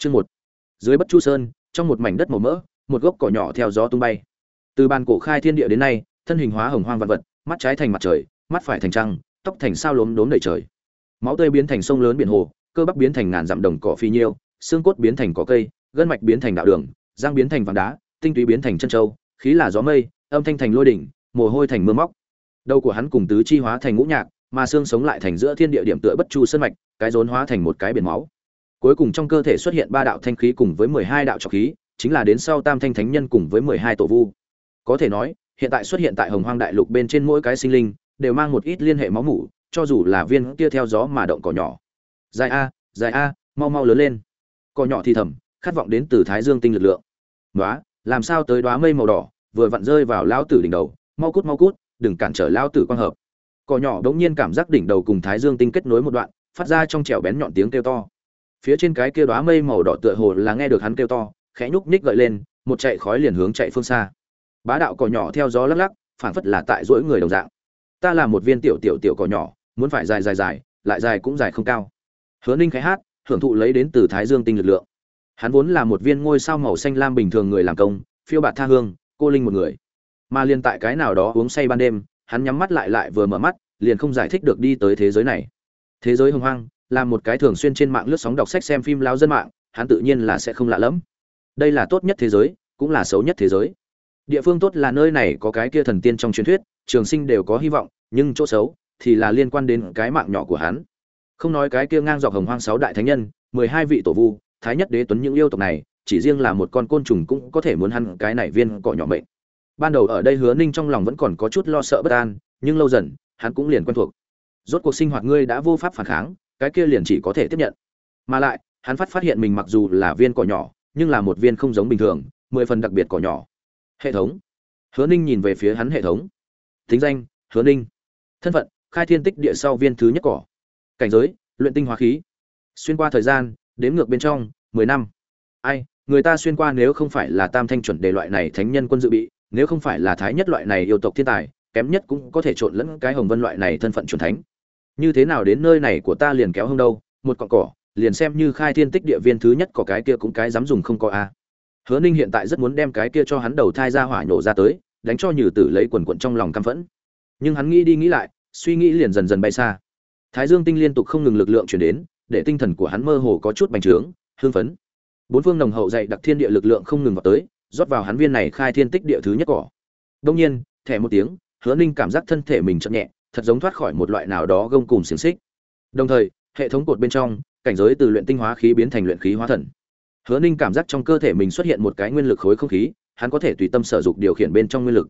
chương một. Dưới bất chu sơn, trong một mảnh đất màu mỡ, một gốc cỏ nhỏ theo gió tung bay. Từ bàn cổ khai thiên địa đến nay, thân hình hóa hồng hoang vạn vật, mắt trái thành mặt trời, mắt phải thành trăng, tóc thành sao lốm đốm đầy trời. Máu tươi biến thành sông lớn biển hồ, cơ bắp biến thành ngàn dặm đồng cỏ phi nhiêu, xương cốt biến thành cỏ cây, gân mạch biến thành đạo đường, răng biến thành vàng đá, tinh túy biến thành chân châu, khí là gió mây, âm thanh thành lôi đỉnh, mồ hôi thành mưa móc. Đầu của hắn cùng tứ chi hóa thành ngũ nhạc, mà xương sống lại thành giữa thiên địa điểm tựa bất chu sơn mạch, cái rốn hóa thành một cái biển máu cuối cùng trong cơ thể xuất hiện ba đạo thanh khí cùng với mười hai đạo trọc khí, chính là đến sau tam thanh thánh nhân cùng với mười hai tổ vu. Có thể nói, hiện tại xuất hiện tại hồng hoang đại lục bên trên mỗi cái sinh linh, đều mang một ít liên hệ máu mủ, cho dù là viên kia theo gió mà động cỏ nhỏ. Dài a dài a, mau mau lớn lên. Cỏ nhỏ thì thầm, khát vọng đến từ thái dương tinh lực lượng. Nói làm sao tới đóa mây màu đỏ, vừa vặn rơi vào lão tử đỉnh đầu, mau cút mau cút, đừng cản trở lão tử quang hợp. Cỏ nhỏ đống nhiên cảm giác đỉnh đầu cùng thái dương tinh kết nối một đoạn, phát ra trong trẻo bén nhọn tiếng kêu to phía trên cái kia đóa mây màu đỏ tựa hồ là nghe được hắn kêu to, khẽ nhúc nhích gợi lên, một chạy khói liền hướng chạy phương xa. Bá đạo cỏ nhỏ theo gió lắc lắc, phảng phất là tại rỗi người đồng dạng. Ta là một viên tiểu tiểu tiểu cỏ nhỏ, muốn phải dài dài dài, lại dài cũng dài không cao. Hứa ninh khẽ hát, hưởng thụ lấy đến từ thái dương tinh lực lượng. Hắn vốn là một viên ngôi sao màu xanh lam bình thường người làm công, phiêu bạt tha hương, cô linh một người. Mà liền tại cái nào đó uống say ban đêm, hắn nhắm mắt lại lại vừa mở mắt, liền không giải thích được đi tới thế giới này. Thế giới hồng hoang là một cái thường xuyên trên mạng lướt sóng đọc sách xem phim lao dân mạng, hắn tự nhiên là sẽ không lạ lẫm. Đây là tốt nhất thế giới, cũng là xấu nhất thế giới. Địa phương tốt là nơi này có cái kia thần tiên trong truyền thuyết, trường sinh đều có hy vọng, nhưng chỗ xấu thì là liên quan đến cái mạng nhỏ của hắn. Không nói cái kia ngang dọc hồng hoang sáu đại thánh nhân, mười hai vị tổ vu, thái nhất đế tuấn những yêu tộc này, chỉ riêng là một con côn trùng cũng có thể muốn hắn cái này viên cỏ nhỏ mệnh. Ban đầu ở đây hứa ninh trong lòng vẫn còn có chút lo sợ bất an, nhưng lâu dần, hắn cũng liền quen thuộc. Rốt cuộc sinh hoạt ngươi đã vô pháp phản kháng cái kia liền chỉ có thể tiếp nhận. Mà lại, hắn phát phát hiện mình mặc dù là viên cỏ nhỏ, nhưng là một viên không giống bình thường, mười phần đặc biệt cỏ nhỏ. Hệ thống. Hứa ninh nhìn về phía hắn hệ thống. Thính danh, hứa ninh. Thân phận, khai thiên tích địa sau viên thứ nhất cỏ. Cảnh giới, luyện tinh hóa khí. Xuyên qua thời gian, đếm ngược bên trong, mười năm. Ai, người ta xuyên qua nếu không phải là tam thanh chuẩn đề loại này thánh nhân quân dự bị, nếu không phải là thái nhất loại này yêu tộc thiên tài, kém nhất cũng có thể trộn lẫn cái hồng vân loại này thân phận chuẩn thánh như thế nào đến nơi này của ta liền kéo hông đâu, một cọn cỏ, liền xem như khai thiên tích địa viên thứ nhất có cái kia cũng cái dám dùng không có a. Hứa ninh hiện tại rất muốn đem cái kia cho hắn đầu thai ra hỏa nhổ ra tới, đánh cho nhử tử lấy quần quận trong lòng căm phẫn. Nhưng hắn nghĩ đi nghĩ lại, suy nghĩ liền dần dần bay xa. Thái dương tinh liên tục không ngừng lực lượng chuyển đến, để tinh thần của hắn mơ hồ có chút bành trướng hương phấn. Bốn phương nồng hậu dạy đặc thiên địa lực lượng không ngừng vào tới, rót vào hắn viên này khai thiên tích địa thứ nhất cỏ. Đông nhiên, thẻ một tiếng, hứa ninh cảm giác thân thể mình chậm nhẹ thật giống thoát khỏi một loại nào đó gông cùng xiềng xích. Đồng thời, hệ thống cột bên trong, cảnh giới từ luyện tinh hóa khí biến thành luyện khí hóa thần. Hứa ninh cảm giác trong cơ thể mình xuất hiện một cái nguyên lực khối không khí, hắn có thể tùy tâm sở dục điều khiển bên trong nguyên lực.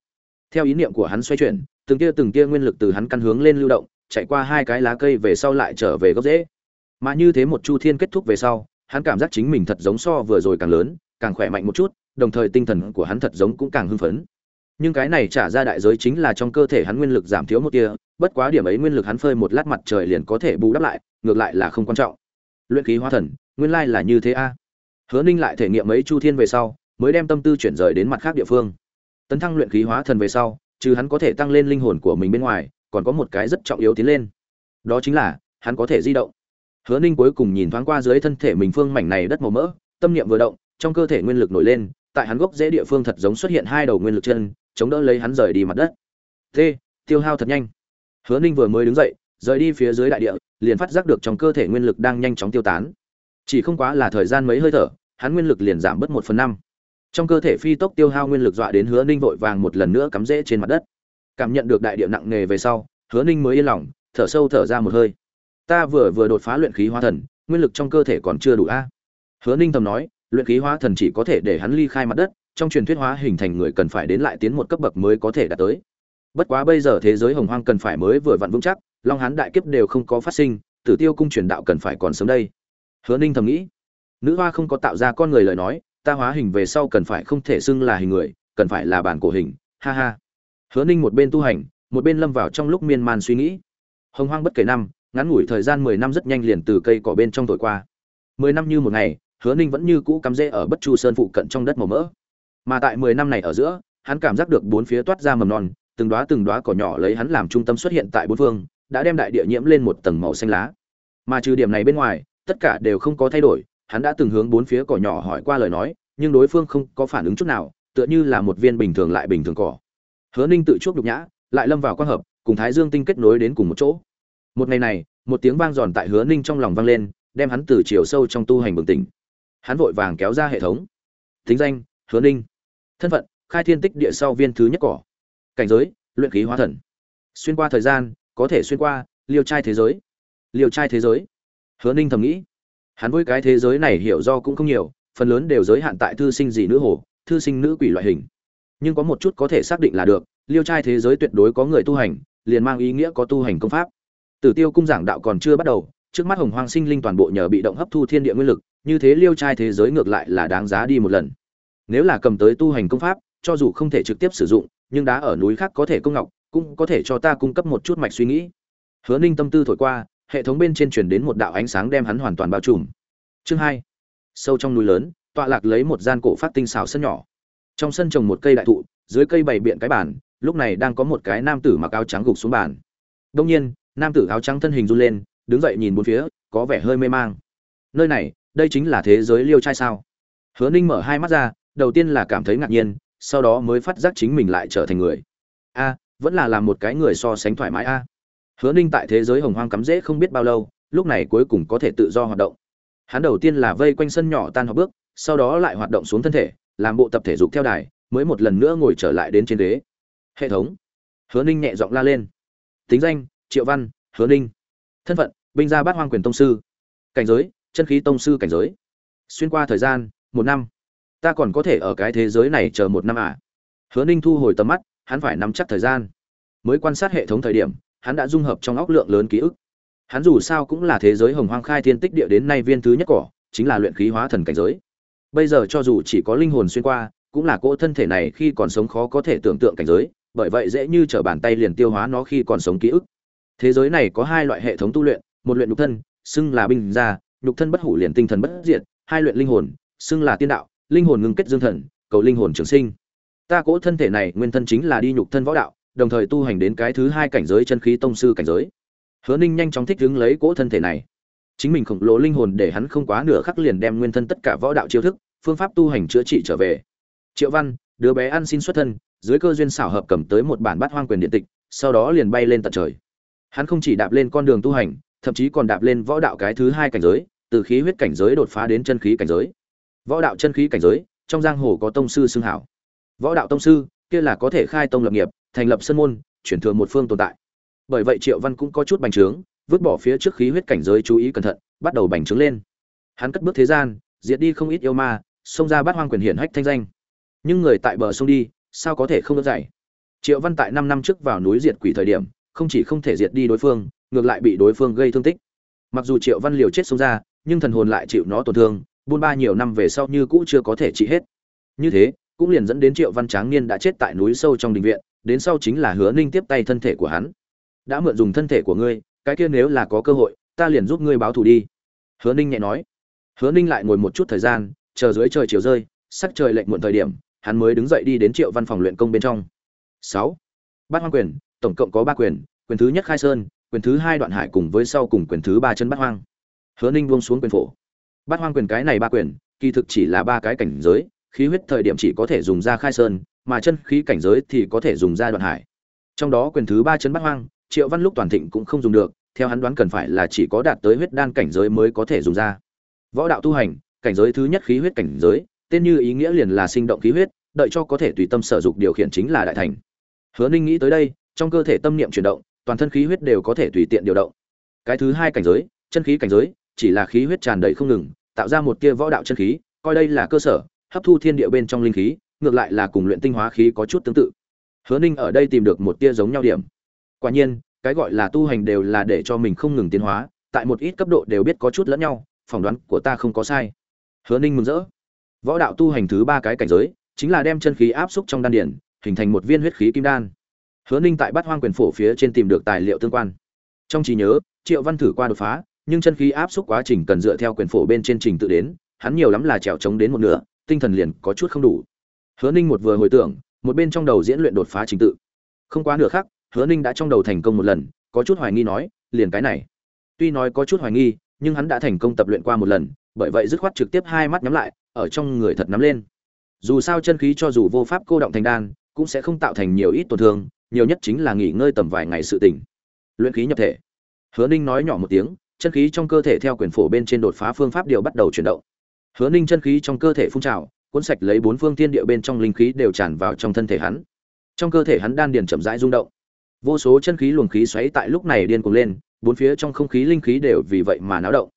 Theo ý niệm của hắn xoay chuyển, từng tia từng tia nguyên lực từ hắn căn hướng lên lưu động, chạy qua hai cái lá cây về sau lại trở về gốc rễ. Mà như thế một chu thiên kết thúc về sau, hắn cảm giác chính mình thật giống so vừa rồi càng lớn, càng khỏe mạnh một chút, đồng thời tinh thần của hắn thật giống cũng càng hưng phấn. Nhưng cái này trả ra đại giới chính là trong cơ thể hắn nguyên lực giảm thiếu một tia bất quá điểm ấy nguyên lực hắn phơi một lát mặt trời liền có thể bù đắp lại, ngược lại là không quan trọng. Luyện khí hóa thần, nguyên lai là như thế a. Hứa ninh lại thể nghiệm mấy chu thiên về sau, mới đem tâm tư chuyển rời đến mặt khác địa phương. Tấn thăng luyện khí hóa thần về sau, trừ hắn có thể tăng lên linh hồn của mình bên ngoài, còn có một cái rất trọng yếu tiến lên. Đó chính là, hắn có thể di động. Hứa ninh cuối cùng nhìn thoáng qua dưới thân thể mình phương mảnh này đất màu mỡ, tâm niệm vừa động, trong cơ thể nguyên lực nổi lên, tại hắn gốc dễ địa phương thật giống xuất hiện hai đầu nguyên lực chân, chống đỡ lấy hắn rời đi mặt đất. T, tiêu hao thật nhanh hứa ninh vừa mới đứng dậy, rời đi phía dưới đại địa, liền phát giác được trong cơ thể nguyên lực đang nhanh chóng tiêu tán. Chỉ không quá là thời gian mấy hơi thở, hắn nguyên lực liền giảm bớt một phần năm. Trong cơ thể phi tốc tiêu hao nguyên lực dọa đến hứa ninh vội vàng một lần nữa cắm rễ trên mặt đất. Cảm nhận được đại địa nặng nề về sau, hứa ninh mới yên lòng, thở sâu thở ra một hơi. Ta vừa vừa đột phá luyện khí hóa thần, nguyên lực trong cơ thể còn chưa đủ a? Hứa ninh thầm nói, luyện khí hóa thần chỉ có thể để hắn ly khai mặt đất, trong truyền thuyết hóa hình thành người cần phải đến lại tiến một cấp bậc mới có thể đạt tới bất quá bây giờ thế giới hồng hoang cần phải mới vừa vặn vững chắc, long hán đại kiếp đều không có phát sinh, tử tiêu cung truyền đạo cần phải còn sớm đây. Hứa ninh thầm nghĩ, nữ hoa không có tạo ra con người lời nói, ta hóa hình về sau cần phải không thể xưng là hình người, cần phải là bản cổ hình, ha ha. Hứa ninh một bên tu hành, một bên lâm vào trong lúc miên man suy nghĩ. Hồng hoang bất kể năm, ngắn ngủi thời gian mười năm rất nhanh liền từ cây cỏ bên trong thổi qua. Mười năm như một ngày, hứa ninh vẫn như cũ cắm rễ ở bất chu sơn phụ cận trong đất màu mỡ. Mà tại mười năm này ở giữa, hắn cảm giác được bốn phía toát ra mầm non từng đóa từng đóa cỏ nhỏ lấy hắn làm trung tâm xuất hiện tại bốn phương, đã đem đại địa nhiễm lên một tầng màu xanh lá. Mà trừ điểm này bên ngoài, tất cả đều không có thay đổi, hắn đã từng hướng bốn phía cỏ nhỏ hỏi qua lời nói, nhưng đối phương không có phản ứng chút nào, tựa như là một viên bình thường lại bình thường cỏ. Hứa ninh tự chuốc nhục nhã, lại lâm vào quang hợp, cùng thái dương tinh kết nối đến cùng một chỗ. Một ngày này, một tiếng vang giòn tại hứa ninh trong lòng vang lên, đem hắn từ chiều sâu trong tu hành bừng tỉnh. Hắn vội vàng kéo ra hệ thống. Tính danh, hứa ninh. Thân phận, khai thiên tích địa sau viên thứ nhất cỏ cảnh giới, luyện khí hóa thần. Xuyên qua thời gian, có thể xuyên qua liều trai thế giới. Liều trai thế giới. Hứa ninh thầm nghĩ. Hắn với cái thế giới này hiểu do cũng không nhiều, phần lớn đều giới hạn tại thư sinh gì nữ hồ, thư sinh nữ quỷ loại hình. Nhưng có một chút có thể xác định là được, liêu trai thế giới tuyệt đối có người tu hành, liền mang ý nghĩa có tu hành công pháp. Tử tiêu cung giảng đạo còn chưa bắt đầu, trước mắt hồng hoang sinh linh toàn bộ nhờ bị động hấp thu thiên địa nguyên lực, như thế liêu trai thế giới ngược lại là đáng giá đi một lần. Nếu là cầm tới tu hành công pháp, cho dù không thể trực tiếp sử dụng nhưng đá ở núi khác có thể công ngọc, cũng có thể cho ta cung cấp một chút mạch suy nghĩ. Hứa ninh tâm tư thổi qua, hệ thống bên trên truyền đến một đạo ánh sáng đem hắn hoàn toàn bao trùm. Chương hai. Sâu trong núi lớn, tọa lạc lấy một gian cổ phát tinh xào sân nhỏ. Trong sân trồng một cây đại thụ, dưới cây bày biện cái bàn, lúc này đang có một cái nam tử mặc áo trắng gục xuống bàn. Đông nhiên, nam tử áo trắng thân hình run lên, đứng dậy nhìn bốn phía, có vẻ hơi mê mang. Nơi này, đây chính là thế giới liêu trai sao? Hứa ninh mở hai mắt ra, đầu tiên là cảm thấy ngạc nhiên sau đó mới phát giác chính mình lại trở thành người. A vẫn là làm một cái người so sánh thoải mái a. Hứa ninh tại thế giới hồng hoang cắm rễ không biết bao lâu lúc này cuối cùng có thể tự do hoạt động. Hắn đầu tiên là vây quanh sân nhỏ tan học bước sau đó lại hoạt động xuống thân thể làm bộ tập thể dục theo đài mới một lần nữa ngồi trở lại đến trên đế, hệ thống. Hứa ninh nhẹ giọng la lên. Tính danh triệu văn hứa ninh. Thân phận binh gia bát hoang quyền tông sư. Cảnh giới chân khí tông sư cảnh giới. Xuyên qua thời gian một năm ta còn có thể ở cái thế giới này chờ một năm à? Hứa ninh thu hồi tầm mắt, hắn phải nắm chắc thời gian. Mới quan sát hệ thống thời điểm, hắn đã dung hợp trong óc lượng lớn ký ức. Hắn dù sao cũng là thế giới hồng hoang khai thiên tích địa đến nay viên thứ nhất cỏ, chính là luyện khí hóa thần cảnh giới. Bây giờ cho dù chỉ có linh hồn xuyên qua, cũng là cỗ thân thể này khi còn sống khó có thể tưởng tượng cảnh giới, bởi vậy dễ như trở bàn tay liền tiêu hóa nó khi còn sống ký ức. Thế giới này có hai loại hệ thống tu luyện, một luyện nhục thân, xưng là binh gia, nhục thân bất hủ liền tinh thần bất diệt, hai luyện linh hồn, xưng là tiên đạo linh hồn ngưng kết dương thần, cầu linh hồn trường sinh. Ta cỗ thân thể này nguyên thân chính là đi nhục thân võ đạo, đồng thời tu hành đến cái thứ hai cảnh giới chân khí tông sư cảnh giới. Hứa ninh nhanh chóng thích ứng lấy cỗ thân thể này. Chính mình khổng lồ linh hồn để hắn không quá nửa khắc liền đem nguyên thân tất cả võ đạo chiêu thức, phương pháp tu hành chữa trị trở về. Triệu văn, đứa bé ăn xin xuất thân, dưới cơ duyên xảo hợp cầm tới một bản bát hoang quyền điện tịch, sau đó liền bay lên tận trời. Hắn không chỉ đạp lên con đường tu hành, thậm chí còn đạp lên võ đạo cái thứ hai cảnh giới, từ khí huyết cảnh giới đột phá đến chân khí cảnh giới võ đạo chân khí cảnh giới, trong giang hồ có tông sư xưng hảo. Võ đạo tông sư, kia là có thể khai tông lập nghiệp, thành lập sân môn, chuyển thừa một phương tồn tại. Bởi vậy triệu văn cũng có chút bành trướng, vứt bỏ phía trước khí huyết cảnh giới chú ý cẩn thận, bắt đầu bành trướng lên. Hắn cất bước thế gian, diệt đi không ít yêu ma, xông ra bát hoang quyền hiển hách thanh danh. Nhưng người tại bờ sông đi, sao có thể không đỡ dậy triệu văn tại năm năm trước vào núi diệt quỷ thời điểm, không chỉ không thể diệt đi đối phương, ngược lại bị đối phương gây thương tích. Mặc dù triệu văn liều chết xông ra, nhưng thần hồn lại chịu nó tổn thương buôn ba nhiều năm về sau như cũ chưa có thể trị hết. Như thế, cũng liền dẫn đến triệu văn tráng niên đã chết tại núi sâu trong đình viện, đến sau chính là hứa ninh tiếp tay thân thể của hắn. Đã mượn dùng thân thể của ngươi, cái kia nếu là có cơ hội, ta liền giúp ngươi báo thù đi. Hứa ninh nhẹ nói. Hứa ninh lại ngồi một chút thời gian, chờ dưới trời chiều rơi, sắc trời lệnh muộn thời điểm, hắn mới đứng dậy đi đến triệu văn phòng luyện công bên trong. Sáu. Bát hoang quyền, tổng cộng có ba quyền quyền thứ nhất khai sơn, quyền thứ hai đoạn hải cùng với sau cùng quyền thứ ba chân bát hoang. Hứa ninh buông xuống quyền phổ bát hoang quyền cái này ba quyền, kỳ thực chỉ là ba cái cảnh giới, khí huyết thời điểm chỉ có thể dùng ra khai sơn, mà chân khí cảnh giới thì có thể dùng ra đoạn hải. Trong đó quyền thứ ba chân bát hoang, triệu văn lúc toàn thịnh cũng không dùng được, theo hắn đoán cần phải là chỉ có đạt tới huyết đan cảnh giới mới có thể dùng ra. Võ đạo tu hành, cảnh giới thứ nhất khí huyết cảnh giới, tên như ý nghĩa liền là sinh động khí huyết, đợi cho có thể tùy tâm sở dục điều khiển chính là đại thành. Hứa ninh nghĩ tới đây, trong cơ thể tâm niệm chuyển động, toàn thân khí huyết đều có thể tùy tiện điều động. Cái thứ hai cảnh giới, chân khí cảnh giới, chỉ là khí huyết tràn đầy không ngừng tạo ra một tia võ đạo chân khí, coi đây là cơ sở, hấp thu thiên địa bên trong linh khí, ngược lại là cùng luyện tinh hóa khí có chút tương tự. Hứa ninh ở đây tìm được một tia giống nhau điểm. Quả nhiên, cái gọi là tu hành đều là để cho mình không ngừng tiến hóa, tại một ít cấp độ đều biết có chút lẫn nhau, phỏng đoán của ta không có sai. Hứa ninh mừng rỡ. Võ đạo tu hành thứ ba cái cảnh giới, chính là đem chân khí áp xúc trong đan điển hình thành một viên huyết khí kim đan. Hứa ninh tại bát hoang quyền phổ phía trên tìm được tài liệu tương quan. Trong trí nhớ, triệu văn thử qua đột phá nhưng chân khí áp xúc quá trình cần dựa theo quyền phổ bên trên trình tự đến, hắn nhiều lắm là trèo trống đến một nửa, tinh thần liền có chút không đủ. Hứa ninh một vừa hồi tưởng, một bên trong đầu diễn luyện đột phá trình tự. Không quá nửa khác hứa ninh đã trong đầu thành công một lần, có chút hoài nghi nói, liền cái này. Tuy nói có chút hoài nghi, nhưng hắn đã thành công tập luyện qua một lần, bởi vậy dứt khoát trực tiếp hai mắt nhắm lại, ở trong người thật nắm lên. Dù sao chân khí cho dù vô pháp cô động thành đan, cũng sẽ không tạo thành nhiều ít tổn thương, nhiều nhất chính là nghỉ ngơi tầm vài ngày sự tỉnh. Luyện khí nhập thể. Hứa ninh nói nhỏ một tiếng chân khí trong cơ thể theo quyền phổ bên trên đột phá phương pháp điều bắt đầu chuyển động. Hứa ninh chân khí trong cơ thể phun trào, cuốn sạch lấy bốn phương thiên địa bên trong linh khí đều tràn vào trong thân thể hắn. Trong cơ thể hắn đan điền chậm rãi rung động. Vô số chân khí luồng khí xoáy tại lúc này điên cuồng lên, bốn phía trong không khí linh khí đều vì vậy mà náo động.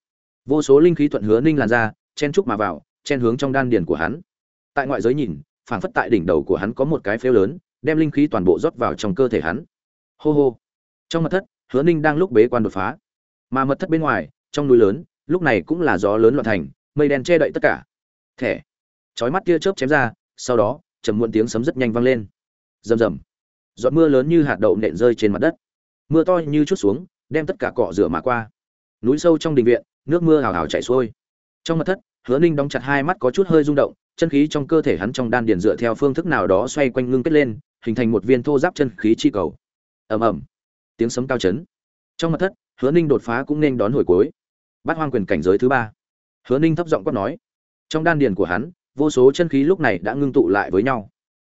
Vô số linh khí thuận hứa ninh làn ra, chen trúc mà vào, chen hướng trong đan điền của hắn. Tại ngoại giới nhìn, phảng phất tại đỉnh đầu của hắn có một cái phếu lớn, đem linh khí toàn bộ rót vào trong cơ thể hắn. Hô hô. Trong mật thất, hứa ninh đang lúc bế quan đột phá mà mật thất bên ngoài, trong núi lớn, lúc này cũng là gió lớn loạn thành, mây đen che đậy tất cả. Thẻ. Chói mắt tia chớp chém ra, sau đó, trầm muộn tiếng sấm rất nhanh vang lên. Rầm rầm. Giọt mưa lớn như hạt đậu nện rơi trên mặt đất. Mưa to như chút xuống, đem tất cả cọ rửa mà qua. Núi sâu trong đình viện, nước mưa hào hào chảy xuôi. Trong mặt thất, hứa ninh đóng chặt hai mắt có chút hơi rung động, chân khí trong cơ thể hắn trong đan điền dựa theo phương thức nào đó xoay quanh ngưng kết lên, hình thành một viên thô giáp chân khí chi cầu. Ầm ầm. Tiếng sấm cao chấn. Trong mặt thất hứa ninh đột phá cũng nên đón hồi cuối. Bắt hoang quyền cảnh giới thứ ba. Hứa ninh thấp giọng quát nói. Trong đan điền của hắn, vô số chân khí lúc này đã ngưng tụ lại với nhau.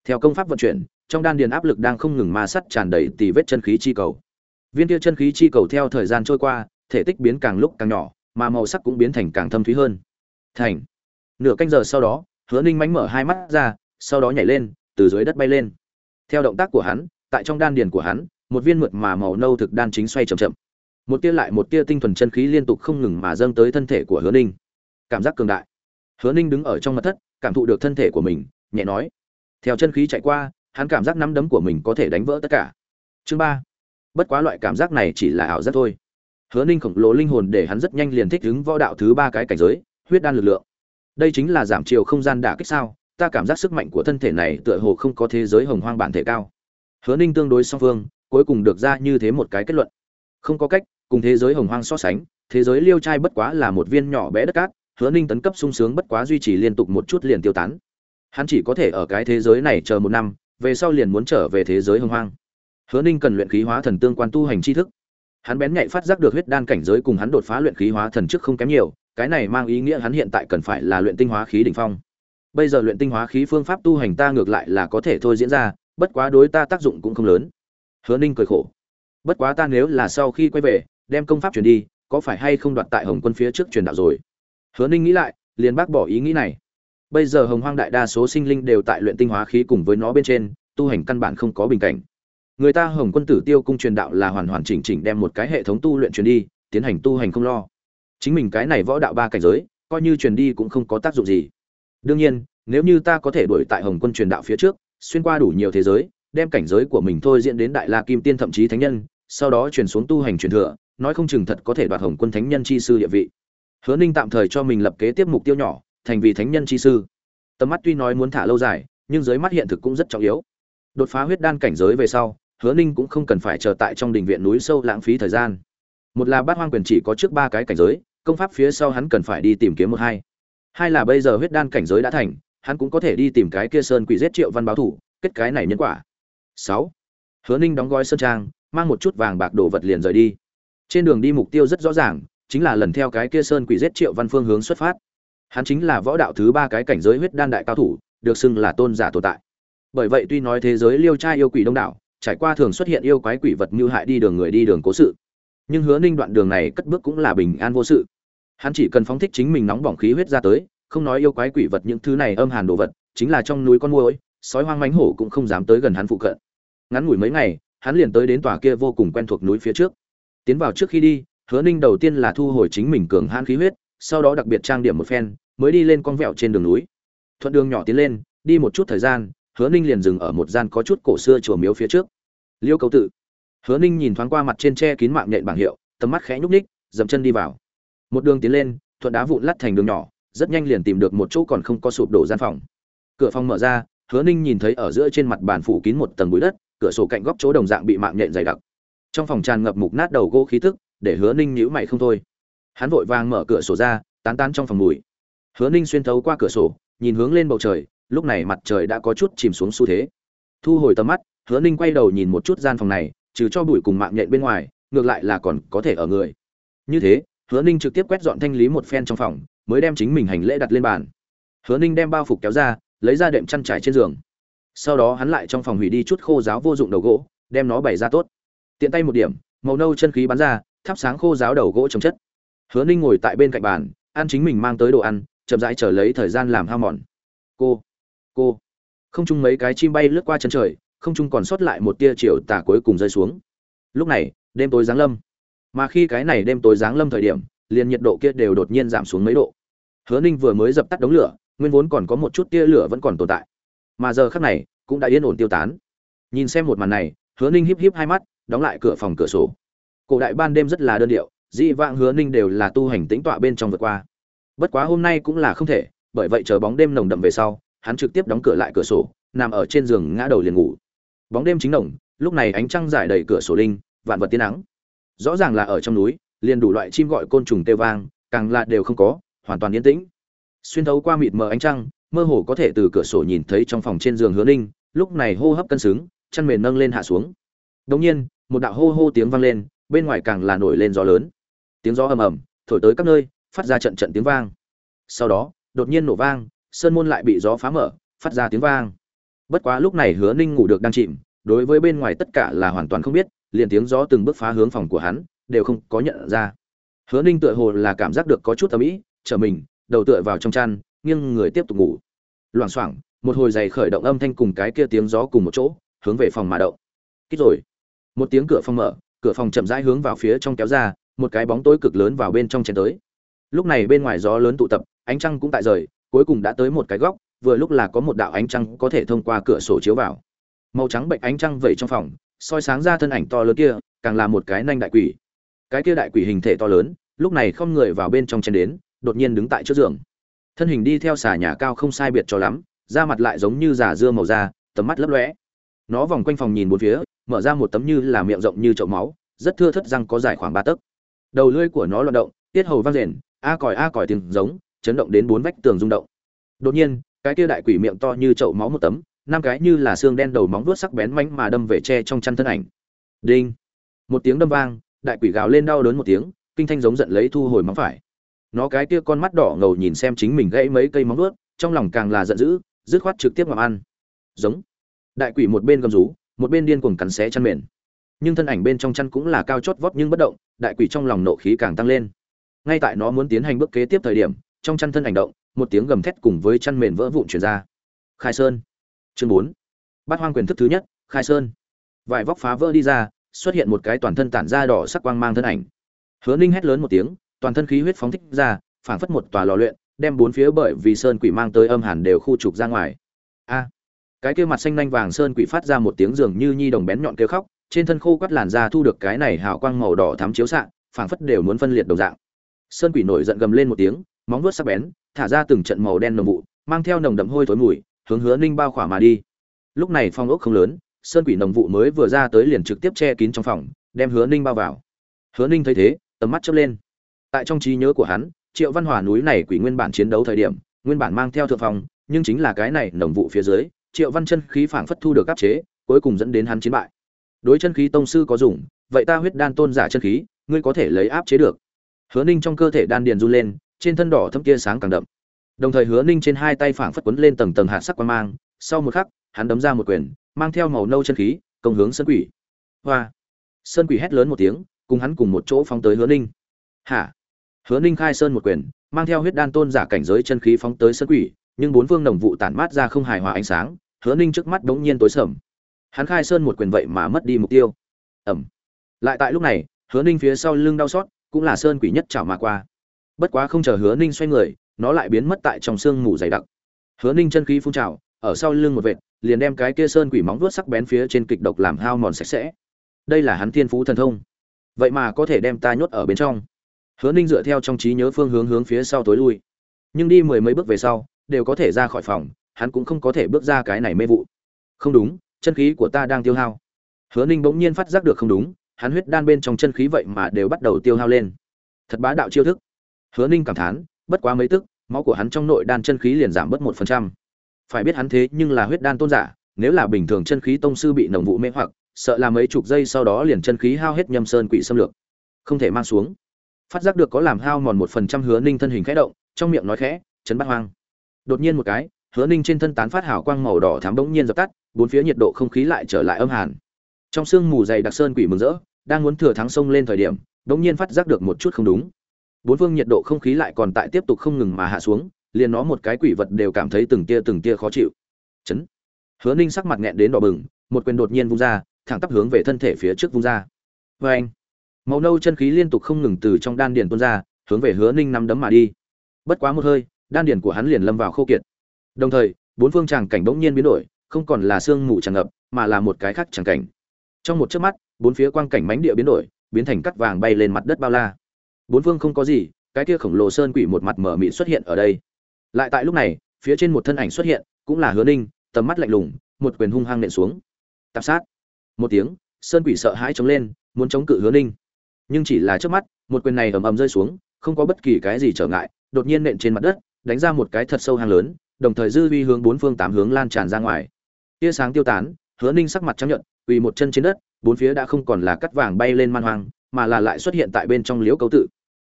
Theo công pháp vận chuyển, trong đan điền áp lực đang không ngừng ma sắt tràn đầy tỉ vết chân khí chi cầu. Viên kia chân khí chi cầu theo thời gian trôi qua, thể tích biến càng lúc càng nhỏ, mà màu sắc cũng biến thành càng thâm thúy hơn. Thành. Nửa canh giờ sau đó, hứa ninh mánh mở hai mắt ra, sau đó nhảy lên, từ dưới đất bay lên. Theo động tác của hắn, tại trong đan điền của hắn, một viên mượt mà màu nâu thực đan chính xoay chậm chậm một tia lại một tia tinh thuần chân khí liên tục không ngừng mà dâng tới thân thể của hứa ninh. Cảm giác cường đại. Hứa ninh đứng ở trong mặt thất, cảm thụ được thân thể của mình, nhẹ nói. Theo chân khí chạy qua, hắn cảm giác nắm đấm của mình có thể đánh vỡ tất cả. Chương ba. Bất quá loại cảm giác này chỉ là ảo giác thôi. Hứa ninh khổng lồ linh hồn để hắn rất nhanh liền thích ứng võ đạo thứ ba cái cảnh giới, huyết đan lực lượng. Đây chính là giảm chiều không gian đả kích sao? Ta cảm giác sức mạnh của thân thể này tựa hồ không có thế giới hồng hoang bản thể cao. Hứa ninh tương đối song phương, cuối cùng được ra như thế một cái kết luận. Không có cách cùng thế giới hồng hoang so sánh, thế giới liêu trai bất quá là một viên nhỏ bé đất cát, hứa ninh tấn cấp sung sướng bất quá duy trì liên tục một chút liền tiêu tán. Hắn chỉ có thể ở cái thế giới này chờ một năm, về sau liền muốn trở về thế giới hồng hoang. Hứa ninh cần luyện khí hóa thần tương quan tu hành tri thức. Hắn bén nhạy phát giác được huyết đan cảnh giới cùng hắn đột phá luyện khí hóa thần trước không kém nhiều, cái này mang ý nghĩa hắn hiện tại cần phải là luyện tinh hóa khí đỉnh phong. Bây giờ luyện tinh hóa khí phương pháp tu hành ta ngược lại là có thể thôi diễn ra, bất quá đối ta tác dụng cũng không lớn. Hứa ninh cười khổ. Bất quá ta nếu là sau khi quay về đem công pháp truyền đi, có phải hay không đoạt tại hồng quân phía trước truyền đạo rồi? Hứa ninh nghĩ lại, liền bác bỏ ý nghĩ này. Bây giờ hồng hoang đại đa số sinh linh đều tại luyện tinh hóa khí cùng với nó bên trên, tu hành căn bản không có bình cảnh. Người ta hồng quân tử tiêu cung truyền đạo là hoàn hoàn chỉnh chỉnh đem một cái hệ thống tu luyện truyền đi, tiến hành tu hành không lo. Chính mình cái này võ đạo ba cảnh giới, coi như truyền đi cũng không có tác dụng gì. Đương nhiên, nếu như ta có thể đuổi tại hồng quân truyền đạo phía trước, xuyên qua đủ nhiều thế giới, đem cảnh giới của mình thôi diễn đến đại la kim tiên thậm chí thánh nhân, sau đó truyền xuống tu hành truyền thừa nói không chừng thật có thể đoạt hồng quân thánh nhân chi sư địa vị. Hứa ninh tạm thời cho mình lập kế tiếp mục tiêu nhỏ, thành vì thánh nhân chi sư. Tầm mắt tuy nói muốn thả lâu dài, nhưng dưới mắt hiện thực cũng rất trọng yếu. Đột phá huyết đan cảnh giới về sau, hứa ninh cũng không cần phải chờ tại trong đình viện núi sâu lãng phí thời gian. Một là bát hoang quyền chỉ có trước ba cái cảnh giới, công pháp phía sau hắn cần phải đi tìm kiếm một hai. Hai là bây giờ huyết đan cảnh giới đã thành, hắn cũng có thể đi tìm cái kia sơn quỷ giết triệu văn báo thủ, kết cái này nhân quả. Sáu, hứa ninh đóng gói sơn trang, mang một chút vàng bạc đồ vật liền rời đi trên đường đi mục tiêu rất rõ ràng, chính là lần theo cái kia sơn quỷ giết triệu văn phương hướng xuất phát. Hắn chính là võ đạo thứ ba cái cảnh giới huyết đan đại cao thủ, được xưng là tôn giả tồn tại. Bởi vậy tuy nói thế giới liêu trai yêu quỷ đông đảo, trải qua thường xuất hiện yêu quái quỷ vật như hại đi đường người đi đường cố sự. Nhưng hứa ninh đoạn đường này cất bước cũng là bình an vô sự. Hắn chỉ cần phóng thích chính mình nóng bỏng khí huyết ra tới, không nói yêu quái quỷ vật những thứ này âm hàn đồ vật, chính là trong núi con môi sói hoang mánh hổ cũng không dám tới gần hắn phụ cận. Ngắn ngủi mấy ngày, hắn liền tới đến tòa kia vô cùng quen thuộc núi phía trước tiến vào trước khi đi, hứa ninh đầu tiên là thu hồi chính mình cường hãn khí huyết, sau đó đặc biệt trang điểm một phen, mới đi lên con vẹo trên đường núi. Thuận đường nhỏ tiến lên, đi một chút thời gian, hứa ninh liền dừng ở một gian có chút cổ xưa chùa miếu phía trước. Liêu cầu tự. Hứa ninh nhìn thoáng qua mặt trên tre kín mạng nhện bảng hiệu, tầm mắt khẽ nhúc ních dậm chân đi vào. Một đường tiến lên, thuận đá vụn lắt thành đường nhỏ, rất nhanh liền tìm được một chỗ còn không có sụp đổ gian phòng. Cửa phòng mở ra, hứa ninh nhìn thấy ở giữa trên mặt bàn phủ kín một tầng bụi đất, cửa sổ cạnh góc chỗ đồng dạng bị mạng nhện dày đặc trong phòng tràn ngập mục nát đầu gỗ khí tức, để hứa ninh nhíu mày không thôi. Hắn vội vàng mở cửa sổ ra, tán tán trong phòng mùi. Hứa ninh xuyên thấu qua cửa sổ, nhìn hướng lên bầu trời, lúc này mặt trời đã có chút chìm xuống xu thế. Thu hồi tầm mắt, hứa ninh quay đầu nhìn một chút gian phòng này, trừ cho bụi cùng mạng nhện bên ngoài, ngược lại là còn có thể ở người. Như thế, hứa ninh trực tiếp quét dọn thanh lý một phen trong phòng, mới đem chính mình hành lễ đặt lên bàn. Hứa ninh đem bao phục kéo ra, lấy ra đệm chăn trải trên giường. Sau đó hắn lại trong phòng hủy đi chút khô giáo vô dụng đầu gỗ, đem nó bày ra tốt tiện tay một điểm, màu nâu chân khí bắn ra, thắp sáng khô giáo đầu gỗ trồng chất. Hứa ninh ngồi tại bên cạnh bàn, ăn chính mình mang tới đồ ăn, chậm rãi chờ lấy thời gian làm hao mòn. Cô cô. Không chung mấy cái chim bay lướt qua chân trời, không chung còn sót lại một tia chiều tà cuối cùng rơi xuống. Lúc này, đêm tối giáng lâm. Mà khi cái này đêm tối giáng lâm thời điểm, liền nhiệt độ kia đều đột nhiên giảm xuống mấy độ. Hứa ninh vừa mới dập tắt đống lửa, nguyên vốn còn có một chút tia lửa vẫn còn tồn tại. Mà giờ khắc này, cũng đã yên ổn tiêu tán. Nhìn xem một màn này, hứa ninh híp híp hai mắt đóng lại cửa phòng cửa sổ. Cổ đại ban đêm rất là đơn điệu dị vãng hứa ninh đều là tu hành tĩnh tọa bên trong vượt qua. Bất quá hôm nay cũng là không thể, bởi vậy chờ bóng đêm nồng đậm về sau, hắn trực tiếp đóng cửa lại cửa sổ, nằm ở trên giường ngã đầu liền ngủ. Bóng đêm chính nồng, lúc này ánh trăng giải đầy cửa sổ linh, vạn vật tiên nắng. Rõ ràng là ở trong núi, liền đủ loại chim gọi côn trùng tê vang, càng là đều không có, hoàn toàn yên tĩnh. Xuyên thấu qua mịt mờ ánh trăng, mơ hồ có thể từ cửa sổ nhìn thấy trong phòng trên giường hứa ninh, lúc này hô hấp cân xứng chăn mền nâng lên hạ xuống. Đống nhiên một đạo hô hô tiếng vang lên, bên ngoài càng là nổi lên gió lớn. Tiếng gió ầm ầm, thổi tới các nơi, phát ra trận trận tiếng vang. Sau đó, đột nhiên nổ vang, sơn môn lại bị gió phá mở, phát ra tiếng vang. Bất quá lúc này hứa ninh ngủ được đang chìm, đối với bên ngoài tất cả là hoàn toàn không biết, liền tiếng gió từng bước phá hướng phòng của hắn, đều không có nhận ra. Hứa ninh tựa hồ là cảm giác được có chút tầm ĩ trở mình, đầu tựa vào trong chăn, nghiêng người tiếp tục ngủ. Loảng xoảng, một hồi giày khởi động âm thanh cùng cái kia tiếng gió cùng một chỗ, hướng về phòng mà động. Kích rồi một tiếng cửa phòng mở, cửa phòng chậm rãi hướng vào phía trong kéo ra, một cái bóng tối cực lớn vào bên trong chen tới. Lúc này bên ngoài gió lớn tụ tập, ánh trăng cũng tại rời, cuối cùng đã tới một cái góc, vừa lúc là có một đạo ánh trăng có thể thông qua cửa sổ chiếu vào. Màu trắng bệnh ánh trăng vẩy trong phòng, soi sáng ra thân ảnh to lớn kia, càng là một cái nanh đại quỷ. Cái kia đại quỷ hình thể to lớn, lúc này không người vào bên trong chen đến, đột nhiên đứng tại trước giường. Thân hình đi theo xà nhà cao không sai biệt cho lắm, da mặt lại giống như giả dưa màu da, tầm mắt lấp lóe. Nó vòng quanh phòng nhìn bốn phía mở ra một tấm như là miệng rộng như chậu máu, rất thưa thất răng có dài khoảng ba tấc. Đầu lưỡi của nó loạn động, tiết hầu vang rền, a còi a còi tiếng giống, chấn động đến bốn vách tường rung động. Đột nhiên, cái kia đại quỷ miệng to như chậu máu một tấm, năm cái như là xương đen đầu móng vuốt sắc bén mánh mà đâm về tre trong chăn thân ảnh. Đinh! Một tiếng đâm vang, đại quỷ gào lên đau đớn một tiếng, kinh thanh giống giận lấy thu hồi móng phải. Nó cái kia con mắt đỏ ngầu nhìn xem chính mình gãy mấy cây móng vuốt, trong lòng càng là giận dữ, dứt khoát trực tiếp ngậm ăn. Giống! Đại quỷ một bên gầm rú một bên điên cuồng cắn xé chăn mền. Nhưng thân ảnh bên trong chăn cũng là cao chót vót nhưng bất động, đại quỷ trong lòng nộ khí càng tăng lên. Ngay tại nó muốn tiến hành bước kế tiếp thời điểm, trong chăn thân hành động, một tiếng gầm thét cùng với chăn mền vỡ vụn chuyển ra. Khai sơn. Chương bốn. Bát hoang quyền thức thứ nhất, khai sơn. Vài vóc phá vỡ đi ra, xuất hiện một cái toàn thân tản ra đỏ sắc quang mang thân ảnh. Hứa ninh hét lớn một tiếng, toàn thân khí huyết phóng thích ra, phảng phất một tòa lò luyện, đem bốn phía bởi vì sơn quỷ mang tới âm hàn đều khu trục ra ngoài. A cái kia mặt xanh nhanh vàng sơn quỷ phát ra một tiếng dường như nhi đồng bén nhọn kêu khóc, trên thân khô quắt làn da thu được cái này hào quang màu đỏ thắm chiếu xạ, phảng phất đều muốn phân liệt đồng dạng. Sơn quỷ nổi giận gầm lên một tiếng, móng vuốt sắc bén, thả ra từng trận màu đen nồng vụ, mang theo nồng đậm hôi thối mùi, hướng hứa ninh bao khỏa mà đi. Lúc này phong ốc không lớn, sơn quỷ nồng vụ mới vừa ra tới liền trực tiếp che kín trong phòng, đem hứa ninh bao vào. Hứa ninh thấy thế, tầm mắt chớp lên. Tại trong trí nhớ của hắn, triệu văn hòa núi này quỷ nguyên bản chiến đấu thời điểm, nguyên bản mang theo thượng phòng nhưng chính là cái này nồng vụ phía dưới triệu văn chân khí phảng phất thu được áp chế, cuối cùng dẫn đến hắn chiến bại. Đối chân khí tông sư có dùng, vậy ta huyết đan tôn giả chân khí, ngươi có thể lấy áp chế được. Hứa ninh trong cơ thể đan điền run lên, trên thân đỏ thâm kia sáng càng đậm. Đồng thời hứa ninh trên hai tay phảng phất quấn lên tầng tầng hạ sắc quan mang, sau một khắc, hắn đấm ra một quyền, mang theo màu nâu chân khí, công hướng sơn quỷ. Hoa! Sơn quỷ hét lớn một tiếng, cùng hắn cùng một chỗ phóng tới hứa ninh. Hả? Hứa ninh khai sơn một quyền, mang theo huyết đan tôn giả cảnh giới chân khí phóng tới sơn quỷ, nhưng bốn phương đồng vụ tản mát ra không hài hòa ánh sáng hứa ninh trước mắt đ ố n g nhiên tối sầm. Hắn khai sơn một quyền vậy mà mất đi mục tiêu. Ẩm lại tại lúc này, hứa ninh phía sau lưng đau xót, cũng là sơn quỷ nhất chảo mà qua. Bất quá không chờ hứa ninh xoay người, nó lại biến mất tại trong sương mù dày đặc. Hứa ninh chân khí phun trào, ở sau lưng một vệt, liền đem cái kia sơn quỷ móng vuốt sắc bén phía trên kịch độc làm hao mòn sạch sẽ. Đây là hắn thiên phú thần thông. Vậy mà có thể đem ta nhốt ở bên trong. Hứa ninh dựa theo trong trí nhớ phương hướng hướng phía sau tối lui. Nhưng đi mười mấy bước về sau, đều có thể ra khỏi phòng hắn cũng không có thể bước ra cái này mê vụ. Không đúng, chân khí của ta đang tiêu hao. Hứa ninh bỗng nhiên phát giác được không đúng, hắn huyết đan bên trong chân khí vậy mà đều bắt đầu tiêu hao lên. Thật bá đạo chiêu thức. Hứa ninh cảm thán, bất quá mấy tức, máu của hắn trong nội đan chân khí liền giảm bớt một phần trăm. Phải biết hắn thế nhưng là huyết đan tôn giả, nếu là bình thường chân khí tông sư bị nồng vụ mê hoặc, sợ là mấy chục giây sau đó liền chân khí hao hết nhâm sơn quỷ xâm lược. Không thể mang xuống. Phát giác được có làm hao mòn một phần trăm hứa ninh thân hình khẽ động, trong miệng nói khẽ, chấn bắt hoang. Đột nhiên một cái hứa ninh trên thân tán phát hào quang màu đỏ thám bỗng nhiên dập tắt, bốn phía nhiệt độ không khí lại trở lại âm hàn. Trong sương mù dày đặc sơn quỷ mừng rỡ, đang muốn thừa thắng sông lên thời điểm, bỗng nhiên phát giác được một chút không đúng. Bốn phương nhiệt độ không khí lại còn tại tiếp tục không ngừng mà hạ xuống, liền nó một cái quỷ vật đều cảm thấy từng tia từng tia khó chịu. Chấn. Hứa ninh sắc mặt nghẹn đến đỏ bừng, một quyền đột nhiên vung ra, thẳng tắp hướng về thân thể phía trước vung ra. Vê anh màu nâu chân khí liên tục không ngừng từ trong đan điền tuôn ra, hướng về hứa ninh nắm đấm mà đi. Bất quá một hơi, đan điền của hắn liền lâm vào khô kiệt đồng thời, bốn phương tràng cảnh bỗng nhiên biến đổi, không còn là sương mù tràn ngập, mà là một cái khác tràng cảnh. Trong một chớp mắt, bốn phía quang cảnh mánh địa biến đổi, biến thành cắt vàng bay lên mặt đất bao la. Bốn phương không có gì, cái kia khổng lồ sơn quỷ một mặt mở mịt xuất hiện ở đây. Lại tại lúc này, phía trên một thân ảnh xuất hiện, cũng là hứa ninh, tầm mắt lạnh lùng, một quyền hung hăng nện xuống. Tạp sát. Một tiếng, sơn quỷ sợ hãi chống lên, muốn chống cự hứa ninh. Nhưng chỉ là trước mắt, một quyền này ầm ầm rơi xuống, không có bất kỳ cái gì trở ngại, đột nhiên nện trên mặt đất, đánh ra một cái thật sâu hang lớn đồng thời dư vi hướng bốn phương tám hướng lan tràn ra ngoài. Tia sáng tiêu tán, hứa ninh sắc mặt chấp nhận vì một chân trên đất, bốn phía đã không còn là cắt vàng bay lên man hoang, mà là lại xuất hiện tại bên trong liễu cấu tự.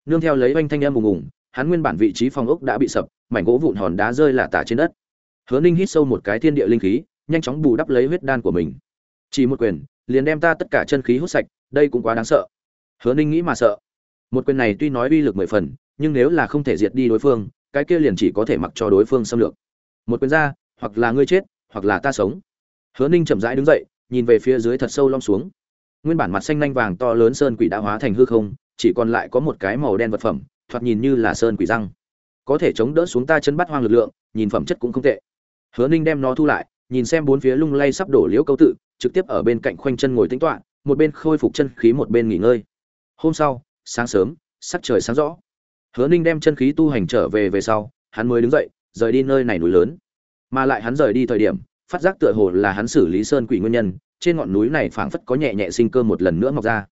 Nương theo lấy oanh thanh em ùng ùng, hắn nguyên bản vị trí phòng ốc đã bị sập, mảnh gỗ vụn hòn đá rơi là tả trên đất. Hứa ninh hít sâu một cái thiên địa linh khí, nhanh chóng bù đắp lấy huyết đan của mình. Chỉ một quyền, liền đem ta tất cả chân khí hút sạch, đây cũng quá đáng sợ. Hứa ninh nghĩ mà sợ. Một quyền này tuy nói uy lực mười phần, nhưng nếu là không thể diệt đi đối phương cái kia liền chỉ có thể mặc cho đối phương xâm lược. Một quyền ra, hoặc là ngươi chết, hoặc là ta sống. Hứa ninh chậm rãi đứng dậy, nhìn về phía dưới thật sâu lom xuống. Nguyên bản mặt xanh nanh vàng to lớn sơn quỷ đã hóa thành hư không, chỉ còn lại có một cái màu đen vật phẩm, thoạt nhìn như là sơn quỷ răng. Có thể chống đỡ xuống ta chân bắt hoang lực lượng, nhìn phẩm chất cũng không tệ. Hứa ninh đem nó thu lại, nhìn xem bốn phía lung lay sắp đổ liễu câu tự, trực tiếp ở bên cạnh khoanh chân ngồi tính toạ một bên khôi phục chân khí một bên nghỉ ngơi. Hôm sau, sáng sớm, sắc trời sáng rõ hứa ninh đem chân khí tu hành trở về về sau, hắn mới đứng dậy, rời đi nơi này núi lớn. Mà lại hắn rời đi thời điểm, phát giác tựa hồ là hắn xử lý sơn quỷ nguyên nhân, trên ngọn núi này phảng phất có nhẹ nhẹ sinh cơ một lần nữa mọc ra.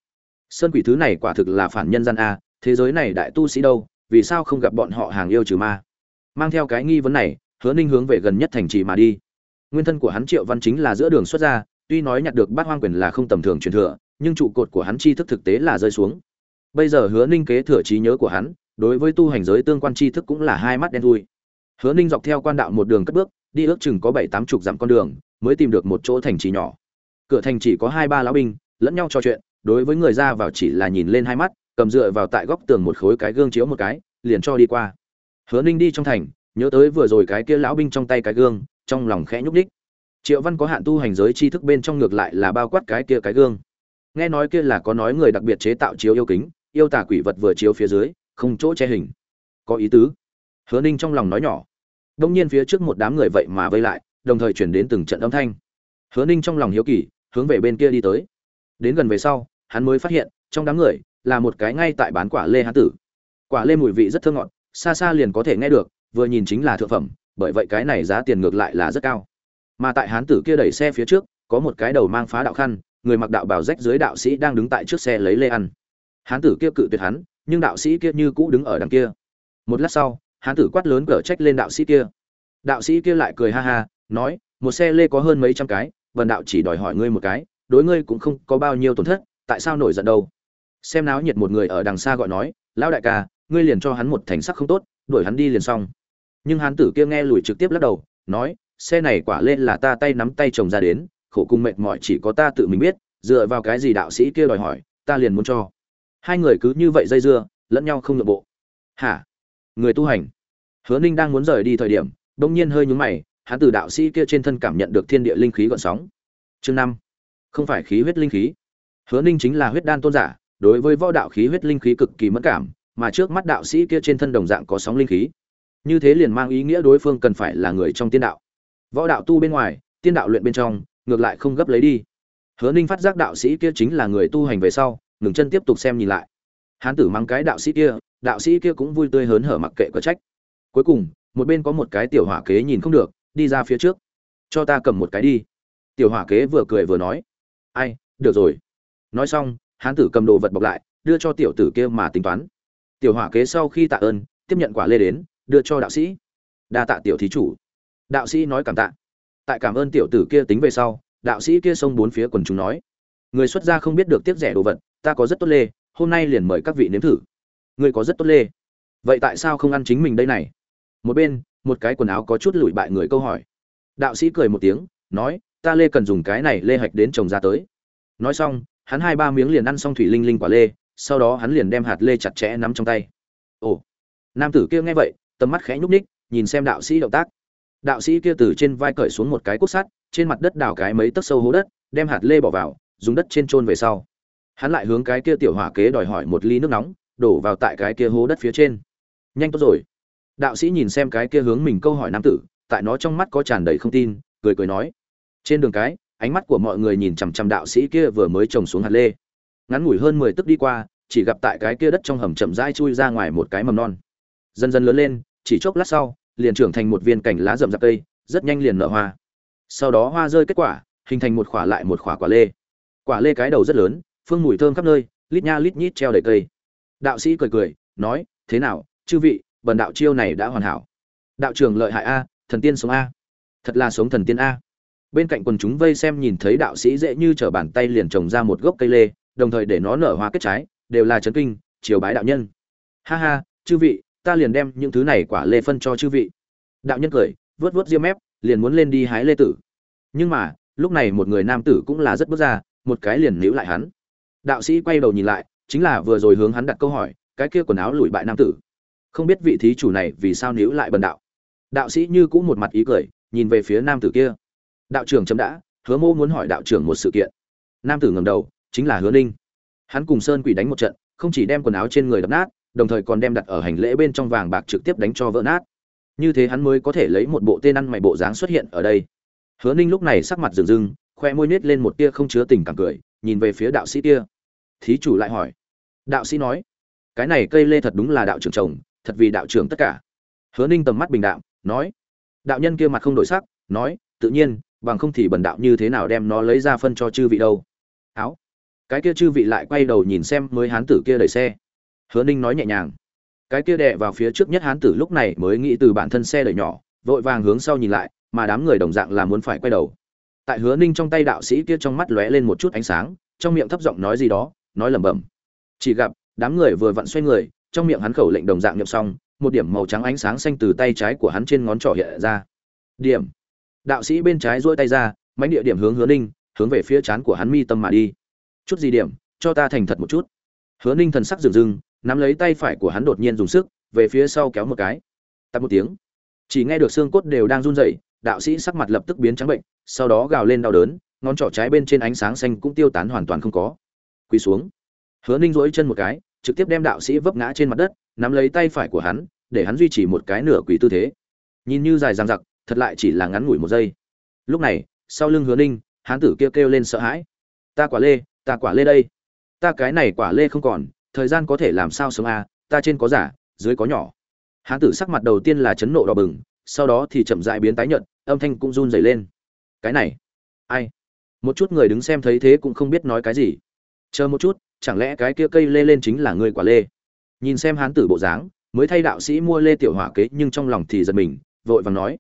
Sơn quỷ thứ này quả thực là phản nhân gian a, thế giới này đại tu sĩ đâu, vì sao không gặp bọn họ hàng yêu trừ ma? Mang theo cái nghi vấn này, hứa ninh hướng về gần nhất thành trì mà đi. Nguyên thân của hắn triệu văn chính là giữa đường xuất ra, tuy nói nhặt được bát hoang quyền là không tầm thường truyền thừa, nhưng trụ cột của hắn tri thức thực tế là rơi xuống. Bây giờ hứa ninh kế thừa trí nhớ của hắn đối với tu hành giới tương quan tri thức cũng là hai mắt đen thui. Hứa ninh dọc theo quan đạo một đường cất bước, đi ước chừng có bảy tám chục dặm con đường, mới tìm được một chỗ thành trì nhỏ. Cửa thành chỉ có hai ba lão binh, lẫn nhau trò chuyện, đối với người ra vào chỉ là nhìn lên hai mắt, cầm dựa vào tại góc tường một khối cái gương chiếu một cái, liền cho đi qua. Hứa ninh đi trong thành, nhớ tới vừa rồi cái kia lão binh trong tay cái gương, trong lòng khẽ nhúc đích triệu văn có hạn tu hành giới tri thức bên trong ngược lại là bao quát cái kia cái gương. Nghe nói kia là có nói người đặc biệt chế tạo chiếu yêu kính, yêu tả quỷ vật vừa chiếu phía dưới không chỗ che hình. Có ý tứ. Hứa ninh trong lòng nói nhỏ. Đông nhiên phía trước một đám người vậy mà vây lại, đồng thời chuyển đến từng trận âm thanh. Hứa ninh trong lòng hiếu kỳ, hướng về bên kia đi tới. Đến gần về sau, hắn mới phát hiện, trong đám người, là một cái ngay tại bán quả lê hán tử. Quả lê mùi vị rất thơ ngọt, xa xa liền có thể nghe được, vừa nhìn chính là thượng phẩm, bởi vậy cái này giá tiền ngược lại là rất cao. Mà tại hán tử kia đẩy xe phía trước, có một cái đầu mang phá đạo khăn, người mặc đạo bào rách dưới đạo sĩ đang đứng tại trước xe lấy lê ăn. Hán tử kia cự tuyệt hắn nhưng đạo sĩ kia như cũ đứng ở đằng kia. Một lát sau, hán tử quát lớn cở trách lên đạo sĩ kia. Đạo sĩ kia lại cười ha ha, nói, một xe lê có hơn mấy trăm cái, vần đạo chỉ đòi hỏi ngươi một cái, đối ngươi cũng không có bao nhiêu tổn thất, tại sao nổi giận đâu? Xem náo nhiệt một người ở đằng xa gọi nói, lão đại ca, ngươi liền cho hắn một thành sắc không tốt, đuổi hắn đi liền xong. Nhưng hán tử kia nghe lùi trực tiếp lắc đầu, nói, xe này quả lên là ta tay nắm tay chồng ra đến, khổ cùng mệt mỏi chỉ có ta tự mình biết, dựa vào cái gì đạo sĩ kia đòi hỏi, ta liền muốn cho hai người cứ như vậy dây dưa, lẫn nhau không nhượng bộ. Hả? Người tu hành. Hứa ninh đang muốn rời đi thời điểm đông nhiên hơi nhúng mày, hắn từ đạo sĩ kia trên thân cảm nhận được thiên địa linh khí gọn sóng. Chương năm. Không phải khí huyết linh khí. Hứa ninh chính là huyết đan tôn giả, đối với võ đạo khí huyết linh khí cực kỳ mất cảm, mà trước mắt đạo sĩ kia trên thân đồng dạng có sóng linh khí. Như thế liền mang ý nghĩa đối phương cần phải là người trong tiên đạo. Võ đạo tu bên ngoài, tiên đạo luyện bên trong, ngược lại không gấp lấy đi. Hứa ninh phát giác đạo sĩ kia chính là người tu hành về sau ngừng chân tiếp tục xem nhìn lại. Hán tử mắng cái đạo sĩ kia, đạo sĩ kia cũng vui tươi hớn hở mặc kệ có trách. Cuối cùng, một bên có một cái tiểu hỏa kế nhìn không được, đi ra phía trước. Cho ta cầm một cái đi. Tiểu hỏa kế vừa cười vừa nói. Ai, được rồi. Nói xong, hán tử cầm đồ vật bọc lại, đưa cho tiểu tử kia mà tính toán. Tiểu hỏa kế sau khi tạ ơn, tiếp nhận quả lê đến, đưa cho đạo sĩ. Đa tạ tiểu thí chủ. Đạo sĩ nói cảm tạ. Tại cảm ơn tiểu tử kia tính về sau, đạo sĩ kia xông bốn phía quần chúng nói. Người xuất gia không biết được tiếc rẻ đồ vật ta có rất tốt lê, hôm nay liền mời các vị nếm thử. Ngươi có rất tốt lê. Vậy tại sao không ăn chính mình đây này? Một bên, một cái quần áo có chút lủi bại người câu hỏi. Đạo sĩ cười một tiếng, nói, ta lê cần dùng cái này lê hạch đến trồng ra tới. Nói xong, hắn hai ba miếng liền ăn xong thủy linh linh quả lê, sau đó hắn liền đem hạt lê chặt chẽ nắm trong tay. Ồ, nam tử kia nghe vậy, tầm mắt khẽ nhúc ních nhìn xem đạo sĩ động tác. Đạo sĩ kia từ trên vai cởi xuống một cái cốt sắt, trên mặt đất đào cái mấy tấc sâu hố đất, đem hạt lê bỏ vào, dùng đất trên trôn về sau hắn lại hướng cái kia tiểu hỏa kế đòi hỏi một ly nước nóng, đổ vào tại cái kia hố đất phía trên. Nhanh tốt rồi. Đạo sĩ nhìn xem cái kia hướng mình câu hỏi nam tử, tại nó trong mắt có tràn đầy không tin, cười cười nói. Trên đường cái, ánh mắt của mọi người nhìn chằm chằm đạo sĩ kia vừa mới trồng xuống hạt lê. Ngắn ngủi hơn mười tức đi qua, chỉ gặp tại cái kia đất trong hầm chậm rãi chui ra ngoài một cái mầm non. Dần dần lớn lên, chỉ chốc lát sau, liền trưởng thành một viên cảnh lá rậm rạp cây, rất nhanh liền nở hoa. Sau đó hoa rơi kết quả, hình thành một khỏa lại một khỏa quả lê. Quả lê cái đầu rất lớn phương mùi thơm khắp nơi, lít nha lít nhít treo đầy cây. Đạo sĩ cười cười, nói, thế nào, chư vị, bần đạo chiêu này đã hoàn hảo. Đạo trưởng lợi hại a, thần tiên sống a. Thật là sống thần tiên a. Bên cạnh quần chúng vây xem nhìn thấy đạo sĩ dễ như trở bàn tay liền trồng ra một gốc cây lê, đồng thời để nó nở hoa kết trái, đều là chấn kinh chiều bái đạo nhân. Ha ha, chư vị, ta liền đem những thứ này quả lê phân cho chư vị. Đạo nhân cười vớt vớt diêm mép, liền muốn lên đi hái lê tử. Nhưng mà, lúc này một người nam tử cũng là rất bước ra, một cái liền níu lại hắn đạo sĩ quay đầu nhìn lại, chính là vừa rồi hướng hắn đặt câu hỏi, cái kia quần áo lùi bại nam tử. Không biết vị thí chủ này vì sao níu lại bần đạo. Đạo sĩ như cũng một mặt ý cười, nhìn về phía nam tử kia. Đạo trưởng chấm đã, hứa mô muốn hỏi đạo trưởng một sự kiện. Nam tử ngầm đầu, chính là hứa ninh. Hắn cùng sơn quỷ đánh một trận, không chỉ đem quần áo trên người đập nát, đồng thời còn đem đặt ở hành lễ bên trong vàng bạc trực tiếp đánh cho vỡ nát. Như thế hắn mới có thể lấy một bộ tên ăn mày bộ dáng xuất hiện ở đây. Hứa ninh lúc này sắc mặt rừng rừng khoe môi nết lên một tia không chứa tình cảm cười, nhìn về phía đạo sĩ kia thí chủ lại hỏi. Đạo sĩ nói, cái này cây lê thật đúng là đạo trưởng trồng thật vì đạo trưởng tất cả. Hứa ninh tầm mắt bình đạo nói, đạo nhân kia mặt không đổi sắc, nói, tự nhiên, bằng không thì bần đạo như thế nào đem nó lấy ra phân cho chư vị đâu. Áo, cái kia chư vị lại quay đầu nhìn xem mới hán tử kia đẩy xe. Hứa ninh nói nhẹ nhàng, cái kia đè vào phía trước nhất hán tử lúc này mới nghĩ từ bản thân xe đẩy nhỏ, vội vàng hướng sau nhìn lại, mà đám người đồng dạng là muốn phải quay đầu. Tại hứa ninh trong tay đạo sĩ kia trong mắt lóe lên một chút ánh sáng, trong miệng thấp giọng nói gì đó nói lẩm bẩm. Chỉ gặp, đám người vừa vặn xoay người, trong miệng hắn khẩu lệnh đồng dạng niệm xong, một điểm màu trắng ánh sáng xanh từ tay trái của hắn trên ngón trỏ hiện ra. Điểm. Đạo sĩ bên trái duỗi tay ra mánh địa điểm hướng hứa ninh, hướng về phía trán của hắn mi tâm mà đi. Chút gì điểm, cho ta thành thật một chút. Hứa ninh thần sắc rừng rừng nắm lấy tay phải của hắn đột nhiên dùng sức, về phía sau kéo một cái. Tắt một tiếng. Chỉ nghe được xương cốt đều đang run rẩy, đạo sĩ sắc mặt lập tức biến trắng bệnh, sau đó gào lên đau đớn, ngón trỏ trái bên trên ánh sáng xanh cũng tiêu tán hoàn toàn không có quỳ xuống. Hứa ninh dỗi chân một cái trực tiếp đem đạo sĩ vấp ngã trên mặt đất nắm lấy tay phải của hắn để hắn duy trì một cái nửa quỳ tư thế. Nhìn như dài dằng dặc thật lại chỉ là ngắn ngủi một giây. Lúc này sau lưng hứa ninh hán tử kêu kêu lên sợ hãi. Ta quả lê ta quả lê đây. Ta cái này quả lê không còn thời gian có thể làm sao sống a à, ta trên có giả dưới có nhỏ. Hán tử sắc mặt đầu tiên là chấn nộ đỏ bừng sau đó thì chậm dại biến tái nhợt âm thanh cũng run rẩy lên. Cái này ai? Một chút người đứng xem thấy thế cũng không biết nói cái gì chờ một chút, chẳng lẽ cái kia cây lê lên chính là người quả lê? Nhìn xem hán tử bộ dáng, mới thay đạo sĩ mua lê tiểu hỏa kế nhưng trong lòng thì giật mình, vội vàng nói,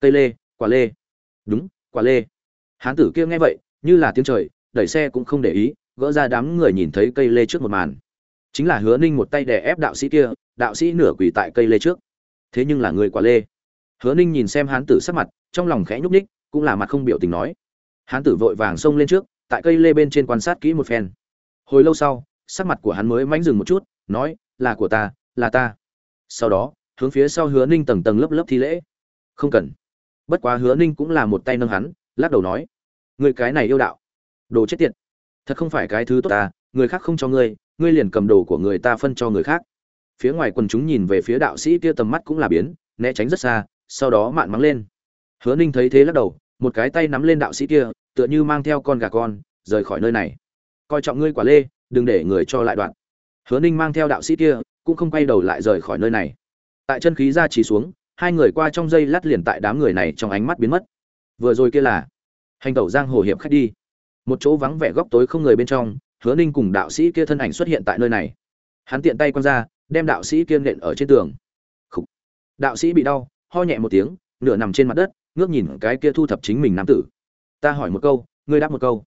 cây lê, quả lê. Đúng, quả lê. Hán tử kia nghe vậy, như là tiếng trời, đẩy xe cũng không để ý, gỡ ra đám người nhìn thấy cây lê trước một màn. Chính là hứa ninh một tay đè ép đạo sĩ kia, đạo sĩ nửa quỳ tại cây lê trước. Thế nhưng là người quả lê. Hứa ninh nhìn xem hán tử sắc mặt, trong lòng khẽ nhúc ních cũng là mặt không biểu tình nói. Hán tử vội vàng xông lên trước, tại cây lê bên trên quan sát kỹ một phen hồi lâu sau, sắc mặt của hắn mới mánh dừng một chút, nói, là của ta, là ta. Sau đó, hướng phía sau hứa ninh tầng tầng lớp lớp thi lễ. Không cần. Bất quá hứa ninh cũng là một tay nâng hắn, lắc đầu nói người cái này yêu đạo, đồ chết tiệt. Thật không phải cái thứ tốt ta, người khác không cho ngươi ngươi liền cầm đồ của người ta phân cho người khác. Phía ngoài quần chúng nhìn về phía đạo sĩ kia tầm mắt cũng là biến, né tránh rất xa, sau đó mạn mắng lên. Hứa ninh thấy thế lắc đầu, một cái tay nắm lên đạo sĩ kia, tựa như mang theo con gà con, rời khỏi nơi này coi trọng ngươi quả lê, đừng để người cho lại đoạn. Hứa ninh mang theo đạo sĩ kia, cũng không quay đầu lại rời khỏi nơi này. Tại chân khí ra chỉ xuống, hai người qua trong dây lát liền tại đám người này trong ánh mắt biến mất. Vừa rồi kia là hành tẩu giang hồ hiệp khách đi. Một chỗ vắng vẻ góc tối không người bên trong, hứa ninh cùng đạo sĩ kia thân ảnh xuất hiện tại nơi này. Hắn tiện tay quăng ra, đem đạo sĩ kia nện ở trên tường. Khủ. đạo sĩ bị đau, ho nhẹ một tiếng, nửa nằm trên mặt đất, ngước nhìn cái kia thu thập chính mình nam tử. Ta hỏi một câu, ngươi đáp một câu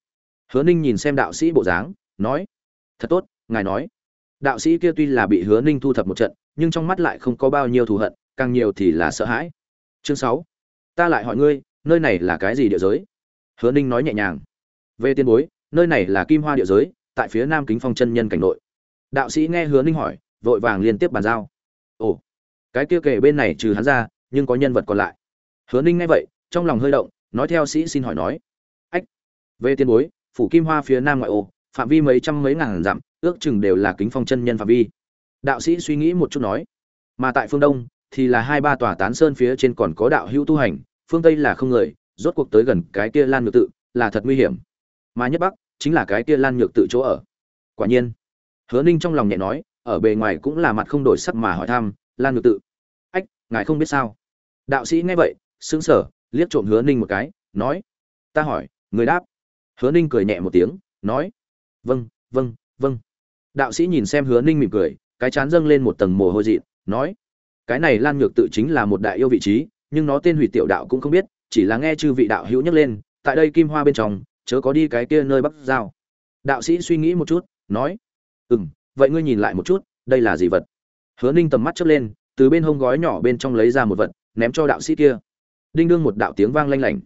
hứa ninh nhìn xem đạo sĩ bộ dáng, nói, thật tốt, ngài nói. Đạo sĩ kia tuy là bị hứa ninh thu thập một trận, nhưng trong mắt lại không có bao nhiêu thù hận, càng nhiều thì là sợ hãi. Chương sáu, ta lại hỏi ngươi, nơi này là cái gì địa giới? Hứa ninh nói nhẹ nhàng, về tiền bối, nơi này là kim hoa địa giới, tại phía nam kính phong chân nhân cảnh nội. Đạo sĩ nghe hứa ninh hỏi, vội vàng liên tiếp bàn giao, ồ, cái kia kể bên này trừ hắn ra, nhưng có nhân vật còn lại. Hứa ninh nghe vậy, trong lòng hơi động, nói theo sĩ xin hỏi nói, ách, về tiền bối phủ kim hoa phía nam ngoại ô, phạm vi mấy trăm mấy ngàn dặm, ước chừng đều là kính phong chân nhân phạm vi. Đạo sĩ suy nghĩ một chút nói, mà tại phương đông thì là hai ba tòa tán sơn phía trên còn có đạo hữu tu hành, phương tây là không người, rốt cuộc tới gần cái kia lan nhược tự là thật nguy hiểm. Mà nhất bắc chính là cái kia lan nhược tự chỗ ở. Quả nhiên, hứa ninh trong lòng nhẹ nói, ở bề ngoài cũng là mặt không đổi sắc mà hỏi thăm, lan nhược tự, ách, ngài không biết sao? Đạo sĩ nghe vậy, sững sờ, liếc trộm hứa ninh một cái, nói, ta hỏi, người đáp hứa ninh cười nhẹ một tiếng, nói vâng vâng vâng. Đạo sĩ nhìn xem hứa ninh mỉm cười, cái chán dâng lên một tầng mồ hôi dị nói, cái này lan nhược tự chính là một đại yêu vị trí, nhưng nó tên hủy tiểu đạo cũng không biết, chỉ là nghe chư vị đạo hữu nhắc lên, tại đây kim hoa bên trong, chớ có đi cái kia nơi bắc giao. Đạo sĩ suy nghĩ một chút, nói ừ m vậy ngươi nhìn lại một chút, đây là gì vật? Hứa ninh tầm mắt chớp lên, từ bên hông gói nhỏ bên trong lấy ra một vật, ném cho đạo sĩ kia. Đinh đương một đạo tiếng vang lanh lảnh.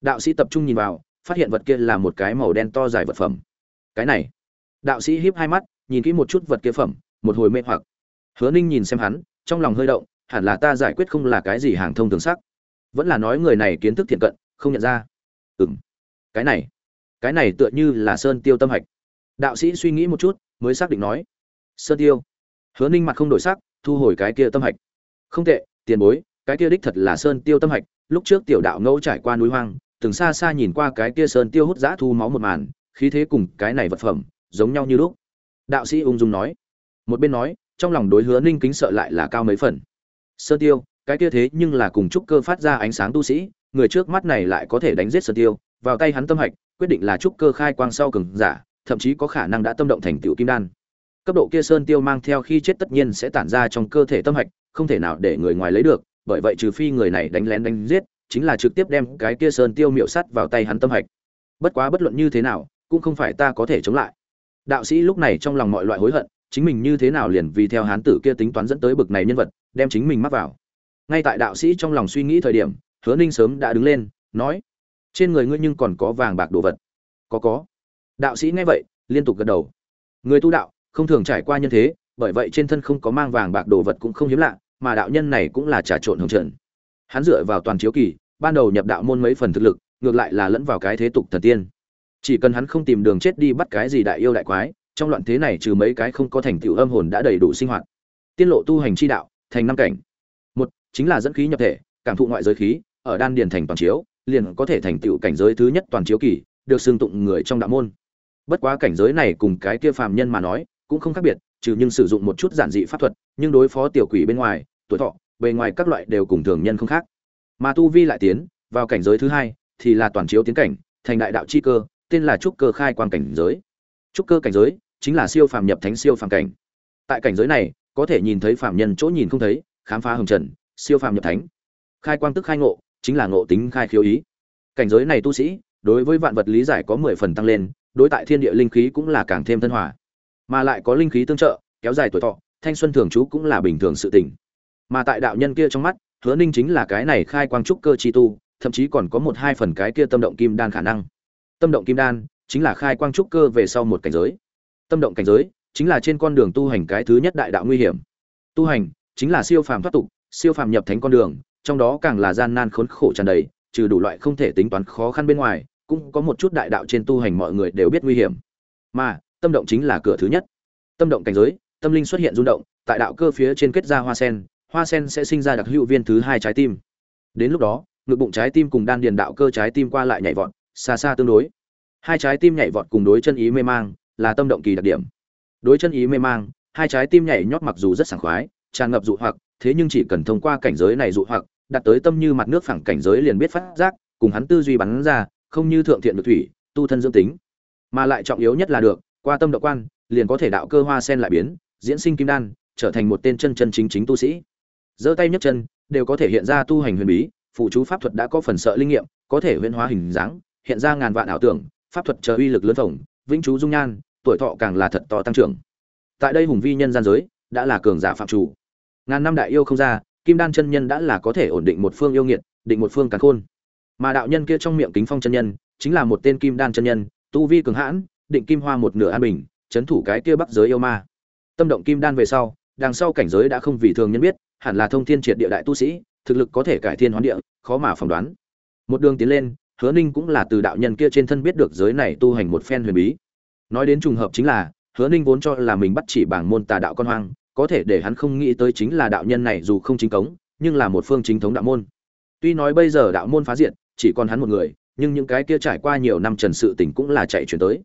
Đạo sĩ tập trung nhìn vào phát hiện vật kia là một cái màu đen to dài vật phẩm. Cái này. Đạo sĩ hiếp hai mắt, nhìn kỹ một chút vật kia phẩm, một hồi mê hoặc. Hứa ninh nhìn xem hắn, trong lòng hơi động, hẳn là ta giải quyết không là cái gì hàng thông thường sắc. Vẫn là nói người này kiến thức thiện cận, không nhận ra. Ừ m cái này. Cái này tựa như là sơn tiêu tâm hạch. Đạo sĩ suy nghĩ một chút, mới xác định nói. Sơn tiêu. Hứa ninh mặt không đổi sắc, thu hồi cái kia tâm hạch. Không tệ, tiền bối, cái kia đích thật là sơn tiêu tâm hạch, lúc trước tiểu đạo ngẫu trải qua núi hoang từng xa xa nhìn qua cái kia sơn tiêu hút dã thu máu một màn, khí thế cùng cái này vật phẩm giống nhau như lúc. Đạo sĩ ung dung nói. Một bên nói, trong lòng đối hứa ninh kính sợ lại là cao mấy phần. Sơn tiêu, cái kia thế nhưng là cùng trúc cơ phát ra ánh sáng tu sĩ, người trước mắt này lại có thể đánh giết sơn tiêu, vào tay hắn tâm hạch, quyết định là trúc cơ khai quang sau cường giả, thậm chí có khả năng đã tâm động thành tựu kim đan. Cấp độ kia sơn tiêu mang theo khi chết tất nhiên sẽ tản ra trong cơ thể tâm hạch, không thể nào để người ngoài lấy được, bởi vậy trừ phi người này đánh lén đánh giết chính là trực tiếp đem cái kia sơn tiêu miệu sắt vào tay hắn tâm hạch. Bất quá bất luận như thế nào, cũng không phải ta có thể chống lại. Đạo sĩ lúc này trong lòng mọi loại hối hận, chính mình như thế nào liền vì theo hán tử kia tính toán dẫn tới bực này nhân vật, đem chính mình mắc vào. Ngay tại đạo sĩ trong lòng suy nghĩ thời điểm, hứa ninh sớm đã đứng lên, nói, trên người ngươi nhưng còn có vàng bạc đồ vật. Có có. Đạo sĩ nghe vậy, liên tục gật đầu. Người tu đạo, không thường trải qua nhân thế, bởi vậy trên thân không có mang vàng bạc đồ vật cũng không hiếm lạ, mà đạo nhân này cũng là trà trộn hồng trần. Hắn dựa vào toàn chiếu kỳ ban đầu nhập đạo môn mấy phần thực lực, ngược lại là lẫn vào cái thế tục thần tiên. Chỉ cần hắn không tìm đường chết đi bắt cái gì đại yêu đại quái, trong loạn thế này trừ mấy cái không có thành tựu âm hồn đã đầy đủ sinh hoạt. Tiên lộ tu hành chi đạo, thành năm cảnh. Một, chính là dẫn khí nhập thể, cảm thụ ngoại giới khí, ở đan điền thành toàn chiếu, liền có thể thành tựu cảnh giới thứ nhất toàn chiếu kỳ, được xưng tụng người trong đạo môn. Bất quá cảnh giới này cùng cái kia phàm nhân mà nói, cũng không khác biệt, trừ nhưng sử dụng một chút giản dị pháp thuật, nhưng đối phó tiểu quỷ bên ngoài, tuổi thọ, bề ngoài các loại đều cùng thường nhân không khác mà tu vi lại tiến vào cảnh giới thứ hai thì là toàn chiếu tiến cảnh, thành đại đạo chi cơ, tên là trúc cơ khai quang cảnh giới. Trúc cơ cảnh giới chính là siêu phàm nhập thánh siêu phàm cảnh. Tại cảnh giới này, có thể nhìn thấy phàm nhân chỗ nhìn không thấy, khám phá hồng trần, siêu phàm nhập thánh. Khai quang tức khai ngộ, chính là ngộ tính khai khiếu ý. Cảnh giới này tu sĩ, đối với vạn vật lý giải có mười phần tăng lên, đối tại thiên địa linh khí cũng là càng thêm thân hòa. Mà lại có linh khí tương trợ, kéo dài tuổi thọ, thanh xuân thường trú cũng là bình thường sự tình. Mà tại đạo nhân kia trong mắt hứa ninh chính là cái này khai quang trúc cơ chi tu, thậm chí còn có một hai phần cái kia tâm động kim đan khả năng. Tâm động kim đan chính là khai quang trúc cơ về sau một cảnh giới. Tâm động cảnh giới chính là trên con đường tu hành cái thứ nhất đại đạo nguy hiểm. Tu hành chính là siêu phàm thoát tục, siêu phàm nhập thánh con đường, trong đó càng là gian nan khốn khổ tràn đầy, trừ đủ loại không thể tính toán khó khăn bên ngoài, cũng có một chút đại đạo trên tu hành mọi người đều biết nguy hiểm. Mà, tâm động chính là cửa thứ nhất. Tâm động cảnh giới, tâm linh xuất hiện rung động, tại đạo cơ phía trên kết ra hoa sen hoa sen sẽ sinh ra đặc hữu viên thứ hai trái tim. Đến lúc đó, ngực bụng trái tim cùng đan điền đạo cơ trái tim qua lại nhảy vọt, xa xa tương đối. Hai trái tim nhảy vọt cùng đối chân ý mê mang là tâm động kỳ đặc điểm. Đối chân ý mê mang, hai trái tim nhảy nhót mặc dù rất sảng khoái, tràn ngập dụ hoặc, thế nhưng chỉ cần thông qua cảnh giới này dụ hoặc, đặt tới tâm như mặt nước phẳng cảnh giới liền biết phát giác, cùng hắn tư duy bắn ra, không như thượng thiện được thủy, tu thân dương tính. Mà lại trọng yếu nhất là được, qua tâm động quan, liền có thể đạo cơ hoa sen lại biến, diễn sinh kim đan, trở thành một tên chân chân chính chính tu sĩ giơ tay nhấc chân, đều có thể hiện ra tu hành huyền bí, phụ chú pháp thuật đã có phần sợ linh nghiệm, có thể huyễn hóa hình dáng, hiện ra ngàn vạn ảo tưởng, pháp thuật chờ uy lực lớn phồng, vĩnh chú dung nhan, tuổi thọ càng là thật to tăng trưởng. Tại đây hùng vi nhân gian giới, đã là cường giả phạm chủ. Ngàn năm đại yêu không ra, kim đan chân nhân đã là có thể ổn định một phương yêu nghiệt, định một phương càn khôn. Mà đạo nhân kia trong miệng kính phong chân nhân, chính là một tên kim đan chân nhân, tu vi cường hãn, định kim hoa một nửa an bình, chấn thủ cái kia bắc giới yêu ma. Tâm động kim đan về sau, đằng sau cảnh giới đã không vì thường nhân biết hẳn là thông thiên triệt địa đại tu sĩ, thực lực có thể cải thiên hoán địa, khó mà phỏng đoán. Một đường tiến lên, hứa ninh cũng là từ đạo nhân kia trên thân biết được giới này tu hành một phen huyền bí. Nói đến trùng hợp chính là, hứa ninh vốn cho là mình bắt chỉ bảng môn tà đạo con hoang, có thể để hắn không nghĩ tới chính là đạo nhân này dù không chính cống, nhưng là một phương chính thống đạo môn. Tuy nói bây giờ đạo môn phá diện chỉ còn hắn một người, nhưng những cái kia trải qua nhiều năm trần sự tình cũng là chạy chuyển tới.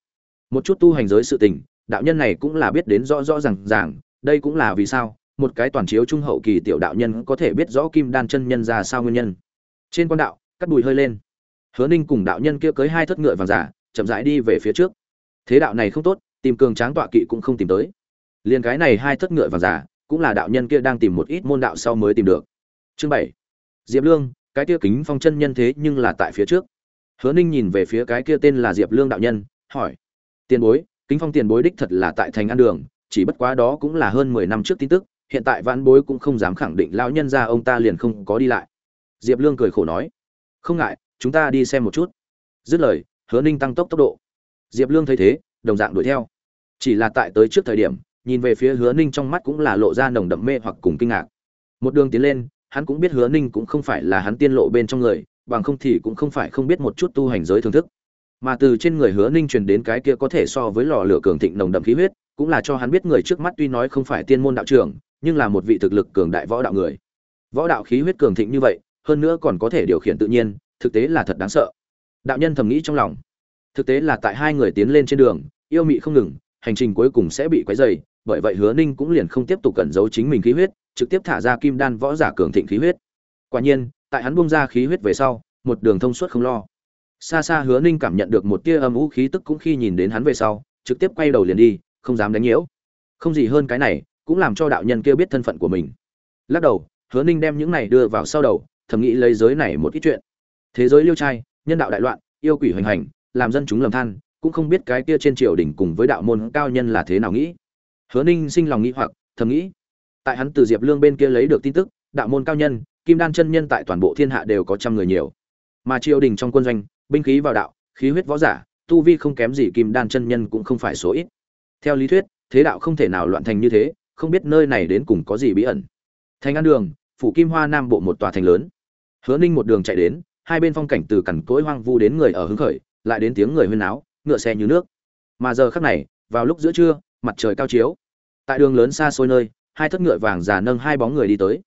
Một chút tu hành giới sự tình, đạo nhân này cũng là biết đến rõ rõ ràng ràng, đây cũng là vì sao một cái toàn chiếu trung hậu kỳ tiểu đạo nhân có thể biết rõ kim đan chân nhân ra sao nguyên nhân. Trên quan đạo, cắt đùi hơi lên. Hứa ninh cùng đạo nhân kia cưới hai thất ngựa vàng giả, chậm rãi đi về phía trước. Thế đạo này không tốt, tìm cường tráng tọa kỵ cũng không tìm tới. Liền cái này hai thất ngựa vàng giả, cũng là đạo nhân kia đang tìm một ít môn đạo sau mới tìm được. Chương bảy. Diệp lương, cái kia kính phong chân nhân thế nhưng là tại phía trước. Hứa ninh nhìn về phía cái kia tên là diệp lương đạo nhân, hỏi. Tiền bối, kính phong tiền bối đích thật là tại thành an đường, chỉ bất quá đó cũng là hơn mười năm trước tin tức hiện tại vãn bối cũng không dám khẳng định lão nhân ra ông ta liền không có đi lại. Diệp lương cười khổ nói, không ngại, chúng ta đi xem một chút. Dứt lời, hứa ninh tăng tốc tốc độ. Diệp lương thấy thế, đồng dạng đuổi theo. Chỉ là tại tới trước thời điểm, nhìn về phía hứa ninh trong mắt cũng là lộ ra nồng đậm mê hoặc cùng kinh ngạc. Một đường tiến lên, hắn cũng biết hứa ninh cũng không phải là hắn tiên lộ bên trong người, bằng không thì cũng không phải không biết một chút tu hành giới thưởng thức. Mà từ trên người hứa ninh truyền đến cái kia có thể so với lò lửa cường thịnh nồng đậm khí huyết, cũng là cho hắn biết người trước mắt tuy nói không phải tiên môn đạo trưởng nhưng là một vị thực lực cường đại võ đạo người. Võ đạo khí huyết cường thịnh như vậy, hơn nữa còn có thể điều khiển tự nhiên, thực tế là thật đáng sợ. Đạo nhân thầm nghĩ trong lòng. Thực tế là tại hai người tiến lên trên đường, yêu mị không ngừng, hành trình cuối cùng sẽ bị quấy dày bởi vậy hứa ninh cũng liền không tiếp tục cẩn giấu chính mình khí huyết, trực tiếp thả ra kim đan võ giả cường thịnh khí huyết. Quả nhiên, tại hắn bung ra khí huyết về sau, một đường thông suốt không lo. Xa xa hứa ninh cảm nhận được một tia âm u khí tức cũng khi nhìn đến hắn về sau, trực tiếp quay đầu liền đi, không dám đánh nhiễu. Không gì hơn cái này cũng làm cho đạo nhân kia biết thân phận của mình. Lắc đầu, hứa ninh đem những này đưa vào sau đầu, thầm nghĩ lấy giới này một ít chuyện. Thế giới liêu trai, nhân đạo đại loạn, yêu quỷ hoành hành, làm dân chúng lầm than, cũng không biết cái kia trên triều đình cùng với đạo môn cao nhân là thế nào nghĩ. Hứa ninh sinh lòng nghĩ hoặc, thầm nghĩ. Tại hắn từ diệp lương bên kia lấy được tin tức, đạo môn cao nhân, kim đan chân nhân tại toàn bộ thiên hạ đều có trăm người nhiều. Mà triều đình trong quân doanh, binh khí vào đạo, khí huyết võ giả, tu vi không kém gì kim đan chân nhân cũng không phải số ít. Theo lý thuyết, thế đạo không thể nào loạn thành như thế không biết nơi này đến cùng có gì bí ẩn. Thành an đường, phủ kim hoa nam bộ một tòa thành lớn. Hứa ninh một đường chạy đến, hai bên phong cảnh từ cằn cỗi hoang vu đến người ở hứng khởi, lại đến tiếng người huyên náo, ngựa xe như nước. Mà giờ khắc này, vào lúc giữa trưa, mặt trời cao chiếu. Tại đường lớn xa xôi nơi, hai thất ngựa vàng già nâng hai bóng người đi tới.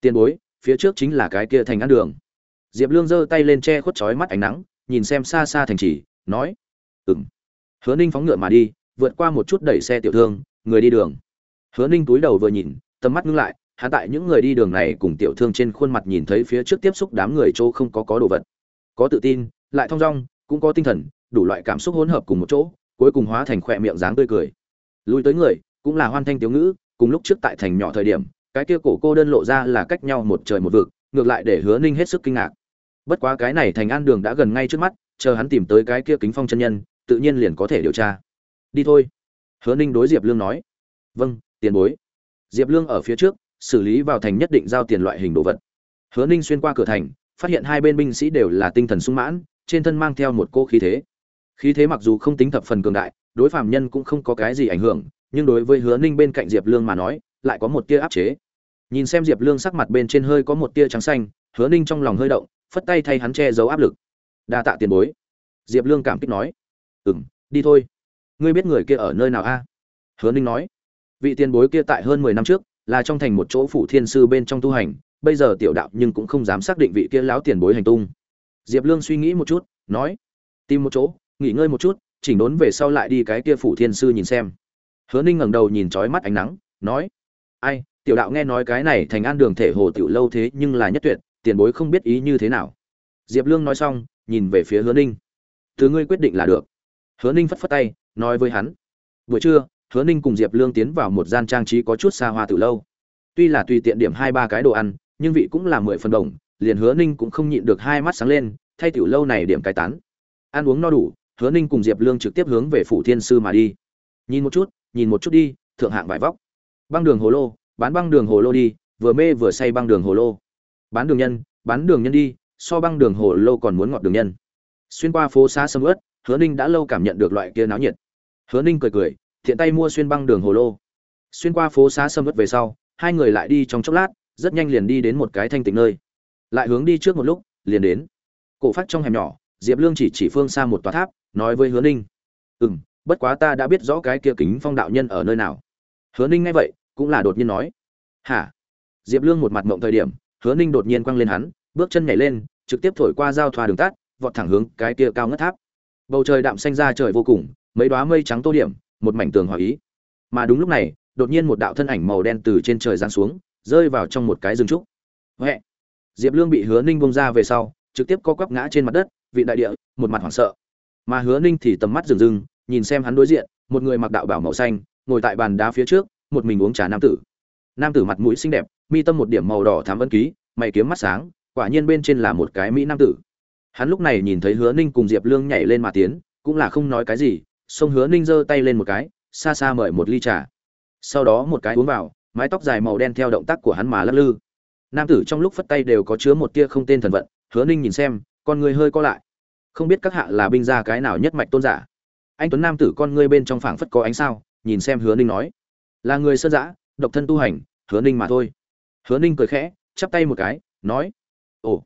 Tiền bối, phía trước chính là cái kia thành ăn đường. Diệp lương giơ tay lên che khuất chói mắt ánh nắng, nhìn xem xa xa thành trì, nói ừng hứa ninh phóng ngựa mà đi, vượt qua một chút đẩy xe tiểu thương, người đi đường hứa ninh túi đầu vừa nhìn, tầm mắt ngưng lại, hắn tại những người đi đường này cùng tiểu thương trên khuôn mặt nhìn thấy phía trước tiếp xúc đám người chỗ không có có đồ vật. Có tự tin, lại thong dong, cũng có tinh thần, đủ loại cảm xúc hỗn hợp cùng một chỗ, cuối cùng hóa thành khỏe miệng dáng tươi cười. Lui tới người, cũng là hoan thanh tiếu ngữ, cùng lúc trước tại thành nhỏ thời điểm, cái kia cổ cô đơn lộ ra là cách nhau một trời một vực, ngược lại để hứa ninh hết sức kinh ngạc. Bất quá cái này thành an đường đã gần ngay trước mắt, chờ hắn tìm tới cái kia kính phong chân nhân, tự nhiên liền có thể điều tra. Đi thôi. Hứa ninh đối diệp lương nói. Vâng tiền bối. Diệp lương ở phía trước, xử lý vào thành nhất định giao tiền loại hình đồ vật. Hứa ninh xuyên qua cửa thành, phát hiện hai bên binh sĩ đều là tinh thần sung mãn, trên thân mang theo một cô khí thế. Khí thế mặc dù không tính thập phần cường đại, đối phạm nhân cũng không có cái gì ảnh hưởng, nhưng đối với hứa ninh bên cạnh diệp lương mà nói, lại có một tia áp chế. Nhìn xem diệp lương sắc mặt bên trên hơi có một tia trắng xanh, hứa ninh trong lòng hơi động, phất tay thay hắn che giấu áp lực. Đa tạ tiền bối. Diệp lương cảm kích nói. Ừ m đi thôi. Ngươi biết người kia ở nơi nào a? Hứa ninh nói vị tiền bối kia tại hơn mười năm trước là trong thành một chỗ phủ thiên sư bên trong tu hành, bây giờ tiểu đạo nhưng cũng không dám xác định vị kia lão tiền bối hành tung. Diệp lương suy nghĩ một chút, nói, tìm một chỗ, nghỉ ngơi một chút, chỉnh đốn về sau lại đi cái kia phủ thiên sư nhìn xem. Hứa ninh ngẩng đầu nhìn trói mắt ánh nắng, nói, ai, tiểu đạo nghe nói cái này thành an đường thể hồ tiểu lâu thế nhưng là nhất tuyệt, tiền bối không biết ý như thế nào. Diệp lương nói xong, nhìn về phía hứa ninh, thứ ngươi quyết định là được. Hứa ninh phất phất tay, nói với hắn, buổi trưa hứa ninh cùng diệp lương tiến vào một gian trang trí có chút xa hoa từ lâu. Tuy là tùy tiện điểm hai ba cái đồ ăn, nhưng vị cũng là mười phần đồng, liền hứa ninh cũng không nhịn được hai mắt sáng lên, thay tiểu lâu này điểm cái tán. Ăn uống no đủ, hứa ninh cùng diệp lương trực tiếp hướng về phủ thiên sư mà đi. Nhìn một chút, nhìn một chút đi, thượng hạng vải vóc. Băng đường hồ lô, bán băng đường hồ lô đi, vừa mê vừa say băng đường hồ lô. Bán đường nhân, bán đường nhân đi, so băng đường hồ lô còn muốn ngọt đường nhân. Xuyên qua phố xá sầm ướt hứa ninh đã lâu cảm nhận được loại kia náo nhiệt. Hứa ninh cười cười thiện tay mua xuyên băng đường hồ lô. Xuyên qua phố xá sầm vất về sau, hai người lại đi trong chốc lát, rất nhanh liền đi đến một cái thanh tịnh nơi. Lại hướng đi trước một lúc, liền đến. Cổ phát trong hẻm nhỏ, diệp lương chỉ chỉ phương xa một tòa tháp, nói với hứa ninh. Ừ m bất quá ta đã biết rõ cái kia kính phong đạo nhân ở nơi nào. Hứa ninh nghe vậy, cũng là đột nhiên nói. Hả? Diệp lương một mặt mộng thời điểm, hứa ninh đột nhiên quăng lên hắn, bước chân nhảy lên, trực tiếp thổi qua giao thoa đường tắt, vọt thẳng hướng cái kia cao ngất tháp. Bầu trời đạm xanh ra trời vô cùng, mấy đoá mây trắng tô điểm một mảnh tường hòa ý. Mà đúng lúc này, đột nhiên một đạo thân ảnh màu đen từ trên trời giáng xuống, rơi vào trong một cái rừng trúc. Huệ! Diệp lương bị hứa ninh bông ra về sau, trực tiếp co quắp ngã trên mặt đất, vị đại địa, một mặt hoảng sợ. Mà hứa ninh thì tầm mắt rừng rừng, nhìn xem hắn đối diện, một người mặc đạo bảo màu xanh, ngồi tại bàn đá phía trước, một mình uống trà nam tử. Nam tử mặt mũi xinh đẹp, mi tâm một điểm màu đỏ thám ân ký, mày kiếm mắt sáng, quả nhiên bên trên là một cái mỹ nam tử. Hắn lúc này nhìn thấy hứa ninh cùng diệp lương nhảy lên mà tiến, cũng là không nói cái gì sông hứa ninh giơ tay lên một cái, xa xa mời một ly trà. Sau đó một cái uống vào, mái tóc dài màu đen theo động tác của hắn mà lắc lư. Nam tử trong lúc phất tay đều có chứa một tia không tên thần vận, hứa ninh nhìn xem, con người hơi co lại. Không biết các hạ là binh gia cái nào nhất mạch tôn giả. Anh tuấn nam tử con ngươi bên trong phảng phất có ánh sao, nhìn xem hứa ninh nói, là người sơn giã, độc thân tu hành, hứa ninh mà thôi. Hứa ninh cười khẽ, chắp tay một cái, nói, ồ,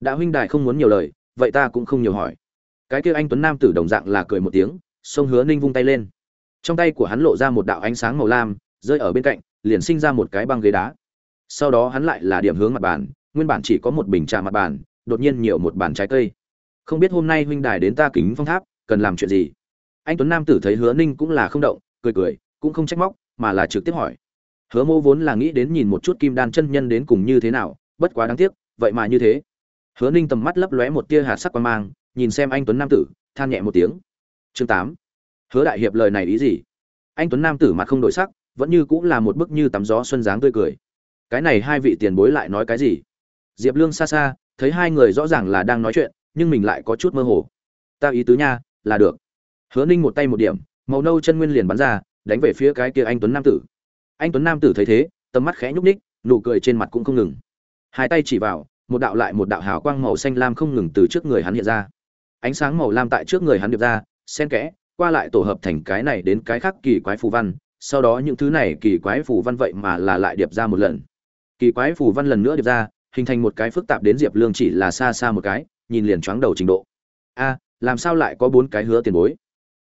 đã huynh đại không muốn nhiều lời, vậy ta cũng không nhiều hỏi. Cái kia anh tuấn nam tử đồng dạng là cười một tiếng sông hứa ninh vung tay lên. Trong tay của hắn lộ ra một đạo ánh sáng màu lam, rơi ở bên cạnh, liền sinh ra một cái băng ghế đá. Sau đó hắn lại là điểm hướng mặt bàn, nguyên bản chỉ có một bình trà mặt bàn, đột nhiên nhiều một bàn trái cây. Không biết hôm nay huynh đài đến ta kính phong tháp, cần làm chuyện gì? Anh tuấn nam tử thấy hứa ninh cũng là không động, cười cười, cũng không trách móc, mà là trực tiếp hỏi. Hứa mô vốn là nghĩ đến nhìn một chút kim đan chân nhân đến cùng như thế nào, bất quá đáng tiếc, vậy mà như thế. Hứa ninh tầm mắt lấp lóe một tia hạt sắc qua mang, nhìn xem anh tuấn nam tử, than nhẹ một tiếng chương tám. Hứa đại hiệp lời này ý gì? Anh tuấn nam tử mặt không đổi sắc, vẫn như cũng là một bức như tắm gió xuân dáng tươi cười. Cái này hai vị tiền bối lại nói cái gì? Diệp lương xa xa, thấy hai người rõ ràng là đang nói chuyện, nhưng mình lại có chút mơ hồ. Ta ý tứ nha, là được. Hứa ninh một tay một điểm, màu nâu chân nguyên liền bắn ra, đánh về phía cái kia anh tuấn nam tử. Anh tuấn nam tử thấy thế, tầm mắt khẽ nhúc ních nụ cười trên mặt cũng không ngừng. Hai tay chỉ vào, một đạo lại một đạo hào quang màu xanh lam không ngừng từ trước người hắn hiện ra. Ánh sáng màu lam tại trước người hắn điệp ra xen kẽ, qua lại tổ hợp thành cái này đến cái khác kỳ quái phù văn, sau đó những thứ này kỳ quái phù văn vậy mà là lại điệp ra một lần. Kỳ quái phù văn lần nữa điệp ra, hình thành một cái phức tạp đến diệp lương chỉ là xa xa một cái, nhìn liền choáng đầu trình độ. A, làm sao lại có bốn cái hứa tiền bối?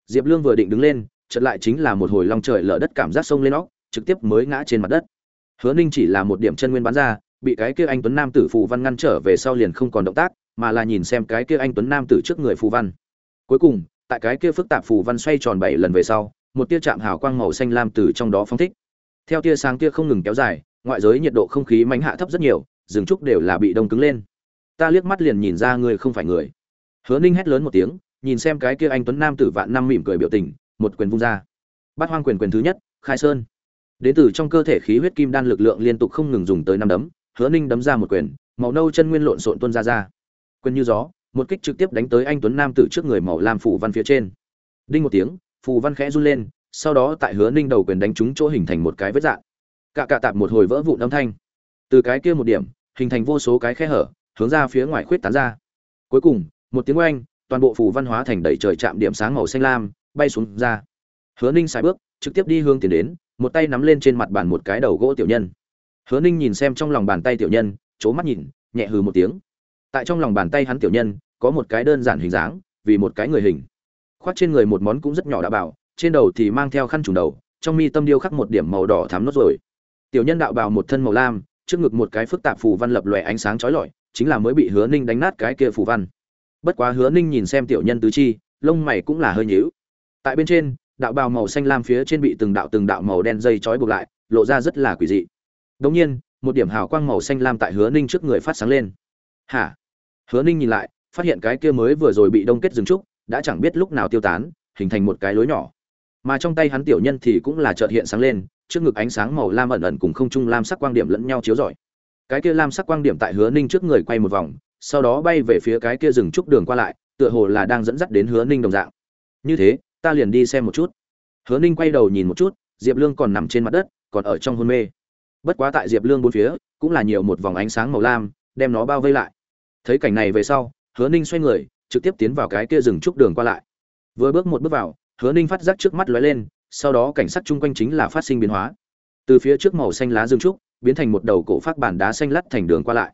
Diệp lương vừa định đứng lên, chợt lại chính là một hồi long trời lở đất cảm giác sông lên óc, trực tiếp mới ngã trên mặt đất. Hứa ninh chỉ là một điểm chân nguyên bắn ra, bị cái kia anh tuấn nam tử phù văn ngăn trở về sau liền không còn động tác, mà là nhìn xem cái kia anh tuấn nam tử trước người phù văn. Cuối cùng tại cái kia phức tạp phù văn xoay tròn bảy lần về sau, một tia chạm hào quang màu xanh lam từ trong đó phóng thích. Theo tia sáng tia không ngừng kéo dài, ngoại giới nhiệt độ không khí mánh hạ thấp rất nhiều, rừng trúc đều là bị đông cứng lên. Ta liếc mắt liền nhìn ra người không phải người. Hứa ninh hét lớn một tiếng, nhìn xem cái kia anh tuấn nam tử vạn năm mỉm cười biểu tình, một quyền vung ra. Bắt hoang quyền quyền thứ nhất, khai sơn. Đến từ trong cơ thể khí huyết kim đan lực lượng liên tục không ngừng dùng tới năm đấm, hứa ninh đấm ra một quyền, màu nâu chân nguyên lộn xộn tuôn ra ra. Quyền như gió một kích trực tiếp đánh tới anh tuấn nam tử trước người màu lam phủ văn phía trên. Đinh một tiếng, phù văn khẽ run lên, sau đó tại hứa ninh đầu quyền đánh trúng chỗ hình thành một cái vết dạng. Cạ cạ tạp một hồi vỡ vụn âm thanh. Từ cái kia một điểm, hình thành vô số cái khe hở, hướng ra phía ngoài khuyết tán ra. Cuối cùng, một tiếng oanh, toàn bộ phù văn hóa thành đầy trời chạm điểm sáng màu xanh lam, bay xuống ra. Hứa ninh xài bước, trực tiếp đi hướng tiến đến, một tay nắm lên trên mặt bàn một cái đầu gỗ tiểu nhân. Hứa ninh nhìn xem trong lòng bàn tay tiểu nhân, c mắt nhìn, nhẹ hừ một tiếng. Tại trong lòng bàn tay hắn tiểu nhân có một cái đơn giản hình dáng, vì một cái người hình. Khoác trên người một món cũng rất nhỏ đã bảo, trên đầu thì mang theo khăn trùng đầu, trong mi tâm điêu khắc một điểm màu đỏ thắm nốt rồi tiểu nhân đạo bào một thân màu lam, trước ngực một cái phức tạp phù văn lập lòe ánh sáng chói lọi, chính là mới bị hứa ninh đánh nát cái kia phù văn. Bất quá hứa ninh nhìn xem tiểu nhân tứ chi, lông mày cũng là hơi nhíu. Tại bên trên, đạo bào màu xanh lam phía trên bị từng đạo từng đạo màu đen dây chói buộc lại, lộ ra rất là quỷ dị. Đống nhiên, một điểm hào quang màu xanh lam tại hứa ninh trước người phát sáng lên. Hả? Hứa ninh nhìn lại phát hiện cái kia mới vừa rồi bị đông kết dừng trúc, đã chẳng biết lúc nào tiêu tán, hình thành một cái lối nhỏ. Mà trong tay hắn tiểu nhân thì cũng là chợt hiện sáng lên, trước ngực ánh sáng màu lam ẩn ẩn cùng không trung lam sắc quang điểm lẫn nhau chiếu rọi. Cái kia lam sắc quang điểm tại hứa ninh trước người quay một vòng, sau đó bay về phía cái kia rừng trúc đường qua lại, tựa hồ là đang dẫn dắt đến hứa ninh đồng dạng. Như thế, ta liền đi xem một chút. Hứa ninh quay đầu nhìn một chút, diệp lương còn nằm trên mặt đất, còn ở trong hôn mê. Bất quá tại diệp lương bốn phía, cũng là nhiều một vòng ánh sáng màu lam, đem nó bao vây lại. Thấy cảnh này về sau hứa ninh xoay người, trực tiếp tiến vào cái kia rừng trúc đường qua lại. Vừa bước một bước vào, hứa ninh phát giác trước mắt lóe lên, sau đó cảnh sát chung quanh chính là phát sinh biến hóa. Từ phía trước màu xanh lá rừng trúc, biến thành một đầu cổ phát bản đá xanh lắt thành đường qua lại.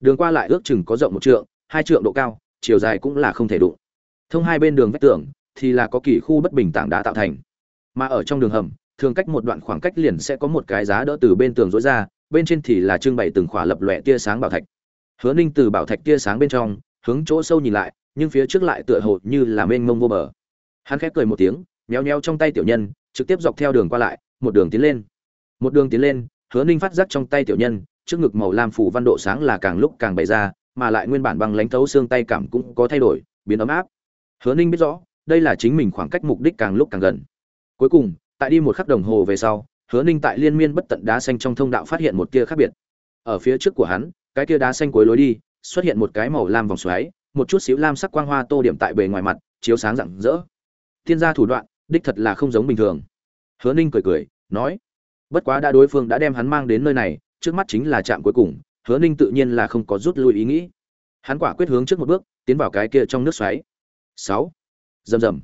Đường qua lại ước chừng có rộng một trượng, hai trượng độ cao, chiều dài cũng là không thể đụng. Thông hai bên đường vách tường, thì là có kỳ khu bất bình tảng đá tạo thành. Mà ở trong đường hầm, thường cách một đoạn khoảng cách liền sẽ có một cái giá đỡ từ bên tường rỗi ra, bên trên thì là trưng bày từng khỏa lập lòe tia sáng bảo thạch. Hứa ninh từ bảo thạch tia sáng bên trong hướng chỗ sâu nhìn lại, nhưng phía trước lại tựa hồ như là mênh mông vô bờ. Hắn khép cười một tiếng, méo méo trong tay tiểu nhân, trực tiếp dọc theo đường qua lại, một đường tiến lên. Một đường tiến lên, hứa ninh phát giác trong tay tiểu nhân, trước ngực màu lam phủ văn độ sáng là càng lúc càng bày ra, mà lại nguyên bản băng lánh thấu xương tay cảm cũng có thay đổi, biến ấm áp. Hứa ninh biết rõ, đây là chính mình khoảng cách mục đích càng lúc càng gần. Cuối cùng, tại đi một khắc đồng hồ về sau, hứa ninh tại liên miên bất tận đá xanh trong thông đạo phát hiện một tia khác biệt. Ở phía trước của hắn, cái tia đá xanh cuối lối đi xuất hiện một cái màu lam vòng xoáy, một chút xíu lam sắc quang hoa tô điểm tại bề ngoài mặt, chiếu sáng rạng rỡ. Thiên gia thủ đoạn, đích thật là không giống bình thường. Hứa ninh cười cười, nói, bất quá đã đối phương đã đem hắn mang đến nơi này, trước mắt chính là trạm cuối cùng, hứa ninh tự nhiên là không có rút lui ý nghĩ. Hắn quả quyết hướng trước một bước, tiến vào cái kia trong nước xoáy. Sáu, rầm rầm.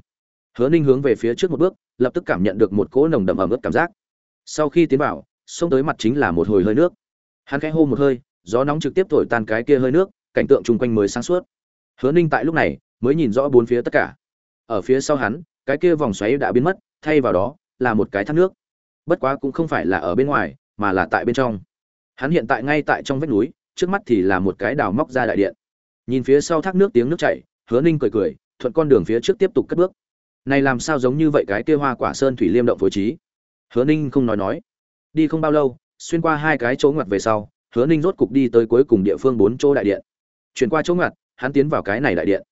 Hứa ninh hướng về phía trước một bước, lập tức cảm nhận được một cỗ nồng đậm ẩm ướt cảm giác. Sau khi tiến vào, xông tới mặt chính là một hồi hơi nước. Hắn khẽ hô một hơi gió nóng trực tiếp thổi tan cái kia hơi nước, cảnh tượng chung quanh mới sáng suốt. Hứa ninh tại lúc này mới nhìn rõ bốn phía tất cả. Ở phía sau hắn, cái kia vòng xoáy đã biến mất, thay vào đó là một cái thác nước. Bất quá cũng không phải là ở bên ngoài, mà là tại bên trong. Hắn hiện tại ngay tại trong vách núi, trước mắt thì là một cái đào móc ra đại điện. Nhìn phía sau thác nước tiếng nước chảy, hứa ninh cười cười, thuận con đường phía trước tiếp tục cất bước. Này làm sao giống như vậy cái kia hoa quả sơn thủy liêm động phối trí? Hứa ninh không nói nói. Đi không bao lâu, xuyên qua hai cái chỗ ngoặt về sau hứa ninh rốt cục đi tới cuối cùng địa phương bốn chỗ đại điện. Chuyển qua chỗ ngoặt hắn tiến vào cái này đại điện.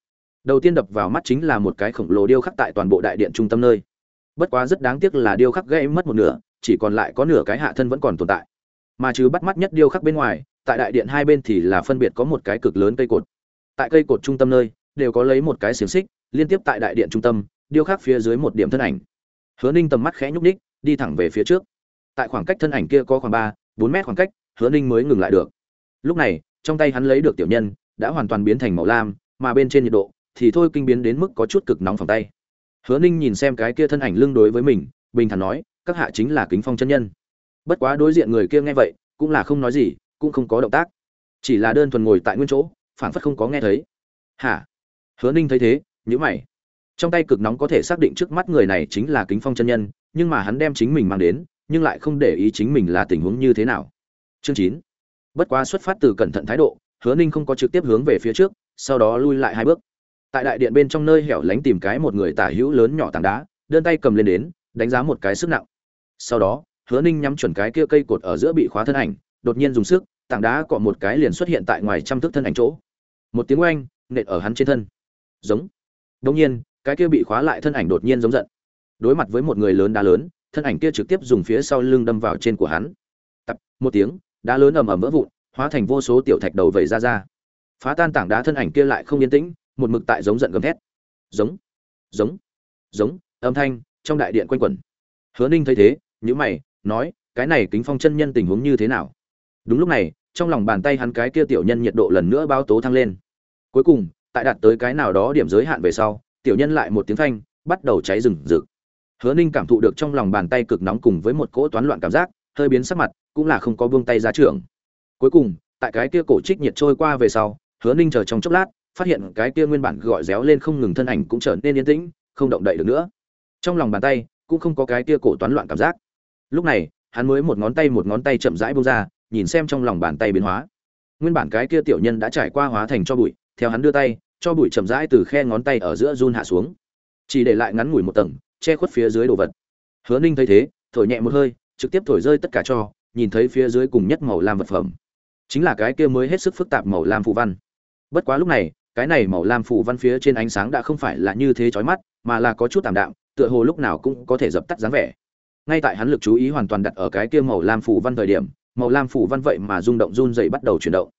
Đầu tiên đập vào mắt chính là một cái khổng lồ điêu khắc tại toàn bộ đại điện trung tâm nơi. Bất quá rất đáng tiếc là điêu khắc gây mất một nửa, chỉ còn lại có nửa cái hạ thân vẫn còn tồn tại. Mà chứ bắt mắt nhất điêu khắc bên ngoài, tại đại điện hai bên thì là phân biệt có một cái cực lớn cây cột. Tại cây cột trung tâm nơi, đều có lấy một cái xiềng xích, liên tiếp tại đại điện trung tâm, điêu khắc phía dưới một điểm thân ảnh. Hứa ninh tầm mắt khẽ nhúc ních đi thẳng về phía trước. Tại khoảng cách thân ảnh kia có khoảng ba bốn mét khoảng cách hứa ninh mới ngừng lại được. Lúc này, trong tay hắn lấy được tiểu nhân, đã hoàn toàn biến thành màu lam, mà bên trên nhiệt độ thì thôi kinh biến đến mức có chút cực nóng phòng tay. Hứa ninh nhìn xem cái kia thân ảnh lưng đối với mình, bình thản nói, các hạ chính là kính phong chân nhân. Bất quá đối diện người kia nghe vậy, cũng là không nói gì, cũng không có động tác. Chỉ là đơn thuần ngồi tại nguyên chỗ phản phất không có nghe thấy. Hả? Hứa ninh thấy thế nhữ mày. Trong tay cực nóng có thể xác định trước mắt người này chính là kính phong chân nhân, nhưng mà hắn đem chính mình mang đến, nhưng lại không để ý chính mình là tình huống như thế nào chương chín. Bất quá xuất phát từ cẩn thận thái độ, hứa ninh không có trực tiếp hướng về phía trước, sau đó lui lại hai bước. Tại đại điện bên trong nơi hẻo lánh tìm cái một người tả hữu lớn nhỏ tảng đá, đơn tay cầm lên đến, đánh giá một cái sức nặng. Sau đó, hứa ninh nhắm chuẩn cái kia cây cột ở giữa bị khóa thân ảnh, đột nhiên dùng sức, tảng đá cọ một cái liền xuất hiện tại ngoài trăm thước thân ảnh chỗ. Một tiếng oanh, nện ở hắn trên thân. Giống. Đông nhiên, cái kia bị khóa lại thân ảnh đột nhiên giống giận. Đối mặt với một người lớn đá lớn, thân ảnh kia trực tiếp dùng phía sau lưng đâm vào trên của hắn. Tập, một tiếng đá lớn ầm ầm vỡ vụn, hóa thành vô số tiểu thạch đầu vẩy ra ra. Phá tan tảng đá thân ảnh kia lại không yên tĩnh, một mực tại giống giận gầm thét. Giống giống giống, âm thanh trong đại điện quanh quẩn. Hứa ninh thấy thế nhữ mày, nói, cái này kính phong chân nhân tình huống như thế nào? Đúng lúc này, trong lòng bàn tay hắn cái kia tiểu nhân nhiệt độ lần nữa bao tố thăng lên. Cuối cùng, tại đạt tới cái nào đó điểm giới hạn về sau, tiểu nhân lại một tiếng phanh, bắt đầu cháy rừng rực. Hứa ninh cảm thụ được trong lòng bàn tay cực nóng cùng với một cỗ toán loạn cảm giác hơi biến sắc mặt, cũng là không có buông tay ra trưởng cuối cùng, tại cái kia cổ trích nhiệt trôi qua về sau, hứa ninh chờ trong chốc lát, phát hiện cái kia nguyên bản gọi réo lên không ngừng thân ảnh cũng trở nên yên tĩnh, không động đậy được nữa. Trong lòng bàn tay, cũng không có cái kia cổ toán loạn cảm giác. Lúc này, hắn mới một ngón tay một ngón tay chậm rãi bông ra, nhìn xem trong lòng bàn tay biến hóa. Nguyên bản cái kia tiểu nhân đã trải qua hóa thành cho bụi, theo hắn đưa tay, cho bụi chậm rãi từ khe ngón tay ở giữa run hạ xuống. Chỉ để lại ngắn ngủi một tầng, che khuất phía dưới đồ vật. Hứa ninh thấy thế, thổi nhẹ một hơi trực tiếp thổi rơi tất cả cho, nhìn thấy phía dưới cùng nhất màu lam vật phẩm. Chính là cái kia mới hết sức phức tạp màu lam phù văn. Bất quá lúc này, cái này màu lam phù văn phía trên ánh sáng đã không phải là như thế chói mắt, mà là có chút tạm đạm, tựa hồ lúc nào cũng có thể dập tắt dáng vẻ. Ngay tại hắn lực chú ý hoàn toàn đặt ở cái kia màu lam phù văn thời điểm, màu lam phù văn vậy mà rung động run dậy bắt đầu chuyển động.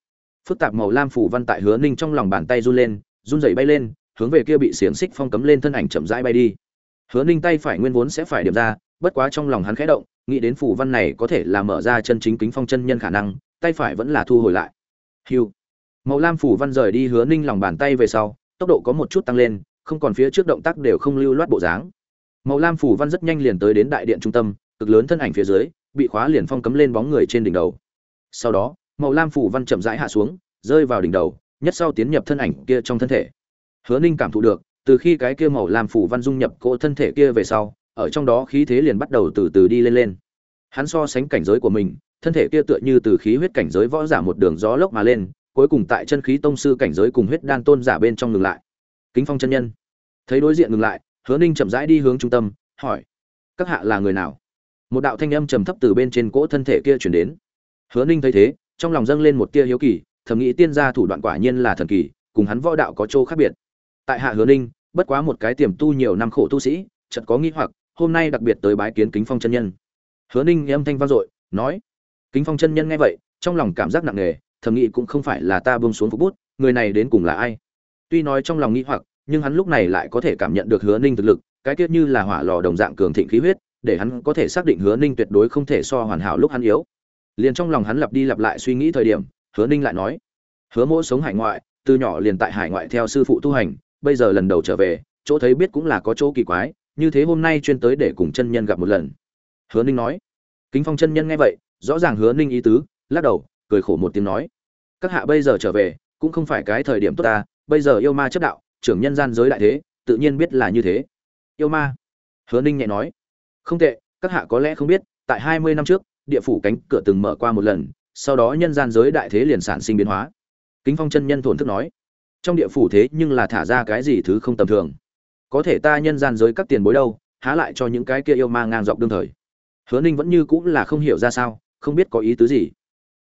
Phức tạp màu lam phù văn tại hứa ninh trong lòng bàn tay run lên, run dậy bay lên, hướng về kia bị xiềng xích phong cấm lên thân ảnh chậm rãi bay đi. Hứa ninh tay phải nguyên vốn sẽ phải điểm ra, bất quá trong lòng hắn khẽ động nghĩ đến phù văn này có thể là mở ra chân chính kính phong chân nhân khả năng, tay phải vẫn là thu hồi lại. Hiu. Màu lam phủ văn rời đi hứa ninh lòng bàn tay về sau, tốc độ có một chút tăng lên, không còn phía trước động tác đều không lưu loát bộ dáng. Màu lam phủ văn rất nhanh liền tới đến đại điện trung tâm, cực lớn thân ảnh phía dưới, bị khóa liền phong cấm lên bóng người trên đỉnh đầu. Sau đó, màu lam phủ văn chậm rãi hạ xuống, rơi vào đỉnh đầu, nhất sau tiến nhập thân ảnh kia trong thân thể. Hứa ninh cảm thụ được, từ khi cái kia màu lam phủ văn dung nhập cỗ thân thể kia về sau ở trong đó khí thế liền bắt đầu từ từ đi lên lên. Hắn so sánh cảnh giới của mình, thân thể kia tựa như từ khí huyết cảnh giới võ giả một đường gió lốc mà lên, cuối cùng tại chân khí tông sư cảnh giới cùng huyết đan tôn giả bên trong ngừng lại. Kính phong chân nhân. Thấy đối diện ngừng lại, hứa ninh chậm rãi đi hướng trung tâm, hỏi, các hạ là người nào? Một đạo thanh âm trầm thấp từ bên trên cỗ thân thể kia chuyển đến. Hứa ninh thấy thế, trong lòng dâng lên một tia hiếu kỳ, thầm nghĩ tiên gia thủ đoạn quả nhiên là thần kỳ, cùng hắn võ đạo có chỗ khác biệt. Tại hạ hứa ninh, bất quá một cái tiềm tu nhiều năm khổ tu sĩ, chợt có nghĩ hoặc hôm nay đặc biệt tới bái kiến kính phong chân nhân. Hứa ninh âm thanh vang dội, nói, kính phong chân nhân nghe vậy, trong lòng cảm giác nặng nề, thầm nghĩ cũng không phải là ta buông xuống phục bút, người này đến cùng là ai? Tuy nói trong lòng nghĩ hoặc, nhưng hắn lúc này lại có thể cảm nhận được hứa ninh thực lực, cái tiết như là hỏa lò đồng dạng cường thịnh khí huyết, để hắn có thể xác định hứa ninh tuyệt đối không thể so hoàn hảo lúc hắn yếu. Liền trong lòng hắn lặp đi lặp lại suy nghĩ thời điểm, hứa ninh lại nói, hứa mỗ sống hải ngoại, từ nhỏ liền tại hải ngoại theo sư phụ tu hành, bây giờ lần đầu trở về, chỗ thấy biết cũng là có chỗ kỳ quái như thế hôm nay chuyên tới để cùng chân nhân gặp một lần. Hứa ninh nói. Kính phong chân nhân nghe vậy, rõ ràng hứa ninh ý tứ, lắc đầu, cười khổ một tiếng nói. Các hạ bây giờ trở về, cũng không phải cái thời điểm tốt ta, bây giờ yêu ma chấp đạo, trưởng nhân gian giới đại thế, tự nhiên biết là như thế. Yêu ma. Hứa ninh nhẹ nói. Không tệ, các hạ có lẽ không biết, tại hai mươi năm trước, địa phủ cánh cửa từng mở qua một lần, sau đó nhân gian giới đại thế liền sản sinh biến hóa. Kính phong chân nhân thổn thức nói. Trong địa phủ thế nhưng là thả ra cái gì thứ không tầm thường có thể ta nhân gian giới các tiền bối đâu, há lại cho những cái kia yêu ma ngang dọc đương thời. Hứa ninh vẫn như cũng là không hiểu ra sao, không biết có ý tứ gì.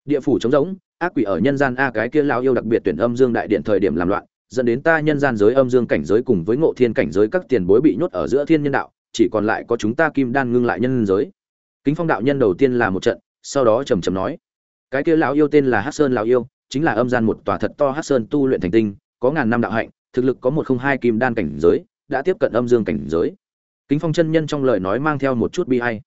Địa phủ trống rỗng, ác quỷ ở nhân gian a cái kia lao yêu đặc biệt tuyển âm dương đại điện thời điểm làm loạn, dẫn đến ta nhân gian giới âm dương cảnh giới cùng với ngộ thiên cảnh giới các tiền bối bị nhốt ở giữa thiên nhân đạo, chỉ còn lại có chúng ta kim đan ngưng lại nhân giới. Kính phong đạo nhân đầu tiên là một trận, sau đó trầm trầm nói, cái kia lão yêu tên là hát sơn lão yêu, chính là âm gian một tòa thật to hát sơn tu luyện thành tinh, có ngàn năm đạo hạnh, thực lực có một không hai kim đan cảnh giới đã tiếp cận âm dương cảnh giới. Kính phong chân nhân trong lời nói mang theo một chút bi hay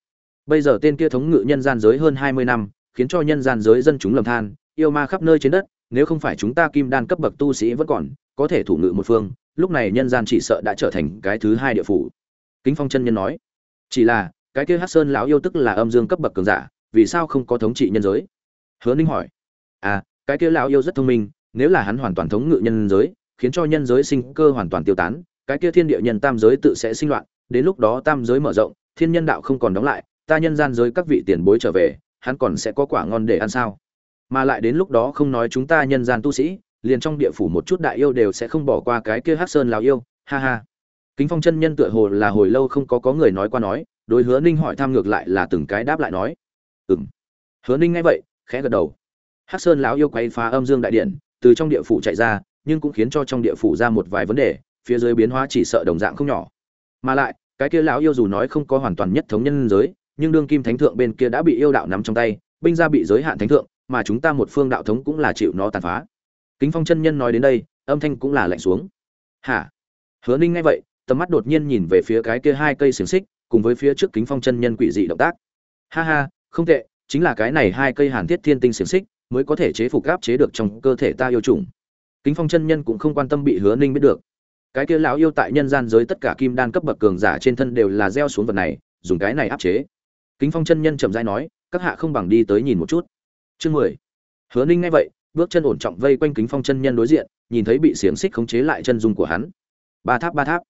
bây giờ tên kia thống ngự nhân gian giới hơn hai mươi năm, khiến cho nhân gian giới dân chúng lầm than, yêu ma khắp nơi trên đất, nếu không phải chúng ta kim đan cấp bậc tu sĩ vẫn còn, có thể thủ ngự một phương, lúc này nhân gian chỉ sợ đã trở thành cái thứ hai địa phủ. Kính phong chân nhân nói, chỉ là, cái kia hát sơn lão yêu tức là âm dương cấp bậc cường giả, vì sao không có thống trị nhân giới? Hứa ninh hỏi à cái kia lão yêu rất thông minh, nếu là hắn hoàn toàn thống ngự nhân giới, khiến cho nhân giới sinh cơ hoàn toàn tiêu tán cái kia thiên địa nhân tam giới tự sẽ sinh loạn đến lúc đó tam giới mở rộng thiên nhân đạo không còn đóng lại ta nhân gian giới các vị tiền bối trở về hắn còn sẽ có quả ngon để ăn sao? Mà lại đến lúc đó không nói chúng ta nhân gian tu sĩ liền trong địa phủ một chút đại yêu đều sẽ không bỏ qua cái kia hắc sơn lão yêu ha ha. Kính phong chân nhân tựa hồ là hồi lâu không có có người nói qua nói đối hứa ninh hỏi thăm ngược lại là từng cái đáp lại nói. Ừm, hứa ninh nghe vậy khẽ gật đầu. Hắc sơn lão yêu quay phá âm dương đại điện từ trong địa phủ chạy ra nhưng cũng khiến cho trong địa phủ ra một vài vấn đề phía dưới biến hóa chỉ sợ đồng dạng không nhỏ. Mà lại, cái kia lão yêu dù nói không có hoàn toàn nhất thống nhân giới, nhưng đương kim thánh thượng bên kia đã bị yêu đạo nắm trong tay, binh gia bị giới hạn thánh thượng, mà chúng ta một phương đạo thống cũng là chịu nó tàn phá. Kính phong chân nhân nói đến đây, âm thanh cũng là lạnh xuống. Hả? Hứa ninh nghe vậy, tầm mắt đột nhiên nhìn về phía cái kia hai cây xiềng xích, cùng với phía trước kính phong chân nhân quỷ dị động tác. Ha ha, không tệ, chính là cái này hai cây hàn thiết thiên tinh xiềng xích mới có thể chế phục áp chế được trong cơ thể ta yêu trùng kính phong chân nhân cũng không quan tâm bị hứa ninh biết được cái kia lão yêu tại nhân gian giới tất cả kim đan cấp bậc cường giả trên thân đều là gieo xuống vật này, dùng cái này áp chế. Kính phong chân nhân chậm rãi nói, các hạ không bằng đi tới nhìn một chút. Chương mười. Hứa ninh nghe vậy, bước chân ổn trọng vây quanh kính phong chân nhân đối diện, nhìn thấy bị xiềng xích khống chế lại chân dung của hắn. Ba tháp ba tháp.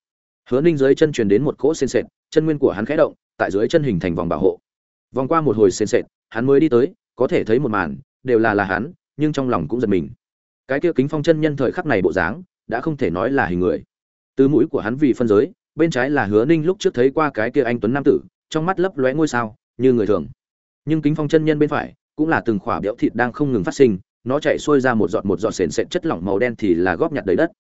Hứa ninh dưới chân truyền đến một cỗ sên sệt, chân nguyên của hắn khẽ động, tại dưới chân hình thành vòng bảo hộ. Vòng qua một hồi sên sệt, hắn mới đi tới, có thể thấy một màn, đều là là hắn, nhưng trong lòng cũng giật mình. Cái kia kính phong chân nhân thời khắc này bộ dáng đã không thể nói là hình người. Từ mũi của hắn vì phân giới, bên trái là hứa ninh lúc trước thấy qua cái kia anh tuấn nam tử, trong mắt lấp lóe ngôi sao, như người thường. Nhưng kính phong chân nhân bên phải, cũng là từng khỏa béo thịt đang không ngừng phát sinh, nó chạy xuôi ra một giọt một giọt sền sệt chất lỏng màu đen thì là góp nhặt đầy đất.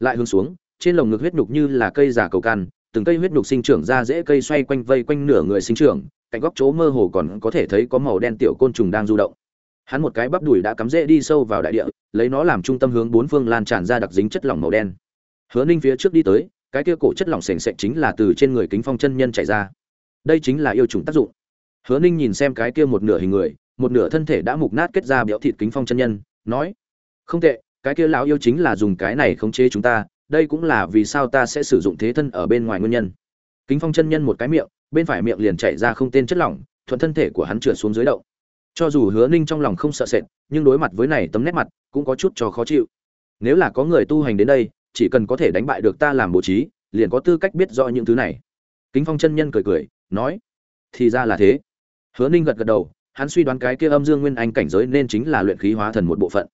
Lại hướng xuống, trên lồng ngực huyết nhục như là cây giả cầu căn từng cây huyết nhục sinh trưởng ra dễ cây xoay quanh vây quanh nửa người sinh trưởng, cạnh góc chỗ mơ hồ còn có thể thấy có màu đen tiểu côn trùng đang du động. Hắn một cái bắp đùi đã cắm rễ đi sâu vào đại địa lấy nó làm trung tâm hướng bốn phương lan tràn ra đặc dính chất lỏng màu đen. Hứa ninh phía trước đi tới, cái kia cổ chất lỏng sền sệt chính là từ trên người kính phong chân nhân chảy ra. Đây chính là yêu trùng tác dụng. Hứa ninh nhìn xem cái kia một nửa hình người, một nửa thân thể đã mục nát kết ra béo thịt kính phong chân nhân, nói, không tệ, cái kia lão yêu chính là dùng cái này khống chế chúng ta, đây cũng là vì sao ta sẽ sử dụng thế thân ở bên ngoài nguyên nhân. Kính phong chân nhân một cái miệng, bên phải miệng liền chảy ra không tên chất lỏng, thuận thân thể của hắn trượt xuống dưới động cho dù hứa ninh trong lòng không sợ sệt, nhưng đối mặt với này tấm nét mặt, cũng có chút cho khó chịu. Nếu là có người tu hành đến đây, chỉ cần có thể đánh bại được ta làm bố trí, liền có tư cách biết rõ những thứ này. Kính phong chân nhân cười cười, nói, thì ra là thế. Hứa ninh gật gật đầu, hắn suy đoán cái kia âm dương nguyên anh cảnh giới nên chính là luyện khí hóa thần một bộ phận.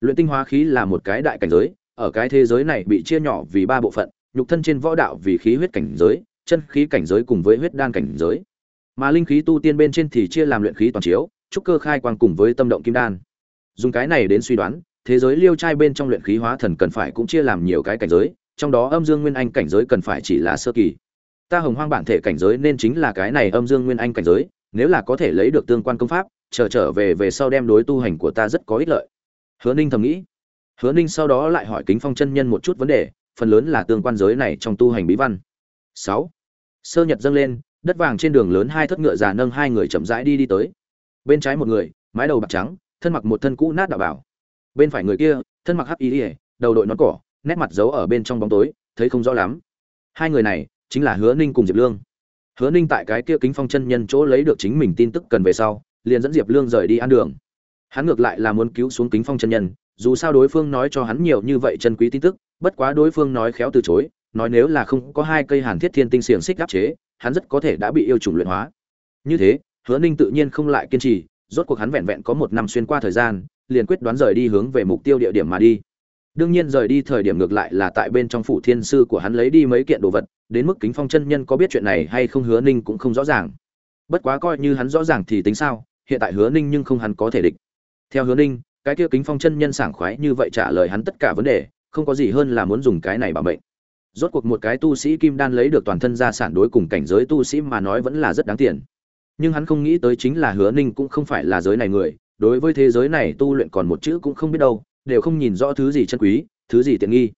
Luyện tinh hóa khí là một cái đại cảnh giới, ở cái thế giới này bị chia nhỏ vì ba bộ phận, nhục thân trên võ đạo vì khí huyết cảnh giới, chân khí cảnh giới cùng với huyết đan cảnh giới. Mà linh khí tu tiên bên trên thì chia làm luyện khí toàn chiếu trúc cơ khai quang cùng với tâm động kim đan. Dùng cái này đến suy đoán, thế giới liêu trai bên trong luyện khí hóa thần cần phải cũng chia làm nhiều cái cảnh giới, trong đó âm dương nguyên anh cảnh giới cần phải chỉ là sơ kỳ. Ta hồng hoang bản thể cảnh giới nên chính là cái này âm dương nguyên anh cảnh giới, nếu là có thể lấy được tương quan công pháp, chờ trở về về sau đem đối tu hành của ta rất có ích lợi. Hứa ninh thầm nghĩ. Hứa ninh sau đó lại hỏi kính phong chân nhân một chút vấn đề, phần lớn là tương quan giới này trong tu hành bí văn. Sáu. Sơ nhật dâng lên, đất vàng trên đường lớn hai thất ngựa già nâng hai người chậm rãi đi đi tới bên trái một người, mái đầu bạc trắng, thân mặc một thân cũ nát đạo bảo. Bên phải người kia, thân mặc hắc y ỉa đầu đội nón cỏ, nét mặt giấu ở bên trong bóng tối, thấy không rõ lắm. Hai người này chính là hứa ninh cùng diệp lương. Hứa ninh tại cái kia kính phong chân nhân chỗ lấy được chính mình tin tức cần về sau, liền dẫn diệp lương rời đi ăn đường. Hắn ngược lại là muốn cứu xuống kính phong chân nhân, dù sao đối phương nói cho hắn nhiều như vậy chân quý tin tức, bất quá đối phương nói khéo từ chối, nói nếu là không có hai cây hàn thiết thiên tinh xiềng xích áp chế, hắn rất có thể đã bị yêu chủng luyện hóa. Như thế hứa ninh tự nhiên không lại kiên trì, rốt cuộc hắn vẹn vẹn có một năm xuyên qua thời gian, liền quyết đoán rời đi hướng về mục tiêu địa điểm mà đi. Đương nhiên rời đi thời điểm ngược lại là tại bên trong phủ thiên sư của hắn lấy đi mấy kiện đồ vật, đến mức kính phong chân nhân có biết chuyện này hay không hứa ninh cũng không rõ ràng. Bất quá coi như hắn rõ ràng thì tính sao, hiện tại hứa ninh nhưng không hắn có thể địch. Theo hứa ninh, cái kia kính phong chân nhân sảng khoái như vậy trả lời hắn tất cả vấn đề, không có gì hơn là muốn dùng cái này bảo mệnh. Rốt cuộc một cái tu sĩ kim đan lấy được toàn thân gia sản đối cùng cảnh giới tu sĩ mà nói vẫn là rất đáng tiền nhưng hắn không nghĩ tới chính là hứa ninh cũng không phải là giới này người, đối với thế giới này tu luyện còn một chữ cũng không biết đâu, đều không nhìn rõ thứ gì chân quý, thứ gì tiện nghi.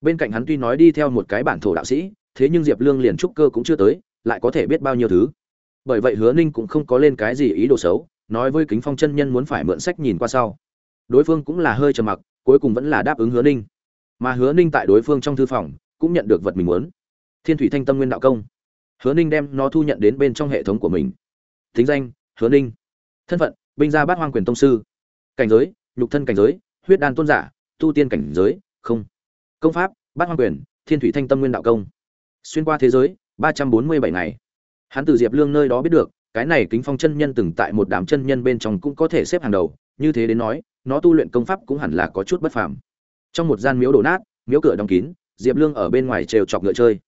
Bên cạnh hắn tuy nói đi theo một cái bản thổ đạo sĩ, thế nhưng diệp lương liền trúc cơ cũng chưa tới, lại có thể biết bao nhiêu thứ. Bởi vậy hứa ninh cũng không có lên cái gì ý đồ xấu, nói với kính phong chân nhân muốn phải mượn sách nhìn qua sau. Đối phương cũng là hơi trầm mặc, cuối cùng vẫn là đáp ứng hứa ninh. Mà hứa ninh tại đối phương trong thư phòng, cũng nhận được vật mình muốn. Thiên thủy thanh tâm nguyên đạo công. Hứa ninh đem nó thu nhận đến bên trong hệ thống của mình thính danh, hứa ninh. Thân phận, binh gia bát hoang quyền tông sư. Cảnh giới, nhục thân cảnh giới, huyết đan tôn giả, tu tiên cảnh giới, không. Công pháp, bát hoang quyền, thiên thủy thanh tâm nguyên đạo công. Xuyên qua thế giới, ba trăm bốn mươi bảy ngày. Hắn từ diệp lương nơi đó biết được, cái này kính phong chân nhân từng tại một đám chân nhân bên trong cũng có thể xếp hàng đầu, như thế đến nói, nó tu luyện công pháp cũng hẳn là có chút bất phàm. Trong một gian miếu đổ nát, miếu cửa đóng kín, diệp lương ở bên ngoài trêu chọc ngựa chơi.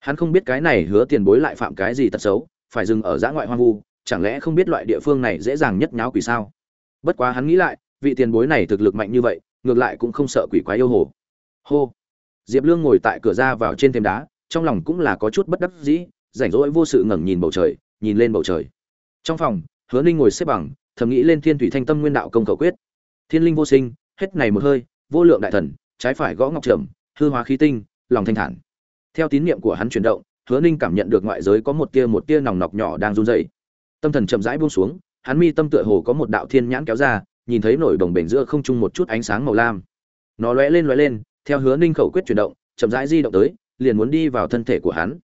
Hắn không biết cái này hứa tiền bối lại phạm cái gì tật xấu, phải dừng ở giã ngoại hoang vu chẳng lẽ không biết loại địa phương này dễ dàng nhất nháo quỷ sao? Bất quá hắn nghĩ lại, vị tiền bối này thực lực mạnh như vậy, ngược lại cũng không sợ quỷ quái yêu hồ. Hô! Diệp lương ngồi tại cửa ra vào trên thềm đá, trong lòng cũng là có chút bất đắc dĩ, rảnh rỗi vô sự ngẩng nhìn bầu trời, nhìn lên bầu trời. Trong phòng, hứa ninh ngồi xếp bằng, thầm nghĩ lên thiên thủy thanh tâm nguyên đạo công cầu quyết. Thiên linh vô sinh, hết này một hơi, vô lượng đại thần, trái phải gõ ngọc trầm, hư hóa khí tinh, lòng thanh thản. Theo tín niệm của hắn chuyển động, hứa ninh cảm nhận được ngoại giới có một tia một tia nòng nọc nhỏ đang run dày tâm thần chậm rãi buông xuống, hắn mi tâm tựa hồ có một đạo thiên nhãn kéo ra, nhìn thấy nổi đồng bể giữa không trung một chút ánh sáng màu lam. Nó lóe lên lóe lên, theo hứa ninh khẩu quyết chuyển động, chậm rãi di động tới, liền muốn đi vào thân thể của hắn.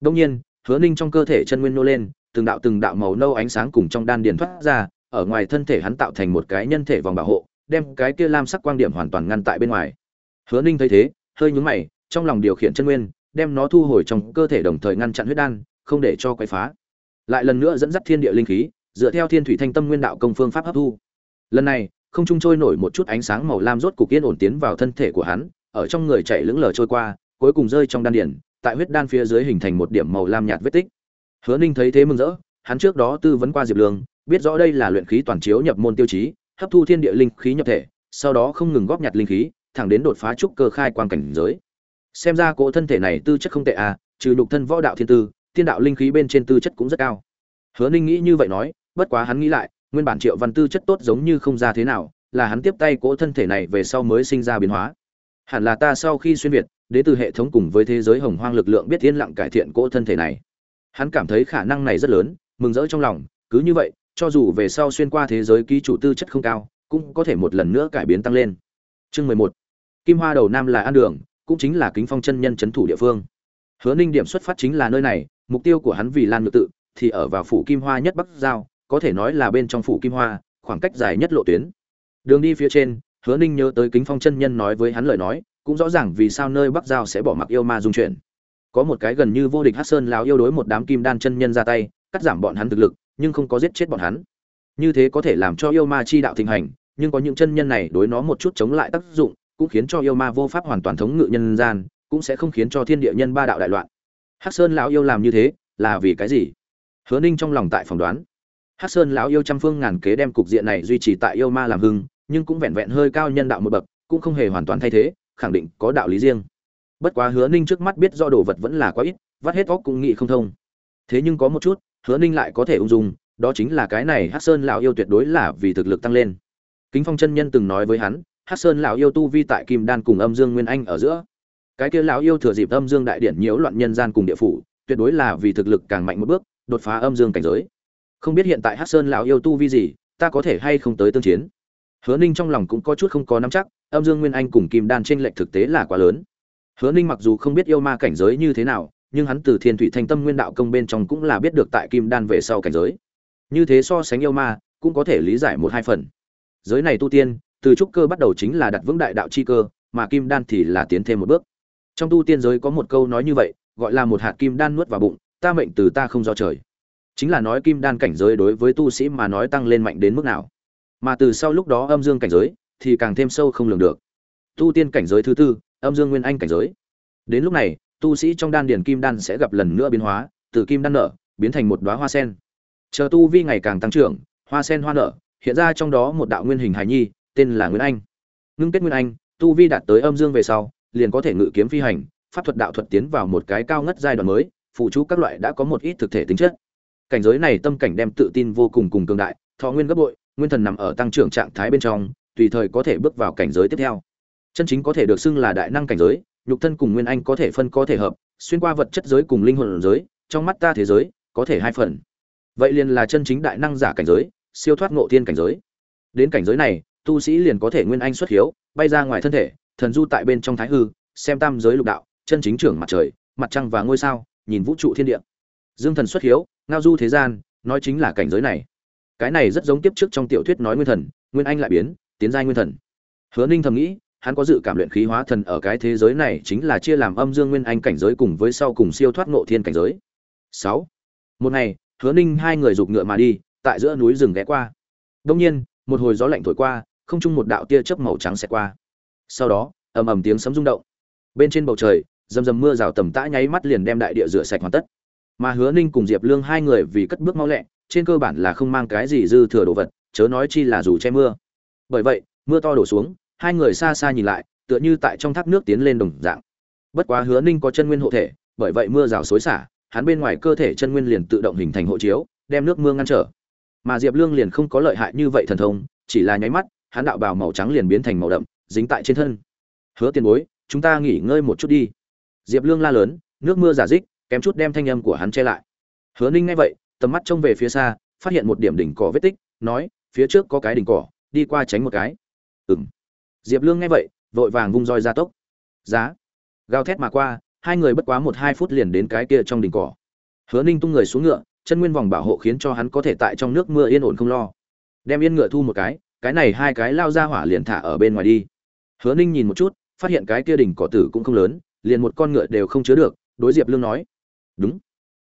Đông nhiên, hứa ninh trong cơ thể chân nguyên nô lên, từng đạo từng đạo màu nâu ánh sáng cùng trong đan điền thoát ra, ở ngoài thân thể hắn tạo thành một cái nhân thể vòng bảo hộ, đem cái kia lam sắc quang điểm hoàn toàn ngăn tại bên ngoài. Hứa ninh thấy thế, hơi nhúng mày, trong lòng điều khiển chân nguyên, đem nó thu hồi trong cơ thể đồng thời ngăn chặn huyết đan, không để cho quay phá lại lần nữa dẫn dắt thiên địa linh khí, dựa theo thiên thủy thanh tâm nguyên đạo công phương pháp hấp thu. Lần này, không trung trôi nổi một chút ánh sáng màu lam rốt cục yên ổn tiến vào thân thể của hắn, ở trong người chạy lững lờ trôi qua, cuối cùng rơi trong đan điển tại huyết đan phía dưới hình thành một điểm màu lam nhạt vết tích. Hứa ninh thấy thế mừng rỡ, hắn trước đó tư vấn qua diệp lương, biết rõ đây là luyện khí toàn chiếu nhập môn tiêu chí, hấp thu thiên địa linh khí nhập thể, sau đó không ngừng góp nhặt linh khí, thẳng đến đột phá trúc cơ khai quang cảnh giới. Xem ra cỗ thân thể này tư chất không tệ à trừ nhục thân võ đạo thiên tư thiên đạo linh khí bên trên tư chất cũng rất cao. Hứa ninh nghĩ như vậy nói, bất quá hắn nghĩ lại, nguyên bản triệu văn tư chất tốt giống như không ra thế nào, là hắn tiếp tay cỗ thân thể này về sau mới sinh ra biến hóa. Hẳn là ta sau khi xuyên việt, đến từ hệ thống cùng với thế giới hồng hoang lực lượng biết yên lặng cải thiện cỗ thân thể này. Hắn cảm thấy khả năng này rất lớn, mừng rỡ trong lòng, cứ như vậy, cho dù về sau xuyên qua thế giới ký chủ tư chất không cao, cũng có thể một lần nữa cải biến tăng lên. Chương mười một. Kim hoa đầu nam là an đường, cũng chính là kính phong chân nhân c h ấ n thủ địa phương. Hứa ninh điểm xuất phát chính là nơi này mục tiêu của hắn vì lan Nhược tự thì ở vào phủ kim hoa nhất bắc giao, có thể nói là bên trong phủ kim hoa, khoảng cách dài nhất lộ tuyến. Đường đi phía trên, hứa ninh nhớ tới kính phong chân nhân nói với hắn lời nói, cũng rõ ràng vì sao nơi bắc giao sẽ bỏ mặc yêu ma dung chuyển. Có một cái gần như vô địch hát sơn lào yêu đối một đám kim đan chân nhân ra tay, cắt giảm bọn hắn thực lực, nhưng không có giết chết bọn hắn. Như thế có thể làm cho yêu ma chi đạo thịnh hành, nhưng có những chân nhân này đối nó một chút chống lại tác dụng, cũng khiến cho yêu ma vô pháp hoàn toàn thống ngự nhân gian, cũng sẽ không khiến cho thiên địa nhân ba đạo đại loạn hắc sơn lão yêu làm như thế, là vì cái gì? Hứa ninh trong lòng tại phỏng đoán. Hắc sơn lão yêu trăm phương ngàn kế đem cục diện này duy trì tại yêu ma làm hưng, nhưng cũng vẹn vẹn hơi cao nhân đạo một bậc, cũng không hề hoàn toàn thay thế, khẳng định có đạo lý riêng. Bất quá hứa ninh trước mắt biết do đồ vật vẫn là quá ít, vắt hết óc cũng nghĩ không thông. Thế nhưng có một chút, hứa ninh lại có thể ung dung, đó chính là cái này hắc sơn lão yêu tuyệt đối là vì thực lực tăng lên. Kính phong chân nhân từng nói với hắn, hắc sơn lão yêu tu vi tại kim đan cùng âm dương nguyên anh ở giữa cái kia lão yêu thừa dịp âm dương đại điển nhiễu loạn nhân gian cùng địa phủ, tuyệt đối là vì thực lực càng mạnh một bước, đột phá âm dương cảnh giới. Không biết hiện tại hắc sơn lão yêu tu vi gì, ta có thể hay không tới tương chiến. Hứa ninh trong lòng cũng có chút không có nắm chắc, âm dương nguyên anh cùng kim đan trên lệch thực tế là quá lớn. Hứa ninh mặc dù không biết yêu ma cảnh giới như thế nào, nhưng hắn từ thiên thủy thanh tâm nguyên đạo công bên trong cũng là biết được tại kim đan về sau cảnh giới. Như thế so sánh yêu ma, cũng có thể lý giải một hai phần. Giới này tu tiên, từ trúc cơ bắt đầu chính là đặt vững đại đạo chi cơ, mà kim đan thì là tiến thêm một bước trong tu tiên giới có một câu nói như vậy, gọi là một hạt kim đan nuốt vào bụng, ta mệnh từ ta không do trời. Chính là nói kim đan cảnh giới đối với tu sĩ mà nói tăng lên mạnh đến mức nào. Mà từ sau lúc đó âm dương cảnh giới thì càng thêm sâu không lường được. Tu tiên cảnh giới thứ tư, âm dương nguyên anh cảnh giới. Đến lúc này, tu sĩ trong đan điền kim đan sẽ gặp lần nữa biến hóa, từ kim đan nở, biến thành một đóa hoa sen. Chờ tu vi ngày càng tăng trưởng, hoa sen hoa nở, hiện ra trong đó một đạo nguyên hình hài nhi, tên là nguyên anh. Ngưng kết nguyên anh, tu vi đạt tới âm dương về sau liền có thể ngự kiếm phi hành, pháp thuật đạo thuật tiến vào một cái cao ngất giai đoạn mới phụ chú các loại đã có một ít thực thể tính chất. Cảnh giới này tâm cảnh đem tự tin vô cùng cùng cường đại, thọ nguyên gấp bội, nguyên thần nằm ở tăng trưởng trạng thái bên trong, tùy thời có thể bước vào cảnh giới tiếp theo. Chân chính có thể được xưng là đại năng cảnh giới, nhục thân cùng nguyên anh có thể phân có thể hợp, xuyên qua vật chất giới cùng linh hồn giới, trong mắt ta thế giới, có thể hai phần. Vậy liền là chân chính đại năng giả cảnh giới, siêu thoát ngộ thiên cảnh giới. Đến cảnh giới này, tu sĩ liền có thể nguyên anh xuất hiếu, bay ra ngoài thân thể thần du tại bên trong thái hư, xem tam giới lục đạo, chân chính trưởng mặt trời, mặt trăng và ngôi sao, nhìn vũ trụ thiên địa. Dương thần xuất hiếu, ngao du thế gian, nói chính là cảnh giới này. Cái này rất giống tiếp trước trong tiểu thuyết nói nguyên thần, nguyên anh lại biến, tiến giai nguyên thần. Hứa ninh thầm nghĩ, hắn có dự cảm luyện khí hóa thần ở cái thế giới này chính là chia làm âm dương nguyên anh cảnh giới cùng với sau cùng siêu thoát ngộ thiên cảnh giới. Sáu. Một ngày, hứa ninh hai người giục ngựa mà đi, tại giữa núi rừng ghé qua. Đông nhiên, một hồi gió lạnh thổi qua, không chung một đạo tia chớp màu trắng xẹt qua sau đó, ầm ầm tiếng sấm rung động. Bên trên bầu trời, rầm rầm mưa rào tầm tã nháy mắt liền đem đại địa rửa sạch hoàn tất. Mà hứa ninh cùng diệp lương hai người vì cất bước mau lẹ, trên cơ bản là không mang cái gì dư thừa đồ vật, chớ nói chi là dù che mưa. Bởi vậy, mưa to đổ xuống, hai người xa xa nhìn lại, tựa như tại trong thác nước tiến lên đồng dạng. Bất quá hứa ninh có chân nguyên hộ thể, bởi vậy mưa rào xối xả, hắn bên ngoài cơ thể chân nguyên liền tự động hình thành hộ chiếu, đem nước mưa ngăn trở. Mà diệp lương liền không có lợi hại như vậy thần thông, chỉ là nháy mắt, hắn đạo bào màu trắng liền biến thành màu đậm dính tại trên thân. Hứa tiền bối, chúng ta nghỉ ngơi một chút đi. Diệp lương la lớn, nước mưa giả dích, kém chút đem thanh âm của hắn che lại. Hứa ninh nghe vậy, tầm mắt trông về phía xa, phát hiện một điểm đỉnh cỏ vết tích, nói, phía trước có cái đỉnh cỏ, đi qua tránh một cái. Ừng diệp lương nghe vậy, vội vàng vung roi ra tốc. Giá. Gào thét mà qua, hai người bất quá một hai phút liền đến cái kia trong đỉnh cỏ. Hứa ninh tung người xuống ngựa, chân nguyên vòng bảo hộ khiến cho hắn có thể tại trong nước mưa yên ổn không lo. Đem yên ngựa thu một cái cái này hai cái lao ra hỏa liền thả ở bên ngoài đi hứa ninh nhìn một chút, phát hiện cái kia đỉnh cỏ tử cũng không lớn, liền một con ngựa đều không chứa được, đối diệp lương nói. Đúng.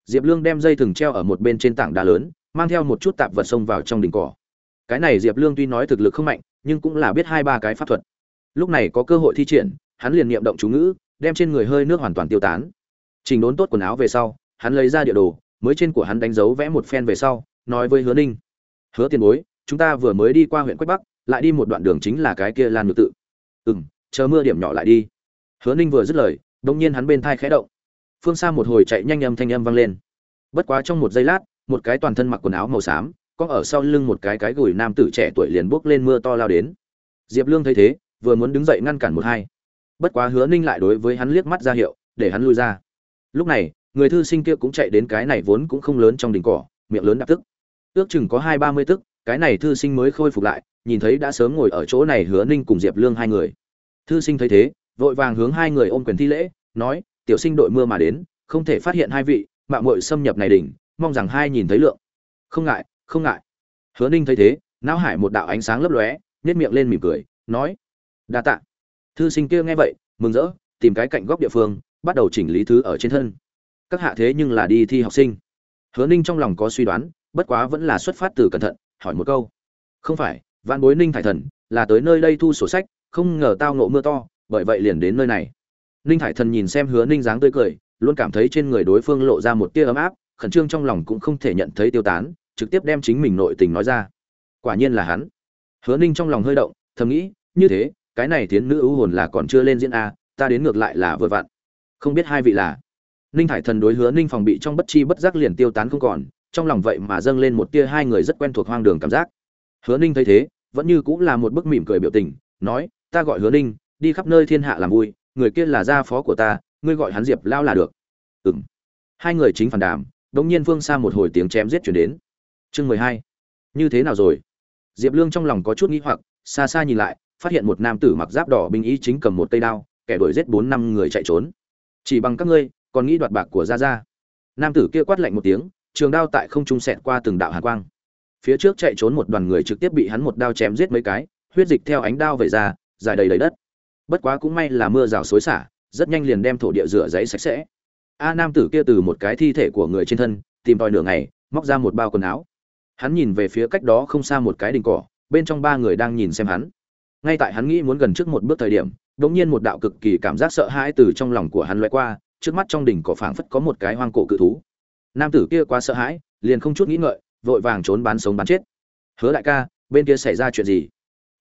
Diệp lương đem dây thừng treo ở một bên trên tảng đá lớn, mang theo một chút tạp vật xông vào trong đỉnh cỏ. Cái này diệp lương tuy nói thực lực không mạnh, nhưng cũng là biết hai ba cái pháp thuật. Lúc này có cơ hội thi triển, hắn liền niệm động chú ngữ, đem trên người hơi nước hoàn toàn tiêu tán. Trình đốn tốt quần áo về sau, hắn lấy ra địa đồ, mới trên của hắn đánh dấu vẽ một phen về sau, nói với hứa ninh. Hứa tiền bối, chúng ta vừa mới đi qua huyện quách bắc, lại đi một đoạn đường chính là cái kia lan ngược tự. Ừm, chờ mưa điểm nhỏ lại đi. Hứa ninh vừa dứt lời đột nhiên hắn bên thai khẽ động. Phương xa một hồi chạy nhanh âm thanh âm vang lên. Bất quá trong một giây lát một cái toàn thân mặc quần áo màu xám có ở sau lưng một cái cái gùi nam tử trẻ tuổi liền bước lên mưa to lao đến. Diệp lương thấy thế vừa muốn đứng dậy ngăn cản một hai. Bất quá hứa ninh lại đối với hắn liếc mắt ra hiệu để hắn lui ra. Lúc này người thư sinh kia cũng chạy đến cái này vốn cũng không lớn trong đỉnh cỏ miệng lớn đạp tức. Ước chừng có hai ba mươi tức cái này thư sinh mới khôi phục lại nhìn thấy đã sớm ngồi ở chỗ này hứa ninh cùng diệp lương hai người. Thư sinh thấy thế, vội vàng hướng hai người ôm quyền thi lễ, nói, tiểu sinh đội mưa mà đến, không thể phát hiện hai vị mạng muội xâm nhập này đỉnh, mong rằng hai nhìn thấy lượng. Không ngại không ngại. Hứa ninh thấy thế, não hải một đạo ánh sáng lấp lóe nhét miệng lên mỉm cười, nói, đa tạ. Thư sinh kia nghe vậy, mừng rỡ, tìm cái cạnh góc địa phương, bắt đầu chỉnh lý thứ ở trên thân. Các hạ thế nhưng là đi thi học sinh. Hứa ninh trong lòng có suy đoán, bất quá vẫn là xuất phát từ cẩn thận, hỏi một câu. Không phải vạn bối ninh thải thần, là tới nơi đây thu sổ sách, không ngờ tao ngộ mưa to, bởi vậy liền đến nơi này. Ninh thải thần nhìn xem hứa ninh dáng tươi cười, luôn cảm thấy trên người đối phương lộ ra một tia ấm áp, khẩn trương trong lòng cũng không thể nhận thấy tiêu tán, trực tiếp đem chính mình nội tình nói ra. Quả nhiên là hắn. Hứa ninh trong lòng hơi động, thầm nghĩ, như thế, cái này tiến nữ ưu hồn là còn chưa lên diễn a, ta đến ngược lại là vừa vặn. Không biết hai vị là. Ninh thải thần đối hứa ninh phòng bị trong bất chi bất giác liền tiêu tán không còn, trong lòng vậy mà dâng lên một tia hai người rất quen thuộc hoang đường cảm giác. Hứa ninh thấy thế vẫn như cũng là một bức mỉm cười biểu tình, nói, ta gọi hứa ninh, đi khắp nơi thiên hạ làm vui, người kia là gia phó của ta, ngươi gọi hắn diệp lao là được. Ừng hai người chính phản đàm, đống nhiên phương xa một hồi tiếng chém giết chuyển đến. Chương mười hai. Như thế nào rồi? Diệp lương trong lòng có chút nghĩ hoặc, xa xa nhìn lại, phát hiện một nam tử mặc giáp đỏ binh ý chính cầm một cây đao, kẻ đuổi giết bốn năm người chạy trốn. Chỉ bằng các ngươi, còn nghĩ đoạt bạc của gia gia. Nam tử kia quát lạnh một tiếng, trường đao tại không trung xẹt qua từng đạo hàn quang phía trước chạy trốn một đoàn người trực tiếp bị hắn một đao chém giết mấy cái, huyết dịch theo ánh đao về ra, dài đầy đầy đất. Bất quá cũng may là mưa rào xối xả, rất nhanh liền đem thổ địa rửa giấy sạch sẽ. A nam tử kia từ một cái thi thể của người trên thân, tìm tòi nửa ngày, móc ra một bao quần áo. Hắn nhìn về phía cách đó không xa một cái đình cỏ, bên trong ba người đang nhìn xem hắn. Ngay tại hắn nghĩ muốn gần trước một bước thời điểm, đột nhiên một đạo cực kỳ cảm giác sợ hãi từ trong lòng của hắn lướt qua, trước mắt trong đỉnh cỏ phảng phất có một cái hoang cổ cự thú. Nam tử kia quá sợ hãi, liền không chút nghĩ ngợi vội vàng trốn bán sống bán chết. Hứa đại ca, bên kia xảy ra chuyện gì?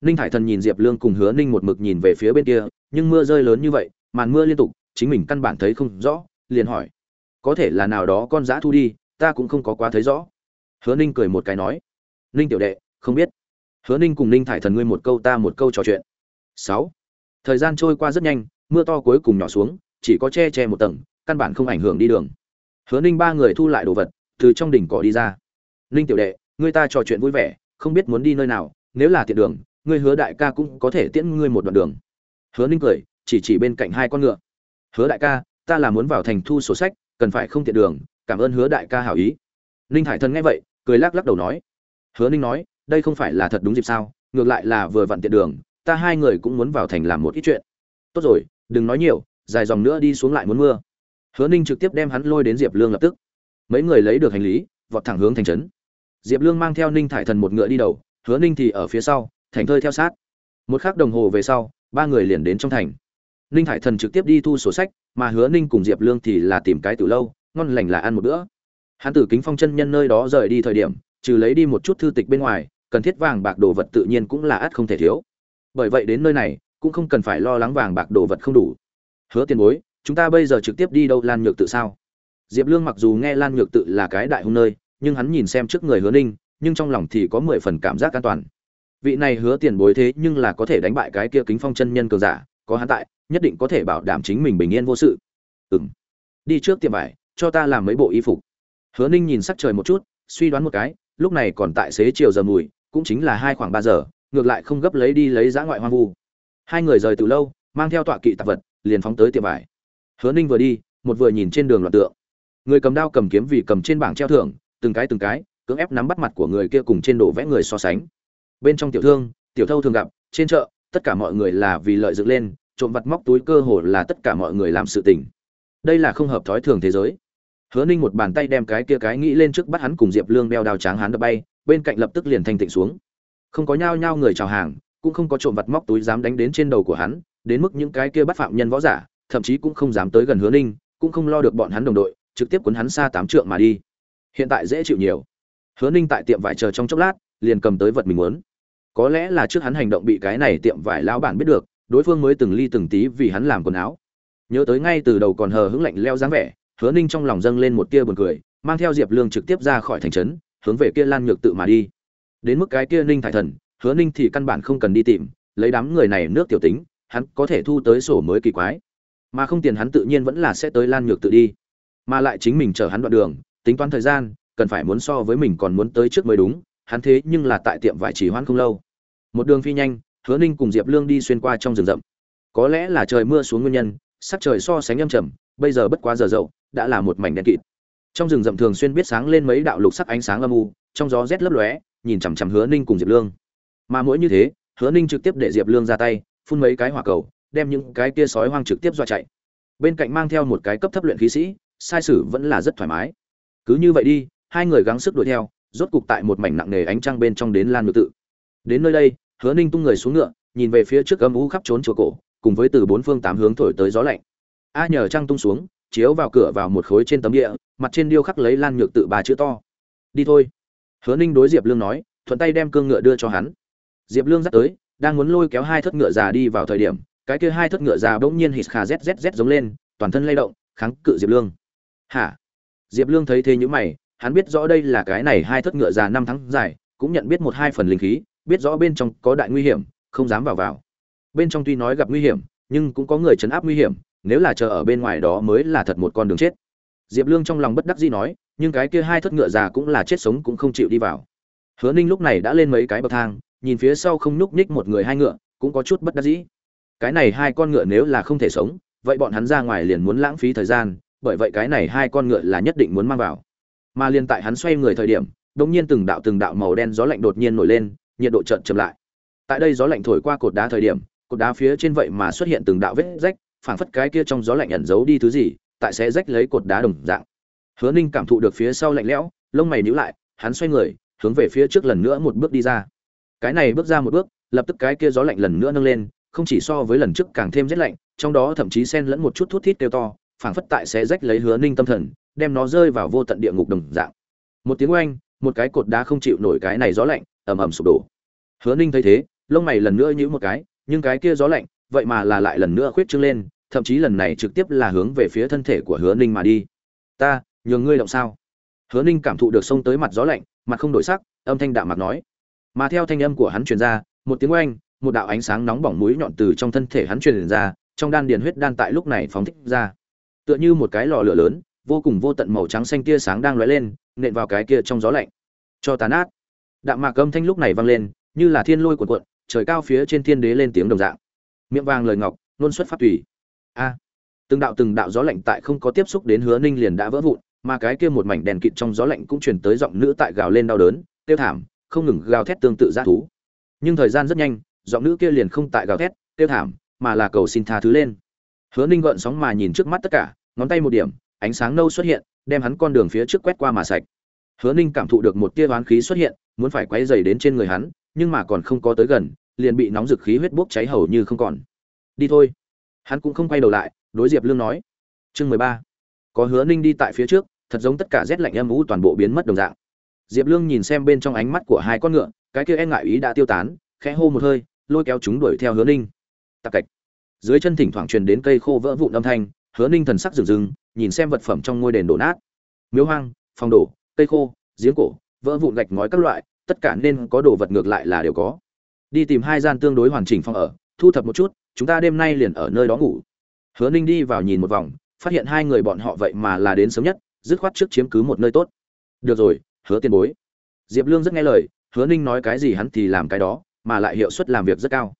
Ninh thải thần nhìn diệp lương cùng hứa ninh một mực nhìn về phía bên kia, nhưng mưa rơi lớn như vậy, màn mưa liên tục, chính mình căn bản thấy không rõ, liền hỏi, có thể là nào đó con dã thu đi, ta cũng không có quá thấy rõ. Hứa ninh cười một cái nói, ninh tiểu đệ, không biết. Hứa ninh cùng ninh thải thần ngươi một câu ta một câu trò chuyện. Sáu. Thời gian trôi qua rất nhanh, mưa to cuối cùng nhỏ xuống, chỉ có che che một tầng, căn bản không ảnh hưởng đi đường. Hứa ninh ba người thu lại đồ vật, từ trong đỉnh cỏ đi ra ninh tiểu đệ, ngươi ta trò chuyện vui vẻ, không biết muốn đi nơi nào, nếu là tiện đường, ngươi hứa đại ca cũng có thể tiễn ngươi một đoạn đường. Hứa ninh cười, chỉ chỉ bên cạnh hai con ngựa. Hứa đại ca, ta là muốn vào thành thu sổ sách, cần phải không tiện đường, cảm ơn hứa đại ca hảo ý. Ninh hải thần nghe vậy, cười lắc lắc đầu nói. Hứa ninh nói, đây không phải là thật đúng dịp sao, ngược lại là vừa vặn tiện đường, ta hai người cũng muốn vào thành làm một ít chuyện. Tốt rồi, đừng nói nhiều, dài dòng nữa đi xuống lại muốn mưa. Hứa ninh trực tiếp đem hắn lôi đến diệp lương lập tức. Mấy người lấy được hành lý, vọt thẳng hướng thành trấn diệp lương mang theo ninh thải thần một ngựa đi đầu, hứa ninh thì ở phía sau, thành thơi theo sát. Một khắc đồng hồ về sau, ba người liền đến trong thành. Ninh thải thần trực tiếp đi thu sổ sách, mà hứa ninh cùng diệp lương thì là tìm cái từ lâu, ngon lành là ăn một bữa. Hắn Tử kính phong chân nhân nơi đó rời đi thời điểm, trừ lấy đi một chút thư tịch bên ngoài, cần thiết vàng bạc đồ vật tự nhiên cũng là ắt không thể thiếu. Bởi vậy đến nơi này, cũng không cần phải lo lắng vàng bạc đồ vật không đủ. Hứa tiền bối, chúng ta bây giờ trực tiếp đi đâu lan nhược tự sao? Diệp lương mặc dù nghe lan nhược tự là cái đại hung nơi nhưng hắn nhìn xem trước người hứa ninh, nhưng trong lòng thì có mười phần cảm giác an toàn. Vị này hứa tiền bối thế nhưng là có thể đánh bại cái kia kính phong chân nhân cường giả, có hắn tại, nhất định có thể bảo đảm chính mình bình yên vô sự. Ừ m đi trước tiệm vải, cho ta làm mấy bộ y phục. Hứa ninh nhìn sắc trời một chút, suy đoán một cái, lúc này còn tại xế chiều giờ mùi, cũng chính là hai khoảng ba giờ, ngược lại không gấp lấy đi lấy giã ngoại hoang vu. Hai người rời từ lâu, mang theo tọa kỵ tạp vật, liền phóng tới tiệm vải. Hứa ninh vừa đi, một vừa nhìn trên đường loạt tượng. Người cầm đao cầm kiếm vì cầm trên bảng treo thưởng từng cái từng cái, cưỡng ép nắm bắt mặt của người kia cùng trên đổ vẽ người so sánh. Bên trong tiểu thương, tiểu thâu thường gặp, trên chợ, tất cả mọi người là vì lợi dựng lên, trộm vặt móc túi cơ hồ là tất cả mọi người làm sự tình. Đây là không hợp thói thường thế giới. Hứa ninh một bàn tay đem cái kia cái nghĩ lên trước bắt hắn cùng diệp lương đeo đao tráng hắn đập bay, bên cạnh lập tức liền thanh tịnh xuống. Không có nhao nhao người chào hàng, cũng không có trộm vặt móc túi dám đánh đến trên đầu của hắn, đến mức những cái kia bắt phạm nhân võ giả, thậm chí cũng không dám tới gần hứa ninh, cũng không lo được bọn hắn đồng đội, trực tiếp cuốn hắn xa tám trượng mà đi hiện tại dễ chịu nhiều. Hứa ninh tại tiệm vải chờ trong chốc lát, liền cầm tới vật mình muốn. Có lẽ là trước hắn hành động bị cái này tiệm vải lão bản biết được, đối phương mới từng ly từng tí vì hắn làm quần áo. Nhớ tới ngay từ đầu còn hờ hững lạnh leo dáng vẻ, hứa ninh trong lòng dâng lên một tia buồn cười, mang theo diệp lương trực tiếp ra khỏi thành trấn, hướng về kia lan nhược tự mà đi. Đến mức cái kia ninh thải thần, hứa ninh thì căn bản không cần đi tìm, lấy đám người này nước tiểu tính, hắn có thể thu tới sổ mới kỳ quái. Mà không tiền hắn tự nhiên vẫn là sẽ tới lan nhược tự đi. Mà lại chính mình chở hắn đoạn đường tính toán thời gian, cần phải muốn so với mình còn muốn tới trước mới đúng, hắn thế nhưng là tại tiệm vải chỉ hoãn không lâu. Một đường phi nhanh, hứa ninh cùng diệp lương đi xuyên qua trong rừng rậm. Có lẽ là trời mưa xuống nguyên nhân, sắc trời so sánh âm trầm, bây giờ bất quá giờ dậu, đã là một mảnh đen kịt. Trong rừng rậm thường xuyên biết sáng lên mấy đạo lục sắc ánh sáng âm u, trong gió rét lấp lóe, nhìn chằm chằm hứa ninh cùng diệp lương. Mà mỗi như thế, hứa ninh trực tiếp để diệp lương ra tay, phun mấy cái hỏa cầu, đem những cái kia sói hoang trực tiếp dọa chạy. Bên cạnh mang theo một cái cấp thấp luyện khí sĩ, sai sử vẫn là rất thoải mái cứ như vậy đi, hai người gắng sức đuổi theo, rốt cục tại một mảnh nặng nề ánh trăng bên trong đến lan ngược tự. Đến nơi đây, hứa ninh tung người xuống ngựa, nhìn về phía trước âm u khắp trốn chùa cổ, cùng với từ bốn phương tám hướng thổi tới gió lạnh. A nhờ trăng tung xuống, chiếu vào cửa vào một khối trên tấm địa, mặt trên điêu khắc lấy lan nhược tự ba chữ to. Đi thôi. Hứa ninh đối diệp lương nói, thuận tay đem cương ngựa đưa cho hắn. Diệp lương dắt tới, đang muốn lôi kéo hai thất ngựa già đi vào thời điểm, cái kia hai thất ngựa già bỗng nhiên hít khà zzz giống lên, toàn thân lay động, kháng cự diệp lương. Hả? Diệp lương thấy thế nhữ mày, hắn biết rõ đây là cái này hai thất ngựa già năm tháng dài, cũng nhận biết một hai phần linh khí, biết rõ bên trong có đại nguy hiểm, không dám vào vào. Bên trong tuy nói gặp nguy hiểm, nhưng cũng có người chấn áp nguy hiểm, nếu là chờ ở bên ngoài đó mới là thật một con đường chết. Diệp lương trong lòng bất đắc dĩ nói, nhưng cái kia hai thất ngựa già cũng là chết sống cũng không chịu đi vào. Hứa ninh lúc này đã lên mấy cái bậc thang, nhìn phía sau không nhúc nhích một người hai ngựa, cũng có chút bất đắc dĩ. Cái này hai con ngựa nếu là không thể sống, vậy bọn hắn ra ngoài liền muốn lãng phí thời gian bởi vậy cái này hai con ngựa là nhất định muốn mang vào. Mà liên tại hắn xoay người thời điểm, đột nhiên từng đạo từng đạo màu đen gió lạnh đột nhiên nổi lên, nhiệt độ chợt chậm lại. Tại đây gió lạnh thổi qua cột đá thời điểm, cột đá phía trên vậy mà xuất hiện từng đạo vết rách, phảng phất cái kia trong gió lạnh ẩn giấu đi thứ gì, tại sẽ rách lấy cột đá đồng dạng. Hứa ninh cảm thụ được phía sau lạnh lẽo, lông mày nhíu lại, hắn xoay người, hướng về phía trước lần nữa một bước đi ra. Cái này bước ra một bước, lập tức cái kia gió lạnh lần nữa nâng lên, không chỉ so với lần trước càng thêm rét lạnh, trong đó thậm chí xen lẫn một chút thút thít kêu to phảng phất tại sẽ rách lấy hứa ninh tâm thần, đem nó rơi vào vô tận địa ngục đồng dạng. Một tiếng oanh, một cái cột đá không chịu nổi cái này gió lạnh, ầm ầm sụp đổ. Hứa ninh thấy thế, lông mày lần nữa nhíu một cái, nhưng cái kia gió lạnh, vậy mà là lại lần nữa khuyết trương lên, thậm chí lần này trực tiếp là hướng về phía thân thể của hứa ninh mà đi. Ta, nhường ngươi động sao? Hứa ninh cảm thụ được xông tới mặt gió lạnh, mặt không đổi sắc, âm thanh đạm mặt nói. Mà theo thanh âm của hắn truyền ra, một tiếng oanh, một đạo ánh sáng nóng bỏng mũi nhọn từ trong thân thể hắn truyền ra, trong đan điền huyết đan tại lúc này phóng thích ra tựa như một cái lò lửa lớn, vô cùng vô tận màu trắng xanh tia sáng đang lóe lên, nện vào cái kia trong gió lạnh. Cho tàn át đạm mạc âm thanh lúc này vang lên, như là thiên lôi cuộn cuộn, trời cao phía trên thiên đế lên tiếng đồng dạng. Miệng vàng lời ngọc nôn xuất phát tùy. A. À, từng đạo từng đạo gió lạnh tại không có tiếp xúc đến hứa ninh liền đã vỡ vụn, mà cái kia một mảnh đèn kịt trong gió lạnh cũng truyền tới giọng nữ tại gào lên đau đớn tiêu thảm, không ngừng gào thét tương tự g thú. Nhưng thời gian rất nhanh, giọng nữ kia liền không tại gào thét tiêu thảm, mà là cầu xin tha thứ lên hứa ninh gợn sóng mà nhìn trước mắt tất cả, ngón tay một điểm, ánh sáng nâu xuất hiện, đem hắn con đường phía trước quét qua mà sạch. Hứa ninh cảm thụ được một tia oán khí xuất hiện, muốn phải quay dày đến trên người hắn, nhưng mà còn không có tới gần, liền bị nóng dực khí huyết bốc cháy hầu như không còn. Đi thôi. Hắn cũng không quay đầu lại, đối diệp lương nói. Chương mười ba. Có hứa ninh đi tại phía trước, thật giống tất cả rét lạnh âm u toàn bộ biến mất đồng dạng. Diệp lương nhìn xem bên trong ánh mắt của hai con ngựa, cái kia e ngại ý đã tiêu tán, khẽ hô một hơi, lôi kéo chúng đuổi theo hứa ninh. Tặc cạch dưới chân thỉnh thoảng truyền đến cây khô vỡ vụn âm thanh, hứa ninh thần sắc rừng rừng, nhìn xem vật phẩm trong ngôi đền đổ nát. Miếu hoang, phòng đổ, cây khô, giếng cổ, vỡ vụn gạch ngói các loại, tất cả nên có đồ vật ngược lại là đều có. Đi tìm hai gian tương đối hoàn chỉnh phòng ở, thu thập một chút, chúng ta đêm nay liền ở nơi đó ngủ. Hứa ninh đi vào nhìn một vòng, phát hiện hai người bọn họ vậy mà là đến sớm nhất, dứt khoát trước chiếm cứ một nơi tốt. Được rồi, hứa tiền bối. Diệp lương rất nghe lời, hứa ninh nói cái gì hắn thì làm cái đó, mà lại hiệu suất làm việc rất cao.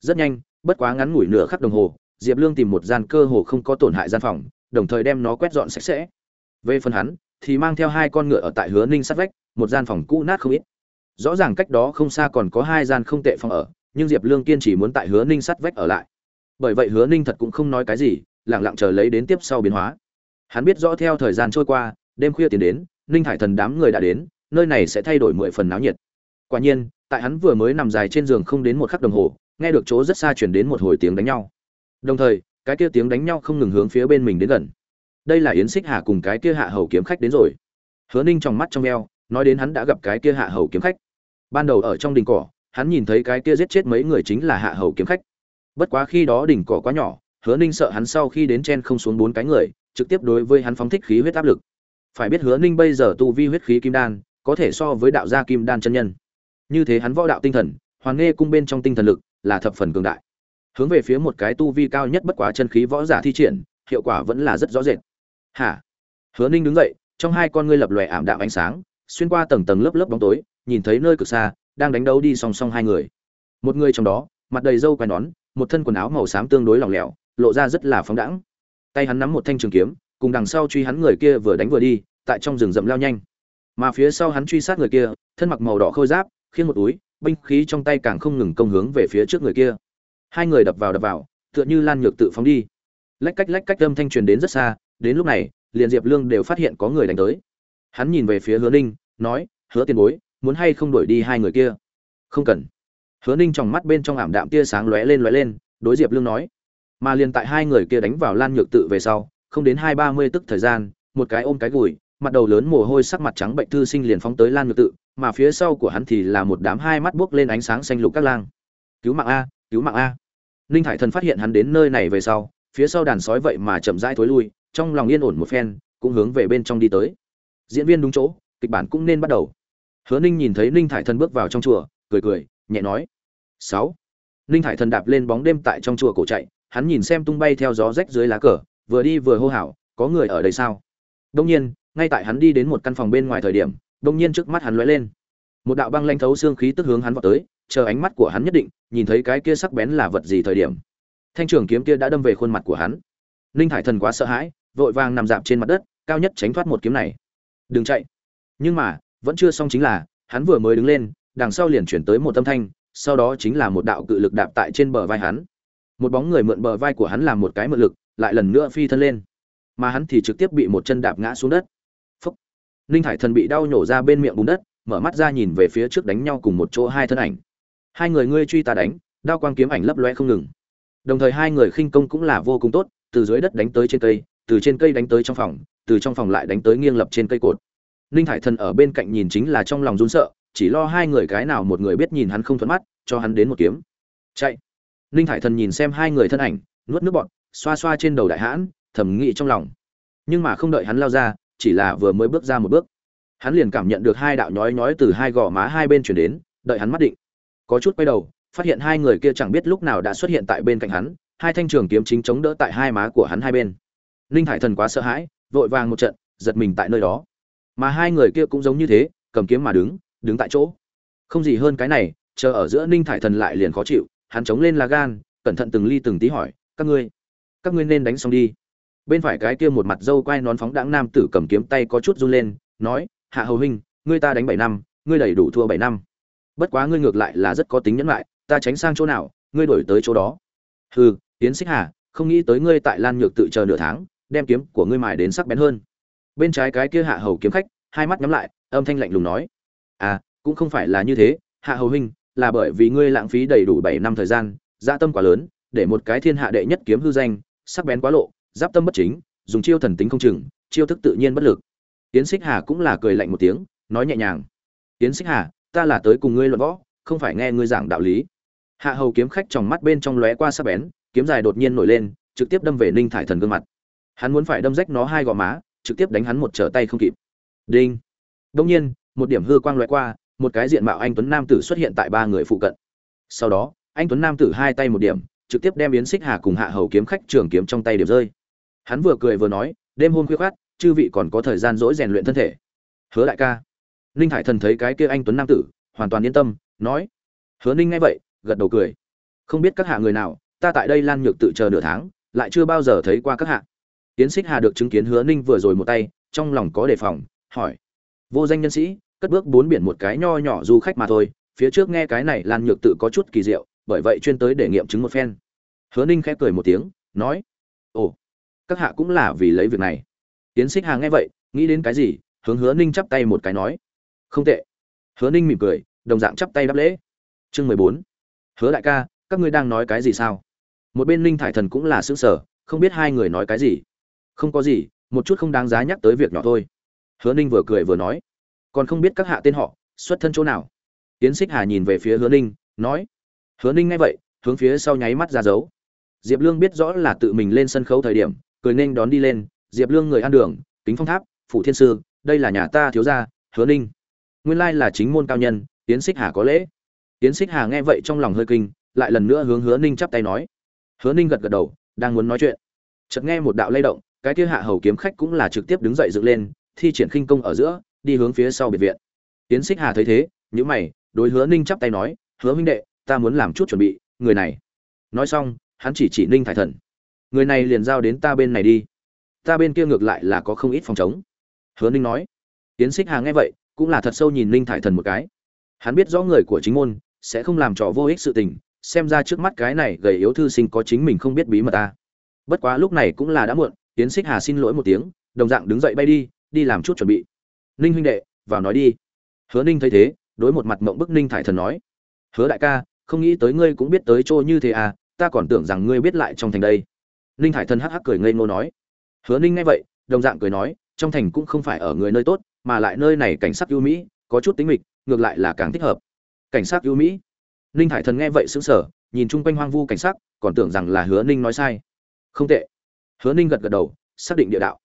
Rất nhanh bất quá ngắn ngủi nửa khắc đồng hồ, diệp lương tìm một gian cơ hồ không có tổn hại gian phòng, đồng thời đem nó quét dọn sạch sẽ. Về phần hắn, thì mang theo hai con ngựa ở tại hứa ninh sát vách, một gian phòng cũ nát không ít. Rõ ràng cách đó không xa còn có hai gian không tệ phòng ở, nhưng diệp lương kiên chỉ muốn tại hứa ninh sát vách ở lại. Bởi vậy hứa ninh thật cũng không nói cái gì lẳng lặng chờ lấy đến tiếp sau biến hóa. Hắn biết rõ theo thời gian trôi qua, đêm khuya tiến đến, ninh thải thần đám người đã đến, nơi này sẽ thay đổi mười phần náo nhiệt. Quả nhiên, tại hắn vừa mới nằm dài trên giường không đến một khắc đồng hồ nghe được chỗ rất xa chuyển đến một hồi tiếng đánh nhau. Đồng thời cái kia tiếng đánh nhau không ngừng hướng phía bên mình đến gần. Đây là yến xích hà cùng cái kia hạ hầu kiếm khách đến rồi. Hứa ninh trong mắt trong veo, nói đến hắn đã gặp cái kia hạ hầu kiếm khách. Ban đầu ở trong đình cỏ hắn nhìn thấy cái kia giết chết mấy người chính là hạ hầu kiếm khách. Bất quá khi đó đỉnh cỏ quá nhỏ hứa ninh sợ hắn sau khi đến chen không xuống bốn cái người trực tiếp đối với hắn phóng thích khí huyết áp lực. Phải biết hứa ninh bây giờ tu vi huyết khí kim đan có thể so với đạo gia kim đan chân nhân. Như thế hắn võ đạo tinh thần hoàn nghe cung bên trong tinh thần lực là thập phần cường đại. Hướng về phía một cái tu vi cao nhất bất quá chân khí võ giả thi triển, hiệu quả vẫn là rất rõ rệt. Hả? Hứa ninh đứng dậy, trong hai con ngươi lập lòe ảm đạm ánh sáng, xuyên qua tầng tầng lớp lớp bóng tối, nhìn thấy nơi cực xa, đang đánh đấu đi song song hai người. Một người trong đó, mặt đầy râu quai nón, một thân quần áo màu xám tương đối lỏng lẻo, lộ ra rất là phóng đãng. Tay hắn nắm một thanh trường kiếm, cùng đằng sau truy hắn người kia vừa đánh vừa đi, tại trong rừng rậm lao nhanh. Mà phía sau hắn truy sát người kia, thân mặc màu đỏ khôi giáp khiêng một túi binh khí trong tay càng không ngừng công hướng về phía trước người kia. Hai người đập vào đập vào, tựa như lan nhược tự phóng đi. Lách cách lách cách âm thanh truyền đến rất xa, đến lúc này, liền diệp lương đều phát hiện có người đánh tới. Hắn nhìn về phía hứa ninh, nói, hứa tiền bối, muốn hay không đuổi đi hai người kia? Không cần. Hứa ninh trong mắt bên trong ảm đạm tia sáng lóe lên lóe lên, đối diệp lương nói, mà liền tại hai người kia đánh vào lan nhược tự về sau, không đến hai ba mươi tức thời gian, một cái ôm cái gùi, mặt đầu lớn mồ hôi sắc mặt trắng bệnh thư sinh liền phóng tới lan nhược tự mà phía sau của hắn thì là một đám hai mắt buốc lên ánh sáng xanh lục các lang. Cứu mạng a, cứu mạng a. Ninh thải thần phát hiện hắn đến nơi này về sau, phía sau đàn sói vậy mà chậm rãi thối lui, trong lòng yên ổn một phen, cũng hướng về bên trong đi tới. Diễn viên đúng chỗ, kịch bản cũng nên bắt đầu. Hứa ninh nhìn thấy ninh thải thần bước vào trong chùa, cười cười, nhẹ nói. Sáu. Ninh thải thần đạp lên bóng đêm tại trong chùa cổ chạy, hắn nhìn xem tung bay theo gió rách dưới lá cờ, vừa đi vừa hô hào, có người ở đây sao? Đông nhiên, ngay tại hắn đi đến một căn phòng bên ngoài thời điểm đông nhiên trước mắt hắn lóe lên. Một đạo băng lanh thấu xương khí tức hướng hắn vào tới, chờ ánh mắt của hắn nhất định, nhìn thấy cái kia sắc bén là vật gì thời điểm. Thanh trường kiếm kia đã đâm về khuôn mặt của hắn. Ninh thải thần quá sợ hãi, vội vàng nằm dạp trên mặt đất, cao nhất tránh thoát một kiếm này. Đừng chạy. Nhưng mà, vẫn chưa xong chính là, hắn vừa mới đứng lên, đằng sau liền chuyển tới một âm thanh, sau đó chính là một đạo cự lực đạp tại trên bờ vai hắn. Một bóng người mượn bờ vai của hắn làm một cái mượn lực, lại lần nữa phi thân lên. Mà hắn thì trực tiếp bị một chân đạp ngã xuống đất ninh thải thần bị đau nhổ ra bên miệng bùn đất, mở mắt ra nhìn về phía trước đánh nhau cùng một chỗ hai thân ảnh. Hai người ngươi truy ta đánh, đao quang kiếm ảnh lấp loe không ngừng. Đồng thời hai người khinh công cũng là vô cùng tốt, từ dưới đất đánh tới trên cây, từ trên cây đánh tới trong phòng, từ trong phòng lại đánh tới nghiêng lập trên cây cột. Ninh Thải thần ở bên cạnh nhìn chính là trong lòng run sợ, chỉ lo hai người cái nào một người biết nhìn hắn không thuận mắt, cho hắn đến một kiếm. Chạy. Ninh Thải thần nhìn xem hai người thân ảnh, nuốt nước bọt, xoa xoa trên đầu đại hãn, thầm nghĩ trong lòng. Nhưng mà không đợi hắn lao ra chỉ là vừa mới bước ra một bước. Hắn liền cảm nhận được hai đạo nhói nhói từ hai gò má hai bên chuyển đến, đợi hắn mắt định. Có chút quay đầu, phát hiện hai người kia chẳng biết lúc nào đã xuất hiện tại bên cạnh hắn, hai thanh trường kiếm chính chống đỡ tại hai má của hắn hai bên. Ninh hải thần quá sợ hãi, vội vàng một trận, giật mình tại nơi đó. Mà hai người kia cũng giống như thế, cầm kiếm mà đứng đứng tại chỗ. Không gì hơn cái này, chờ ở giữa ninh thải thần lại liền khó chịu, hắn chống lên lá gan, cẩn thận từng ly từng tí hỏi, các ngươi các ngươi nên đánh xong đi bên phải cái kia một mặt dâu quai nón phóng đãng nam tử cầm kiếm tay có chút run lên, nói, hạ hầu huynh, ngươi ta đánh bảy năm, ngươi đầy đủ thua bảy năm. Bất quá ngươi ngược lại là rất có tính nhẫn lại, ta tránh sang chỗ nào, ngươi đổi tới chỗ đó. Hừ tiến xích hà, không nghĩ tới ngươi tại lan nhược tự chờ nửa tháng, đem kiếm của ngươi mài đến sắc bén hơn. Bên trái cái kia hạ hầu kiếm khách, hai mắt nhắm lại, âm thanh lạnh lùng nói à cũng không phải là như thế, hạ hầu huynh, là bởi vì ngươi lãng phí đầy đủ bảy năm thời gian dạ tâm quá lớn, để một cái thiên hạ đệ nhất kiếm hư danh, sắc bén quá lộ giáp tâm bất chính, dùng chiêu thần tính không chừng, chiêu thức tự nhiên bất lực. Tiến xích hà cũng là cười lạnh một tiếng, nói nhẹ nhàng. Tiến xích hà, ta là tới cùng ngươi luận võ, không phải nghe ngươi giảng đạo lý. Hạ hầu kiếm khách trong mắt bên trong lóe qua sắc bén, kiếm dài đột nhiên nổi lên, trực tiếp đâm về ninh thải thần gương mặt. Hắn muốn phải đâm rách nó hai gò má, trực tiếp đánh hắn một trở tay không kịp. Đinh. Đông nhiên, một điểm hư quang lóe qua, một cái diện mạo anh tuấn nam tử xuất hiện tại ba người phụ cận. Sau đó, anh tuấn nam tử hai tay một điểm, trực tiếp đem yến xích hà cùng hạ hầu kiếm khách trường kiếm trong tay điểm rơi hắn vừa cười vừa nói, đêm hôm khuya khoát chư vị còn có thời gian dỗi rèn luyện thân thể. Hứa đại ca. Ninh hải thần thấy cái kia anh tuấn nam tử, hoàn toàn yên tâm, nói, hứa ninh nghe vậy, gật đầu cười. Không biết các hạ người nào, ta tại đây lan nhược tự chờ nửa tháng, lại chưa bao giờ thấy qua các hạ. Tiến xích hà được chứng kiến hứa ninh vừa rồi một tay, trong lòng có đề phòng, hỏi, vô danh nhân sĩ, cất bước bốn biển một cái nho nhỏ du khách mà thôi, phía trước nghe cái này lan nhược tự có chút kỳ diệu, bởi vậy chuyên tới để nghiệm chứng một phen. Hứa ninh khẽ cười một tiếng, nói, ồ các hạ cũng là vì lấy việc này. Tiến xích hà nghe vậy, nghĩ đến cái gì, hướng hứa ninh chắp tay một cái nói, không tệ. Hứa ninh mỉm cười, đồng dạng chắp tay đáp lễ. Chương mười bốn. Hứa đại ca, các ngươi đang nói cái gì sao? Một bên ninh thải thần cũng là xứng sở không biết hai người nói cái gì. Không có gì, một chút không đáng giá nhắc tới việc nhỏ thôi. Hứa ninh vừa cười vừa nói, còn không biết các hạ tên họ, xuất thân chỗ nào? Tiến xích hà nhìn về phía hứa ninh, nói, hứa ninh nghe vậy, hướng phía sau nháy mắt ra dấu. Diệp lương biết rõ là tự mình lên sân khấu thời điểm cười nên đón đi lên, diệp lương người ăn đường, kính phong tháp, phủ thiên sư, đây là nhà ta thiếu gia, hứa ninh. Nguyên lai là chính môn cao nhân tiến xích hà có lễ. Tiến xích hà nghe vậy trong lòng hơi kinh, lại lần nữa hướng hứa ninh chắp tay nói. Hứa ninh gật gật đầu, đang muốn nói chuyện. Chợt nghe một đạo lay động, cái kia hạ hầu kiếm khách cũng là trực tiếp đứng dậy dựng lên, thi triển khinh công ở giữa, đi hướng phía sau biệt viện. Tiến xích hà thấy thế nhữ mày, đối hứa ninh chắp tay nói, hứa Minh đệ, ta muốn làm chút chuẩn bị, người này. Nói xong, hắn chỉ chỉ ninh thải thần người này liền giao đến ta bên này đi. Ta bên kia ngược lại là có không ít phòng chống hứa ninh nói. Tiến xích hà nghe vậy, cũng là thật sâu nhìn ninh thải thần một cái. Hắn biết rõ người của chính môn sẽ không làm trò vô ích sự tình, xem ra trước mắt cái này gầy yếu thư sinh có chính mình không biết bí mật ta. Bất quá lúc này cũng là đã muộn tiến xích hà xin lỗi một tiếng, đồng dạng đứng dậy bay đi đi làm chút chuẩn bị. Ninh huynh đệ, vào nói đi. Hứa ninh thấy thế, đối một mặt mộng bức ninh thải thần nói. Hứa đại ca, không nghĩ tới ngươi cũng biết tới chỗ như thế à ta còn tưởng rằng ngươi biết lại trong thành đây ninh thải thần hắc hắc cười ngây ngô nói. Hứa ninh nghe vậy, đồng dạng cười nói, trong thành cũng không phải ở người nơi tốt, mà lại nơi này cảnh sắc ưu mỹ, có chút tính mịch, ngược lại là càng thích hợp. Cảnh sắc ưu mỹ. Ninh thải thần nghe vậy sững sờ, nhìn chung quanh hoang vu cảnh sắc, còn tưởng rằng là hứa ninh nói sai. Không tệ. Hứa ninh gật gật đầu, xác định địa đạo.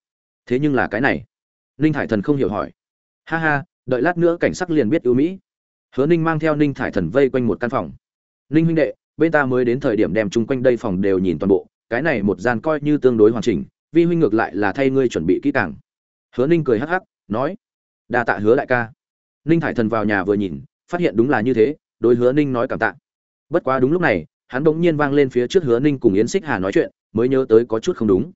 Thế nhưng là cái này. Ninh thải thần không hiểu hỏi. Ha ha, đợi lát nữa cảnh sắc liền biết ưu mỹ. Hứa ninh mang theo ninh thải thần vây quanh một căn phòng. Ninh huynh đệ, bên ta mới đến thời điểm đem chung quanh đây phòng đều nhìn toàn bộ cái này một gian coi như tương đối hoàn chỉnh, vi huynh ngược lại là thay ngươi chuẩn bị kỹ càng. Hứa ninh cười hắc hắc, nói, đa tạ hứa đại ca. Ninh thải thần vào nhà vừa nhìn, phát hiện đúng là như thế, đối hứa ninh nói cảm tạ. Bất quá đúng lúc này, hắn bỗng nhiên vang lên phía trước hứa ninh cùng yến xích hà nói chuyện, mới nhớ tới có chút không đúng.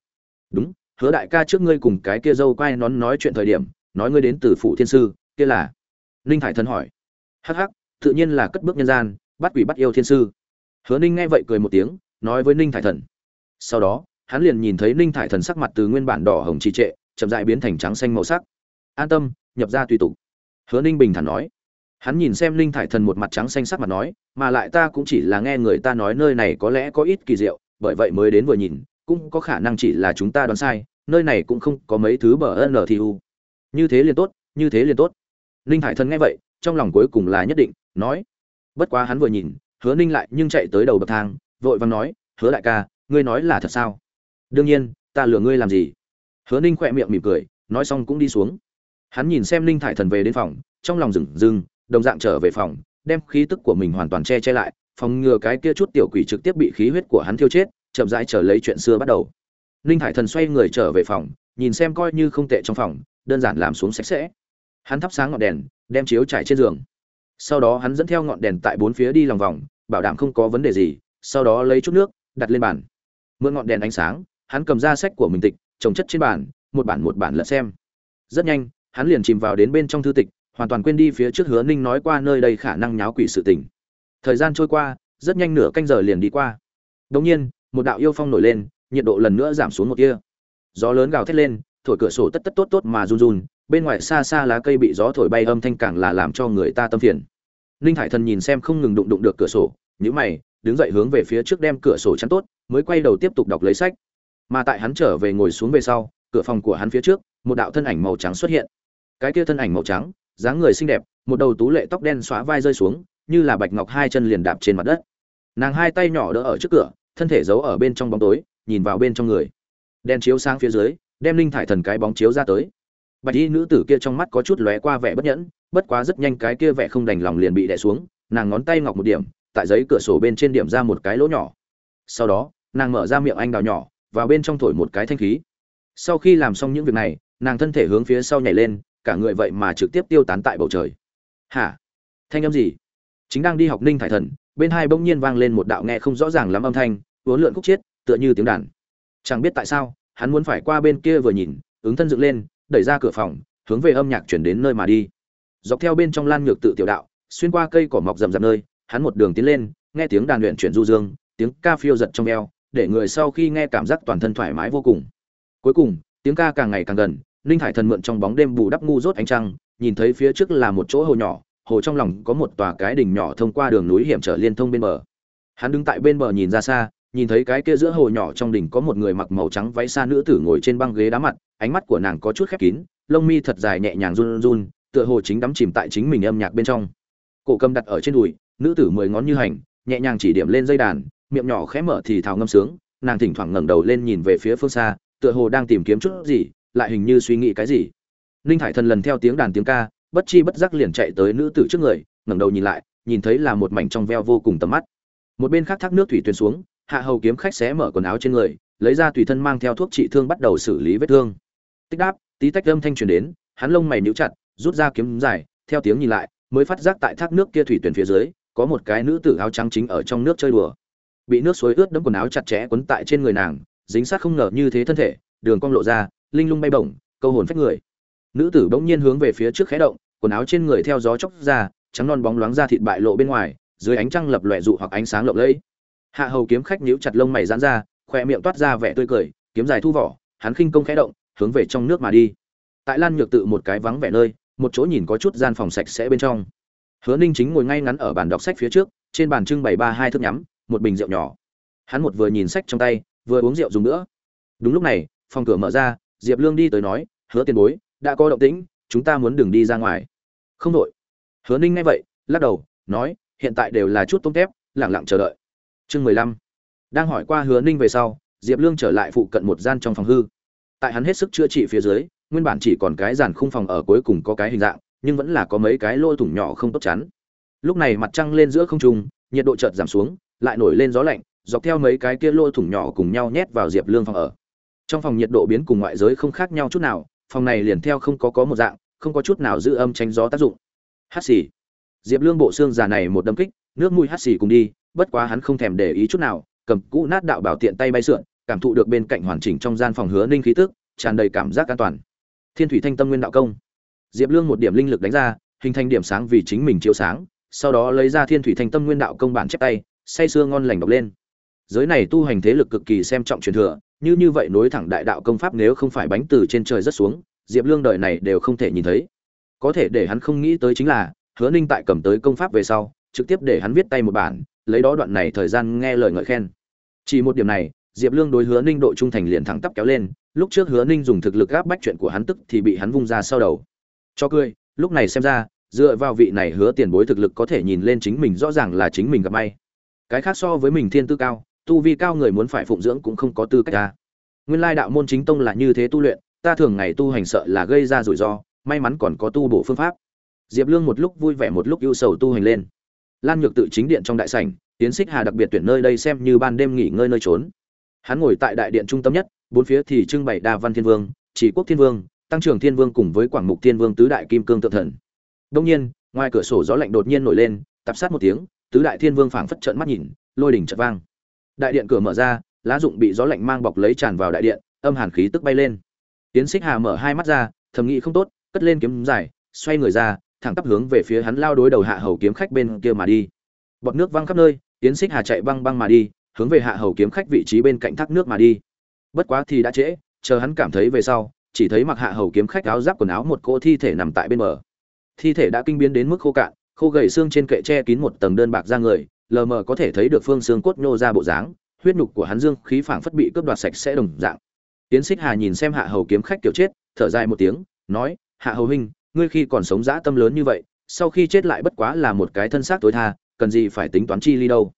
Đúng, hứa đại ca trước ngươi cùng cái kia dâu quai nón nói chuyện thời điểm, nói ngươi đến từ phụ thiên sư, kia là? Ninh thải thần hỏi. Hắc hắc, tự nhiên là cất bước nhân gian, bắt quỷ bắt yêu thiên sư. Hứa ninh nghe vậy cười một tiếng, nói với ninh thải thần sau đó, hắn liền nhìn thấy ninh thải thần sắc mặt từ nguyên bản đỏ hồng trì trệ, chậm dại biến thành trắng xanh màu sắc. An tâm, nhập ra tùy tục. Hứa ninh bình thản nói. Hắn nhìn xem ninh thải thần một mặt trắng xanh sắc mặt nói, mà lại ta cũng chỉ là nghe người ta nói nơi này có lẽ có ít kỳ diệu, bởi vậy mới đến vừa nhìn, cũng có khả năng chỉ là chúng ta đoán sai, nơi này cũng không có mấy thứ bờ n thì u. Như thế liền tốt, như thế liền tốt. Ninh thải thần nghe vậy, trong lòng cuối cùng là nhất định, nói. Bất quá hắn vừa nhìn, hứa ninh lại nhưng chạy tới đầu bậc thang, vội vàng nói, hứa đại ca ngươi nói là thật sao? Đương nhiên, ta lừa ngươi làm gì? Hứa ninh khỏe miệng mỉm cười, nói xong cũng đi xuống. Hắn nhìn xem ninh thải thần về đến phòng, trong lòng rừng rừng, đồng dạng trở về phòng, đem khí tức của mình hoàn toàn che che lại, phòng ngừa cái kia chút tiểu quỷ trực tiếp bị khí huyết của hắn thiêu chết, chậm rãi trở lấy chuyện xưa bắt đầu. Ninh thải thần xoay người trở về phòng, nhìn xem coi như không tệ trong phòng, đơn giản làm xuống sạch sẽ. Hắn thắp sáng ngọn đèn, đem chiếu trải trên giường. Sau đó hắn dẫn theo ngọn đèn tại bốn phía đi lòng vòng, bảo đảm không có vấn đề gì, sau đó lấy chút nước, đặt lên bàn mượn ngọn đèn ánh sáng, hắn cầm ra sách của mình tịch, trồng chất trên bàn, một bản một bản lật xem. Rất nhanh, hắn liền chìm vào đến bên trong thư tịch, hoàn toàn quên đi phía trước hứa ninh nói qua nơi đây khả năng nháo quỷ sự tình. Thời gian trôi qua, rất nhanh nửa canh giờ liền đi qua. Đống nhiên, một đạo yêu phong nổi lên, nhiệt độ lần nữa giảm xuống một kia gió lớn gào thét lên, thổi cửa sổ tất tất tốt tốt mà run run, bên ngoài xa xa lá cây bị gió thổi bay âm thanh càng là làm cho người ta tâm phiền. Ninh thải thần nhìn xem không ngừng đụng đụng được cửa sổ nhữ mày, đứng dậy hướng về phía trước đem cửa sổ chắn tốt mới quay đầu tiếp tục đọc lấy sách. Mà tại hắn trở về ngồi xuống về sau, cửa phòng của hắn phía trước, một đạo thân ảnh màu trắng xuất hiện. Cái kia thân ảnh màu trắng, dáng người xinh đẹp, một đầu tú lệ tóc đen xóa vai rơi xuống, như là bạch ngọc hai chân liền đạp trên mặt đất. Nàng hai tay nhỏ đỡ ở trước cửa, thân thể giấu ở bên trong bóng tối, nhìn vào bên trong người. Đen chiếu sang phía dưới, đem linh thải thần cái bóng chiếu ra tới. Bạch y nữ tử kia trong mắt có chút lóe qua vẻ bất nhẫn, bất quá rất nhanh cái kia vẻ không đành lòng liền bị đè xuống, nàng ngón tay ngọc một điểm, tại giấy cửa sổ bên trên điểm ra một cái lỗ nhỏ. Sau đó nàng mở ra miệng anh đào nhỏ, vào bên trong thổi một cái thanh khí. Sau khi làm xong những việc này, nàng thân thể hướng phía sau nhảy lên, cả người vậy mà trực tiếp tiêu tán tại bầu trời. Hả? Thanh âm gì? Chính đang đi học ninh thải thần, bên hai bỗng nhiên vang lên một đạo nghe không rõ ràng lắm âm thanh, uốn lượn khúc chiết, tựa như tiếng đàn. Chẳng biết tại sao, hắn muốn phải qua bên kia vừa nhìn, ứng thân dựng lên, đẩy ra cửa phòng, hướng về âm nhạc chuyển đến nơi mà đi. Dọc theo bên trong lan nhược tự tiểu đạo, xuyên qua cây cỏ mọc rậm rạp nơi, hắn một đường tiến lên, nghe tiếng đàn luyện chuyển du dương, tiếng ca phiêu giật trong eo để người sau khi nghe cảm giác toàn thân thoải mái vô cùng. Cuối cùng, tiếng ca càng ngày càng gần, ninh hải thần mượn trong bóng đêm bù đắp ngu rốt ánh trăng, nhìn thấy phía trước là một chỗ hồ nhỏ, hồ trong lòng có một tòa cái đỉnh nhỏ thông qua đường núi hiểm trở liên thông bên bờ. Hắn đứng tại bên bờ nhìn ra xa, nhìn thấy cái kia giữa hồ nhỏ trong đỉnh có một người mặc màu trắng váy xa nữ tử ngồi trên băng ghế đá mặt, ánh mắt của nàng có chút khép kín, lông mi thật dài nhẹ nhàng run run, tựa hồ chính đắm chìm tại chính mình âm nhạc bên trong. Cổ cầm đặt ở trên đùi, nữ tử mười ngón như hành, nhẹ nhàng chỉ điểm lên dây đàn miệng nhỏ khẽ mở thì thào ngâm sướng, nàng thỉnh thoảng ngẩng đầu lên nhìn về phía phương xa, tựa hồ đang tìm kiếm chút gì, lại hình như suy nghĩ cái gì. Ninh hải thần lần theo tiếng đàn tiếng ca, bất chi bất giác liền chạy tới nữ tử trước người, ngẩng đầu nhìn lại, nhìn thấy là một mảnh trong veo vô cùng tầm mắt. Một bên khác thác nước thủy tuyền xuống, hạ hầu kiếm khách xé mở quần áo trên người, lấy ra tùy thân mang theo thuốc trị thương bắt đầu xử lý vết thương. Tích đáp, tí tách âm thanh truyền đến, hắn lông mày nhíu chặt, rút ra kiếm dài, theo tiếng nhìn lại, mới phát giác tại thác nước kia thủy tuyển phía dưới, có một cái nữ tử áo trắng chính ở trong nước chơi đùa bị nước suối ướt đẫm quần áo chặt chẽ quấn tại trên người nàng, dính sát không ngờ như thế thân thể, đường cong lộ ra, linh lung bay bổng, câu hồn phách người. Nữ tử bỗng nhiên hướng về phía trước khẽ động, quần áo trên người theo gió chốc ra, trắng non bóng loáng ra thịt bại lộ bên ngoài, dưới ánh trăng lập lòe dụ hoặc ánh sáng lộng lẫy. Hạ hầu kiếm khách nhíu chặt lông mày giãn ra, khoe miệng toát ra vẻ tươi cười, kiếm dài thu vỏ, hắn khinh công khẽ động, hướng về trong nước mà đi. Tại lan nhược tự một cái vắng vẻ nơi, một chỗ nhìn có chút gian phòng sạch sẽ bên trong. Hứa ninh chính ngồi ngay ngắn ở bàn đọc sách phía trước, trên bàn trưng bày ba hai thước nhắm một bình rượu nhỏ. Hắn một vừa nhìn sách trong tay, vừa uống rượu dùng nữa. Đúng lúc này, phòng cửa mở ra, diệp lương đi tới nói, hứa tiền bối, đã có động tĩnh, chúng ta muốn đường đi ra ngoài. Không đội. Hứa ninh ngay vậy, lắc đầu, nói, hiện tại đều là chút tôm tép lẳng lặng chờ đợi. Chương mười lăm. Đang hỏi qua hứa ninh về sau, diệp lương trở lại phụ cận một gian trong phòng hư. Tại hắn hết sức chữa trị phía dưới, nguyên bản chỉ còn cái giàn khung phòng ở cuối cùng có cái hình dạng, nhưng vẫn là có mấy cái lỗ thủng nhỏ không tốt chắn. Lúc này mặt trăng lên giữa không trung, nhiệt độ chợt giảm xuống lại nổi lên gió lạnh, dọc theo mấy cái kia lô thủng nhỏ cùng nhau nhét vào diệp lương phòng ở. Trong phòng nhiệt độ biến cùng ngoại giới không khác nhau chút nào, phòng này liền theo không có có một dạng, không có chút nào giữ âm tránh gió tác dụng. Hát xì. Diệp lương bộ xương già này một đâm kích, nước mũi hát xì cùng đi, bất quá hắn không thèm để ý chút nào, cầm cũ nát đạo bảo tiện tay bay sượn, cảm thụ được bên cạnh hoàn chỉnh trong gian phòng hứa ninh khí tức, tràn đầy cảm giác an toàn. Thiên thủy thanh tâm nguyên đạo công. Diệp lương một điểm linh lực đánh ra, hình thành điểm sáng vì chính mình chiếu sáng, sau đó lấy ra thiên thủy thanh tâm nguyên đạo công bản chép tay say sưa ngon lành đọc lên. Giới này tu hành thế lực cực kỳ xem trọng truyền thừa, như như vậy nối thẳng đại đạo công pháp nếu không phải bánh từ trên trời rất xuống, diệp lương đời này đều không thể nhìn thấy. Có thể để hắn không nghĩ tới chính là, hứa ninh tại cầm tới công pháp về sau, trực tiếp để hắn viết tay một bản, lấy đó đoạn này thời gian nghe lời ngợi khen. Chỉ một điểm này, diệp lương đối hứa ninh độ trung thành liền thẳng tắp kéo lên, lúc trước hứa ninh dùng thực lực gáp bách chuyện của hắn tức thì bị hắn vung ra sau đầu. Cho cười, lúc này xem ra, dựa vào vị này hứa tiền bối thực lực có thể nhìn lên chính mình rõ ràng là chính mình gặp may cái khác so với mình thiên tư cao, tu vi cao người muốn phải phụng dưỡng cũng không có tư cách ta. Nguyên lai đạo môn chính tông là như thế tu luyện, ta thường ngày tu hành sợ là gây ra rủi ro, may mắn còn có tu bổ phương pháp. Diệp lương một lúc vui vẻ một lúc ưu sầu tu hành lên. Lan nhược tự chính điện trong đại sảnh tiến xích hà đặc biệt tuyển nơi đây xem như ban đêm nghỉ ngơi nơi trốn. Hắn ngồi tại đại điện trung tâm nhất, bốn phía thì trưng bày đa văn thiên vương, chỉ quốc thiên vương, tăng trưởng thiên vương cùng với quảng mục thiên vương tứ đại kim cương tự thần. Đông nhiên, ngoài cửa sổ gió lạnh đột nhiên nổi lên tập sát một tiếng tứ đại thiên vương phảng phất trợn mắt nhìn, lôi đỉnh chợt vang. Đại điện cửa mở ra, lá dụng bị gió lạnh mang bọc lấy tràn vào đại điện, âm hàn khí tức bay lên. Tiến xích hà mở hai mắt ra, thầm nghĩ không tốt, cất lên kiếm dài, xoay người ra, thẳng tắp hướng về phía hắn lao đối đầu hạ hầu kiếm khách bên kia mà đi. Bọt nước văng khắp nơi, tiến xích hà chạy băng băng mà đi, hướng về hạ hầu kiếm khách vị trí bên cạnh thác nước mà đi. Bất quá thì đã trễ, chờ hắn cảm thấy về sau, chỉ thấy mặc hạ hầu kiếm khách áo giáp quần áo một cô thi thể nằm tại bên bờ. Thi thể đã kinh biến đến mức khô cạn khô gầy xương trên kệ che kín một tầng đơn bạc ra người, lờ mờ có thể thấy được phương xương cốt nhô ra bộ dáng, huyết nhục của hắn dương khí phảng phất bị cướp đoạt sạch sẽ đồng dạng. Tiến xích hà nhìn xem hạ hầu kiếm khách kiểu chết, thở dài một tiếng, nói, hạ hầu huynh, ngươi khi còn sống dã tâm lớn như vậy, sau khi chết lại bất quá là một cái thân xác tối tha, cần gì phải tính toán chi ly đâu?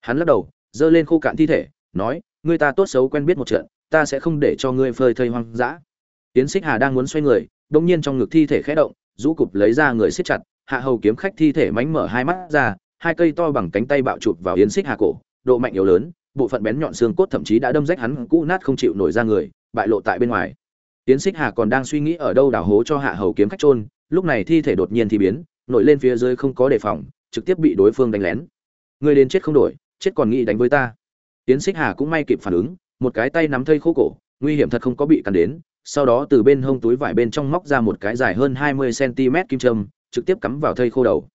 Hắn lắc đầu, giơ lên khô cạn thi thể, nói, ngươi ta tốt xấu quen biết một trận, ta sẽ không để cho ngươi phơi thây hoang dã. Tiến xích hà đang muốn xoay người đông nhiên trong ngực thi thể khẽ động, rũ cụp lấy ra người siết chặt hạ hầu kiếm khách thi thể mánh mở hai mắt ra, hai cây to bằng cánh tay bạo chụp vào yến xích hà cổ, độ mạnh yếu lớn, bộ phận bén nhọn xương cốt thậm chí đã đâm rách hắn cũ nát không chịu nổi ra người, bại lộ tại bên ngoài. Yến xích hà còn đang suy nghĩ ở đâu đào hố cho hạ hầu kiếm khách trôn lúc này thi thể đột nhiên thì biến, nổi lên phía dưới không có đề phòng, trực tiếp bị đối phương đánh lén. Người đến chết không đổi, chết còn nghĩ đánh với ta. Yến xích hà cũng may kịp phản ứng, một cái tay nắm thây khô cổ, nguy hiểm thật không có bị cắn đến, sau đó từ bên hông túi vải bên trong móc ra một cái dài hơn hai mươi cm kim châm trực tiếp cắm vào thây khô đầu.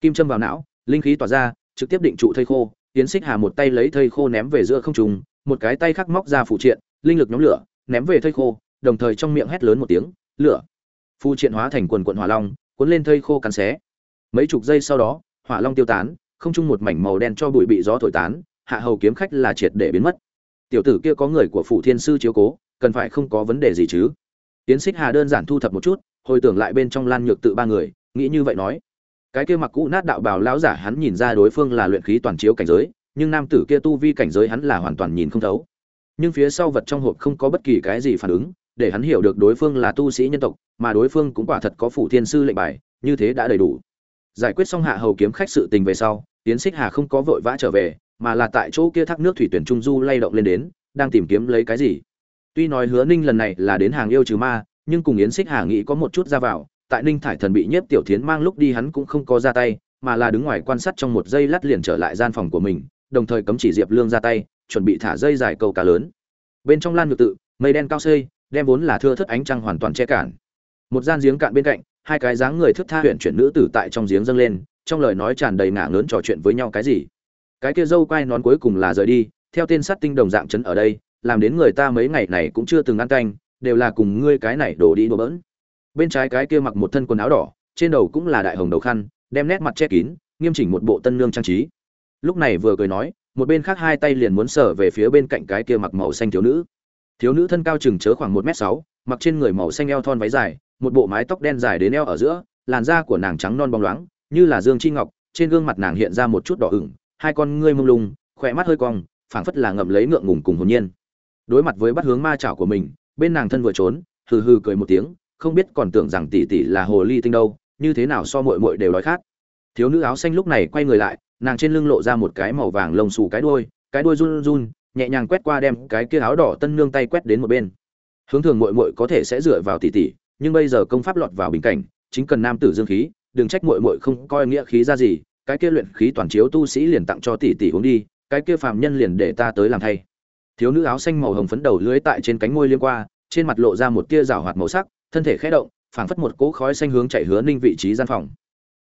Kim châm vào não, linh khí tỏa ra, trực tiếp định trụ thây khô tiến xích hà một tay lấy thây khô ném về giữa không trùng một cái tay khác móc ra phụ triện, linh lực nhóm lửa, ném về thây khô, đồng thời trong miệng hét lớn một tiếng, lửa! Phụ triện hóa thành quần quận hỏa long, cuốn lên thây khô cắn xé. Mấy chục giây sau đó, hỏa long tiêu tán, không chung một mảnh màu đen cho bụi bị gió thổi tán, hạ hầu kiếm khách là triệt để biến mất. Tiểu tử kia có người của phủ thiên sư chiếu cố, cần phải không có vấn đề gì chứ? Tiến xích hà đơn giản thu thập một chút, hồi tưởng lại bên trong lan nhược tự ba người nghĩ như vậy nói. Cái kia mặc cũ nát đạo bào lão giả hắn nhìn ra đối phương là luyện khí toàn chiếu cảnh giới, nhưng nam tử kia tu vi cảnh giới hắn là hoàn toàn nhìn không thấu. Nhưng phía sau vật trong hộp không có bất kỳ cái gì phản ứng, để hắn hiểu được đối phương là tu sĩ nhân tộc, mà đối phương cũng quả thật có phủ thiên sư lệnh bài, như thế đã đầy đủ. Giải quyết xong hạ hầu kiếm khách sự tình về sau tiến xích hà không có vội vã trở về, mà là tại chỗ kia thác nước thủy tuyển trung du lay động lên đến, đang tìm kiếm lấy cái gì. Tuy nói hứa ninh lần này là đến hàng yêu trừ ma, nhưng cùng yến xích hà nghĩ có một chút ra vào tại ninh thải thần bị nhiếp tiểu thiến mang lúc đi hắn cũng không có ra tay, mà là đứng ngoài quan sát trong một giây lát liền trở lại gian phòng của mình, đồng thời cấm chỉ diệp lương ra tay, chuẩn bị thả dây dài câu cá lớn. Bên trong lan ngược tự, mây đen cao xây đem vốn là thưa thất ánh trăng hoàn toàn che cản. Một gian giếng cạn bên cạnh, hai cái dáng người thức tha huyện chuyển nữ tử tại trong giếng dâng lên, trong lời nói tràn đầy ngả lớn trò chuyện với nhau cái gì. Cái kia dâu quai nón cuối cùng là rời đi, theo tên sát tinh đồng dạng chấn ở đây, làm đến người ta mấy ngày này cũng chưa từng ăn canh, đều là cùng ngươi cái này đổ đi đổ bỡn bên trái cái kia mặc một thân quần áo đỏ, trên đầu cũng là đại hồng đầu khăn, đem nét mặt che kín, nghiêm chỉnh một bộ tân nương trang trí. Lúc này vừa cười nói, một bên khác hai tay liền muốn sở về phía bên cạnh cái kia mặc màu xanh thiếu nữ. Thiếu nữ thân cao chừng chớ khoảng một m sáu, mặc trên người màu xanh eo thon váy dài, một bộ mái tóc đen dài đến eo ở giữa, làn da của nàng trắng non bóng loáng, như là dương chi ngọc, trên gương mặt nàng hiện ra một chút đỏ ửng, hai con ngươi mông lung, khỏe mắt hơi cong, phảng phất là ngậm lấy ngượng ngùng cùng hồn nhiên. Đối mặt với bắt hướng ma chảo của mình, bên nàng thân vừa trốn, hừ hừ cười một tiếng không biết còn tưởng rằng tỷ tỷ là hồ ly tinh đâu, như thế nào so muội muội đều đói khát. Thiếu nữ áo xanh lúc này quay người lại, nàng trên lưng lộ ra một cái màu vàng lông xù cái đuôi cái đuôi run run, nhẹ nhàng quét qua đem cái kia áo đỏ tân nương tay quét đến một bên. Hướng thường muội muội có thể sẽ dựa vào tỷ tỷ, nhưng bây giờ công pháp lọt vào bình cảnh, chính cần nam tử dương khí, đừng trách muội muội không coi nghĩa khí ra gì, cái kia luyện khí toàn chiếu tu sĩ liền tặng cho tỷ tỷ uống đi, cái kia phàm nhân liền để ta tới làm thay. Thiếu nữ áo xanh màu hồng phấn đầu lưới tại trên cánh môi liên qua, trên mặt lộ ra một tia rào hoạt màu sắc thân thể khẽ động, phảng phất một cỗ khói xanh hướng chạy hứa ninh vị trí gian phòng.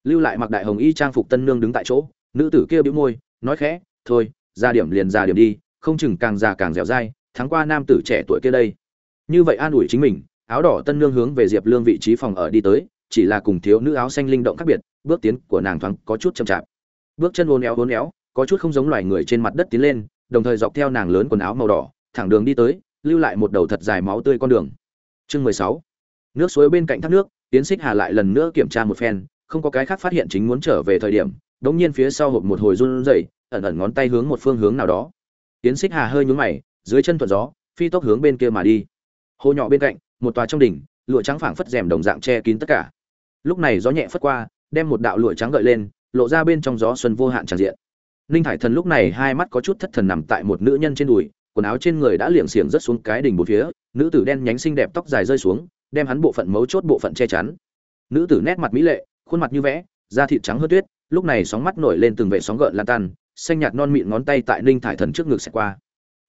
Lưu lại mặc đại hồng y trang phục tân nương đứng tại chỗ, nữ tử kia bĩu môi, nói khẽ, thôi, ra điểm liền ra điểm đi, không chừng càng già càng dẻo dai thắng qua nam tử trẻ tuổi kia đây. Như vậy an ủi chính mình, áo đỏ tân nương hướng về diệp lương vị trí phòng ở đi tới, chỉ là cùng thiếu nữ áo xanh linh động khác biệt, bước tiến của nàng thoáng có chút chậm chạp. Bước chân uốn éo uốn éo, có chút không giống loài người trên mặt đất tiến lên, đồng thời dọc theo nàng lớn quần áo màu đỏ, thẳng đường đi tới, lưu lại một đầu thật dài máu tươi con đường. Chương mười sáu nước suối bên cạnh thác nước tiến xích hà lại lần nữa kiểm tra một phen, không có cái khác phát hiện chính muốn trở về thời điểm đống nhiên phía sau hộp một hồi run rẩy, ẩn ẩn ngón tay hướng một phương hướng nào đó. Tiến xích hà hơi nhún mày, dưới chân thuận gió, phi tốc hướng bên kia mà đi. Hồ nhỏ bên cạnh, một tòa trong đỉnh, lụa trắng phảng phất rèm đồng dạng che kín tất cả. Lúc này gió nhẹ phất qua, đem một đạo lụa trắng gợi lên, lộ ra bên trong gió xuân vô hạn tràn diện. Ninh Thải thần lúc này hai mắt có chút thất thần nằm tại một nữ nhân trên đùi, quần áo trên người đã liệng xiềng rất xuống cái đỉnh bốn phía, nữ tử đen nhánh xinh đẹp tóc dài rơi xuống đem hắn bộ phận mấu chốt bộ phận che chắn. Nữ tử nét mặt mỹ lệ, khuôn mặt như vẽ, da thịt trắng hơn tuyết, lúc này sóng mắt nổi lên từng vệ sóng gợn lan tan, xanh nhạt non mịn ngón tay tại ninh thải thần trước ngực xẹt qua.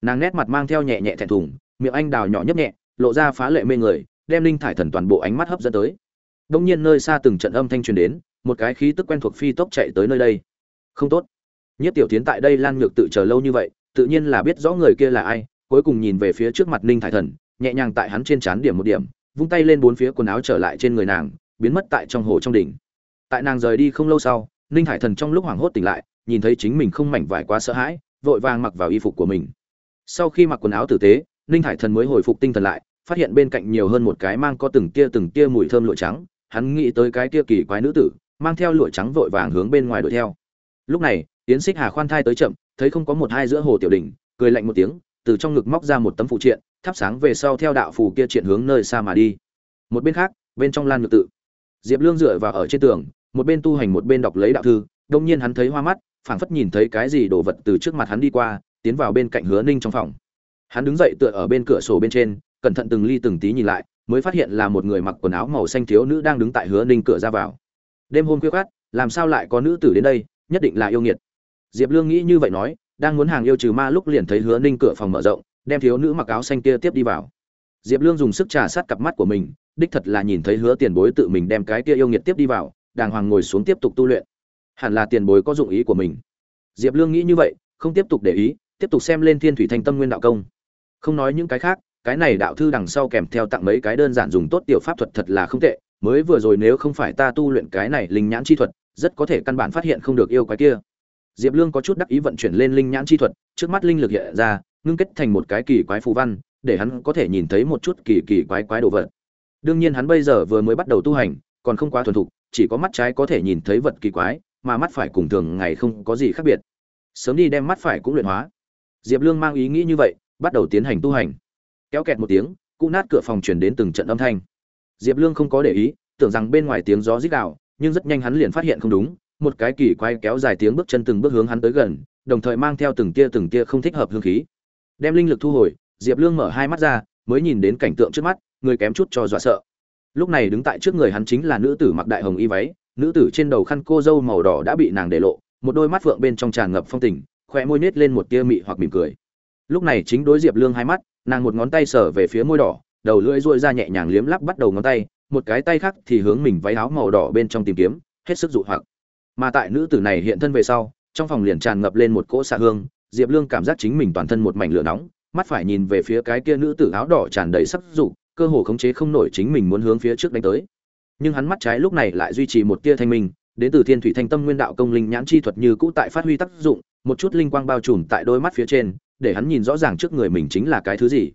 Nàng nét mặt mang theo nhẹ nhẹ thẹn thùng, miệng anh đào nhỏ nhấp nhẹ, lộ ra phá lệ mê người, đem ninh thải thần toàn bộ ánh mắt hấp dẫn tới. Đông nhiên nơi xa từng trận âm thanh truyền đến, một cái khí tức quen thuộc phi tốc chạy tới nơi đây. Không tốt. Nhất tiểu tiến tại đây lan ngược tự chờ lâu như vậy, tự nhiên là biết rõ người kia là ai, cuối cùng nhìn về phía trước mặt ninh thải thần, nhẹ nhàng tại hắn trên trán điểm một điểm vung tay lên bốn phía quần áo trở lại trên người nàng, biến mất tại trong hồ trong đỉnh. Tại nàng rời đi không lâu sau, ninh hải thần trong lúc hoảng hốt tỉnh lại, nhìn thấy chính mình không mảnh vải quá sợ hãi, vội vàng mặc vào y phục của mình. Sau khi mặc quần áo tử tế, ninh hải thần mới hồi phục tinh thần lại, phát hiện bên cạnh nhiều hơn một cái mang có từng tia từng tia mùi thơm lụa trắng, hắn nghĩ tới cái tia kỳ quái nữ tử, mang theo lụa trắng vội vàng hướng bên ngoài đuổi theo. Lúc này tiến xích hà khoan thai tới chậm, thấy không có một hai giữa hồ tiểu đỉnh, cười lạnh một tiếng, từ trong ngực móc ra một tấm phụ triện thắp sáng về sau theo đạo phù kia triện hướng nơi xa mà đi. Một bên khác bên trong lan nhược tự. Diệp lương dựa vào ở trên tường một bên tu hành một bên đọc lấy đạo thư đông nhiên hắn thấy hoa mắt phảng phất nhìn thấy cái gì đồ vật từ trước mặt hắn đi qua tiến vào bên cạnh hứa ninh trong phòng. Hắn đứng dậy tựa ở bên cửa sổ bên trên cẩn thận từng ly từng tí nhìn lại mới phát hiện là một người mặc quần áo màu xanh thiếu nữ đang đứng tại hứa ninh cửa ra vào. Đêm hôm khuya khoắt, làm sao lại có nữ tử đến đây nhất định là yêu nghiệt. Diệp lương nghĩ như vậy nói đang muốn hàng yêu trừ ma lúc liền thấy hứa ninh cửa phòng mở rộng đem thiếu nữ mặc áo xanh kia tiếp đi vào. Diệp lương dùng sức trà sát cặp mắt của mình, đích thật là nhìn thấy hứa tiền bối tự mình đem cái kia yêu nghiệt tiếp đi vào, đàng hoàng ngồi xuống tiếp tục tu luyện. Hẳn là tiền bối có dụng ý của mình. Diệp lương nghĩ như vậy, không tiếp tục để ý, tiếp tục xem lên thiên thủy thanh tâm nguyên đạo công. Không nói những cái khác, cái này đạo thư đằng sau kèm theo tặng mấy cái đơn giản dùng tốt tiểu pháp thuật thật là không tệ, mới vừa rồi nếu không phải ta tu luyện cái này linh nhãn chi thuật, rất có thể căn bản phát hiện không được yêu cái kia. Diệp lương có chút đắc ý vận chuyển lên linh nhãn chi thuật, trước mắt linh lực hiện ra ngưng kết thành một cái kỳ quái phù văn để hắn có thể nhìn thấy một chút kỳ kỳ quái quái đồ vật. Đương nhiên hắn bây giờ vừa mới bắt đầu tu hành còn không quá thuần thục chỉ có mắt trái có thể nhìn thấy vật kỳ quái mà mắt phải cùng thường ngày không có gì khác biệt. Sớm đi đem mắt phải cũng luyện hóa. Diệp lương mang ý nghĩ như vậy bắt đầu tiến hành tu hành. Kéo kẹt một tiếng cụ nát cửa phòng truyền đến từng trận âm thanh. Diệp lương không có để ý tưởng rằng bên ngoài tiếng gió rít gào, nhưng rất nhanh hắn liền phát hiện không đúng một cái kỳ quái kéo dài tiếng bước chân từng bước hướng hắn tới gần đồng thời mang theo từng tia từng tia không thích hợp hương khí đem linh lực thu hồi, diệp lương mở hai mắt ra, mới nhìn đến cảnh tượng trước mắt, người kém chút cho dọa sợ. Lúc này đứng tại trước người hắn chính là nữ tử mặc đại hồng y váy, nữ tử trên đầu khăn cô dâu màu đỏ đã bị nàng để lộ, một đôi mắt phượng bên trong tràn ngập phong tình khỏe môi nết lên một tia mị hoặc mỉm cười. Lúc này chính đối diệp lương hai mắt, nàng một ngón tay sở về phía môi đỏ, đầu lưỡi ruôi ra nhẹ nhàng liếm lắp bắt đầu ngón tay, một cái tay khác thì hướng mình váy áo màu đỏ bên trong tìm kiếm, hết sức dụ hoặc. Mà tại nữ tử này hiện thân về sau, trong phòng liền tràn ngập lên một cỗ xạ hương diệp lương cảm giác chính mình toàn thân một mảnh lửa nóng mắt phải nhìn về phía cái kia nữ tử áo đỏ tràn đầy sắc dục, cơ hồ khống chế không nổi chính mình muốn hướng phía trước đánh tới. Nhưng hắn mắt trái lúc này lại duy trì một tia thanh minh đến từ thiên thủy thanh tâm nguyên đạo công linh nhãn chi thuật như cũ tại phát huy tác dụng một chút linh quang bao trùm tại đôi mắt phía trên để hắn nhìn rõ ràng trước người mình chính là cái thứ gì.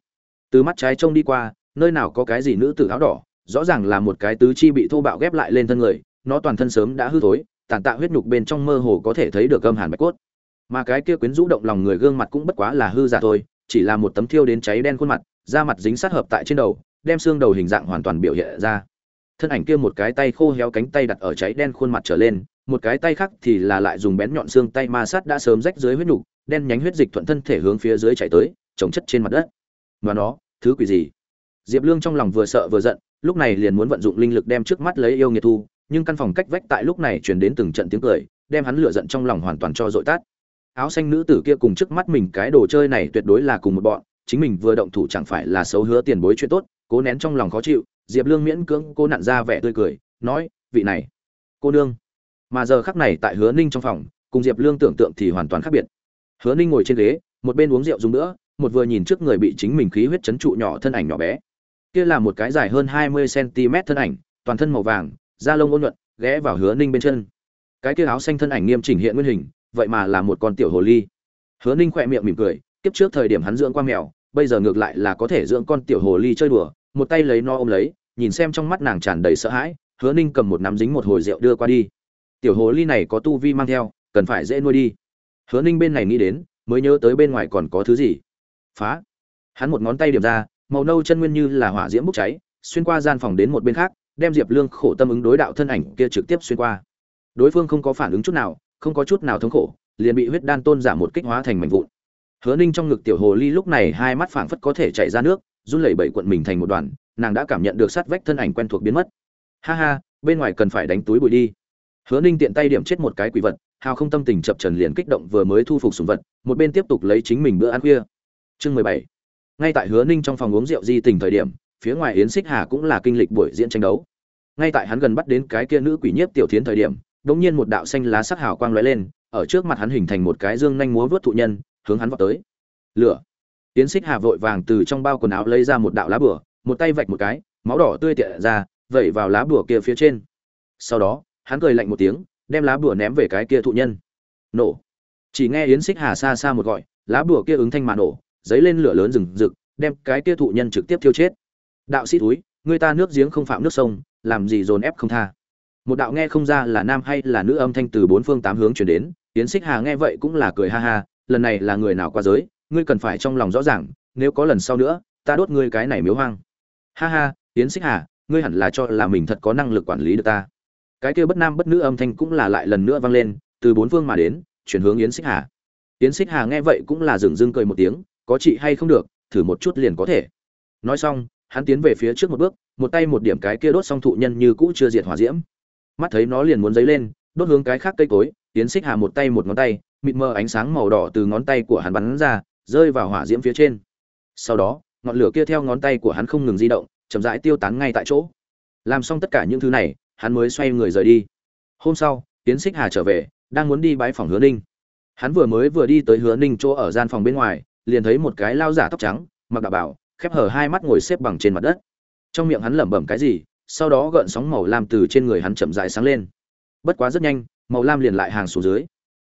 Từ mắt trái trông đi qua nơi nào có cái gì nữ tử áo đỏ rõ ràng là một cái tứ chi bị thô bạo ghép lại lên thân người nó toàn thân sớm đã hư thối tàn tạ huyết nhục bên trong mơ hồ có thể thấy được âm hàn bạch cốt mà cái kia quyến rũ động lòng người gương mặt cũng bất quá là hư giả thôi, chỉ là một tấm thiêu đến cháy đen khuôn mặt, da mặt dính sát hợp tại trên đầu, đem xương đầu hình dạng hoàn toàn biểu hiện ra. Thân ảnh kia một cái tay khô héo cánh tay đặt ở cháy đen khuôn mặt trở lên, một cái tay khác thì là lại dùng bén nhọn xương tay ma sát đã sớm rách dưới huyết nhục đen nhánh huyết dịch thuận thân thể hướng phía dưới chảy tới, chống chất trên mặt đất. Mà nó, thứ quỷ gì? Diệp lương trong lòng vừa sợ vừa giận, lúc này liền muốn vận dụng linh lực đem trước mắt lấy yêu nghiệt thu, nhưng căn phòng cách vách tại lúc này truyền đến từng trận tiếng cười, đem hắn lửa giận trong lòng hoàn toàn cho dội tát áo xanh nữ tử kia cùng trước mắt mình cái đồ chơi này tuyệt đối là cùng một bọn, chính mình vừa động thủ chẳng phải là xấu hứa tiền bối chuyện tốt, cố nén trong lòng khó chịu, diệp lương miễn cưỡng cô nặn ra vẻ tươi cười, nói, vị này, cô nương. Mà giờ khắc này tại hứa ninh trong phòng, cùng diệp lương tưởng tượng thì hoàn toàn khác biệt. Hứa ninh ngồi trên ghế, một bên uống rượu dùng nữa, một vừa nhìn trước người bị chính mình khí huyết chấn trụ nhỏ thân ảnh nhỏ bé. Kia là một cái dài hơn hai mươi cm thân ảnh, toàn thân màu vàng, da lông ôn nhuận, ghé vào hứa ninh bên chân. Cái kia áo xanh thân ảnh nghiêm chỉnh hiện nguyên hình vậy mà là một con tiểu hồ ly. Hứa ninh khỏe miệng mỉm cười, kiếp trước thời điểm hắn dưỡng qua mèo, bây giờ ngược lại là có thể dưỡng con tiểu hồ ly chơi đùa, một tay lấy no ôm lấy, nhìn xem trong mắt nàng tràn đầy sợ hãi, hứa ninh cầm một nắm dính một hồi rượu đưa qua đi. Tiểu hồ ly này có tu vi mang theo, cần phải dễ nuôi đi. Hứa ninh bên này nghĩ đến, mới nhớ tới bên ngoài còn có thứ gì. Phá. Hắn một ngón tay điểm ra, màu nâu chân nguyên như là hỏa diễm bốc cháy, xuyên qua gian phòng đến một bên khác, đem diệp lương khổ tâm ứng đối đạo thân ảnh kia trực tiếp xuyên qua. Đối phương không có phản ứng chút nào không có chút nào thống khổ, liền bị huyết đan tôn giả một kích hóa thành mảnh vụn. Hứa ninh trong ngực tiểu hồ ly lúc này hai mắt phảng phất có thể chạy ra nước, run lẩy bẩy cuộn mình thành một đoàn, nàng đã cảm nhận được sát vách thân ảnh quen thuộc biến mất. Ha ha, bên ngoài cần phải đánh túi bụi đi. Hứa ninh tiện tay điểm chết một cái quỷ vật, hào không tâm tình chập trần liền kích động vừa mới thu phục sùng vật, một bên tiếp tục lấy chính mình bữa ăn khuya. Chương mười bảy. Ngay tại hứa ninh trong phòng uống rượu di tình thời điểm, phía ngoài yến xích hà cũng là kinh lịch buổi diễn tranh đấu. Ngay tại hắn gần bắt đến cái kia nữ quỷ nhiếp tiểu thiến thời điểm đống nhiên một đạo xanh lá sắc hào quang lóe lên ở trước mặt hắn hình thành một cái dương nhanh múa vớt thụ nhân hướng hắn vọt tới. Lửa. Yến xích hà vội vàng từ trong bao quần áo lấy ra một đạo lá bùa, một tay vạch một cái máu đỏ tươi tiện ra vẩy vào lá bùa kia phía trên. Sau đó hắn cười lạnh một tiếng đem lá bùa ném về cái kia thụ nhân. Nổ. Chỉ nghe yến xích hà xa xa một gọi lá bùa kia ứng thanh mà nổ giấy lên lửa lớn rừng rực đem cái kia thụ nhân trực tiếp thiêu chết. Đạo sĩ túi người ta nước giếng không phạm nước sông làm gì dồn ép không tha? Một đạo nghe không ra là nam hay là nữ âm thanh từ bốn phương tám hướng chuyển đến tiến xích hà nghe vậy cũng là cười ha ha, lần này là người nào qua giới, ngươi cần phải trong lòng rõ ràng, nếu có lần sau nữa, ta đốt ngươi cái này miếu hoang. Ha ha tiến xích hà, ngươi hẳn là cho là mình thật có năng lực quản lý được ta. Cái kia bất nam bất nữ âm thanh cũng là lại lần nữa vang lên, từ bốn phương mà đến, chuyển hướng yến xích hà. Yến xích hà nghe vậy cũng là dừng dưng cười một tiếng, có chị hay không được, thử một chút liền có thể. Nói xong, hắn tiến về phía trước một bước, một tay một điểm cái kia đốt xong thụ nhân như cũ chưa diệt hỏa diễm mắt thấy nó liền muốn dấy lên, đốt hướng cái khác cây cối tiến xích hà một tay một ngón tay, mịt mờ ánh sáng màu đỏ từ ngón tay của hắn bắn ra, rơi vào hỏa diễm phía trên. Sau đó, ngọn lửa kia theo ngón tay của hắn không ngừng di động, chậm rãi tiêu tán ngay tại chỗ. Làm xong tất cả những thứ này, hắn mới xoay người rời đi. Hôm sau tiến xích hà trở về, đang muốn đi bãi phòng hứa ninh. Hắn vừa mới vừa đi tới hứa ninh chỗ ở gian phòng bên ngoài, liền thấy một cái lao giả tóc trắng, mặc đạo bảo, khép hở hai mắt ngồi xếp bằng trên mặt đất. Trong miệng hắn lẩm bẩm cái gì sau đó gợn sóng màu lam từ trên người hắn chậm rãi sáng lên. Bất quá rất nhanh, màu lam liền lại hàng xuống dưới.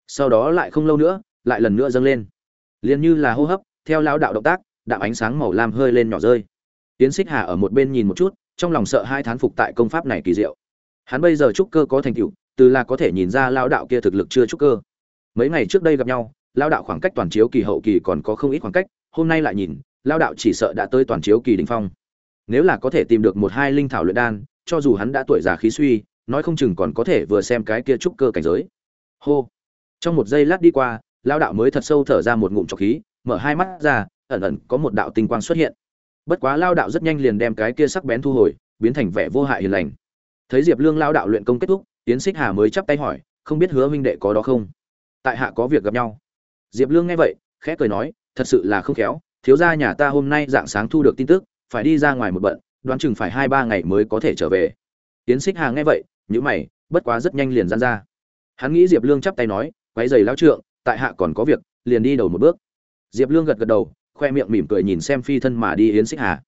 Sau đó lại không lâu nữa, lại lần nữa dâng lên. Liền như là hô hấp, theo lão đạo động tác đạo ánh sáng màu lam hơi lên nhỏ rơi. Tiến xích hà ở một bên nhìn một chút, trong lòng sợ hai thán phục tại công pháp này kỳ diệu. Hắn bây giờ trúc cơ có thành tựu, từ là có thể nhìn ra lão đạo kia thực lực chưa trúc cơ. Mấy ngày trước đây gặp nhau, lão đạo khoảng cách toàn chiếu kỳ hậu kỳ còn có không ít khoảng cách, hôm nay lại nhìn lao đạo chỉ sợ đã tới toàn chiếu kỳ đình phong nếu là có thể tìm được một hai linh thảo luyện đan, cho dù hắn đã tuổi già khí suy, nói không chừng còn có thể vừa xem cái kia trúc cơ cảnh giới. Hô. Trong một giây lát đi qua lao đạo mới thật sâu thở ra một ngụm trọc khí, mở hai mắt ra, ẩn ẩn có một đạo tinh quang xuất hiện. Bất quá lao đạo rất nhanh liền đem cái kia sắc bén thu hồi, biến thành vẻ vô hại hiền lành. Thấy diệp lương lao đạo luyện công kết thúc tiến xích hà mới chắp tay hỏi, không biết hứa huynh đệ có đó không? Tại hạ có việc gặp nhau. Diệp lương nghe vậy, khẽ cười nói, thật sự là không khéo, thiếu gia nhà ta hôm nay dạng sáng thu được tin tức phải đi ra ngoài một bận, đoán chừng phải hai ba ngày mới có thể trở về. Tiến xích hà nghe vậy nhữ mày, bất quá rất nhanh liền gian ra. Hắn nghĩ diệp lương chắp tay nói, quấy giày lao trượng, tại hạ còn có việc, liền đi đầu một bước. Diệp lương gật gật đầu, khoe miệng mỉm cười nhìn xem phi thân mà đi yến xích hà.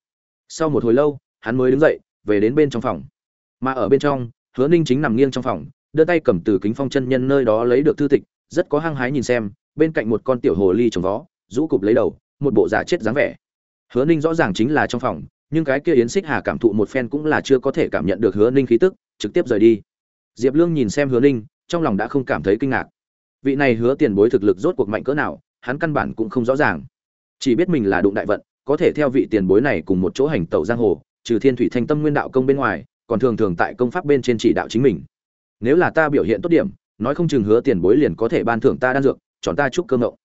Sau một hồi lâu, hắn mới đứng dậy, về đến bên trong phòng. Mà ở bên trong, hứa ninh chính nằm nghiêng trong phòng, đưa tay cầm từ kính phong chân nhân nơi đó lấy được thư tịch, rất có hăng hái nhìn xem, bên cạnh một con tiểu hồ ly trồng vó, rũ cụp lấy đầu, một bộ giả chết dáng vẻ hứa ninh rõ ràng chính là trong phòng, nhưng cái kia yến xích hà cảm thụ một phen cũng là chưa có thể cảm nhận được hứa ninh khí tức, trực tiếp rời đi. Diệp lương nhìn xem hứa ninh, trong lòng đã không cảm thấy kinh ngạc. Vị này hứa tiền bối thực lực rốt cuộc mạnh cỡ nào, hắn căn bản cũng không rõ ràng. Chỉ biết mình là đụng đại vận, có thể theo vị tiền bối này cùng một chỗ hành tẩu giang hồ, trừ thiên thủy thanh tâm nguyên đạo công bên ngoài, còn thường thường tại công pháp bên trên chỉ đạo chính mình. Nếu là ta biểu hiện tốt điểm, nói không chừng hứa tiền bối liền có thể ban thưởng ta đan dược, chọn ta chúc cơ ngộ.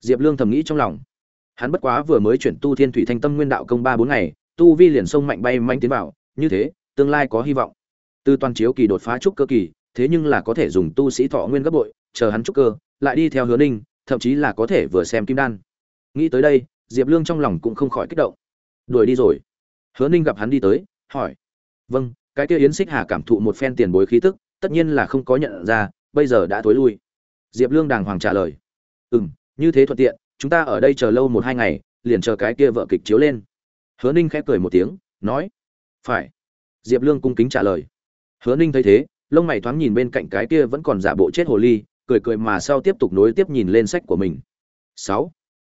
diệp lương thầm nghĩ trong lòng hắn bất quá vừa mới chuyển tu thiên thủy thanh tâm nguyên đạo công ba bốn ngày, tu vi liền sông mạnh bay manh tiến vào, như thế, tương lai có hy vọng. Từ toàn chiếu kỳ đột phá trúc cơ kỳ, thế nhưng là có thể dùng tu sĩ thọ nguyên gấp bội, chờ hắn trúc cơ, lại đi theo hứa ninh, thậm chí là có thể vừa xem kim đan. Nghĩ tới đây, diệp lương trong lòng cũng không khỏi kích động. Đuổi đi rồi. Hứa ninh gặp hắn đi tới, hỏi. Vâng cái kia yến xích hà cảm thụ một phen tiền bối khí tức, tất nhiên là không có nhận ra, bây giờ đã tối lui. Diệp lương đàng hoàng trả lời. Ừ m như thế thuận tiện chúng ta ở đây chờ lâu một hai ngày, liền chờ cái kia vợ kịch chiếu lên. Hứa ninh khẽ cười một tiếng, nói, phải. Diệp lương cung kính trả lời. Hứa ninh thấy thế, lông mày thoáng nhìn bên cạnh cái kia vẫn còn giả bộ chết hồ ly, cười cười mà sau tiếp tục nối tiếp nhìn lên sách của mình. Sáu.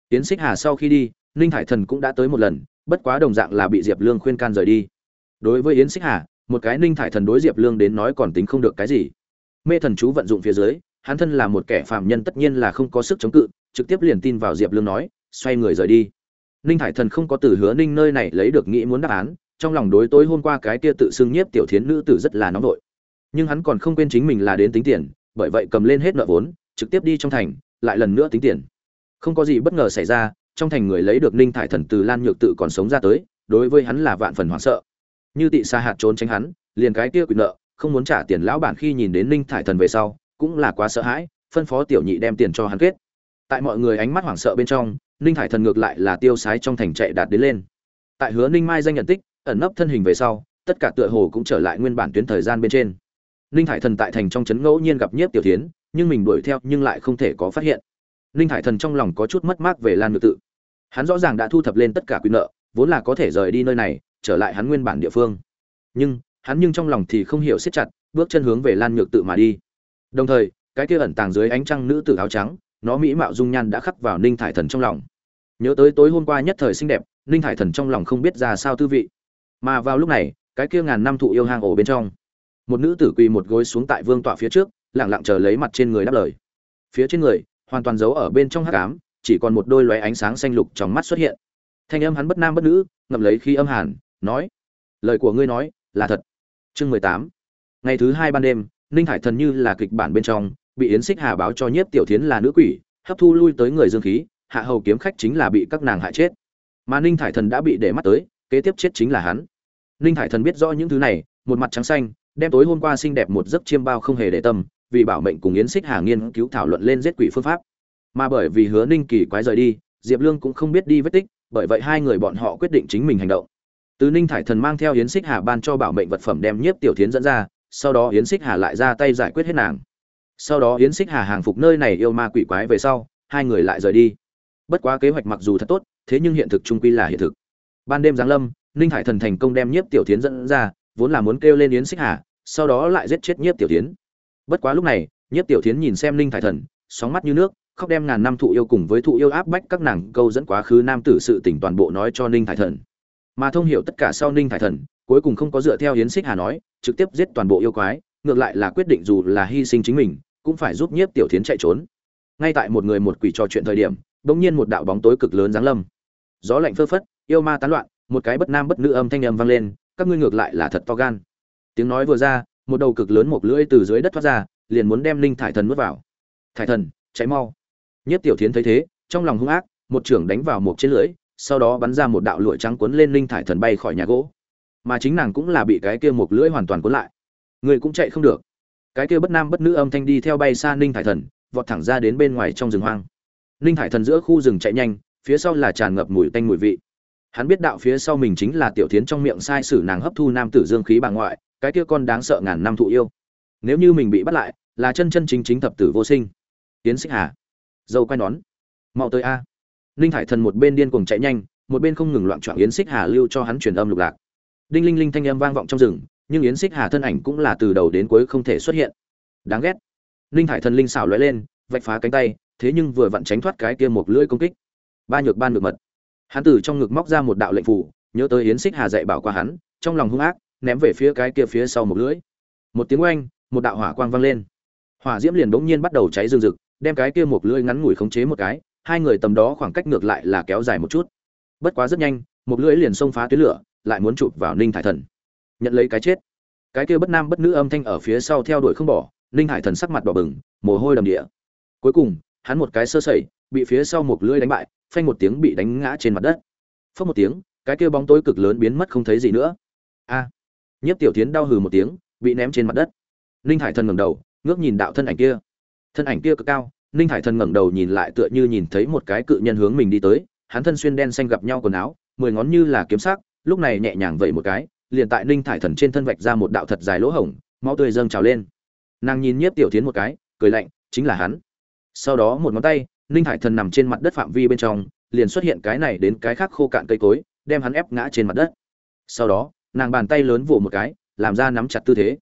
Tiến xích hà sau khi đi, ninh hải thần cũng đã tới một lần, bất quá đồng dạng là bị diệp lương khuyên can rời đi. Đối với yến xích hà, một cái ninh thải thần đối diệp lương đến nói còn tính không được cái gì. Mê thần chú vận dụng phía dưới, hắn thân là một kẻ phạm nhân tất nhiên là không có sức chống cự trực tiếp liền tin vào diệp lương nói, xoay người rời đi. Ninh thải thần không có từ hứa ninh nơi này lấy được nghĩ muốn đáp án, trong lòng đối tối hôm qua cái kia tự xưng nhiếp tiểu thiến nữ tử rất là nóng vội nhưng hắn còn không quên chính mình là đến tính tiền, bởi vậy cầm lên hết nợ vốn, trực tiếp đi trong thành, lại lần nữa tính tiền. Không có gì bất ngờ xảy ra, trong thành người lấy được ninh thải thần từ lan nhược tự còn sống ra tới, đối với hắn là vạn phần hoảng sợ. Như tị xa hạt trốn tránh hắn, liền cái kia quyền nợ, không muốn trả tiền lão bản khi nhìn đến ninh thải thần về sau, cũng là quá sợ hãi, phân phó tiểu nhị đem tiền cho hắn kết tại mọi người ánh mắt hoảng sợ bên trong, ninh thải thần ngược lại là tiêu sái trong thành chạy đạt đến lên. Tại hứa ninh mai danh nhận tích, ẩn nấp thân hình về sau, tất cả tựa hồ cũng trở lại nguyên bản tuyến thời gian bên trên. Ninh thải thần tại thành trong trấn ngẫu nhiên gặp nhiếp tiểu tiến nhưng mình đuổi theo nhưng lại không thể có phát hiện. Ninh thải thần trong lòng có chút mất mát về lan ngự tự. Hắn rõ ràng đã thu thập lên tất cả quyền nợ, vốn là có thể rời đi nơi này, trở lại hắn nguyên bản địa phương. Nhưng, hắn nhưng trong lòng thì không hiểu siết chặt, bước chân hướng về lan nhược tự mà đi. Đồng thời, cái kia ẩn tàng dưới ánh trăng nữ tử áo trắng nó mỹ mạo dung nhan đã khắc vào ninh thải thần trong lòng. Nhớ tới tối hôm qua nhất thời xinh đẹp, ninh thải thần trong lòng không biết ra sao tư vị. Mà vào lúc này, cái kia ngàn năm thụ yêu hang ổ bên trong, một nữ tử quỳ một gối xuống tại vương tọa phía trước lẳng lặng chờ lấy mặt trên người đáp lời. Phía trên người, hoàn toàn giấu ở bên trong hắc ám, chỉ còn một đôi lóe ánh sáng xanh lục trong mắt xuất hiện. Thanh âm hắn bất nam bất nữ, ngậm lấy khi âm hàn, nói, lời của ngươi nói là thật. Chương mười tám. Ngày thứ hai ban đêm, ninh hải thần như là kịch bản bên trong bị yến xích hà báo cho nhiếp tiểu thiến là nữ quỷ, hấp thu lui tới người dương khí, hạ hầu kiếm khách chính là bị các nàng hại chết. Mà ninh thải thần đã bị để mắt tới, kế tiếp chết chính là hắn. Ninh thải thần biết rõ những thứ này, một mặt trắng xanh, đem tối hôm qua xinh đẹp một giấc chiêm bao không hề để tâm, vì bảo mệnh cùng yến xích hà nghiên cứu thảo luận lên giết quỷ phương pháp. Mà bởi vì hứa ninh kỳ quái rời đi, diệp lương cũng không biết đi vết tích, bởi vậy hai người bọn họ quyết định chính mình hành động. Từ ninh thải thần mang theo yến xích hà ban cho bảo mệnh vật phẩm đem nhiếp tiểu tiến dẫn ra, sau đó yến xích hà lại ra tay giải quyết hết nàng sau đó yến xích hà hàng phục nơi này yêu ma quỷ quái về sau, hai người lại rời đi. Bất quá kế hoạch mặc dù thật tốt, thế nhưng hiện thực trung quy là hiện thực. Ban đêm giáng lâm, ninh hải thần thành công đem nhiếp tiểu tiến dẫn ra, vốn là muốn kêu lên yến xích hà, sau đó lại giết chết nhiếp tiểu tiến bất quá lúc này, nhiếp tiểu tiến nhìn xem ninh thải thần, sóng mắt như nước, khóc đem ngàn năm thụ yêu cùng với thụ yêu áp bách các nàng câu dẫn quá khứ nam tử sự tỉnh toàn bộ nói cho ninh thải thần. Mà thông hiểu tất cả sau ninh thải thần, cuối cùng không có dựa theo hiến xích hà nói, trực tiếp giết toàn bộ yêu quái, ngược lại là quyết định dù là hy sinh chính mình cũng phải giúp nhiếp tiểu tiến chạy trốn. Ngay tại một người một quỷ trò chuyện thời điểm, bỗng nhiên một đạo bóng tối cực lớn giáng lâm. Gió lạnh phơ phất, yêu ma tán loạn, một cái bất nam bất nữ âm thanh âm vang lên, các ngươi ngược lại là thật to gan. Tiếng nói vừa ra, một đầu cực lớn một lưỡi từ dưới đất thoát ra, liền muốn đem linh thải thần nuốt vào. Thải thần cháy mau. Nhất tiểu thiến thấy thế, trong lòng hung ác, một trưởng đánh vào một trên lưỡi, sau đó bắn ra một đạo lụa trắng cuốn lên linh thải thần bay khỏi nhà gỗ. Mà chính nàng cũng là bị cái kia một lưỡi hoàn toàn cuốn lại. Người cũng chạy không được cái kia bất nam bất nữ âm thanh đi theo bay xa ninh thải thần, vọt thẳng ra đến bên ngoài trong rừng hoang. Ninh thải thần giữa khu rừng chạy nhanh, phía sau là tràn ngập mùi tanh mùi vị. Hắn biết đạo phía sau mình chính là tiểu thiến trong miệng sai sử nàng hấp thu nam tử dương khí bà ngoại, cái kia con đáng sợ ngàn năm thụ yêu. Nếu như mình bị bắt lại, là chân chân chính chính thập tử vô sinh. Tiến xích hà, dâu quay nón, mau tới a. Ninh thải thần một bên điên cuồng chạy nhanh, một bên không ngừng loạn trọn yến xích hà lưu cho hắn truyền âm lục lạc. Đinh linh linh thanh âm vang vọng trong rừng nhưng yến xích hà thân ảnh cũng là từ đầu đến cuối không thể xuất hiện. Đáng ghét. Ninh thải thần linh xảo lóe lên, vạch phá cánh tay, thế nhưng vừa vặn tránh thoát cái kia một lưỡi công kích. Ba nhược ban được mật. Hắn từ trong ngực móc ra một đạo lệnh phủ, nhớ tới yến xích hà dạy bảo qua hắn, trong lòng hung ác, ném về phía cái kia phía sau một lưỡi. Một tiếng oanh, một đạo hỏa quang vang lên. Hỏa diễm liền bỗng nhiên bắt đầu cháy rừng rực, đem cái kia một lưỡi ngắn ngủi khống chế một cái, hai người tầm đó khoảng cách ngược lại là kéo dài một chút. Bất quá rất nhanh, một lưỡi liền xông phá tuyến lửa, lại muốn chụp vào ninh thải thần nhận lấy cái chết. Cái kia bất nam bất nữ âm thanh ở phía sau theo đuổi không bỏ ninh hải thần sắc mặt đỏ bừng mồ hôi đầm địa. Cuối cùng hắn một cái sơ sẩy bị phía sau một lưỡi đánh bại phanh một tiếng bị đánh ngã trên mặt đất. Phất một tiếng cái kia bóng tối cực lớn biến mất không thấy gì nữa. A! À, nhiếp tiểu tiến đau hừ một tiếng bị ném trên mặt đất. Ninh hải thần ngẩng đầu ngước nhìn đạo thân ảnh kia. Thân ảnh kia cực cao ninh hải thần ngẩng đầu nhìn lại tựa như nhìn thấy một cái cự nhân hướng mình đi tới. Hắn thân xuyên đen xanh gặp nhau quần áo mười ngón như là kiếm sắc lúc này nhẹ nhàng vậy một cái liền tại ninh thải thần trên thân vạch ra một đạo thật dài lỗ hổng, máu tươi dâng trào lên. Nàng nhìn nhiếp tiểu tiến một cái, cười lạnh, chính là hắn. Sau đó một ngón tay, ninh thải thần nằm trên mặt đất phạm vi bên trong, liền xuất hiện cái này đến cái khác khô cạn cây cối, đem hắn ép ngã trên mặt đất. Sau đó, nàng bàn tay lớn vỗ một cái, làm ra nắm chặt tư thế.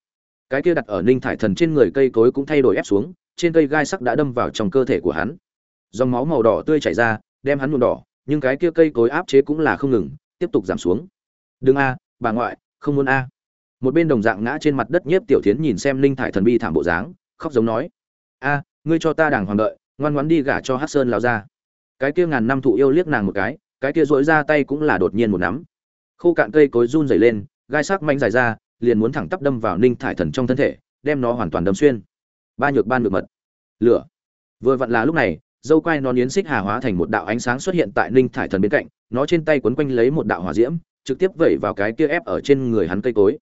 Cái kia đặt ở ninh thải thần trên người cây cối cũng thay đổi ép xuống, trên cây gai sắc đã đâm vào trong cơ thể của hắn. Dòng máu màu đỏ tươi chảy ra, đem hắn nhuộm đỏ, nhưng cái kia cây cối áp chế cũng là không ngừng, tiếp tục giảm xuống. Đừng a bà ngoại, không muốn a. Một bên đồng dạng ngã trên mặt đất nhiếp tiểu thiến nhìn xem linh thải thần bi thảm bộ dáng, khóc giống nói. A, ngươi cho ta đàng hoàng đợi, ngoan ngoãn đi gả cho hát sơn lao ra cái kia ngàn năm thụ yêu liếc nàng một cái cái kia dỗi ra tay cũng là đột nhiên một nắm. Khô cạn cây cối run rẩy lên, gai sắc manh dài ra, liền muốn thẳng tắp đâm vào ninh thải thần trong thân thể, đem nó hoàn toàn đâm xuyên. Ba nhược ban được mật. Lửa. Vừa vặn là lúc này, dâu quai non yến xích hà hóa thành một đạo ánh sáng xuất hiện tại ninh thải thần bên cạnh, nó trên tay quấn quanh lấy một đạo hỏa diễm trực tiếp vẩy vào cái kia ép ở trên người hắn cây cối.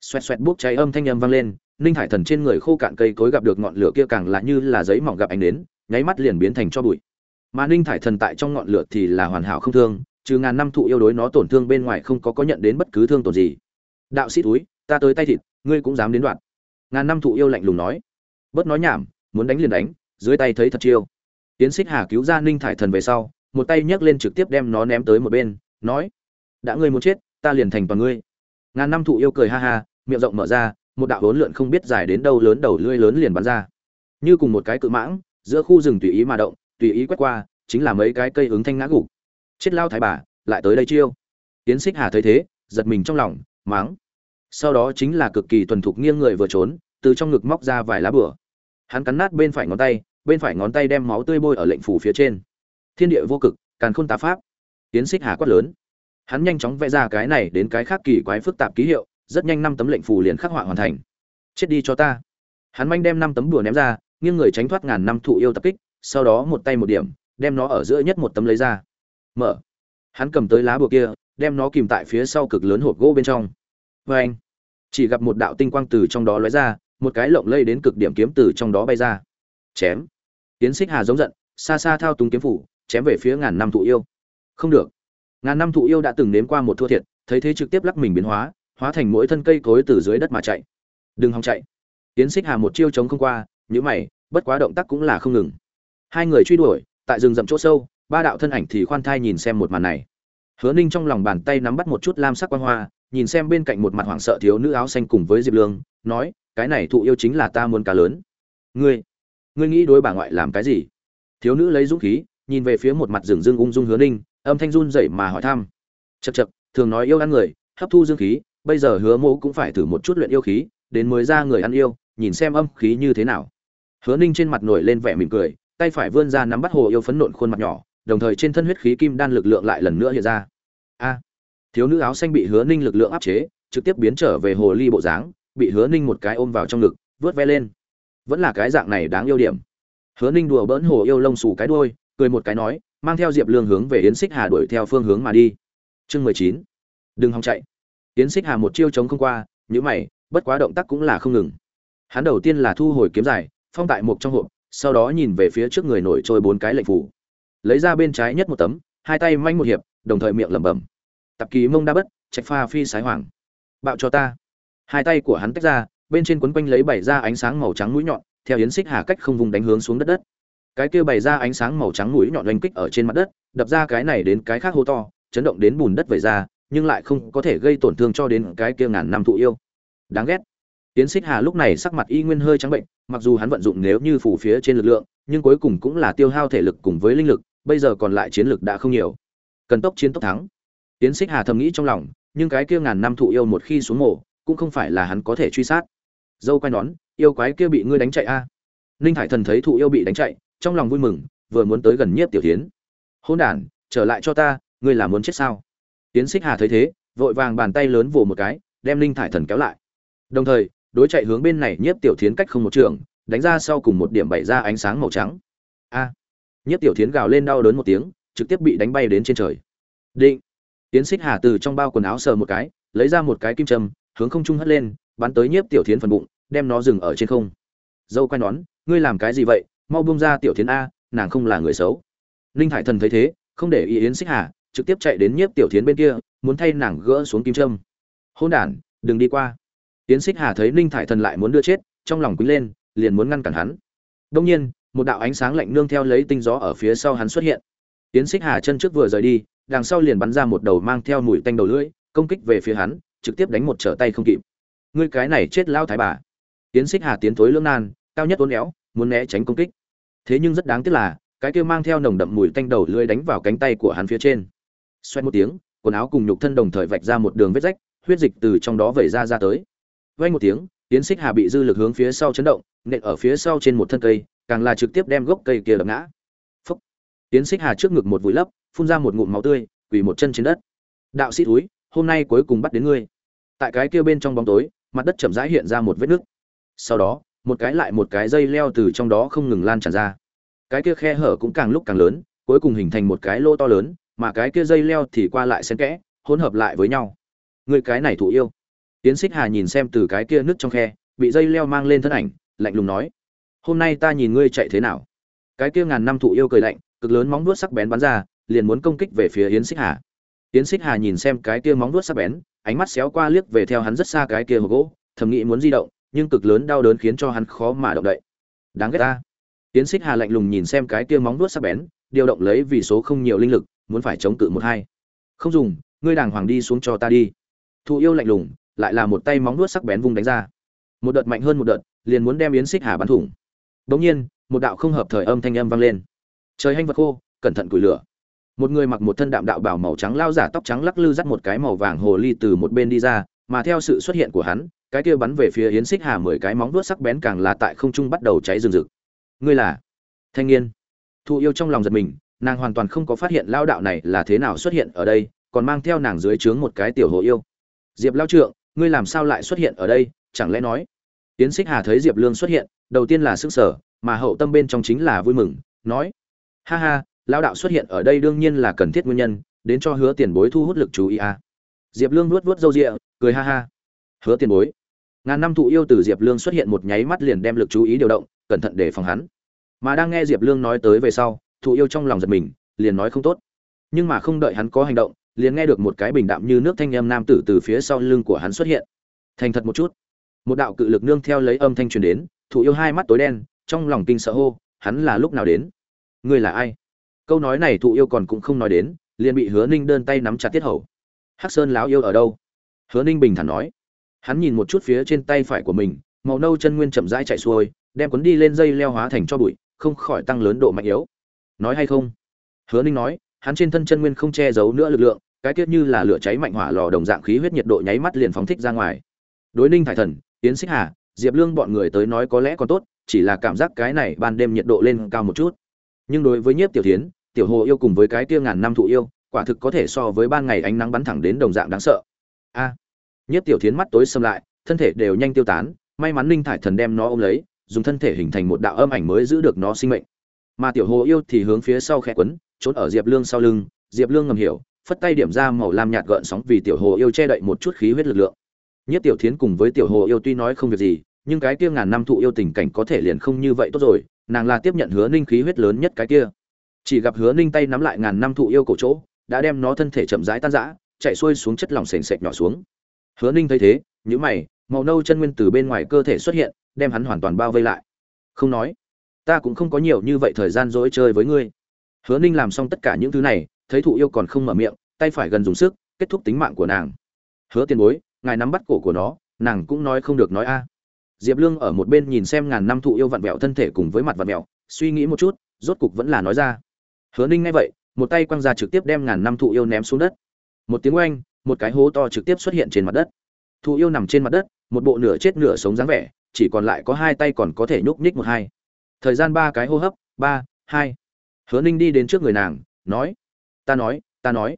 Xoẹt xoẹt bốc cháy âm thanh âm vang lên, ninh hải thần trên người khô cạn cây cối gặp được ngọn lửa kia càng là như là giấy mỏng gặp ánh đến, nháy mắt liền biến thành cho bụi. Mà ninh thải thần tại trong ngọn lửa thì là hoàn hảo không thương, trừ ngàn năm thụ yêu đối nó tổn thương bên ngoài không có có nhận đến bất cứ thương tổn gì. Đạo sĩ túi, ta tới tay thịt, ngươi cũng dám đến đoạn. Ngàn năm thụ yêu lạnh lùng nói. Bớt nói nhảm, muốn đánh liền đánh, dưới tay thấy thật chiêu. Tiến xích hà cứu ra ninh thải thần về sau, một tay nhấc lên trực tiếp đem nó ném tới một bên, nói đã ngươi muốn chết, ta liền thành toàn ngươi. Ngàn năm thụ yêu cười ha ha, miệng rộng mở ra, một đạo hỗn lượn không biết dài đến đâu lớn đầu lưỡi lớn liền bắn ra. Như cùng một cái cự mãng, giữa khu rừng tùy ý mà động, tùy ý quét qua, chính là mấy cái cây ứng thanh ngã gục. Chết lao thái bà, lại tới đây chiêu. Tiến xích hà thấy thế, giật mình trong lòng máng sau đó chính là cực kỳ thuần thục nghiêng người vừa trốn, từ trong ngực móc ra vài lá bửa hắn cắn nát bên phải ngón tay, bên phải ngón tay đem máu tươi bôi ở lệnh phủ phía trên. Thiên địa vô cực, càn khôn tá pháp. Tiến xích hà quát lớn hắn nhanh chóng vẽ ra cái này đến cái khác kỳ quái phức tạp ký hiệu, rất nhanh năm tấm lệnh phù liền khắc họa hoàn thành. Chết đi cho ta. Hắn manh đem năm tấm đùa ném ra, nghiêng người tránh thoát ngàn năm thụ yêu tập kích, sau đó một tay một điểm, đem nó ở giữa nhất một tấm lấy ra. Mở. Hắn cầm tới lá bùa kia, đem nó kìm tại phía sau cực lớn hộp gỗ bên trong. Vê anh, chỉ gặp một đạo tinh quang từ trong đó lóe ra, một cái lộng lây đến cực điểm kiếm từ trong đó bay ra. Chém. Tiến xích hà giống giận, xa xa thao túng kiếm phủ, chém về phía ngàn năm thụ yêu. Không được ngàn năm thụ yêu đã từng nếm qua một thua thiệt, thấy thế trực tiếp lắc mình biến hóa hóa thành mỗi thân cây cối từ dưới đất mà chạy. Đừng hòng chạy. Tiến xích hà một chiêu chống không qua nhữ mày, bất quá động tác cũng là không ngừng. Hai người truy đuổi, tại rừng rậm chỗ sâu, ba đạo thân ảnh thì khoan thai nhìn xem một màn này. Hứa ninh trong lòng bàn tay nắm bắt một chút lam sắc quan hoa, nhìn xem bên cạnh một mặt hoảng sợ thiếu nữ áo xanh cùng với diệp lương, nói, cái này thụ yêu chính là ta muốn cá lớn. Ngươi ngươi nghĩ đối bà ngoại làm cái gì? Thiếu nữ lấy dũng khí, nhìn về phía một mặt rừng rưng ung dung hứa ninh âm thanh run dậy mà hỏi thăm. Chật chật thường nói yêu ăn người, hấp thu dương khí, bây giờ hứa mẫu cũng phải thử một chút luyện yêu khí, đến mới ra người ăn yêu, nhìn xem âm khí như thế nào. Hứa ninh trên mặt nổi lên vẻ mỉm cười, tay phải vươn ra nắm bắt hồ yêu phấn nộn khuôn mặt nhỏ, đồng thời trên thân huyết khí kim đan lực lượng lại lần nữa hiện ra. A! Thiếu nữ áo xanh bị hứa ninh lực lượng áp chế, trực tiếp biến trở về hồ ly bộ dáng, bị hứa ninh một cái ôm vào trong ngực, vớt ve lên. Vẫn là cái dạng này đáng yêu điểm. Hứa ninh đùa bỡn hồ yêu lông xù cái đuôi, cười một cái nói mang theo diệp lương hướng về yến xích hà đuổi theo phương hướng mà đi. Chương mười chín. Đừng hòng chạy. Yến xích hà một chiêu chống không qua nhữ mày, bất quá động tác cũng là không ngừng. Hắn đầu tiên là thu hồi kiếm dài phong tại một trong hộp, sau đó nhìn về phía trước người nổi trôi bốn cái lệnh phủ lấy ra bên trái nhất một tấm, hai tay manh một hiệp, đồng thời miệng lẩm bẩm. Tập ký mông đa bất, trạch pha phi sái hoàng. Bạo cho ta. Hai tay của hắn tách ra, bên trên quấn quanh lấy bảy ra ánh sáng màu trắng mũi nhọn, theo yến xích hà cách không vùng đánh hướng xuống đất đất cái kia bày ra ánh sáng màu trắng mũi nhọn oanh kích ở trên mặt đất, đập ra cái này đến cái khác hô to, chấn động đến bùn đất vẩy ra, nhưng lại không có thể gây tổn thương cho đến cái kia ngàn năm thụ yêu. Đáng ghét. Tiến xích hà lúc này sắc mặt y nguyên hơi trắng bệnh, mặc dù hắn vận dụng nếu như phủ phía trên lực lượng, nhưng cuối cùng cũng là tiêu hao thể lực cùng với linh lực, bây giờ còn lại chiến lực đã không nhiều. Cần tốc chiến tốc thắng. Tiến xích hà thầm nghĩ trong lòng, nhưng cái kia ngàn năm thụ yêu một khi xuống mổ, cũng không phải là hắn có thể truy sát. Dâu quay nón, yêu quái kia bị ngươi đánh chạy a. À. ninh thải thần thấy thụ yêu bị đánh chạy trong lòng vui mừng, vừa muốn tới gần nhiếp tiểu tiến hôn đản, trở lại cho ta, ngươi là muốn chết sao? Tiến xích hà thấy thế, vội vàng bàn tay lớn vồ một cái, đem linh thải thần kéo lại. Đồng thời, đối chạy hướng bên này nhiếp tiểu thiến cách không một trường, đánh ra sau cùng một điểm bày ra ánh sáng màu trắng. A! Nhiếp tiểu thiến gào lên đau đớn một tiếng, trực tiếp bị đánh bay đến trên trời. Định! Tiến xích hà từ trong bao quần áo sờ một cái, lấy ra một cái kim châm, hướng không trung hất lên, bắn tới nhiếp tiểu thiến phần bụng, đem nó dừng ở trên không. Dâu quay nón, ngươi làm cái gì vậy? Mau buông ra tiểu thiến a, nàng không là người xấu. Ninh thải thần thấy thế, không để ý yến xích hà, trực tiếp chạy đến nhiếp tiểu thiến bên kia, muốn thay nàng gỡ xuống kim trâm hôn đản, đừng đi qua. Yến xích hà thấy ninh thải thần lại muốn đưa chết, trong lòng quýnh lên, liền muốn ngăn cản hắn. Đông nhiên, một đạo ánh sáng lạnh nương theo lấy tinh gió ở phía sau hắn xuất hiện. Yến xích hà chân trước vừa rời đi, đằng sau liền bắn ra một đầu mang theo mùi tanh đầu lưỡi, công kích về phía hắn, trực tiếp đánh một trở tay không kịp. Ngươi cái này chết lao thái bà. Yến xích hà tiến thối lưỡng nan, cao nhất uốn éo muốn né tránh công kích. Thế nhưng rất đáng tiếc là, cái kia mang theo nồng đậm mùi tanh đầu lưỡi đánh vào cánh tay của hắn phía trên. Xoét một tiếng, quần áo cùng nhục thân đồng thời vạch ra một đường vết rách, huyết dịch từ trong đó vẩy ra ra tới. Vay một tiếng tiến xích hà bị dư lực hướng phía sau chấn động, nện ở phía sau trên một thân cây, càng là trực tiếp đem gốc cây kia đập ngã. Phúc. Tiến xích hà trước ngực một vùi lấp, phun ra một ngụm máu tươi, quỳ một chân trên đất. Đạo sĩ túi, hôm nay cuối cùng bắt đến ngươi. Tại cái kia bên trong bóng tối, mặt đất chậm rãi hiện ra một vết nứt. Sau đó một cái lại một cái dây leo từ trong đó không ngừng lan tràn ra. Cái kia khe hở cũng càng lúc càng lớn, cuối cùng hình thành một cái lô to lớn, mà cái kia dây leo thì qua lại xen kẽ, hỗn hợp lại với nhau. Người cái này thụ yêu. Tiến xích hà nhìn xem từ cái kia nứt trong khe, bị dây leo mang lên thân ảnh, lạnh lùng nói, hôm nay ta nhìn ngươi chạy thế nào? Cái kia ngàn năm thụ yêu cười lạnh, cực lớn móng vuốt sắc bén bắn ra, liền muốn công kích về phía yến xích hà. Yến xích hà nhìn xem cái kia móng vuốt sắc bén, ánh mắt xéo qua liếc về theo hắn rất xa cái kia hộp gỗ, thầm nghĩ muốn di động nhưng cực lớn đau đớn khiến cho hắn khó mà động đậy. Đáng ghét ta. Tiến xích hà lạnh lùng nhìn xem cái kia móng vuốt sắc bén, điều động lấy vì số không nhiều linh lực, muốn phải chống cự một hai. Không dùng, ngươi đàng hoàng đi xuống cho ta đi. Thụ yêu lạnh lùng, lại là một tay móng vuốt sắc bén vung đánh ra. Một đợt mạnh hơn một đợt, liền muốn đem yến xích hà bắn thủng. Bỗng nhiên, một đạo không hợp thời âm thanh âm vang lên. Trời hanh vật khô, cẩn thận củi lửa. Một người mặc một thân đạm đạo bảo màu trắng lao giả tóc trắng lắc lư dắt một cái màu vàng hồ ly từ một bên đi ra, mà theo sự xuất hiện của hắn cái kia bắn về phía yến xích hà mười cái móng vuốt sắc bén càng là tại không trung bắt đầu cháy rừng rực. Ngươi là? Thanh niên. Thụ yêu trong lòng giật mình, nàng hoàn toàn không có phát hiện lao đạo này là thế nào xuất hiện ở đây, còn mang theo nàng dưới trướng một cái tiểu hồ yêu. Diệp lao trượng, ngươi làm sao lại xuất hiện ở đây, chẳng lẽ nói? Yến xích hà thấy diệp lương xuất hiện, đầu tiên là sức sở mà hậu tâm bên trong chính là vui mừng, nói ha ha lao đạo xuất hiện ở đây đương nhiên là cần thiết nguyên nhân, đến cho hứa tiền bối thu hút lực chú ý à. diệp lương nuốt vuốt râu rịa cười ha ha. Hứa tiền bối ngàn năm thụ yêu từ diệp lương xuất hiện một nháy mắt liền đem lực chú ý điều động, cẩn thận để phòng hắn. Mà đang nghe diệp lương nói tới về sau, thụ yêu trong lòng giật mình, liền nói không tốt. Nhưng mà không đợi hắn có hành động, liền nghe được một cái bình đạm như nước thanh âm nam tử từ phía sau lưng của hắn xuất hiện. Thành thật một chút. Một đạo cự lực nương theo lấy âm thanh truyền đến, thụ yêu hai mắt tối đen, trong lòng kinh sợ hô, hắn là lúc nào đến? Ngươi là ai? Câu nói này thụ yêu còn cũng không nói đến, liền bị hứa ninh đơn tay nắm chặt tiết hầu. Hắc sơn lão yêu ở đâu? Hứa ninh bình thản nói hắn nhìn một chút phía trên tay phải của mình, màu nâu chân nguyên chậm rãi chạy xuôi, đem cuốn đi lên dây leo hóa thành cho bụi, không khỏi tăng lớn độ mạnh yếu. Nói hay không? Hứa ninh nói, hắn trên thân chân nguyên không che giấu nữa lực lượng, cái tiết như là lửa cháy mạnh hỏa lò đồng dạng khí huyết nhiệt độ nháy mắt liền phóng thích ra ngoài. Đối ninh thải thần tiến xích hà, diệp lương bọn người tới nói có lẽ còn tốt, chỉ là cảm giác cái này ban đêm nhiệt độ lên cao một chút. Nhưng đối với nhiếp tiểu tiến tiểu hồ yêu cùng với cái tia ngàn năm thụ yêu, quả thực có thể so với ban ngày ánh nắng bắn thẳng đến đồng dạng đáng sợ. A Nhất Tiểu Thiến mắt tối sầm lại, thân thể đều nhanh tiêu tán, may mắn Ninh Thải Thần đem nó ôm lấy, dùng thân thể hình thành một đạo âm ảnh mới giữ được nó sinh mệnh. Mà Tiểu Hồ yêu thì hướng phía sau khẽ quấn, trốn ở diệp lương sau lưng diệp lương ngầm hiểu phất tay điểm ra màu lam nhạt gợn sóng vì tiểu hồ yêu che đậy một chút khí huyết lực lượng. Nhất tiểu thiến cùng với tiểu hồ yêu tuy nói không việc gì nhưng cái kia ngàn năm thụ yêu tình cảnh có thể liền không như vậy tốt rồi nàng là tiếp nhận hứa ninh khí huyết lớn nhất cái kia. Chỉ gặp hứa ninh tay nắm lại ngàn năm thụ yêu cổ chỗ đã đem nó thân thể chậm rãi tan rã chạy xuôi xuống chất lỏng sền sệt nhỏ xuống hứa ninh thấy thế nhữ mày, màu nâu chân nguyên từ bên ngoài cơ thể xuất hiện, đem hắn hoàn toàn bao vây lại. Không nói, ta cũng không có nhiều như vậy thời gian dỗi chơi với ngươi. Hứa ninh làm xong tất cả những thứ này, thấy thụ yêu còn không mở miệng, tay phải gần dùng sức, kết thúc tính mạng của nàng. Hứa Tiên bối, ngài nắm bắt cổ của nó, nàng cũng nói không được nói a. Diệp lương ở một bên nhìn xem ngàn năm thụ yêu vặn vẹo thân thể cùng với mặt vặn vẹo, suy nghĩ một chút, rốt cục vẫn là nói ra. Hứa ninh nghe vậy, một tay quăng ra trực tiếp đem ngàn năm thụ yêu ném xuống đất. Một tiếng oanh một cái hố to trực tiếp xuất hiện trên mặt đất. Thụ yêu nằm trên mặt đất, một bộ nửa chết nửa sống dáng vẻ, chỉ còn lại có hai tay còn có thể nhúc nhích một hai. Thời gian ba cái hô hấp, ba, hai. Hứa ninh đi đến trước người nàng, nói, ta nói ta nói.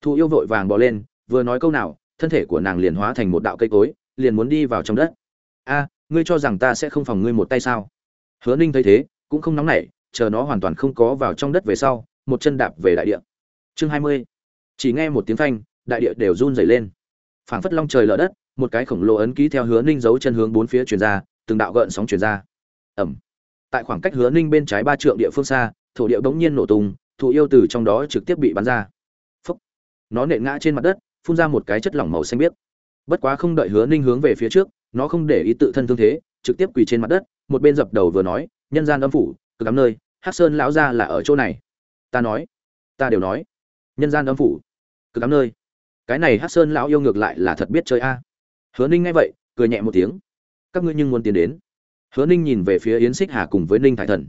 Thụ yêu vội vàng bỏ lên, vừa nói câu nào, thân thể của nàng liền hóa thành một đạo cây cối, liền muốn đi vào trong đất. A, ngươi cho rằng ta sẽ không phòng ngươi một tay sao? Hứa ninh thấy thế, cũng không nóng nảy, chờ nó hoàn toàn không có vào trong đất về sau, một chân đạp về đại địa. Chương hai mươi. Chỉ nghe một tiếng phanh đại địa đều run rẩy lên. Phảng phất long trời lở đất, một cái khổng lồ ấn ký theo hứa ninh giấu chân hướng bốn phía truyền ra, từng đạo gợn sóng truyền ra. Ẩm tại khoảng cách hứa ninh bên trái ba trượng địa phương xa, thổ địa bỗng nhiên nổ tung, thụ yêu từ trong đó trực tiếp bị bắn ra. Phúc. Nó nện ngã trên mặt đất, phun ra một cái chất lỏng màu xanh biếc. Bất quá không đợi hứa ninh hướng về phía trước, nó không để ý tự thân thương thế, trực tiếp quỳ trên mặt đất, một bên dập đầu vừa nói, nhân gian âm phủ cực cắm nơi, hắc sơn lão gia là ở chỗ này. Ta nói. Ta đều nói. Nhân gian âm phủ cực cắm nơi cái này hắc sơn lão yêu ngược lại là thật biết chơi a. Hứa ninh nghe vậy, cười nhẹ một tiếng. Các ngươi nhưng muốn tiến đến. Hứa ninh nhìn về phía yến xích hà cùng với ninh thải thần.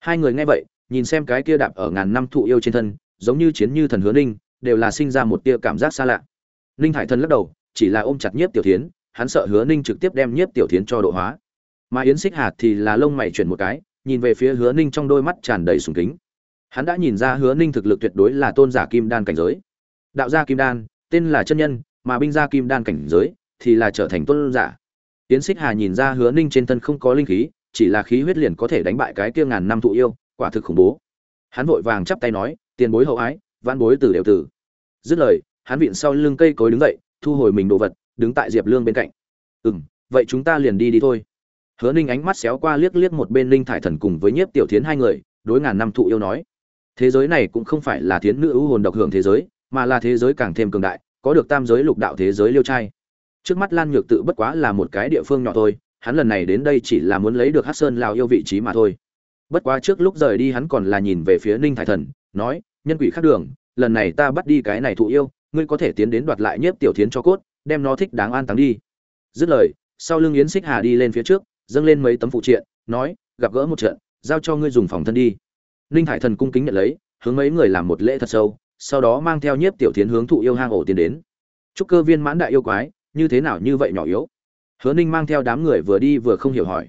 Hai người nghe vậy, nhìn xem cái kia đạp ở ngàn năm thụ yêu trên thân, giống như chiến như thần hứa ninh, đều là sinh ra một tia cảm giác xa lạ. Ninh thải thần lắc đầu, chỉ là ôm chặt nhiếp tiểu thiến, hắn sợ hứa ninh trực tiếp đem nhiếp tiểu thiến cho độ hóa. Mà yến xích hà thì là lông mày chuyển một cái, nhìn về phía hứa ninh trong đôi mắt tràn đầy sùng kính. Hắn đã nhìn ra hứa ninh thực lực tuyệt đối là tôn giả kim đan cảnh giới. Đạo gia kim đan tên là chân nhân mà binh gia kim đan cảnh giới thì là trở thành tôn giả tiến Xích Hà nhìn ra Hứa Ninh trên thân không có linh khí, chỉ là khí huyết liền có thể đánh bại cái kia ngàn năm thụ yêu, quả thực khủng bố. Hắn vội vàng chắp tay nói, tiền bối hậu ái, vãn bối tử đều tử. Dứt lời, hắn viện sau lưng cây cối đứng dậy, thu hồi mình đồ vật, đứng tại Diệp Lương bên cạnh. "Ừm, vậy chúng ta liền đi đi thôi." Hứa Ninh ánh mắt xéo qua liếc liếc một bên Linh Thải Thần cùng với Nhiếp Tiểu Thiến hai người, đối ngàn năm thụ yêu nói: "Thế giới này cũng không phải là thiến nữ ưu hồn độc hưởng thế giới, mà là thế giới càng thêm cường đại, có được tam giới lục đạo thế giới liêu trai." Trước mắt Lan Nhược tự bất quá là một cái địa phương nhỏ thôi, hắn lần này đến đây chỉ là muốn lấy được Hắc Sơn Lào yêu vị trí mà thôi. Bất quá trước lúc rời đi hắn còn là nhìn về phía Ninh Thải Thần, nói: "Nhân quỷ khác đường, lần này ta bắt đi cái này thụ yêu, ngươi có thể tiến đến đoạt lại Nhiếp Tiểu Thiến cho cốt, đem nó thích đáng an táng đi." Dứt lời, sau lưng Yến Xích Hà đi lên phía trước, dâng lên mấy tấm phụ triện, nói: "Gặp gỡ một trận, giao cho ngươi dùng phòng thân đi." Ninh Hải Thần cung kính nhận lấy, hướng mấy người làm một lễ thật sâu, sau đó mang theo Nhiếp Tiểu Thiến hướng thụ yêu hang ổ tiến đến. trúc cơ viên mãn đại yêu quái, như thế nào như vậy nhỏ yếu? Hứa ninh mang theo đám người vừa đi vừa không hiểu hỏi.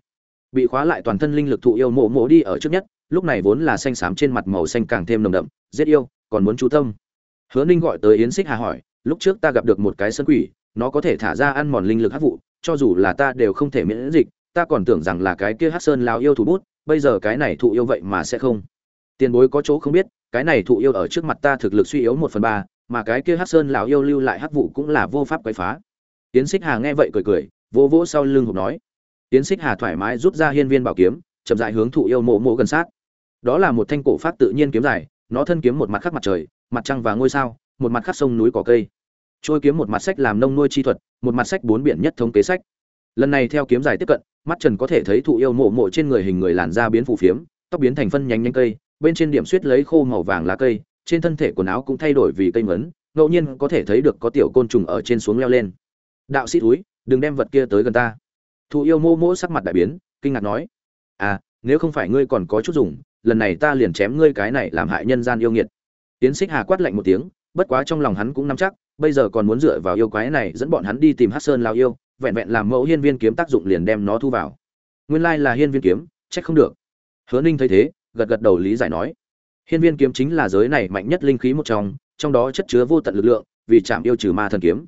Bị khóa lại toàn thân linh lực thụ yêu mộ mộ đi ở trước nhất lúc này vốn là xanh xám trên mặt màu xanh càng thêm nồng đậm giết yêu còn muốn chú tâm. Hứa ninh gọi tới yến xích hà hỏi lúc trước ta gặp được một cái sân quỷ nó có thể thả ra ăn mòn linh lực hát vụ cho dù là ta đều không thể miễn dịch ta còn tưởng rằng là cái kia hát sơn lao yêu thủ bút bây giờ cái này thụ yêu vậy mà sẽ không. Tiền bối có chỗ không biết cái này thụ yêu ở trước mặt ta thực lực suy yếu một phần ba mà cái kia hát sơn lão yêu lưu lại hát vụ cũng là vô pháp quấy phá Tiến Xích Hà nghe vậy cười cười, vỗ vỗ sau lưng hộp nói. Tiến Xích Hà thoải mái rút ra hiên viên bảo kiếm, chậm rãi hướng thụ yêu mộ mộ gần sát. Đó là một thanh cổ phát tự nhiên kiếm dài, nó thân kiếm một mặt khắc mặt trời, mặt trăng và ngôi sao, một mặt khắc sông núi cỏ cây. Trôi kiếm một mặt sách làm nông nuôi chi thuật, một mặt sách bốn biển nhất thống kế sách. Lần này theo kiếm dài tiếp cận, mắt Trần có thể thấy thụ yêu mộ mộ trên người hình người làn da biến phù phiếm, tóc biến thành phân nhánh nhánh cây, bên trên điểm suýt lấy khô màu vàng lá cây, trên thân thể quần áo cũng thay đổi vì cây mấn ngẫu nhiên có thể thấy được có tiểu côn trùng ở trên xuống leo lên. Đạo sĩ túi đừng đem vật kia tới gần ta. Thụ yêu mô mỗ sắc mặt đại biến kinh ngạc nói à nếu không phải ngươi còn có chút dùng lần này ta liền chém ngươi cái này làm hại nhân gian yêu nghiệt. Tiến xích hà quát lạnh một tiếng bất quá trong lòng hắn cũng nắm chắc bây giờ còn muốn dựa vào yêu quái này dẫn bọn hắn đi tìm hát sơn lao yêu vẹn vẹn làm mẫu hiên viên kiếm tác dụng liền đem nó thu vào. Nguyên lai là hiên viên kiếm trách không được. Hứa ninh thấy thế gật gật đầu lý giải nói. Hiên viên kiếm chính là giới này mạnh nhất linh khí một trong trong đó chất chứa vô tận lực lượng, vì chạm yêu trừ ma thần kiếm.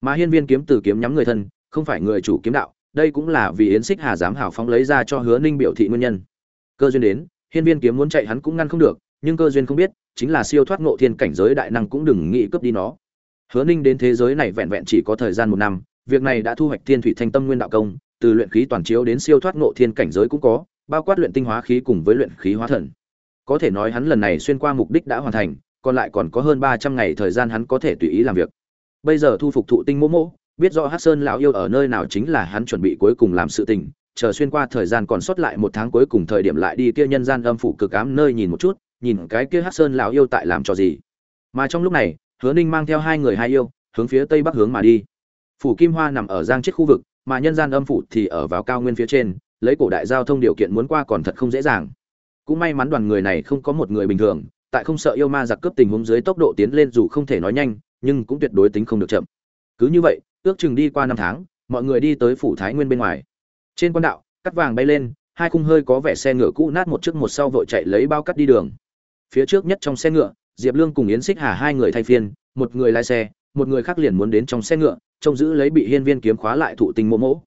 Mà hiên viên kiếm từ kiếm nhắm người thân, không phải người chủ kiếm đạo, đây cũng là vì yến xích hà dám hào phóng lấy ra cho hứa ninh biểu thị nguyên nhân. Cơ duyên đến, hiên viên kiếm muốn chạy hắn cũng ngăn không được, nhưng cơ duyên không biết, chính là siêu thoát ngộ thiên cảnh giới đại năng cũng đừng nghĩ cướp đi nó. Hứa ninh đến thế giới này vẹn vẹn chỉ có thời gian một năm, việc này đã thu hoạch thiên thủy thanh tâm nguyên đạo công, từ luyện khí toàn chiếu đến siêu thoát ngộ thiên cảnh giới cũng có bao quát luyện tinh hóa khí cùng với luyện khí hóa thần. Có thể nói hắn lần này xuyên qua mục đích đã hoàn thành, còn lại còn có hơn ba trăm ngày thời gian hắn có thể tùy ý làm việc. Bây giờ thu phục thụ tinh mỗ mỗ, biết rõ hắc sơn lão yêu ở nơi nào chính là hắn chuẩn bị cuối cùng làm sự tình, chờ xuyên qua thời gian còn sót lại một tháng cuối cùng thời điểm lại đi kia nhân gian âm phủ cực ám nơi nhìn một chút, nhìn cái kia hắc sơn lão yêu tại làm cho gì. Mà trong lúc này, hứa ninh mang theo hai người hai yêu, hướng phía tây bắc hướng mà đi. Phủ kim hoa nằm ở giang chết khu vực, mà nhân gian âm phủ thì ở vào cao nguyên phía trên lấy cổ đại giao thông điều kiện muốn qua còn thật không dễ dàng. Cũng may mắn đoàn người này không có một người bình thường, tại không sợ yêu ma giặc cướp tình huống dưới tốc độ tiến lên dù không thể nói nhanh, nhưng cũng tuyệt đối tính không được chậm. Cứ như vậy, ước chừng đi qua năm tháng, mọi người đi tới phủ thái nguyên bên ngoài. Trên quan đạo, cắt vàng bay lên, hai khung hơi có vẻ xe ngựa cũ nát một trước một sau vội chạy lấy bao cắt đi đường. Phía trước nhất trong xe ngựa, diệp lương cùng yến xích hà hai người thay phiên, một người lái xe, một người khác liền muốn đến trong xe ngựa, trông giữ lấy bị hiên viên kiếm khóa lại thụ tình mỗ mỗ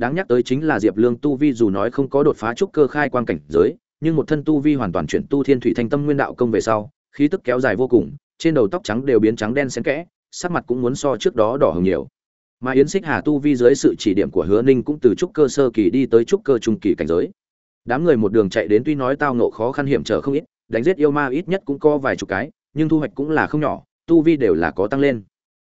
đáng nhắc tới chính là diệp lương tu vi dù nói không có đột phá trúc cơ khai quan cảnh giới, nhưng một thân tu vi hoàn toàn chuyển tu thiên thủy thanh tâm nguyên đạo công về sau, khí tức kéo dài vô cùng, trên đầu tóc trắng đều biến trắng đen xen kẽ, sắc mặt cũng muốn so trước đó đỏ hồng nhiều. Mà yến xích hà tu vi dưới sự chỉ điểm của hứa ninh cũng từ trúc cơ sơ kỳ đi tới trúc cơ trung kỳ cảnh giới. Đám người một đường chạy đến tuy nói tao nộ khó khăn hiểm trở không ít, đánh giết yêu ma ít nhất cũng có vài chục cái, nhưng thu hoạch cũng là không nhỏ, tu vi đều là có tăng lên.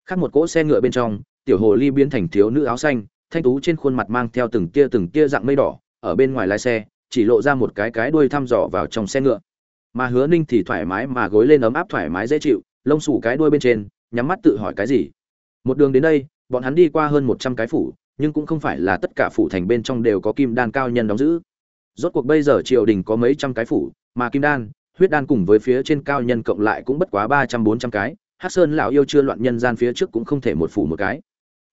Khác một cỗ xe ngựa bên trong, tiểu hồ ly biến thành thiếu nữ áo xanh thanh tú trên khuôn mặt mang theo từng tia từng tia dạng mây đỏ, ở bên ngoài lái xe, chỉ lộ ra một cái cái đuôi thăm dò vào trong xe ngựa. Mà hứa ninh thì thoải mái mà gối lên ấm áp thoải mái dễ chịu, lông xù cái đuôi bên trên, nhắm mắt tự hỏi cái gì. Một đường đến đây, bọn hắn đi qua hơn một trăm cái phủ, nhưng cũng không phải là tất cả phủ thành bên trong đều có kim đan cao nhân đóng giữ. Rốt cuộc bây giờ triều đình có mấy trăm cái phủ, mà kim đan, huyết đan cùng với phía trên cao nhân cộng lại cũng bất quá ba trăm, bốn trăm cái. Hắc sơn lão yêu chưa loạn nhân gian phía trước cũng không thể một phủ một cái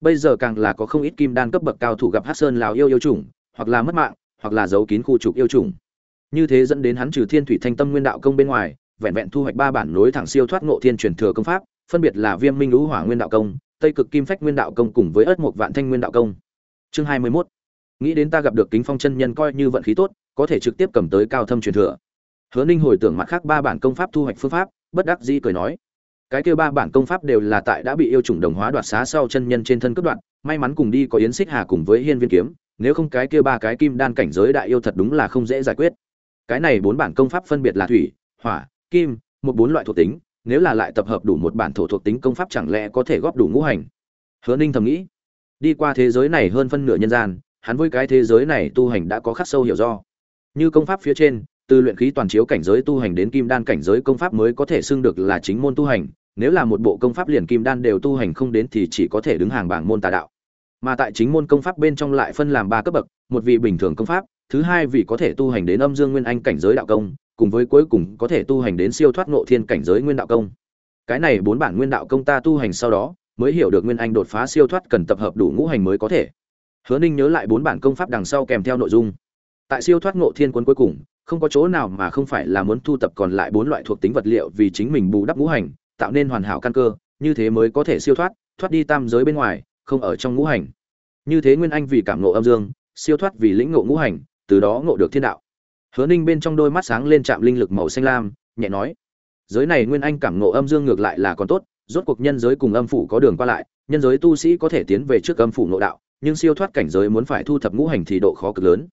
bây giờ càng là có không ít kim đan cấp bậc cao thủ gặp hát sơn lão yêu yêu chủng, hoặc là mất mạng, hoặc là giấu kín khu trục yêu chủng. Như thế dẫn đến hắn trừ thiên thủy thanh tâm nguyên đạo công bên ngoài, vẹn vẹn thu hoạch ba bản nối thẳng siêu thoát ngộ thiên truyền thừa công pháp, phân biệt là viêm minh lũ hỏa nguyên đạo công, tây cực kim phách nguyên đạo công cùng với ớt một vạn thanh nguyên đạo công. Chương hai mươi 21. nghĩ đến ta gặp được kính phong chân nhân coi như vận khí tốt, có thể trực tiếp cầm tới cao thâm truyền thừa. Hứa ninh hồi tưởng mặt khác ba bản công pháp thu hoạch phương pháp, bất đắc dĩ cười nói cái kêu ba bản công pháp đều là tại đã bị yêu chủng đồng hóa đoạt xá sau chân nhân trên thân cướp đoạn may mắn cùng đi có yến xích hà cùng với hiên viên kiếm, nếu không cái kia ba cái kim đan cảnh giới đại yêu thật đúng là không dễ giải quyết. Cái này bốn bản công pháp phân biệt là thủy, hỏa, kim, một bốn loại thuộc tính, nếu là lại tập hợp đủ một bản thổ thuộc tính công pháp chẳng lẽ có thể góp đủ ngũ hành? Hứa ninh thầm nghĩ. Đi qua thế giới này hơn phân nửa nhân gian, hắn với cái thế giới này tu hành đã có khắc sâu hiểu do. Như công pháp phía trên, từ luyện khí toàn chiếu cảnh giới tu hành đến kim đan cảnh giới công pháp mới có thể xưng được là chính môn tu hành nếu là một bộ công pháp liền kim đan đều tu hành không đến thì chỉ có thể đứng hàng bảng môn tà đạo. Mà tại chính môn công pháp bên trong lại phân làm ba cấp bậc, một vị bình thường công pháp, thứ hai vị có thể tu hành đến âm dương nguyên anh cảnh giới đạo công, cùng với cuối cùng có thể tu hành đến siêu thoát ngộ thiên cảnh giới nguyên đạo công. Cái này bốn bản nguyên đạo công ta tu hành sau đó, mới hiểu được nguyên anh đột phá siêu thoát cần tập hợp đủ ngũ hành mới có thể. Hứa ninh nhớ lại bốn bản công pháp đằng sau kèm theo nội dung. Tại siêu thoát ngộ thiên quân cuối cùng, không có chỗ nào mà không phải là muốn thu tập còn lại bốn loại thuộc tính vật liệu vì chính mình bù đắp ngũ hành tạo nên hoàn hảo căn cơ, như thế mới có thể siêu thoát thoát đi tam giới bên ngoài, không ở trong ngũ hành. Như thế nguyên anh vì cảm ngộ âm dương, siêu thoát vì lĩnh ngộ ngũ hành, từ đó ngộ được thiên đạo. Hứa ninh bên trong đôi mắt sáng lên chạm linh lực màu xanh lam, nhẹ nói, giới này nguyên anh cảm ngộ âm dương ngược lại là còn tốt, rốt cuộc nhân giới cùng âm phủ có đường qua lại, nhân giới tu sĩ có thể tiến về trước âm phủ ngộ đạo, nhưng siêu thoát cảnh giới muốn phải thu thập ngũ hành thì độ khó cực lớn.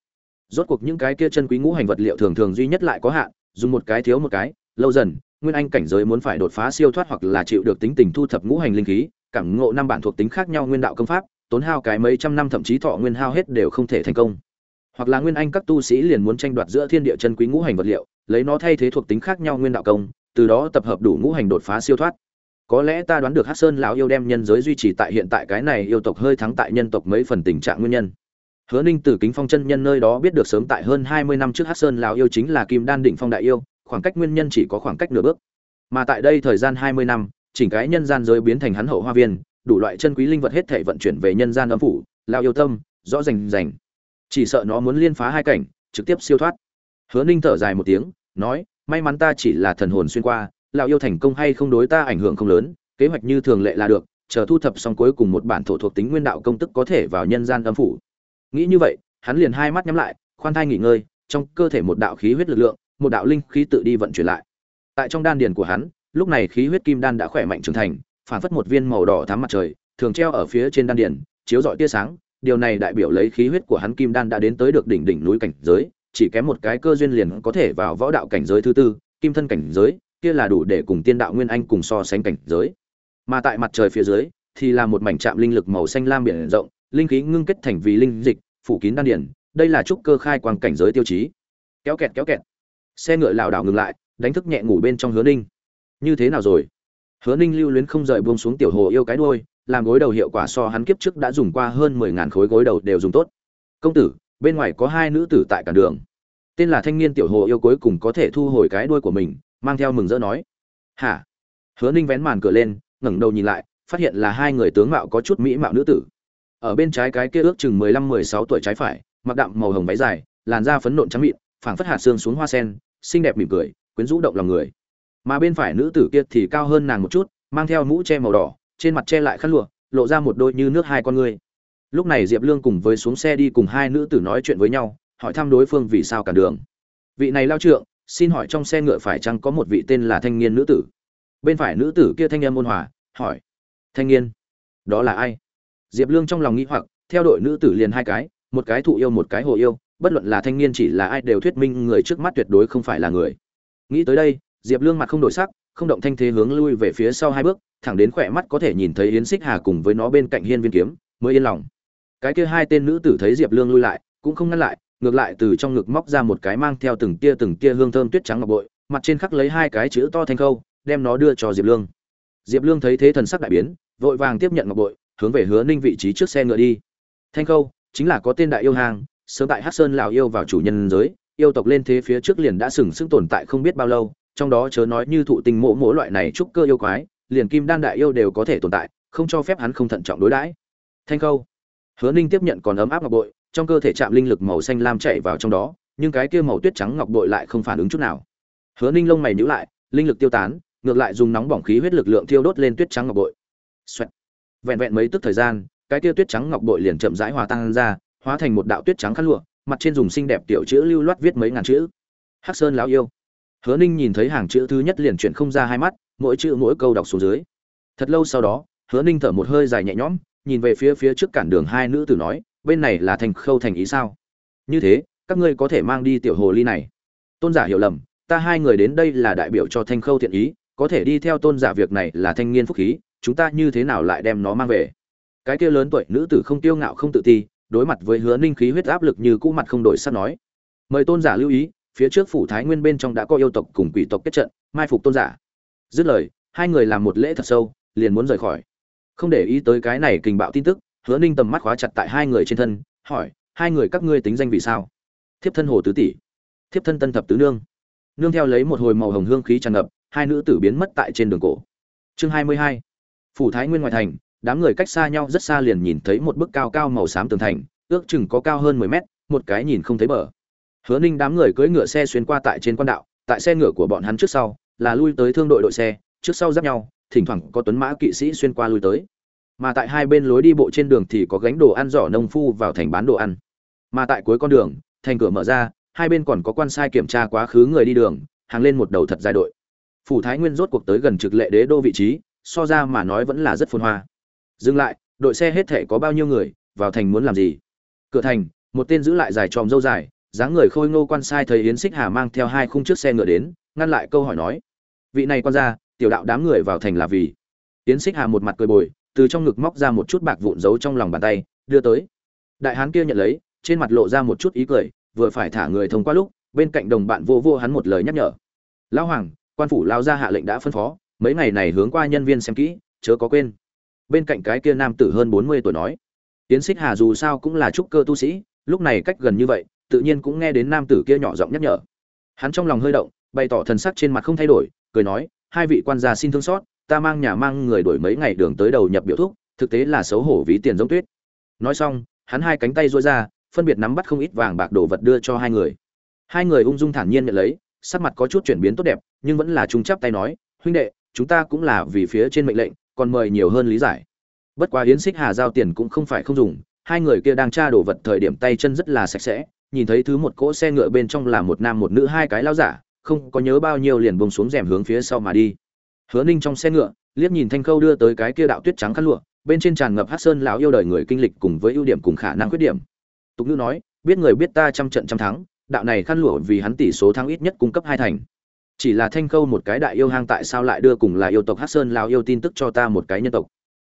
Rốt cuộc những cái kia chân quý ngũ hành vật liệu thường thường duy nhất lại có hạn, dùng một cái thiếu một cái, lâu dần nguyên anh cảnh giới muốn phải đột phá siêu thoát hoặc là chịu được tính tình thu thập ngũ hành linh khí, cảm ngộ năm bản thuộc tính khác nhau nguyên đạo công pháp, tốn hao cái mấy trăm năm thậm chí thọ nguyên hao hết đều không thể thành công. Hoặc là nguyên anh các tu sĩ liền muốn tranh đoạt giữa thiên địa chân quý ngũ hành vật liệu, lấy nó thay thế thuộc tính khác nhau nguyên đạo công, từ đó tập hợp đủ ngũ hành đột phá siêu thoát. Có lẽ ta đoán được hát sơn lão yêu đem nhân giới duy trì tại hiện tại cái này yêu tộc hơi thắng tại nhân tộc mấy phần tình trạng nguyên nhân. Hứa ninh từ kính phong chân nhân nơi đó biết được sớm tại hơn hai mươi năm trước hát sơn lão yêu chính là kim đan đỉnh phong đại yêu khoảng cách nguyên nhân chỉ có khoảng cách nửa bước. Mà tại đây thời gian hai mươi năm, chỉnh cái nhân gian giới biến thành hắn hậu hoa viên, đủ loại chân quý linh vật hết thể vận chuyển về nhân gian âm phủ, lao yêu tâm, rõ rành rành. Chỉ sợ nó muốn liên phá hai cảnh, trực tiếp siêu thoát. Hứa ninh thở dài một tiếng, nói, may mắn ta chỉ là thần hồn xuyên qua, lão yêu thành công hay không đối ta ảnh hưởng không lớn, kế hoạch như thường lệ là được, chờ thu thập xong cuối cùng một bản thổ thuộc tính nguyên đạo công tức có thể vào nhân gian âm phủ. Nghĩ như vậy, hắn liền hai mắt nhắm lại, khoan thai nghỉ ngơi, trong cơ thể một đạo khí huyết lực lượng một đạo linh khí tự đi vận chuyển lại. Tại trong đan điền của hắn, lúc này khí huyết kim đan đã khỏe mạnh trưởng thành, phản phất một viên màu đỏ thắm mặt trời, thường treo ở phía trên đan điền, chiếu rọi tia sáng. Điều này đại biểu lấy khí huyết của hắn kim đan đã đến tới được đỉnh đỉnh núi cảnh giới, chỉ kém một cái cơ duyên liền có thể vào võ đạo cảnh giới thứ tư, kim thân cảnh giới, kia là đủ để cùng tiên đạo nguyên anh cùng so sánh cảnh giới. Mà tại mặt trời phía dưới, thì là một mảnh trạm linh lực màu xanh lam biển rộng, linh khí ngưng kết thành vì linh dịch, phủ kín đan điển đây là trúc cơ khai quang cảnh giới tiêu chí. Kéo kẹt kéo kẹt xe ngựa lảo đảo ngừng lại, đánh thức nhẹ ngủ bên trong hứa ninh. Như thế nào rồi? Hứa ninh lưu luyến không rời buông xuống tiểu hồ yêu cái đuôi, làm gối đầu hiệu quả so hắn kiếp trước đã dùng qua hơn mười ngàn khối gối đầu đều dùng tốt. Công tử, bên ngoài có hai nữ tử tại cản đường. Tên là thanh niên tiểu hồ yêu cuối cùng có thể thu hồi cái đuôi của mình, mang theo mừng rỡ nói. Hả? Hứa ninh vén màn cửa lên, ngẩng đầu nhìn lại, phát hiện là hai người tướng mạo có chút mỹ mạo nữ tử. Ở bên trái cái kia ước chừng mười lăm mười sáu tuổi trái phải, mặc đạm màu hồng váy dài, làn da phấn nộn trắng mịn, phảng phất hạt xương xuống hoa sen xinh đẹp mỉm cười, quyến rũ động lòng người. Mà bên phải nữ tử kia thì cao hơn nàng một chút, mang theo mũ che màu đỏ, trên mặt che lại khăn lụa, lộ ra một đôi như nước hai con ngươi. Lúc này diệp lương cùng với xuống xe đi cùng hai nữ tử nói chuyện với nhau, hỏi thăm đối phương vì sao cả đường. Vị này lao trượng, xin hỏi trong xe ngựa phải chăng có một vị tên là thanh niên nữ tử? Bên phải nữ tử kia thanh niên ôn hòa, hỏi. Thanh niên? Đó là ai? Diệp lương trong lòng nghĩ hoặc, theo đội nữ tử liền hai cái, một cái thụ yêu một cái hồ yêu bất luận là thanh niên chỉ là ai đều thuyết minh người trước mắt tuyệt đối không phải là người. Nghĩ tới đây, diệp lương mặt không đổi sắc, không động thanh thế hướng lui về phía sau hai bước, thẳng đến khỏe mắt có thể nhìn thấy yến xích hà cùng với nó bên cạnh hiên viên kiếm, mới yên lòng. Cái kia hai tên nữ tử thấy diệp lương lui lại, cũng không ngăn lại, ngược lại từ trong ngực móc ra một cái mang theo từng tia từng tia hương thơm tuyết trắng ngọc bội, mặt trên khắc lấy hai cái chữ to thanh khâu, đem nó đưa cho diệp lương. Diệp lương thấy thế thần sắc đại biến, vội vàng tiếp nhận ngọc bội, hướng về hứa ninh vị trí trước xe ngựa đi. Thanh khâu, chính là có tên đại yêu hàng sớm tại hát sơn lào yêu vào chủ nhân giới, yêu tộc lên thế phía trước liền đã sừng sững tồn tại không biết bao lâu, trong đó chớ nói như thụ tinh mỗ mỗ loại này trúc cơ yêu quái, liền kim đan đại yêu đều có thể tồn tại, không cho phép hắn không thận trọng đối đãi. Thanh khâu. Hứa ninh tiếp nhận còn ấm áp ngọc bội, trong cơ thể chạm linh lực màu xanh lam chạy vào trong đó, nhưng cái kia màu tuyết trắng ngọc bội lại không phản ứng chút nào. Hứa ninh lông mày nhữ lại, linh lực tiêu tán, ngược lại dùng nóng bỏng khí huyết lực lượng thiêu đốt lên tuyết trắng ngọc bội. Xoẹt. vẹn vẹn mấy tức thời gian, cái kia tuyết trắng ngọc bội liền chậm rãi hòa tan ra hóa thành một đạo tuyết trắng khăn lụa, mặt trên dùng xinh đẹp tiểu chữ lưu loát viết mấy ngàn chữ. Hắc sơn lão yêu. Hứa ninh nhìn thấy hàng chữ thứ nhất liền chuyển không ra hai mắt, mỗi chữ mỗi câu đọc xuống dưới. Thật lâu sau đó, hứa ninh thở một hơi dài nhẹ nhõm, nhìn về phía phía trước cản đường hai nữ tử nói, bên này là thành khâu thành ý sao? Như thế, các ngươi có thể mang đi tiểu hồ ly này. Tôn giả hiểu lầm, ta hai người đến đây là đại biểu cho thanh khâu thiện ý, có thể đi theo tôn giả việc này là thanh niên phúc khí, chúng ta như thế nào lại đem nó mang về? Cái kia lớn tuổi nữ tử không tiêu ngạo không tự ti đối mặt với hứa ninh khí huyết áp lực như cũ mặt không đổi sắt nói. Mời tôn giả lưu ý, phía trước phủ thái nguyên bên trong đã có yêu tộc cùng quỷ tộc kết trận, mai phục tôn giả. Dứt lời, hai người làm một lễ thật sâu, liền muốn rời khỏi. Không để ý tới cái này kình bạo tin tức, hứa ninh tầm mắt khóa chặt tại hai người trên thân, hỏi, hai người các ngươi tính danh vì sao? Thiếp thân hồ tứ tỷ, thiếp thân tân thập tứ nương. Nương theo lấy một hồi màu hồng hương khí tràn ngập, hai nữ tử biến mất tại trên đường cổ. Chương hai mươi hai, phủ thái nguyên ngoại thành đám người cách xa nhau rất xa liền nhìn thấy một bức cao cao màu xám tường thành, ước chừng có cao hơn mười mét, một cái nhìn không thấy bờ. Hứa ninh đám người cưỡi ngựa xe xuyên qua tại trên quan đạo, tại xe ngựa của bọn hắn trước sau, là lui tới thương đội đội xe, trước sau giáp nhau, thỉnh thoảng có tuấn mã kỵ sĩ xuyên qua lui tới. Mà tại hai bên lối đi bộ trên đường thì có gánh đồ ăn giỏ nông phu vào thành bán đồ ăn. Mà tại cuối con đường, thành cửa mở ra, hai bên còn có quan sai kiểm tra quá khứ người đi đường, hàng lên một đầu thật dài đội. Phủ thái nguyên rốt cuộc tới gần trực lệ đế đô vị trí, so ra mà nói vẫn là rất phồn hoa dừng lại, đội xe hết thể có bao nhiêu người, vào thành muốn làm gì? Cửa thành, một tên giữ lại dài tròm dâu dài, dáng người khôi ngô quan sai thấy yến xích hà mang theo hai khung trước xe ngựa đến, ngăn lại câu hỏi nói, vị này quan ra tiểu đạo đám người vào thành là vì? Yến xích hà một mặt cười bồi, từ trong ngực móc ra một chút bạc vụn giấu trong lòng bàn tay, đưa tới. Đại hán kia nhận lấy, trên mặt lộ ra một chút ý cười, vừa phải thả người thông qua lúc, bên cạnh đồng bạn vô vô hắn một lời nhắc nhở. Lão hoàng, quan phủ lao ra hạ lệnh đã phân phó, mấy ngày này hướng qua nhân viên xem kỹ, chớ có quên bên cạnh cái kia nam tử hơn bốn mươi tuổi nói tiến xích hà dù sao cũng là trúc cơ tu sĩ, lúc này cách gần như vậy, tự nhiên cũng nghe đến nam tử kia nhỏ giọng nhắc nhở. Hắn trong lòng hơi động, bày tỏ thần sắc trên mặt không thay đổi, cười nói, hai vị quan gia xin thương xót, ta mang nhà mang người đổi mấy ngày đường tới đầu nhập biểu thuốc thực tế là xấu hổ ví tiền giống tuyết. Nói xong, hắn hai cánh tay duỗi ra, phân biệt nắm bắt không ít vàng bạc đồ vật đưa cho hai người. Hai người ung dung thản nhiên nhận lấy, sắc mặt có chút chuyển biến tốt đẹp, nhưng vẫn là trung chắp tay nói, huynh đệ, chúng ta cũng là vì phía trên mệnh lệnh còn mời nhiều hơn lý giải. Bất quá yến xích hà giao tiền cũng không phải không dùng, hai người kia đang tra đồ vật thời điểm tay chân rất là sạch sẽ, nhìn thấy thứ một cỗ xe ngựa bên trong là một nam một nữ hai cái lao giả, không có nhớ bao nhiêu liền buông xuống rèm hướng phía sau mà đi. Hứa ninh trong xe ngựa, liếc nhìn thanh khâu đưa tới cái kia đạo tuyết trắng khăn lụa, bên trên tràn ngập hát sơn lão yêu đời người kinh lịch cùng với ưu điểm cùng khả năng khuyết điểm. Tục ngữ nói, biết người biết ta trăm trận trăm thắng, đạo này khăn lụa vì hắn tỷ số thắng ít nhất cung cấp hai thành chỉ là thanh khâu một cái đại yêu hang tại sao lại đưa cùng là yêu tộc hát sơn lao yêu tin tức cho ta một cái nhân tộc?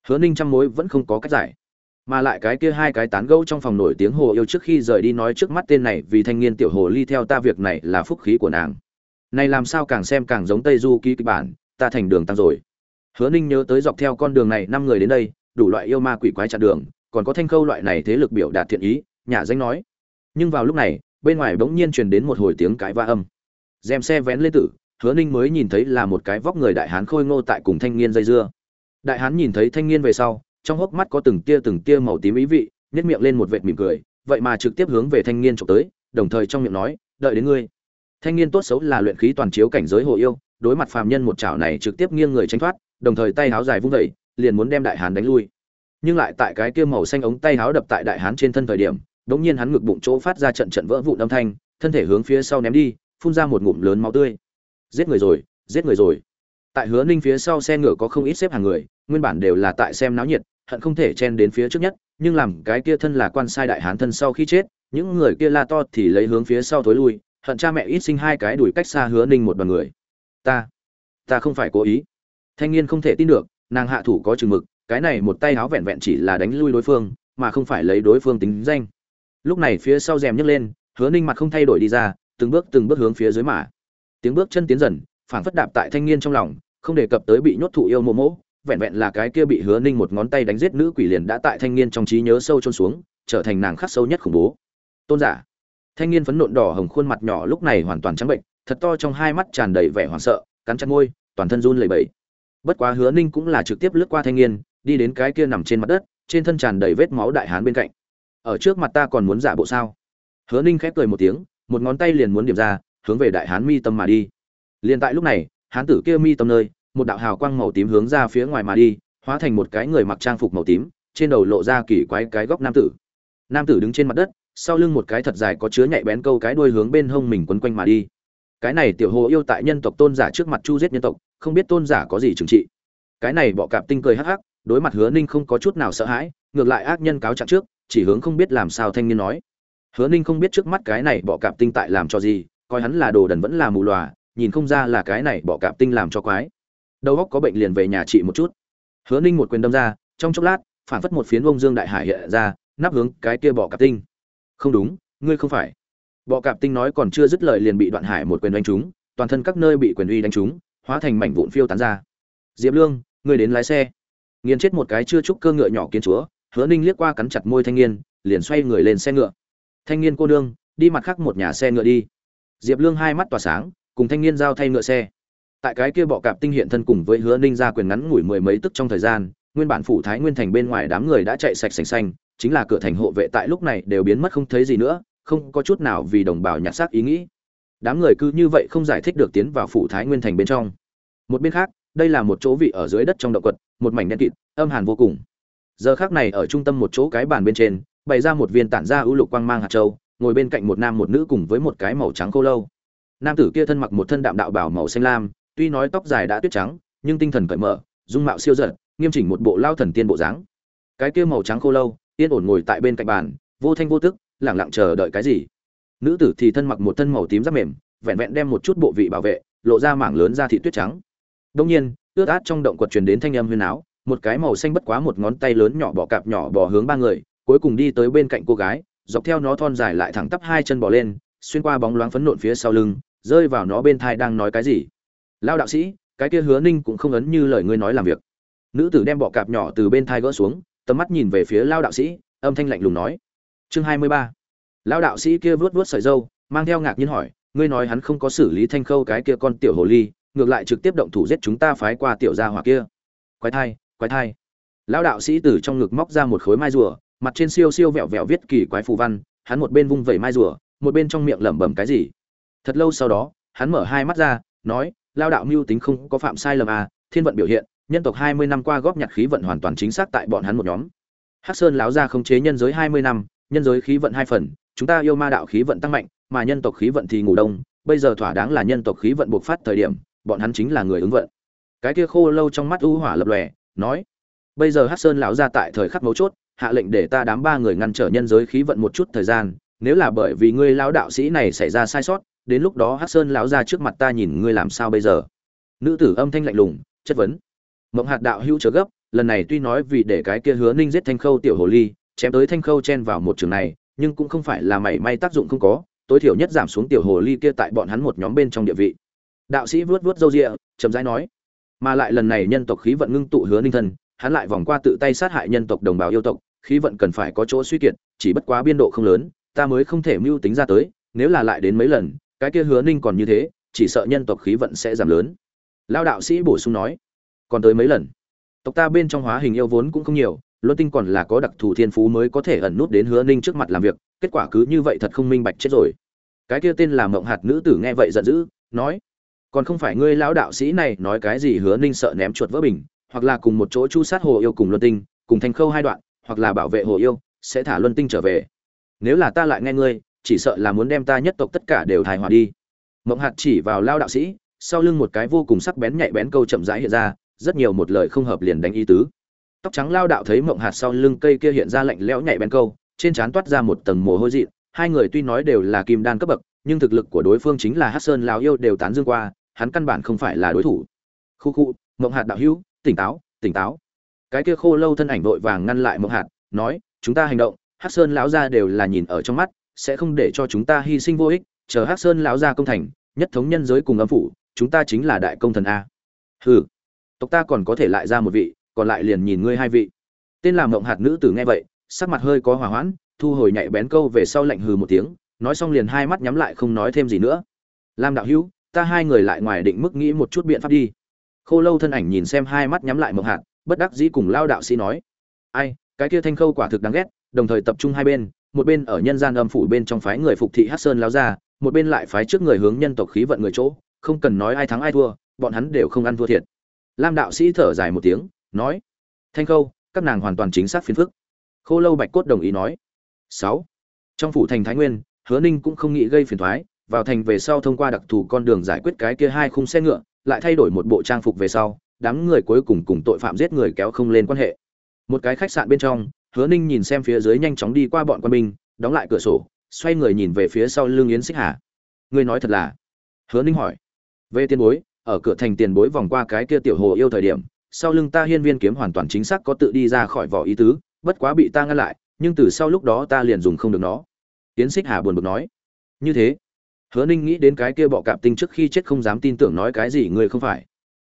Hứa ninh trăm mối vẫn không có cách giải. Mà lại cái kia hai cái tán gẫu trong phòng nổi tiếng hồ yêu trước khi rời đi nói trước mắt tên này vì thanh niên tiểu hồ ly theo ta việc này là phúc khí của nàng. Này làm sao càng xem càng giống tây du ký kịch bản, ta thành đường tăng rồi. Hứa ninh nhớ tới dọc theo con đường này năm người đến đây, đủ loại yêu ma quỷ quái chặn đường, còn có thanh khâu loại này thế lực biểu đạt thiện ý, nhà danh nói. Nhưng vào lúc này, bên ngoài bỗng nhiên truyền đến một hồi tiếng cãi va âm dèm xe vén lên tử, hứa ninh mới nhìn thấy là một cái vóc người đại hán khôi ngô tại cùng thanh niên dây dưa. Đại hán nhìn thấy thanh niên về sau, trong hốc mắt có từng tia từng tia màu tím ý vị nhét miệng lên một vệt mỉm cười, vậy mà trực tiếp hướng về thanh niên trộm tới, đồng thời trong miệng nói, đợi đến ngươi. Thanh niên tốt xấu là luyện khí toàn chiếu cảnh giới hồ yêu, đối mặt phàm nhân một chảo này trực tiếp nghiêng người tránh thoát, đồng thời tay háo dài vung vẩy liền muốn đem đại hán đánh lui. Nhưng lại tại cái kia màu xanh ống tay háo đập tại đại hán trên thân thời điểm đống nhiên hắn ngực bụng chỗ phát ra trận trận vỡ vụn âm thanh, thân thể hướng phía sau ném đi phun ra một ngụm lớn máu tươi. Giết người rồi, giết người rồi. Tại hứa ninh phía sau xe ngựa có không ít xếp hàng người, nguyên bản đều là tại xem náo nhiệt, hận không thể chen đến phía trước nhất, nhưng làm cái kia thân là quan sai đại hán thân sau khi chết, những người kia la to thì lấy hướng phía sau thối lui, hận cha mẹ ít sinh hai cái đuổi cách xa hứa ninh một đoàn người. Ta ta không phải cố ý. Thanh niên không thể tin được, nàng hạ thủ có chừng mực, cái này một tay háo vẹn vẹn chỉ là đánh lui đối phương, mà không phải lấy đối phương tính danh. Lúc này phía sau rèm nhấc lên, hứa ninh mặt không thay đổi đi ra từng bước từng bước hướng phía dưới mà. Tiếng bước chân tiến dần, phảng phất đạp tại thanh niên trong lòng, không đề cập tới bị nhốt thụ yêu mộ mỗ vẹn vẹn là cái kia bị hứa ninh một ngón tay đánh giết nữ quỷ liền đã tại thanh niên trong trí nhớ sâu trôn xuống, trở thành nàng khắc sâu nhất khủng bố. Tôn giả. Thanh niên phấn nộn đỏ hồng khuôn mặt nhỏ lúc này hoàn toàn trắng bệnh, thật to trong hai mắt tràn đầy vẻ hoảng sợ, cắn chặt môi, toàn thân run lẩy bẩy. Bất quá hứa ninh cũng là trực tiếp lướt qua thanh niên, đi đến cái kia nằm trên mặt đất, trên thân tràn đầy vết máu đại hán bên cạnh. Ở trước mặt ta còn muốn giả bộ sao? Hứa ninh khép cười một tiếng một ngón tay liền muốn điểm ra, hướng về đại hán mi tâm mà đi. Liền tại lúc này, hán tử kia mi tâm nơi, một đạo hào quang màu tím hướng ra phía ngoài mà đi, hóa thành một cái người mặc trang phục màu tím, trên đầu lộ ra kỳ quái cái góc nam tử. Nam tử đứng trên mặt đất, sau lưng một cái thật dài có chứa nhạy bén câu cái đuôi hướng bên hông mình quấn quanh mà đi. Cái này tiểu hồ yêu tại nhân tộc tôn giả trước mặt chu giết nhân tộc, không biết tôn giả có gì trừng trị. Cái này bọ cạp tinh cười hắc hắc, đối mặt hứa ninh không có chút nào sợ hãi, ngược lại ác nhân cáo trạng trước, chỉ hướng không biết làm sao thanh niên nói hứa ninh không biết trước mắt cái này bọ cạp tinh tại làm cho gì, coi hắn là đồ đần vẫn là mù lòa, nhìn không ra là cái này bọ cạp tinh làm cho quái. Đầu óc có bệnh liền về nhà trị một chút. Hứa ninh một quyền đâm ra, trong chốc lát, phản phất một phiến bông dương đại hải hiện ra, nắp hướng cái kia bọ cạp tinh. Không đúng, ngươi không phải. Bọ cạp tinh nói còn chưa dứt lời liền bị đoạn hải một quyền đánh trúng, toàn thân các nơi bị quyền uy đánh trúng, hóa thành mảnh vụn phiêu tán ra. Diệp lương, ngươi đến lái xe. Nghiền chết một cái chưa trúc cơ ngựa nhỏ kiến chúa, hứa ninh liếc qua cắn chặt môi thanh niên, liền xoay người lên xe ngựa thanh niên cô nương, đi mặt khác một nhà xe ngựa đi. Diệp lương hai mắt tỏa sáng, cùng thanh niên giao thay ngựa xe. Tại cái kia bọ cạp tinh hiện thân cùng với hứa ninh ra quyền ngắn ngủi mười mấy tức trong thời gian, nguyên bản phủ thái nguyên thành bên ngoài đám người đã chạy sạch sành xanh, chính là cửa thành hộ vệ tại lúc này đều biến mất không thấy gì nữa, không có chút nào vì đồng bào nhặt xác ý nghĩ. Đám người cứ như vậy không giải thích được tiến vào phủ thái nguyên thành bên trong. Một bên khác, đây là một chỗ vị ở dưới đất trong động quật, một mảnh đen kịt, âm hàn vô cùng. Giờ khác này ở trung tâm một chỗ cái bàn bên trên bày ra một viên tản ra ưu lục quang mang hạt châu, ngồi bên cạnh một nam một nữ cùng với một cái màu trắng khô lâu. Nam tử kia thân mặc một thân đạm đạo bảo màu xanh lam, tuy nói tóc dài đã tuyết trắng, nhưng tinh thần cởi mở, dung mạo siêu dật, nghiêm chỉnh một bộ lao thần tiên bộ dáng. Cái kia màu trắng khô lâu, yên ổn ngồi tại bên cạnh bàn, vô thanh vô tức lẳng lặng chờ đợi cái gì? Nữ tử thì thân mặc một thân màu tím giáp mềm, vẹn vẹn đem một chút bộ vị bảo vệ, lộ ra mảng lớn da thị tuyết trắng. Đông nhiên, ướt át trong động quật truyền đến thanh âm huyên áo, một cái màu xanh bất quá một ngón tay lớn nhỏ bò cạp nhỏ bò hướng ba người cuối cùng đi tới bên cạnh cô gái, dọc theo nó thon dài lại thẳng tắp hai chân bò lên, xuyên qua bóng loáng phấn nộn phía sau lưng, rơi vào nó bên thai đang nói cái gì. Lao đạo sĩ, cái kia hứa ninh cũng không ấn như lời ngươi nói làm việc. Nữ tử đem bọ cạp nhỏ từ bên thai gỡ xuống, tầm mắt nhìn về phía lao đạo sĩ, âm thanh lạnh lùng nói. Chương hai mươi ba. Lao đạo sĩ kia vuốt vuốt sợi dâu mang theo ngạc nhiên hỏi, ngươi nói hắn không có xử lý thanh khâu cái kia con tiểu hồ ly, ngược lại trực tiếp động thủ giết chúng ta phái qua tiểu gia hỏa kia? Quái thai quái thai. Lao đạo sĩ từ trong ngực móc ra một khối mai rùa mặt trên siêu siêu vẹo vẹo viết kỳ quái phù văn, hắn một bên vung vẩy mai rùa, một bên trong miệng lẩm bẩm cái gì. Thật lâu sau đó, hắn mở hai mắt ra, nói, lao đạo mưu tính không có phạm sai lầm à thiên vận biểu hiện, nhân tộc hai mươi năm qua góp nhặt khí vận hoàn toàn chính xác tại bọn hắn một nhóm. Hắc sơn láo ra khống chế nhân giới hai mươi năm, nhân giới khí vận hai phần, chúng ta yêu ma đạo khí vận tăng mạnh, mà nhân tộc khí vận thì ngủ đông, bây giờ thỏa đáng là nhân tộc khí vận bộc phát thời điểm, bọn hắn chính là người ứng vận. Cái kia khô lâu trong mắt u hỏa lập lòe, nói, bây giờ hát sơn lão ra tại thời khắc mấu chốt hạ lệnh để ta đám ba người ngăn trở nhân giới khí vận một chút thời gian, nếu là bởi vì ngươi lão đạo sĩ này xảy ra sai sót, đến lúc đó hát sơn lão ra trước mặt ta nhìn ngươi làm sao bây giờ? Nữ tử âm thanh lạnh lùng, chất vấn. Mộng hạt đạo hữu trợ gấp, lần này tuy nói vì để cái kia hứa ninh giết thanh khâu tiểu hồ ly, chém tới thanh khâu chen vào một trường này, nhưng cũng không phải là mảy may tác dụng không có, tối thiểu nhất giảm xuống tiểu hồ ly kia tại bọn hắn một nhóm bên trong địa vị. Đạo sĩ vuốt vuốt râu rịa chậm rãi nói, mà lại lần này nhân tộc khí vận ngưng tụ hứa ninh thân, hắn lại vòng qua tự tay sát hại nhân tộc đồng bào yêu tộc khí vận cần phải có chỗ suy kiệt, chỉ bất quá biên độ không lớn, ta mới không thể mưu tính ra tới, nếu là lại đến mấy lần, cái kia hứa ninh còn như thế, chỉ sợ nhân tộc khí vận sẽ giảm lớn. Lao đạo sĩ bổ sung nói, còn tới mấy lần? Tộc ta bên trong hóa hình yêu vốn cũng không nhiều, luân tinh còn là có đặc thù thiên phú mới có thể ẩn nút đến hứa ninh trước mặt làm việc, kết quả cứ như vậy thật không minh bạch chết rồi. Cái kia tên là mộng hạt nữ tử nghe vậy giận dữ, nói, còn không phải ngươi lão đạo sĩ này nói cái gì hứa ninh sợ ném chuột vỡ bình, hoặc là cùng một chỗ chu sát hồ yêu cùng luân tinh, cùng thành khâu hai đoạn hoặc là bảo vệ hồ yêu, sẽ thả luân tinh trở về. Nếu là ta lại nghe ngươi, chỉ sợ là muốn đem ta nhất tộc tất cả đều thải hòa đi. Mộng hạt chỉ vào lao đạo sĩ, sau lưng một cái vô cùng sắc bén nhạy bén câu chậm rãi hiện ra, rất nhiều một lời không hợp liền đánh ý tứ. Tóc trắng lao đạo thấy mộng hạt sau lưng cây kia hiện ra lạnh lẽo nhạy bén câu, trên trán toát ra một tầng mồ hôi dị hai người tuy nói đều là kim đan cấp bậc, nhưng thực lực của đối phương chính là hát sơn lao yêu đều tán dương qua, hắn căn bản không phải là đối thủ. Khu khu, mộng hạt đạo hữu, tỉnh táo tỉnh táo cái kia khô lâu thân ảnh vội vàng ngăn lại mộng hạt, nói, chúng ta hành động hát sơn lão gia đều là nhìn ở trong mắt, sẽ không để cho chúng ta hy sinh vô ích, chờ hát sơn lão gia công thành, nhất thống nhân giới cùng âm phủ, chúng ta chính là đại công thần a. Hừ, tộc ta còn có thể lại ra một vị, còn lại liền nhìn ngươi hai vị. Tên làm mộng hạt nữ tử nghe vậy, sắc mặt hơi có hòa hoãn, thu hồi nhạy bén câu về sau lạnh hừ một tiếng, nói xong liền hai mắt nhắm lại không nói thêm gì nữa. Lam đạo hữu, ta hai người lại ngoài định mức nghĩ một chút biện pháp đi. Khô lâu thân ảnh nhìn xem hai mắt nhắm lại mộng hạt bất đắc dĩ cùng lao đạo sĩ nói, ai, cái kia thanh khâu quả thực đáng ghét. Đồng thời tập trung hai bên, một bên ở nhân gian âm phủ bên trong phái người phục thị hát sơn lao ra, một bên lại phái trước người hướng nhân tộc khí vận người chỗ, không cần nói ai thắng ai thua, bọn hắn đều không ăn thua thiệt. Lam đạo sĩ thở dài một tiếng, nói, thanh khâu, các nàng hoàn toàn chính xác phiền phức. Khô lâu bạch cốt đồng ý nói, sáu, trong phủ thành thái nguyên, hứa ninh cũng không nghĩ gây phiền thoái, vào thành về sau thông qua đặc thù con đường giải quyết cái kia hai khung xe ngựa, lại thay đổi một bộ trang phục về sau đám người cuối cùng cùng tội phạm giết người kéo không lên quan hệ. Một cái khách sạn bên trong, hứa ninh nhìn xem phía dưới nhanh chóng đi qua bọn quân binh, đóng lại cửa sổ, xoay người nhìn về phía sau lưng yến xích hà. Ngươi nói thật là? Hứa ninh hỏi. Về tiền bối, ở cửa thành tiền bối vòng qua cái kia tiểu hồ yêu thời điểm, sau lưng ta hiên viên kiếm hoàn toàn chính xác có tự đi ra khỏi vỏ ý tứ, bất quá bị ta ngăn lại, nhưng từ sau lúc đó ta liền dùng không được nó. Yến xích hà buồn bực nói. Như thế? Hứa ninh nghĩ đến cái kia bọ cạp tinh trước khi chết không dám tin tưởng nói cái gì người không phải?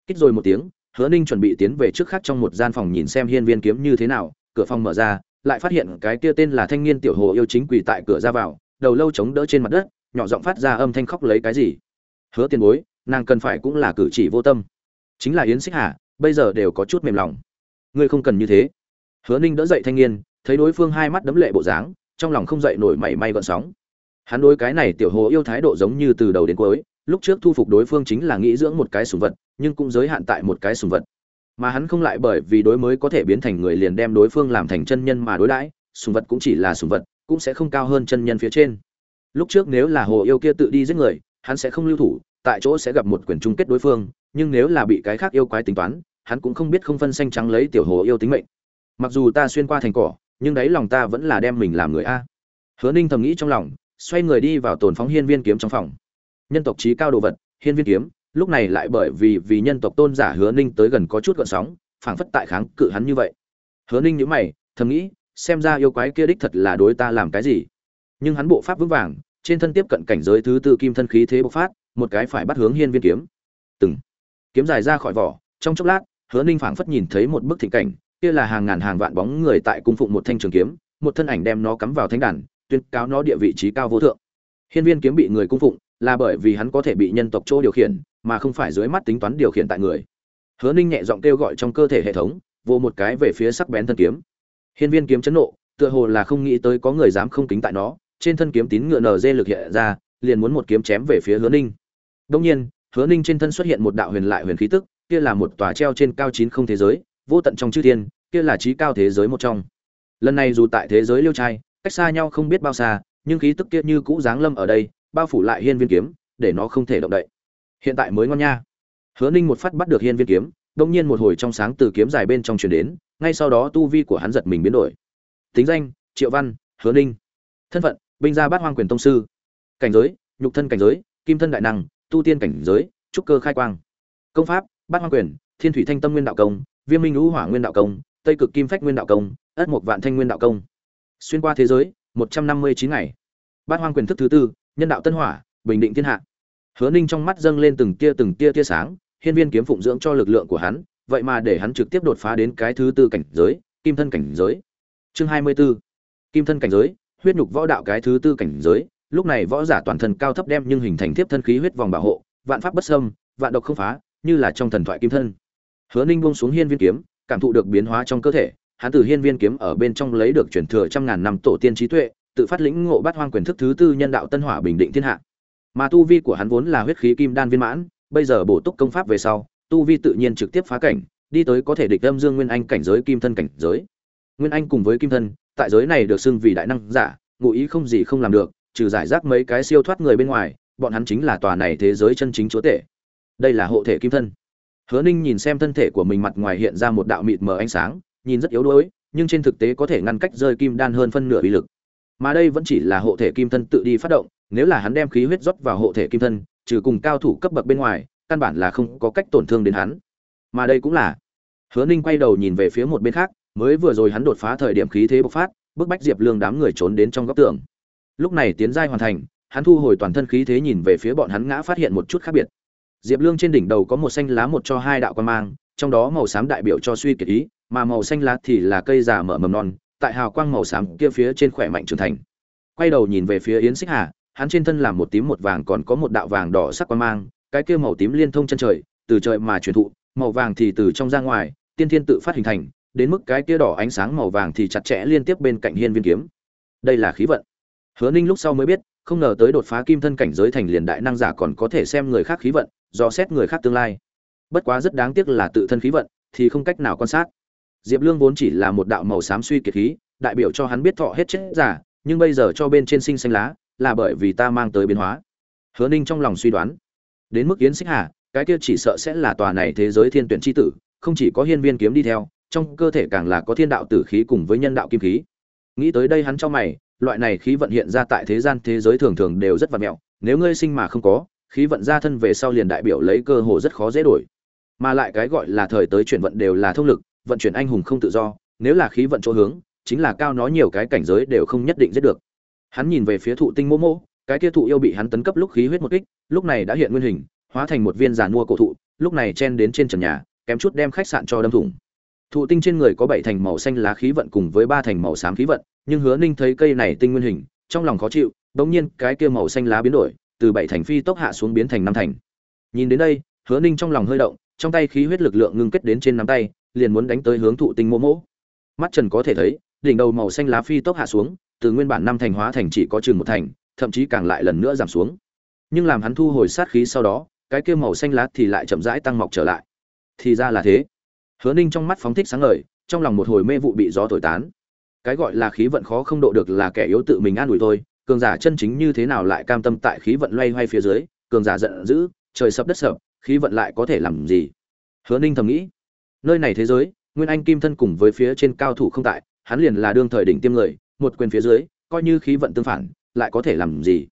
Kích rồi một tiếng hứa ninh chuẩn bị tiến về trước khác trong một gian phòng nhìn xem hiên viên kiếm như thế nào. Cửa phòng mở ra, lại phát hiện cái kia tên là thanh niên tiểu hồ yêu chính quỳ tại cửa ra vào, đầu lâu chống đỡ trên mặt đất, nhỏ giọng phát ra âm thanh khóc lấy cái gì. Hứa tiền bối, nàng cần phải cũng là cử chỉ vô tâm. Chính là yến xích hà, bây giờ đều có chút mềm lòng. Ngươi không cần như thế. Hứa ninh đỡ dậy thanh niên, thấy đối phương hai mắt đấm lệ bộ dáng, trong lòng không dậy nổi mảy may gợn sóng. Hắn đối cái này tiểu hồ yêu thái độ giống như từ đầu đến cuối lúc trước thu phục đối phương chính là nghĩ dưỡng một cái sùng vật, nhưng cũng giới hạn tại một cái sùng vật. Mà hắn không lại bởi vì đối mới có thể biến thành người liền đem đối phương làm thành chân nhân mà đối đãi, sùng vật cũng chỉ là sùng vật, cũng sẽ không cao hơn chân nhân phía trên. Lúc trước nếu là hồ yêu kia tự đi giết người, hắn sẽ không lưu thủ, tại chỗ sẽ gặp một quyền chung kết đối phương, nhưng nếu là bị cái khác yêu quái tính toán, hắn cũng không biết không phân xanh trắng lấy tiểu hồ yêu tính mệnh. Mặc dù ta xuyên qua thành cỏ, nhưng đấy lòng ta vẫn là đem mình làm người a. Hứa ninh thầm nghĩ trong lòng, xoay người đi vào tồn phóng hiên viên kiếm trong phòng nhân tộc trí cao đồ vật, hiên viên kiếm, lúc này lại bởi vì vì nhân tộc tôn giả hứa ninh tới gần có chút gợn sóng, phảng phất tại kháng cự hắn như vậy. Hứa ninh nhữ mày, thầm nghĩ, xem ra yêu quái kia đích thật là đối ta làm cái gì. Nhưng hắn bộ pháp vững vàng, trên thân tiếp cận cảnh giới thứ tư kim thân khí thế bộc phát, một cái phải bắt hướng hiên viên kiếm. Từng kiếm dài ra khỏi vỏ, trong chốc lát, hứa ninh phảng phất nhìn thấy một bức thịnh cảnh, kia là hàng ngàn hàng vạn bóng người tại cung phụng một thanh trường kiếm, một thân ảnh đem nó cắm vào thánh đàn, tuyên cáo nó địa vị trí cao vô thượng. Hiên viên kiếm bị người cung phụng là bởi vì hắn có thể bị nhân tộc chỗ điều khiển, mà không phải dưới mắt tính toán điều khiển tại người. Hứa ninh nhẹ giọng kêu gọi trong cơ thể hệ thống vô một cái về phía sắc bén thân kiếm. Hiên viên kiếm chấn nộ, tựa hồ là không nghĩ tới có người dám không kính tại nó, trên thân kiếm tín ngựa nở dê lực hiện ra, liền muốn một kiếm chém về phía hứa ninh. Đông nhiên, hứa ninh trên thân xuất hiện một đạo huyền lại huyền khí tức, kia là một tòa treo trên cao chín không thế giới, vô tận trong chư thiên, kia là trí cao thế giới một trong. Lần này dù tại thế giới liêu trai, cách xa nhau không biết bao xa, nhưng khí tức kia như cũ giáng lâm ở đây bao phủ lại hiên viên kiếm, để nó không thể động đậy. Hiện tại mới ngon nha. Hứa ninh một phát bắt được hiên viên kiếm, đông nhiên một hồi trong sáng từ kiếm dài bên trong truyền đến, ngay sau đó tu vi của hắn giật mình biến đổi. Tính danh, triệu văn, hứa ninh. Thân phận, binh gia bát hoang quyền tông sư. Cảnh giới, nhục thân cảnh giới, kim thân đại năng, tu tiên cảnh giới, trúc cơ khai quang. Công pháp, bát hoang quyền, thiên thủy thanh tâm nguyên đạo công, viêm minh lũ hỏa nguyên đạo công, tây cực kim phách nguyên đạo công, ất mộc vạn thanh nguyên đạo công. Xuyên qua thế giới, một trăm năm mươi chín ngày. Bát hoang quyền thức thứ tư nhân đạo tân hỏa, bình định thiên hạ. Hứa ninh trong mắt dâng lên từng tia từng tia tia sáng, hiên viên kiếm phụng dưỡng cho lực lượng của hắn, vậy mà để hắn trực tiếp đột phá đến cái thứ tư cảnh giới, kim thân cảnh giới. Chương hai mươi 24. kim thân cảnh giới, huyết nhục võ đạo cái thứ tư cảnh giới. Lúc này võ giả toàn thân cao thấp đem nhưng hình thành tiếp thân khí huyết vòng bảo hộ, vạn pháp bất xâm, vạn độc không phá, như là trong thần thoại kim thân. Hứa ninh buông xuống hiên viên kiếm, cảm thụ được biến hóa trong cơ thể, hắn từ hiên viên kiếm ở bên trong lấy được truyền thừa trăm ngàn năm tổ tiên trí tuệ tự phát lĩnh ngộ bát hoang quyền thức thứ tư nhân đạo tân hỏa bình định thiên hạ. Mà tu vi của hắn vốn là huyết khí kim đan viên mãn, bây giờ bổ túc công pháp về sau, tu vi tự nhiên trực tiếp phá cảnh, đi tới có thể địch âm dương nguyên anh cảnh giới kim thân cảnh giới. Nguyên anh cùng với kim thân, tại giới này được xưng vì đại năng giả, ngụ ý không gì không làm được, trừ giải rác mấy cái siêu thoát người bên ngoài, bọn hắn chính là tòa này thế giới chân chính chúa tể. Đây là hộ thể kim thân. Hứa ninh nhìn xem thân thể của mình mặt ngoài hiện ra một đạo mịt mờ ánh sáng, nhìn rất yếu đuối, nhưng trên thực tế có thể ngăn cách rơi kim đan hơn phân nửa uy lực mà đây vẫn chỉ là hộ thể kim thân tự đi phát động, nếu là hắn đem khí huyết rót vào hộ thể kim thân, trừ cùng cao thủ cấp bậc bên ngoài, căn bản là không có cách tổn thương đến hắn. Mà đây cũng là, hứa ninh quay đầu nhìn về phía một bên khác, mới vừa rồi hắn đột phá thời điểm khí thế bộc phát, bức bách diệp lương đám người trốn đến trong góc tường. Lúc này tiến giai hoàn thành, hắn thu hồi toàn thân khí thế nhìn về phía bọn hắn ngã phát hiện một chút khác biệt. Diệp lương trên đỉnh đầu có một xanh lá một cho hai đạo quan mang, trong đó màu xám đại biểu cho suy kiệt ý, mà màu xanh lá thì là cây già mở mầm non tại hào quang màu xám kia phía trên khỏe mạnh trưởng thành. Quay đầu nhìn về phía yến xích hà, hắn trên thân làm một tím một vàng còn có một đạo vàng đỏ sắc quang mang, cái kia màu tím liên thông chân trời, từ trời mà truyền thụ, màu vàng thì từ trong ra ngoài, tiên thiên tự phát hình thành, đến mức cái kia đỏ ánh sáng màu vàng thì chặt chẽ liên tiếp bên cạnh hiên viên kiếm. Đây là khí vận. Hứa ninh lúc sau mới biết, không ngờ tới đột phá kim thân cảnh giới thành liền đại năng giả còn có thể xem người khác khí vận, do xét người khác tương lai. Bất quá rất đáng tiếc là tự thân khí vận, thì không cách nào quan sát diệp lương vốn chỉ là một đạo màu xám suy kiệt khí, đại biểu cho hắn biết thọ hết chết giả, nhưng bây giờ cho bên trên sinh xanh lá, là bởi vì ta mang tới biến hóa. Hứa ninh trong lòng suy đoán. Đến mức yến xích hà, cái kia chỉ sợ sẽ là tòa này thế giới thiên tuyển chi tử, không chỉ có hiên viên kiếm đi theo, trong cơ thể càng là có thiên đạo tử khí cùng với nhân đạo kim khí. Nghĩ tới đây hắn cho mày, loại này khí vận hiện ra tại thế gian thế giới thường thường đều rất vặn mẹo, nếu ngươi sinh mà không có, khí vận ra thân về sau liền đại biểu lấy cơ hồ rất khó dễ đổi. Mà lại cái gọi là thời tới chuyển vận đều là thông lực vận chuyển anh hùng không tự do, nếu là khí vận chỗ hướng, chính là cao nó nhiều cái cảnh giới đều không nhất định giết được. Hắn nhìn về phía thụ tinh mô mô cái kia thụ yêu bị hắn tấn cấp lúc khí huyết một kích, lúc này đã hiện nguyên hình, hóa thành một viên giàn mua cổ thụ, lúc này chen đến trên trần nhà, kém chút đem khách sạn cho đâm thủng. Thụ tinh trên người có bảy thành màu xanh lá khí vận cùng với ba thành màu xám khí vận, nhưng hứa ninh thấy cây này tinh nguyên hình, trong lòng khó chịu, bỗng nhiên cái kia màu xanh lá biến đổi, từ bảy thành phi tốc hạ xuống biến thành năm thành. Nhìn đến đây, hứa ninh trong lòng hơi động, trong tay khí huyết lực lượng ngưng kết đến trên nắm tay liền muốn đánh tới hướng thụ tinh mô mỗ. Mắt trần có thể thấy, đỉnh đầu màu xanh lá phi tốc hạ xuống, từ nguyên bản năm thành hóa thành chỉ có chừng một thành, thậm chí càng lại lần nữa giảm xuống. Nhưng làm hắn thu hồi sát khí sau đó, cái kia màu xanh lá thì lại chậm rãi tăng mọc trở lại. Thì ra là thế. Hứa ninh trong mắt phóng thích sáng ngời, trong lòng một hồi mê vụ bị gió thổi tán. Cái gọi là khí vận khó không độ được là kẻ yếu tự mình an ủi thôi, cường giả chân chính như thế nào lại cam tâm tại khí vận loay hoay phía dưới, cường giả giận dữ, trời sập đất sập, khí vận lại có thể làm gì? Hứa ninh thầm nghĩ nơi này thế giới, nguyên anh kim thân cùng với phía trên cao thủ không tại, hắn liền là đương thời đỉnh tiêm người, một quyền phía dưới, coi như khí vận tương phản, lại có thể làm gì?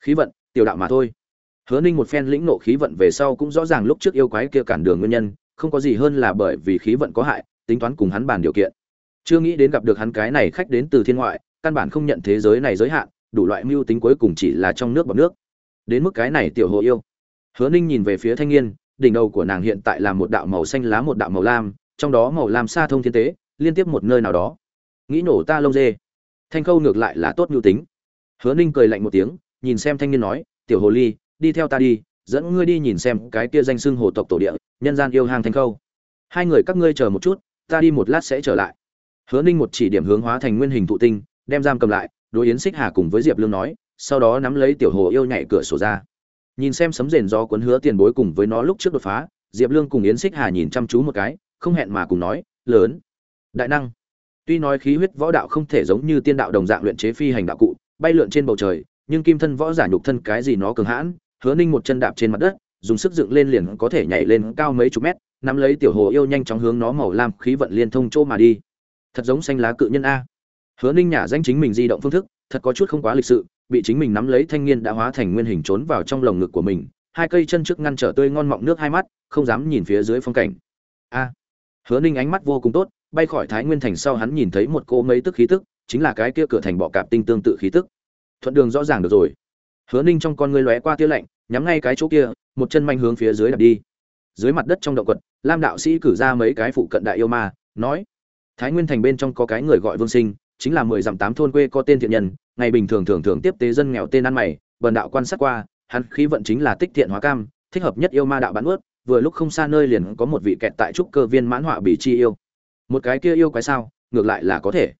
Khí vận, tiểu đạo mà thôi. Hứa ninh một phen lĩnh nộ khí vận về sau cũng rõ ràng lúc trước yêu quái kia cản đường nguyên nhân, không có gì hơn là bởi vì khí vận có hại, tính toán cùng hắn bàn điều kiện. Chưa nghĩ đến gặp được hắn cái này khách đến từ thiên ngoại, căn bản không nhận thế giới này giới hạn, đủ loại mưu tính cuối cùng chỉ là trong nước bọc nước. Đến mức cái này tiểu hộ yêu. Hứa ninh nhìn về phía thanh niên đỉnh đầu của nàng hiện tại là một đạo màu xanh lá, một đạo màu lam, trong đó màu lam xa thông thiên tế, liên tiếp một nơi nào đó. Nghĩ nổ ta lông dê. Thanh khâu ngược lại là tốt mưu tính. Hứa ninh cười lạnh một tiếng, nhìn xem thanh niên nói, tiểu hồ ly, đi theo ta đi, dẫn ngươi đi nhìn xem cái kia danh xưng hồ tộc tổ địa, nhân gian yêu hang thanh khâu. Hai người các ngươi chờ một chút, ta đi một lát sẽ trở lại. Hứa ninh một chỉ điểm hướng hóa thành nguyên hình thụ tinh, đem giam cầm lại, đối yến xích hà cùng với diệp lương nói, sau đó nắm lấy tiểu hồ yêu nhảy cửa sổ ra nhìn xem sấm rền do cuốn hứa tiền bối cùng với nó lúc trước đột phá, diệp lương cùng yến xích hà nhìn chăm chú một cái, không hẹn mà cùng nói, lớn, đại năng. Tuy nói khí huyết võ đạo không thể giống như tiên đạo đồng dạng luyện chế phi hành đạo cụ, bay lượn trên bầu trời, nhưng kim thân võ giả nhục thân cái gì nó cường hãn, hứa ninh một chân đạp trên mặt đất, dùng sức dựng lên liền có thể nhảy lên cao mấy chục mét, nắm lấy tiểu hồ yêu nhanh chóng hướng nó màu lam khí vận liên thông chỗ mà đi. Thật giống xanh lá cự nhân a. Hứa ninh nhả danh chính mình di động phương thức, thật có chút không quá lịch sự bị chính mình nắm lấy thanh niên đã hóa thành nguyên hình trốn vào trong lồng ngực của mình, hai cây chân trước ngăn trở tươi ngon mọng nước hai mắt, không dám nhìn phía dưới phong cảnh. A! Hứa ninh ánh mắt vô cùng tốt, bay khỏi thái nguyên thành sau hắn nhìn thấy một cô mấy tức khí tức, chính là cái kia cửa thành bọ cạp tinh tương tự khí tức. Thuận đường rõ ràng được rồi. Hứa ninh trong con ngươi lóe qua tia lạnh, nhắm ngay cái chỗ kia, một chân manh hướng phía dưới đạp đi. Dưới mặt đất trong động quật, lam đạo sĩ cử ra mấy cái phụ cận đại yêu ma, nói, thái nguyên thành bên trong có cái người gọi vương sinh chính là mười dặm tám thôn quê có tên thiện nhân, ngày bình thường thường thường tiếp tế dân nghèo tên ăn mày, bần đạo quan sát qua, hắn khí vận chính là tích thiện hóa cam, thích hợp nhất yêu ma đạo bán ướt, vừa lúc không xa nơi liền có một vị kẹt tại trúc cơ viên mãn họa bị chi yêu. Một cái kia yêu quái sao, ngược lại là có thể.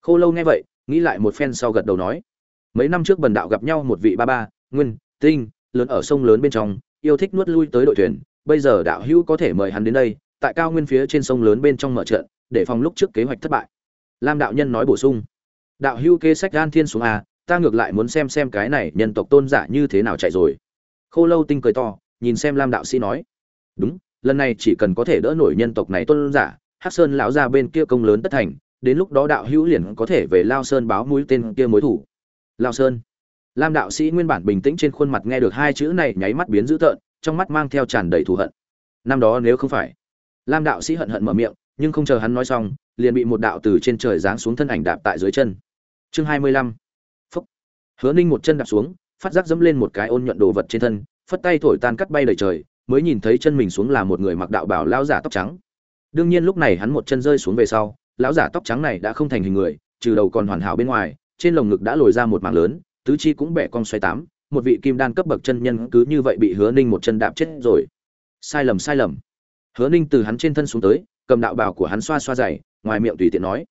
Khô lâu nghe vậy, nghĩ lại một phen sau gật đầu nói. Mấy năm trước bần đạo gặp nhau một vị ba ba, nguyên, tinh, lớn ở sông lớn bên trong, yêu thích nuốt lui tới đội thuyền, bây giờ đạo hữu có thể mời hắn đến đây, tại cao nguyên phía trên sông lớn bên trong mở trận, để phòng lúc trước kế hoạch thất bại lam đạo nhân nói bổ sung. Đạo hữu kê sách gan thiên xuống à, ta ngược lại muốn xem xem cái này nhân tộc tôn giả như thế nào chạy rồi. Khô lâu tinh cười to nhìn xem lam đạo sĩ nói. Đúng lần này chỉ cần có thể đỡ nổi nhân tộc này tôn giả hắc sơn lão ra bên kia công lớn tất thành đến lúc đó đạo hữu liền có thể về lao sơn báo mũi tên kia mối thủ. Lao sơn. Lam đạo sĩ nguyên bản bình tĩnh trên khuôn mặt nghe được hai chữ này nháy mắt biến dữ tợn trong mắt mang theo tràn đầy thù hận. Năm đó nếu không phải lam đạo sĩ hận hận mở miệng nhưng không chờ hắn nói xong liền bị một đạo từ trên trời giáng xuống thân ảnh đạp tại dưới chân. Chương hai mươi lăm. Phúc. Hứa ninh một chân đạp xuống, phát giác dẫm lên một cái ôn nhuận đồ vật trên thân, phất tay thổi tan cắt bay đầy trời, mới nhìn thấy chân mình xuống là một người mặc đạo bảo lão giả tóc trắng. Đương nhiên lúc này hắn một chân rơi xuống về sau, lão giả tóc trắng này đã không thành hình người, trừ đầu còn hoàn hảo bên ngoài, trên lồng ngực đã lồi ra một mảng lớn, tứ chi cũng bẻ cong xoay tám, một vị kim đan cấp bậc chân nhân cứ như vậy bị hứa ninh một chân đạp chết rồi. Sai lầm sai lầm. Hứa ninh từ hắn trên thân xuống tới, cầm đạo bào của hắn xoa xoa dày ngoài miệng tùy tiện nói.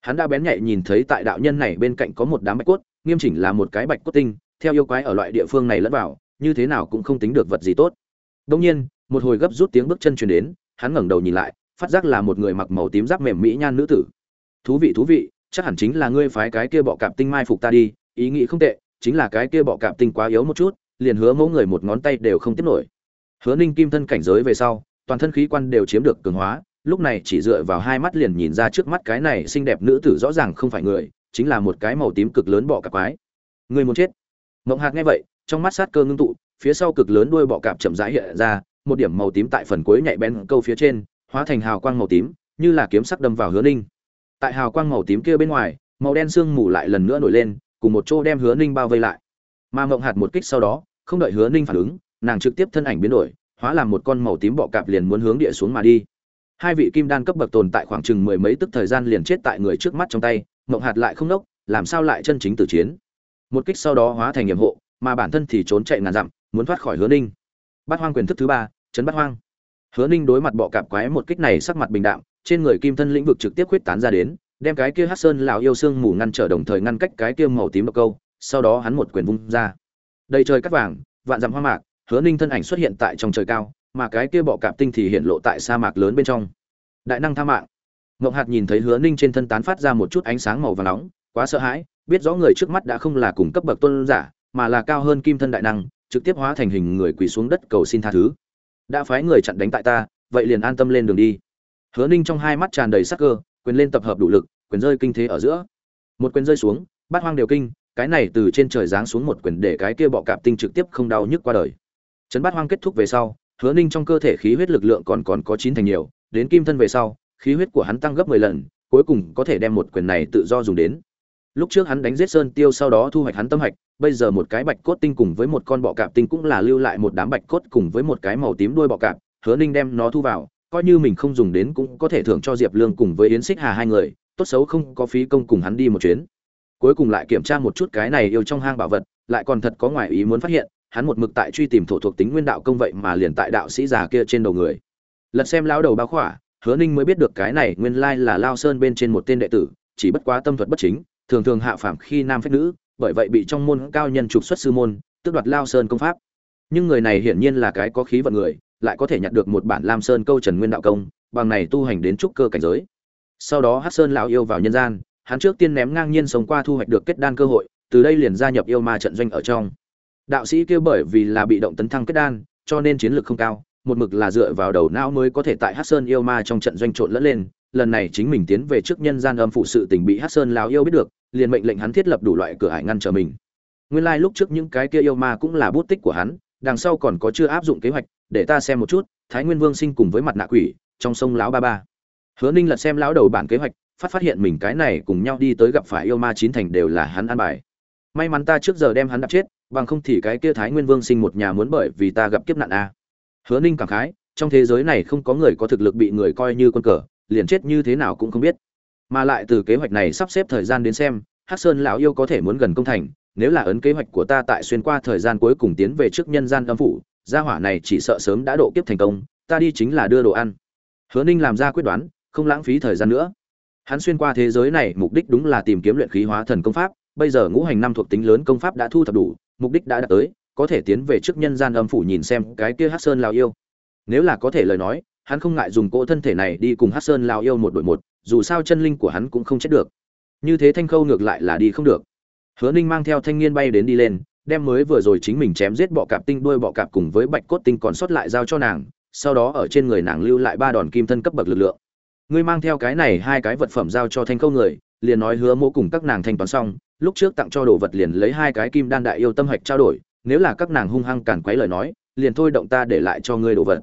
Hắn đã bén nhạy nhìn thấy tại đạo nhân này bên cạnh có một đám bạch cốt, nghiêm chỉnh là một cái bạch cốt tinh, theo yêu quái ở loại địa phương này lẫn vào, như thế nào cũng không tính được vật gì tốt. Đông nhiên, một hồi gấp rút tiếng bước chân truyền đến, hắn ngẩng đầu nhìn lại, phát giác là một người mặc màu tím giáp mềm mỹ nhan nữ tử. Thú vị thú vị, chắc hẳn chính là ngươi phái cái kia bọ cạp tinh mai phục ta đi, ý nghĩ không tệ, chính là cái kia bọ cạp tinh quá yếu một chút, liền hứa mẫu người một ngón tay đều không tiếp nổi. Hứa ninh kim thân cảnh giới về sau, toàn thân khí quan đều chiếm được cường hóa lúc này chỉ dựa vào hai mắt liền nhìn ra trước mắt cái này xinh đẹp nữ tử rõ ràng không phải người, chính là một cái màu tím cực lớn bọ cạp quái. Người muốn chết. Mộng hạc nghe vậy, trong mắt sát cơ ngưng tụ, phía sau cực lớn đuôi bọ cạp chậm rãi hiện ra, một điểm màu tím tại phần cuối nhạy bén câu phía trên, hóa thành hào quang màu tím, như là kiếm sắc đâm vào hứa ninh. Tại hào quang màu tím kia bên ngoài, màu đen sương mù lại lần nữa nổi lên, cùng một chỗ đem hứa ninh bao vây lại. Mà mộng hạt một kích sau đó, không đợi hứa ninh phản ứng, nàng trực tiếp thân ảnh biến đổi, hóa làm một con màu tím bọ cạp liền muốn hướng địa xuống mà đi hai vị kim đan cấp bậc tồn tại khoảng chừng mười mấy tức thời gian liền chết tại người trước mắt trong tay, mộng hạt lại không nốc, làm sao lại chân chính tử chiến? Một kích sau đó hóa thành nhiệm hộ, mà bản thân thì trốn chạy ngàn dặm, muốn thoát khỏi hứa ninh. Bát hoang quyền thức thứ ba chấn bát hoang. Hứa ninh đối mặt bọ cạp quái một kích này sắc mặt bình đạm, trên người kim thân lĩnh vực trực tiếp khuyết tán ra đến, đem cái kia hát sơn lão yêu xương mù ngăn trở đồng thời ngăn cách cái kia màu tím độc câu, sau đó hắn một quyền vung ra. Đầy trời cắt vàng, vạn dặm hoa mạc, hứa ninh thân ảnh xuất hiện tại trong trời cao mà cái kia bọ cạp tinh thì hiện lộ tại sa mạc lớn bên trong. Đại năng tha mạng. Ngọc hạt nhìn thấy hứa ninh trên thân tán phát ra một chút ánh sáng màu và nóng, quá sợ hãi, biết rõ người trước mắt đã không là cùng cấp bậc tôn giả, mà là cao hơn kim thân đại năng, trực tiếp hóa thành hình người quỳ xuống đất cầu xin tha thứ. Đã phái người chặn đánh tại ta, vậy liền an tâm lên đường đi. Hứa ninh trong hai mắt tràn đầy sắc cơ, quyền lên tập hợp đủ lực, quyền rơi kinh thế ở giữa. Một quyền rơi xuống, bát hoang đều kinh, cái này từ trên trời giáng xuống một quyền để cái kia bọ cạp tinh trực tiếp không đau nhức qua đời. Chấn bát hoang kết thúc về sau hứa ninh trong cơ thể khí huyết lực lượng còn còn có chín thành nhiều, đến kim thân về sau, khí huyết của hắn tăng gấp mười lần, cuối cùng có thể đem một quyền này tự do dùng đến. Lúc trước hắn đánh giết sơn tiêu sau đó thu hoạch hắn tâm hạch, bây giờ một cái bạch cốt tinh cùng với một con bọ cạp tinh cũng là lưu lại một đám bạch cốt cùng với một cái màu tím đuôi bọ cạp, hứa ninh đem nó thu vào, coi như mình không dùng đến cũng có thể thưởng cho diệp lương cùng với yến xích hà hai người, tốt xấu không có phí công cùng hắn đi một chuyến. Cuối cùng lại kiểm tra một chút cái này yêu trong hang bảo vật, lại còn thật có ngoại ý muốn phát hiện hắn một mực tại truy tìm thổ thuộc tính nguyên đạo công vậy mà liền tại đạo sĩ già kia trên đầu người. Lật xem lão đầu báo khỏa, hứa ninh mới biết được cái này nguyên lai là lao sơn bên trên một tên đệ tử, chỉ bất quá tâm thuật bất chính, thường thường hạ phạm khi nam phép nữ, bởi vậy bị trong môn cao nhân trục xuất sư môn, tước đoạt lao sơn công pháp. Nhưng người này hiển nhiên là cái có khí vận người, lại có thể nhặt được một bản lam sơn câu trần nguyên đạo công, bằng này tu hành đến trúc cơ cảnh giới. Sau đó hát sơn lão yêu vào nhân gian, hắn trước tiên ném ngang nhiên sống qua thu hoạch được kết đan cơ hội, từ đây liền gia nhập yêu ma trận doanh ở trong đạo sĩ kia bởi vì là bị động tấn thăng kết đan, cho nên chiến lược không cao, một mực là dựa vào đầu não mới có thể tại hát sơn yêu ma trong trận doanh trộn lẫn lên. Lần này chính mình tiến về trước nhân gian âm phụ sự tình bị hát sơn lào yêu biết được, liền mệnh lệnh hắn thiết lập đủ loại cửa hải ngăn trở mình. Nguyên lai、like、lúc trước những cái kia yêu ma cũng là bút tích của hắn, đằng sau còn có chưa áp dụng kế hoạch, để ta xem một chút, thái nguyên vương sinh cùng với mặt nạ quỷ, trong sông lão ba ba. Hứa ninh lật xem lão đầu bản kế hoạch, phát phát hiện mình cái này cùng nhau đi tới gặp phải yêu ma chín thành đều là hắn ăn bài may mắn ta trước giờ đem hắn đập chết, bằng không thì cái kia thái nguyên vương sinh một nhà muốn bởi vì ta gặp kiếp nạn a hứa ninh cảm khái, trong thế giới này không có người có thực lực bị người coi như con cờ, liền chết như thế nào cũng không biết. Mà lại từ kế hoạch này sắp xếp thời gian đến xem, hắc sơn lão yêu có thể muốn gần công thành, nếu là ấn kế hoạch của ta tại xuyên qua thời gian cuối cùng tiến về trước nhân gian âm phủ, gia hỏa này chỉ sợ sớm đã độ kiếp thành công, ta đi chính là đưa đồ ăn. Hứa ninh làm ra quyết đoán, không lãng phí thời gian nữa. Hắn xuyên qua thế giới này, mục đích đúng là tìm kiếm luyện khí hóa thần công pháp bây giờ ngũ hành năm thuộc tính lớn công pháp đã thu thập đủ, mục đích đã đạt tới, có thể tiến về trước nhân gian âm phủ nhìn xem cái kia Hắc sơn lao yêu. Nếu là có thể lời nói, hắn không ngại dùng cỗ thân thể này đi cùng Hắc sơn lao yêu một đội một, dù sao chân linh của hắn cũng không chết được. Như thế thanh khâu ngược lại là đi không được. Hứa ninh mang theo thanh niên bay đến đi lên, đem mới vừa rồi chính mình chém giết bọ cạp tinh đuôi bọ cạp cùng với bạch cốt tinh còn sót lại giao cho nàng, sau đó ở trên người nàng lưu lại ba đòn kim thân cấp bậc lực lượng. Ngươi mang theo cái này hai cái vật phẩm giao cho thanh khâu người liền nói hứa mỗ cùng các nàng thanh toán xong, lúc trước tặng cho đồ vật liền lấy hai cái kim đan đại yêu tâm hạch trao đổi, nếu là các nàng hung hăng cản quấy lời nói, liền thôi động ta để lại cho ngươi đồ vật.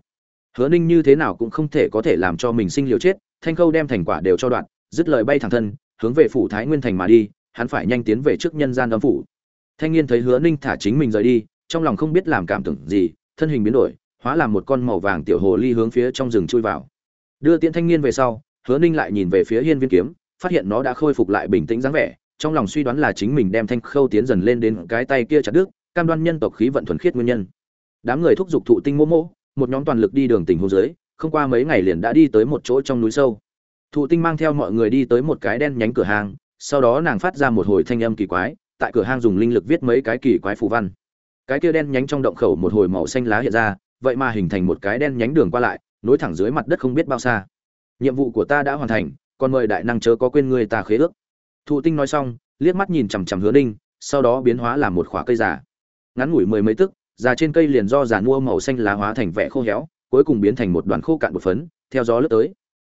Hứa ninh như thế nào cũng không thể có thể làm cho mình sinh liều chết, thanh khâu đem thành quả đều cho đoạn, dứt lời bay thẳng thân, hướng về phủ thái nguyên thành mà đi, hắn phải nhanh tiến về trước nhân gian âm phủ. Thanh niên thấy hứa ninh thả chính mình rời đi, trong lòng không biết làm cảm tưởng gì, thân hình biến đổi, hóa làm một con màu vàng tiểu hồ ly hướng phía trong rừng chui vào. Đưa tiễn thanh niên về sau, hứa ninh lại nhìn về phía hiên viên kiếm phát hiện nó đã khôi phục lại bình tĩnh dáng vẻ, trong lòng suy đoán là chính mình đem thanh khâu tiến dần lên đến cái tay kia chặt đứt, cam đoan nhân tộc khí vận thuần khiết nguyên nhân. Đám người thúc giục thụ tinh mô mô một nhóm toàn lực đi đường tình hồ dưới, không qua mấy ngày liền đã đi tới một chỗ trong núi sâu. Thụ tinh mang theo mọi người đi tới một cái đen nhánh cửa hàng, sau đó nàng phát ra một hồi thanh âm kỳ quái, tại cửa hàng dùng linh lực viết mấy cái kỳ quái phù văn. Cái kia đen nhánh trong động khẩu một hồi màu xanh lá hiện ra, vậy mà hình thành một cái đen nhánh đường qua lại, nối thẳng dưới mặt đất không biết bao xa. Nhiệm vụ của ta đã hoàn thành còn mời đại năng chớ có quên người ta khế ước. Thụ tinh nói xong, liếc mắt nhìn chằm chằm hứa ninh, sau đó biến hóa làm một khỏa cây già. Ngắn ngủi mười mấy tức, già trên cây liền do già mua màu xanh lá hóa thành vẻ khô héo, cuối cùng biến thành một đoàn khô cạn một phấn, theo gió lướt tới.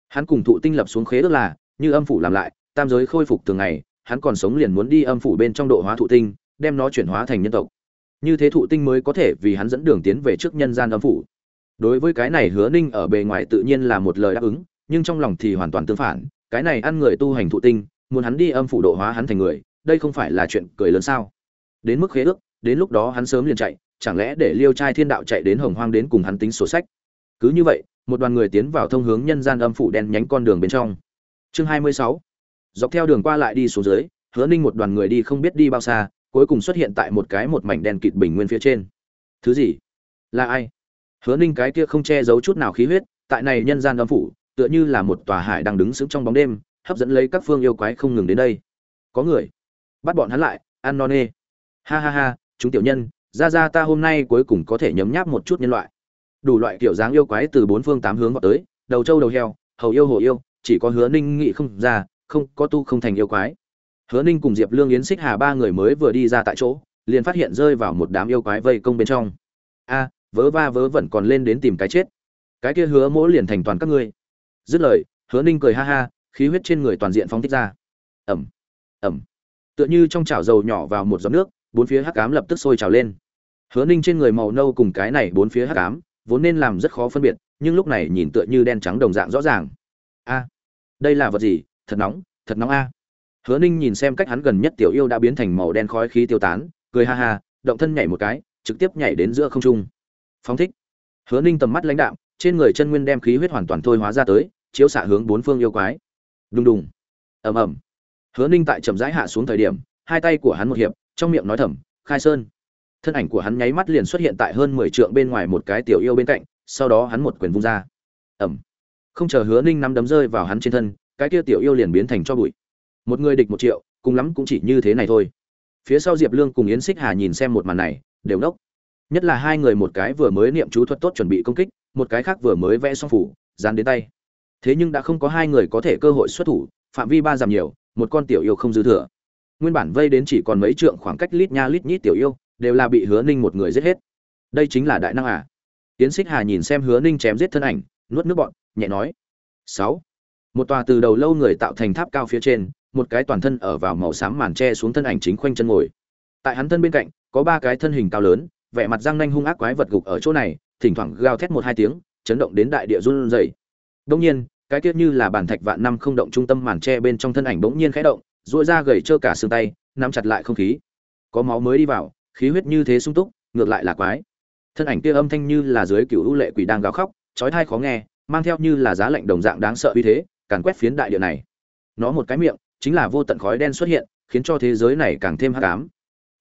Hắn cùng thụ tinh lập xuống khế ước là, như âm phủ làm lại, tam giới khôi phục thường ngày, hắn còn sống liền muốn đi âm phủ bên trong độ hóa thụ tinh, đem nó chuyển hóa thành nhân tộc. Như thế thụ tinh mới có thể vì hắn dẫn đường tiến về trước nhân gian âm phủ. Đối với cái này hứa ninh ở bề ngoài tự nhiên là một lời đáp ứng nhưng trong lòng thì hoàn toàn tương phản, cái này ăn người tu hành thụ tinh, muốn hắn đi âm phủ độ hóa hắn thành người, đây không phải là chuyện cười lớn sao? Đến mức khế ước, đến lúc đó hắn sớm liền chạy, chẳng lẽ để liêu trai thiên đạo chạy đến hồng hoang đến cùng hắn tính sổ sách? Cứ như vậy, một đoàn người tiến vào thông hướng nhân gian âm phủ đen nhánh con đường bên trong. Chương hai mươi sáu. Dọc theo đường qua lại đi xuống dưới, hứa ninh một đoàn người đi không biết đi bao xa, cuối cùng xuất hiện tại một cái một mảnh đen kịt bình nguyên phía trên. Thứ gì? Là ai? Hứa ninh cái kia không che giấu chút nào khí huyết, tại này nhân gian âm phủ tựa như là một tòa hải đang đứng sững trong bóng đêm, hấp dẫn lấy các phương yêu quái không ngừng đến đây. Có người bắt bọn hắn lại, ăn non nê. Ha ha ha, chúng tiểu nhân, ra ra ta hôm nay cuối cùng có thể nhấm nháp một chút nhân loại. Đủ loại kiểu dáng yêu quái từ bốn phương tám hướng vào tới, đầu trâu đầu heo, hầu yêu hồ yêu, chỉ có hứa ninh nghị không ra, không, có tu không thành yêu quái. Hứa ninh cùng diệp lương yến xích hà ba người mới vừa đi ra tại chỗ, liền phát hiện rơi vào một đám yêu quái vây công bên trong. A, vớ va vớ vẩn còn lên đến tìm cái chết. Cái kia hứa mỗi liền thành toàn các ngươi dứt lời, hứa ninh cười ha ha, khí huyết trên người toàn diện phóng thích ra. Ẩm ẩm. Tựa như trong chảo dầu nhỏ vào một giọt nước, bốn phía hắc ám lập tức sôi trào lên. Hứa ninh trên người màu nâu cùng cái này bốn phía hắc ám, vốn nên làm rất khó phân biệt, nhưng lúc này nhìn tựa như đen trắng đồng dạng rõ ràng. A, đây là vật gì? Thật nóng thật nóng a. Hứa ninh nhìn xem cách hắn gần nhất tiểu yêu đã biến thành màu đen khói khí tiêu tán, cười ha ha, động thân nhảy một cái, trực tiếp nhảy đến giữa không trung. Phóng thích. Hứa ninh tầm mắt lãnh đạm, trên người chân nguyên đem khí huyết hoàn toàn thôi hóa ra tới chiếu xạ hướng bốn phương yêu quái. Đùng đùng. Ầm ầm. Hứa ninh tại chậm rãi hạ xuống thời điểm, hai tay của hắn một hiệp, trong miệng nói thầm, khai sơn. Thân ảnh của hắn nháy mắt liền xuất hiện tại hơn mười trượng bên ngoài một cái tiểu yêu bên cạnh, sau đó hắn một quyền vung ra. Ẩm không chờ hứa ninh nắm đấm rơi vào hắn trên thân, cái kia tiểu yêu liền biến thành cho bụi. Một người địch một triệu, cùng lắm cũng chỉ như thế này thôi. Phía sau diệp lương cùng yến xích hà nhìn xem một màn này, đều nốc nhất là hai người một cái vừa mới niệm chú thuật tốt chuẩn bị công kích, một cái khác vừa mới vẽ xong phủ, dán đến tay thế nhưng đã không có hai người có thể cơ hội xuất thủ, phạm vi ba giảm nhiều, một con tiểu yêu không dư thừa. Nguyên bản vây đến chỉ còn mấy trượng khoảng cách lít nha lít nhít tiểu yêu, đều là bị hứa ninh một người giết hết. Đây chính là đại năng à? Tiến xích hà nhìn xem hứa ninh chém giết thân ảnh, nuốt nước bọn nhẹ nói. Sáu. Một tòa từ đầu lâu người tạo thành tháp cao phía trên, một cái toàn thân ở vào màu xám màn tre xuống thân ảnh chính khoanh chân ngồi. Tại hắn thân bên cạnh, có ba cái thân hình cao lớn, vẻ mặt răng nanh hung ác quái vật gục ở chỗ này, thỉnh thoảng gào thét một hai tiếng, chấn động đến đại địa run rẩy đông nhiên, cái kia như là bản thạch vạn năm không động trung tâm màn tre bên trong thân ảnh bỗng nhiên khẽ động, duỗi ra gầy trơ cả xương tay, nắm chặt lại không khí. Có máu mới đi vào, khí huyết như thế sung túc, ngược lại là quái. Thân ảnh kia âm thanh như là dưới cựu u lệ quỷ đang gào khóc, chói tai khó nghe, mang theo như là giá lạnh đồng dạng đáng sợ uy thế, càn quét phiến đại địa này. Nó một cái miệng, chính là vô tận khói đen xuất hiện, khiến cho thế giới này càng thêm hắc ám.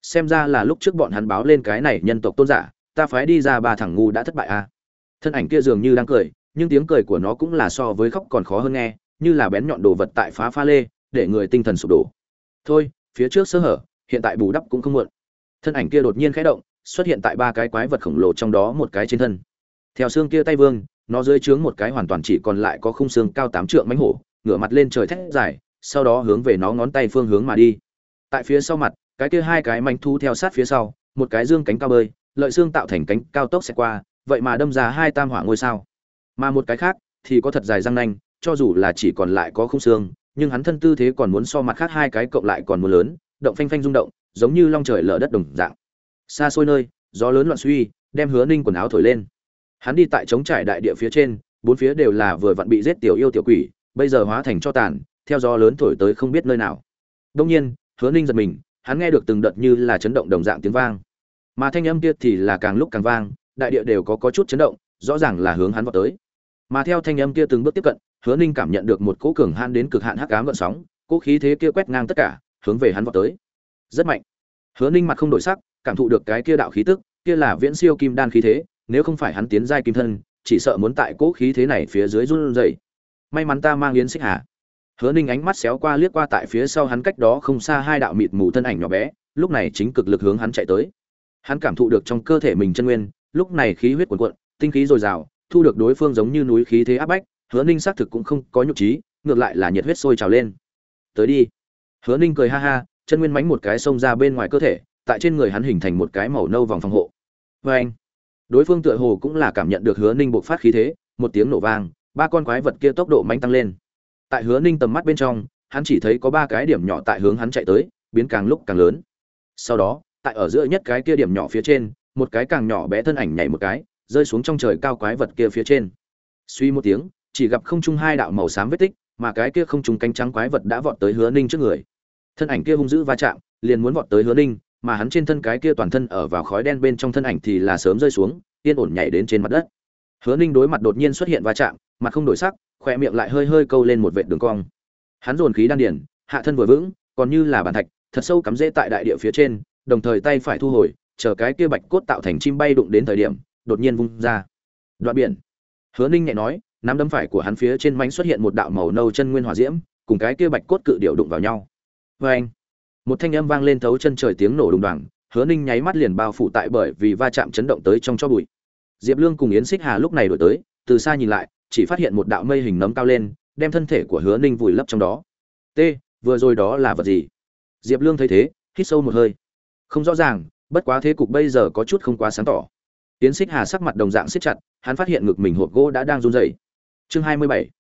Xem ra là lúc trước bọn hắn báo lên cái này nhân tộc tôn giả, ta phái đi ra ba thằng ngu đã thất bại à thân ảnh kia dường như đang cười nhưng tiếng cười của nó cũng là so với khóc còn khó hơn nghe, như là bén nhọn đồ vật tại phá pha lê, để người tinh thần sụp đổ. Thôi, phía trước sơ hở, hiện tại bù đắp cũng không muộn. Thân ảnh kia đột nhiên khẽ động, xuất hiện tại ba cái quái vật khổng lồ trong đó một cái trên thân. Theo xương kia tay vương, nó dưới trướng một cái hoàn toàn chỉ còn lại có khung xương cao tám trượng mánh hổ, ngửa mặt lên trời thét dài, sau đó hướng về nó ngón tay phương hướng mà đi. Tại phía sau mặt, cái kia hai cái mánh thu theo sát phía sau, một cái dương cánh cao bơi, lợi xương tạo thành cánh cao tốc sẽ qua, vậy mà đâm ra hai tam hỏa ngôi sao mà một cái khác, thì có thật dài răng nanh, cho dù là chỉ còn lại có không xương, nhưng hắn thân tư thế còn muốn so mặt khác hai cái cộng lại còn muốn lớn, động phanh phanh rung động, giống như long trời lở đất đồng dạng. Xa xôi nơi, gió lớn loạn suy, đem hứa ninh quần áo thổi lên. Hắn đi tại trống trải đại địa phía trên, bốn phía đều là vừa vặn bị giết tiểu yêu tiểu quỷ, bây giờ hóa thành cho tàn, theo gió lớn thổi tới không biết nơi nào. Đông nhiên, hứa ninh giật mình, hắn nghe được từng đợt như là chấn động đồng dạng tiếng vang. Mà thanh âm kia thì là càng lúc càng vang, đại địa đều có có chút chấn động, rõ ràng là hướng hắn vào tới mà theo thanh âm kia từng bước tiếp cận, hứa ninh cảm nhận được một cỗ cường han đến cực hạn hắc ám gợn sóng, cỗ khí thế kia quét ngang tất cả, hướng về hắn vào tới. Rất mạnh. Hứa ninh mặt không đổi sắc, cảm thụ được cái kia đạo khí tức, kia là viễn siêu kim đan khí thế, nếu không phải hắn tiến giai kim thân, chỉ sợ muốn tại cỗ khí thế này phía dưới run rẩy. May mắn ta mang yến xích hà. Hứa ninh ánh mắt xéo qua liếc qua tại phía sau hắn cách đó không xa hai đạo mịt mù thân ảnh nhỏ bé, lúc này chính cực lực hướng hắn chạy tới. Hắn cảm thụ được trong cơ thể mình chân nguyên, lúc này khí huyết cuồn cuộn, tinh khí dồi dào thu được đối phương giống như núi khí thế áp bách, hứa ninh xác thực cũng không có nhục trí, ngược lại là nhiệt huyết sôi trào lên. Tới đi. Hứa ninh cười ha ha, chân nguyên mánh một cái xông ra bên ngoài cơ thể, tại trên người hắn hình thành một cái màu nâu vòng phòng hộ. Vê anh đối phương tựa hồ cũng là cảm nhận được hứa ninh bộc phát khí thế, một tiếng nổ vang, ba con quái vật kia tốc độ mánh tăng lên. Tại hứa ninh tầm mắt bên trong, hắn chỉ thấy có ba cái điểm nhỏ tại hướng hắn chạy tới, biến càng lúc càng lớn. Sau đó, tại ở giữa nhất cái kia điểm nhỏ phía trên, một cái càng nhỏ bé thân ảnh nhảy một cái rơi xuống trong trời cao quái vật kia phía trên. Suy một tiếng, chỉ gặp không trung hai đạo màu xám vết tích, mà cái kia không trung cánh trắng quái vật đã vọt tới hứa ninh trước người. Thân ảnh kia hung dữ va chạm, liền muốn vọt tới hứa ninh, mà hắn trên thân cái kia toàn thân ở vào khói đen bên trong thân ảnh thì là sớm rơi xuống, yên ổn nhảy đến trên mặt đất. Hứa ninh đối mặt đột nhiên xuất hiện va chạm, mặt không đổi sắc khoe miệng lại hơi hơi câu lên một vệt đường cong. Hắn dồn khí đan điển hạ thân vừa vững, còn như là bàn thạch, thật sâu cắm rễ tại đại địa phía trên, đồng thời tay phải thu hồi, chờ cái kia bạch cốt tạo thành chim bay đụng đến thời điểm đột nhiên vung ra. Đoạn biển. Hứa ninh nhẹ nói, nắm đấm phải của hắn phía trên mánh xuất hiện một đạo màu nâu chân nguyên hỏa diễm, cùng cái kia bạch cốt cự điệu đụng vào nhau. Vê anh một thanh âm vang lên thấu chân trời tiếng nổ đùng đoàng, hứa ninh nháy mắt liền bao phủ tại bởi vì va chạm chấn động tới trong cho bụi. Diệp lương cùng yến xích hà lúc này đổi tới, từ xa nhìn lại, chỉ phát hiện một đạo mây hình nấm cao lên, đem thân thể của hứa ninh vùi lấp trong đó. T, vừa rồi đó là vật gì? Diệp lương thấy thế, hít sâu một hơi. Không rõ ràng, bất quá thế cục bây giờ có chút không quá sáng tỏ. Yến Xích Hà sắc mặt đồng dạng siết chặt, hắn phát hiện ngực mình hộp gỗ đã đang run rẩy. Chương 27.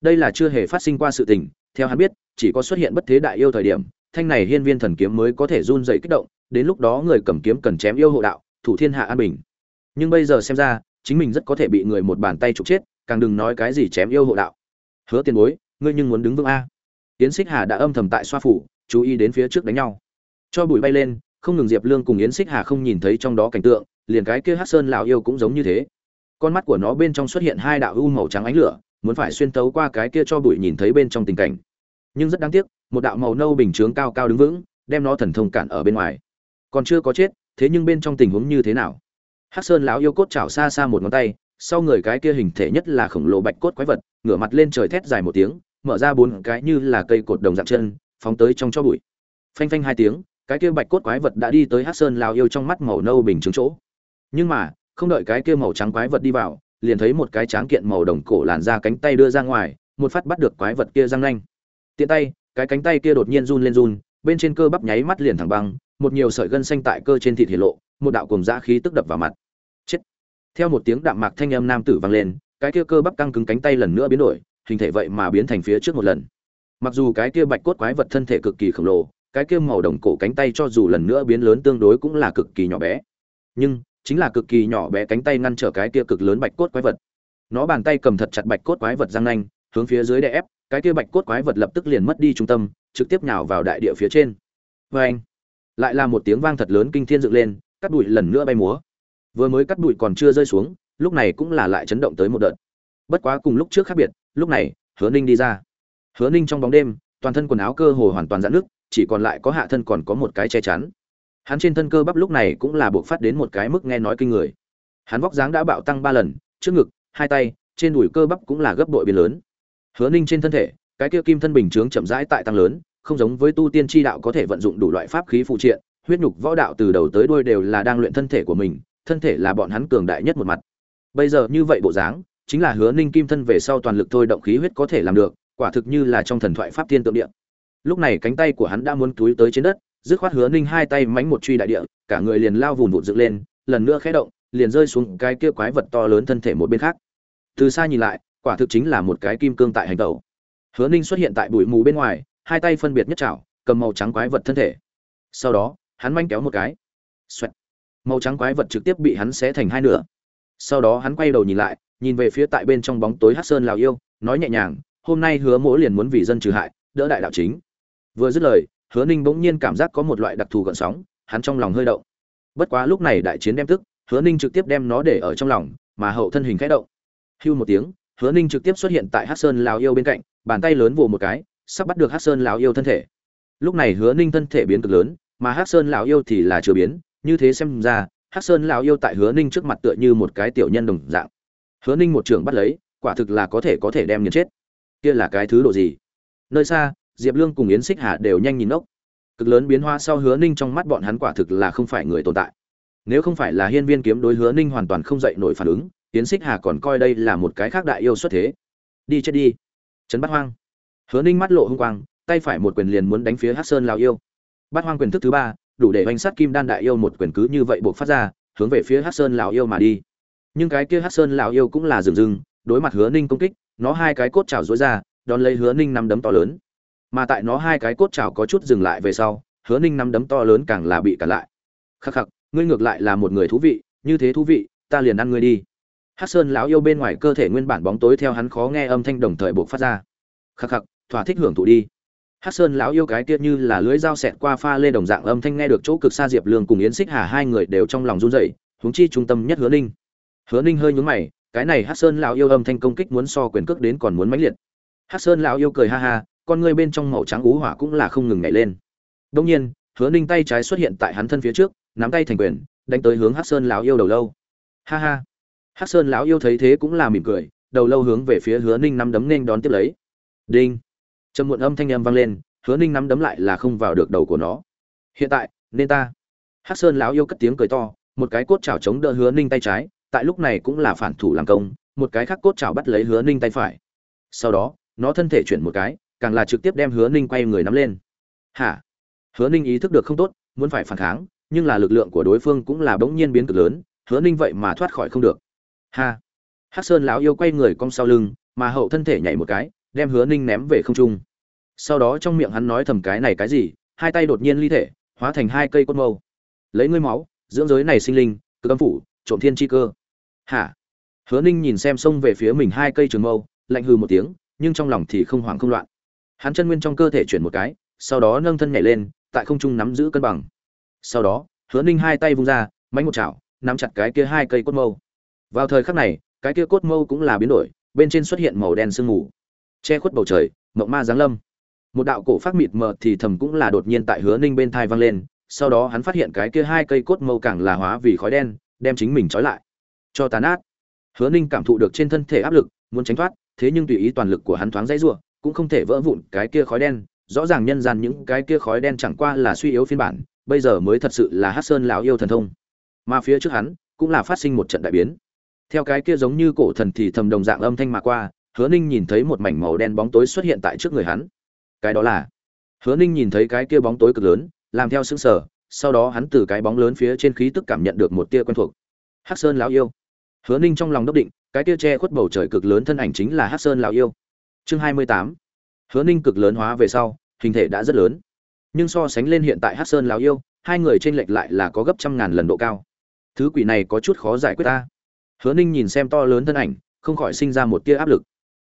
Đây là chưa hề phát sinh qua sự tình, theo hắn biết, chỉ có xuất hiện bất thế đại yêu thời điểm, thanh này hiên viên thần kiếm mới có thể run rẩy kích động, đến lúc đó người cầm kiếm cần chém yêu hộ đạo, thủ thiên hạ an bình. Nhưng bây giờ xem ra, chính mình rất có thể bị người một bàn tay trục chết, càng đừng nói cái gì chém yêu hộ đạo. Hứa Tiền Bối, ngươi nhưng muốn đứng vững a. Yến Xích Hà đã âm thầm tại xoa phủ, chú ý đến phía trước đánh nhau. Cho bụi bay lên, không ngừng Diệp Lương cùng Yến Xích Hà không nhìn thấy trong đó cảnh tượng, liền cái kia Hắc Sơn lão yêu cũng giống như thế. Con mắt của nó bên trong xuất hiện hai đạo u màu trắng ánh lửa, muốn phải xuyên tấu qua cái kia cho bụi nhìn thấy bên trong tình cảnh. Nhưng rất đáng tiếc, một đạo màu nâu bình chướng cao cao đứng vững, đem nó thần thông cản ở bên ngoài. Còn chưa có chết, thế nhưng bên trong tình huống như thế nào? Hắc Sơn lão yêu cốt chảo xa xa một ngón tay, sau người cái kia hình thể nhất là khổng lồ bạch cốt quái vật, ngửa mặt lên trời thét dài một tiếng, mở ra bốn cái như là cây cột đồng dạng chân, phóng tới trong cho bụi. Phanh phanh hai tiếng, cái kia bạch cốt quái vật đã đi tới Hắc Sơn lão yêu trong mắt màu nâu bình chứng chỗ nhưng mà, không đợi cái kia màu trắng quái vật đi vào, liền thấy một cái tráng kiện màu đồng cổ làn ra cánh tay đưa ra ngoài, một phát bắt được quái vật kia răng nanh. Tiện tay, cái cánh tay kia đột nhiên run lên run, bên trên cơ bắp nháy mắt liền thẳng băng, một nhiều sợi gân xanh tại cơ trên thịt hiện lộ, một đạo cùng dã khí tức đập vào mặt. Chết. Theo một tiếng đạm mạc thanh âm nam tử vang lên, cái kia cơ bắp căng cứng cánh tay lần nữa biến đổi, hình thể vậy mà biến thành phía trước một lần. Mặc dù cái kia bạch cốt quái vật thân thể cực kỳ khổng lồ, cái kia màu đồng cổ cánh tay cho dù lần nữa biến lớn tương đối cũng là cực kỳ nhỏ bé. Nhưng chính là cực kỳ nhỏ bé cánh tay ngăn trở cái kia cực lớn bạch cốt quái vật. Nó bàn tay cầm thật chặt bạch cốt quái vật răng nanh, hướng phía dưới đè ép, cái kia bạch cốt quái vật lập tức liền mất đi trung tâm, trực tiếp nhào vào đại địa phía trên. Vê anh lại là một tiếng vang thật lớn kinh thiên dựng lên, cắt bụi lần nữa bay múa. Vừa mới cắt bụi còn chưa rơi xuống, lúc này cũng là lại chấn động tới một đợt. Bất quá cùng lúc trước khác biệt, lúc này, hứa ninh đi ra. Hứa ninh trong bóng đêm, toàn thân quần áo cơ hồ hoàn toàn giãn nước chỉ còn lại có hạ thân còn có một cái che chắn hắn trên thân cơ bắp lúc này cũng là buộc phát đến một cái mức nghe nói kinh người. Hắn vóc dáng đã bạo tăng ba lần, trước ngực, hai tay, trên đùi cơ bắp cũng là gấp bội biến lớn. Hứa ninh trên thân thể, cái kia kim thân bình chướng chậm rãi tại tăng lớn, không giống với tu tiên tri đạo có thể vận dụng đủ loại pháp khí phụ triện, huyết nhục võ đạo từ đầu tới đuôi đều là đang luyện thân thể của mình, thân thể là bọn hắn cường đại nhất một mặt. Bây giờ như vậy bộ dáng, chính là hứa ninh kim thân về sau toàn lực thôi động khí huyết có thể làm được, quả thực như là trong thần thoại pháp tiên tượng địa. Lúc này cánh tay của hắn đã muốn túi tới trên đất dứt khoát hứa ninh hai tay mánh một truy đại địa, cả người liền lao vùn vụt dựng lên, lần nữa khẽ động, liền rơi xuống cái kia quái vật to lớn thân thể một bên khác. Từ xa nhìn lại, quả thực chính là một cái kim cương tại hành tẩu. Hứa ninh xuất hiện tại bụi mù bên ngoài, hai tay phân biệt nhất chảo cầm màu trắng quái vật thân thể. Sau đó, hắn manh kéo một cái. Xoẹt. màu trắng quái vật trực tiếp bị hắn xé thành hai nửa. Sau đó hắn quay đầu nhìn lại, nhìn về phía tại bên trong bóng tối hát sơn lào yêu, nói nhẹ nhàng, hôm nay hứa mỗ liền muốn vì dân trừ hại, đỡ đại đạo chính. Vừa dứt lời hứa ninh bỗng nhiên cảm giác có một loại đặc thù gợn sóng, hắn trong lòng hơi động. Bất quá lúc này đại chiến đem tức, hứa ninh trực tiếp đem nó để ở trong lòng, mà hậu thân hình khẽ động. Hưu một tiếng, hứa ninh trực tiếp xuất hiện tại hát sơn lào yêu bên cạnh, bàn tay lớn vồ một cái, sắp bắt được hát sơn lào yêu thân thể. Lúc này hứa ninh thân thể biến cực lớn, mà hát sơn lào yêu thì là chưa biến, như thế xem ra hát sơn lào yêu tại hứa ninh trước mặt tựa như một cái tiểu nhân đồng dạng. Hứa ninh một trường bắt lấy, quả thực là có thể có thể đem nghiền chết. Kia là cái thứ độ gì? Nơi xa diệp lương cùng yến xích hà đều nhanh nhìn ốc. Cực lớn biến hóa sau hứa ninh trong mắt bọn hắn quả thực là không phải người tồn tại. Nếu không phải là hiên viên kiếm đối hứa ninh hoàn toàn không dậy nổi phản ứng, yến xích hà còn coi đây là một cái khác đại yêu xuất thế. Đi chết đi. Trấn bắt hoang. Hứa ninh mắt lộ h ư n g quang, tay phải một quyền liền muốn đánh phía hát sơn lào yêu. Bắt hoang quyền thức thứ ba, đủ để oanh sát kim đan đại yêu một quyền cứ như vậy buộc phát ra, hướng về phía hát sơn lào yêu mà đi. Nhưng cái kia hát sơn lào yêu cũng là rừng rừng đối mặt hứa ninh công kích, nó hai cái cốt chảo dối ra, đón lấy hứa ninh nằm đấm to lớn mà tại nó hai cái cốt chảo có chút dừng lại về sau, hứa ninh nắm đấm to lớn càng là bị cản lại. Khắc khắc, ngươi ngược lại là một người thú vị, như thế thú vị, ta liền ăn ngươi đi. Hát sơn lão yêu bên ngoài cơ thể nguyên bản bóng tối theo hắn khó nghe âm thanh đồng thời buộc phát ra. Khắc khắc, thỏa thích hưởng thụ đi. Hát sơn lão yêu cái tiết như là lưới dao xẹt qua pha lê đồng dạng âm thanh nghe được chỗ cực xa diệp lương cùng yến xích hà hai người đều trong lòng run rẩy, huống chi trung tâm nhất hứa ninh. Hứa ninh hơi nhúng mày, cái này hát sơn lão yêu âm thanh công kích muốn so quyền cước đến còn muốn mãnh liệt. Hát sơn lão yêu cười ha ha con ngươi bên trong màu trắng ú hỏa cũng là không ngừng nhảy lên. Đông nhiên, hứa ninh tay trái xuất hiện tại hắn thân phía trước, nắm tay thành quyền, đánh tới hướng hát sơn lão yêu đầu lâu. Ha ha. Hát sơn lão yêu thấy thế cũng là mỉm cười, đầu lâu hướng về phía hứa ninh nắm đấm nên đón tiếp lấy. Đinh. Trầm muộn âm thanh âm vang lên, hứa ninh nắm đấm lại là không vào được đầu của nó. Hiện tại, nên ta. Hát sơn lão yêu cất tiếng cười to, một cái cốt chảo chống đỡ hứa ninh tay trái, tại lúc này cũng là phản thủ làm công, một cái khác cốt chảo bắt lấy hứa ninh tay phải. Sau đó, nó thân thể chuyển một cái càng là trực tiếp đem hứa ninh quay người nắm lên. Hả? Hứa ninh ý thức được không tốt, muốn phải phản kháng, nhưng là lực lượng của đối phương cũng là bỗng nhiên biến cực lớn, hứa ninh vậy mà thoát khỏi không được. Ha! Hắc sơn lão yêu quay người cong sau lưng, mà hậu thân thể nhảy một cái, đem hứa ninh ném về không trung. Sau đó trong miệng hắn nói thầm cái này cái gì, hai tay đột nhiên ly thể, hóa thành hai cây cốt mâu. Lấy ngươi máu, dưỡng giới này sinh linh, cực âm phủ, trộm thiên chi cơ. Hả? Hứa ninh nhìn xem xông về phía mình hai cây trường mâu, lạnh hư một tiếng, nhưng trong lòng thì không hoảng không loạn hắn chân nguyên trong cơ thể chuyển một cái, sau đó nâng thân nhảy lên, tại không trung nắm giữ cân bằng. Sau đó, hứa ninh hai tay vung ra mánh một chảo, nắm chặt cái kia hai cây cốt mâu. Vào thời khắc này, cái kia cốt mâu cũng là biến đổi, bên trên xuất hiện màu đen sương mù. Che khuất bầu trời, mộng ma giáng lâm. Một đạo cổ phát mịt mờ thì thầm cũng là đột nhiên tại hứa ninh bên thai vang lên, sau đó hắn phát hiện cái kia hai cây cốt mâu càng là hóa vì khói đen, đem chính mình trói lại. Cho tàn át hứa ninh cảm thụ được trên thân thể áp lực, muốn tránh thoát, thế nhưng tùy ý toàn lực của hắn thoáng dãy ruộng cũng không thể vỡ vụn cái kia khói đen, rõ ràng nhân gian những cái kia khói đen chẳng qua là suy yếu phiên bản, bây giờ mới thật sự là hát sơn lão yêu thần thông. Mà phía trước hắn, cũng là phát sinh một trận đại biến. Theo cái kia giống như cổ thần thì thầm đồng dạng âm thanh mà qua, hứa ninh nhìn thấy một mảnh màu đen bóng tối xuất hiện tại trước người hắn. Cái đó là? Hứa ninh nhìn thấy cái kia bóng tối cực lớn, làm theo xứng sở sau đó hắn từ cái bóng lớn phía trên khí tức cảm nhận được một tia quen thuộc. Hắc sơn lão yêu. Hứa ninh trong lòng đốc định, cái tia che khuất bầu trời cực lớn thân ảnh chính là hắc sơn lão yêu chương hai mươi tám. Hứa ninh cực lớn hóa về sau, hình thể đã rất lớn. Nhưng so sánh lên hiện tại hắc sơn lão yêu, hai người trên lệch lại là có gấp trăm ngàn lần độ cao. Thứ quỷ này có chút khó giải quyết ta. Hứa ninh nhìn xem to lớn thân ảnh, không khỏi sinh ra một tia áp lực.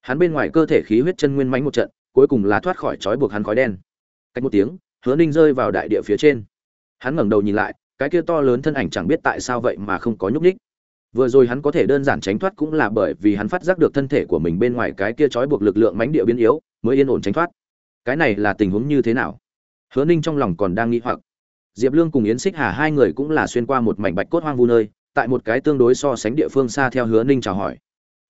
Hắn bên ngoài cơ thể khí huyết chân nguyên mánh một trận, cuối cùng là thoát khỏi trói buộc hắn khói đen. Cách một tiếng, hứa ninh rơi vào đại địa phía trên. Hắn ngẩng đầu nhìn lại, cái kia to lớn thân ảnh chẳng biết tại sao vậy mà không có nhúc ních vừa rồi hắn có thể đơn giản tránh thoát cũng là bởi vì hắn phát giác được thân thể của mình bên ngoài cái kia trói buộc lực lượng mánh địa biến yếu, mới yên ổn tránh thoát. Cái này là tình huống như thế nào? Hứa ninh trong lòng còn đang nghĩ hoặc. Diệp lương cùng yến xích hà hai người cũng là xuyên qua một mảnh bạch cốt hoang vu nơi, tại một cái tương đối so sánh địa phương xa theo hứa ninh chào hỏi.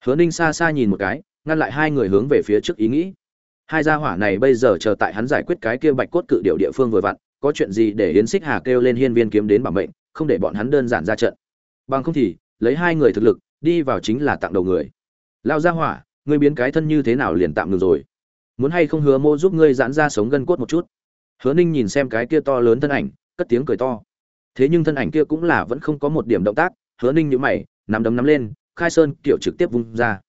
Hứa ninh xa xa nhìn một cái, ngăn lại hai người hướng về phía trước ý nghĩ. Hai gia hỏa này bây giờ chờ tại hắn giải quyết cái kia bạch cốt cự điệu địa phương vừa vặn, có chuyện gì để yến xích hà kêu lên hiên viên kiếm đến bảo mệnh, không để bọn hắn đơn giản ra trận. Bằng không thì lấy hai người thực lực, đi vào chính là tặng đầu người. Lao ra hỏa, ngươi biến cái thân như thế nào liền tạm ngừng rồi? Muốn hay không hứa mô giúp ngươi giãn ra sống gân cốt một chút? Hứa ninh nhìn xem cái kia to lớn thân ảnh, cất tiếng cười to. Thế nhưng thân ảnh kia cũng là vẫn không có một điểm động tác, hứa ninh nhữ mày, nắm đấm nắm lên, khai sơn kiểu trực tiếp vung ra.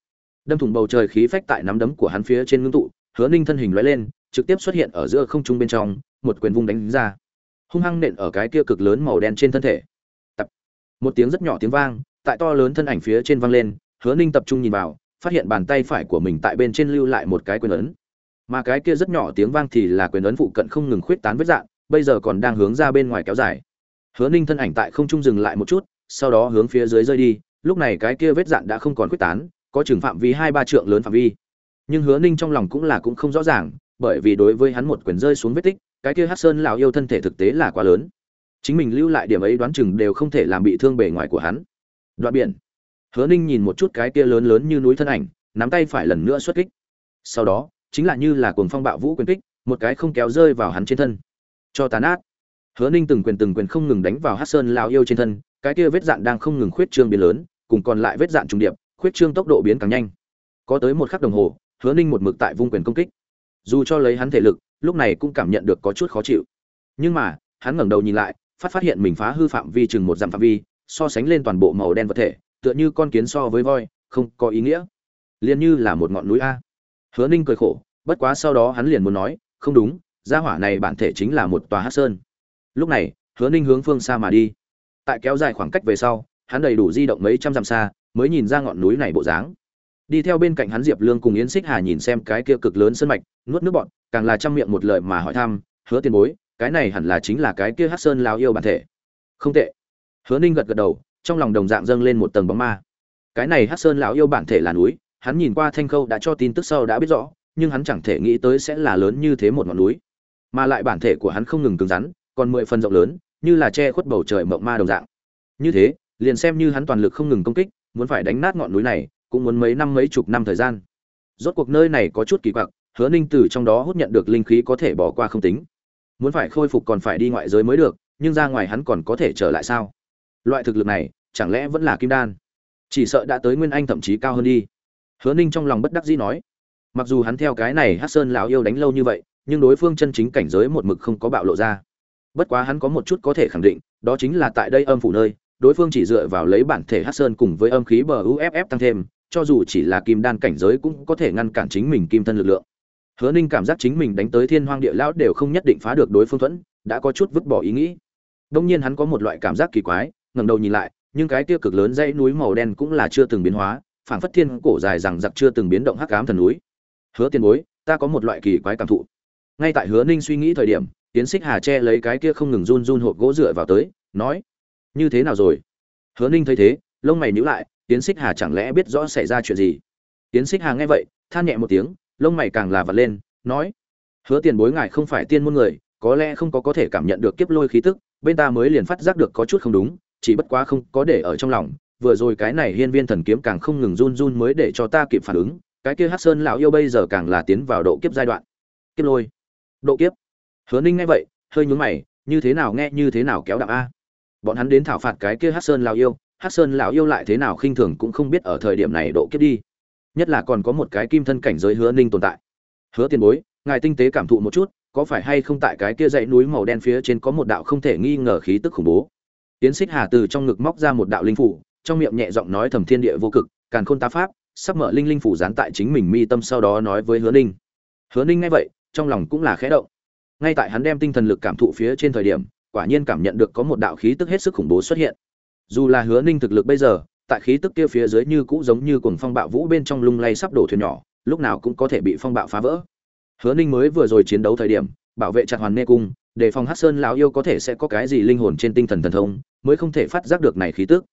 Đâm thủng bầu trời khí phách tại nắm đấm của hắn phía trên ngưng tụ, hứa ninh thân hình lóe lên, trực tiếp xuất hiện ở giữa không trung bên trong, một quyền vung đánh ra. Hung hăng nện ở cái kia cực lớn màu đen trên thân thể. Tập. Một tiếng rất nhỏ tiếng vang tại to lớn thân ảnh phía trên văng lên, hứa ninh tập trung nhìn vào, phát hiện bàn tay phải của mình tại bên trên lưu lại một cái quyền ấn. Mà cái kia rất nhỏ tiếng vang thì là quyền ấn phụ cận không ngừng khuyết tán vết dạng, bây giờ còn đang hướng ra bên ngoài kéo dài. Hứa ninh thân ảnh tại không trung dừng lại một chút, sau đó hướng phía dưới rơi đi, lúc này cái kia vết dạn đã không còn khuyết tán, có chừng phạm vi hai ba trượng lớn phạm vi. Nhưng hứa ninh trong lòng cũng là cũng không rõ ràng, bởi vì đối với hắn một quyền rơi xuống vết tích, cái kia hát sơn lào yêu thân thể thực tế là quá lớn. Chính mình lưu lại điểm ấy đoán chừng đều không thể làm bị thương bề ngoài của hắn đoạn biển. Hứa ninh nhìn một chút cái kia lớn lớn như núi thân ảnh, nắm tay phải lần nữa xuất kích. Sau đó, chính là như là cuồng phong bạo vũ quyền kích, một cái không kéo rơi vào hắn trên thân. Cho tàn át hứa ninh từng quyền từng quyền không ngừng đánh vào hát sơn lao yêu trên thân, cái kia vết dạn đang không ngừng khuyết trương biến lớn, cùng còn lại vết dạn trùng điệp, khuyết trương tốc độ biến càng nhanh. Có tới một khắc đồng hồ, hứa ninh một mực tại vung quyền công kích. Dù cho lấy hắn thể lực, lúc này cũng cảm nhận được có chút khó chịu. Nhưng mà, hắn ngẩng đầu nhìn lại, phát phát hiện mình phá hư phạm vi chừng một dặm phạm vi so sánh lên toàn bộ màu đen vật thể, tựa như con kiến so với voi, không có ý nghĩa. Liền như là một ngọn núi a. Hứa ninh cười khổ, bất quá sau đó hắn liền muốn nói, không đúng, gia hỏa này bản thể chính là một tòa hát sơn. Lúc này, hứa ninh hướng phương xa mà đi. Tại kéo dài khoảng cách về sau, hắn đầy đủ di động mấy trăm dặm xa, mới nhìn ra ngọn núi này bộ dáng. Đi theo bên cạnh hắn diệp lương cùng yến xích hà nhìn xem cái kia cực lớn sân mạch, nuốt nước bọn, càng là trăm miệng một lời mà hỏi thăm, hứa tiền bối, cái này hẳn là chính là cái kia hát sơn lao yêu bản thể. Không tệ hứa ninh gật gật đầu, trong lòng đồng dạng dâng lên một tầng bóng ma. Cái này hát sơn lão yêu bản thể là núi, hắn nhìn qua thanh khâu đã cho tin tức sau đã biết rõ, nhưng hắn chẳng thể nghĩ tới sẽ là lớn như thế một ngọn núi. Mà lại bản thể của hắn không ngừng cứng rắn, còn mười phần rộng lớn, như là che khuất bầu trời mộng ma đồng dạng. Như thế, liền xem như hắn toàn lực không ngừng công kích, muốn phải đánh nát ngọn núi này, cũng muốn mấy năm mấy chục năm thời gian. Rốt cuộc nơi này có chút kỳ quặc, hứa ninh từ trong đó hút nhận được linh khí có thể bỏ qua không tính. Muốn phải khôi phục còn phải đi ngoại giới mới được, nhưng ra ngoài hắn còn có thể trở lại sao? Loại thực lực này, chẳng lẽ vẫn là kim đan? Chỉ sợ đã tới nguyên anh thậm chí cao hơn đi. Hứa ninh trong lòng bất đắc dĩ nói. Mặc dù hắn theo cái này hát sơn lão yêu đánh lâu như vậy, nhưng đối phương chân chính cảnh giới một mực không có bạo lộ ra. Bất quá hắn có một chút có thể khẳng định, đó chính là tại đây âm phủ nơi, đối phương chỉ dựa vào lấy bản thể hát sơn cùng với âm khí bờ uff tăng thêm, cho dù chỉ là kim đan cảnh giới cũng có thể ngăn cản chính mình kim thân lực lượng. Hứa ninh cảm giác chính mình đánh tới thiên hoang địa lão đều không nhất định phá được đối phương thuẫn, đã có chút vứt bỏ ý nghĩ. Đông nhiên hắn có một loại cảm giác kỳ quái ngẩng đầu nhìn lại, nhưng cái kia cực lớn dãy núi màu đen cũng là chưa từng biến hóa, phảng phất thiên cổ dài rằng giặc chưa từng biến động hắc ám thần núi. Hứa tiên bối, ta có một loại kỳ quái cảm thụ. Ngay tại hứa ninh suy nghĩ thời điểm tiến xích hà che lấy cái kia không ngừng run run hộp gỗ dựa vào tới, nói, như thế nào rồi? Hứa ninh thấy thế, lông mày nhíu lại tiến xích hà chẳng lẽ biết rõ xảy ra chuyện gì? Tiến xích hà nghe vậy, than nhẹ một tiếng, lông mày càng là vật lên, nói, hứa tiền bối ngài không phải tiên môn người, có lẽ không có có thể cảm nhận được kiếp lôi khí tức, bên ta mới liền phát giác được có chút không đúng chỉ bất quá không có để ở trong lòng, vừa rồi cái này hiên viên thần kiếm càng không ngừng run run mới để cho ta kịp phản ứng, cái kia hát sơn lão yêu bây giờ càng là tiến vào độ kiếp giai đoạn. Kiếp lôi. Độ kiếp. Hứa ninh nghe vậy, hơi nhún mày, như thế nào nghe, như thế nào kéo đạo a. Bọn hắn đến thảo phạt cái kia hát sơn lão yêu hát sơn lão yêu lại thế nào khinh thường cũng không biết ở thời điểm này độ kiếp đi. Nhất là còn có một cái kim thân cảnh giới hứa ninh tồn tại. Hứa tiền bối, ngài tinh tế cảm thụ một chút, có phải hay không tại cái kia dãy núi màu đen phía trên có một đạo không thể nghi ngờ khí tức khủng bố? Tiến xích hà từ trong ngực móc ra một đạo linh phủ, trong miệng nhẹ giọng nói thầm thiên địa vô cực, càn khôn tá pháp, sắp mở linh linh phủ dán tại chính mình mi tâm sau đó nói với hứa ninh. Hứa ninh nghe vậy, trong lòng cũng là khẽ động. Ngay tại hắn đem tinh thần lực cảm thụ phía trên thời điểm, quả nhiên cảm nhận được có một đạo khí tức hết sức khủng bố xuất hiện. Dù là hứa ninh thực lực bây giờ, tại khí tức kia phía dưới như cũ giống như cuồng phong bạo vũ bên trong lung lay sắp đổ thuyền nhỏ, lúc nào cũng có thể bị phong bạo phá vỡ. Hứa ninh mới vừa rồi chiến đấu thời điểm, bảo vệ chặt hoàn mê cung, đề phòng hắc sơn lão yêu có thể sẽ có cái gì linh hồn trên tinh thần thần thông mới không thể phát giác được này khí tức.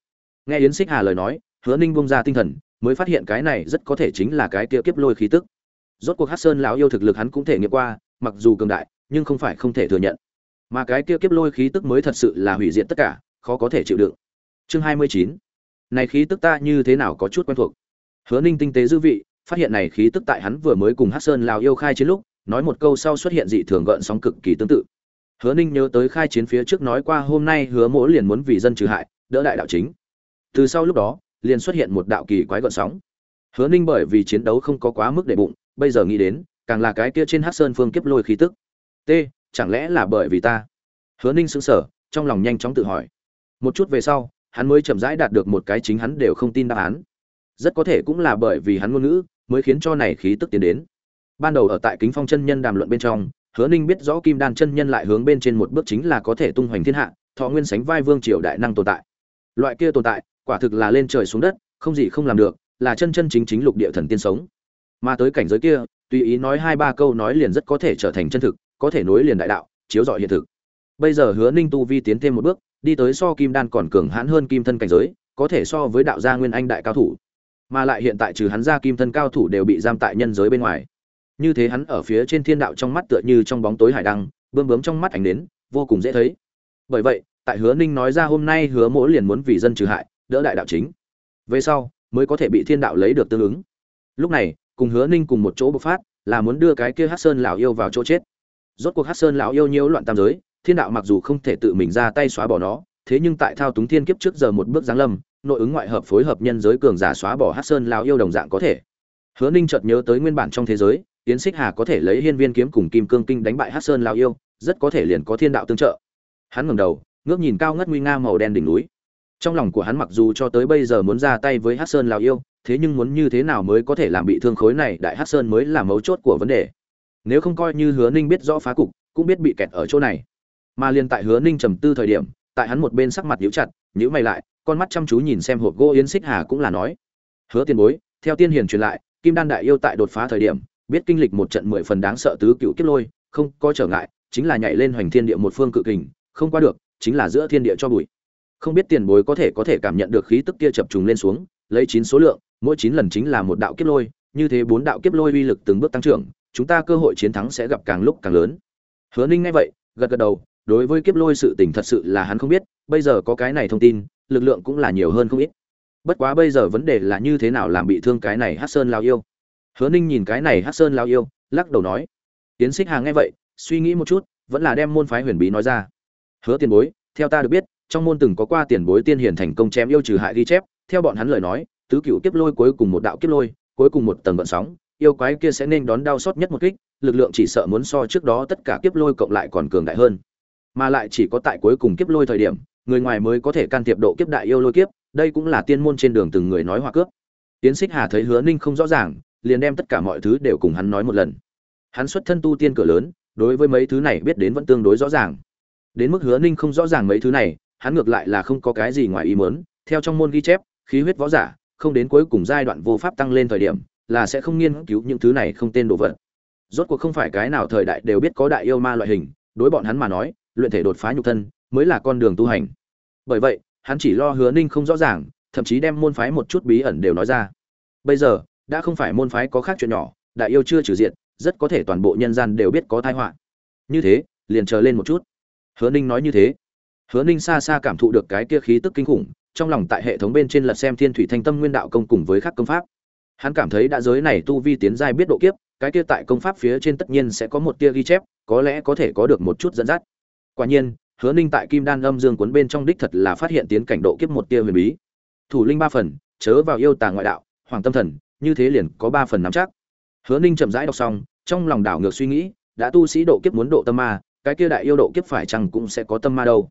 Nghe yến xích hà lời nói, hứa ninh buông ra tinh thần, mới phát hiện cái này rất có thể chính là cái kia kiếp lôi khí tức. Rốt cuộc hát sơn lão yêu thực lực hắn cũng thể nghiệm qua, mặc dù cường đại, nhưng không phải không thể thừa nhận. Mà cái kia kiếp lôi khí tức mới thật sự là hủy diệt tất cả, khó có thể chịu đựng. Chương hai mươi chín. Này khí tức ta như thế nào có chút quen thuộc? Hứa ninh tinh tế dư vị, phát hiện này khí tức tại hắn vừa mới cùng hát sơn lào yêu khai chiến lúc, nói một câu sau xuất hiện dị thường gợn sóng cực kỳ tương tự hứa ninh nhớ tới khai chiến phía trước nói qua hôm nay hứa Mỗ liền muốn vì dân trừ hại, đỡ đại đạo chính. Từ sau lúc đó, liền xuất hiện một đạo kỳ quái gợn sóng. Hứa ninh bởi vì chiến đấu không có quá mức để bụng, bây giờ nghĩ đến, càng là cái kia trên Hắc sơn phương kiếp lôi khí tức. T chẳng lẽ là bởi vì ta? Hứa ninh sững sờ, trong lòng nhanh chóng tự hỏi. Một chút về sau, hắn mới chậm rãi đạt được một cái chính hắn đều không tin đáp án. Rất có thể cũng là bởi vì hắn ngôn ngữ, mới khiến cho này khí tức tiến đến. Ban đầu ở tại kính phong chân nhân đàm luận bên trong hứa ninh biết rõ kim đan chân nhân lại hướng bên trên một bước chính là có thể tung hoành thiên hạ, thọ nguyên sánh vai vương triều đại năng tồn tại. Loại kia tồn tại, quả thực là lên trời xuống đất, không gì không làm được, là chân chân chính chính lục địa thần tiên sống. Mà tới cảnh giới kia, tùy ý nói hai ba câu nói liền rất có thể trở thành chân thực, có thể nối liền đại đạo, chiếu rọi hiện thực. Bây giờ hứa ninh tu vi tiến thêm một bước, đi tới so kim đan còn cường hãn hơn kim thân cảnh giới, có thể so với đạo gia nguyên anh đại cao thủ. Mà lại hiện tại trừ hắn ra kim thân cao thủ đều bị giam tại nhân giới bên ngoài như thế hắn ở phía trên thiên đạo trong mắt tựa như trong bóng tối hải đăng bươm bướm trong mắt ảnh đến, vô cùng dễ thấy. Bởi vậy, tại hứa ninh nói ra hôm nay hứa mỗi liền muốn vì dân trừ hại, đỡ đại đạo chính. Về sau, mới có thể bị thiên đạo lấy được tương ứng. Lúc này, cùng hứa ninh cùng một chỗ bộc phát, là muốn đưa cái kia hát sơn lão yêu vào chỗ chết. Rốt cuộc hát sơn lão yêu nhiễu loạn tam giới, thiên đạo mặc dù không thể tự mình ra tay xóa bỏ nó, thế nhưng tại thao túng thiên kiếp trước giờ một bước giáng lâm, nội ứng ngoại hợp phối hợp nhân giới cường giả xóa bỏ hát sơn lão yêu đồng dạng có thể. Hứa ninh chợt nhớ tới nguyên bản trong thế giới Yến xích hà có thể lấy hiên viên kiếm cùng kim cương kinh đánh bại Hắc sơn lão yêu, rất có thể liền có thiên đạo tương trợ. Hắn ngẩng đầu, ngước nhìn cao ngất nguy nga màu đen đỉnh núi. Trong lòng của hắn mặc dù cho tới bây giờ muốn ra tay với Hắc sơn lão yêu, thế nhưng muốn như thế nào mới có thể làm bị thương khối này đại Hắc sơn mới là mấu chốt của vấn đề. Nếu không coi như hứa ninh biết rõ phá cục, cũng biết bị kẹt ở chỗ này. Mà liền tại hứa ninh trầm tư thời điểm, tại hắn một bên sắc mặt nhíu chặt, nhíu mày lại, con mắt chăm chú nhìn xem hộp gỗ yến xích hà cũng là nói, hứa Tiên bối, theo tiên hiền truyền lại, kim đan đại yêu tại đột phá thời điểm biết kinh lịch một trận mười phần đáng sợ tứ cựu kiếp lôi, không có trở ngại, chính là nhảy lên hoành thiên địa một phương cự kình, không qua được, chính là giữa thiên địa cho bụi. Không biết tiền bối có thể có thể cảm nhận được khí tức kia chập trùng lên xuống, lấy chín số lượng, mỗi chín lần chính là một đạo kiếp lôi, như thế bốn đạo kiếp lôi uy lực từng bước tăng trưởng, chúng ta cơ hội chiến thắng sẽ gặp càng lúc càng lớn. Hứa ninh nghe vậy, gật gật đầu, đối với kiếp lôi sự tình thật sự là hắn không biết, bây giờ có cái này thông tin, lực lượng cũng là nhiều hơn không ít. Bất quá bây giờ vấn đề là như thế nào làm bị thương cái này hát sơn lao yêu? Hứa ninh nhìn cái này hát sơn lao yêu, lắc đầu nói tiến xích hà nghe vậy, suy nghĩ một chút, vẫn là đem môn phái huyền bí nói ra. Hứa tiền bối, theo ta được biết, trong môn từng có qua tiền bối tiên hiển thành công chém yêu trừ hại ghi chép, theo bọn hắn lời nói, tứ cựu kiếp lôi cuối cùng một đạo kiếp lôi, cuối cùng một tầng vận sóng, yêu quái kia sẽ nên đón đau xót nhất một kích, lực lượng chỉ sợ muốn so trước đó tất cả kiếp lôi cộng lại còn cường đại hơn. Mà lại chỉ có tại cuối cùng kiếp lôi thời điểm, người ngoài mới có thể can thiệp độ kiếp đại yêu lôi kiếp, đây cũng là tiên môn trên đường từng người nói hoa cướp. Tiến xích hà thấy hứa ninh không rõ ràng liền đem tất cả mọi thứ đều cùng hắn nói một lần. Hắn xuất thân tu tiên cửa lớn, đối với mấy thứ này biết đến vẫn tương đối rõ ràng. Đến mức hứa ninh không rõ ràng mấy thứ này, hắn ngược lại là không có cái gì ngoài ý mớn theo trong môn ghi chép, khí huyết võ giả, không đến cuối cùng giai đoạn vô pháp tăng lên thời điểm, là sẽ không nghiên cứu những thứ này không tên đồ vật. Rốt cuộc không phải cái nào thời đại đều biết có đại yêu ma loại hình, đối bọn hắn mà nói, luyện thể đột phá nhục thân, mới là con đường tu hành. Bởi vậy, hắn chỉ lo hứa ninh không rõ ràng, thậm chí đem môn phái một chút bí ẩn đều nói ra. Bây giờ đã không phải môn phái có khác chuyện nhỏ, đại yêu chưa trừ diện rất có thể toàn bộ nhân gian đều biết có tai họa. Như thế, liền chờ lên một chút. Hứa ninh nói như thế. Hứa ninh xa xa cảm thụ được cái kia khí tức kinh khủng, trong lòng tại hệ thống bên trên lật xem thiên thủy thanh tâm nguyên đạo công cùng với các công pháp. Hắn cảm thấy đã giới này tu vi tiến giai biết độ kiếp, cái kia tại công pháp phía trên tất nhiên sẽ có một tia ghi chép, có lẽ có thể có được một chút dẫn dắt. Quả nhiên, hứa ninh tại kim đan âm dương cuốn bên trong đích thật là phát hiện tiến cảnh độ kiếp một tia huyền bí. Thủ linh ba phần, chớ vào yêu tà ngoại đạo, hoàng tâm thần như thế liền có ba phần nắm chắc. Hứa ninh chậm rãi đọc xong, trong lòng đảo ngược suy nghĩ, đã tu sĩ độ kiếp muốn độ tâm ma, cái kia đại yêu độ kiếp phải chăng cũng sẽ có tâm ma đâu.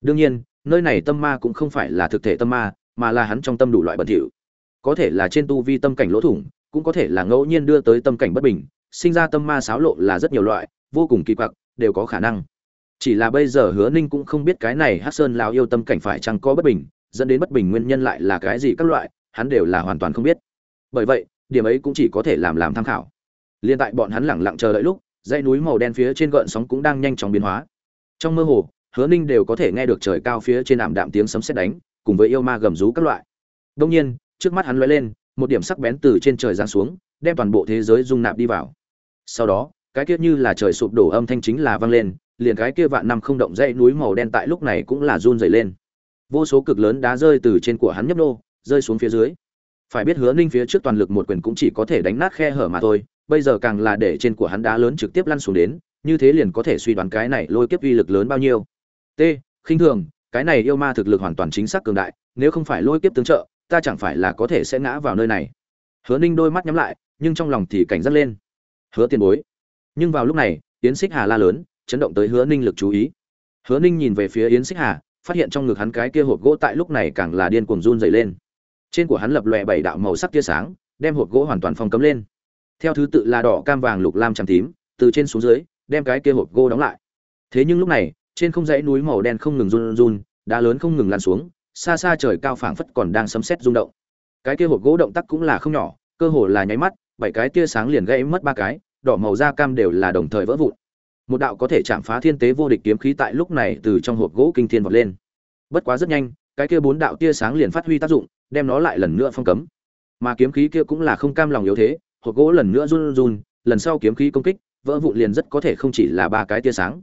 Đương nhiên, nơi này tâm ma cũng không phải là thực thể tâm ma, mà là hắn trong tâm đủ loại bẩn thỉu. Có thể là trên tu vi tâm cảnh lỗ thủng, cũng có thể là ngẫu nhiên đưa tới tâm cảnh bất bình, sinh ra tâm ma xáo lộ là rất nhiều loại, vô cùng kỳ quặc, đều có khả năng. Chỉ là bây giờ hứa ninh cũng không biết cái này hát sơn lao yêu tâm cảnh phải chăng có bất bình, dẫn đến bất bình nguyên nhân lại là cái gì các loại, hắn đều là hoàn toàn không biết bởi vậy, điểm ấy cũng chỉ có thể làm làm tham khảo. Liên tại bọn hắn lẳng lặng chờ đợi lúc, dãy núi màu đen phía trên gợn sóng cũng đang nhanh chóng biến hóa. Trong mơ hồ, hứa ninh đều có thể nghe được trời cao phía trên ảm đạm tiếng sấm sét đánh, cùng với yêu ma gầm rú các loại. Đông nhiên, trước mắt hắn lóe lên, một điểm sắc bén từ trên trời giáng xuống, đem toàn bộ thế giới dung nạp đi vào. Sau đó, cái kia như là trời sụp đổ âm thanh chính là vang lên, liền cái kia vạn năm không động dãy núi màu đen tại lúc này cũng là run rẩy lên. Vô số cực lớn đá rơi từ trên của hắn nhấp nô, rơi xuống phía dưới phải biết hứa ninh phía trước toàn lực một quyền cũng chỉ có thể đánh nát khe hở mà thôi, bây giờ càng là để trên của hắn đá lớn trực tiếp lăn xuống đến, như thế liền có thể suy đoán cái này lôi kiếp uy lực lớn bao nhiêu. T, khinh thường, cái này yêu ma thực lực hoàn toàn chính xác cường đại, nếu không phải lôi kiếp tương trợ, ta chẳng phải là có thể sẽ ngã vào nơi này. Hứa ninh đôi mắt nhắm lại, nhưng trong lòng thì cảnh giác lên. Hứa tiền bối. Nhưng vào lúc này, yến xích hà la lớn, chấn động tới hứa ninh lực chú ý. Hứa ninh nhìn về phía yến xích hà, phát hiện trong ngực hắn cái kia hộp gỗ tại lúc này càng là điên cuồng run dày lên trên của hắn lập lòe bảy đạo màu sắc tia sáng, đem hộp gỗ hoàn toàn phong cấm lên. Theo thứ tự là đỏ, cam, vàng, lục, lam tràm tím, từ trên xuống dưới, đem cái kia hộp gỗ đóng lại. Thế nhưng lúc này, trên không dãy núi màu đen không ngừng run run, đá lớn không ngừng lan xuống, xa xa trời cao phảng phất còn đang sấm sét rung động. Cái kia hộp gỗ động tác cũng là không nhỏ, cơ hồ là nháy mắt, bảy cái tia sáng liền gãy mất ba cái, đỏ, màu, da cam đều là đồng thời vỡ vụn. Một đạo có thể chạm phá thiên tế vô địch kiếm khí tại lúc này từ trong hộp gỗ kinh thiên vọt lên. Bất quá rất nhanh, cái kia bốn đạo tia sáng liền phát huy tác dụng đem nó lại lần nữa phong cấm. Mà kiếm khí kia cũng là không cam lòng yếu thế, hộp gỗ lần nữa run run, lần sau kiếm khí công kích, vỡ vụn liền rất có thể không chỉ là ba cái tia sáng.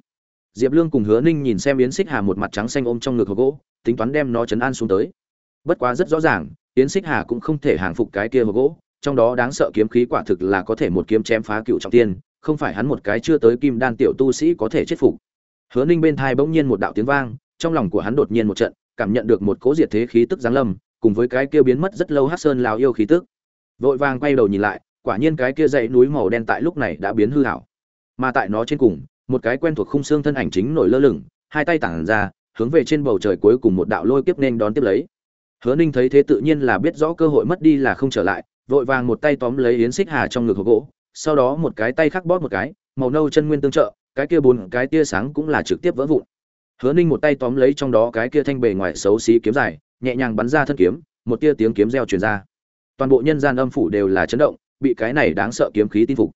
Diệp lương cùng hứa ninh nhìn xem yến xích hà một mặt trắng xanh ôm trong ngực hộp gỗ, tính toán đem nó chấn an xuống tới. Bất quá rất rõ ràng, yến xích hà cũng không thể hàng phục cái kia hộp gỗ, trong đó đáng sợ kiếm khí quả thực là có thể một kiếm chém phá cựu trọng tiên, không phải hắn một cái chưa tới kim đan tiểu tu sĩ có thể chết phục. Hứa ninh bên thai bỗng nhiên một đạo tiếng vang, trong lòng của hắn đột nhiên một trận, cảm nhận được một cố diệt thế khí tức giáng lâm cùng với cái kia biến mất rất lâu hát sơn lào yêu khí tức. Vội vàng quay đầu nhìn lại, quả nhiên cái kia dãy núi màu đen tại lúc này đã biến hư hảo. Mà tại nó trên cùng, một cái quen thuộc khung xương thân ảnh chính nổi lơ lửng, hai tay tản ra, hướng về trên bầu trời cuối cùng một đạo lôi kiếp nên đón tiếp lấy. Hứa ninh thấy thế tự nhiên là biết rõ cơ hội mất đi là không trở lại, vội vàng một tay tóm lấy yến xích hà trong ngực hộp gỗ, sau đó một cái tay khắc bóp một cái, màu nâu chân nguyên tương trợ, cái kia bốn cái tia sáng cũng là trực tiếp vỡ vụn. Hứa ninh một tay tóm lấy trong đó cái kia thanh bề ngoài xấu xí kiếm dài nhẹ nhàng bắn ra thân kiếm, một tia tiếng kiếm reo truyền ra. Toàn bộ nhân gian âm phủ đều là chấn động, bị cái này đáng sợ kiếm khí tin phục.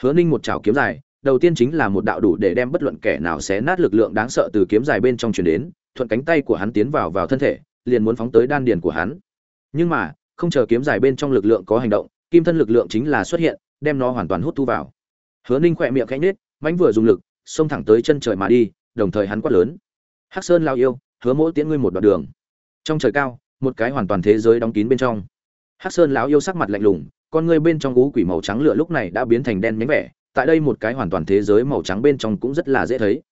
Hứa ninh một chảo kiếm dài, đầu tiên chính là một đạo đủ để đem bất luận kẻ nào xé nát lực lượng đáng sợ từ kiếm dài bên trong truyền đến, thuận cánh tay của hắn tiến vào vào thân thể, liền muốn phóng tới đan điền của hắn. Nhưng mà, không chờ kiếm dài bên trong lực lượng có hành động, kim thân lực lượng chính là xuất hiện, đem nó hoàn toàn hút thu vào. Hứa ninh khỏe miệng khẽ nết mánh vừa dùng lực, xông thẳng tới chân trời mà đi, đồng thời hắn quát lớn. Hắc sơn lao yêu, hứa mỗi tiễn ngươi một đoạn đường trong trời cao một cái hoàn toàn thế giới đóng kín bên trong. Hắc sơn lão yêu sắc mặt lạnh lùng con ngươi bên trong gú quỷ màu trắng lửa lúc này đã biến thành đen nhánh vẻ tại đây một cái hoàn toàn thế giới màu trắng bên trong cũng rất là dễ thấy.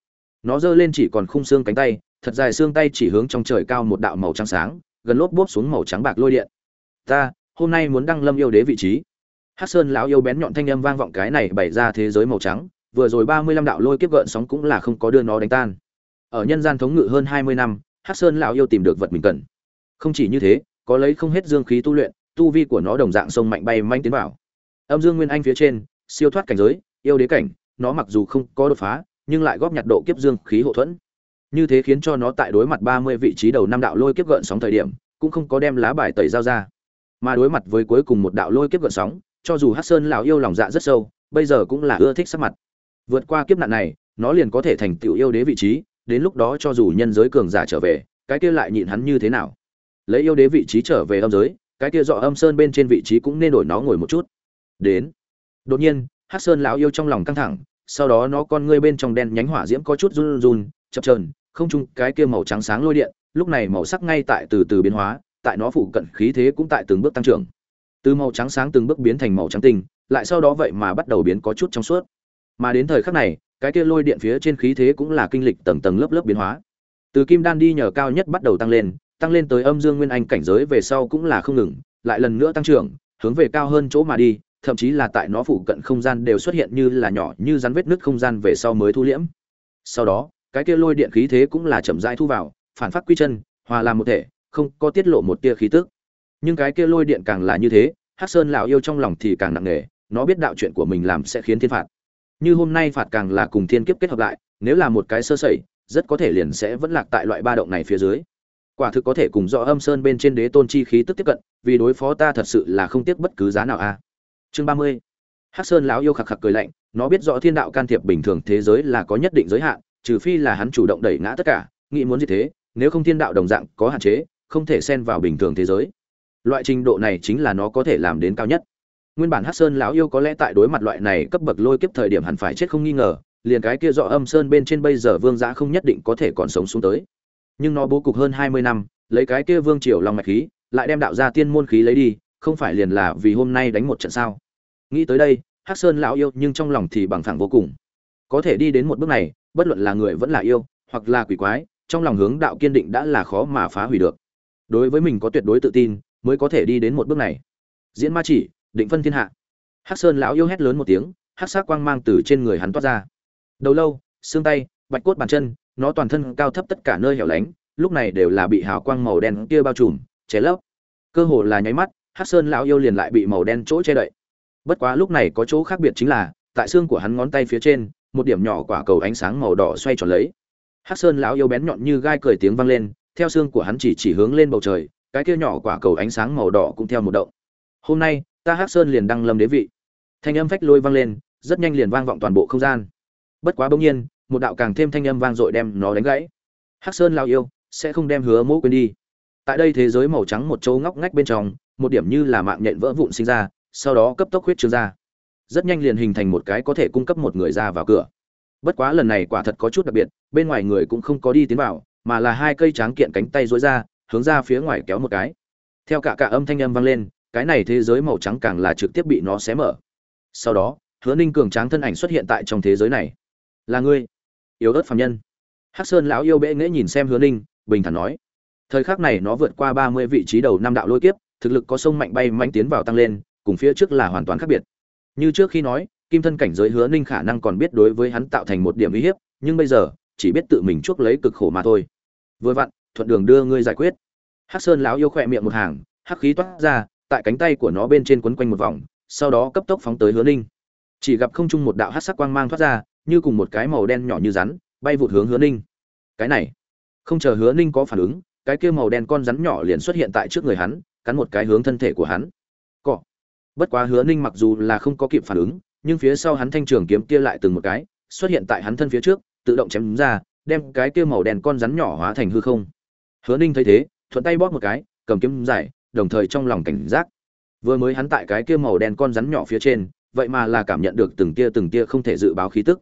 Nó giơ lên chỉ còn khung xương cánh tay thật dài xương tay chỉ hướng trong trời cao một đạo màu trắng sáng gần lốp bốp xuống màu trắng bạc lôi điện. Ta hôm nay muốn đăng lâm yêu đế vị trí. Hắc Sơn lão yêu bén nhọn thanh âm vang vọng cái này bày ra thế giới màu trắng, vừa rồi ba mươi lăm đạo lôi kiếp gợn sóng cũng là không có đưa nó đánh tan. Ở nhân gian thống ngự hơn hai mươi năm, Hắc Sơn lão yêu tìm được vật mình cần. Không chỉ như thế, có lấy không hết dương khí tu luyện, tu vi của nó đồng dạng sông mạnh bay manh tiến vào. Âm Dương Nguyên Anh phía trên, siêu thoát cảnh giới, yêu đế cảnh, nó mặc dù không có đột phá, nhưng lại góp nhặt độ kiếp dương khí hậu thuẫn. Như thế khiến cho nó tại đối mặt ba mươi vị trí đầu năm đạo lôi kiếp gợn sóng thời điểm, cũng không có đem lá bài tẩy giao ra. Mà đối mặt với cuối cùng một đạo lôi kiếp gợn sóng, cho dù Hắc Sơn lão yêu lòng dạ rất sâu, bây giờ cũng là ưa thích sắc mặt. Vượt qua kiếp nạn này, nó liền có thể thành tựu yêu đế vị trí, đến lúc đó cho dù nhân giới cường giả trở về, cái kia lại nhịn hắn như thế nào? Lấy yêu đế vị trí trở về âm giới, cái kia dọ âm sơn bên trên vị trí cũng nên đổi nó ngồi một chút. Đến. Đột nhiên, Hắc Sơn lão yêu trong lòng căng thẳng, sau đó nó con ngươi bên trong đen nhánh hỏa diễm có chút run run, chập chờn, không trung cái kia màu trắng sáng lôi điện, lúc này màu sắc ngay tại từ từ biến hóa, tại nó phụ cận khí thế cũng tại từng bước tăng trưởng từ màu trắng sáng từng bước biến thành màu trắng tinh lại sau đó vậy mà bắt đầu biến có chút trong suốt mà đến thời khắc này cái kia lôi điện phía trên khí thế cũng là kinh lịch tầng tầng lớp lớp biến hóa. Từ kim đan đi nhờ cao nhất bắt đầu tăng lên tăng lên tới âm dương nguyên anh cảnh giới về sau cũng là không ngừng, lại lần nữa tăng trưởng, hướng về cao hơn chỗ mà đi, thậm chí là tại nó phụ cận không gian đều xuất hiện như là nhỏ như rắn vết nứt không gian về sau mới thu liễm. Sau đó, cái kia lôi điện khí thế cũng là chậm rãi thu vào, phản phát quy chân, hòa làm một thể, không có tiết lộ một tia khí tức. Nhưng cái kia lôi điện càng là như thế, hắc sơn lão yêu trong lòng thì càng nặng nề, nó biết đạo chuyện của mình làm sẽ khiến thiên phạt như hôm nay phạt càng là cùng thiên kiếp kết hợp lại, nếu là một cái sơ sẩy, rất có thể liền sẽ vẫn lạc tại loại ba động này phía dưới. Quả thực có thể cùng do âm sơn bên trên đế tôn chi khí tức tiếp cận, vì đối phó ta thật sự là không tiếc bất cứ giá nào a. Chương ba mươi. Hắc sơn lão yêu khạc khạc cười lạnh, nó biết rõ thiên đạo can thiệp bình thường thế giới là có nhất định giới hạn, trừ phi là hắn chủ động đẩy ngã tất cả, nghĩ muốn gì thế, nếu không thiên đạo đồng dạng có hạn chế, không thể xen vào bình thường thế giới. Loại trình độ này chính là nó có thể làm đến cao nhất nguyên bản hắc sơn lão yêu có lẽ tại đối mặt loại này cấp bậc lôi kiếp thời điểm hẳn phải chết không nghi ngờ, liền cái kia rõ âm sơn bên trên bây giờ vương giã không nhất định có thể còn sống xuống tới. Nhưng nó bố cục hơn hai mươi năm, lấy cái kia vương triều lòng mạch khí, lại đem đạo ra tiên môn khí lấy đi, không phải liền là vì hôm nay đánh một trận sao? Nghĩ tới đây, hắc sơn lão yêu nhưng trong lòng thì bằng thẳng vô cùng. Có thể đi đến một bước này, bất luận là người vẫn là yêu, hoặc là quỷ quái, trong lòng hướng đạo kiên định đã là khó mà phá hủy được. Đối với mình có tuyệt đối tự tin, mới có thể đi đến một bước này. Diễn ma chỉ định phân thiên hạ. Hắc sơn lão yêu hét lớn một tiếng, hắc sắc quang mang từ trên người hắn toát ra. Đầu lâu, xương tay, bạch cốt bàn chân, nó toàn thân cao thấp tất cả nơi hẻo lánh, lúc này đều là bị hào quang màu đen kia bao trùm, che lấp. Cơ hồ là nháy mắt, hắc sơn lão yêu liền lại bị màu đen chỗ che đậy. Bất quá lúc này có chỗ khác biệt chính là, tại xương của hắn ngón tay phía trên, một điểm nhỏ quả cầu ánh sáng màu đỏ xoay tròn lấy. Hắc sơn lão yêu bén nhọn như gai cười tiếng vang lên, theo xương của hắn chỉ chỉ hướng lên bầu trời, cái kia nhỏ quả cầu ánh sáng màu đỏ cũng theo một động. Hôm nay ta hắc sơn liền đăng lâm đế vị. Thanh âm phách lôi vang lên, rất nhanh liền vang vọng toàn bộ không gian. Bất quá bỗng nhiên, một đạo càng thêm thanh âm vang dội đem nó đánh gãy. Hắc sơn lao yêu, sẽ không đem hứa mỗ quên đi. Tại đây thế giới màu trắng một chỗ ngóc ngách bên trong, một điểm như là mạng nhện vỡ vụn sinh ra, sau đó cấp tốc huyết trương ra. Rất nhanh liền hình thành một cái có thể cung cấp một người ra vào cửa. Bất quá lần này quả thật có chút đặc biệt, bên ngoài người cũng không có đi tiến vào, mà là hai cây tráng kiện cánh tay dối ra, hướng ra phía ngoài kéo một cái. Theo cả cả âm thanh âm vang lên cái này thế giới màu trắng càng là trực tiếp bị nó xé mở. Sau đó, hứa ninh cường tráng thân ảnh xuất hiện tại trong thế giới này. Là ngươi, yếu ớt phạm nhân. Hắc sơn lão yêu bệ nghễ nhìn xem hứa ninh, bình thản nói. Thời khắc này nó vượt qua ba mươi vị trí đầu năm đạo lôi kiếp, thực lực có sông mạnh bay mạnh tiến vào tăng lên, cùng phía trước là hoàn toàn khác biệt. Như trước khi nói, kim thân cảnh giới hứa ninh khả năng còn biết đối với hắn tạo thành một điểm uy hiếp, nhưng bây giờ, chỉ biết tự mình chuốc lấy cực khổ mà thôi. Vừa vặn, thuận đường đưa ngươi giải quyết. Hắc sơn lão yêu khỏe miệng một hàng, hắc khí toát ra tại cánh tay của nó bên trên quấn quanh một vòng, sau đó cấp tốc phóng tới hứa ninh. Chỉ gặp không trung một đạo hắc sắc quang mang thoát ra, như cùng một cái màu đen nhỏ như rắn, bay vụt hướng hứa ninh. Cái này, không chờ hứa ninh có phản ứng, cái kia màu đen con rắn nhỏ liền xuất hiện tại trước người hắn, cắn một cái hướng thân thể của hắn. Cọ. Bất quá hứa ninh mặc dù là không có kịp phản ứng, nhưng phía sau hắn thanh trường kiếm kia lại từng một cái, xuất hiện tại hắn thân phía trước, tự động chém ra, đem cái kia màu đen con rắn nhỏ hóa thành hư không. Hứa ninh thấy thế, thuận tay bóp một cái, cầm kiếm giải đồng thời trong lòng cảnh giác. Vừa mới hắn tại cái kia màu đen con rắn nhỏ phía trên, vậy mà là cảm nhận được từng tia từng tia không thể dự báo khí tức.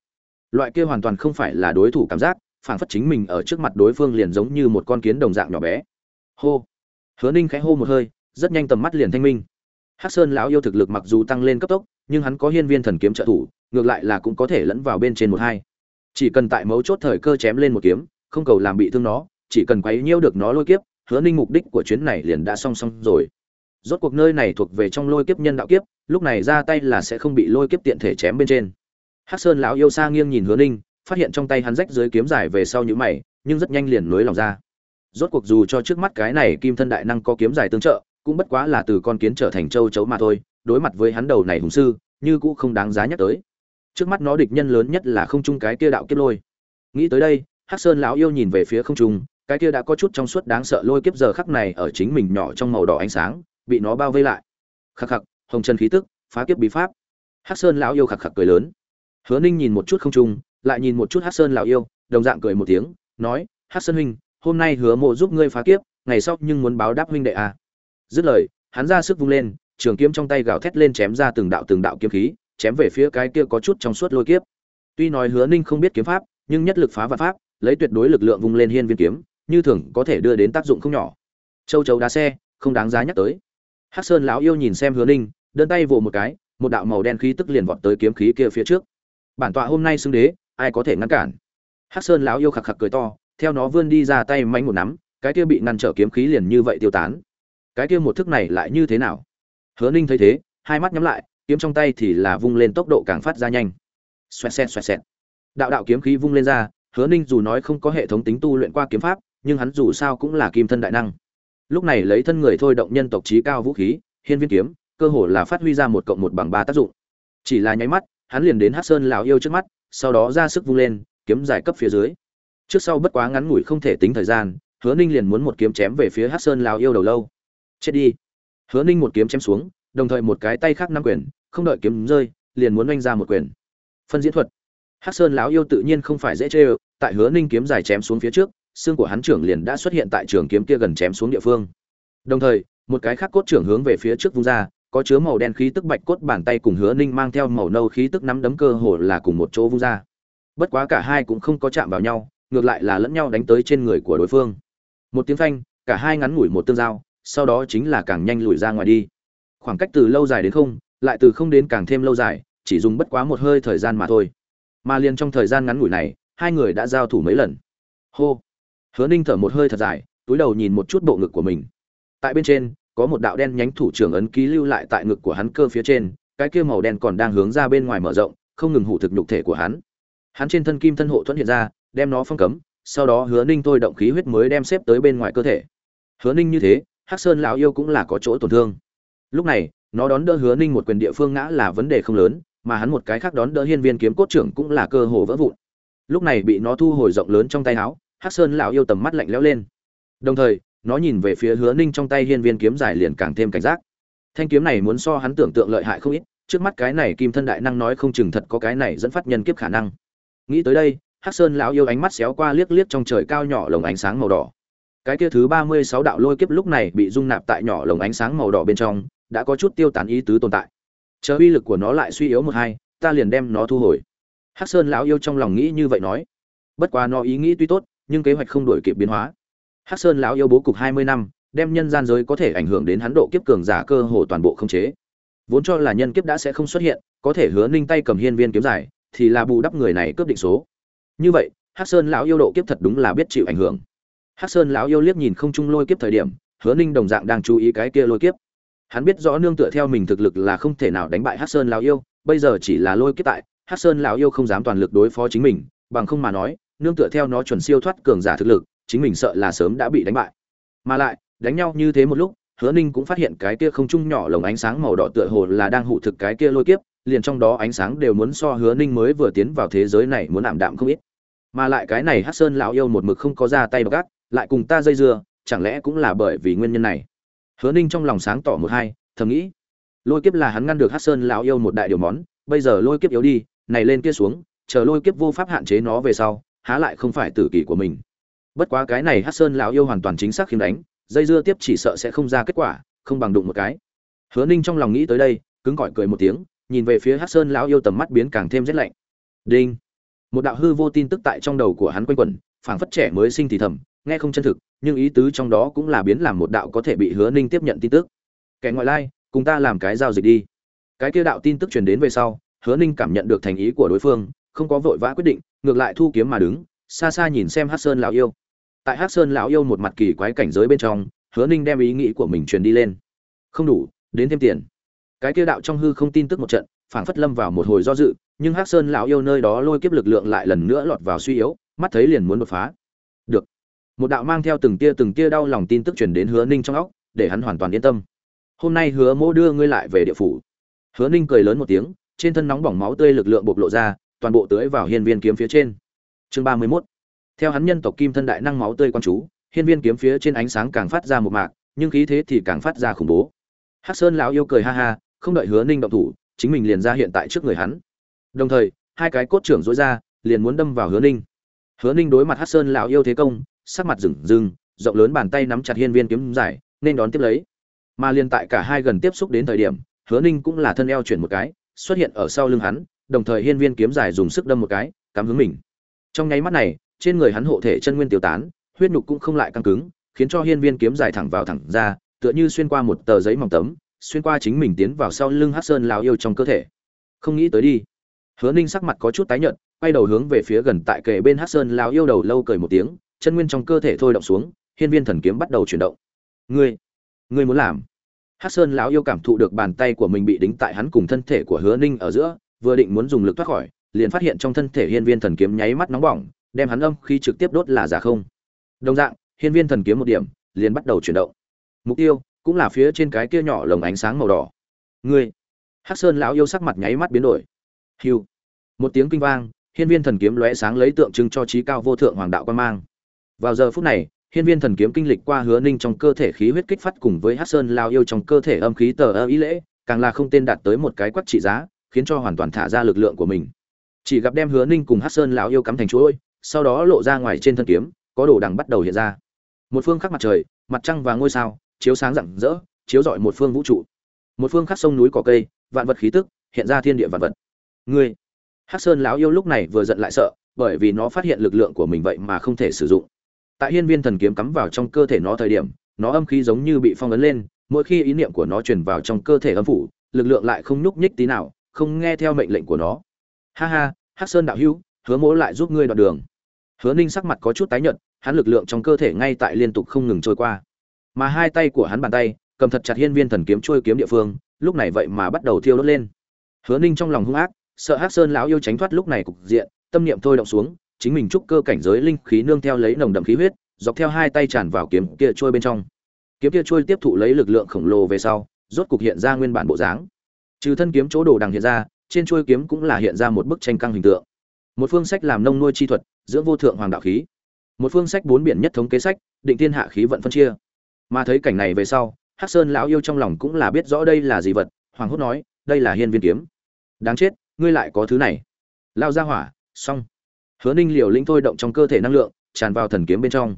Loại kia hoàn toàn không phải là đối thủ cảm giác phản phất chính mình ở trước mặt đối phương liền giống như một con kiến đồng dạng nhỏ bé. Hô! Hứa ninh khẽ hô một hơi, rất nhanh tầm mắt liền thanh minh. Hắc sơn lão yêu thực lực mặc dù tăng lên cấp tốc, nhưng hắn có hiên viên thần kiếm trợ thủ, ngược lại là cũng có thể lẫn vào bên trên một hai. Chỉ cần tại mấu chốt thời cơ chém lên một kiếm, không cầu làm bị thương nó, chỉ cần quấy nhiễu được nó lôi kiếp hứa ninh mục đích của chuyến này liền đã song song rồi. Rốt cuộc nơi này thuộc về trong lôi kiếp nhân đạo kiếp, lúc này ra tay là sẽ không bị lôi kiếp tiện thể chém bên trên. Hắc sơn lão yêu xa nghiêng nhìn hứa ninh, phát hiện trong tay hắn rách dưới kiếm dài về sau những mày, nhưng rất nhanh liền nối lòng ra. Rốt cuộc dù cho trước mắt cái này kim thân đại năng có kiếm dài tương trợ, cũng bất quá là từ con kiến trở thành châu chấu mà thôi, đối mặt với hắn đầu này hùng sư, như cũ không đáng giá nhắc tới. Trước mắt nó địch nhân lớn nhất là không trung cái kia đạo kiếp lôi. Nghĩ tới đây, hắc sơn lão yêu nhìn về phía không trung cái kia đã có chút trong suốt đáng sợ lôi kiếp giờ khắc này ở chính mình nhỏ trong màu đỏ ánh sáng, bị nó bao vây lại. Khắc khắc, hồng chân khí tức, phá kiếp bí pháp. Hắc sơn lão yêu khắc khắc cười lớn. Hứa ninh nhìn một chút không trung, lại nhìn một chút hắc sơn lão yêu, đồng dạng cười một tiếng, nói, hắc sơn huynh, hôm nay hứa mộ giúp ngươi phá kiếp, ngày sau nhưng muốn báo đáp huynh đệ à. dứt lời, hắn ra sức vung lên, trường kiếm trong tay gào thét lên chém ra từng đạo từng đạo kiếm khí, chém về phía cái kia có chút trong suốt lôi kiếp. Tuy nói hứa ninh không biết kiếm pháp, nhưng nhất lực phá và pháp, lấy tuyệt đối lực lượng vung lên hiên viên kiếm như thường có thể đưa đến tác dụng không nhỏ. Châu chấu đá xe, không đáng giá nhắc tới. Hắc sơn lão yêu nhìn xem hứa ninh, đơn tay vỗ một cái, một đạo màu đen khí tức liền vọt tới kiếm khí kia phía trước. Bản tọa hôm nay xưng đế, ai có thể ngăn cản? Hắc sơn lão yêu khạc khạc cười to, theo nó vươn đi ra tay mánh một nắm, cái kia bị ngăn trở kiếm khí liền như vậy tiêu tán. Cái kia một thức này lại như thế nào? Hứa ninh thấy thế, hai mắt nhắm lại, kiếm trong tay thì là vung lên tốc độ càng phát ra nhanh. Xoẹt xẹt xoẹt xẹt. Đạo đạo kiếm khí vung lên ra, hứa ninh dù nói không có hệ thống tính tu luyện qua kiếm pháp nhưng hắn dù sao cũng là kim thân đại năng. Lúc này lấy thân người thôi động nhân tộc trí cao vũ khí, hiên viên kiếm, cơ hồ là phát huy ra một cộng một bằng ba tác dụng. Chỉ là nháy mắt, hắn liền đến hát sơn lào yêu trước mắt, sau đó ra sức vung lên, kiếm giải cấp phía dưới. Trước sau bất quá ngắn ngủi không thể tính thời gian, hứa ninh liền muốn một kiếm chém về phía hát sơn lào yêu đầu lâu. Chết đi. Hứa ninh một kiếm chém xuống, đồng thời một cái tay khác năm quyền, không đợi kiếm rơi, liền muốn oanh ra một quyền. Phân diễn thuật. Hát sơn lão yêu tự nhiên không phải dễ chê tại hứa ninh kiếm dài chém xuống phía trước xương của hắn trưởng liền đã xuất hiện tại trường kiếm kia gần chém xuống địa phương. Đồng thời, một cái khác cốt trưởng hướng về phía trước vung ra, có chứa màu đen khí tức bạch cốt bàn tay cùng hứa ninh mang theo màu nâu khí tức nắm đấm cơ hồ là cùng một chỗ vung ra. Bất quá cả hai cũng không có chạm vào nhau, ngược lại là lẫn nhau đánh tới trên người của đối phương. Một tiếng phanh, cả hai ngắn ngủi một tương giao, sau đó chính là càng nhanh lùi ra ngoài đi. Khoảng cách từ lâu dài đến không, lại từ không đến càng thêm lâu dài, chỉ dùng bất quá một hơi thời gian mà thôi. Mà liền trong thời gian ngắn ngủi này, hai người đã giao thủ mấy lần. Hô hứa ninh thở một hơi thật dài, túi đầu nhìn một chút bộ ngực của mình. Tại bên trên, có một đạo đen nhánh thủ trưởng ấn ký lưu lại tại ngực của hắn cơ phía trên, cái kia màu đen còn đang hướng ra bên ngoài mở rộng, không ngừng hủ thực nhục thể của hắn. Hắn trên thân kim thân hộ thuẫn hiện ra, đem nó phong cấm, sau đó hứa ninh thôi động khí huyết mới đem xếp tới bên ngoài cơ thể. Hứa ninh như thế, hắc sơn lão yêu cũng là có chỗ tổn thương. Lúc này, nó đón đỡ hứa ninh một quyền địa phương ngã là vấn đề không lớn, mà hắn một cái khác đón đỡ hiên viên kiếm cốt trưởng cũng là cơ hồ vỡ vụn. Lúc này bị nó thu hồi rộng lớn trong tay áo hắc sơn lão yêu tầm mắt lạnh lẽo lên. Đồng thời, nó nhìn về phía hứa ninh trong tay hiên viên kiếm dài liền càng thêm cảnh giác. Thanh kiếm này muốn so hắn tưởng tượng lợi hại không ít, trước mắt cái này kim thân đại năng nói không chừng thật có cái này dẫn phát nhân kiếp khả năng. Nghĩ tới đây, hắc sơn lão yêu ánh mắt xéo qua liếc liếc trong trời cao nhỏ lồng ánh sáng màu đỏ. Cái kia thứ ba mươi sáu đạo lôi kiếp lúc này bị dung nạp tại nhỏ lồng ánh sáng màu đỏ bên trong, đã có chút tiêu tán ý tứ tồn tại. Chờ uy lực của nó lại suy yếu một hai, ta liền đem nó thu hồi. Hắc sơn lão yêu trong lòng nghĩ như vậy nói. Bất quá nó ý nghĩ tuy tốt nhưng kế hoạch không đổi kịp biến hóa. Hắc sơn lão yêu bố cục hai mươi năm, đem nhân gian giới có thể ảnh hưởng đến hắn độ kiếp cường giả cơ hồ toàn bộ không chế. Vốn cho là nhân kiếp đã sẽ không xuất hiện, có thể hứa ninh tay cầm hiên viên kiếm giải, thì là bù đắp người này cướp định số. Như vậy, hắc sơn lão yêu độ kiếp thật đúng là biết chịu ảnh hưởng. Hắc sơn lão yêu liếc nhìn không trung lôi kiếp thời điểm, hứa ninh đồng dạng đang chú ý cái kia lôi kiếp. Hắn biết rõ nương tựa theo mình thực lực là không thể nào đánh bại hắc sơn lão yêu, bây giờ chỉ là lôi kiếp tại, hắc sơn lão yêu không dám toàn lực đối phó chính mình, bằng không mà nói nương tựa theo nó chuẩn siêu thoát cường giả thực lực, chính mình sợ là sớm đã bị đánh bại. Mà lại, đánh nhau như thế một lúc, hứa ninh cũng phát hiện cái kia không trung nhỏ lồng ánh sáng màu đỏ tựa hồ là đang hụ thực cái kia lôi kiếp, liền trong đó ánh sáng đều muốn so hứa ninh mới vừa tiến vào thế giới này muốn ảm đạm không ít. Mà lại cái này Hắc sơn lão yêu một mực không có ra tay gác, lại cùng ta dây dưa, chẳng lẽ cũng là bởi vì nguyên nhân này? Hứa ninh trong lòng sáng tỏ một hai, thầm nghĩ, lôi kiếp là hắn ngăn được Hắc sơn lão yêu một đại điều món, bây giờ lôi kiếp yếu đi, này lên kia xuống, chờ lôi kiếp vô pháp hạn chế nó về sau há lại không phải tử kỷ của mình. Bất quá cái này hát sơn lão yêu hoàn toàn chính xác khiêm đánh, dây dưa tiếp chỉ sợ sẽ không ra kết quả, không bằng đụng một cái. Hứa ninh trong lòng nghĩ tới đây, cứng cỏi cười một tiếng, nhìn về phía hát sơn lão yêu tầm mắt biến càng thêm rét lạnh. Đinh. Một đạo hư vô tin tức tại trong đầu của hắn quanh quẩn, phảng phất trẻ mới sinh thì thầm, nghe không chân thực, nhưng ý tứ trong đó cũng là biến làm một đạo có thể bị hứa ninh tiếp nhận tin tức. Kẻ ngoại lai, cùng ta làm cái giao dịch đi. Cái kia đạo tin tức truyền đến về sau, hứa ninh cảm nhận được thành ý của đối phương, không có vội vã quyết định ngược lại thu kiếm mà đứng, xa xa nhìn xem hát sơn lão yêu. Tại hát sơn lão yêu một mặt kỳ quái cảnh giới bên trong, hứa ninh đem ý nghĩ của mình truyền đi lên. Không đủ, đến thêm tiền. Cái kia đạo trong hư không tin tức một trận, phảng phất lâm vào một hồi do dự, nhưng hắc sơn lão yêu nơi đó lôi kiếp lực lượng lại lần nữa lọt vào suy yếu, mắt thấy liền muốn đột phá. Được. Một đạo mang theo từng tia từng tia đau lòng tin tức truyền đến hứa ninh trong óc, để hắn hoàn toàn yên tâm. Hôm nay hứa mỗ đưa ngươi lại về địa phủ. Hứa ninh cười lớn một tiếng, trên thân nóng bỏng máu tươi lực lượng bộc lộ ra toàn bộ tưới vào hiên viên kiếm phía trên. Chương ba mươi mốt. Theo hắn nhân tộc kim thân đại năng máu tươi quan chú, hiên viên kiếm phía trên ánh sáng càng phát ra một mạc, nhưng khí thế thì càng phát ra khủng bố. Hắc sơn lão yêu cười ha ha, không đợi hứa ninh động thủ, chính mình liền ra hiện tại trước người hắn. Đồng thời, hai cái cốt trưởng dối ra, liền muốn đâm vào hứa ninh. Hứa ninh đối mặt hắc sơn lão yêu thế công, sắc mặt rừng rừng, rộng lớn bàn tay nắm chặt hiên viên kiếm giải, nên đón tiếp lấy. Mà liền tại cả hai gần tiếp xúc đến thời điểm, hứa ninh cũng là thân eo chuyển một cái, xuất hiện ở sau lưng hắn đồng thời hiên viên kiếm giải dùng sức đâm một cái, cắm hướng mình. Trong nháy mắt này, trên người hắn hộ thể chân nguyên tiêu tán, huyết nhục cũng không lại căng cứng, khiến cho hiên viên kiếm dài thẳng vào thẳng ra, tựa như xuyên qua một tờ giấy mỏng tấm, xuyên qua chính mình tiến vào sau lưng hát sơn lão yêu trong cơ thể. Không nghĩ tới đi. Hứa ninh sắc mặt có chút tái nhợt, quay đầu hướng về phía gần tại kề bên hát sơn lão yêu đầu lâu cười một tiếng, chân nguyên trong cơ thể thôi động xuống, hiên viên thần kiếm bắt đầu chuyển động. Ngươi ngươi muốn làm? Hắc sơn lão yêu cảm thụ được bàn tay của mình bị đính tại hắn cùng thân thể của hứa ninh ở giữa vừa định muốn dùng lực thoát khỏi, liền phát hiện trong thân thể hiên viên thần kiếm nháy mắt nóng bỏng, đem hắn âm khi trực tiếp đốt là giả không. Đồng dạng, hiên viên thần kiếm một điểm, liền bắt đầu chuyển động. Mục tiêu, cũng là phía trên cái kia nhỏ lồng ánh sáng màu đỏ. Ngươi, hắc sơn lão yêu sắc mặt nháy mắt biến đổi. Hiu một tiếng kinh vang, hiên viên thần kiếm lóe sáng lấy tượng trưng cho trí cao vô thượng hoàng đạo quan mang. Vào giờ phút này, hiên viên thần kiếm kinh lịch qua hứa ninh trong cơ thể khí huyết kích phát cùng với hắc sơn Lão yêu trong cơ thể âm khí tờ ơ ý lễ, càng là không tên đạt tới một cái quắc trị giá khiến cho hoàn toàn thả ra lực lượng của mình. Chỉ gặp đem hứa ninh cùng hắc sơn lão yêu cắm thành chuỗi, sau đó lộ ra ngoài trên thân kiếm, có đồ đằng bắt đầu hiện ra. Một phương khắc mặt trời, mặt trăng và ngôi sao, chiếu sáng rạng rỡ, chiếu rọi một phương vũ trụ. Một phương khắc sông núi cỏ cây, vạn vật khí tức, hiện ra thiên địa vạn vật. Ngươi, hắc sơn lão yêu lúc này vừa giận lại sợ, bởi vì nó phát hiện lực lượng của mình vậy mà không thể sử dụng. Tại hiên viên thần kiếm cắm vào trong cơ thể nó thời điểm, nó âm khí giống như bị phong ấn lên, mỗi khi ý niệm của nó truyền vào trong cơ thể âm phủ, lực lượng lại không nhúc nhích tí nào không nghe theo mệnh lệnh của nó. Ha ha, hắc sơn đạo hữu, hứa mỗ lại giúp ngươi đoạn đường. Hứa ninh sắc mặt có chút tái nhợt, hắn lực lượng trong cơ thể ngay tại liên tục không ngừng trôi qua. Mà hai tay của hắn bàn tay, cầm thật chặt hiên viên thần kiếm trôi kiếm địa phương, lúc này vậy mà bắt đầu thiêu đốt lên. Hứa ninh trong lòng hung ác, sợ hắc sơn lão yêu tránh thoát lúc này cục diện, tâm niệm thôi động xuống, chính mình trúc cơ cảnh giới linh khí nương theo lấy nồng đậm khí huyết, dọc theo hai tay tràn vào kiếm kia trôi bên trong. Kiếm kia trôi tiếp thụ lấy lực lượng khổng lồ về sau, rốt cục hiện ra nguyên bản bộ dáng trừ thân kiếm chỗ đồ đằng hiện ra, trên chuôi kiếm cũng là hiện ra một bức tranh căng hình tượng. Một phương sách làm nông nuôi chi thuật, giữa vô thượng hoàng đạo khí. Một phương sách bốn biển nhất thống kế sách, định thiên hạ khí vận phân chia. Mà thấy cảnh này về sau, hắc sơn lão yêu trong lòng cũng là biết rõ đây là gì vật, hoàng hốt nói, đây là hiên viên kiếm. Đáng chết, ngươi lại có thứ này. Lao ra hỏa, xong. Hứa ninh liều lĩnh thôi động trong cơ thể năng lượng, tràn vào thần kiếm bên trong.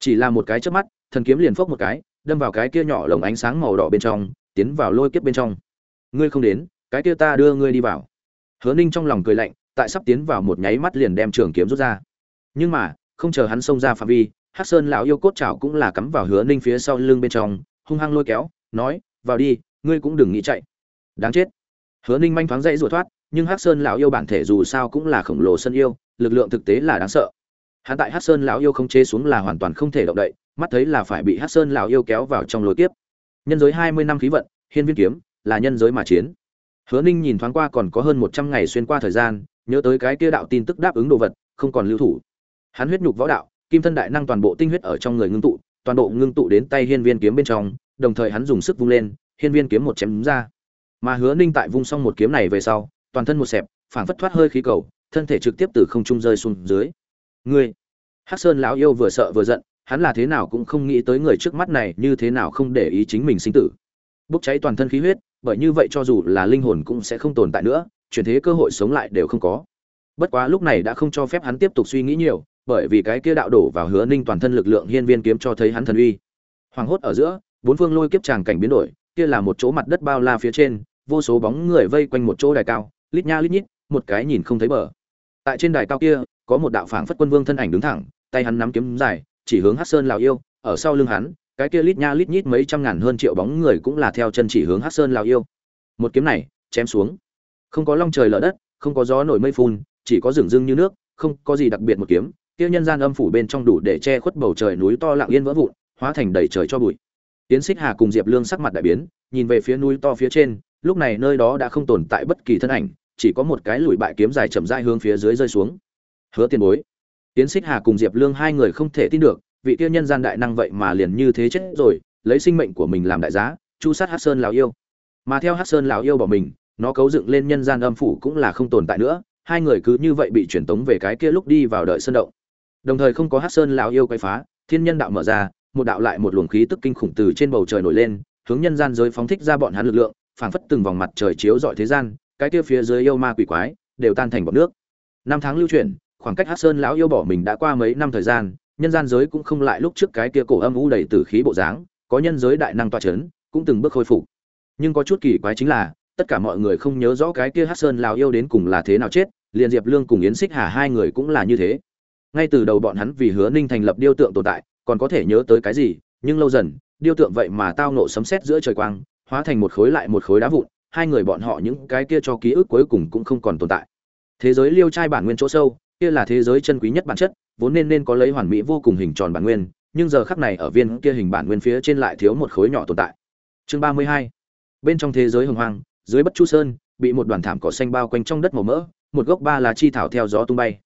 Chỉ là một cái trước mắt, thần kiếm liền phốc một cái, đâm vào cái kia nhỏ lồng ánh sáng màu đỏ bên trong, tiến vào lôi kiếp bên trong ngươi không đến, cái kia ta đưa ngươi đi vào. Hứa ninh trong lòng cười lạnh, tại sắp tiến vào một nháy mắt liền đem trường kiếm rút ra. Nhưng mà, không chờ hắn xông ra phạm vi hát sơn lão yêu cốt chảo cũng là cắm vào hứa ninh phía sau lưng bên trong, hung hăng lôi kéo, nói, vào đi, ngươi cũng đừng nghĩ chạy. Đáng chết. Hứa ninh manh thoáng dãy rủa thoát, nhưng hắc sơn lão yêu bản thể dù sao cũng là khổng lồ sân yêu, lực lượng thực tế là đáng sợ. Hắn tại hắc sơn lão yêu không chế xuống là hoàn toàn không thể động đậy, mắt thấy là phải bị hắc sơn lão yêu kéo vào trong lối tiếp nhân giới hai mươi năm khí vận, hiên viên kiếm là nhân giới mà chiến. Hứa ninh nhìn thoáng qua còn có hơn một trăm ngày xuyên qua thời gian, nhớ tới cái kia đạo tin tức đáp ứng đồ vật, không còn lưu thủ. Hắn huyết nhục võ đạo, kim thân đại năng toàn bộ tinh huyết ở trong người ngưng tụ, toàn bộ ngưng tụ đến tay hiên viên kiếm bên trong, đồng thời hắn dùng sức vung lên, hiên viên kiếm một chém ra. Mà hứa ninh tại vung xong một kiếm này về sau, toàn thân một xẹp, phảng phất thoát hơi khí cầu, thân thể trực tiếp từ không trung rơi xuống dưới. Ngươi! Hắc sơn lão yêu vừa sợ vừa giận, hắn là thế nào cũng không nghĩ tới người trước mắt này như thế nào không để ý chính mình sinh tử. Bốc cháy toàn thân khí huyết bởi như vậy cho dù là linh hồn cũng sẽ không tồn tại nữa, chuyển thế cơ hội sống lại đều không có. Bất quá lúc này đã không cho phép hắn tiếp tục suy nghĩ nhiều, bởi vì cái kia đạo đổ vào hứa ninh toàn thân lực lượng hiên viên kiếm cho thấy hắn thần uy. Hoàng hốt ở giữa, bốn phương lôi kiếp tràng cảnh biến đổi, kia là một chỗ mặt đất bao la phía trên, vô số bóng người vây quanh một chỗ đài cao, lít nha lít nhít, một cái nhìn không thấy bờ. Tại trên đài cao kia, có một đạo phảng phất quân vương thân ảnh đứng thẳng, tay hắn nắm kiếm dài, chỉ hướng hát sơn lào yêu, ở sau lưng hắn cái kia lít nha lít nhít mấy trăm ngàn hơn triệu bóng người cũng là theo chân chỉ hướng hát sơn lào yêu. Một kiếm này, chém xuống. Không có long trời lở đất, không có gió nổi mây phun, chỉ có rừng rưng như nước, không có gì đặc biệt một kiếm. Kia nhân gian âm phủ bên trong đủ để che khuất bầu trời núi to lặng yên vỡ vụn, hóa thành đầy trời cho bụi. Tiến xích hà cùng diệp lương sắc mặt đại biến, nhìn về phía núi to phía trên, lúc này nơi đó đã không tồn tại bất kỳ thân ảnh, chỉ có một cái lùi bại kiếm dài chậm rãi hướng phía dưới rơi xuống. Hứa tiền bối. Tiến xích hà cùng diệp lương hai người không thể tin được vị tiêu nhân gian đại năng vậy mà liền như thế chết rồi, lấy sinh mệnh của mình làm đại giá, chu sát hát sơn lào yêu. Mà theo hát sơn lào yêu bỏ mình, nó cấu dựng lên nhân gian âm phủ cũng là không tồn tại nữa, hai người cứ như vậy bị truyền tống về cái kia lúc đi vào đợi sơn động. Đồng thời không có hát sơn lào yêu quay phá, thiên nhân đạo mở ra, một đạo lại một luồng khí tức kinh khủng từ trên bầu trời nổi lên, hướng nhân gian giới phóng thích ra bọn hắn lực lượng, phảng phất từng vòng mặt trời chiếu rọi thế gian, cái kia phía dưới yêu ma quỷ quái đều tan thành bọt nước. Năm tháng lưu chuyển, khoảng cách hát sơn lão yêu bỏ mình đã qua mấy năm thời gian nhân gian giới cũng không lại lúc trước cái kia cổ âm u đầy tử khí bộ dáng, có nhân giới đại năng tọa chấn, cũng từng bước khôi phục. Nhưng có chút kỳ quái chính là, tất cả mọi người không nhớ rõ cái kia hắc sơn lão yêu đến cùng là thế nào chết, liền diệp lương cùng yến xích hà hai người cũng là như thế. Ngay từ đầu bọn hắn vì hứa ninh thành lập điêu tượng tồn tại, còn có thể nhớ tới cái gì, nhưng lâu dần, điêu tượng vậy mà tao nộ sấm sét giữa trời quang, hóa thành một khối lại một khối đá vụn, hai người bọn họ những cái kia cho ký ức cuối cùng cũng không còn tồn tại. Thế giới liêu trai bản nguyên chỗ sâu, kia là thế giới chân quý nhất bản chất vốn nên nên có lấy hoàn mỹ vô cùng hình tròn bản nguyên, nhưng giờ khắc này ở viên kia hình bản nguyên phía trên lại thiếu một khối nhỏ tồn tại. Chương ba mươi hai. Bên trong thế giới hồng hoang, dưới bất chu sơn, bị một đoàn thảm cỏ xanh bao quanh trong đất màu mỡ, một gốc ba lá chi thảo theo gió tung bay.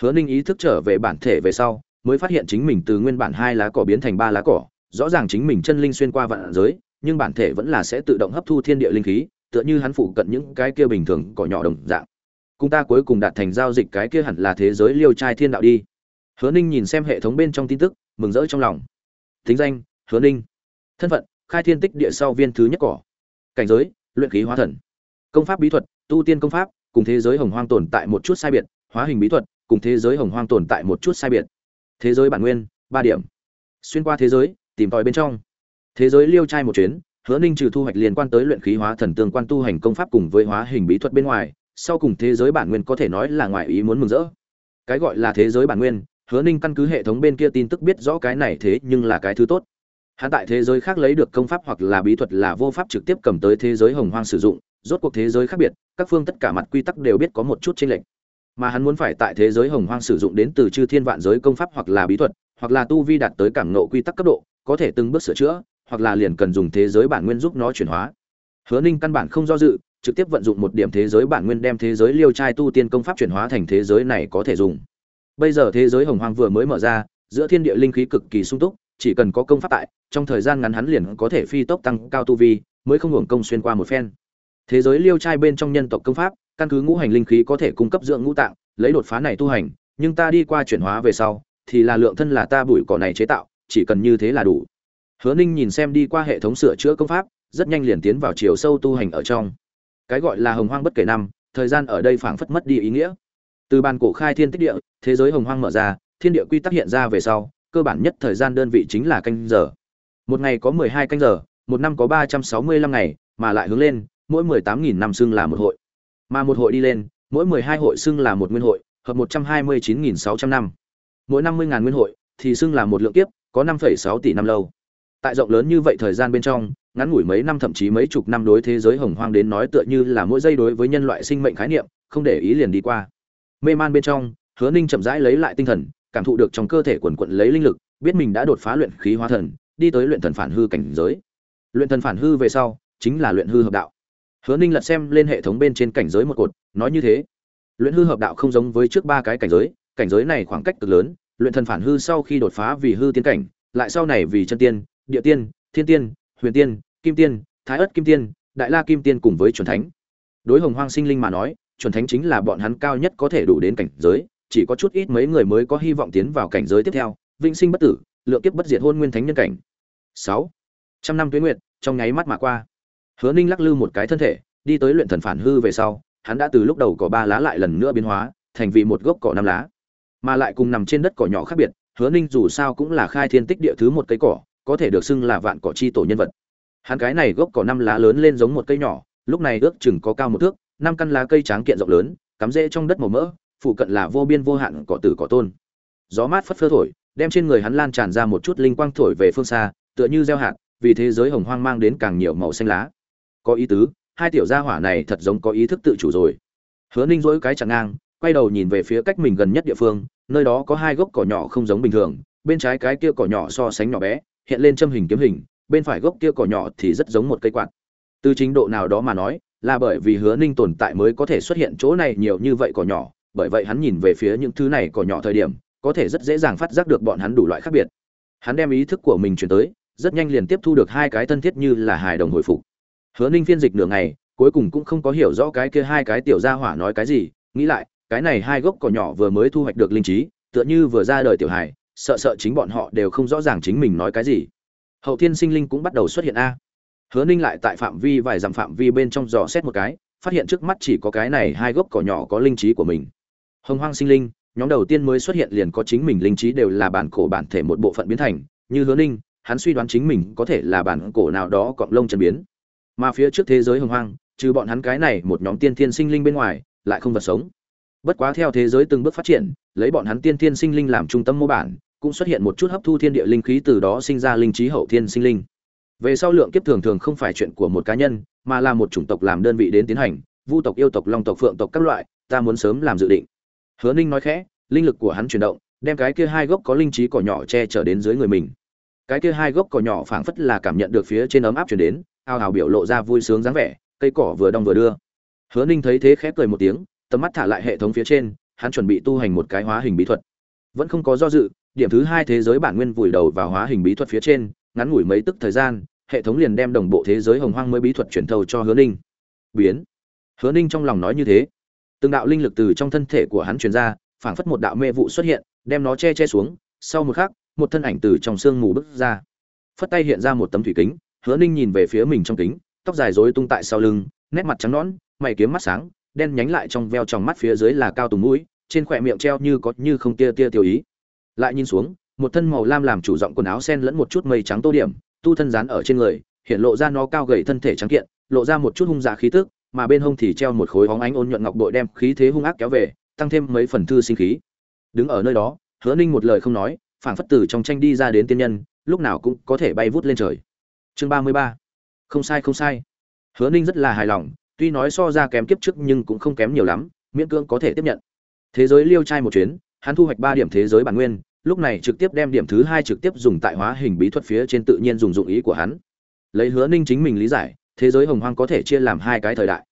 Hứa ninh ý thức trở về bản thể về sau, mới phát hiện chính mình từ nguyên bản hai lá cỏ biến thành ba lá cỏ, rõ ràng chính mình chân linh xuyên qua vạn giới, nhưng bản thể vẫn là sẽ tự động hấp thu thiên địa linh khí, tựa như hắn phụ cận những cái kia bình thường cỏ nhỏ đồng dạng. Cùng ta cuối cùng đạt thành giao dịch cái kia hẳn là thế giới liêu trai thiên đạo đi hứa ninh nhìn xem hệ thống bên trong tin tức, mừng rỡ trong lòng. Thính danh, hứa ninh. Thân phận, khai thiên tích địa sau viên thứ nhất cỏ. Cảnh giới, luyện khí hóa thần. Công pháp bí thuật, tu tiên công pháp, cùng thế giới hồng hoang tồn tại một chút sai biệt. Hóa hình bí thuật, cùng thế giới hồng hoang tồn tại một chút sai biệt. Thế giới bản nguyên, ba điểm. Xuyên qua thế giới, tìm tòi bên trong. Thế giới liêu trai một chuyến, hứa ninh trừ thu hoạch liên quan tới luyện khí hóa thần tương quan tu hành công pháp cùng với hóa hình bí thuật bên ngoài, sau cùng thế giới bản nguyên có thể nói là ngoài ý muốn mừng rỡ. Cái gọi là thế giới bản nguyên hứa ninh căn cứ hệ thống bên kia tin tức biết rõ cái này thế nhưng là cái thứ tốt. Hắn tại thế giới khác lấy được công pháp hoặc là bí thuật là vô pháp trực tiếp cầm tới thế giới hồng hoang sử dụng, rốt cuộc thế giới khác biệt, các phương tất cả mặt quy tắc đều biết có một chút chênh lệch. Mà hắn muốn phải tại thế giới hồng hoang sử dụng đến từ chư thiên vạn giới công pháp hoặc là bí thuật, hoặc là tu vi đạt tới cảm nộ quy tắc cấp độ, có thể từng bước sửa chữa, hoặc là liền cần dùng thế giới bản nguyên giúp nó chuyển hóa. Hứa ninh căn bản không do dự, trực tiếp vận dụng một điểm thế giới bản nguyên đem thế giới liêu trai tu tiên công pháp chuyển hóa thành thế giới này có thể dùng bây giờ thế giới hồng hoang vừa mới mở ra, giữa thiên địa linh khí cực kỳ sung túc, chỉ cần có công pháp tại, trong thời gian ngắn hắn liền có thể phi tốc tăng cao tu vi, mới không hưởng công xuyên qua một phen. Thế giới liêu trai bên trong nhân tộc công pháp, căn cứ ngũ hành linh khí có thể cung cấp dưỡng ngũ tạng, lấy đột phá này tu hành, nhưng ta đi qua chuyển hóa về sau, thì là lượng thân là ta bụi cỏ này chế tạo, chỉ cần như thế là đủ. Hứa ninh nhìn xem đi qua hệ thống sửa chữa công pháp, rất nhanh liền tiến vào chiều sâu tu hành ở trong. Cái gọi là hồng hoang bất kể năm, thời gian ở đây phảng phất mất đi ý nghĩa từ bàn cổ khai thiên tích địa, thế giới hồng hoang mở ra, thiên địa quy tắc hiện ra về sau, cơ bản nhất thời gian đơn vị chính là canh giờ. Một ngày có mười hai canh giờ, một năm có ba trăm sáu mươi lăm ngày, mà lại hướng lên, mỗi mười tám nghìn năm xưng là một hội. Mà một hội đi lên, mỗi mười hai hội xưng là một nguyên hội, hợp một trăm hai mươi chín nghìn sáu trăm năm. Mỗi năm mươi ngàn nguyên hội, thì xưng là một lượng kiếp, có năm phẩy sáu tỷ năm lâu. Tại rộng lớn như vậy thời gian bên trong, ngắn ngủi mấy năm thậm chí mấy chục năm đối thế giới hồng hoang đến nói tựa như là mỗi giây đối với nhân loại sinh mệnh khái niệm, không để ý liền đi qua mê man bên trong, hứa ninh chậm rãi lấy lại tinh thần, cảm thụ được trong cơ thể quần quận lấy linh lực, biết mình đã đột phá luyện khí hóa thần, đi tới luyện thần phản hư cảnh giới. Luyện thần phản hư về sau, chính là luyện hư hợp đạo. Hứa ninh lật xem lên hệ thống bên trên cảnh giới một cột, nói như thế. Luyện hư hợp đạo không giống với trước ba cái cảnh giới cảnh giới này khoảng cách cực lớn, luyện thần phản hư sau khi đột phá vì hư tiến cảnh, lại sau này vì chân tiên, địa tiên, thiên tiên, huyền tiên, kim tiên, thái ất kim tiên, đại la kim tiên cùng với chuẩn thánh. Đối hồng hoang sinh linh mà nói chuẩn thánh chính là bọn hắn cao nhất có thể đủ đến cảnh giới, chỉ có chút ít mấy người mới có hy vọng tiến vào cảnh giới tiếp theo, vĩnh sinh bất tử, lượng kiếp bất diệt hôn nguyên thánh nhân cảnh. Sáu. Trăm năm tuế nguyệt, trong nháy mắt mà qua. Hứa ninh lắc lư một cái thân thể, đi tới luyện thần phản hư về sau, hắn đã từ lúc đầu có ba lá lại lần nữa biến hóa, thành vì một gốc cỏ năm lá. Mà lại cùng nằm trên đất cỏ nhỏ khác biệt, hứa ninh dù sao cũng là khai thiên tích địa thứ một cây cỏ, có thể được xưng là vạn cỏ chi tổ nhân vật. Hắn cái này gốc cỏ năm lá lớn lên giống một cây nhỏ, lúc này ước chừng có cao một thước năm căn lá cây tráng kiện rộng lớn, cắm rễ trong đất màu mỡ, phụ cận là vô biên vô hạn cỏ tử cỏ tôn. Gió mát phất phơ thổi, đem trên người hắn lan tràn ra một chút linh quang thổi về phương xa, tựa như gieo hạt, vì thế giới hồng hoang mang đến càng nhiều màu xanh lá. Có ý tứ, hai tiểu gia hỏa này thật giống có ý thức tự chủ rồi. Hứa ninh dỗi cái chặn ngang, quay đầu nhìn về phía cách mình gần nhất địa phương, nơi đó có hai gốc cỏ nhỏ không giống bình thường, bên trái cái kia cỏ nhỏ so sánh nhỏ bé, hiện lên châm hình kiếm hình, bên phải gốc kia cỏ nhỏ thì rất giống một cây quạt. Từ trình độ nào đó mà nói là bởi vì hứa ninh tồn tại mới có thể xuất hiện chỗ này nhiều như vậy cỏ nhỏ, bởi vậy hắn nhìn về phía những thứ này cỏ nhỏ thời điểm, có thể rất dễ dàng phát giác được bọn hắn đủ loại khác biệt. Hắn đem ý thức của mình chuyển tới, rất nhanh liền tiếp thu được hai cái thân thiết như là hài đồng hồi phục. Hứa ninh phiên dịch nửa ngày, cuối cùng cũng không có hiểu rõ cái kia hai cái tiểu gia hỏa nói cái gì, nghĩ lại, cái này hai gốc cỏ nhỏ vừa mới thu hoạch được linh trí, tựa như vừa ra đời tiểu hài, sợ sợ chính bọn họ đều không rõ ràng chính mình nói cái gì. Hậu thiên sinh linh cũng bắt đầu xuất hiện a hứa ninh lại tại phạm vi vài dặm phạm vi bên trong dò xét một cái, phát hiện trước mắt chỉ có cái này hai gốc cỏ nhỏ có linh trí của mình. Hồng hoang sinh linh, nhóm đầu tiên mới xuất hiện liền có chính mình linh trí đều là bản cổ bản thể một bộ phận biến thành. Như hứa ninh, hắn suy đoán chính mình có thể là bản cổ nào đó cọng lông chân biến. Mà phía trước thế giới hồng hoang, trừ bọn hắn cái này một nhóm tiên thiên sinh linh bên ngoài, lại không vật sống. Bất quá theo thế giới từng bước phát triển, lấy bọn hắn tiên thiên sinh linh làm trung tâm mô bản, cũng xuất hiện một chút hấp thu thiên địa linh khí từ đó sinh ra linh trí hậu thiên sinh linh về sau lượng kiếp thường thường không phải chuyện của một cá nhân, mà là một chủng tộc làm đơn vị đến tiến hành, vu tộc, yêu tộc, long tộc, phượng tộc các loại, ta muốn sớm làm dự định. Hứa ninh nói khẽ, linh lực của hắn chuyển động, đem cái kia hai gốc có linh trí cỏ nhỏ che chở đến dưới người mình. Cái kia hai gốc cỏ nhỏ phảng phất là cảm nhận được phía trên ấm áp chuyển đến, ao ào biểu lộ ra vui sướng dáng vẻ, cây cỏ vừa đong vừa đưa. Hứa ninh thấy thế khép cười một tiếng, tầm mắt thả lại hệ thống phía trên, hắn chuẩn bị tu hành một cái hóa hình bí thuật. Vẫn không có do dự, điểm thứ hai thế giới bản nguyên vùi đầu vào hóa hình bí thuật phía trên ngắn ngủi mấy tức thời gian, hệ thống liền đem đồng bộ thế giới hồng hoang mới bí thuật chuyển thầu cho hứa ninh. Biến. Hứa ninh trong lòng nói như thế. Từng đạo linh lực từ trong thân thể của hắn truyền ra, phảng phất một đạo mê vụ xuất hiện, đem nó che che xuống. Sau một khắc, một thân ảnh từ trong sương mù bước ra. Phất tay hiện ra một tấm thủy kính. Hứa ninh nhìn về phía mình trong kính, tóc dài rối tung tại sau lưng, nét mặt trắng nõn, mày kiếm mắt sáng, đen nhánh lại trong veo trong mắt phía dưới là cao tùng mũi, trên khỏe miệng treo như có như không tia tia tiêu ý. Lại nhìn xuống một thân màu lam làm chủ giọng quần áo sen lẫn một chút mây trắng tô điểm, tu thân dán ở trên người, hiện lộ ra nó cao gầy thân thể trắng kiện, lộ ra một chút hung dạ khí tức, mà bên hông thì treo một khối hóng ánh ôn nhuận ngọc bội đem khí thế hung ác kéo về, tăng thêm mấy phần thư sinh khí. Đứng ở nơi đó, hứa ninh một lời không nói, phảng phất từ trong tranh đi ra đến tiên nhân, lúc nào cũng có thể bay vút lên trời. Chương ba mươi ba. Không sai không sai. Hứa ninh rất là hài lòng, tuy nói so ra kém kiếp trước nhưng cũng không kém nhiều lắm, miễn cưỡng có thể tiếp nhận. Thế giới liêu trai một chuyến, hắn thu hoạch ba điểm thế giới bản nguyên lúc này trực tiếp đem điểm thứ hai trực tiếp dùng tại hóa hình bí thuật phía trên tự nhiên dùng dụng ý của hắn. Lấy hứa ninh chính mình lý giải, thế giới hồng hoang có thể chia làm hai cái thời đại.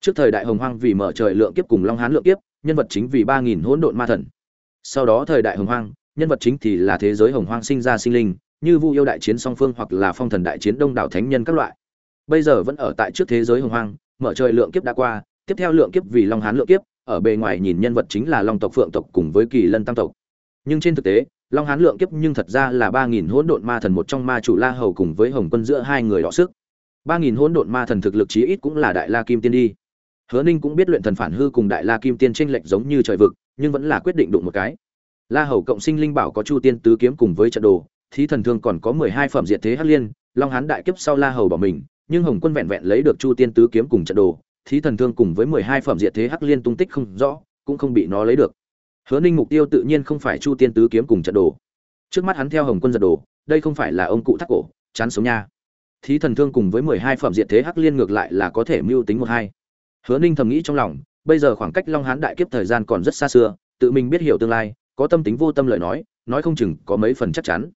Trước thời đại hồng hoang vì mở trời lượng kiếp cùng long hán lượng kiếp, nhân vật chính vì ba nghìn hỗn độn ma thần. Sau đó thời đại hồng hoang, nhân vật chính thì là thế giới hồng hoang sinh ra sinh linh, như vu yêu đại chiến song phương hoặc là phong thần đại chiến đông đảo thánh nhân các loại. Bây giờ vẫn ở tại trước thế giới hồng hoang, mở trời lượng kiếp đã qua, tiếp theo lượng kiếp vì long hán lượng kiếp, ở bề ngoài nhìn nhân vật chính là long tộc, phượng tộc cùng với kỳ lân tam tộc nhưng trên thực tế, long hán lượng kiếp nhưng thật ra là ba nghìn hỗn độn ma thần một trong ma chủ la hầu cùng với hồng quân giữa hai người đọ sức. ba nghìn hỗn độn ma thần thực lực chí ít cũng là đại la kim tiên đi. Hứa ninh cũng biết luyện thần phản hư cùng đại la kim tiên tranh lệch giống như trời vực, nhưng vẫn là quyết định đụng một cái. La hầu cộng sinh linh bảo có chu tiên tứ kiếm cùng với trận đồ, thí thần thương còn có mười hai phẩm diệt thế hắc liên, long hán đại kiếp sau la hầu bỏ mình, nhưng hồng quân vẹn vẹn lấy được chu tiên tứ kiếm cùng trận đồ, thí thần thương cùng với mười hai phẩm diệt thế hắc liên tung tích không rõ, cũng không bị nó lấy được hứa ninh mục tiêu tự nhiên không phải chu tiên tứ kiếm cùng trận đồ. Trước mắt hắn theo hồng quân giật đồ, đây không phải là ông cụ thác cổ, chán sống nha. Thí thần thương cùng với mười hai phẩm diệt thế hắc liên ngược lại là có thể mưu tính một hai. Hứa ninh thầm nghĩ trong lòng, bây giờ khoảng cách long hán đại kiếp thời gian còn rất xa xưa, tự mình biết hiểu tương lai, có tâm tính vô tâm lời nói nói không chừng có mấy phần chắc chắn.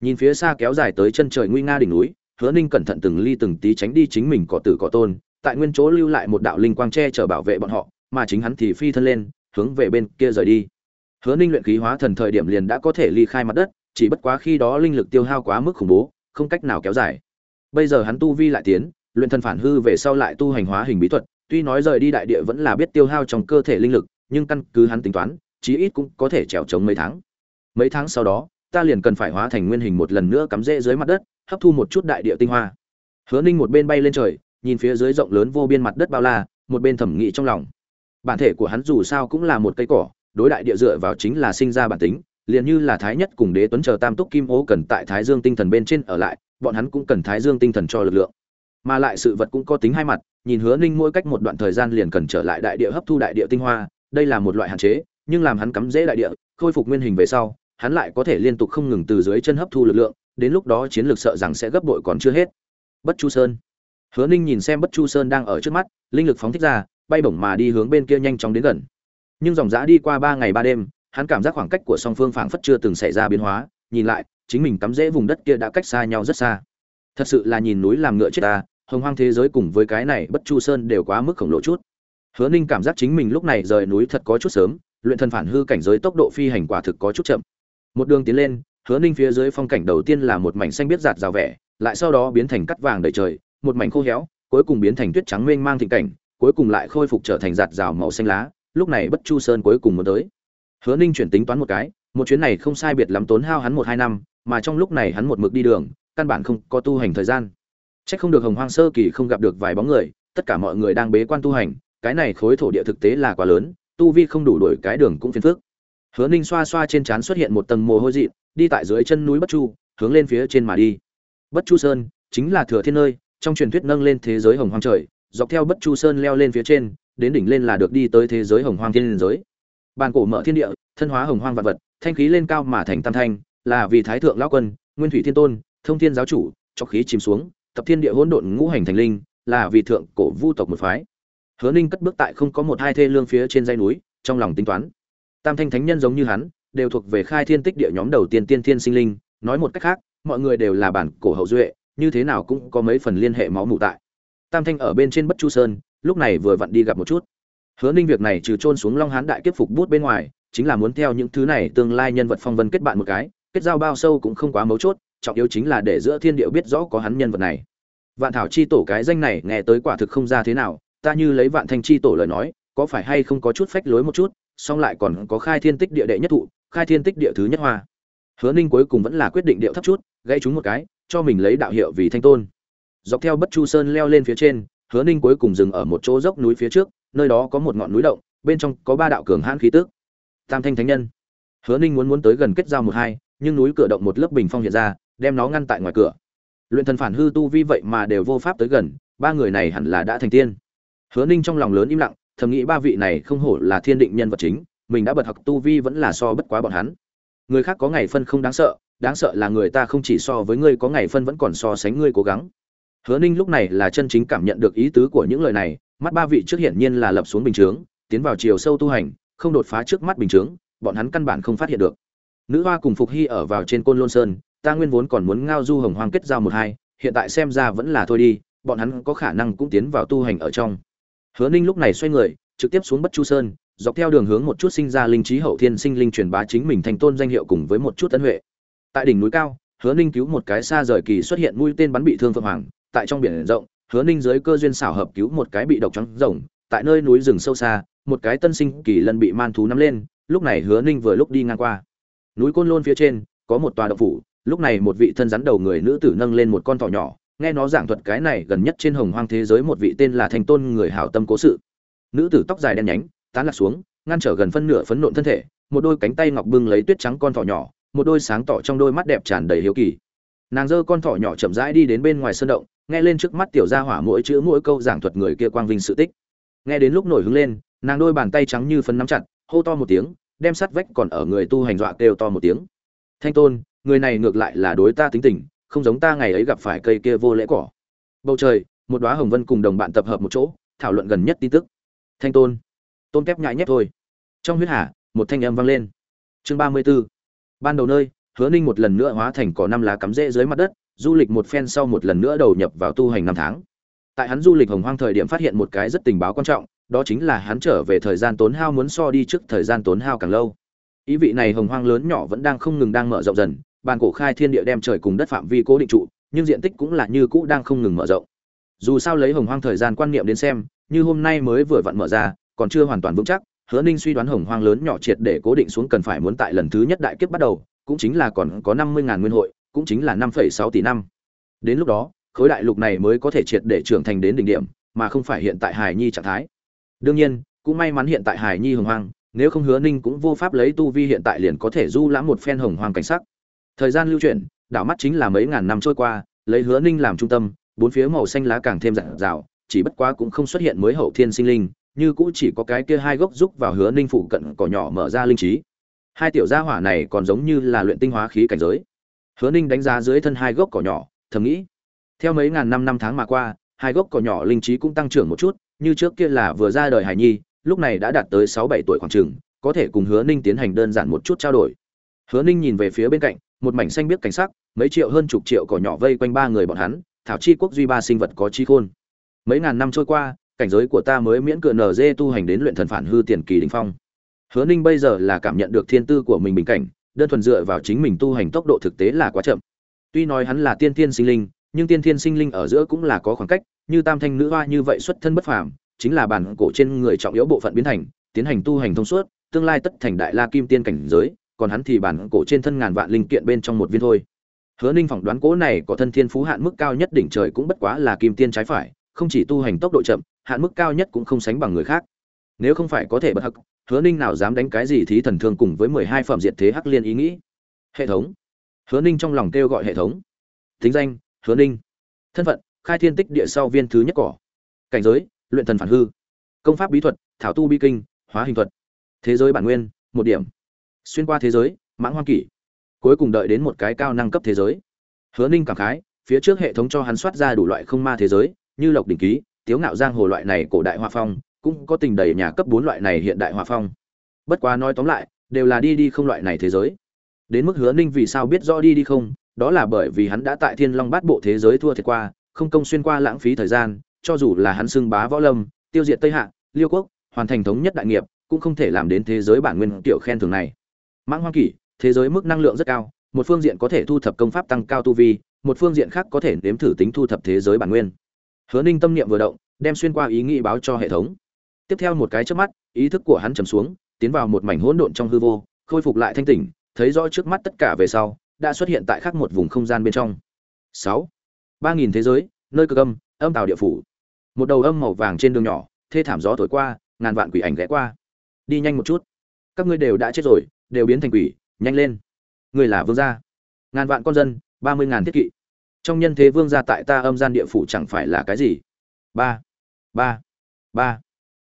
Nhìn phía xa kéo dài tới chân trời nguy nga đỉnh núi, hứa ninh cẩn thận từng ly từng tí tránh đi chính mình cỏ tử cỏ tôn, tại nguyên chỗ lưu lại một đạo linh quang che chở bảo vệ bọn họ, mà chính hắn thì phi thân lên hướng về bên kia rời đi. Hứa ninh luyện khí hóa thần thời điểm liền đã có thể ly khai mặt đất, chỉ bất quá khi đó linh lực tiêu hao quá mức khủng bố, không cách nào kéo dài. Bây giờ hắn tu vi lại tiến, luyện thần phản hư về sau lại tu hành hóa hình bí thuật, tuy nói rời đi đại địa vẫn là biết tiêu hao trong cơ thể linh lực, nhưng căn cứ hắn tính toán, chí ít cũng có thể trèo trống mấy tháng. Mấy tháng sau đó, ta liền cần phải hóa thành nguyên hình một lần nữa cắm rễ dưới mặt đất, hấp thu một chút đại địa tinh hoa. Hứa ninh một bên bay lên trời, nhìn phía dưới rộng lớn vô biên mặt đất bao la, một bên thẩm nghĩ trong lòng bản thể của hắn dù sao cũng là một cây cỏ, đối đại địa dựa vào chính là sinh ra bản tính, liền như là thái nhất cùng đế tuấn chờ tam túc kim ô cần tại thái dương tinh thần bên trên ở lại, bọn hắn cũng cần thái dương tinh thần cho lực lượng. Mà lại sự vật cũng có tính hai mặt, nhìn hứa ninh mỗi cách một đoạn thời gian liền cần trở lại đại địa hấp thu đại địa tinh hoa, đây là một loại hạn chế, nhưng làm hắn cắm dễ đại địa, khôi phục nguyên hình về sau, hắn lại có thể liên tục không ngừng từ dưới chân hấp thu lực lượng, đến lúc đó chiến lược sợ rằng sẽ gấp bội còn chưa hết. Bất chu sơn. Hứa ninh nhìn xem bất chu sơn đang ở trước mắt, linh lực phóng thích ra bay bổng mà đi hướng bên kia nhanh chóng đến gần. Nhưng dòng dã đi qua ba ngày ba đêm, hắn cảm giác khoảng cách của song phương phảng phất chưa từng xảy ra biến hóa, nhìn lại, chính mình cắm rễ vùng đất kia đã cách xa nhau rất xa. Thật sự là nhìn núi làm ngựa chết ta, hồng hoang thế giới cùng với cái này bất chu sơn đều quá mức khổng lồ chút. Hứa ninh cảm giác chính mình lúc này rời núi thật có chút sớm, luyện thần phản hư cảnh giới tốc độ phi hành quả thực có chút chậm. Một đường tiến lên, hứa ninh phía dưới phong cảnh đầu tiên là một mảnh xanh biết giạt rào vẻ, lại sau đó biến thành cắt vàng đầy trời, một mảnh khô héo, cuối cùng biến thành tuyết trắng mênh mang thịnh cảnh cuối cùng lại khôi phục trở thành giạt rào màu xanh lá, lúc này bất chu sơn cuối cùng muốn tới. Hứa ninh chuyển tính toán một cái, một chuyến này không sai biệt lắm tốn hao hắn một hai năm, mà trong lúc này hắn một mực đi đường, căn bản không có tu hành thời gian. C h ắ c không được hồng hoang sơ kỳ không gặp được vài bóng người, tất cả mọi người đang bế quan tu hành, cái này khối thổ địa thực tế là quá lớn, tu vi không đủ đổi cái đường cũng phiền phức. Hứa ninh xoa xoa trên trán xuất hiện một tầng mồ hôi dị, đi tại dưới chân núi bất chu, hướng lên phía trên mà đi. Bất chu sơn chính là thừa thiên nơi, trong truyền thuyết nâng lên thế giới hồng hoang trời dọc theo bất chu sơn leo lên phía trên, đến đỉnh lên là được đi tới thế giới hồng hoang thiên giới. Bàn cổ mở thiên địa, thân hóa hồng hoang vật vật, thanh khí lên cao mà thành tam thanh, là vì thái thượng lão quân, nguyên thủy thiên tôn, thông thiên giáo chủ, cho khí chìm xuống, tập thiên địa hỗn độn ngũ hành thành linh, là vì thượng cổ vu tộc một phái. Hứa ninh cất bước tại không có một hai thê lương phía trên dây núi, trong lòng tính toán. Tam thanh thánh nhân giống như hắn, đều thuộc về khai thiên tích địa nhóm đầu tiên tiên thiên sinh linh. Nói một cách khác, mọi người đều là bản cổ hậu duệ, như thế nào cũng có mấy phần liên hệ máu mủ tại tam thanh ở bên trên bất chu sơn, lúc này vừa vặn đi gặp một chút. Hứa ninh việc này trừ trôn xuống long hán đại kiếp phục bút bên ngoài, chính là muốn theo những thứ này tương lai nhân vật phong vân kết bạn một cái, kết giao bao sâu cũng không quá mấu chốt, trọng yếu chính là để giữa thiên điệu biết rõ có hắn nhân vật này. Vạn thảo chi tổ cái danh này nghe tới quả thực không ra thế nào, ta như lấy vạn thanh chi tổ lời nói, có phải hay không có chút phách lối một chút, song lại còn có khai thiên tích địa đệ nhất thụ, khai thiên tích địa thứ nhất hoa. Hứa ninh cuối cùng vẫn là quyết định điệu thấp chút, gãy chúng một cái, cho mình lấy đạo hiệu vì thanh tôn dọc theo bất chu sơn leo lên phía trên, hứa ninh cuối cùng dừng ở một chỗ dốc núi phía trước, nơi đó có một ngọn núi động, bên trong có ba đạo cường hãn khí tức. Tam thanh thánh nhân. Hứa ninh muốn muốn tới gần kết giao một hai, nhưng núi cửa động một lớp bình phong hiện ra, đem nó ngăn tại ngoài cửa. Luyện thần phản hư tu vi vậy mà đều vô pháp tới gần, ba người này hẳn là đã thành tiên. Hứa ninh trong lòng lớn im lặng, thầm nghĩ ba vị này không hổ là thiên định nhân vật chính, mình đã bật học tu vi vẫn là so bất quá bọn hắn. Người khác có ngày phân không đáng sợ đáng sợ là người ta không chỉ so với ngươi, có ngày phân vẫn còn so sánh ngươi cố gắng hứa ninh lúc này là chân chính cảm nhận được ý tứ của những lời này, mắt ba vị trước hiển nhiên là lập xuống bình chướng, tiến vào chiều sâu tu hành, không đột phá trước mắt bình chướng, bọn hắn căn bản không phát hiện được. Nữ hoa cùng phục hy ở vào trên côn lôn sơn, ta nguyên vốn còn muốn ngao du hồng hoang kết giao một hai, hiện tại xem ra vẫn là thôi đi, bọn hắn có khả năng cũng tiến vào tu hành ở trong. Hứa ninh lúc này xoay người, trực tiếp xuống bất chu sơn, dọc theo đường hướng một chút sinh ra linh trí hậu thiên sinh linh truyền bá chính mình thành tôn danh hiệu cùng với một chút tân huệ. Tại đỉnh núi cao, hứa ninh cứu một cái xa rời kỳ xuất hiện mũi tên bắn bị thương phượng hoàng tại trong biển rộng, hứa ninh dưới cơ duyên xảo hợp cứu một cái bị độc trắng rồng, tại nơi núi rừng sâu xa, một cái tân sinh kỳ lần bị man thú nắm lên, lúc này hứa ninh vừa lúc đi ngang qua. Núi côn lôn phía trên, có một tòa động phủ, lúc này một vị thân rắn đầu người nữ tử nâng lên một con thỏ nhỏ, nghe nó giảng thuật cái này gần nhất trên hồng hoang thế giới một vị tên là thành tôn người hảo tâm cố sự. Nữ tử tóc dài đen nhánh, tán lạc xuống, ngăn trở gần phân nửa phấn nộn thân thể, một đôi cánh tay ngọc bưng lấy tuyết trắng con thỏ nhỏ, một đôi sáng tỏ trong đôi mắt đẹp tràn đầy hiếu kỳ. Nàng giơ con thỏ nhỏ chậm rãi đi đến bên ngoài sân động nghe lên trước mắt tiểu gia hỏa mỗi chữ mỗi câu giảng thuật người kia quang vinh sự tích. Nghe đến lúc nổi hứng lên, nàng đôi bàn tay trắng như phấn nắm chặt, hô to một tiếng, đem sắt vách còn ở người tu hành dọa kêu to một tiếng. Thanh tôn, người này ngược lại là đối ta tính tình, không giống ta ngày ấy gặp phải cây kia vô lễ cỏ. Bầu trời, một đóa hồng vân cùng đồng bạn tập hợp một chỗ, thảo luận gần nhất tin tức. Thanh tôn tôn kép nhại nhép thôi. Trong huyết hà, một thanh âm vang lên. Chương ba mươi 34. ban đầu nơi, hứa ninh một lần nữa hóa thành cỏ năm lá cắm rễ dưới mặt đất du lịch một phen sau một lần nữa đầu nhập vào tu hành năm tháng. Tại hắn du lịch hồng hoang thời điểm phát hiện một cái rất tình báo quan trọng, đó chính là hắn trở về thời gian tốn hao muốn so đi trước thời gian tốn hao càng lâu. Ý vị này hồng hoang lớn nhỏ vẫn đang không ngừng đang mở rộng dần, bàn cổ khai thiên địa đem trời cùng đất phạm vi cố định trụ, nhưng diện tích cũng là như cũ đang không ngừng mở rộng. Dù sao lấy hồng hoang thời gian quan niệm đến xem, như hôm nay mới vừa vặn mở ra, còn chưa hoàn toàn vững chắc, hứa ninh suy đoán hồng hoang lớn nhỏ triệt để cố định xuống cần phải muốn tại lần thứ nhất đại kiếp bắt đầu, cũng chính là còn có năm mươi ngàn nguyên hội cũng chính là năm phẩy sáu tỷ năm. Đến lúc đó khối đại lục này mới có thể triệt để trưởng thành đến đỉnh điểm mà không phải hiện tại hải nhi trạng thái. Đương nhiên cũng may mắn hiện tại hải nhi hồng hoang nếu không hứa ninh cũng vô pháp lấy tu vi hiện tại liền có thể du lãm một phen hồng hoang cảnh sắc. Thời gian lưu chuyển đảo mắt chính là mấy ngàn năm trôi qua lấy hứa ninh làm trung tâm bốn phía màu xanh lá càng thêm rạng rỡ, chỉ bất quá cũng không xuất hiện mới hậu thiên sinh linh như cũ chỉ có cái kia hai gốc rúc vào hứa ninh phụ cận cỏ nhỏ mở ra linh trí. Hai tiểu gia hỏa này còn giống như là luyện tinh hóa khí cảnh giới hứa ninh đánh giá dưới thân hai gốc cỏ nhỏ, thầm nghĩ, theo mấy ngàn năm năm tháng mà qua, hai gốc cỏ nhỏ linh trí cũng tăng trưởng một chút, như trước kia là vừa ra đời hải nhi, lúc này đã đạt tới sáu bảy tuổi khoảng trường có thể cùng hứa ninh tiến hành đơn giản một chút trao đổi. Hứa ninh nhìn về phía bên cạnh, một mảnh xanh biếc cảnh sắc, mấy triệu hơn chục triệu cỏ nhỏ vây quanh ba người bọn hắn, thảo chi quốc duy ba sinh vật có chi khôn. Mấy ngàn năm trôi qua, cảnh giới của ta mới miễn cựa nở dê tu hành đến luyện thần phản hư tiền kỳ đỉnh phong. Hứa ninh bây giờ là cảm nhận được thiên tư của mình bình cảnh đơn thuần dựa vào chính mình tu hành tốc độ thực tế là quá chậm. Tuy nói hắn là tiên thiên sinh linh, nhưng tiên thiên sinh linh ở giữa cũng là có khoảng cách, như tam thanh nữ hoa như vậy xuất thân bất phàm, chính là bản cổ trên người trọng yếu bộ phận biến thành, tiến hành tu hành thông suốt, tương lai tất thành đại la kim tiên cảnh giới, còn hắn thì bản cổ trên thân ngàn vạn linh kiện bên trong một viên thôi. Hứa ninh phỏng đoán cố này có thân thiên phú hạn mức cao nhất đỉnh trời cũng bất quá là kim tiên trái phải, không chỉ tu hành tốc độ chậm, hạn mức cao nhất cũng không sánh bằng người khác. Nếu không phải có thể bật hắc hứa ninh nào dám đánh cái gì thí thần thương cùng với mười hai phẩm diệt thế hắc liên ý nghĩ? Hệ thống. Hứa ninh trong lòng kêu gọi hệ thống. Thính danh, hứa ninh. Thân phận, khai thiên tích địa sau viên thứ nhất cỏ. Cảnh giới, luyện thần phản hư. Công pháp bí thuật, thảo tu bi kinh, hóa hình thuật. Thế giới bản nguyên, một điểm. Xuyên qua thế giới, mãng hoang kỷ. Cuối cùng đợi đến một cái cao năng cấp thế giới. Hứa ninh cảm khái, phía trước hệ thống cho hắn soát ra đủ loại không ma thế giới, như lộc đỉnh ký, tiếu ngạo giang hồ loại này cổ đại hoa phong cũng có tình đầy nhà cấp bốn loại này hiện đại hòa phong. Bất quá nói tóm lại, đều là đi đi không loại này thế giới. Đến mức hứa ninh vì sao biết rõ đi đi không, đó là bởi vì hắn đã tại thiên long bát bộ thế giới thua thiệt qua, không công xuyên qua lãng phí thời gian, cho dù là hắn xưng bá võ lâm, tiêu diệt tây hạ, liêu quốc, hoàn thành thống nhất đại nghiệp, cũng không thể làm đến thế giới bản nguyên tiểu khen thường này. Mãng hoang kỷ, thế giới mức năng lượng rất cao, một phương diện có thể thu thập công pháp tăng cao tu vi, một phương diện khác có thể nếm thử tính thu thập thế giới bản nguyên. Hứa ninh tâm niệm vừa động, đem xuyên qua ý nghĩ báo cho hệ thống tiếp theo một cái trước mắt, ý thức của hắn trầm xuống, tiến vào một mảnh hỗn độn trong hư vô, khôi phục lại thanh tỉnh, thấy rõ trước mắt tất cả về sau, đã xuất hiện tại khác một vùng không gian bên trong. Sáu. Ba nghìn thế giới, nơi cực âm âm tàu địa phủ. Một đầu âm màu vàng trên đường nhỏ, thê thảm gió thổi qua, ngàn vạn quỷ ảnh ghé qua. Đi nhanh một chút. Các ngươi đều đã chết rồi, đều biến thành quỷ, nhanh lên. Người là vương gia. Ngàn vạn con dân, ba mươi ngàn thiết kỵ. Trong nhân thế vương gia tại ta âm gian địa phủ chẳng phải là cái gì? Ba. Ba. Ba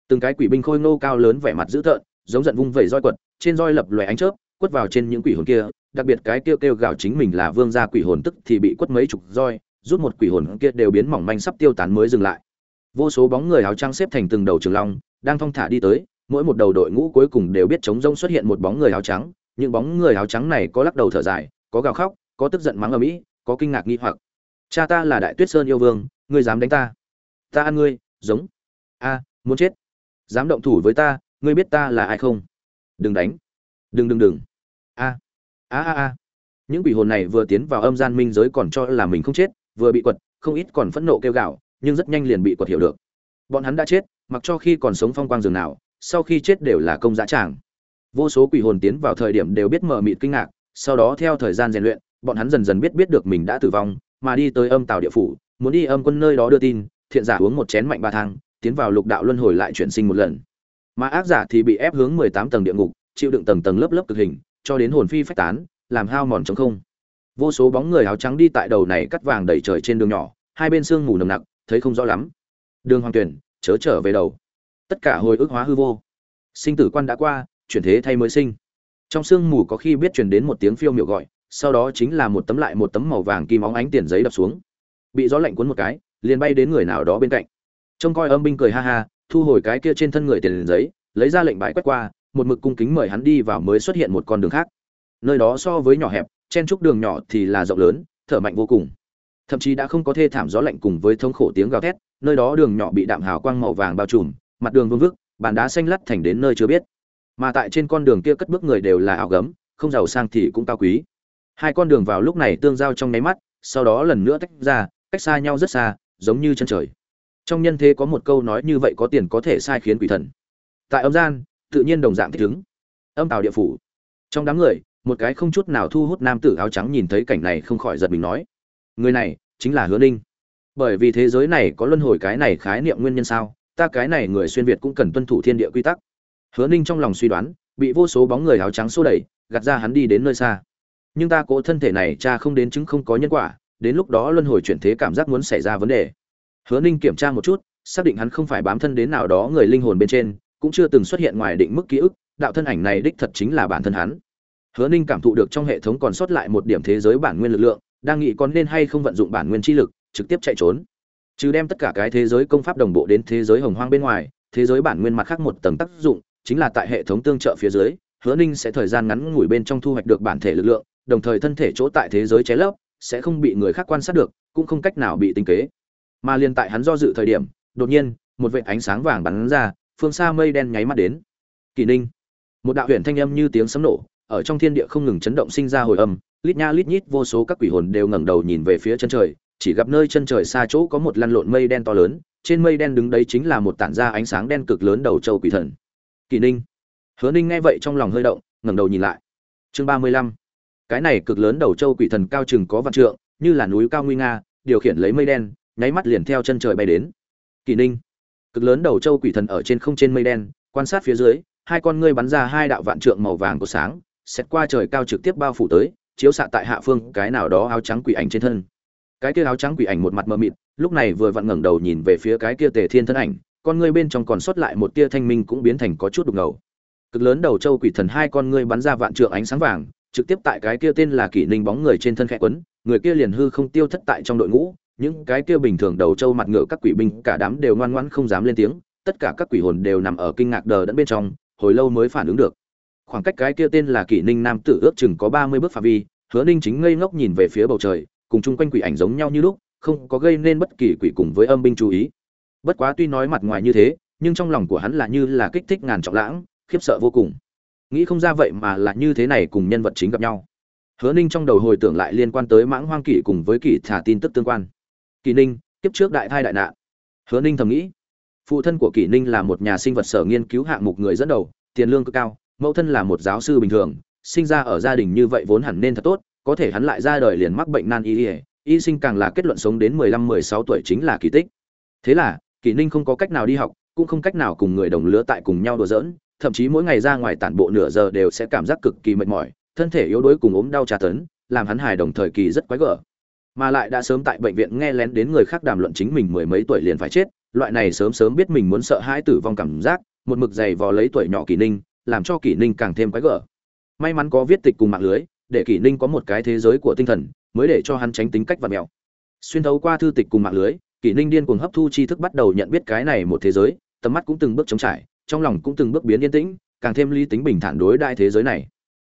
từng cái quỷ binh khôi ngô cao lớn vẻ mặt dữ tợn, giống giận vung vẩy roi quật, trên roi lập loài ánh chớp, quất vào trên những quỷ hồn kia, đặc biệt cái kêu kêu gào chính mình là vương gia quỷ hồn tức thì bị quất mấy chục roi, rút một quỷ hồn kia đều biến mỏng manh sắp tiêu tán mới dừng lại. Vô số bóng người áo trắng xếp thành từng đầu trường long, đang thong thả đi tới, mỗi một đầu đội ngũ cuối cùng đều biết chống rông xuất hiện một bóng người áo trắng, những bóng người áo trắng này có lắc đầu thở dài, có gào khóc, có tức giận mắng ở mỹ có kinh ngạc nghi hoặc. Cha ta là đại tuyết sơn yêu vương, ngươi dám đánh ta? Ta ăn ngươi, giống. A, muốn chết dám động thủ với ta, ngươi biết ta là ai không? Đừng đánh. Đừng đừng đừng. A a a a. Những quỷ hồn này vừa tiến vào âm gian minh giới còn cho là mình không chết, vừa bị quật, không ít còn phẫn nộ kêu gạo nhưng rất nhanh liền bị quật hiểu được. Bọn hắn đã chết, mặc cho khi còn sống phong quang rừng nào, sau khi chết đều là công giá tràng. Vô số quỷ hồn tiến vào thời điểm đều biết mở mịt kinh ngạc, sau đó theo thời gian rèn luyện, bọn hắn dần dần biết biết được mình đã tử vong, mà đi tới âm tàu địa phủ, muốn đi âm quân nơi đó đưa tin, thiện giả uống một chén mạnh ba thang tiến vào lục đạo luân hồi lại chuyển sinh một lần. Mà ác giả thì bị ép hướng mười tám tầng địa ngục, chịu đựng tầng tầng lớp lớp cực hình, cho đến hồn phi phách tán, làm hao mòn trống không. Vô số bóng người áo trắng đi tại đầu này cắt vàng đầy trời trên đường nhỏ, hai bên sương mù nồng nặc, thấy không rõ lắm. Đường hoàng tuyển, chớ trở về đầu. Tất cả hồi ức hóa hư vô. Sinh tử quan đã qua, chuyển thế thay mới sinh. Trong sương mù có khi biết truyền đến một tiếng phiêu miệu gọi, sau đó chính là một tấm lại một tấm màu vàng kim óng ánh tiền giấy đập xuống. Bị gió lạnh cuốn một cái, liền bay đến người nào đó bên cạnh trông coi âm binh cười ha ha, thu hồi cái kia trên thân người tiền giấy, lấy ra lệnh bài quét qua, một mực cung kính mời hắn đi vào mới xuất hiện một con đường khác. Nơi đó so với nhỏ hẹp, chen trúc đường nhỏ thì là rộng lớn, thở mạnh vô cùng. Thậm chí đã không có thê thảm gió lạnh cùng với thống khổ tiếng gào thét, nơi đó đường nhỏ bị đạm hào quang màu vàng bao trùm, mặt đường vương vức, bàn đá xanh lắt thành đến nơi chưa biết. Mà tại trên con đường kia cất bước người đều là áo gấm, không giàu sang thì cũng cao quý. Hai con đường vào lúc này tương giao trong nháy mắt, sau đó lần nữa tách ra, cách xa nhau rất xa, giống như chân trời trong nhân thế có một câu nói như vậy có tiền có thể sai khiến quỷ thần. Tại âm gian, tự nhiên đồng dạng thích ứng. Âm tào địa phủ. Trong đám người, một cái không chút nào thu hút nam tử áo trắng nhìn thấy cảnh này không khỏi giật mình nói, người này chính là hứa ninh. Bởi vì thế giới này có luân hồi cái này khái niệm nguyên nhân sao, ta cái này người xuyên việt cũng cần tuân thủ thiên địa quy tắc. Hứa ninh trong lòng suy đoán, bị vô số bóng người áo trắng xô đẩy, gạt ra hắn đi đến nơi xa. Nhưng ta cố thân thể này cha không đến chứng không có nhân quả, đến lúc đó luân hồi chuyển thế cảm giác muốn xảy ra vấn đề hứa ninh kiểm tra một chút, xác định hắn không phải bám thân đến nào đó người linh hồn bên trên, cũng chưa từng xuất hiện ngoài định mức ký ức, đạo thân ảnh này đích thật chính là bản thân hắn. Hứa ninh cảm thụ được trong hệ thống còn sót lại một điểm thế giới bản nguyên lực lượng, đang nghĩ còn nên hay không vận dụng bản nguyên chi lực, trực tiếp chạy trốn. Chứ đem tất cả cái thế giới công pháp đồng bộ đến thế giới hồng hoang bên ngoài, thế giới bản nguyên mặt khác một tầng tác dụng, chính là tại hệ thống tương trợ phía dưới, hứa ninh sẽ thời gian ngắn ngủi bên trong thu hoạch được bản thể lực lượng, đồng thời thân thể chỗ tại thế giới cháy lấp, sẽ không bị người khác quan sát được, cũng không cách nào bị tinh kế mà liên tại hắn do dự thời điểm, đột nhiên, một vệ ánh sáng vàng bắn ra, phương xa mây đen nháy mắt đến. Kỳ ninh. Một đạo huyền thanh âm như tiếng sấm nổ, ở trong thiên địa không ngừng chấn động sinh ra hồi âm, lít nha lít nhít vô số các quỷ hồn đều ngẩng đầu nhìn về phía chân trời, chỉ gặp nơi chân trời xa chỗ có một lăn lộn mây đen to lớn, trên mây đen đứng đấy chính là một tản ra ánh sáng đen cực lớn đầu châu quỷ thần. Kỳ ninh. Hứa ninh nghe vậy trong lòng hơi động, ngẩng đầu nhìn lại. Chương ba mươi lăm. Cái này cực lớn đầu châu quỷ thần cao chừng có vạn trượng, như là núi cao nguy nga, điều khiển lấy mây đen nháy mắt liền theo chân trời bay đến. Kỳ ninh, cực lớn đầu châu quỷ thần ở trên không trên mây đen, quan sát phía dưới, hai con ngươi bắn ra hai đạo vạn trượng màu vàng của sáng, xét qua trời cao trực tiếp bao phủ tới, chiếu xạ tại hạ phương cái nào đó áo trắng quỷ ảnh trên thân. Cái kia áo trắng quỷ ảnh một mặt mờ mịt, lúc này vừa vặn ngẩng đầu nhìn về phía cái kia tề thiên thân ảnh, con ngươi bên trong còn sót lại một tia thanh minh cũng biến thành có chút đục ngầu. Cực lớn đầu châu quỷ thần hai con ngươi bắn ra vạn trượng ánh sáng vàng, trực tiếp tại cái kia tên là kỷ ninh bóng người trên thân khẽ quấn, người kia liền hư không tiêu thất tại trong đội ngũ những cái kia bình thường đầu trâu mặt ngựa các quỷ binh, cả đám đều ngoan ngoãn không dám lên tiếng, tất cả các quỷ hồn đều nằm ở kinh ngạc đờ đẫn bên trong, hồi lâu mới phản ứng được. Khoảng cách cái kia tên là kỷ ninh nam tử ước chừng có ba mươi bước phạm vi, hứa ninh chính ngây ngốc nhìn về phía bầu trời, cùng chung quanh quỷ ảnh giống nhau như lúc, không có gây nên bất kỳ quỷ cùng với âm binh chú ý. Bất quá tuy nói mặt ngoài như thế, nhưng trong lòng của hắn là như là kích thích ngàn trọng lãng, khiếp sợ vô cùng. Nghĩ không ra vậy mà là như thế này cùng nhân vật chính gặp nhau. Hứa ninh trong đầu hồi tưởng lại liên quan tới mãng hoang kỷ cùng với kỷ thả tin tức tương quan. Kỳ ninh, kiếp trước đại thai đại nạn. Hứa ninh thầm nghĩ, phụ thân của Kỳ ninh là một nhà sinh vật sở nghiên cứu hạng mục người dẫn đầu, tiền lương cực cao, mẫu thân là một giáo sư bình thường, sinh ra ở gia đình như vậy vốn hẳn nên thật tốt, có thể hắn lại ra đời liền mắc bệnh nan y y y sinh càng là kết luận sống đến mười lăm, mười sáu tuổi chính là kỳ tích. Thế là Kỳ ninh không có cách nào đi học, cũng không cách nào cùng người đồng lứa tại cùng nhau đùa giỡn, thậm chí mỗi ngày ra ngoài tản bộ nửa giờ đều sẽ cảm giác cực kỳ mệt mỏi, thân thể yếu đuối cùng ốm đau tra tấn, làm hắn hài đồng thời kỳ rất quái gở mà lại đã sớm tại bệnh viện nghe lén đến người khác đàm luận chính mình mười mấy tuổi liền phải chết, loại này sớm sớm biết mình muốn sợ hãi tử vong cảm giác, một mực dày vò lấy tuổi nhỏ kỷ ninh, làm cho kỷ ninh càng thêm quái gở. May mắn có viết tịch cùng mạng lưới, để kỷ ninh có một cái thế giới của tinh thần, mới để cho hắn tránh tính cách và mèo. Xuyên thấu qua thư tịch cùng mạng lưới, kỷ ninh điên cuồng hấp thu tri thức bắt đầu nhận biết cái này một thế giới, tầm mắt cũng từng bước chống trải, trong lòng cũng từng bước biến yên tĩnh, càng thêm lý tính bình thản đối đại thế giới này.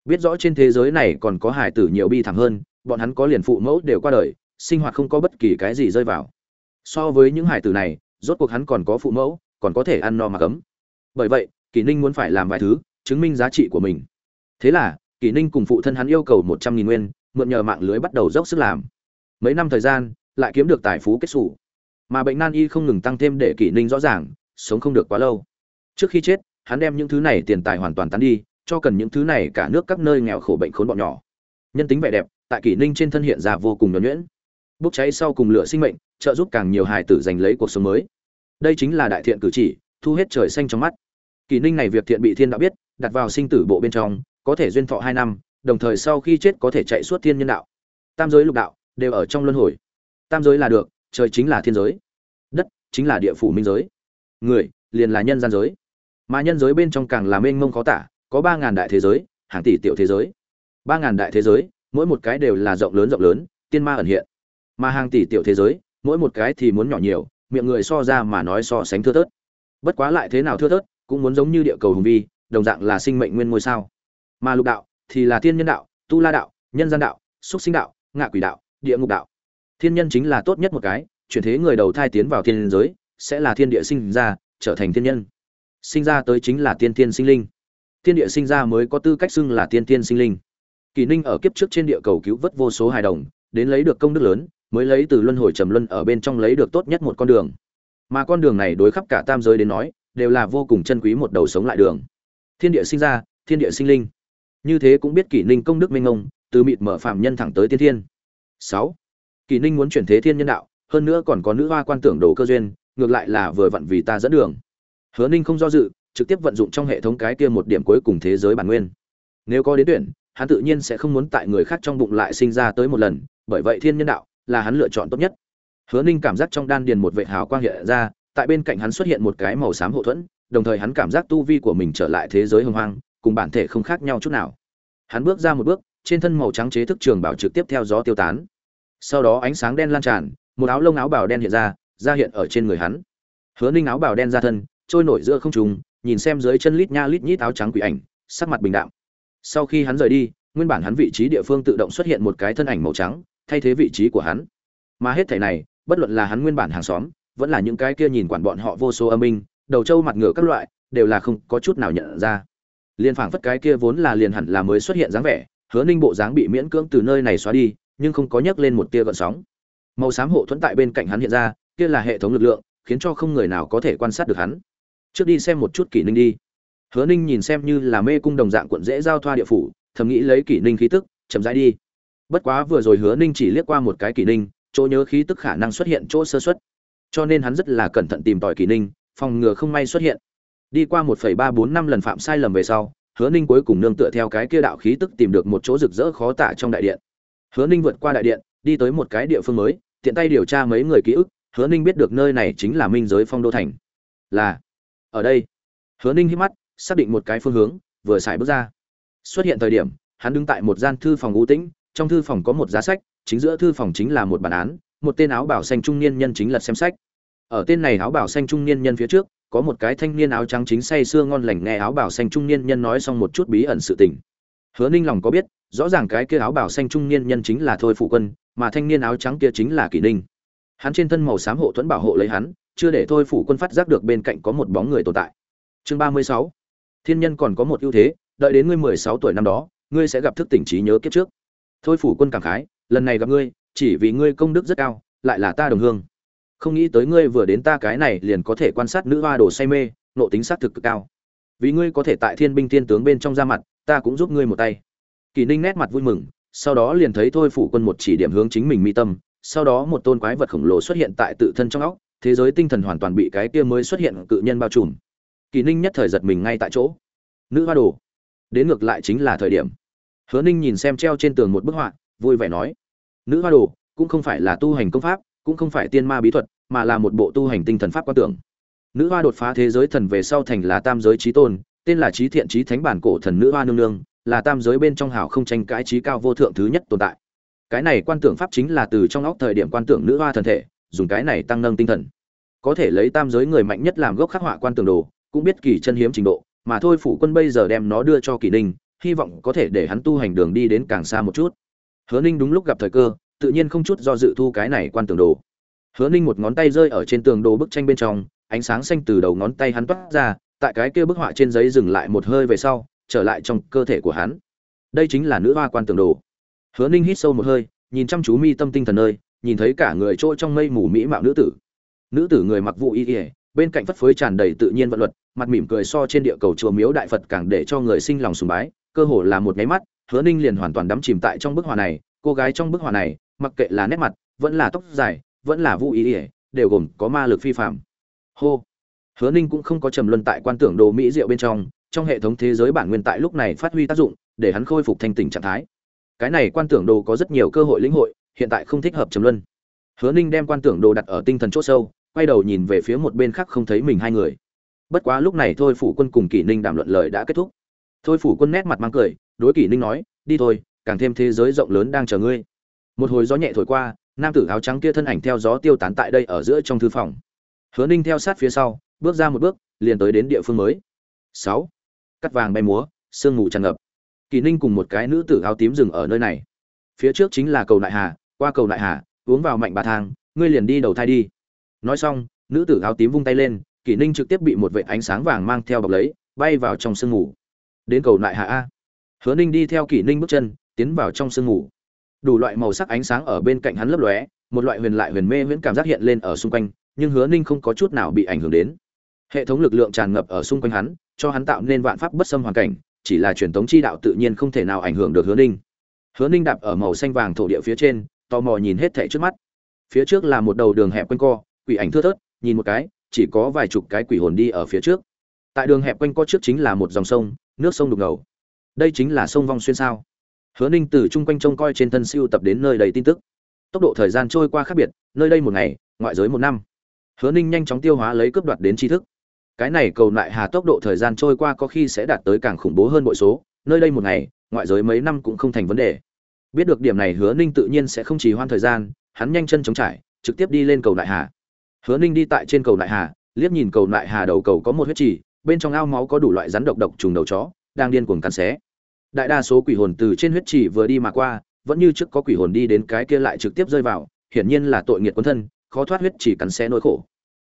Biết rõ trên thế giới này còn có hải tử nhiều bi thảm hơn bọn hắn có liền phụ mẫu đều qua đời, sinh hoạt không có bất kỳ cái gì rơi vào. So với những hải tử này, rốt cuộc hắn còn có phụ mẫu, còn có thể ăn no mà cấm bởi vậy, kỷ ninh muốn phải làm vài thứ, chứng minh giá trị của mình. Thế là, kỷ ninh cùng phụ thân hắn yêu cầu một trăm nghìn nguyên, mượn nhờ mạng lưới bắt đầu dốc sức làm. Mấy năm thời gian, lại kiếm được tài phú kết xù. Mà bệnh nan y không ngừng tăng thêm để kỷ ninh rõ ràng, sống không được quá lâu. Trước khi chết, hắn đem những thứ này tiền tài hoàn toàn tán đi, cho cần những thứ này cả nước các nơi nghèo khổ bệnh khốn bọn nhỏ nhân tính vẻ đẹp, tại kỷ ninh trên thân hiện ra vô cùng nhuẩn nhuyễn. Bốc cháy sau cùng lửa sinh mệnh, trợ giúp càng nhiều hài tử giành lấy cuộc sống mới. Đây chính là đại thiện cử chỉ, thu hết trời xanh trong mắt. Kỷ ninh này việc thiện bị thiên đã biết, đặt vào sinh tử bộ bên trong, có thể duyên thọ hai năm, đồng thời sau khi chết có thể chạy suốt thiên nhân đạo. Tam giới lục đạo, đều ở trong luân hồi. Tam giới là được, trời chính là thiên giới. Đất, chính là địa phủ minh giới. Người, liền là nhân gian giới. Mà nhân giới bên trong càng là mênh mông khó tả, có ba ngàn đại thế giới, hàng tỷ tiểu thế giới ba ngàn đại thế giới, mỗi một cái đều là rộng lớn rộng lớn, tiên ma ẩn hiện. Mà hàng tỷ tiểu thế giới, mỗi một cái thì muốn nhỏ nhiều, miệng người so ra mà nói so sánh thưa thớt. Bất quá lại thế nào thưa thớt, cũng muốn giống như địa cầu hùng vi, đồng dạng là sinh mệnh nguyên ngôi sao. Mà lục đạo, thì là thiên nhân đạo, tu la đạo, nhân gian đạo xúc sinh đạo, ngạ quỷ đạo, địa ngục đạo. Thiên nhân chính là tốt nhất một cái, chuyển thế người đầu thai tiến vào thiên giới, sẽ là thiên địa sinh ra, trở thành thiên nhân. Sinh ra tới chính là tiên tiên sinh linh. Thiên địa sinh ra mới có tư cách xưng là tiên tiên sinh linh kỳ ninh ở kiếp trước trên địa cầu cứu vớt vô số hài đồng, đến lấy được công đức lớn, mới lấy từ luân hồi trầm luân ở bên trong lấy được tốt nhất một con đường. Mà con đường này đối khắp cả tam giới đến nói, đều là vô cùng chân quý một đầu sống lại đường. Thiên địa sinh ra, thiên địa sinh linh. Như thế cũng biết kỷ ninh công đức minh ngông từ mịt mở phạm nhân thẳng tới tiên thiên. Sáu. Kỷ ninh muốn chuyển thế thiên nhân đạo, hơn nữa còn có nữ hoa quan tưởng đồ cơ duyên, ngược lại là vừa vặn vì ta dẫn đường. Hứa ninh không do dự, trực tiếp vận dụng trong hệ thống cái kia một điểm cuối cùng thế giới bản nguyên. Nếu có đến tuyển hắn tự nhiên sẽ không muốn tại người khác trong bụng lại sinh ra tới một lần bởi vậy thiên nhân đạo là hắn lựa chọn tốt nhất. Hứa ninh cảm giác trong đan điền một vệt hào quang hiện ra tại bên cạnh hắn xuất hiện một cái màu xám hộ thuẫn đồng thời hắn cảm giác tu vi của mình trở lại thế giới hồng hoang cùng bản thể không khác nhau chút nào. Hắn bước ra một bước trên thân màu trắng chế thức trường bảo trực tiếp theo gió tiêu tán. Sau đó ánh sáng đen lan tràn một áo lông áo bảo đen hiện ra ra hiện ở trên người hắn. Hứa ninh áo bảo đen ra thân trôi nổi giữa không trung, nhìn xem dưới chân lít nha lít nhít áo trắng quỷ ảnh sắc mặt bình đạm sau khi hắn rời đi, nguyên bản hắn vị trí địa phương tự động xuất hiện một cái thân ảnh màu trắng, thay thế vị trí của hắn. Mà hết thảy này, bất luận là hắn nguyên bản hàng xóm, vẫn là những cái kia nhìn quản bọn họ vô số âm minh đầu trâu mặt ngựa các loại, đều là không có chút nào nhận ra. Liên phảng phất cái kia vốn là liền hẳn là mới xuất hiện dáng vẻ, hứa ninh bộ dáng bị miễn cưỡng từ nơi này xóa đi, nhưng không có nhấc lên một tia gợn sóng. Màu xám hộ thuẫn tại bên cạnh hắn hiện ra, kia là hệ thống lực lượng, khiến cho không người nào có thể quan sát được hắn. Trước đi xem một chút kỷ ninh đi hứa ninh nhìn xem như là mê cung đồng dạng quận dễ giao thoa địa phủ, thầm nghĩ lấy kỷ ninh khí tức, chậm rãi đi. Bất quá vừa rồi hứa ninh chỉ liếc qua một cái kỷ ninh, chỗ nhớ khí tức khả năng xuất hiện chỗ sơ xuất cho nên hắn rất là cẩn thận tìm tòi kỷ ninh, phòng ngừa không may xuất hiện. Đi qua một phẩy ba bốn năm lần phạm sai lầm về sau, hứa ninh cuối cùng nương tựa theo cái kia đạo khí tức tìm được một chỗ rực rỡ khó tả trong đại điện. Hứa ninh vượt qua đại điện, đi tới một cái địa phương mới, tiện tay điều tra mấy người ký ức, hứa ninh biết được nơi này chính là minh giới phong đô thành. Là, ở đây. Hứa ninh hít mắt xác định một cái phương hướng, vừa xài bước ra. Xuất hiện thời điểm, hắn đứng tại một gian thư phòng u tĩnh, trong thư phòng có một giá sách, chính giữa thư phòng chính là một bản án, một tên áo bảo xanh trung niên nhân chính lật xem sách. Ở tên này áo bảo xanh trung niên nhân phía trước, có một cái thanh niên áo trắng chính say sưa ngon lành nghe áo bảo xanh trung niên nhân nói xong một chút bí ẩn sự tình. Hứa ninh lòng có biết, rõ ràng cái kia áo bảo xanh trung niên nhân chính là thôi phụ quân, mà thanh niên áo trắng kia chính là kỷ ninh. Hắn trên thân màu xám hộ thuẫn bảo hộ lấy hắn, chưa để thôi phủ quân phát giác được bên cạnh có một bóng người tồn tại. Chương ba mươi sáu thiên nhân còn có một ưu thế, đợi đến ngươi mười sáu tuổi năm đó, ngươi sẽ gặp thức tỉnh trí nhớ kiếp trước. Thôi phủ quân cảm khái, lần này gặp ngươi, chỉ vì ngươi công đức rất cao, lại là ta đồng hương. Không nghĩ tới ngươi vừa đến ta cái này liền có thể quan sát nữ hoa đồ say mê, nộ tính xác thực cực cao. Vì ngươi có thể tại thiên binh thiên tướng bên trong ra mặt, ta cũng giúp ngươi một tay. Kỳ ninh nét mặt vui mừng, sau đó liền thấy thôi phủ quân một chỉ điểm hướng chính mình mi tâm, sau đó một tôn quái vật khổng lồ xuất hiện tại tự thân trong óc, thế giới tinh thần hoàn toàn bị cái kia mới xuất hiện cự nhân bao trùm kỳ ninh nhất thời giật mình ngay tại chỗ. Nữ hoa đồ, đến ngược lại chính là thời điểm. Hứa ninh nhìn xem treo trên tường một bức họa, vui vẻ nói, nữ hoa đồ, cũng không phải là tu hành công pháp, cũng không phải tiên ma bí thuật, mà là một bộ tu hành tinh thần pháp quan tưởng. Nữ hoa đột phá thế giới thần về sau thành là tam giới trí tôn, tên là trí thiện trí thánh bản cổ thần nữ hoa nương nương, là tam giới bên trong hào không tranh cãi trí cao vô thượng thứ nhất tồn tại. Cái này quan tưởng pháp chính là từ trong óc thời điểm quan tưởng nữ hoa thần thể, dùng cái này tăng nâng tinh thần. Có thể lấy tam giới người mạnh nhất làm gốc khắc họa quan tưởng đồ cũng biết kỳ chân hiếm trình độ, mà thôi phủ quân bây giờ đem nó đưa cho kỳ ninh, hy vọng có thể để hắn tu hành đường đi đến càng xa một chút. Hứa ninh đúng lúc gặp thời cơ, tự nhiên không chút do dự thu cái này quan tường đồ. Hứa ninh một ngón tay rơi ở trên tường đồ bức tranh bên trong, ánh sáng xanh từ đầu ngón tay hắn toát ra, tại cái kia bức họa trên giấy dừng lại một hơi về sau, trở lại trong cơ thể của hắn. Đây chính là nữ hoa quan tường đồ. Hứa ninh hít sâu một hơi, nhìn chăm chú mi tâm tinh thần nơi, nhìn thấy cả người trôi trong mây mù mỹ mạo nữ tử. Nữ tử người mặc vụ y ỉa bên cạnh phất phới tràn đầy tự nhiên vận luật, mặt mỉm cười so trên địa cầu chùa miếu đại phật càng để cho người sinh lòng sùng bái, cơ hồ là một nháy mắt, hứa ninh liền hoàn toàn đắm chìm tại trong bức họa này, cô gái trong bức họa này, mặc kệ là nét mặt, vẫn là tóc dài, vẫn là vũ ý ỉa, đều gồm có ma lực phi phạm hô. Hứa ninh cũng không có trầm luân tại quan tưởng đồ mỹ diệu bên trong trong hệ thống thế giới bản nguyên tại lúc này phát huy tác dụng, để hắn khôi phục thanh tỉnh trạng thái. Cái này quan tưởng đồ có rất nhiều cơ hội lĩnh hội, hiện tại không thích hợp trầm luân. Hứa ninh đem quan tưởng đồ đặt ở tinh thần c h ỗ sâu quay đầu nhìn về phía một bên khác không thấy mình hai người. Bất quá lúc này thôi phủ quân cùng kỷ ninh đàm luận lời đã kết thúc. Thôi phủ quân nét mặt mang cười, đối kỷ ninh nói, đi thôi, càng thêm thế giới rộng lớn đang chờ ngươi. Một hồi gió nhẹ thổi qua, nam tử áo trắng kia thân ảnh theo gió tiêu tán tại đây ở giữa trong thư phòng. Hứa ninh theo sát phía sau, bước ra một bước, liền tới đến địa phương mới. Sáu. Cắt vàng bay múa, sương mù tràn ngập. Kỳ ninh cùng một cái nữ tử áo tím dừng ở nơi này. Phía trước chính là cầu nại hà, qua cầu nại hà, uống vào mạnh bà thang, ngươi liền đi đầu thai đi nói xong, nữ tử áo tím vung tay lên, kỷ ninh trực tiếp bị một vệ ánh sáng vàng mang theo bọc lấy, bay vào trong sương ngủ. đến cầu nại hạ a hứa ninh đi theo kỷ ninh bước chân, tiến vào trong sương ngủ. đủ loại màu sắc ánh sáng ở bên cạnh hắn lấp lóe, một loại huyền lại huyền mê huyễn cảm giác hiện lên ở xung quanh, nhưng hứa ninh không có chút nào bị ảnh hưởng đến hệ thống lực lượng tràn ngập ở xung quanh hắn, cho hắn tạo nên vạn pháp bất xâm hoàn cảnh, chỉ là truyền thống chi đạo tự nhiên không thể nào ảnh hưởng được hứa ninh hứa ninh đạp ở màu xanh vàng thổ địa phía trên, tò mò nhìn hết thảy trước mắt phía trước là một đầu đường hẹp quanh co quỷ ảnh thưa thớt, nhìn một cái, chỉ có vài chục cái quỷ hồn đi ở phía trước. Tại đường hẹp quanh co trước chính là một dòng sông, nước sông đục ngầu. Đây chính là sông vong xuyên sao? Hứa ninh từ chung quanh trông coi trên thân siêu tập đến nơi đầy tin tức. Tốc độ thời gian trôi qua khác biệt, nơi đây một ngày, ngoại giới một năm. Hứa ninh nhanh chóng tiêu hóa lấy cướp đoạt đến tri thức. Cái này cầu lại hà tốc độ thời gian trôi qua có khi sẽ đạt tới càng khủng bố hơn bội số, nơi đây một ngày, ngoại giới mấy năm cũng không thành vấn đề. Biết được điểm này, hứa ninh tự nhiên sẽ không chỉ hoan thời gian, hắn nhanh chân chống trải, trực tiếp đi lên cầu đại hà hứa ninh đi tại trên cầu đại hà, liếc nhìn cầu đại hà đầu cầu có một huyết trì, bên trong ao máu có đủ loại rắn độc độc trùng đầu chó, đang điên cuồng cắn xé. Đại đa số quỷ hồn từ trên huyết trì vừa đi mà qua, vẫn như trước có quỷ hồn đi đến cái kia lại trực tiếp rơi vào, hiển nhiên là tội nghiệt quân thân, khó thoát huyết chỉ cắn xé nỗi khổ.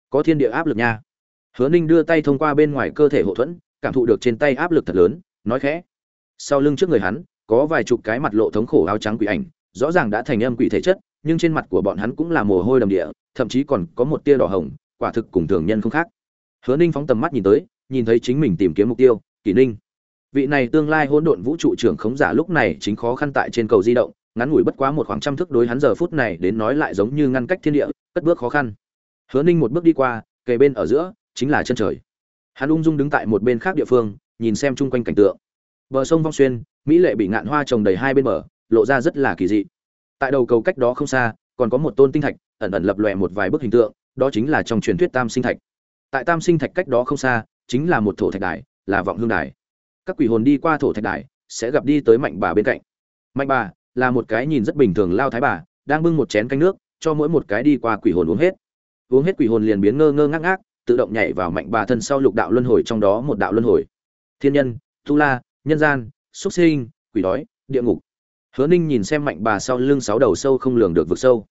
Có thiên địa áp lực nha. Hứa ninh đưa tay thông qua bên ngoài cơ thể hậu thuẫn, cảm thụ được trên tay áp lực thật lớn, nói khẽ. Sau lưng trước người hắn, có vài chục cái mặt lộ thống khổ áo trắng quỷ ảnh, rõ ràng đã thành âm quỷ thể chất nhưng trên mặt của bọn hắn cũng là mồ hôi đầm địa, thậm chí còn có một tia đỏ hồng, quả thực cùng thường nhân không khác. Hứa ninh phóng tầm mắt nhìn tới, nhìn thấy chính mình tìm kiếm mục tiêu, kỷ ninh. Vị này tương lai hỗn độn vũ trụ trưởng khống giả lúc này chính khó khăn tại trên cầu di động, ngắn ngủi bất quá một khoảng trăm thước đối hắn giờ phút này đến nói lại giống như ngăn cách thiên địa, cất bước khó khăn. Hứa ninh một bước đi qua, kề bên ở giữa, chính là chân trời. Hắn ung dung đứng tại một bên khác địa phương, nhìn xem chung quanh cảnh tượng. Bờ sông vong xuyên, mỹ lệ bị ngạn hoa trồng đầy hai bên bờ, lộ ra rất là kỳ dị tại đầu cầu cách đó không xa, còn có một tôn tinh thạch, ẩn ẩn lập lòe một vài bức hình tượng, đó chính là trong truyền thuyết tam sinh thạch. Tại tam sinh thạch cách đó không xa, chính là một thổ thạch đài, là vọng hương đài. Các quỷ hồn đi qua thổ thạch đài, sẽ gặp đi tới mạnh bà bên cạnh. Mạnh bà là một cái nhìn rất bình thường lao thái bà, đang bưng một chén canh nước, cho mỗi một cái đi qua quỷ hồn uống hết. Uống hết quỷ hồn liền biến ngơ ngơ ngác ngác, tự động nhảy vào mạnh bà thân sau lục đạo luân hồi trong đó một đạo luân hồi. Thiên nhân tu la, nhân gian xuất sinh, quỷ đói, địa ngục hứa ninh nhìn xem mạnh bà sau lưng sáu đầu sâu không lường được vực sâu.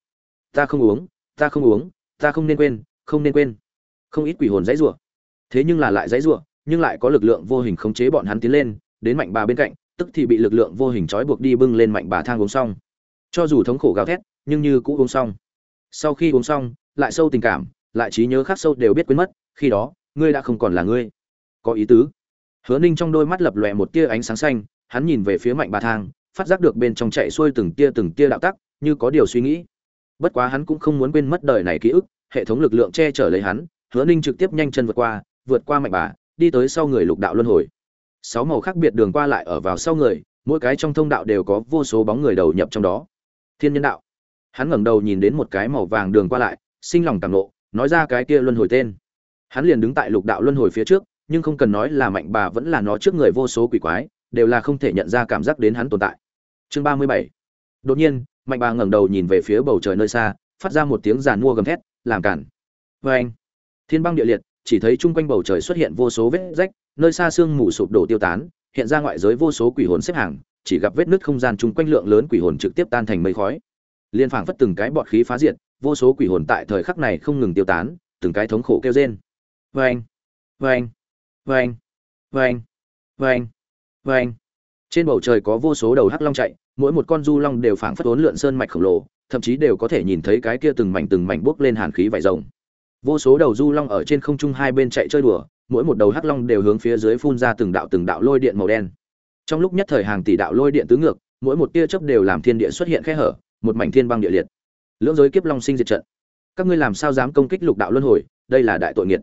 Ta không uống, ta không uống, ta không nên quên, không nên quên. Không ít quỷ hồn dãy rủa. Thế nhưng là lại dãy rủa, nhưng lại có lực lượng vô hình khống chế bọn hắn tiến lên, đến mạnh bà bên cạnh, tức thì bị lực lượng vô hình trói buộc đi bưng lên mạnh bà thang uống xong. Cho dù thống khổ gào thét, nhưng như cũ uống xong. Sau khi uống xong, lại sâu tình cảm, lại trí nhớ khác sâu đều biết quên mất, khi đó, ngươi đã không còn là ngươi. Có ý tứ. Hứa ninh trong đôi mắt lập lòe một tia ánh sáng xanh, hắn nhìn về phía mạnh bà thang phát giác được bên trong chạy xuôi từng tia từng tia đạo tắc, như có điều suy nghĩ. Bất quá hắn cũng không muốn quên mất đời này ký ức, hệ thống lực lượng che chở lấy hắn, hứa ninh trực tiếp nhanh chân vượt qua vượt qua mạnh bà, đi tới sau người lục đạo luân hồi. Sáu màu khác biệt đường qua lại ở vào sau người, mỗi cái trong thông đạo đều có vô số bóng người đầu nhập trong đó. Thiên nhân đạo. Hắn ngẩng đầu nhìn đến một cái màu vàng đường qua lại, sinh lòng tàng nộ nói ra cái kia luân hồi tên. Hắn liền đứng tại lục đạo luân hồi phía trước, nhưng không cần nói là mạnh bà vẫn là nó trước người vô số quỷ quái đều là không thể nhận ra cảm giác đến hắn tồn tại. Chương ba mươi bảy. Đột nhiên, mạnh bà ngẩng đầu nhìn về phía bầu trời nơi xa, phát ra một tiếng giàn mua gầm thét, làm cản. Vê anh, thiên băng địa liệt, chỉ thấy chung quanh bầu trời xuất hiện vô số vết rách, nơi xa sương mù sụp đổ tiêu tán, hiện ra ngoại giới vô số quỷ hồn xếp hàng, chỉ gặp vết nứt không gian chung quanh lượng lớn quỷ hồn trực tiếp tan thành mây khói. Liên phảng phất từng cái bọt khí phá diệt, vô số quỷ hồn tại thời khắc này không ngừng tiêu tán, từng cái thống khổ kêu rên. Vê anh vê anh vê anh vê anh vê anh vê anh. Trên bầu trời có vô số đầu hắc long chạy, mỗi một con du long đều phảng phất ốn lượn sơn mạch khổng lồ, thậm chí đều có thể nhìn thấy cái kia từng mảnh từng mảnh bốc lên hàn khí vải rồng. Vô số đầu du long ở trên không trung hai bên chạy chơi đùa, mỗi một đầu hắc long đều hướng phía dưới phun ra từng đạo từng đạo lôi điện màu đen. Trong lúc nhất thời hàng tỷ đạo lôi điện tứ ngược, mỗi một tia chớp đều làm thiên địa xuất hiện khe hở, một mảnh thiên băng địa liệt. Lưỡng giới kiếp long sinh diệt trận. Các ngươi làm sao dám công kích lục đạo luân hồi, đây là đại tội nghiệt.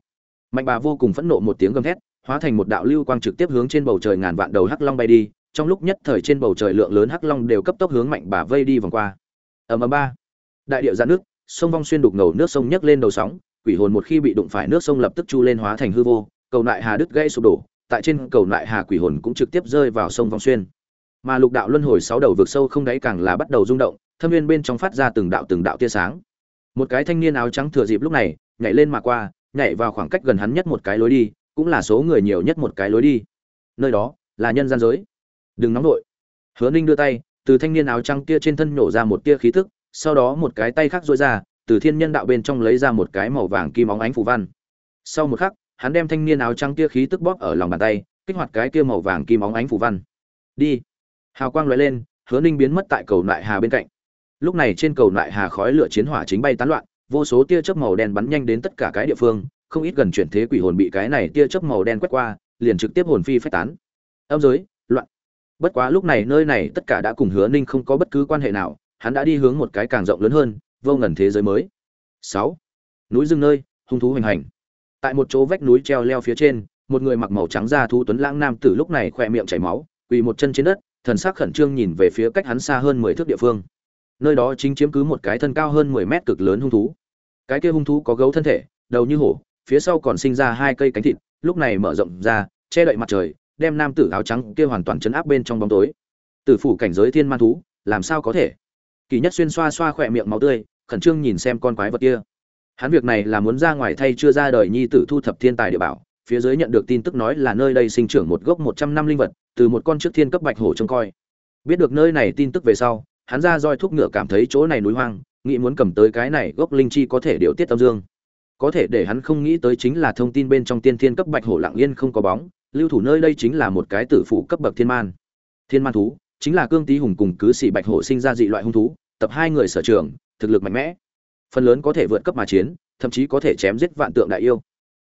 Mạnh bà vô cùng phẫn nộ một tiếng gầm thét hóa thành một đạo lưu quang trực tiếp hướng trên bầu trời ngàn vạn đầu hắc long bay đi, trong lúc nhất thời trên bầu trời lượng lớn hắc long đều cấp tốc hướng mạnh bà vây đi vòng qua. Ầm ầm ba. Đại địa giãn nước sông vong xuyên đục ngầu nước sông nhấc lên đầu sóng, quỷ hồn một khi bị đụng phải nước sông lập tức chu lên hóa thành hư vô, cầu nại hà đứt gãy sụp đổ, tại trên cầu nại hà quỷ hồn cũng trực tiếp rơi vào sông vong xuyên. Mà lục đạo luân hồi sáu đầu vực sâu không đáy càng là bắt đầu rung động, thâm viên bên trong phát ra từng đạo từng đạo tia sáng. Một cái thanh niên áo trắng thừa dịp lúc này, nhảy lên mà qua, nhảy vào khoảng cách gần hắn nhất một cái lối đi cũng là số người nhiều nhất một cái lối đi. Nơi đó là nhân gian giới. Đừng nóng vội. Hứa ninh đưa tay, từ thanh niên áo trắng kia trên thân nhổ ra một tia khí tức, sau đó một cái tay khác dối ra, từ thiên nhân đạo bên trong lấy ra một cái màu vàng kim óng ánh phù văn. Sau một khắc, hắn đem thanh niên áo trắng kia khí tức bóp ở lòng bàn tay, kích hoạt cái kia màu vàng kim óng ánh phù văn. Đi. Hào quang lóe lên, hứa ninh biến mất tại cầu nại hà bên cạnh. Lúc này trên cầu nại hà khói lửa chiến hỏa chính bay tán loạn, vô số tia chớp màu đen bắn nhanh đến tất cả cái địa phương không ít gần chuyển thế quỷ hồn bị cái này tia chớp màu đen quét qua, liền trực tiếp hồn phi phách tán. Âm giới, loạn. Bất quá lúc này nơi này tất cả đã cùng hứa ninh không có bất cứ quan hệ nào, hắn đã đi hướng một cái càng rộng lớn hơn, vô ngần thế giới mới. Sáu. Núi rừng nơi, hung thú hoành hành. Tại một chỗ vách núi treo leo phía trên, một người mặc màu trắng da thu tuấn lãng nam tử lúc này khỏe miệng chảy máu, quỳ một chân trên đất, thần sắc khẩn trương nhìn về phía cách hắn xa hơn mười thước địa phương. Nơi đó chính chiếm cứ một cái thân cao hơn mười mét cực lớn hung thú. Cái kia hung thú có gấu thân thể, đầu như hổ phía sau còn sinh ra hai cây cánh thịt, lúc này mở rộng ra, che đậy mặt trời, đem nam tử áo trắng kia hoàn toàn chấn áp bên trong bóng tối. Tử phủ cảnh giới thiên man thú, làm sao có thể? Kỳ nhất xuyên xoa xoa khỏe miệng máu tươi, khẩn trương nhìn xem con quái vật kia. Hắn việc này là muốn ra ngoài thay chưa ra đời nhi tử thu thập thiên tài địa bảo, phía dưới nhận được tin tức nói là nơi đây sinh trưởng một gốc một trăm năm linh vật, từ một con trước thiên cấp bạch hổ trông coi. Biết được nơi này tin tức về sau, hắn ra roi thúc ngựa cảm thấy chỗ này núi hoang, nghĩ muốn cầm tới cái này gốc linh chi có thể điều tiết âm dương có thể để hắn không nghĩ tới chính là thông tin bên trong tiên thiên cấp bạch hổ lặng yên không có bóng, lưu thủ nơi đây chính là một cái tử phủ cấp bậc thiên man. Thiên man thú, chính là cương tý hùng cùng cứ sĩ bạch hổ sinh ra dị loại hung thú, tập hai người sở trường, thực lực mạnh mẽ. Phần lớn có thể vượt cấp mà chiến, thậm chí có thể chém giết vạn tượng đại yêu.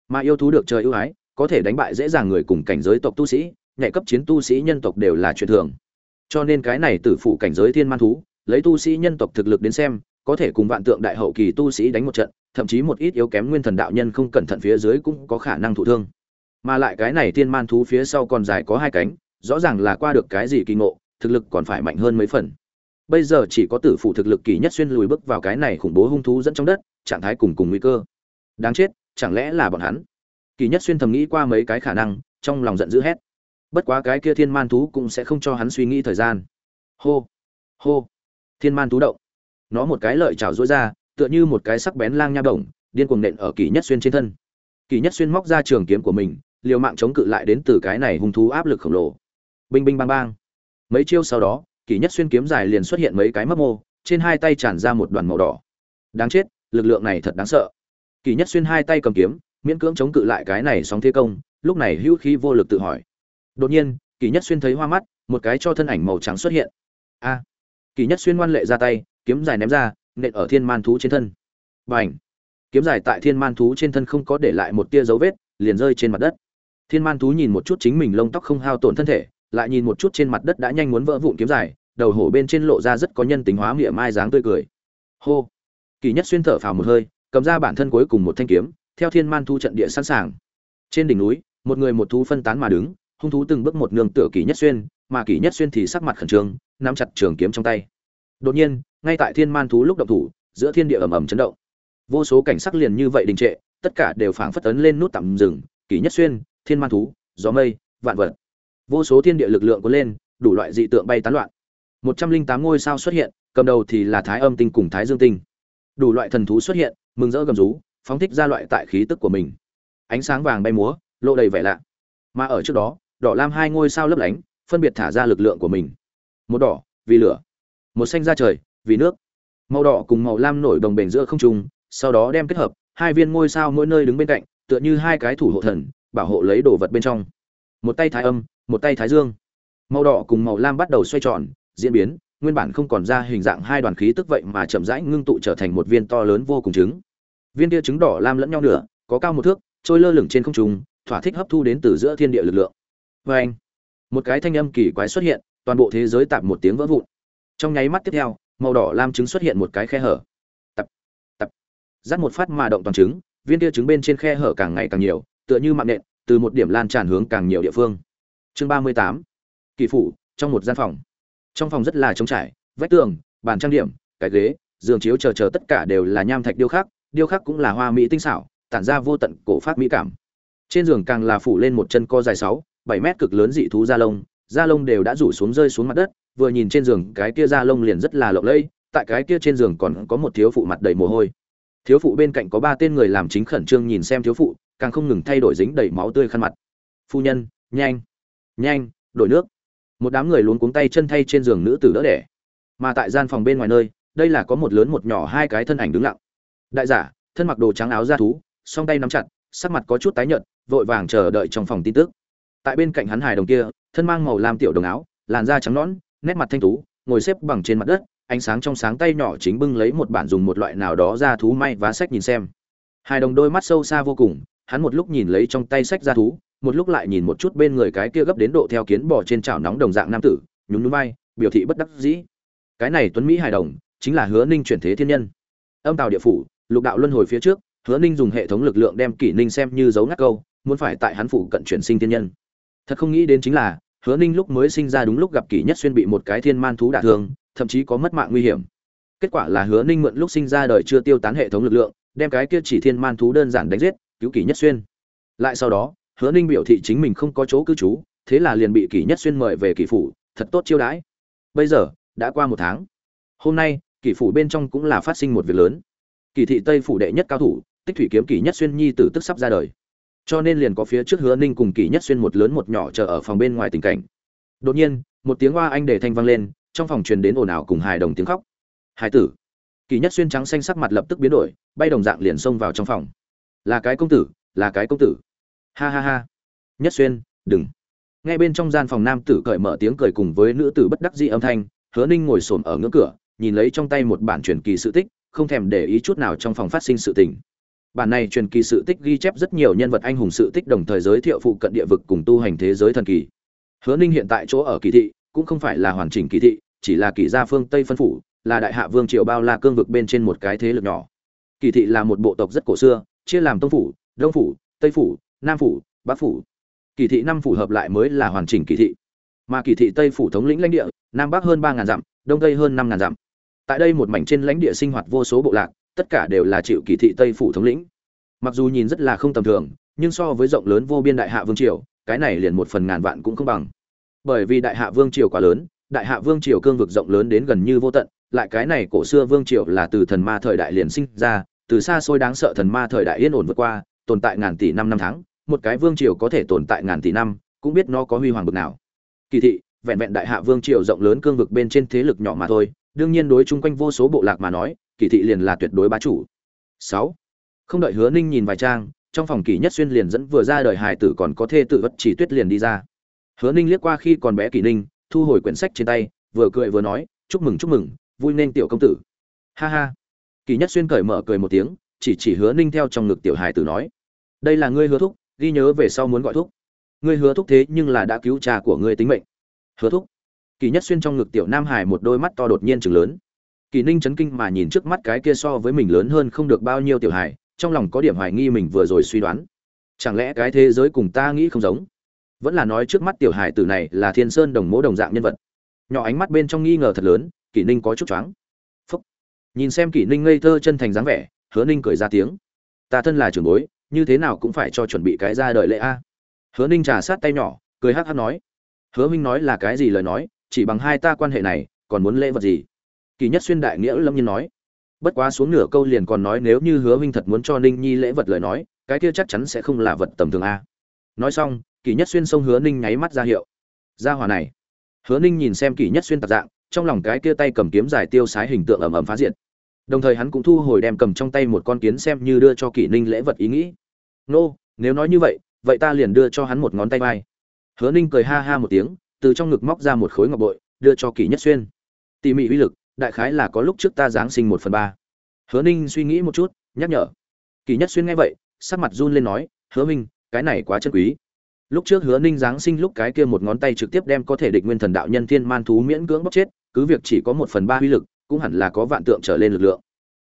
Mà yêu thú được trời ưu ái, có thể đánh bại dễ dàng người cùng cảnh giới tộc tu sĩ nhạy cấp chiến tu sĩ nhân tộc đều là chuyện thường. Cho nên cái này tử phụ cảnh giới thiên man thú, lấy tu sĩ nhân tộc thực lực đến xem có thể cùng vạn tượng đại hậu kỳ tu sĩ đánh một trận, thậm chí một ít yếu kém nguyên thần đạo nhân không cẩn thận phía dưới cũng có khả năng thụ thương. Mà lại cái này thiên man thú phía sau còn dài có hai cánh, rõ ràng là qua được cái gì kỳ ngộ, thực lực còn phải mạnh hơn mấy phần. Bây giờ chỉ có tử phụ thực lực kỳ nhất xuyên lùi bước vào cái này khủng bố hung thú dẫn trong đất, trạng thái cùng cùng nguy cơ. Đáng chết, chẳng lẽ là bọn hắn? Kỳ nhất xuyên thầm nghĩ qua mấy cái khả năng, trong lòng giận dữ hét. Bất quá cái kia thiên man thú cũng sẽ không cho hắn suy nghĩ thời gian. Hô hô. Thiên man thú động nó một cái lợi chảo rũa ra tựa như một cái sắc bén lang nha đồng điên cuồng nện ở kỳ nhất xuyên trên thân. Kỳ nhất xuyên móc ra trường kiếm của mình liều mạng chống cự lại đến từ cái này hung thú áp lực khổng lồ. Binh binh bang bang. Mấy chiêu sau đó kỷ nhất xuyên kiếm dài liền xuất hiện mấy cái mấp mô trên hai tay tràn ra một đoàn màu đỏ. Đáng chết lực lượng này thật đáng sợ. Kỷ nhất xuyên hai tay cầm kiếm miễn cưỡng chống cự lại cái này sóng thế công lúc này hữu khí vô lực tự hỏi. Đột nhiên kỷ nhất xuyên thấy hoa mắt một cái cho thân ảnh màu trắng xuất hiện. A! À, kỷ nhất xuyên ngoan lệ ra tay kiếm dài ném ra, nện ở thiên man thú trên thân. B à n h kiếm dài tại thiên man thú trên thân không có để lại một tia dấu vết, liền rơi trên mặt đất. Thiên man thú nhìn một chút chính mình lông tóc không hao tổn thân thể, lại nhìn một chút trên mặt đất đã nhanh muốn vỡ vụn kiếm dài, đầu hổ bên trên lộ ra rất có nhân tính hóa miệng mai dáng tươi cười. Hô! Kỳ nhất xuyên thở phào một hơi, cầm ra bản thân cuối cùng một thanh kiếm, theo thiên man thu trận địa sẵn sàng. Trên đỉnh núi, một người một thú phân tán mà đứng, hung thú từng bước một nương tựa kỳ nhất xuyên, mà kỳ nhất xuyên thì sắc mặt khẩn trương, nắm chặt trường kiếm trong tay đột nhiên, ngay tại thiên man thú lúc động thủ, giữa thiên địa ầm ầm chấn động. Vô số cảnh sắc liền như vậy đình trệ, tất cả đều phảng phất ấn lên nút tạm dừng kỳ nhất xuyên, thiên man thú, gió mây, vạn vật. Vô số thiên địa lực lượng cuốn lên, đủ loại dị tượng bay tán loạn. Một trăm linh tám ngôi sao xuất hiện, cầm đầu thì là thái âm tinh cùng thái dương tinh. Đủ loại thần thú xuất hiện, mừng rỡ gầm rú, phóng thích ra loại tại khí tức của mình. Ánh sáng vàng bay múa, lộ đầy vẻ lạ. Mà ở trước đó, đỏ lam hai ngôi sao lấp lánh, phân biệt thả ra lực lượng của mình. Một đỏ, vì lửa một xanh ra trời, vì nước. Màu đỏ cùng màu lam nổi đồng bền giữa không trung, sau đó đem kết hợp, hai viên ngôi sao mỗi nơi đứng bên cạnh, tựa như hai cái thủ hộ thần, bảo hộ lấy đồ vật bên trong. Một tay thái âm, một tay thái dương. Màu đỏ cùng màu lam bắt đầu xoay tròn, diễn biến, nguyên bản không còn ra hình dạng hai đoàn khí tức vậy mà chậm rãi ngưng tụ trở thành một viên to lớn vô cùng trứng. Viên tia trứng đỏ lam lẫn nhau nửa, có cao một thước, trôi lơ lửng trên không trung, thỏa thích hấp thu đến từ giữa thiên địa lực lượng. Vê anh một cái thanh âm kỳ quái xuất hiện, toàn bộ thế giới tạm một tiếng vỡ vụn trong nháy mắt tiếp theo, màu đỏ lam trứng xuất hiện một cái khe hở. Tập tập. Dắt một phát mà động toàn trứng, viên tia trứng bên trên khe hở càng ngày càng nhiều, tựa như mạng nện, từ một điểm lan tràn hướng càng nhiều địa phương. Chương ba mươi tám. Kỳ phủ, trong một gian phòng. Trong phòng rất là trống trải, vách tường, bàn trang điểm, cái ghế, giường chiếu chờ chờ tất cả đều là nham thạch điêu khắc điêu khắc cũng là hoa mỹ tinh xảo, tản ra vô tận cổ phát mỹ cảm. Trên giường càng là phủ lên một chân co dài sáu, bảy mét cực lớn dị thú da lông da lông đều đã rủ xuống rơi xuống mặt đất vừa nhìn trên giường, cái kia da lông liền rất là lộng lẫy, tại cái kia trên giường còn có một thiếu phụ mặt đầy mồ hôi. Thiếu phụ bên cạnh có ba tên người làm chính khẩn trương nhìn xem thiếu phụ, càng không ngừng thay đổi dính đầy máu tươi khăn mặt. Phu nhân, nhanh nhanh, đổi nước. Một đám người luống cuống tay chân thay trên giường nữ tử đỡ đẻ. Mà tại gian phòng bên ngoài nơi, đây là có một lớn một nhỏ hai cái thân ảnh đứng lặng. Đại giả, thân mặc đồ trắng áo da thú, song tay nắm chặt, sắc mặt có chút tái nhợt, vội vàng chờ đợi trong phòng tin tức. Tại bên cạnh hắn hài đồng kia, thân mang màu lam tiểu đồng áo, làn da trắng nõn nét mặt thanh tú, ngồi xếp bằng trên mặt đất, ánh sáng trong sáng tay nhỏ chính bưng lấy một bản dùng một loại nào đó ra thú may vá sách nhìn xem. Hai đồng đôi mắt sâu xa vô cùng, hắn một lúc nhìn lấy trong tay sách ra thú, một lúc lại nhìn một chút bên người cái kia gấp đến độ theo kiến bò trên chảo nóng đồng dạng nam tử, nhún nhún vai, biểu thị bất đắc dĩ. Cái này tuấn mỹ hài đồng, chính là hứa ninh chuyển thế thiên nhân. Âm tào địa phủ, lục đạo luân hồi phía trước, hứa ninh dùng hệ thống lực lượng đem kỷ ninh xem như dấu ngắt câu, muốn phải tại hắn phủ cận chuyển sinh thiên nhân. Thật không nghĩ đến chính là hứa ninh lúc mới sinh ra đúng lúc gặp kỷ nhất xuyên bị một cái thiên man thú đả thương, thậm chí có mất mạng nguy hiểm. Kết quả là hứa ninh mượn lúc sinh ra đời chưa tiêu tán hệ thống lực lượng, đem cái kia chỉ thiên man thú đơn giản đánh giết, cứu kỷ nhất xuyên. Lại sau đó, hứa ninh biểu thị chính mình không có chỗ cư trú, thế là liền bị kỷ nhất xuyên mời về kỷ phủ, thật tốt chiêu đãi. Bây giờ, đã qua một tháng. Hôm nay, kỷ phủ bên trong cũng là phát sinh một việc lớn. Kỷ thị tây phủ đệ nhất cao thủ, tích thủy kiếm kỷ nhất xuyên nhi tử tức sắp ra đời cho nên liền có phía trước hứa ninh cùng kỷ nhất xuyên một lớn một nhỏ chờ ở phòng bên ngoài tình cảnh. Đột nhiên, một tiếng hoa anh để thanh vang lên, trong phòng truyền đến ồn ào cùng hài đồng tiếng khóc. Hải tử. Kỷ nhất xuyên trắng xanh sắc mặt lập tức biến đổi, bay đồng dạng liền xông vào trong phòng. Là cái công tử, là cái công tử. Ha ha ha. Nhất xuyên, đừng. Ngay bên trong gian phòng nam tử cởi mở tiếng cười cùng với nữ tử bất đắc dĩ âm thanh, hứa ninh ngồi xổm ở ngưỡng cửa, nhìn lấy trong tay một bản truyền kỳ sự tích, không thèm để ý chút nào trong phòng phát sinh sự tình bản này truyền kỳ sự tích ghi chép rất nhiều nhân vật anh hùng sự tích đồng thời giới thiệu phụ cận địa vực cùng tu hành thế giới thần kỳ. Hứa ninh hiện tại chỗ ở kỳ thị, cũng không phải là hoàn chỉnh kỳ thị, chỉ là kỳ gia phương tây phân phủ, là đại hạ vương triều bao la cương vực bên trên một cái thế lực nhỏ. Kỳ thị là một bộ tộc rất cổ xưa, chia làm tông phủ, đông phủ, tây phủ, nam phủ, bắc phủ. Kỳ thị năm phủ hợp lại mới là hoàn chỉnh kỳ thị. Mà kỳ thị tây phủ thống lĩnh lãnh địa, nam bắc hơn ba ngàn dặm, đông tây hơn năm ngàn dặm. Tại đây một mảnh trên lãnh địa sinh hoạt vô số bộ lạc tất cả đều là chịu kỳ thị tây phủ thống lĩnh. Mặc dù nhìn rất là không tầm thường, nhưng so với rộng lớn vô biên đại hạ vương triều, cái này liền một phần ngàn vạn cũng không bằng. Bởi vì đại hạ vương triều quá lớn, đại hạ vương triều cương vực rộng lớn đến gần như vô tận, lại cái này cổ xưa vương triều là từ thần ma thời đại liền sinh ra, từ xa xôi đáng sợ thần ma thời đại yên ổn vượt qua, tồn tại ngàn tỷ năm năm tháng, một cái vương triều có thể tồn tại ngàn tỷ năm, cũng biết nó có huy hoàng bực nào. Kỳ thị, vẹn vẹn đại hạ vương triều rộng lớn cương vực bên trên thế lực nhỏ mà thôi, đương nhiên đối chung quanh vô số bộ lạc mà nói kỳ thị liền là tuyệt đối bá chủ. Sáu, không đợi hứa ninh nhìn vài trang, trong phòng Kỳ nhất xuyên liền dẫn vừa ra đời hài tử còn có thê tự vật chỉ tuyết liền đi ra. Hứa ninh liếc qua khi còn bé Kỳ ninh, thu hồi quyển sách trên tay, vừa cười vừa nói, chúc mừng chúc mừng, vui nên tiểu công tử. Ha ha. Kỳ nhất xuyên cởi mở cười một tiếng, chỉ chỉ hứa ninh theo trong ngực tiểu hài tử nói, đây là ngươi hứa thúc, ghi nhớ về sau muốn gọi thúc. Ngươi hứa thúc thế nhưng là đã cứu cha của ngươi tính mệnh. Hứa thúc. Kỳ nhất xuyên trong ngực tiểu nam hải một đôi mắt to đột nhiên chừng lớn kỳ ninh chấn kinh mà nhìn trước mắt cái kia so với mình lớn hơn không được bao nhiêu tiểu hải trong lòng có điểm hoài nghi mình vừa rồi suy đoán. Chẳng lẽ cái thế giới cùng ta nghĩ không giống? Vẫn là nói trước mắt tiểu hải tử này là thiên sơn đồng mố đồng dạng nhân vật. Nhỏ ánh mắt bên trong nghi ngờ thật lớn kỷ ninh có chút choáng. Phúc. Nhìn xem kỷ ninh ngây thơ chân thành dáng vẻ, hứa ninh cười ra tiếng. Ta thân là trưởng bối, như thế nào cũng phải cho chuẩn bị cái ra đời lễ a. Hứa ninh trà sát tay nhỏ, cười hắc hắc nói. Hứa minh nói là cái gì lời nói, chỉ bằng hai ta quan hệ này, còn muốn lễ vật gì? Kỳ nhất xuyên đại nghĩa lâm nhiên nói, bất quá xuống nửa câu liền còn nói nếu như hứa minh thật muốn cho ninh nhi lễ vật lời nói, cái kia chắc chắn sẽ không là vật tầm thường a. Nói xong, kỳ nhất xuyên xông hứa ninh nháy mắt ra hiệu, ra hòa này. Hứa ninh nhìn xem kỳ nhất xuyên tạc dạng, trong lòng cái kia tay cầm kiếm dài tiêu sái hình tượng ầm ầm phá diện đồng thời hắn cũng thu hồi đem cầm trong tay một con kiến xem như đưa cho kỷ ninh lễ vật ý nghĩ. Nô, nếu nói như vậy vậy ta liền đưa cho hắn một ngón tay vai. Hứa ninh cười ha ha một tiếng, từ trong ngực móc ra một khối ngọc bội, đưa cho kỷ nhất xuyên. Tỉ mỉ uy lực đại khái là có lúc trước ta giáng sinh một phần ba. Hứa ninh suy nghĩ một chút, nhắc nhở. Kỷ nhất xuyên nghe vậy, sắc mặt run lên nói, hứa minh, cái này quá chân quý. Lúc trước hứa ninh giáng sinh lúc cái kia một ngón tay trực tiếp đem có thể địch nguyên thần đạo nhân thiên man thú miễn cưỡng bóc chết, cứ việc chỉ có một phần ba uy lực, cũng hẳn là có vạn tượng trở lên lực lượng.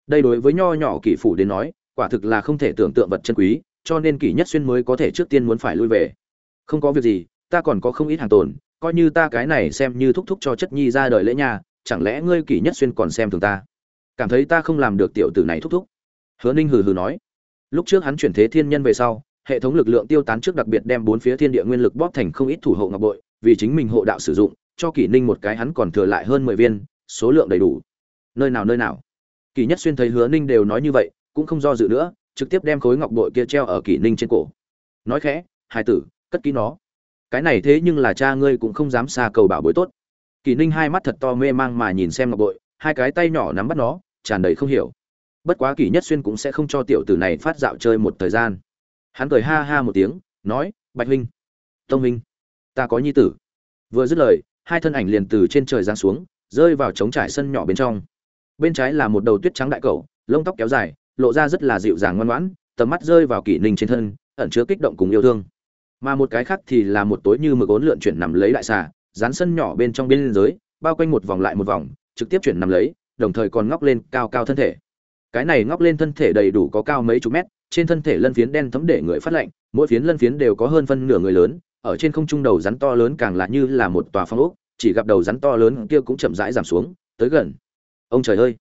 Đây đối với nho nhỏ kỷ phủ đến nói, quả thực là không thể tưởng tượng vật chân quý, cho nên kỷ nhất xuyên mới có thể trước tiên muốn phải lui về. Không có việc gì, ta còn có không ít hàng tồn, coi như ta cái này xem như thúc thúc cho chất nhi ra đời lễ nhà chẳng lẽ ngươi kỷ nhất xuyên còn xem thường ta? Cảm thấy ta không làm được tiểu tử này thúc thúc. Hứa ninh hừ hừ nói. Lúc trước hắn chuyển thế thiên nhân về sau, hệ thống lực lượng tiêu tán trước đặc biệt đem bốn phía thiên địa nguyên lực bóp thành không ít thủ hộ ngọc bội, vì chính mình hộ đạo sử dụng, cho kỷ ninh một cái hắn còn thừa lại hơn mười viên, số lượng đầy đủ. Nơi nào nơi nào? Kỷ nhất xuyên thấy hứa ninh đều nói như vậy, cũng không do dự nữa, trực tiếp đem khối ngọc bội kia treo ở kỷ ninh trên cổ. Nói khẽ, hai tử, cất kỹ nó. Cái này thế nhưng là cha ngươi cũng không dám xa cầu bảo bối tốt. Kỳ ninh hai mắt thật to mê mang mà nhìn xem ngọc bội, hai cái tay nhỏ nắm bắt nó, tràn đầy không hiểu. Bất quá Kỳ nhất xuyên cũng sẽ không cho tiểu tử này phát dạo chơi một thời gian. Hắn cười ha ha một tiếng, nói, bạch huynh, tông huynh, ta có nhi tử. Vừa dứt lời, hai thân ảnh liền từ trên trời giáng xuống, rơi vào trống trải sân nhỏ bên trong. Bên trái là một đầu tuyết trắng đại cầu lông tóc kéo dài, lộ ra rất là dịu dàng ngoan ngoãn, tầm mắt rơi vào kỷ ninh trên thân, ẩn chứa kích động cùng yêu thương. Mà một cái khác thì là một tối như mực ốn lượn chuyển nằm lấy đại xà dán sân nhỏ bên trong biên giới, bao quanh một vòng lại một vòng, trực tiếp chuyển nằm lấy, đồng thời còn ngóc lên cao cao thân thể. Cái này ngóc lên thân thể đầy đủ có cao mấy chục mét, trên thân thể lân phiến đen thấm để người phát lạnh, mỗi phiến lân phiến đều có hơn phân nửa người lớn, ở trên không trung đầu rắn to lớn càng là như là một tòa phong ốc, chỉ gặp đầu rắn to lớn kia cũng chậm rãi giảm xuống, tới gần. Ông trời ơi!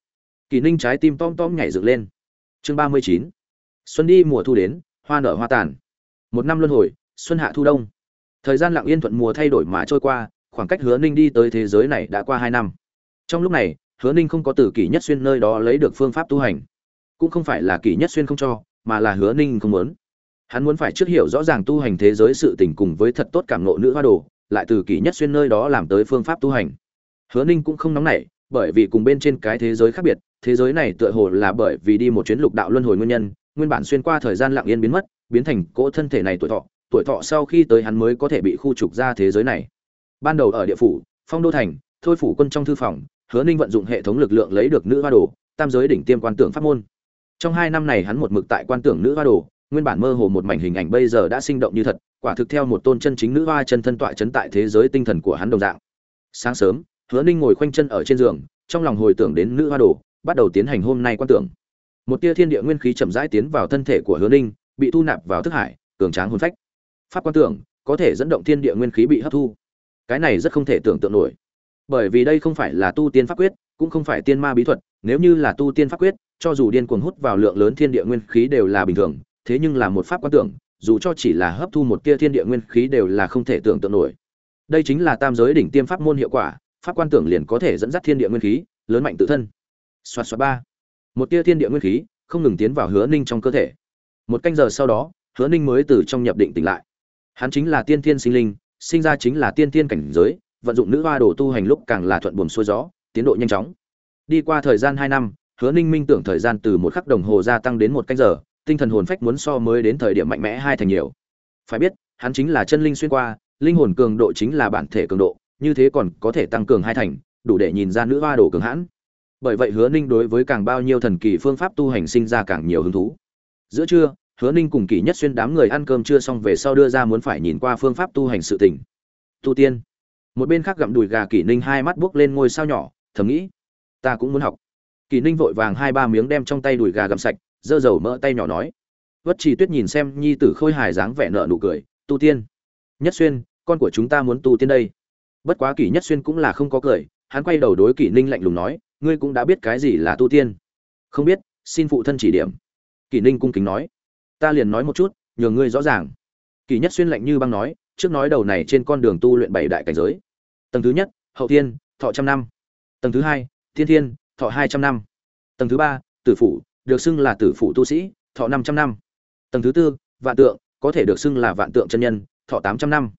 Kỳ ninh trái tim tom tom nhảy dựng lên. Chương ba mươi chín. Xuân đi mùa thu đến, hoa nở hoa tàn. Một năm luân hồi, xuân hạ thu đông. Thời gian lặng yên thuận mùa thay đổi mà trôi qua khoảng cách hứa ninh đi tới thế giới này đã qua hai năm. Trong lúc này, hứa ninh không có từ kỷ nhất xuyên nơi đó lấy được phương pháp tu hành. Cũng không phải là kỷ nhất xuyên không cho, mà là hứa ninh không muốn. Hắn muốn phải trước hiểu rõ ràng tu hành thế giới sự tình cùng với thật tốt cảm nộ nữ hoa đồ, lại từ kỷ nhất xuyên nơi đó làm tới phương pháp tu hành. Hứa ninh cũng không nóng nảy, bởi vì cùng bên trên cái thế giới khác biệt, thế giới này tựa hồ là bởi vì đi một chuyến lục đạo luân hồi nguyên nhân, nguyên bản xuyên qua thời gian lặng yên biến mất, biến thành cỗ thân thể này tuổi thọ tuổi thọ sau khi tới hắn mới có thể bị khu trục ra thế giới này ban đầu ở địa phủ, phong đô thành, thôi phủ quân trong thư phòng, hứa ninh vận dụng hệ thống lực lượng lấy được nữ hoa đồ, tam giới đỉnh tiêm quan tưởng pháp môn. Trong hai năm này hắn một mực tại quan tưởng nữ hoa đồ, nguyên bản mơ hồ một mảnh hình ảnh bây giờ đã sinh động như thật, quả thực theo một tôn chân chính nữ hoa chân thân tọa chấn tại thế giới tinh thần của hắn đồng dạng. Sáng sớm, hứa ninh ngồi khoanh chân ở trên giường, trong lòng hồi tưởng đến nữ hoa đồ, bắt đầu tiến hành hôm nay quan tưởng. Một tia thiên địa nguyên khí chậm rãi tiến vào thân thể của hứa ninh, bị thu nạp vào thức hải, cường tráng hồn phách. Pháp quan tưởng, có thể dẫn động thiên địa nguyên khí bị hấp thu cái này rất không thể tưởng tượng nổi. Bởi vì đây không phải là tu tiên pháp quyết, cũng không phải tiên ma bí thuật, nếu như là tu tiên pháp quyết, cho dù điên cuồng hút vào lượng lớn thiên địa nguyên khí đều là bình thường, thế nhưng là một pháp quan tưởng, dù cho chỉ là hấp thu một tia thiên địa nguyên khí đều là không thể tưởng tượng nổi. Đây chính là tam giới đỉnh tiêm pháp môn hiệu quả, pháp quan tưởng liền có thể dẫn dắt thiên địa nguyên khí, lớn mạnh tự thân. Xoạt xoạt ba. Một tia thiên địa nguyên khí không ngừng tiến vào hứa ninh trong cơ thể. Một canh giờ sau đó, hứa ninh mới từ trong nhập định tỉnh lại. Hắn chính là tiên thiên sinh linh sinh ra chính là tiên thiên cảnh giới, vận dụng nữ hoa đồ tu hành lúc càng là thuận buồm xuôi gió, tiến độ nhanh chóng. Đi qua thời gian hai năm, hứa ninh minh tưởng thời gian từ một khắc đồng hồ gia tăng đến một canh giờ, tinh thần hồn phách muốn so mới đến thời điểm mạnh mẽ hai thành nhiều. Phải biết, hắn chính là chân linh xuyên qua, linh hồn cường độ chính là bản thể cường độ, như thế còn có thể tăng cường hai thành, đủ để nhìn ra nữ hoa đồ cường hãn. Bởi vậy hứa ninh đối với càng bao nhiêu thần kỳ phương pháp tu hành sinh ra càng nhiều hứng thú. Giữa trưa hứa ninh cùng kỷ nhất xuyên đám người ăn cơm chưa xong về sau đưa ra muốn phải nhìn qua phương pháp tu hành sự tỉnh tu tiên. Một bên khác gặm đùi gà kỷ ninh hai mắt buốc lên ngôi sao nhỏ, thầm nghĩ, ta cũng muốn học. Kỷ ninh vội vàng hai ba miếng đem trong tay đùi gà gặm sạch dơ dầu mỡ tay nhỏ nói, vất trì tuyết nhìn xem nhi tử khôi hài dáng vẻ nợ nụ cười, tu tiên. Nhất xuyên, con của chúng ta muốn tu tiên đây. Bất quá kỷ nhất xuyên cũng là không có cười, hắn quay đầu đối kỷ ninh lạnh lùng nói, ngươi cũng đã biết cái gì là tu tiên? Không biết, xin phụ thân chỉ điểm. Kỷ ninh cung kính nói ta liền nói một chút nhường ngươi rõ ràng. Kỳ nhất xuyên lạnh như băng nói, trước nói đầu này trên con đường tu luyện bảy đại cảnh giới. Tầng thứ nhất, hậu thiên, thọ trăm năm. Tầng thứ hai, thiên thiên, thọ hai trăm năm. Tầng thứ ba, tử phủ, được xưng là tử phủ tu sĩ, thọ năm trăm năm. Tầng thứ tư, vạn tượng, có thể được xưng là vạn tượng chân nhân, thọ tám trăm năm.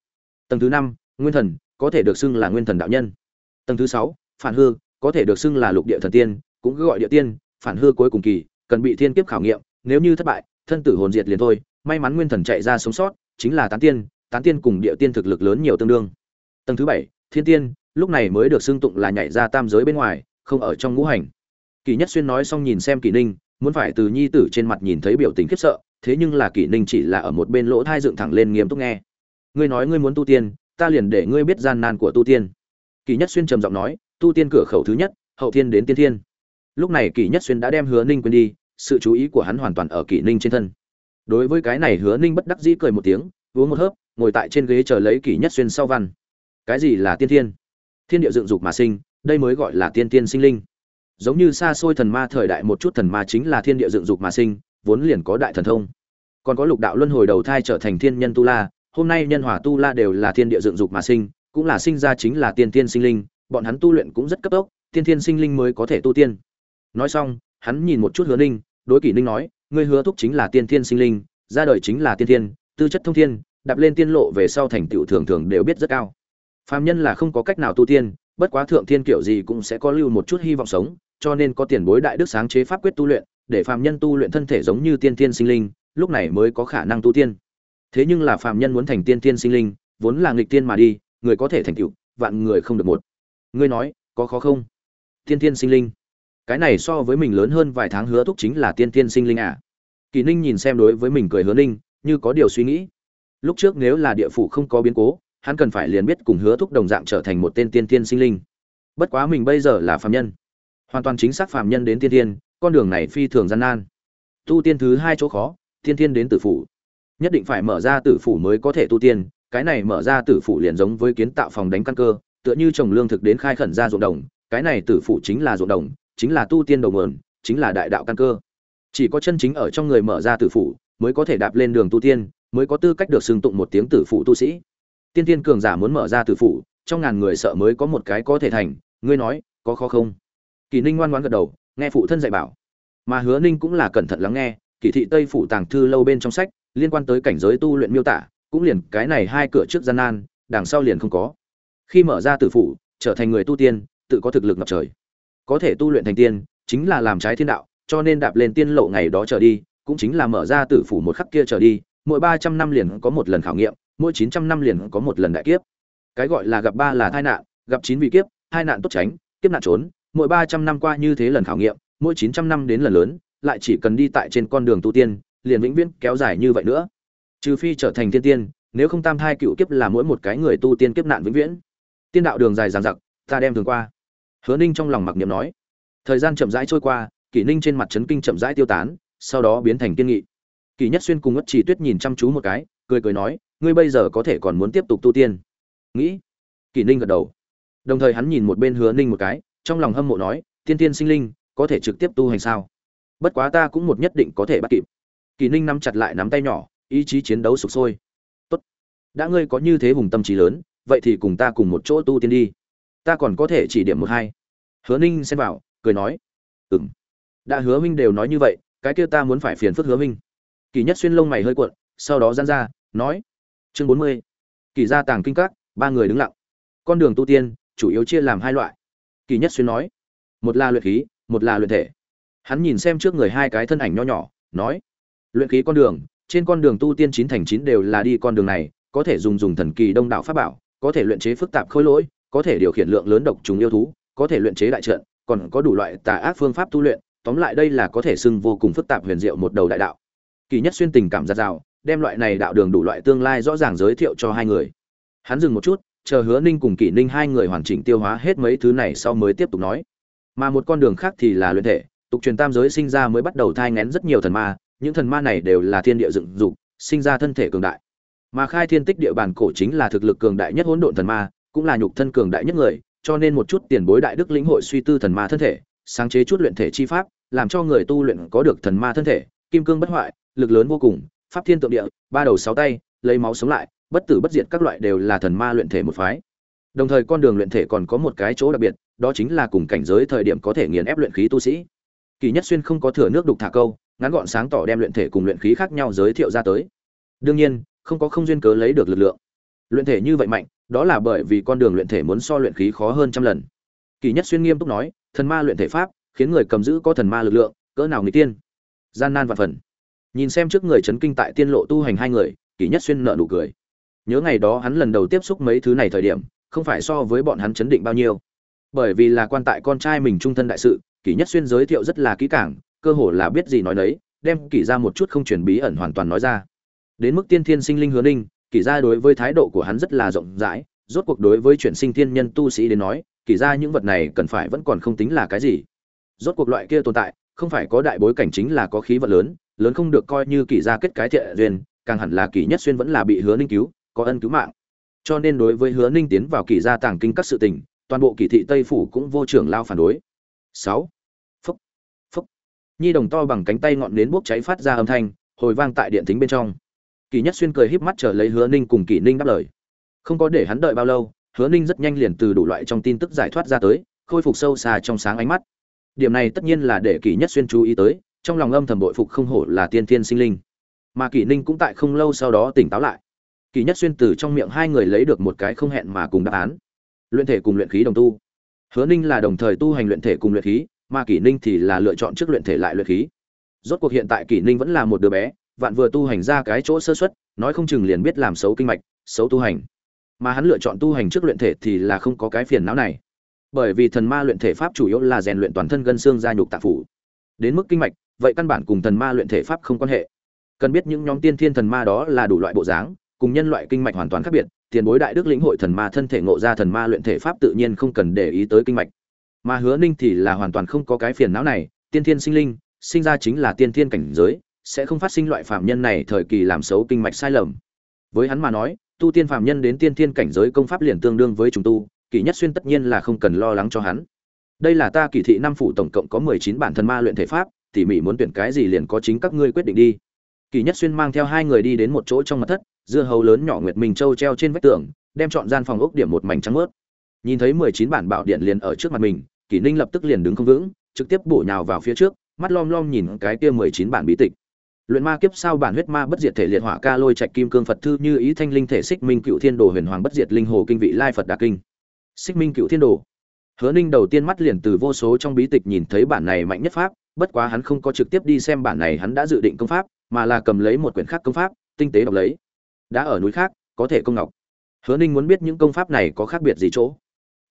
Tầng thứ năm, nguyên thần, có thể được xưng là nguyên thần đạo nhân. Tầng thứ sáu, phản hư, có thể được xưng là lục địa thần tiên, cũng gọi địa tiên, phản hư cuối cùng kỳ, cần bị thiên kiếp khảo nghiệm, nếu như thất bại thân tử hồn diệt liền thôi, may mắn nguyên thần chạy ra sống sót, chính là tán tiên tán tiên cùng địa tiên thực lực lớn nhiều tương đương. Tầng thứ bảy, thiên tiên, lúc này mới được xưng tụng là nhảy ra tam giới bên ngoài, không ở trong ngũ hành. Kỳ nhất xuyên nói xong nhìn xem kỳ ninh, muốn phải từ nhi tử trên mặt nhìn thấy biểu tình khiếp sợ, thế nhưng là kỳ ninh chỉ là ở một bên lỗ thai dựng thẳng lên nghiêm túc nghe. Ngươi nói ngươi muốn tu tiên, ta liền để ngươi biết gian nan của tu tiên. Kỳ nhất xuyên trầm giọng nói, tu tiên cửa khẩu thứ nhất, hậu thiên đến tiên thiên. Lúc này kỳ nhất xuyên đã đem hứa ninh quên đi sự chú ý của hắn hoàn toàn ở kỷ ninh trên thân. Đối với cái này hứa ninh bất đắc dĩ cười một tiếng, uống một hớp, ngồi tại trên ghế chờ lấy kỷ nhất xuyên sau văn. Cái gì là tiên thiên? Thiên địa dựng dục mà sinh, đây mới gọi là tiên tiên sinh linh. Giống như xa xôi thần ma thời đại một chút thần ma chính là thiên địa dựng dục mà sinh, vốn liền có đại thần thông. Còn có lục đạo luân hồi đầu thai trở thành thiên nhân tu la, hôm nay nhân hòa tu la đều là thiên địa dựng dục mà sinh, cũng là sinh ra chính là tiên tiên sinh linh, bọn hắn tu luyện cũng rất cấp tốc, tiên tiên sinh linh mới có thể tu tiên. Nói xong hắn nhìn một chút hứa ninh đối kỷ ninh nói ngươi hứa thúc chính là tiên Thiên sinh linh ra đời chính là tiên Thiên, tư chất thông thiên đạp lên tiên lộ về sau thành tựu thường thường đều biết rất cao. Phàm nhân là không có cách nào tu tiên bất quá thượng thiên kiểu gì cũng sẽ có lưu một chút hy vọng sống cho nên có tiền bối đại đức sáng chế pháp quyết tu luyện để phàm nhân tu luyện thân thể giống như tiên Thiên sinh linh lúc này mới có khả năng tu tiên. Thế nhưng là phàm nhân muốn thành tiên Thiên sinh linh vốn là nghịch tiên mà đi người có thể thành tựu vạn người không được một. Ngươi nói có khó không? Tiên Thiên sinh linh cái này so với mình lớn hơn vài tháng hứa thúc chính là tiên tiên sinh linh à. Kỳ ninh nhìn xem đối với mình cười hứa ninh, như có điều suy nghĩ. Lúc trước nếu là địa phủ không có biến cố, hắn cần phải liền biết cùng hứa thúc đồng dạng trở thành một tên tiên tiên sinh linh. Bất quá mình bây giờ là phàm nhân. Hoàn toàn chính xác phàm nhân đến tiên tiên, con đường này phi thường gian nan. Tu tiên thứ hai chỗ khó, tiên tiên đến tử phủ. Nhất định phải mở ra tử phủ mới có thể tu tiên, cái này mở ra tử phủ liền giống với kiến tạo phòng đánh căn cơ, tựa như trồng lương thực đến khai khẩn ra ruộng đồng, cái này tử phủ chính là ruộng đồng chính là tu tiên đầu nguồn, chính là đại đạo căn cơ. Chỉ có chân chính ở trong người mở ra tử phủ, mới có thể đạp lên đường tu tiên, mới có tư cách được xưng tụng một tiếng tử phủ tu sĩ. Tiên tiên cường giả muốn mở ra tử phủ, trong ngàn người sợ mới có một cái có thể thành, ngươi nói, có khó không? Kỳ ninh ngoan ngoãn gật đầu, nghe phụ thân dạy bảo. Mà hứa ninh cũng là cẩn thận lắng nghe, kỳ thị tây phủ tàng thư lâu bên trong sách, liên quan tới cảnh giới tu luyện miêu tả, cũng liền cái này hai cửa trước gian nan, đằng sau liền không có. Khi mở ra tử phủ, trở thành người tu tiên, tự có thực lực ngập trời có thể tu luyện thành tiên, chính là làm trái thiên đạo, cho nên đạp lên tiên lộ ngày đó trở đi, cũng chính là mở ra tử phủ một khắc kia trở đi, mỗi ba trăm năm liền có một lần khảo nghiệm, mỗi chín trăm năm liền có một lần đại kiếp. Cái gọi là gặp ba là tai nạn, gặp chín vị kiếp, hai nạn tốt tránh, kiếp nạn trốn, mỗi ba trăm năm qua như thế lần khảo nghiệm, mỗi chín trăm năm đến lần lớn, lại chỉ cần đi tại trên con đường tu tiên, liền vĩnh viễn kéo dài như vậy nữa. Trừ phi trở thành thiên tiên, nếu không tam thai cựu kiếp là mỗi một cái người tu tiên kiếp nạn vĩnh viễn. Tiên đạo đường dài dằng dặc, ta đem thường qua hứa ninh trong lòng mặc niệm nói, thời gian chậm rãi trôi qua, kỷ ninh trên mặt trấn kinh chậm rãi tiêu tán, sau đó biến thành kiên nghị. Kỷ nhất xuyên cùng ngất chỉ tuyết nhìn chăm chú một cái, cười cười nói, ngươi bây giờ có thể còn muốn tiếp tục tu tiên? Nghĩ, kỷ ninh gật đầu. Đồng thời hắn nhìn một bên hứa ninh một cái, trong lòng hâm mộ nói, tiên tiên sinh linh, có thể trực tiếp tu hành sao? Bất quá ta cũng một nhất định có thể bắt kịp. Kỷ ninh nắm chặt lại nắm tay nhỏ, ý chí chiến đấu sục sôi. Tốt. Đã ngươi có như thế hùng tâm trí lớn, vậy thì cùng ta cùng một chỗ tu tiên đi. Ta còn có thể chỉ điểm một hai hứa ninh xem vào, cười nói ừ m đã hứa minh đều nói như vậy, cái kia ta muốn phải phiền phức hứa minh. Kỳ nhất xuyên lông mày hơi cuộn, sau đó gian ra, nói, chương bốn mươi, kỳ gia tàng kinh các, ba người đứng lặng. Con đường tu tiên, chủ yếu chia làm hai loại. Kỳ nhất xuyên nói, một là luyện khí, một là luyện thể. Hắn nhìn xem trước người hai cái thân ảnh nho nhỏ, nói, luyện khí con đường, trên con đường tu tiên chín thành chín đều là đi con đường này, có thể dùng dùng thần kỳ đông đạo pháp bảo, có thể luyện chế phức tạp khối lỗi, có thể điều khiển lượng lớn độc trùng yêu thú có thể luyện chế đại trận, còn có đủ loại tà ác phương pháp tu luyện, tóm lại đây là có thể xưng vô cùng phức tạp huyền diệu một đầu đại đạo. Kỳ nhất xuyên tình cảm giật rào, đem loại này đạo đường đủ loại tương lai rõ ràng giới thiệu cho hai người. Hắn dừng một chút, chờ hứa ninh cùng kỷ ninh hai người hoàn chỉnh tiêu hóa hết mấy thứ này sau mới tiếp tục nói. Mà một con đường khác thì là luyện thể, tục truyền tam giới sinh ra mới bắt đầu thai ngén rất nhiều thần ma, những thần ma này đều là thiên địa dựng dục, sinh ra thân thể cường đại. Mà khai thiên tích địa bàn cổ chính là thực lực cường đại nhất hỗn độn thần ma, cũng là nhục thân cường đại nhất người cho nên một chút tiền bối đại đức lĩnh hội suy tư thần ma thân thể, sáng chế chút luyện thể chi pháp, làm cho người tu luyện có được thần ma thân thể, kim cương bất hoại, lực lớn vô cùng, pháp thiên tượng địa, ba đầu sáu tay, lấy máu sống lại, bất tử bất diệt các loại đều là thần ma luyện thể một phái. Đồng thời con đường luyện thể còn có một cái chỗ đặc biệt, đó chính là cùng cảnh giới thời điểm có thể nghiền ép luyện khí tu sĩ. Kỳ nhất xuyên không có thừa nước đục thả câu, ngắn gọn sáng tỏ đem luyện thể cùng luyện khí khác nhau giới thiệu ra tới. Đương nhiên, không có không duyên cớ lấy được lực lượng. Luyện thể như vậy mạnh đó là bởi vì con đường luyện thể muốn so luyện khí khó hơn trăm lần. Kỳ nhất xuyên nghiêm túc nói, thần ma luyện thể pháp, khiến người cầm giữ có thần ma lực lượng, cỡ nào người tiên? Gian nan và phần. Nhìn xem trước người chấn kinh tại tiên lộ tu hành hai người kỳ nhất xuyên nợ nụ cười. Nhớ ngày đó hắn lần đầu tiếp xúc mấy thứ này thời điểm, không phải so với bọn hắn chấn định bao nhiêu. Bởi vì là quan tại con trai mình trung thân đại sự, kỷ nhất xuyên giới thiệu rất là kỹ càng, cơ hồ là biết gì nói nấy, đem kỷ ra một chút không chuyển bí ẩn hoàn toàn nói ra. Đến mức tiên thiên sinh linh hứa ninh Kỳ ra đối với thái độ của hắn rất là rộng rãi, rốt cuộc đối với chuyển sinh thiên nhân tu sĩ đến nói kỳ ra những vật này cần phải vẫn còn không tính là cái gì. Rốt cuộc loại kia tồn tại, không phải có đại bối cảnh chính là có khí vật lớn lớn không được coi như kỳ ra kết cái thiện duyên, càng hẳn là kỳ nhất xuyên vẫn là bị hứa ninh cứu, có ân cứu mạng. Cho nên đối với hứa ninh tiến vào kỳ gia tàng kinh các sự tình, toàn bộ kỳ thị tây phủ cũng vô trưởng lao phản đối. Sáu. Phúc. Phúc. Nhi đồng to bằng cánh tay ngọn nến bốc cháy phát ra âm thanh, hồi vang tại điện thính bên trong kỳ nhất xuyên cười híp mắt chờ lấy hứa ninh cùng kỳ ninh đáp lời. Không có để hắn đợi bao lâu, hứa ninh rất nhanh liền từ đủ loại trong tin tức giải thoát ra tới, khôi phục sâu xa trong sáng ánh mắt. Điểm này tất nhiên là để kỳ nhất xuyên chú ý tới, trong lòng âm thầm bội phục không hổ là tiên thiên sinh linh. Mà kỳ ninh cũng tại không lâu sau đó tỉnh táo lại. Kỳ nhất xuyên từ trong miệng hai người lấy được một cái không hẹn mà cùng đáp án. Luyện thể cùng luyện khí đồng tu. Hứa ninh là đồng thời tu hành luyện thể cùng luyện khí, mà kỷ ninh thì là lựa chọn trước luyện thể lại luyện khí. Rốt cuộc hiện tại kỷ ninh vẫn là một đứa bé vạn vừa tu hành ra cái chỗ sơ xuất, nói không chừng liền biết làm xấu kinh mạch, xấu tu hành. Mà hắn lựa chọn tu hành trước luyện thể thì là không có cái phiền não này. Bởi vì thần ma luyện thể pháp chủ yếu là rèn luyện toàn thân gân xương gia nhục tạp phủ. Đến mức kinh mạch, vậy căn bản cùng thần ma luyện thể pháp không quan hệ. Cần biết những nhóm tiên thiên thần ma đó là đủ loại bộ dáng, cùng nhân loại kinh mạch hoàn toàn khác biệt, tiền bối đại đức lĩnh hội thần ma thân thể ngộ ra thần ma luyện thể pháp tự nhiên không cần để ý tới kinh mạch. Mà hứa ninh thì là hoàn toàn không có cái phiền não này, tiên thiên sinh linh, sinh ra chính là tiên thiên cảnh giới sẽ không phát sinh loại phạm nhân này thời kỳ làm xấu kinh mạch sai lầm. Với hắn mà nói, tu tiên phạm nhân đến tiên thiên cảnh giới công pháp liền tương đương với chúng tu, kỷ nhất xuyên tất nhiên là không cần lo lắng cho hắn. Đây là ta kỳ thị năm phủ tổng cộng có mười chín bản thần ma luyện thể pháp, tỉ mỉ muốn tuyển cái gì liền có chính các ngươi quyết định đi. Kỳ nhất xuyên mang theo hai người đi đến một chỗ trong mặt thất, dưa hấu lớn nhỏ nguyệt minh châu treo trên vách tường, đem chọn gian phòng ốc điểm một mảnh trắng mướt. Nhìn thấy mười chín bản bảo điện liền ở trước mặt mình, kỷ ninh lập tức liền đứng không vững, trực tiếp bổ nhào vào phía trước, mắt lom lom nhìn cái kia mười chín bản bí tịch luyện ma kiếp sao bản huyết ma bất diệt thể liệt hỏa ca lôi trạch kim cương phật thư như ý thanh linh thể xích minh cựu thiên đồ huyền hoàng bất diệt linh hồ kinh vị lai phật đà kinh. Xích minh cựu thiên đồ. Hứa ninh đầu tiên mắt liền từ vô số trong bí tịch nhìn thấy bản này mạnh nhất pháp, bất quá hắn không có trực tiếp đi xem bản này, hắn đã dự định công pháp, mà là cầm lấy một quyển khác công pháp, tinh tế đọc lấy. Đã ở núi khác, có thể công ngọc. Hứa ninh muốn biết những công pháp này có khác biệt gì chỗ.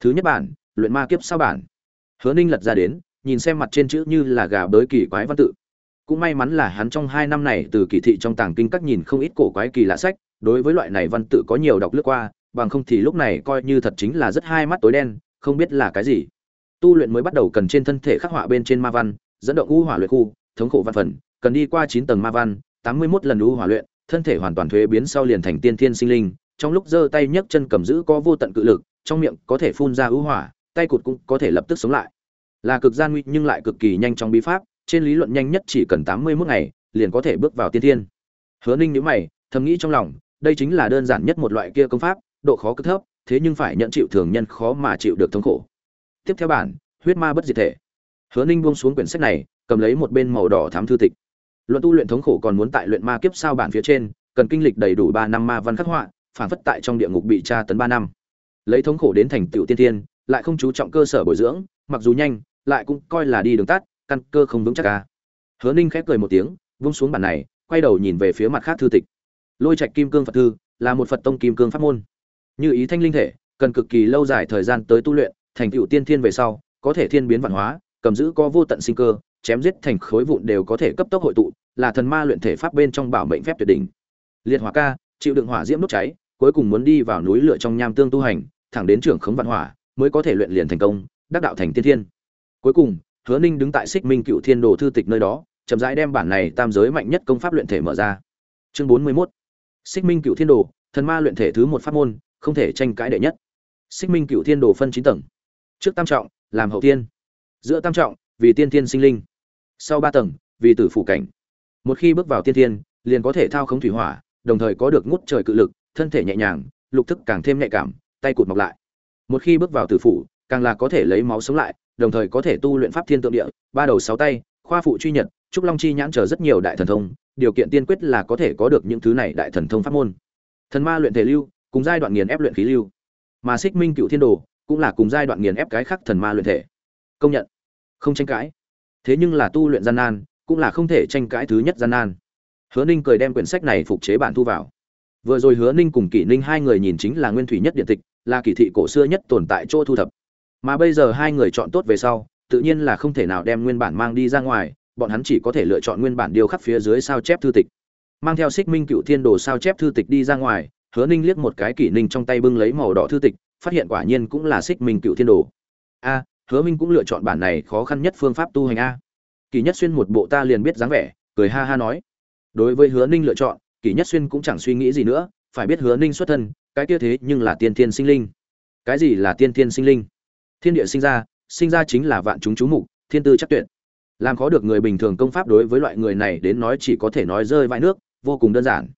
Thứ nhất bản, luyện ma kiếp sao bản. Hứa ninh lật ra đến, nhìn xem mặt trên chữ như là gà bới kỳ quái văn tự cũng may mắn là hắn trong hai năm này từ kỳ thị trong tàng kinh các nhìn không ít cổ quái kỳ lạ sách, đối với loại này văn tự có nhiều đọc lướt qua, bằng không thì lúc này coi như thật chính là rất hai mắt tối đen, không biết là cái gì. Tu luyện mới bắt đầu cần trên thân thể khắc họa bên trên ma văn, dẫn động u hỏa luyện khu, thống khổ văn phần, cần đi qua chín tầng ma văn, tám mươi mốt lần u hỏa luyện, thân thể hoàn toàn thuế biến sau liền thành tiên thiên sinh linh, trong lúc giơ tay nhấc chân cầm giữ có vô tận cự lực, trong miệng có thể phun ra ưu hỏa, tay cụt cũng có thể lập tức sống lại. Là cực gian nguy nhưng lại cực kỳ nhanh trong bí pháp trên lý luận nhanh nhất chỉ cần tám mươi 81 ngày, liền có thể bước vào tiên thiên. Hứa ninh nhíu mày, thầm nghĩ trong lòng, đây chính là đơn giản nhất một loại kia công pháp, độ khó cực thấp, thế nhưng phải nhận chịu thường nhân khó mà chịu được thống khổ. Tiếp theo bản, huyết ma bất diệt thể. Hứa ninh buông xuống quyển sách này, cầm lấy một bên màu đỏ thám thư tịch. Luận tu luyện thống khổ còn muốn tại luyện ma kiếp sao bản phía trên, cần kinh lịch đầy đủ ba năm ma văn khắc họa, phản phất tại trong địa ngục bị tra tấn ba năm. Lấy thống khổ đến thành tựu tiên tiên lại không chú trọng cơ sở bồi dưỡng, mặc dù nhanh, lại cũng coi là đi đường tắt căn cơ không vững chắc ca hứa ninh khép cười một tiếng, vung xuống bản này, quay đầu nhìn về phía mặt khác thư tịch. Lôi trạch kim cương phật thư là một phật tông kim cương pháp môn. Như ý thanh linh thể, cần cực kỳ lâu dài thời gian tới tu luyện, thành tựu tiên thiên về sau, có thể thiên biến văn hóa, cầm giữ có vô tận sinh cơ, chém giết thành khối vụn đều có thể cấp tốc hội tụ, là thần ma luyện thể pháp bên trong bảo mệnh phép tuyệt đỉnh. Liệt hỏa ca, chịu đựng hỏa diễm đốt cháy, cuối cùng muốn đi vào núi lửa trong nham tương tu hành, thẳng đến trưởng khống vạn hỏa, mới có thể luyện liền thành công, đắc đạo thành tiên thiên. Cuối cùng hứa ninh đứng tại xích minh cựu thiên đồ thư tịch nơi đó chậm rãi đem bản này tam giới mạnh nhất công pháp luyện thể mở ra. Chương bốn mươi 41 xích minh cựu thiên đồ thần ma luyện thể thứ một pháp môn không thể tranh cãi đệ nhất. Xích minh cựu thiên đồ phân chín tầng. Trước tam trọng làm hậu tiên, giữa tam trọng vì tiên tiên sinh linh. Sau ba tầng vì tử phủ cảnh. Một khi bước vào tiên thiên liền có thể thao khống thủy hỏa đồng thời có được ngút trời cự lực thân thể nhẹ nhàng lục thức càng thêm nhạy cảm tay cụt mọc lại. Một khi bước vào tử phủ càng là có thể lấy máu sống lại đồng thời có thể tu luyện pháp thiên tượng địa, ba đầu sáu tay, khoa phụ truy nhật, trúc long chi nhãn chờ rất nhiều đại thần thông, điều kiện tiên quyết là có thể có được những thứ này đại thần thông pháp môn. Thần ma luyện thể lưu, cùng giai đoạn nghiền ép luyện khí lưu. Mà xích minh cựu thiên đồ, cũng là cùng giai đoạn nghiền ép cái khác thần ma luyện thể. Công nhận. Không tranh cãi. Thế nhưng là tu luyện gian nan, cũng là không thể tranh cãi thứ nhất gian nan. Hứa ninh cười đem quyển sách này phục chế bản thu vào. Vừa rồi hứa ninh cùng kỷ ninh hai người nhìn chính là nguyên thủy nhất điện tịch, là kỳ thị cổ xưa nhất tồn tại chỗ thu thập mà bây giờ hai người chọn tốt về sau, tự nhiên là không thể nào đem nguyên bản mang đi ra ngoài, bọn hắn chỉ có thể lựa chọn nguyên bản điêu khắc phía dưới sao chép thư tịch. Mang theo xích minh cựu thiên đồ sao chép thư tịch đi ra ngoài, hứa ninh liếc một cái kỷ ninh trong tay bưng lấy màu đỏ thư tịch, phát hiện quả nhiên cũng là xích minh cựu thiên đồ. A, hứa minh cũng lựa chọn bản này khó khăn nhất phương pháp tu hành a. Kỳ nhất xuyên một bộ ta liền biết dáng vẻ, cười ha ha nói. Đối với hứa ninh lựa chọn kỳ nhất xuyên cũng chẳng suy nghĩ gì nữa, phải biết hứa ninh xuất thân, cái kia thế nhưng là tiên thiên sinh linh. Cái gì là tiên thiên sinh linh? Thiên địa sinh ra sinh ra chính là vạn chúng chú mục, thiên tư chắc tuyệt. Làm khó được người bình thường công pháp đối với loại người này đến nói chỉ có thể nói rơi vãi nước, vô cùng đơn giản.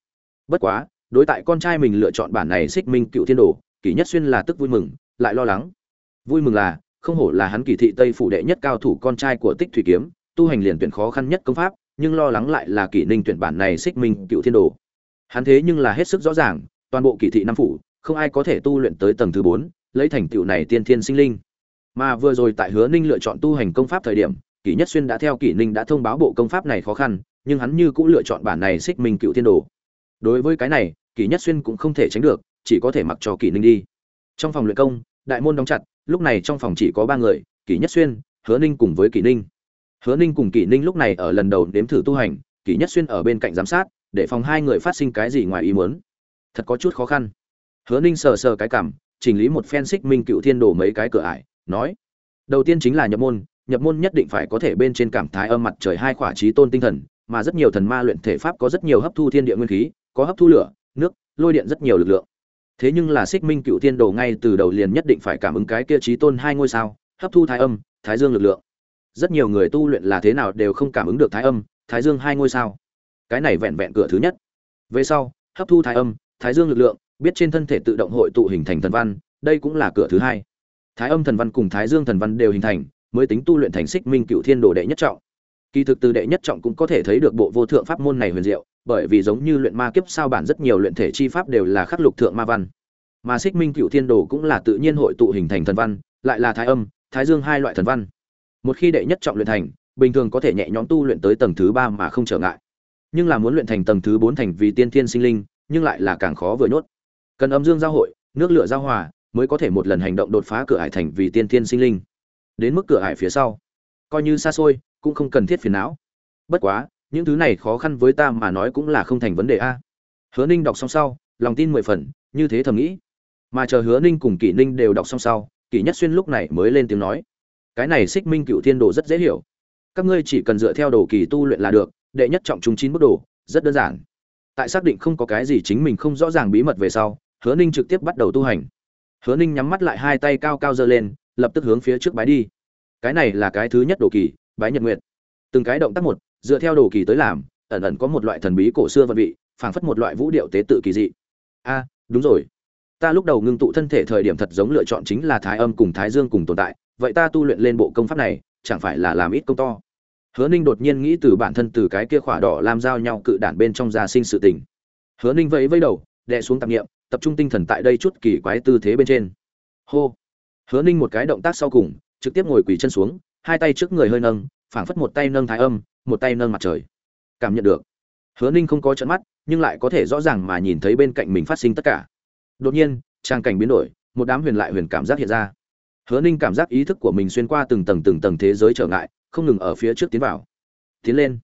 Bất quá, đối tại con trai mình lựa chọn bản này xích minh cựu thiên đồ, kỷ nhất xuyên là tức vui mừng, lại lo lắng. Vui mừng là, không hổ là hắn kỳ thị tây phủ đệ nhất cao thủ con trai của tích thủy kiếm, tu hành liền tuyển khó khăn nhất công pháp, nhưng lo lắng lại là kỷ ninh tuyển bản này xích minh cựu thiên đồ. Hắn thế nhưng là hết sức rõ ràng, toàn bộ kỳ thị năm phủ, không ai có thể tu luyện tới tầng thứ bốn, lấy thành tựu này tiên thiên sinh linh mà vừa rồi tại hứa ninh lựa chọn tu hành công pháp thời điểm, kỷ nhất xuyên đã theo kỷ ninh đã thông báo bộ công pháp này khó khăn, nhưng hắn như cũng lựa chọn bản này xích minh cựu thiên đồ. Đối với cái này, kỷ nhất xuyên cũng không thể tránh được, chỉ có thể mặc cho kỷ ninh đi. Trong phòng luyện công, đại môn đóng chặt, lúc này trong phòng chỉ có ba người, kỷ nhất xuyên, hứa ninh cùng với kỷ ninh. Hứa ninh cùng kỷ ninh lúc này ở lần đầu đếm thử tu hành, kỷ nhất xuyên ở bên cạnh giám sát, để phòng hai người phát sinh cái gì ngoài ý muốn. Thật có chút khó khăn. Hứa ninh sờ sờ cái cảm, chỉnh lý một phen xích minh cựu thiên đồ mấy cái cửa ải nói, đầu tiên chính là nhập môn nhập môn nhất định phải có thể bên trên cảm thái âm mặt trời hai khỏa trí tôn tinh thần, mà rất nhiều thần ma luyện thể pháp có rất nhiều hấp thu thiên địa nguyên khí, có hấp thu lửa, nước, lôi điện rất nhiều lực lượng. Thế nhưng là xích minh cựu thiên đồ ngay từ đầu liền nhất định phải cảm ứng cái kia trí tôn hai ngôi sao, hấp thu thái âm, thái dương lực lượng. Rất nhiều người tu luyện là thế nào đều không cảm ứng được thái âm, thái dương hai ngôi sao. Cái này vẹn vẹn cửa thứ nhất. Về sau, hấp thu thái âm, thái dương lực lượng, biết trên thân thể tự động hội tụ hình thành thần văn, đây cũng là cửa thứ hai thái âm thần văn cùng thái dương thần văn đều hình thành, mới tính tu luyện thành xích minh cựu thiên đồ đệ nhất trọng. Kỳ thực từ đệ nhất trọng cũng có thể thấy được bộ vô thượng pháp môn này huyền diệu, bởi vì giống như luyện ma kiếp sao bản rất nhiều luyện thể chi pháp đều là khắc lục thượng ma văn. Mà xích minh cựu thiên đồ cũng là tự nhiên hội tụ hình thành thần văn, lại là thái âm, thái dương hai loại thần văn. Một khi đệ nhất trọng luyện thành, bình thường có thể nhẹ nhõm tu luyện tới tầng thứ ba mà không trở ngại. Nhưng là muốn luyện thành tầng thứ bốn thành vì tiên thiên sinh linh, nhưng lại là càng khó vừa nhốt. Cần âm dương giao hội, nước lửa giao hòa mới có thể một lần hành động đột phá cửa ải thành vì tiên thiên sinh linh. Đến mức cửa ải phía sau, coi như xa xôi, cũng không cần thiết phiền não. Bất quá, những thứ này khó khăn với ta mà nói cũng là không thành vấn đề a. Hứa ninh đọc xong sau, lòng tin mười phần, như thế thầm nghĩ. Mà chờ hứa ninh cùng kỷ ninh đều đọc xong sau, kỷ nhất xuyên lúc này mới lên tiếng nói, cái này xích minh cựu thiên đồ rất dễ hiểu. Các ngươi chỉ cần dựa theo đồ kỳ tu luyện là được, đệ nhất trọng trung chín bước đồ, rất đơn giản. Tại xác định không có cái gì chính mình không rõ ràng bí mật về sau, hứa ninh trực tiếp bắt đầu tu hành hứa ninh nhắm mắt lại hai tay cao cao giơ lên, lập tức hướng phía trước bái đi. Cái này là cái thứ nhất đồ kỳ, bái nhật nguyệt. Từng cái động tác một, dựa theo đồ kỳ tới làm, ẩn ẩn có một loại thần bí cổ xưa vận vị, phảng phất một loại vũ điệu tế tự kỳ dị. A, đúng rồi. Ta lúc đầu ngưng tụ thân thể thời điểm thật giống lựa chọn chính là thái âm cùng thái dương cùng tồn tại, vậy ta tu luyện lên bộ công pháp này, chẳng phải là làm ít công to? Hứa ninh đột nhiên nghĩ từ bản thân từ cái kia khỏa đỏ làm giao nhau cự đản bên trong gia sinh sự tình. Hứa ninh vẫy vẫy đầu, đè xuống tạp nghiệm tập trung tinh thần tại đây chút kỳ quái tư thế bên trên. Hô. Hứa ninh một cái động tác sau cùng, trực tiếp ngồi quỳ chân xuống, hai tay trước người hơi nâng, phảng phất một tay nâng thái âm, một tay nâng mặt trời. Cảm nhận được. Hứa ninh không có trận mắt, nhưng lại có thể rõ ràng mà nhìn thấy bên cạnh mình phát sinh tất cả. Đột nhiên trang cảnh biến đổi, một đám huyền lại huyền cảm giác hiện ra. Hứa ninh cảm giác ý thức của mình xuyên qua từng tầng từng tầng thế giới trở ngại, không ngừng ở phía trước tiến vào. Tiến lên.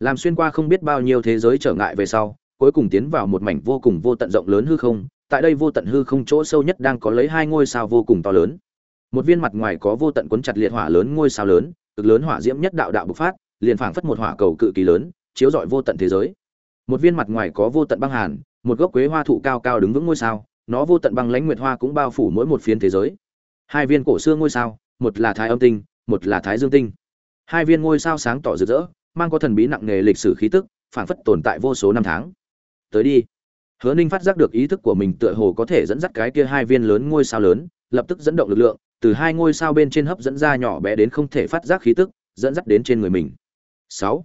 Làm xuyên qua không biết bao nhiêu thế giới trở ngại về sau cuối cùng tiến vào một mảnh vô cùng vô tận rộng lớn hư không, tại đây vô tận hư không chỗ sâu nhất đang có lấy hai ngôi sao vô cùng to lớn. Một viên mặt ngoài có vô tận cuốn chặt liệt hỏa lớn ngôi sao lớn, cực lớn hỏa diễm nhất đạo đạo bộc phát, liền phảng phất một hỏa cầu cự kỳ lớn, chiếu rọi vô tận thế giới. Một viên mặt ngoài có vô tận băng hàn, một gốc quế hoa thụ cao cao đứng vững ngôi sao, nó vô tận băng lãnh nguyệt hoa cũng bao phủ mỗi một phiến thế giới. Hai viên cổ xưa ngôi sao, một là thái âm tinh, một là thái dương tinh. Hai viên ngôi sao sáng tỏ rực rỡ, mang có thần bí nặng nề lịch sử khí tức, phảng phất tồn tại vô số năm tháng tới đi. Hứa ninh phát giác được ý thức của mình tựa hồ có thể dẫn dắt cái kia hai viên lớn ngôi sao lớn, lập tức dẫn động lực lượng, từ hai ngôi sao bên trên hấp dẫn ra nhỏ bé đến không thể phát giác khí tức, dẫn dắt đến trên người mình. Sáu.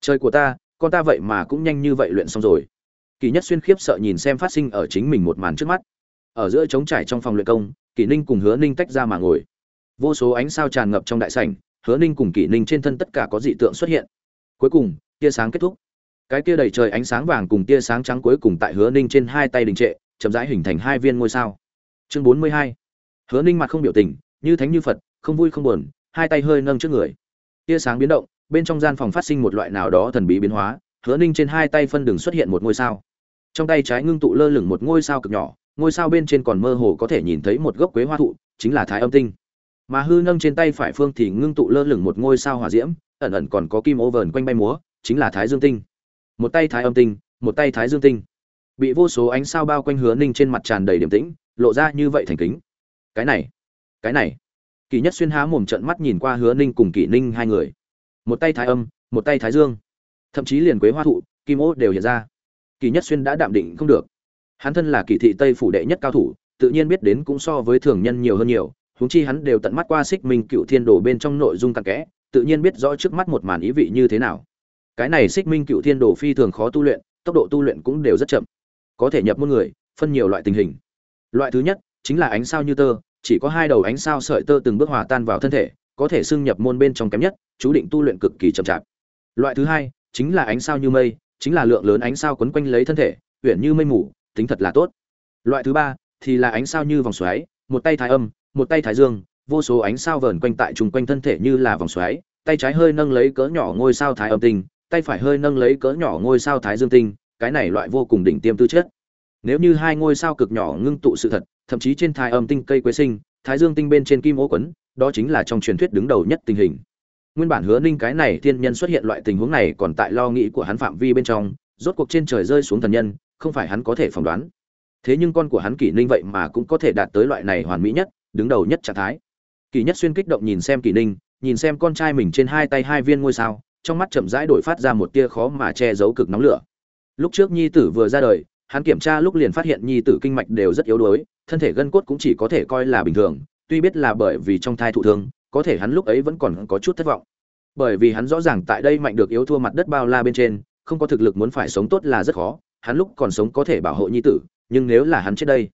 Trời của ta, con ta vậy mà cũng nhanh như vậy luyện xong rồi. Kỳ nhất xuyên khiếp sợ nhìn xem phát sinh ở chính mình một màn trước mắt. Ở giữa trống trải trong phòng luyện công kỳ ninh cùng hứa ninh tách ra mà ngồi. Vô số ánh sao tràn ngập trong đại sảnh, hứa ninh cùng kỳ ninh trên thân tất cả có dị tượng xuất hiện. Cuối cùng, tia sáng kết thúc cái kia đầy trời ánh sáng vàng cùng tia sáng trắng cuối cùng tại hứa ninh trên hai tay đình trệ, chậm rãi hình thành hai viên ngôi sao. Chương bốn mươi hai. Hứa ninh mặt không biểu tình, như thánh như phật, không vui không buồn, hai tay hơi nâng trước người. Tia sáng biến động, bên trong gian phòng phát sinh một loại nào đó thần bí biến hóa, hứa ninh trên hai tay phân đường xuất hiện một ngôi sao. Trong tay trái ngưng tụ lơ lửng một ngôi sao cực nhỏ, ngôi sao bên trên còn mơ hồ có thể nhìn thấy một gốc quế hoa thụ, chính là thái âm tinh. Mà hư nâng trên tay phải phương thì ngưng tụ lơ lửng một ngôi sao hỏa diễm, ẩn ẩn còn có kim ô vờn quanh bay múa, chính là thái dương tinh một tay thái âm tinh, một tay thái dương tinh. Bị vô số ánh sao bao quanh hứa ninh trên mặt tràn đầy điểm tĩnh, lộ ra như vậy thành kính. Cái này cái này. Kỳ nhất xuyên há mồm trận mắt nhìn qua hứa ninh cùng kỷ ninh hai người. Một tay thái âm, một tay thái dương. Thậm chí liền quế hoa thụ, kim ô đều hiện ra. Kỳ nhất xuyên đã đạm định không được. Hắn thân là kỳ thị tây phủ đệ nhất cao thủ, tự nhiên biết đến cũng so với thường nhân nhiều hơn nhiều, huống chi hắn đều tận mắt qua xích minh cựu thiên đồ bên trong nội dung cặn kẽ, tự nhiên biết rõ trước mắt một màn ý vị như thế nào cái này xích minh cựu thiên đồ phi thường khó tu luyện, tốc độ tu luyện cũng đều rất chậm. Có thể nhập môn người, phân nhiều loại tình hình. Loại thứ nhất, chính là ánh sao như tơ, chỉ có hai đầu ánh sao sợi tơ từng bước hòa tan vào thân thể, có thể xưng nhập môn bên trong kém nhất, chú định tu luyện cực kỳ chậm chạp. Loại thứ hai, chính là ánh sao như mây, chính là lượng lớn ánh sao quấn quanh lấy thân thể, uyển như mây mù, tính thật là tốt. Loại thứ ba, thì là ánh sao như vòng xoáy, một tay thái âm, một tay thái dương, vô số ánh sao vờn quanh tại chung quanh thân thể như là vòng xoáy, tay trái hơi nâng lấy cỡ nhỏ ngôi sao thái âm tinh tay phải hơi nâng lấy cỡ nhỏ ngôi sao thái dương tinh, cái này loại vô cùng đỉnh tiêm tư chất. Nếu như hai ngôi sao cực nhỏ ngưng tụ sự thật, thậm chí trên thái âm tinh cây quế sinh, thái dương tinh bên trên kim ô quấn, đó chính là trong truyền thuyết đứng đầu nhất tình hình. Nguyên bản hứa ninh cái này thiên nhân xuất hiện loại tình huống này còn tại lo nghĩ của hắn phạm vi bên trong, rốt cuộc trên trời rơi xuống thần nhân, không phải hắn có thể phỏng đoán. Thế nhưng con của hắn kỷ ninh vậy mà cũng có thể đạt tới loại này hoàn mỹ nhất, đứng đầu nhất trạng thái. Kỷ nhất xuyên kích động nhìn xem kỷ ninh, nhìn xem con trai mình trên hai tay hai viên ngôi sao trong mắt chậm rãi đổi phát ra một tia khó mà che giấu cực nóng lửa. Lúc trước nhi tử vừa ra đời, hắn kiểm tra lúc liền phát hiện nhi tử kinh mạch đều rất yếu đuối, thân thể gân cốt cũng chỉ có thể coi là bình thường, tuy biết là bởi vì trong thai thụ thương, có thể hắn lúc ấy vẫn còn có chút thất vọng. Bởi vì hắn rõ ràng tại đây mạnh được yếu thua mặt đất bao la bên trên, không có thực lực muốn phải sống tốt là rất khó, hắn lúc còn sống có thể bảo hộ nhi tử, nhưng nếu là hắn chết đây,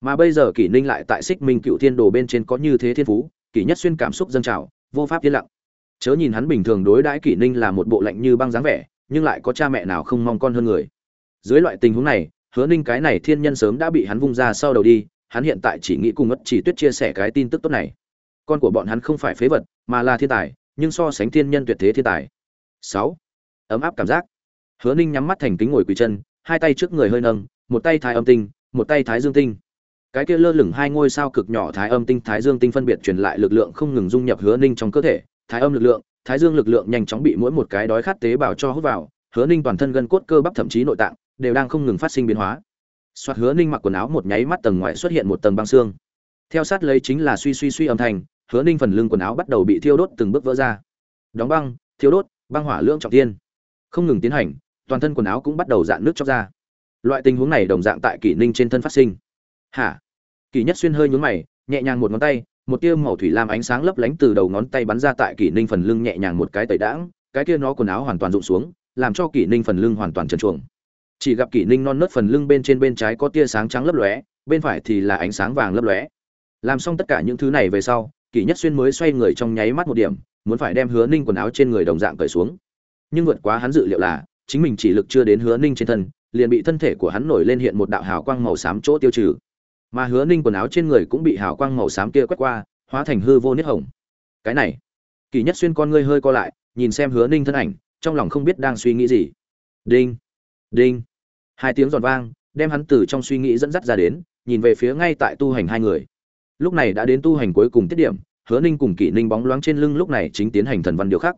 mà bây giờ kỷ ninh lại tại xích minh cựu thiên đồ bên trên có như thế thiên phú, kỷ nhất xuyên cảm xúc dâng trào, vô pháp yên lặng chớ nhìn hắn bình thường đối đãi kỷ ninh là một bộ lạnh như băng dáng vẻ, nhưng lại có cha mẹ nào không mong con hơn người. Dưới loại tình huống này, hứa ninh cái này thiên nhân sớm đã bị hắn vung ra sau đầu đi, hắn hiện tại chỉ nghĩ cùng ất chỉ tuyết chia sẻ cái tin tức tốt này. Con của bọn hắn không phải phế vật, mà là thiên tài, nhưng so sánh thiên nhân tuyệt thế thiên tài. Sáu. Ấm áp cảm giác. Hứa ninh nhắm mắt thành kính ngồi quỳ chân, hai tay trước người hơi nâng, một tay thái âm tinh, một tay thái dương tinh. Cái kia lơ lửng hai ngôi sao cực nhỏ thái âm tinh, thái dương tinh phân biệt truyền lại lực lượng không ngừng dung nhập hứa ninh trong cơ thể thái âm lực lượng, thái dương lực lượng nhanh chóng bị mỗi một cái đói khát tế bào cho hút vào, hứa ninh toàn thân gân cốt cơ bắp thậm chí nội tạng đều đang không ngừng phát sinh biến hóa. Soạt hứa ninh mặc quần áo một nháy mắt tầng ngoài xuất hiện một tầng băng xương. Theo sát lấy chính là suy suy suy âm thanh, hứa ninh phần lưng quần áo bắt đầu bị thiêu đốt từng bước vỡ ra. Đóng băng, thiêu đốt, băng hỏa lượng trọng thiên. không ngừng tiến hành, toàn thân quần áo cũng bắt đầu dạn nước chóc ra. Loại tình huống này đồng dạng tại kỷ ninh trên thân phát sinh. Hả? Kỷ nhất xuyên hơi nhướng mày, nhẹ nhàng một ngón tay một tia màu thủy lam ánh sáng lấp lánh từ đầu ngón tay bắn ra tại kỷ ninh phần lưng nhẹ nhàng một cái tẩy đãng, cái kia nó quần áo hoàn toàn rụng xuống, làm cho kỷ ninh phần lưng hoàn toàn trần chuồng chỉ gặp kỷ ninh non nớt phần lưng bên trên bên trái có tia sáng trắng lấp lóe, bên phải thì là ánh sáng vàng lấp lóe. Làm xong tất cả những thứ này về sau, kỷ nhất xuyên mới xoay người trong nháy mắt một điểm, muốn phải đem hứa ninh quần áo trên người đồng dạng cởi xuống. Nhưng vượt quá hắn dự liệu là, chính mình chỉ lực chưa đến hứa ninh trên thân, liền bị thân thể của hắn nổi lên hiện một đạo hào quang màu xám chỗ tiêu trừ mà hứa ninh quần áo trên người cũng bị hào quang màu xám kia quét qua, hóa thành hư vô niết hồng. Cái này, kỳ nhất xuyên con ngươi hơi co lại, nhìn xem hứa ninh thân ảnh, trong lòng không biết đang suy nghĩ gì. Đinh đinh. Hai tiếng giòn vang, đem hắn từ trong suy nghĩ dẫn dắt ra đến, nhìn về phía ngay tại tu hành hai người. Lúc này đã đến tu hành cuối cùng tiết điểm, hứa ninh cùng kỷ ninh bóng loáng trên lưng lúc này chính tiến hành thần văn điều khắc.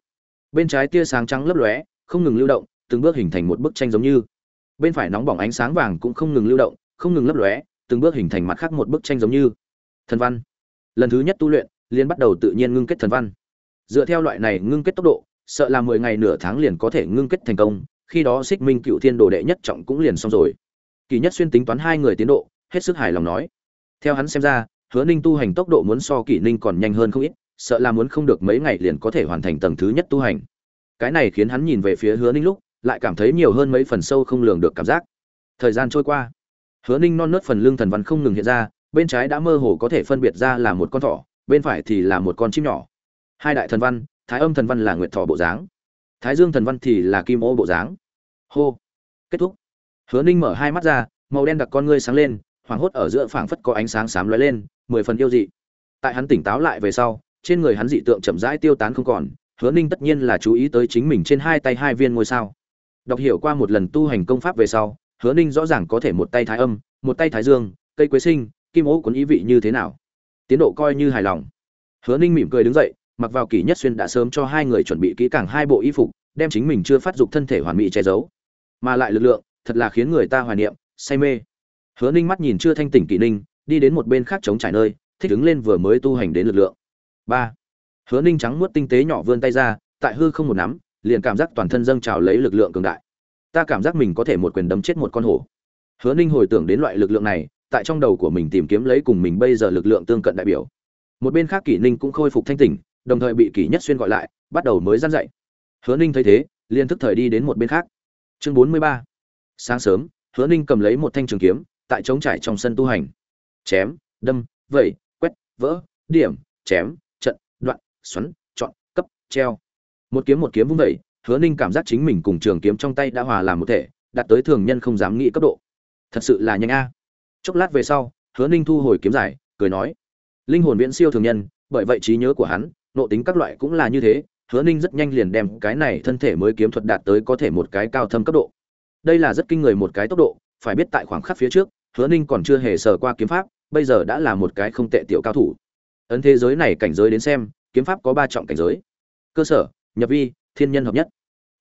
Bên trái tia sáng trắng lấp lóe, không ngừng lưu động, từng bước hình thành một bức tranh giống như. Bên phải nóng bỏng ánh sáng vàng cũng không ngừng lưu động, không ngừng lấp lóe từng bước hình thành mặt khác một bức tranh giống như. Thần văn. Lần thứ nhất tu luyện liên bắt đầu tự nhiên ngưng kết thần văn. Dựa theo loại này ngưng kết tốc độ, sợ là mười ngày nửa tháng liền có thể ngưng kết thành công, khi đó xích minh cựu thiên đồ đệ nhất trọng cũng liền xong rồi. Kỳ nhất xuyên tính toán hai người tiến độ, hết sức hài lòng nói. Theo hắn xem ra, hứa ninh tu hành tốc độ muốn so kỷ ninh còn nhanh hơn không ít, sợ là muốn không được mấy ngày liền có thể hoàn thành tầng thứ nhất tu hành. Cái này khiến hắn nhìn về phía hứa ninh lúc, lại cảm thấy nhiều hơn mấy phần sâu không lường được cảm giác. Thời gian trôi qua hứa ninh non nớt phần lưng thần văn không ngừng hiện ra, bên trái đã mơ hồ có thể phân biệt ra là một con thỏ, bên phải thì là một con chim nhỏ. Hai đại thần văn, thái âm thần văn là nguyệt thỏ bộ dáng, thái dương thần văn thì là kim ô bộ dáng. Hô! Kết thúc. Hứa ninh mở hai mắt ra, màu đen đặc con ngươi sáng lên, hoảng hốt ở giữa phảng phất có ánh sáng xám lóe lên, mười phần yêu dị. Tại hắn tỉnh táo lại về sau, trên người hắn dị tượng chậm rãi tiêu tán không còn, hứa ninh tất nhiên là chú ý tới chính mình trên hai tay hai viên ngôi sao. Đọc hiểu qua một lần tu hành công pháp về sau hứa ninh rõ ràng có thể một tay thái âm, một tay thái dương, cây quế sinh, kim ố cuốn ý vị như thế nào? Tiến độ coi như hài lòng. Hứa ninh mỉm cười đứng dậy, mặc vào kỷ nhất xuyên đã sớm cho hai người chuẩn bị kỹ càng hai bộ y phục, đem chính mình chưa phát dục thân thể hoàn mỹ che giấu. Mà lại lực lượng, thật là khiến người ta hoài niệm, say mê. Hứa ninh mắt nhìn chưa thanh tỉnh kỷ ninh, đi đến một bên khác chống trải nơi, thích ứng lên vừa mới tu hành đến lực lượng. Ba. Hứa ninh trắng muốt tinh tế nhỏ vươn tay ra, tại hư không một nắm, liền cảm giác toàn thân dâng trào lấy lực lượng cường đại ta cảm giác mình có thể một quyền đấm chết một con hổ. Hứa ninh hồi tưởng đến loại lực lượng này, tại trong đầu của mình tìm kiếm lấy cùng mình bây giờ lực lượng tương cận đại biểu. Một bên khác kỷ ninh cũng khôi phục thanh tỉnh, đồng thời bị kỷ nhất xuyên gọi lại, bắt đầu mới gian dậy hứa ninh thấy thế, liền thức thời đi đến một bên khác. Chương bốn mươi ba. Sáng sớm, hứa ninh cầm lấy một thanh trường kiếm, tại trống trải trong sân tu hành. Chém, đâm, vẩy, quét, vỡ, điểm, chém, trận, đoạn, xoắn, chọn, cấp, treo. Một kiếm một kiếm vung vẩy hứa ninh cảm giác chính mình cùng trường kiếm trong tay đã hòa làm một thể, đạt tới thường nhân không dám nghĩ cấp độ. Thật sự là nhanh a. Chốc lát về sau, hứa ninh thu hồi kiếm giải, cười nói, linh hồn viễn siêu thường nhân, bởi vậy trí nhớ của hắn, nộ tính các loại cũng là như thế, hứa ninh rất nhanh liền đem cái này thân thể mới kiếm thuật đạt tới có thể một cái cao thâm cấp độ. Đây là rất kinh người một cái tốc độ, phải biết tại khoảng khắc phía trước, hứa ninh còn chưa hề sờ qua kiếm pháp, bây giờ đã là một cái không tệ tiểu cao thủ. Ấn thế giới này cảnh giới đến xem, kiếm pháp có ba trọng cảnh giới. Cơ sở, nhập vi, thiên nhân hợp nhất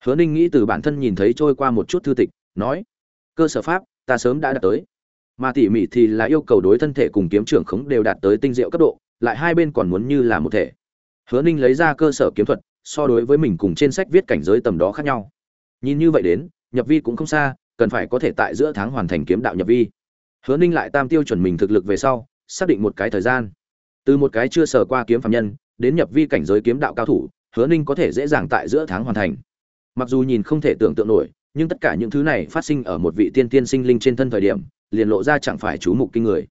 hứa ninh nghĩ từ bản thân nhìn thấy trôi qua một chút thư tịch, nói, cơ sở pháp, ta sớm đã đạt tới. Mà tỉ mỉ thì là yêu cầu đối thân thể cùng kiếm trưởng khống đều đạt tới tinh diệu cấp độ, lại hai bên còn muốn như là một thể. Hứa ninh lấy ra cơ sở kiếm thuật, so đối với mình cùng trên sách viết cảnh giới tầm đó khác nhau. Nhìn như vậy đến, nhập vi cũng không xa, cần phải có thể tại giữa tháng hoàn thành kiếm đạo nhập vi. Hứa ninh lại tam tiêu chuẩn mình thực lực về sau, xác định một cái thời gian. Từ một cái chưa sờ qua kiếm phạm nhân, đến nhập vi cảnh giới kiếm đạo cao thủ, hứa ninh có thể dễ dàng tại giữa tháng hoàn thành mặc dù nhìn không thể tưởng tượng nổi, nhưng tất cả những thứ này phát sinh ở một vị tiên tiên sinh linh trên thân thời điểm, liền lộ ra chẳng phải chú mục kinh người.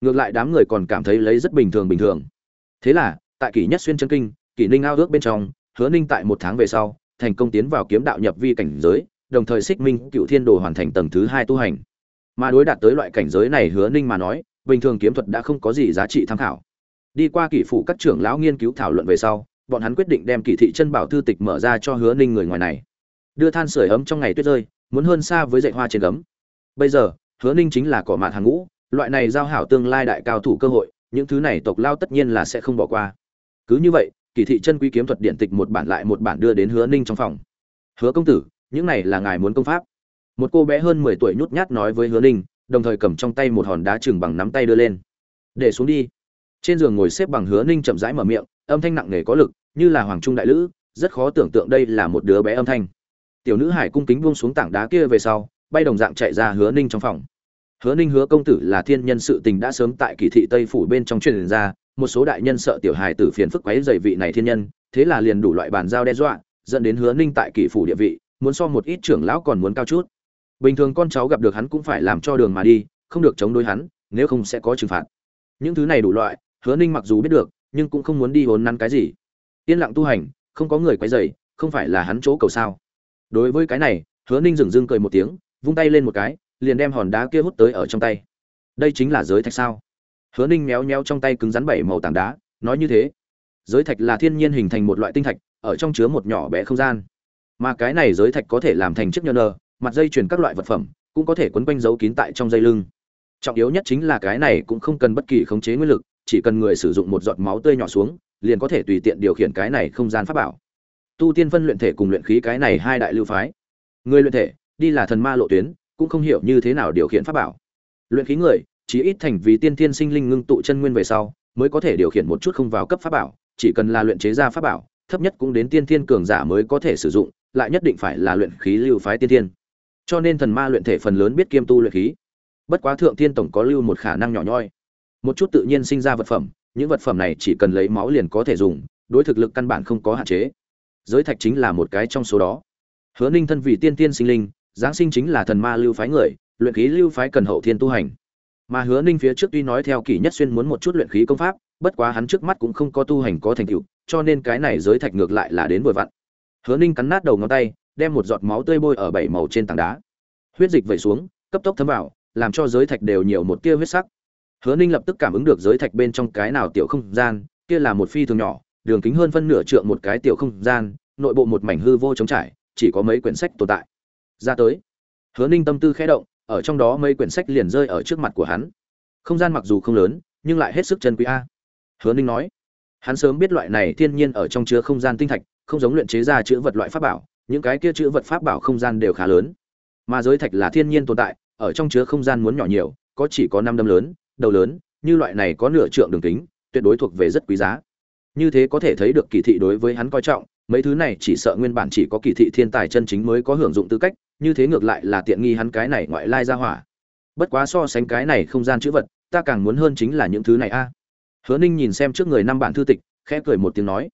Ngược lại đám người còn cảm thấy lấy rất bình thường bình thường. Thế là, tại kỷ nhất xuyên chân kinh, kỷ ninh ao ước bên trong, hứa ninh tại một tháng về sau, thành công tiến vào kiếm đạo nhập vi cảnh giới, đồng thời xích minh cựu thiên đồ hoàn thành tầng thứ hai tu hành. Mà đối đạt tới loại cảnh giới này hứa ninh mà nói, bình thường kiếm thuật đã không có gì giá trị tham khảo. Đi qua kỷ phụ các trưởng lão nghiên cứu thảo luận về sau, bọn hắn quyết định đem kỳ thị chân bảo thư tịch mở ra cho hứa ninh người ngoài này đưa than sửa ấm trong ngày tuyết rơi, muốn hơn xa với dạy hoa trên gấm. Bây giờ, hứa ninh chính là cỏ mạt hàng ngũ, loại này giao hảo tương lai đại cao thủ cơ hội, những thứ này tộc lao tất nhiên là sẽ không bỏ qua. Cứ như vậy, kỳ thị chân quý kiếm thuật điện tịch một bản lại một bản đưa đến hứa ninh trong phòng. Hứa công tử, những này là ngài muốn công pháp? Một cô bé hơn mười tuổi nhút nhát nói với hứa ninh, đồng thời cầm trong tay một hòn đá chừng bằng nắm tay đưa lên. Để xuống đi. Trên giường ngồi xếp bằng hứa ninh chậm rãi mở miệng, âm thanh nặng nề có lực, như là hoàng trung đại lữ, rất khó tưởng tượng đây là một đứa bé âm thanh tiểu nữ hải cung kính buông xuống tảng đá kia về sau, bay đồng dạng chạy ra hứa ninh trong phòng. Hứa ninh hứa công tử là thiên nhân sự tình đã sớm tại kỳ thị tây phủ bên trong truyền ra, một số đại nhân sợ tiểu hài tử phiền phức quấy dày vị này thiên nhân, thế là liền đủ loại bàn giao đe dọa, dẫn đến hứa ninh tại kỳ phủ địa vị, muốn so một ít trưởng lão còn muốn cao chút. Bình thường con cháu gặp được hắn cũng phải làm cho đường mà đi, không được chống đối hắn, nếu không sẽ có trừng phạt. Những thứ này đủ loại, hứa ninh mặc dù biết được, nhưng cũng không muốn đi hốn nắn cái gì. Yên lặng tu hành, không có người quấy dày không phải là hắn chỗ cầu sao đối với cái này, hứa ninh dừng dưng cười một tiếng, vung tay lên một cái, liền đem hòn đá kia hút tới ở trong tay. Đây chính là giới thạch sao? Hứa ninh méo méo trong tay cứng rắn bảy màu tảng đá, nói như thế. Giới thạch là thiên nhiên hình thành một loại tinh thạch, ở trong chứa một nhỏ bé không gian. Mà cái này giới thạch có thể làm thành chiếc nhơ nơ mặt dây chuyển các loại vật phẩm, cũng có thể quấn quanh giấu kín tại trong dây lưng. Trọng yếu nhất chính là cái này cũng không cần bất kỳ khống chế nguyên lực, chỉ cần người sử dụng một giọt máu tươi nhỏ xuống, liền có thể tùy tiện điều khiển cái này không gian pháp bảo tu tiên phân luyện thể cùng luyện khí cái này hai đại lưu phái. Người luyện thể, đi là thần ma lộ tuyến, cũng không hiểu như thế nào điều khiển pháp bảo. Luyện khí người, chỉ ít thành vì tiên thiên sinh linh ngưng tụ chân nguyên về sau, mới có thể điều khiển một chút không vào cấp pháp bảo, chỉ cần là luyện chế ra pháp bảo, thấp nhất cũng đến tiên thiên cường giả mới có thể sử dụng, lại nhất định phải là luyện khí lưu phái tiên thiên. Cho nên thần ma luyện thể phần lớn biết kiêm tu luyện khí. Bất quá thượng thiên tổng có lưu một khả năng nhỏ nhoi. Một chút tự nhiên sinh ra vật phẩm, những vật phẩm này chỉ cần lấy máu liền có thể dùng, đối thực lực căn bản không có hạn chế giới thạch chính là một cái trong số đó. Hứa ninh thân vì tiên tiên sinh linh, giáng sinh chính là thần ma lưu phái người, luyện khí lưu phái cần hậu thiên tu hành. Mà hứa ninh phía trước tuy nói theo kỷ nhất xuyên muốn một chút luyện khí công pháp, bất quá hắn trước mắt cũng không có tu hành có thành tựu, cho nên cái này giới thạch ngược lại là đến vừa vặn. Hứa ninh cắn nát đầu ngón tay, đem một giọt máu tươi bôi ở bảy màu trên tảng đá. Huyết dịch vẩy xuống, cấp tốc thấm vào, làm cho giới thạch đều nhiều một tia huyết sắc. Hứa ninh lập tức cảm ứng được giới thạch bên trong cái nào tiểu không gian, kia là một phi thường nhỏ đường kính hơn phân nửa trượng một cái tiểu không gian, nội bộ một mảnh hư vô trống trải, chỉ có mấy quyển sách tồn tại. Ra tới. Hứa ninh tâm tư khẽ động, ở trong đó mấy quyển sách liền rơi ở trước mặt của hắn. Không gian mặc dù không lớn, nhưng lại hết sức chân quý a. Hứa ninh nói, hắn sớm biết loại này thiên nhiên ở trong chứa không gian tinh thạch, không giống luyện chế ra chữ vật loại pháp bảo, những cái kia chữ vật pháp bảo không gian đều khá lớn. Mà giới thạch là thiên nhiên tồn tại, ở trong chứa không gian muốn nhỏ nhiều, có chỉ có năm đâm lớn, đầu lớn, như loại này có nửa trượng đường kính, tuyệt đối thuộc về rất quý giá như thế có thể thấy được kỳ thị đối với hắn coi trọng, mấy thứ này chỉ sợ nguyên bản chỉ có kỳ thị thiên tài chân chính mới có hưởng dụng tư cách, như thế ngược lại là tiện nghi hắn cái này ngoại lai ra hỏa. Bất quá so sánh cái này không gian chữ vật, ta càng muốn hơn chính là những thứ này a. Hứa ninh nhìn xem trước người năm bản thư tịch, khẽ cười một tiếng nói,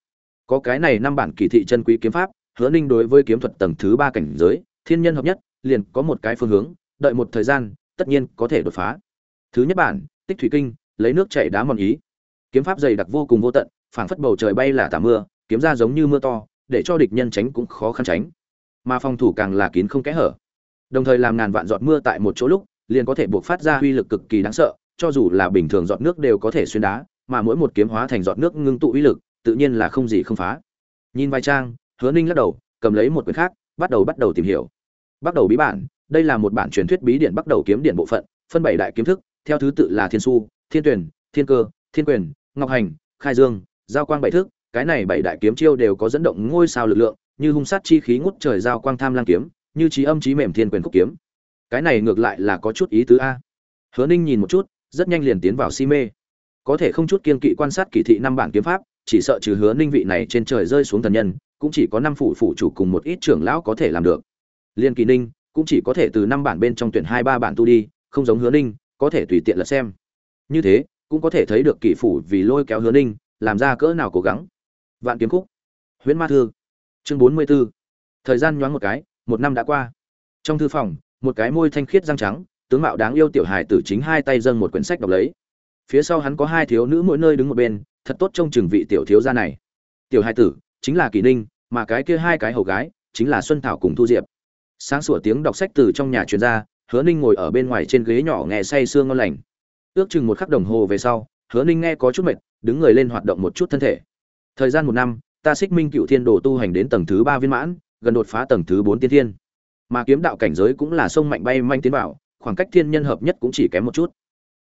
có cái này năm bản kỳ thị chân quý kiếm pháp, hứa ninh đối với kiếm thuật tầng thứ ba cảnh giới, thiên nhân hợp nhất, liền có một cái phương hướng, đợi một thời gian, tất nhiên có thể đột phá. Thứ nhất bản, tích thủy kinh, lấy nước chảy đá mòn ý. Kiếm pháp dày đặc vô cùng vô tận phảng phất bầu trời bay là tả mưa, kiếm ra giống như mưa to, để cho địch nhân tránh cũng khó khăn tránh. Mà phòng thủ càng là kín không kẽ hở. Đồng thời làm ngàn vạn giọt mưa tại một chỗ lúc, liền có thể buộc phát ra uy lực cực kỳ đáng sợ, cho dù là bình thường giọt nước đều có thể xuyên đá, mà mỗi một kiếm hóa thành giọt nước ngưng tụ uy lực, tự nhiên là không gì không phá. Nhìn vai trang, hứa ninh lắc đầu, cầm lấy một quyển khác, bắt đầu bắt đầu tìm hiểu. Bắt đầu bí bản, đây là một bản truyền thuyết bí điển bắt đầu kiếm điển bộ phận, phân bảy đại kiếm thức, theo thứ tự là thiên su, thiên tuyển, thiên cơ, thiên quyền, ngọc hành, khai dương giao quang bảy thước, cái này bảy đại kiếm chiêu đều có dẫn động ngôi sao lực lượng như hung sát chi khí ngút trời giao quang tham lang kiếm như trí âm trí mềm thiên quyền khúc kiếm. Cái này ngược lại là có chút ý tứ a. Hứa ninh nhìn một chút rất nhanh liền tiến vào si mê. Có thể không chút kiên kỵ quan sát kỳ thị năm bản kiếm pháp chỉ sợ trừ hứa ninh vị này trên trời rơi xuống thần nhân cũng chỉ có năm phủ phủ chủ cùng một ít trưởng lão có thể làm được. Liên kỳ ninh cũng chỉ có thể từ năm bản bên trong tuyển hai ba bản tu đi không giống hứa ninh có thể tùy tiện là xem. Như thế cũng có thể thấy được kỳ phủ vì lôi kéo hứa ninh làm ra cỡ nào cố gắng. Vạn kiếm khúc. Huyễn ma thư. Chương bốn mươi b ố thời gian nhoáng một cái, một năm đã qua. Trong thư phòng, một cái môi thanh khiết răng trắng, tướng mạo đáng yêu tiểu hài tử chính hai tay dâng một quyển sách đọc lấy. Phía sau hắn có hai thiếu nữ mỗi nơi đứng một bên, thật tốt trông chừng vị tiểu thiếu gia này. Tiểu hài tử, chính là kỳ ninh, mà cái kia hai cái hầu gái, chính là xuân thảo cùng thu diệp. Sáng sủa tiếng đọc sách từ trong nhà truyền ra, hứa ninh ngồi ở bên ngoài trên ghế nhỏ nghe say sương ngon lành. Ước chừng một khắc đồng hồ về sau, hứa ninh nghe có chút mệt đứng người lên hoạt động một chút thân thể. Thời gian một năm, ta xích minh cựu thiên đồ tu hành đến tầng thứ ba viên mãn, gần đột phá tầng thứ bốn tiên thiên. Mà kiếm đạo cảnh giới cũng là sông mạnh bay manh tiến vào, khoảng cách thiên nhân hợp nhất cũng chỉ kém một chút.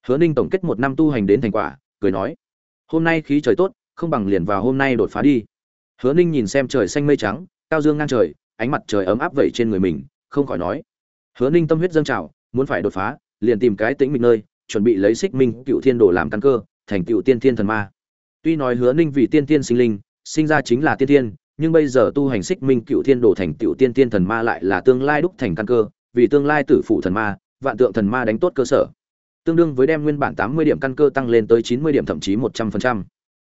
Hứa ninh tổng kết một năm tu hành đến thành quả, cười nói, hôm nay khí trời tốt, không bằng liền vào hôm nay đột phá đi. Hứa ninh nhìn xem trời xanh mây trắng, cao dương ngang trời, ánh mặt trời ấm áp vẩy trên người mình, không khỏi nói, hứa ninh tâm huyết dâng trào, muốn phải đột phá, liền tìm cái tĩnh mịch nơi, chuẩn bị lấy xích minh cựu thiên đồ làm căn cơ, thành cựu tiên thiên thần ma tuy nói hứa ninh vì tiên tiên sinh linh sinh ra chính là tiên tiên, nhưng bây giờ tu hành xích minh cựu thiên đồ thành cựu tiên tiên thần ma lại là tương lai đúc thành căn cơ vì tương lai tử phụ thần ma vạn tượng thần ma đánh tốt cơ sở. Tương đương với đem nguyên bản tám mươi điểm căn cơ tăng lên tới chín mươi điểm thậm chí một trăm phần trăm.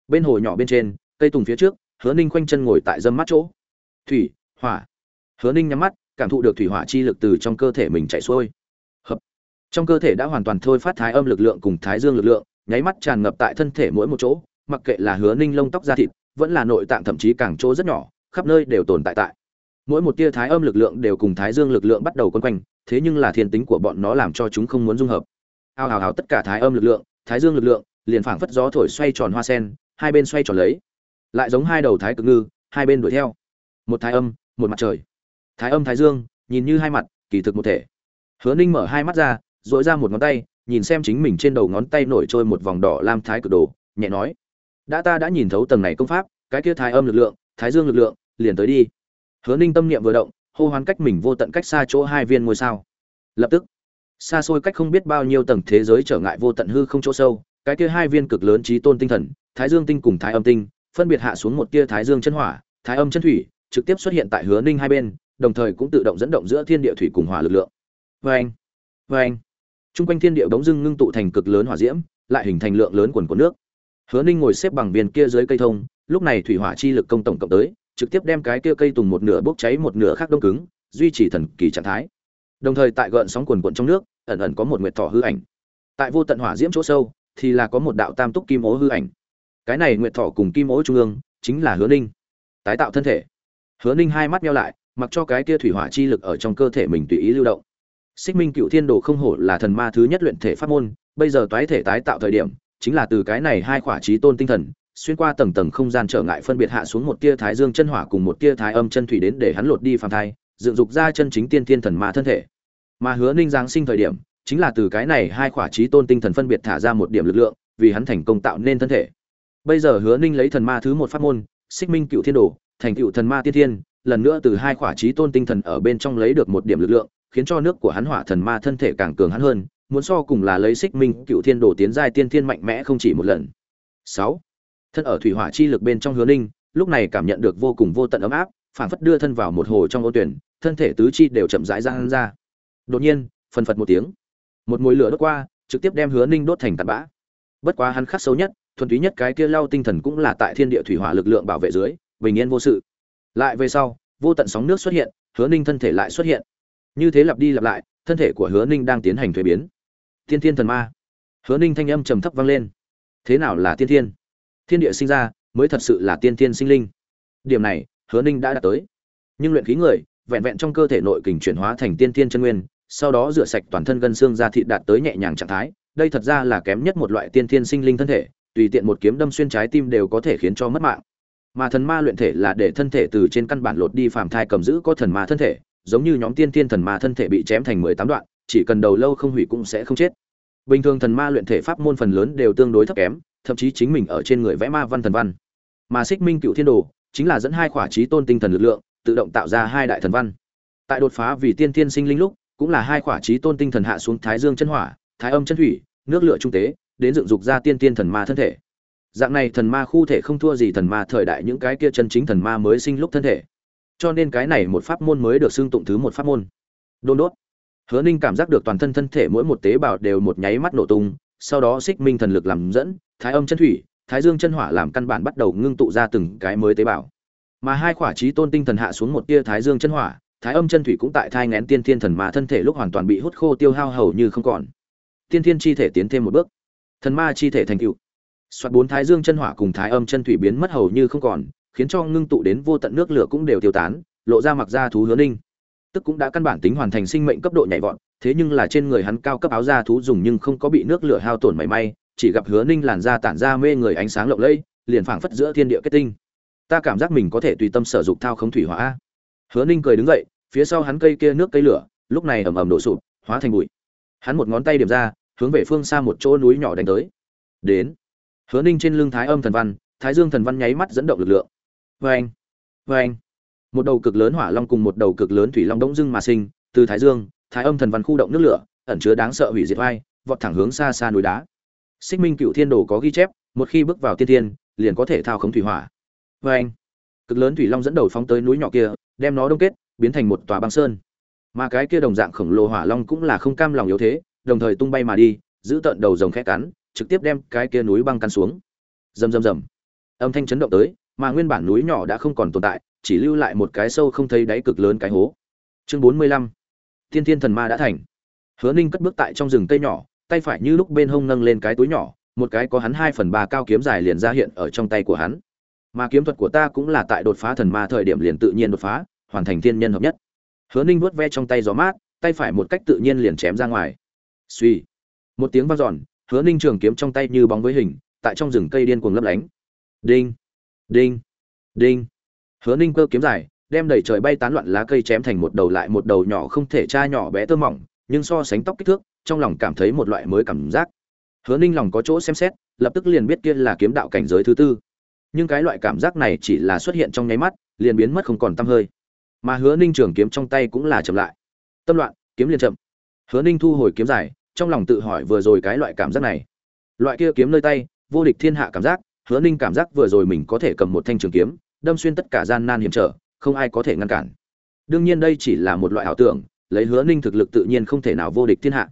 Bên hồ nhỏ bên trên cây tùng phía trước hứa ninh khoanh chân ngồi tại dâm mắt chỗ. Thủy hỏa. Hứa ninh nhắm mắt cảm thụ được thủy hỏa chi lực từ trong cơ thể mình chạy xuôi. Hợp. Trong cơ thể đã hoàn toàn thôi phát thái âm lực lượng cùng thái dương lực lượng nháy mắt tràn ngập tại thân thể mỗi một chỗ mặc kệ là hứa ninh lông tóc da thịt, vẫn là nội tạng thậm chí càng chỗ rất nhỏ, khắp nơi đều tồn tại tại. Mỗi một tia thái âm lực lượng đều cùng thái dương lực lượng bắt đầu quấn quanh, thế nhưng là thiên tính của bọn nó làm cho chúng không muốn dung hợp. Ao hào hào tất cả thái âm lực lượng, thái dương lực lượng, liền phảng phất gió thổi xoay tròn hoa sen, hai bên xoay tròn lấy. Lại giống hai đầu thái cực ngư, hai bên đuổi theo. Một thái âm, một mặt trời. Thái âm thái dương, nhìn như hai mặt, kỳ thực một thể. Hứa ninh mở hai mắt ra dội ra một ngón tay, nhìn xem chính mình trên đầu ngón tay nổi trôi một vòng đỏ lam thái cực đồ, nhẹ nói đã ta đã nhìn thấu tầng này công pháp, cái kia thái âm lực lượng, thái dương lực lượng, liền tới đi. Hứa ninh tâm niệm vừa động, hô hoán cách mình vô tận cách xa chỗ hai viên ngôi sao. Lập tức, xa xôi cách không biết bao nhiêu tầng thế giới trở ngại vô tận hư không chỗ sâu, cái kia hai viên cực lớn trí tôn tinh thần, thái dương tinh cùng thái âm tinh, phân biệt hạ xuống một tia thái dương chân hỏa, thái âm chân thủy, trực tiếp xuất hiện tại hứa ninh hai bên, đồng thời cũng tự động dẫn động giữa thiên địa thủy cùng hỏa lực lượng. Vâng, vâng. Vê anh vê anh chung quanh thiên địa bỗng dưng ngưng tụ thành cực lớn hỏa diễm, lại hình thành lượng lớn quần của nước hứa ninh ngồi xếp bằng viên kia dưới cây thông, lúc này thủy hỏa chi lực công tổng cộng tới, trực tiếp đem cái kia cây tùng một nửa bốc cháy một nửa khác đông cứng, duy trì thần kỳ trạng thái. Đồng thời tại gợn sóng quần quận trong nước, ẩn ẩn có một nguyệt thỏ hư ảnh. Tại vô tận hỏa diễm chỗ sâu, thì là có một đạo tam túc kim ố hư ảnh. Cái này nguyệt thỏ cùng kim ố trung ương, chính là hứa ninh. Tái tạo thân thể. Hứa ninh hai mắt nhau lại, mặc cho cái kia thủy hỏa chi lực ở trong cơ thể mình tùy ý lưu động. Xích minh cựu thiên đồ không hổ là thần ma thứ nhất luyện thể pháp môn, bây giờ toái thể tái tạo thời điểm chính là từ cái này hai khỏa trí tôn tinh thần, xuyên qua tầng tầng không gian trở ngại phân biệt hạ xuống một tia thái dương chân hỏa cùng một tia thái âm chân thủy đến để hắn lột đi phàm thai, dựng dục ra chân chính tiên thiên thần ma thân thể. Mà hứa ninh giáng sinh thời điểm, chính là từ cái này hai khỏa trí tôn tinh thần phân biệt thả ra một điểm lực lượng, vì hắn thành công tạo nên thân thể. Bây giờ hứa ninh lấy thần ma thứ một pháp môn, xích minh cựu thiên đồ, thành cựu thần ma tiên thiên, lần nữa từ hai khỏa trí tôn tinh thần ở bên trong lấy được một điểm lực lượng, khiến cho nước của hắn hỏa thần ma thân thể càng cường hắn hơn muốn so cùng là lấy xích minh cựu thiên đồ tiến giai tiên thiên mạnh mẽ không chỉ một lần. Sáu, thân ở thủy hỏa chi lực bên trong hứa ninh, lúc này cảm nhận được vô cùng vô tận ấm áp, phảng phất đưa thân vào một hồ trong ô tuyển, thân thể tứ chi đều chậm rãi ra ra. Đột nhiên, phần phật một tiếng. Một mùi lửa đốt qua, trực tiếp đem hứa ninh đốt thành tạt bã. Bất quá hắn khắc sâu nhất, thuần túy nhất cái kia lao tinh thần cũng là tại thiên địa thủy hỏa lực lượng bảo vệ dưới, bình yên vô sự. Lại về sau, vô tận sóng nước xuất hiện, hứa ninh thân thể lại xuất hiện. Như thế lặp đi lặp lại, thân thể của hứa ninh đang tiến hành thuế biến tiên thiên thần ma. Hứa ninh thanh âm trầm thấp vang lên. Thế nào là tiên thiên? Thiên địa sinh ra, mới thật sự là tiên thiên sinh linh. Điểm này, hứa ninh đã đạt tới. Nhưng luyện khí người, vẹn vẹn trong cơ thể nội kình chuyển hóa thành tiên thiên chân nguyên, sau đó rửa sạch toàn thân gân xương ra thịt đạt tới nhẹ nhàng trạng thái. Đây thật ra là kém nhất một loại tiên thiên sinh linh thân thể, tùy tiện một kiếm đâm xuyên trái tim đều có thể khiến cho mất mạng. Mà thần ma luyện thể là để thân thể từ trên căn bản lột đi phàm thai cầm giữ có thần ma thân thể, giống như nhóm tiên thiên thần ma thân thể bị chém thành mười tám đoạn, chỉ cần đầu lâu không hủy cũng sẽ không chết bình thường thần ma luyện thể pháp môn phần lớn đều tương đối thấp kém, thậm chí chính mình ở trên người vẽ ma văn thần văn. Mà xích minh cựu thiên đồ chính là dẫn hai khỏa trí tôn tinh thần lực lượng, tự động tạo ra hai đại thần văn. Tại đột phá vì tiên thiên sinh linh lúc, cũng là hai khỏa trí tôn tinh thần hạ xuống thái dương chân hỏa, thái âm chân thủy, nước lửa trung tế, đến dựng dục ra tiên tiên thần ma thân thể. Dạng này thần ma khu thể không thua gì thần ma thời đại những cái kia chân chính thần ma mới sinh lúc thân thể. Cho nên cái này một pháp môn mới được xưng tụng thứ một pháp môn. Đôn đốt hứa ninh cảm giác được toàn thân thân thể mỗi một tế bào đều một nháy mắt nổ tung, sau đó xích minh thần lực làm dẫn, thái âm chân thủy, thái dương chân hỏa làm căn bản bắt đầu ngưng tụ ra từng cái mới tế bào. Mà hai khỏa trí tôn tinh thần hạ xuống một tia thái dương chân hỏa, thái âm chân thủy cũng tại thai ngén tiên thiên thần ma thân thể lúc hoàn toàn bị hút khô tiêu hao hầu như không còn. Tiên thiên chi thể tiến thêm một bước. Thần ma chi thể thành tựu. soạt bốn thái dương chân hỏa cùng thái âm chân thủy biến mất hầu như không còn, khiến cho ngưng tụ đến vô tận nước lửa cũng đều tiêu tán, lộ ra mặc ra thú hứa ninh tức cũng đã căn bản tính hoàn thành sinh mệnh cấp độ nhảy vọt thế nhưng là trên người hắn cao cấp áo da thú dùng nhưng không có bị nước lửa hao tổn mảy may chỉ gặp hứa ninh làn da tản ra mê người ánh sáng lộng lẫy liền phảng phất giữa thiên địa kết tinh. Ta cảm giác mình có thể tùy tâm sở dụng thao không thủy hỏa. Hứa ninh cười đứng dậy phía sau hắn cây kia nước cây lửa lúc này ầm ầm đổ sụp hóa thành bụi. Hắn một ngón tay điểm ra hướng về phương xa một chỗ núi nhỏ đánh tới. Đến. Hứa ninh trên lưng thái âm thần văn thái dương thần văn nháy mắt dẫn động lực lượng. Oeng, anh anh một đầu cực lớn hỏa long cùng một đầu cực lớn thủy long đống dưng mà sinh, từ thái dương, thái âm thần văn khu động nước lửa, ẩn chứa đáng sợ hủy diệt vai vọt thẳng hướng xa xa núi đá. Xích minh cựu thiên đồ có ghi chép, một khi bước vào tiên thiên, liền có thể thao khống thủy hỏa. Vê anh, cực lớn thủy long dẫn đầu phóng tới núi nhỏ kia, đem nó đông kết, biến thành một tòa băng sơn. Mà cái kia đồng dạng khổng lồ hỏa long cũng là không cam lòng yếu thế, đồng thời tung bay mà đi, giữ tận đầu rồng khẽ cắn, trực tiếp đem cái kia núi băng căn xuống. Rầm rầm rầm. Âm thanh chấn động tới, mà nguyên bản núi nhỏ đã không còn tồn tại chỉ lưu lại một cái sâu không thấy đáy cực lớn cái hố. Chương bốn mươi lăm. Thiên thiên thần ma đã thành. Hứa ninh cất bước tại trong rừng cây nhỏ, tay phải như lúc bên hông nâng lên cái túi nhỏ, một cái có hắn hai phần ba cao kiếm dài liền ra hiện ở trong tay của hắn. Mà kiếm thuật của ta cũng là tại đột phá thần ma thời điểm liền tự nhiên đột phá, hoàn thành thiên nhân hợp nhất. Hứa ninh vuốt ve trong tay gió mát, tay phải một cách tự nhiên liền chém ra ngoài. Suy một tiếng vang dọn, hứa ninh trường kiếm trong tay như bóng với hình, tại trong rừng cây điên cuồng lấp lánh. Đinh. Đinh. Đinh hứa ninh cơ kiếm dài, đem đầy trời bay tán loạn lá cây chém thành một đầu lại một đầu nhỏ không thể tra nhỏ bé tơ mỏng, nhưng so sánh tóc kích thước, trong lòng cảm thấy một loại mới cảm giác. Hứa ninh lòng có chỗ xem xét, lập tức liền biết kia là kiếm đạo cảnh giới thứ tư. Nhưng cái loại cảm giác này chỉ là xuất hiện trong nháy mắt, liền biến mất không còn tăm hơi. Mà hứa ninh trường kiếm trong tay cũng là chậm lại. Tâm loạn, kiếm liền chậm. Hứa ninh thu hồi kiếm dài, trong lòng tự hỏi vừa rồi cái loại cảm giác này. Loại kia kiếm nơi tay, vô địch thiên hạ cảm giác, hứa ninh cảm giác vừa rồi mình có thể cầm một thanh trường kiếm đâm xuyên tất cả gian nan hiểm trở, không ai có thể ngăn cản. Đương nhiên đây chỉ là một loại ảo tưởng, lấy hứa ninh thực lực tự nhiên không thể nào vô địch thiên hạ.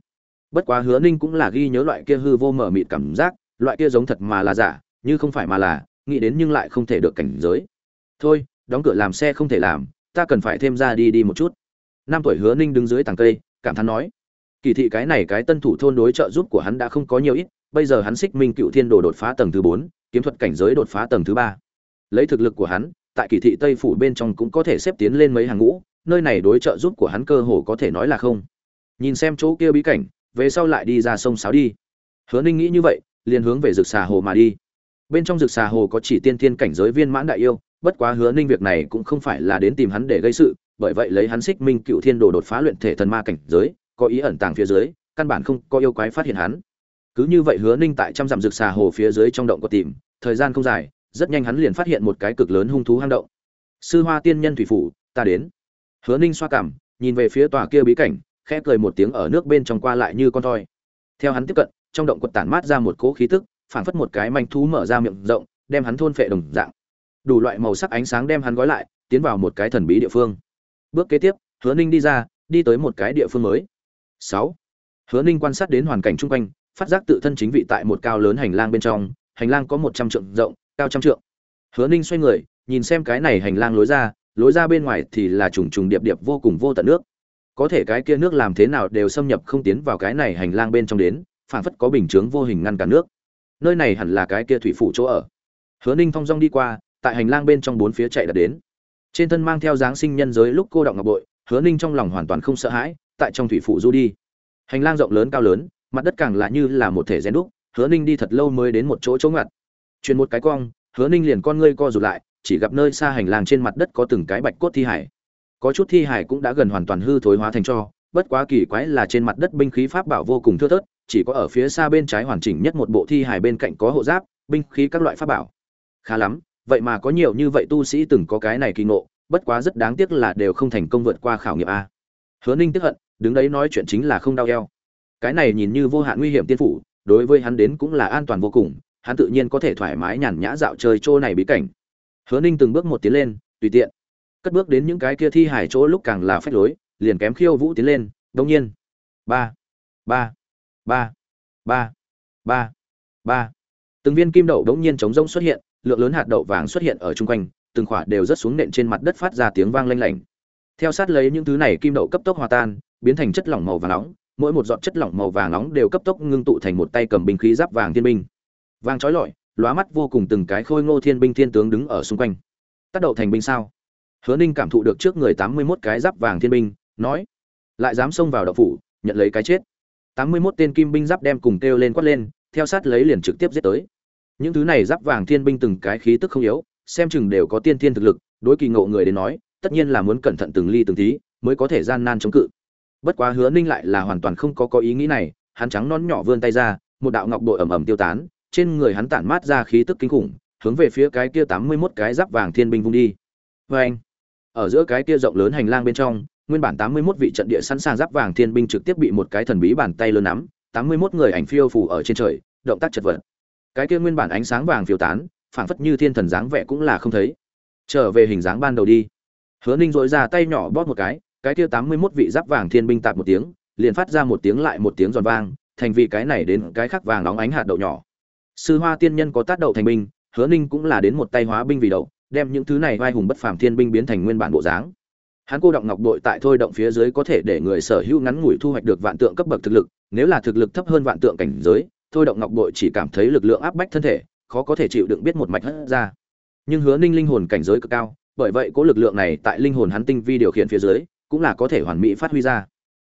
Bất quá hứa ninh cũng là ghi nhớ loại kia hư vô mở mịt cảm giác, loại kia giống thật mà là giả, như không phải mà là, nghĩ đến nhưng lại không thể được cảnh giới. Thôi, đóng cửa làm xe không thể làm, ta cần phải thêm ra đi đi một chút. Năm tuổi hứa ninh đứng dưới tàng cây, cảm thán nói, kỳ thị cái này cái tân thủ thôn đối trợ giúp của hắn đã không có nhiều ít, bây giờ hắn xích minh cựu thiên đồ đột phá tầng thứ bốn, kiếm thuật cảnh giới đột phá tầng thứ ba lấy thực lực của hắn, tại kỳ thị tây phủ bên trong cũng có thể xếp tiến lên mấy hàng ngũ, nơi này đối trợ giúp của hắn cơ hồ có thể nói là không. Nhìn xem chỗ kia bí cảnh, về sau lại đi ra sông sáo đi. Hứa ninh nghĩ như vậy, liền hướng về rực xà hồ mà đi. Bên trong rực xà hồ có chỉ tiên thiên cảnh giới viên mãn đại yêu, bất quá hứa ninh việc này cũng không phải là đến tìm hắn để gây sự, bởi vậy lấy hắn xích minh cựu thiên đồ đột phá luyện thể thần ma cảnh giới, có ý ẩn tàng phía dưới, căn bản không có yêu quái phát hiện hắn. Cứ như vậy hứa ninh tại trăm dặm rực xà hồ phía dưới trong động có tìm, thời gian không dài rất nhanh hắn liền phát hiện một cái cực lớn hung thú hang động. Sư hoa tiên nhân thủy phủ, ta đến. Hứa ninh xoa cảm, nhìn về phía tòa kia bí cảnh, khẽ cười một tiếng ở nước bên trong qua lại như con thoi. Theo hắn tiếp cận, trong động quật tản mát ra một cỗ khí tức phản phất một cái manh thú mở ra miệng rộng, đem hắn thôn phệ đồng dạng. Đủ loại màu sắc ánh sáng đem hắn gói lại, tiến vào một cái thần bí địa phương. Bước kế tiếp, hứa ninh đi ra, đi tới một cái địa phương mới. Sáu. Hứa ninh quan sát đến hoàn cảnh chung quanh, phát giác tự thân chính vị tại một cao lớn hành lang bên trong, hành lang có một trăm trượng rộng cao trăm trượng. Hứa ninh xoay người, nhìn xem cái này hành lang lối ra lối ra bên ngoài thì là trùng trùng điệp điệp vô cùng vô tận nước. Có thể cái kia nước làm thế nào đều xâm nhập không tiến vào cái này hành lang bên trong đến phản phất có bình chướng vô hình ngăn cản nước. Nơi này hẳn là cái kia thủy phủ chỗ ở. Hứa ninh thong dong đi qua, tại hành lang bên trong bốn phía chạy đã đến. Trên thân mang theo dáng sinh nhân giới lúc cô động ngọc bội, hứa ninh trong lòng hoàn toàn không sợ hãi, tại trong thủy phủ du đi. Hành lang rộng lớn cao lớn, mặt đất càng là như là một thể rèn đúc, hứa ninh đi thật lâu mới đến một chỗ chỗ ngặt chuyển một cái cong, hứa ninh liền con ngươi co rụt lại, chỉ gặp nơi xa hành lang trên mặt đất có từng cái bạch cốt thi hải. Có chút thi hải cũng đã gần hoàn toàn hư thối hóa thành cho, bất quá kỳ quái là trên mặt đất binh khí pháp bảo vô cùng thưa thớt, chỉ có ở phía xa bên trái hoàn chỉnh nhất một bộ thi hải bên cạnh có hộ giáp, binh khí các loại pháp bảo. Khá lắm, vậy mà có nhiều như vậy tu sĩ từng có cái này kỳ ngộ, bất quá rất đáng tiếc là đều không thành công vượt qua khảo nghiệm a. Hứa ninh tức hận, đứng đấy nói chuyện chính là không đau eo. Cái này nhìn như vô hạn nguy hiểm tiên phủ, đối với hắn đến cũng là an toàn vô cùng hắn tự nhiên có thể thoải mái nhàn nhã dạo chơi chỗ này bí cảnh. Hứa ninh từng bước một tiến lên, tùy tiện. Cất bước đến những cái kia thi hải chỗ lúc càng là phách lối, liền kém khiêu vũ tiến lên, đông nhiên. Ba ba ba ba ba ba. Từng viên kim đậu đống nhiên chống rông xuất hiện, lượng lớn hạt đậu vàng xuất hiện ở chung quanh, từng khỏa đều rất xuống nện trên mặt đất phát ra tiếng vang lanh lảnh. Theo sát lấy những thứ này, kim đậu cấp tốc hòa tan, biến thành chất lỏng màu vàng nóng, mỗi một giọt chất lỏng màu vàng nóng đều cấp tốc ngưng tụ thành một tay cầm binh khí giáp vàng thiên binh vàng trói lọi, lóa mắt vô cùng từng cái khôi ngô thiên binh thiên tướng đứng ở xung quanh. Tác đậu thành binh sao? Hứa ninh cảm thụ được trước người tám mươi mốt cái giáp vàng thiên binh, nói, lại dám xông vào đậu phủ, nhận lấy cái chết. tám mươi mốt tên kim binh giáp đem cùng kêu lên quát lên, theo sát lấy liền trực tiếp giết tới. Những thứ này giáp vàng thiên binh từng cái khí tức không yếu, xem chừng đều có tiên thiên thực lực, đối kỳ ngộ người đến nói, tất nhiên là muốn cẩn thận từng ly từng tí, mới có thể gian nan chống cự. Bất quá hứa ninh lại là hoàn toàn không có có ý nghĩ này, hắn trắng non nhỏ vươn tay ra, một đạo ngọc bội ẩm ẩm tiêu tán trên người hắn tản mát ra khí tức kinh khủng, hướng về phía cái kia tám mươi mốt cái giáp vàng thiên binh vung đi. Vê anh, ở giữa cái kia rộng lớn hành lang bên trong, nguyên bản tám mươi mốt vị trận địa sẵn sàng giáp vàng thiên binh trực tiếp bị một cái thần bí bàn tay lớn nắm, tám mươi mốt người ảnh phiêu phù ở trên trời, động tác chật vật. Cái kia nguyên bản ánh sáng vàng phiêu tán phản phất như thiên thần dáng vẻ cũng là không thấy. Trở về hình dáng ban đầu đi. Hứa ninh rỗi ra tay nhỏ bóp một cái cái kia tám mươi mốt vị giáp vàng thiên binh tạp một tiếng, liền phát ra một tiếng lại một tiếng giòn vang, thành vị cái này đến cái khác vàng nóng ánh hạt đậu nhỏ sư hoa tiên nhân có tác đậu thành binh, hứa ninh cũng là đến một tay hóa binh vì đậu đem những thứ này vai hùng bất phàm thiên binh biến thành nguyên bản bộ dáng. Hắn cô động ngọc đội tại thôi động phía dưới có thể để người sở hữu ngắn ngủi thu hoạch được vạn tượng cấp bậc thực lực, nếu là thực lực thấp hơn vạn tượng cảnh giới, thôi động ngọc Đội chỉ cảm thấy lực lượng áp bách thân thể, khó có thể chịu đựng biết một mạch hất ra. Nhưng hứa ninh linh hồn cảnh giới cực cao, bởi vậy có lực lượng này tại linh hồn hắn tinh vi điều khiển phía dưới, cũng là có thể hoàn mỹ phát huy ra.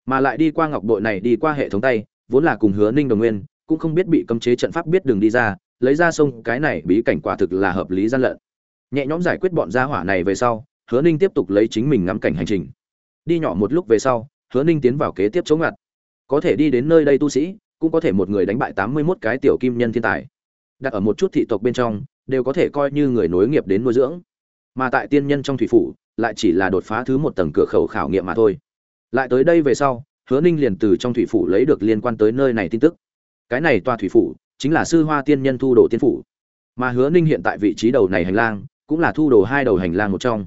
Mà lại đi qua ngọc Đội này đi qua hệ thống tay, vốn là cùng hứa ninh đồng nguyên cũng không biết bị cấm chế trận pháp biết đường đi ra, lấy ra sông, cái này bí cảnh quả thực là hợp lý gian lận. Nhẹ nhõm giải quyết bọn gia hỏa này về sau, hứa ninh tiếp tục lấy chính mình ngắm cảnh hành trình. Đi nhỏ một lúc về sau, hứa ninh tiến vào kế tiếp chống ngặt. Có thể đi đến nơi đây tu sĩ, cũng có thể một người đánh bại tám mươi mốt cái tiểu kim nhân thiên tài. Đặt ở một chút thị tộc bên trong, đều có thể coi như người nối nghiệp đến nuôi dưỡng. Mà tại tiên nhân trong thủy phủ, lại chỉ là đột phá thứ một tầng cửa khẩu khảo nghiệm mà thôi. Lại tới đây về sau, hứa ninh liền từ trong thủy phủ lấy được liên quan tới nơi này tin tức cái này tòa thủy phủ chính là sư hoa tiên nhân thu đồ tiên phủ. Mà hứa ninh hiện tại vị trí đầu này hành lang cũng là thu đồ hai đầu hành lang một trong.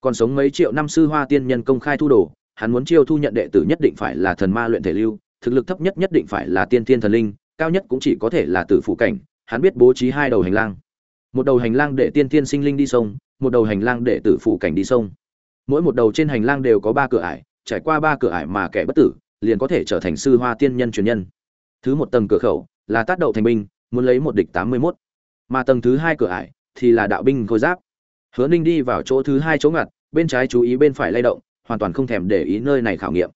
Còn sống mấy triệu năm sư hoa tiên nhân công khai thu đồ, hắn muốn chiêu thu nhận đệ tử nhất định phải là thần ma luyện thể lưu, thực lực thấp nhất nhất định phải là tiên thiên thần linh, cao nhất cũng chỉ có thể là tử phụ cảnh, hắn biết bố trí hai đầu hành lang. Một đầu hành lang để tiên thiên sinh linh đi sông, một đầu hành lang để tử phụ cảnh đi sông. Mỗi một đầu trên hành lang đều có ba cửa ải, trải qua ba cửa ải mà kẻ bất tử, liền có thể trở thành sư hoa tiên nhân truyền nhân thứ một tầng cửa khẩu là tác đậu thành binh, muốn lấy một địch tám mươi mốt. Mà tầng thứ hai cửa ải thì là đạo binh khôi giáp. Hứa ninh đi vào chỗ thứ hai chỗ ngặt, bên trái chú ý bên phải lay động, hoàn toàn không thèm để ý nơi này khảo nghiệm.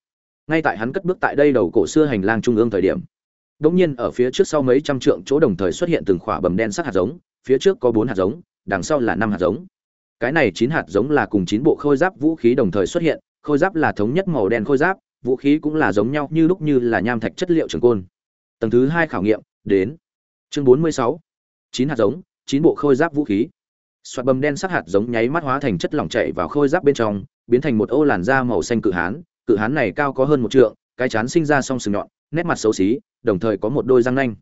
Ngay tại hắn cất bước tại đây đầu cổ xưa hành lang trung ương thời điểm, đột nhiên ở phía trước sau mấy trăm trượng chỗ đồng thời xuất hiện từng khỏa bầm đen sắc hạt giống, phía trước có bốn hạt giống, đằng sau là năm hạt giống. Cái này chín hạt giống là cùng chín bộ khôi giáp vũ khí đồng thời xuất hiện, khôi giáp là thống nhất màu đen khôi giáp, vũ khí cũng là giống nhau như lúc như là nham thạch chất liệu trường côn tầng thứ hai khảo nghiệm, đến. Chương bốn mươi sáu. Chín hạt giống, chín bộ khôi giáp vũ khí. Soạt bầm đen sắc hạt giống nháy mắt hóa thành chất lỏng chảy vào khôi giáp bên trong, biến thành một ô làn da màu xanh cự hán. Cự hán này cao có hơn một trượng, cái chán sinh ra song sừng nhọn, nét mặt xấu xí, đồng thời có một đôi răng nanh.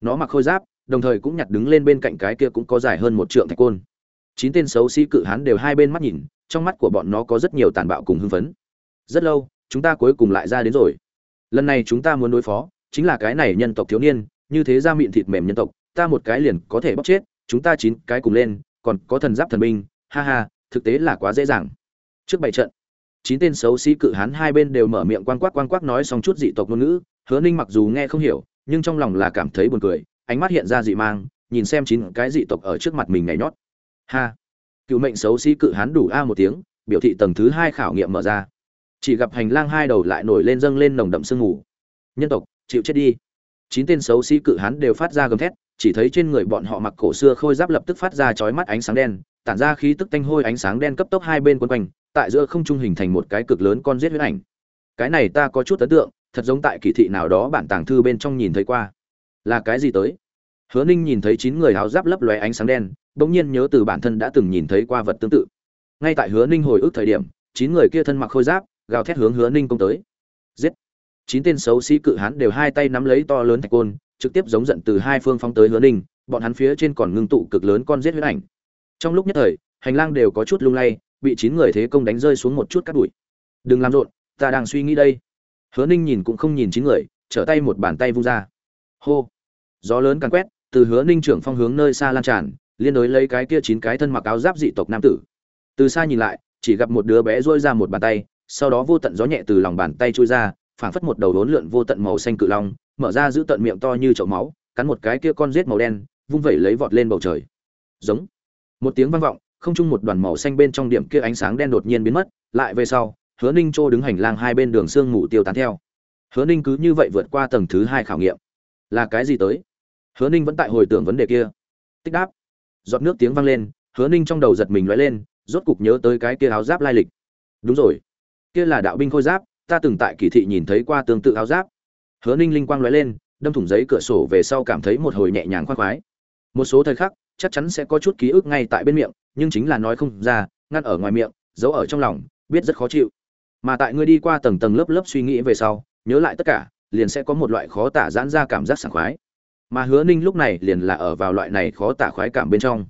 Nó mặc khôi giáp, đồng thời cũng nhặt đứng lên bên cạnh cái kia cũng có dài hơn một trượng thạch côn. Chín tên xấu xí cự hán đều hai bên mắt nhìn, trong mắt của bọn nó có rất nhiều tàn bạo cùng hưng phấn. Rất lâu, chúng ta cuối cùng lại ra đến rồi. Lần này chúng ta muốn đối phó chính là cái này nhân tộc thiếu niên, như thế ra miệng thịt mềm nhân tộc, ta một cái liền có thể bóc chết, chúng ta chín cái cùng lên, còn có thần giáp thần binh, ha ha, thực tế là quá dễ dàng. Trước bảy trận, chín tên xấu xí cự hán hai bên đều mở miệng quan quắc quan quắc nói xong chút dị tộc ngôn ngữ, hứa ninh mặc dù nghe không hiểu, nhưng trong lòng là cảm thấy buồn cười, ánh mắt hiện ra dị mang, nhìn xem chín cái dị tộc ở trước mặt mình nhảy nhót. Ha! Cựu mệnh xấu xí cự hán đủ a một tiếng, biểu thị tầng thứ hai khảo nghiệm mở ra. Chỉ gặp hành lang hai đầu lại nổi lên dâng lên nồng đậm sương mù. Nhân tộc chịu chết đi. Chín tên xấu xí cự hán đều phát ra gầm thét, chỉ thấy trên người bọn họ mặc cổ xưa khôi giáp lập tức phát ra chói mắt ánh sáng đen, tản ra khí tức tanh hôi ánh sáng đen cấp tốc hai bên quấn quanh, tại giữa không trung hình thành một cái cực lớn con giết huyết ảnh. Cái này ta có chút ấn tượng, thật giống tại kỳ thị nào đó bản tàng thư bên trong nhìn thấy qua. Là cái gì tới? Hứa ninh nhìn thấy chín người áo giáp lấp lóe ánh sáng đen, bỗng nhiên nhớ từ bản thân đã từng nhìn thấy qua vật tương tự. Ngay tại hứa ninh hồi ức thời điểm, chín người kia thân mặc khôi giáp, gào thét hướng hứa ninh công tới. Giết! Chín tên xấu xí cự hán đều hai tay nắm lấy to lớn thạch côn, trực tiếp giống giận từ hai phương phóng tới hứa ninh, bọn hắn phía trên còn ngưng tụ cực lớn con giết huyết ảnh. Trong lúc nhất thời, hành lang đều có chút lung lay, bị chín người thế công đánh rơi xuống một chút cát bụi. Đừng làm rộn, ta đang suy nghĩ đây. Hứa ninh nhìn cũng không nhìn chín người, trở tay một bàn tay vung ra. Hô! Gió lớn càng quét, từ hứa ninh trưởng phong hướng nơi xa lan tràn, liên đối lấy cái kia chín cái thân mặc áo giáp dị tộc nam tử. Từ xa nhìn lại, chỉ gặp một đứa bé dôi ra một bàn tay, sau đó vô tận gió nhẹ từ lòng bàn tay trôi ra phảng phất một đầu đốn lượn vô tận màu xanh cự long, mở ra giữ tận miệng to như chậu máu, cắn một cái kia con rết màu đen, vung vẩy lấy vọt lên bầu trời. Giống. Một tiếng vang vọng, không chung một đoàn màu xanh bên trong điểm kia ánh sáng đen đột nhiên biến mất, lại về sau, hứa ninh trô đứng hành lang hai bên đường sương mù tiêu tán theo. Hứa ninh cứ như vậy vượt qua tầng thứ hai khảo nghiệm. Là cái gì tới? Hứa ninh vẫn tại hồi tưởng vấn đề kia. Tích đáp. Giọt nước tiếng vang lên, hứa ninh trong đầu giật mình lóe lên, rốt cục nhớ tới cái kia áo giáp lai lịch. Đúng rồi. Kia là đạo binh khôi giáp ta từng tại kỳ thị nhìn thấy qua tương tự áo giáp. Hứa ninh linh quang lóe lên, đâm thủng giấy cửa sổ về sau cảm thấy một hồi nhẹ nhàng khoác khoái. Một số thời khắc, chắc chắn sẽ có chút ký ức ngay tại bên miệng, nhưng chính là nói không ra, ngăn ở ngoài miệng, giấu ở trong lòng, biết rất khó chịu. Mà tại ngươi đi qua tầng tầng lớp lớp suy nghĩ về sau, nhớ lại tất cả, liền sẽ có một loại khó tả giãn ra cảm giác sảng khoái. Mà hứa ninh lúc này liền là ở vào loại này khó tả khoái cảm bên trong.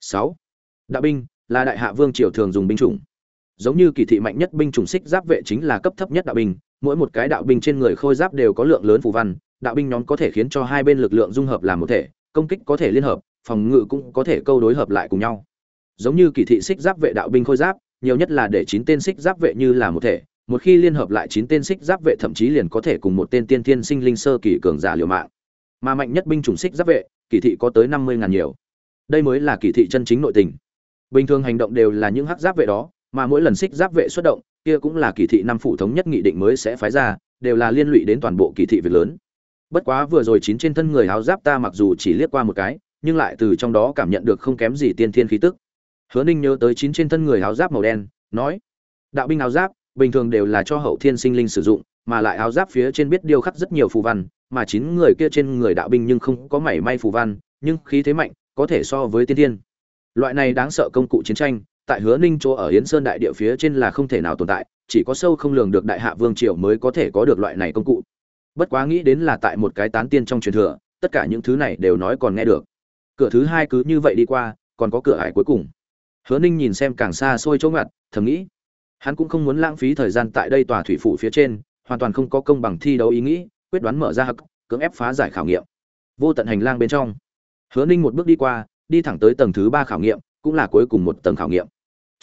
Sáu. Đạo binh, là đại hạ vương triều thường dùng binh chủng giống như kỳ thị mạnh nhất binh chủng xích giáp vệ chính là cấp thấp nhất đạo binh, mỗi một cái đạo binh trên người khôi giáp đều có lượng lớn phù văn, đạo binh nhóm có thể khiến cho hai bên lực lượng dung hợp làm một thể, công kích có thể liên hợp, phòng ngự cũng có thể câu đối hợp lại cùng nhau. Giống như kỳ thị xích giáp vệ đạo binh khôi giáp, nhiều nhất là để chín tên xích giáp vệ như là một thể, một khi liên hợp lại chín tên xích giáp vệ thậm chí liền có thể cùng một tên tiên thiên sinh linh sơ kỳ cường giả liều mạng. Mà mạnh nhất binh chủng xích giáp vệ, kỳ thị có tới năm mươi ngàn nhiều. Đây mới là kỳ thị chân chính nội tình. Bình thường hành động đều là những hắc giáp vệ đó mà mỗi lần xích giáp vệ xuất động, kia cũng là kỳ thị năm phủ thống nhất nghị định mới sẽ phái ra, đều là liên lụy đến toàn bộ kỳ thị việc lớn. Bất quá vừa rồi chín trên thân người áo giáp ta mặc dù chỉ liếc qua một cái, nhưng lại từ trong đó cảm nhận được không kém gì tiên thiên khí tức. Hứa ninh nhớ tới chín trên thân người áo giáp màu đen, nói, đạo binh áo giáp, bình thường đều là cho hậu thiên sinh linh sử dụng, mà lại áo giáp phía trên biết điêu khắc rất nhiều phù văn, mà chín người kia trên người đạo binh nhưng không có mảy may phù văn, nhưng khí thế mạnh, có thể so với tiên thiên. Loại này đáng sợ công cụ chiến tranh tại hứa ninh chỗ ở yến sơn đại địa phía trên là không thể nào tồn tại chỉ có sâu không lường được đại hạ vương triều mới có thể có được loại này công cụ. Bất quá nghĩ đến là tại một cái tán tiên trong truyền thừa tất cả những thứ này đều nói còn nghe được. Cửa thứ hai cứ như vậy đi qua còn có cửa ải cuối cùng. Hứa ninh nhìn xem càng xa xôi chỗ ngặt thầm nghĩ hắn cũng không muốn lãng phí thời gian tại đây tòa thủy phủ phía trên hoàn toàn không có công bằng thi đấu ý nghĩ quyết đoán mở ra hực, cưỡng ép phá giải khảo nghiệm. Vô tận hành lang bên trong hứa ninh một bước đi qua đi thẳng tới tầng thứ ba khảo nghiệm cũng là cuối cùng một tầng khảo nghiệm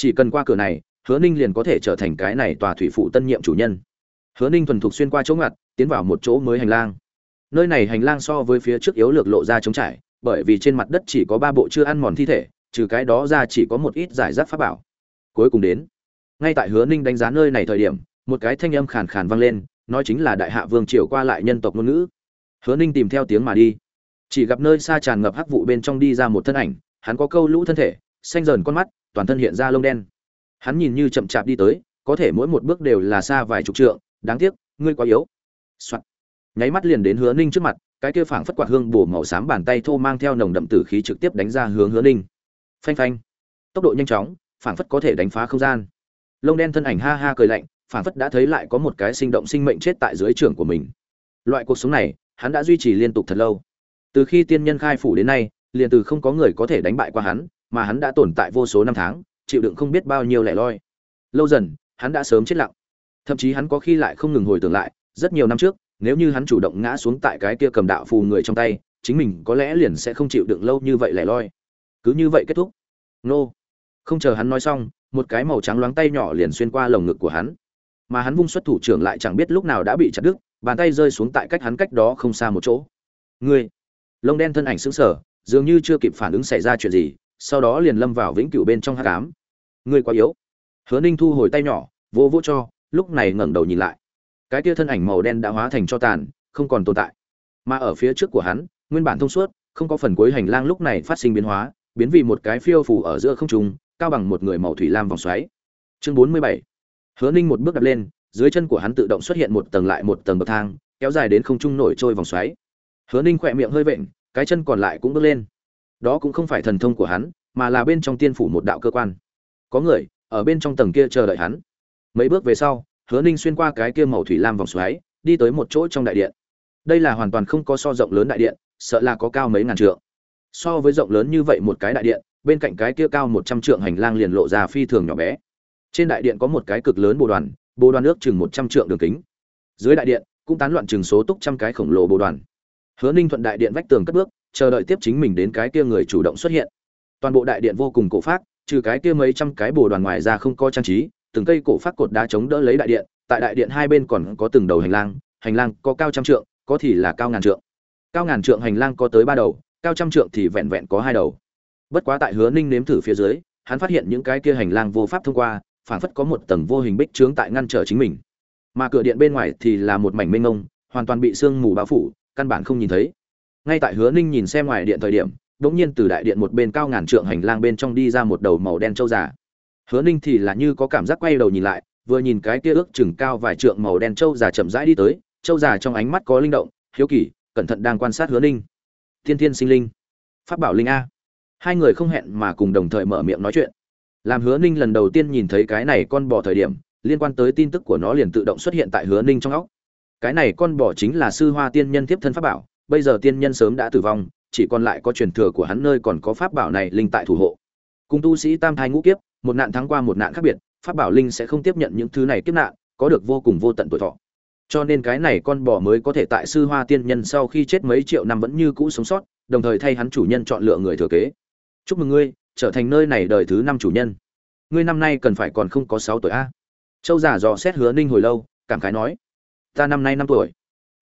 chỉ cần qua cửa này, hứa ninh liền có thể trở thành cái này tòa thủy phụ tân nhiệm chủ nhân. Hứa ninh thuần thục xuyên qua chỗ ngặt, tiến vào một chỗ mới hành lang. Nơi này hành lang so với phía trước yếu lược lộ ra trống trải, bởi vì trên mặt đất chỉ có ba bộ chưa ăn mòn thi thể, trừ cái đó ra chỉ có một ít giải rác pháp bảo. Cuối cùng đến, ngay tại hứa ninh đánh giá nơi này thời điểm, một cái thanh âm khàn khàn vang lên, nói chính là đại hạ vương triều qua lại nhân tộc ngôn ngữ. Hứa ninh tìm theo tiếng mà đi. Chỉ gặp nơi xa tràn ngập hắc vụ bên trong đi ra một thân ảnh, hắn có câu lũ thân thể, xanh dần con mắt toàn thân hiện ra lông đen. Hắn nhìn như chậm chạp đi tới, có thể mỗi một bước đều là xa vài chục trượng, đáng tiếc, ngươi quá yếu. yếu、Soạn. nháy mắt liền đến hứa ninh trước mặt, cái kia phảng phất quạt hương bổ màu xám bàn tay thô mang theo nồng đậm tử khí trực tiếp đánh ra hướng hứa ninh. Phanh phanh. Tốc độ nhanh chóng, phảng phất có thể đánh phá không gian. Lông đen thân ảnh ha ha cười lạnh, phảng phất đã thấy lại có một cái sinh động sinh mệnh chết tại dưới trường của mình. Loại cuộc sống này, hắn đã duy trì liên tục thật lâu. Từ khi tiên nhân khai phủ đến nay, liền từ không có người có thể đánh bại qua hắn mà hắn đã tồn tại vô số năm tháng, chịu đựng không biết bao nhiêu lẻ loi. Lâu dần, hắn đã sớm chết lặng. Thậm chí hắn có khi lại không ngừng hồi tưởng lại, rất nhiều năm trước, nếu như hắn chủ động ngã xuống tại cái kia cầm đạo phù người trong tay, chính mình có lẽ liền sẽ không chịu đựng lâu như vậy lẻ loi. Cứ như vậy kết thúc. Nô. Không chờ hắn nói xong, một cái màu trắng loáng tay nhỏ liền xuyên qua lồng ngực của hắn. Mà hắn vung xuất thủ trưởng lại chẳng biết lúc nào đã bị chặt đứt, bàn tay rơi xuống tại cách hắn cách đó không xa một chỗ. Ngươi. Lông đen thân ảnh sững sờ, dường như chưa kịp phản ứng xảy ra chuyện gì sau đó liền lâm vào vĩnh cửu bên trong hát cám ngươi quá yếu. Hứa ninh thu hồi tay nhỏ vô vô cho, lúc này ngẩng đầu nhìn lại. Cái kia thân ảnh màu đen đã hóa thành cho tàn, không còn tồn tại. Mà ở phía trước của hắn, nguyên bản thông suốt, không có phần cuối hành lang lúc này phát sinh biến hóa, biến vì một cái phiêu phủ ở giữa không trung, cao bằng một người màu thủy lam vòng xoáy. Chương bốn mươi bảy. Hứa ninh một bước đập lên, dưới chân của hắn tự động xuất hiện một tầng lại một tầng bậc thang, kéo dài đến không trung nổi trôi vòng xoáy. Hứa ninh khỏe miệng hơi vện, cái chân còn lại cũng bước lên đó cũng không phải thần thông của hắn, mà là bên trong tiên phủ một đạo cơ quan. Có người, ở bên trong tầng kia chờ đợi hắn. Mấy bước về sau, hứa ninh xuyên qua cái kia màu thủy lam vòng xoáy, đi tới một chỗ trong đại điện. Đây là hoàn toàn không có so rộng lớn đại điện, sợ là có cao mấy ngàn trượng. So với rộng lớn như vậy một cái đại điện, bên cạnh cái kia cao một trăm trượng hành lang liền lộ ra phi thường nhỏ bé. Trên đại điện có một cái cực lớn bồ đoàn bồ đoàn ước chừng một trăm trượng đường kính. Dưới đại điện, cũng tán loạn chừng số túc trăm cái khổng lồ bồ đoàn. Hứa ninh thuận đại điện vách tường cất bước chờ đợi tiếp chính mình đến cái kia người chủ động xuất hiện. Toàn bộ đại điện vô cùng cổ phát trừ cái kia mấy trăm cái bồ đoàn ngoài ra không có trang trí, từng cây cổ phát cột đá chống đỡ lấy đại điện, tại đại điện hai bên còn có từng đầu hành lang hành lang có cao trăm trượng, có thì là cao ngàn trượng. Cao ngàn trượng hành lang có tới ba đầu, cao trăm trượng thì vẹn vẹn có hai đầu. Bất quá tại hứa ninh nếm thử phía dưới, hắn phát hiện những cái kia hành lang vô pháp thông qua, phảng phất có một tầng vô hình bích trướng tại ngăn trở chính mình. Mà cửa điện bên ngoài thì là một mảnh mênh mông, hoàn toàn bị sương mù bao phủ, căn bản không nhìn thấy ngay tại hứa ninh nhìn xem ngoài điện thời điểm đ ỗ n g nhiên từ đại điện một bên cao ngàn trượng hành lang bên trong đi ra một đầu màu đen trâu già. Hứa ninh thì là như có cảm giác quay đầu nhìn lại, vừa nhìn cái kia ước chừng cao vài trượng màu đen trâu già chậm rãi đi tới trâu già trong ánh mắt có linh động, hiếu kỳ, cẩn thận đang quan sát hứa ninh. Thiên thiên sinh linh phát bảo linh a. Hai người không hẹn mà cùng đồng thời mở miệng nói chuyện. Làm hứa ninh lần đầu tiên nhìn thấy cái này con bò thời điểm, liên quan tới tin tức của nó liền tự động xuất hiện tại hứa ninh trong óc. Cái này con bò chính là sư hoa tiên nhân tiếp thân pháp bảo bây giờ tiên nhân sớm đã tử vong, chỉ còn lại có truyền thừa của hắn nơi còn có pháp bảo này linh tại thủ hộ. Cùng tu sĩ tam thai ngũ kiếp, một nạn thắng qua một nạn khác biệt, pháp bảo linh sẽ không tiếp nhận những thứ này kiếp nạn, có được vô cùng vô tận tuổi thọ. Cho nên cái này con bò mới có thể tại sư hoa tiên nhân sau khi chết mấy triệu năm vẫn như cũ sống sót, đồng thời thay hắn chủ nhân chọn lựa người thừa kế. Chúc mừng ngươi, trở thành nơi này đời thứ năm chủ nhân. Ngươi năm nay cần phải còn không có sáu tuổi a. Châu giả dò xét hứa ninh hồi lâu, cảm khái nói, ta năm nay năm tuổi.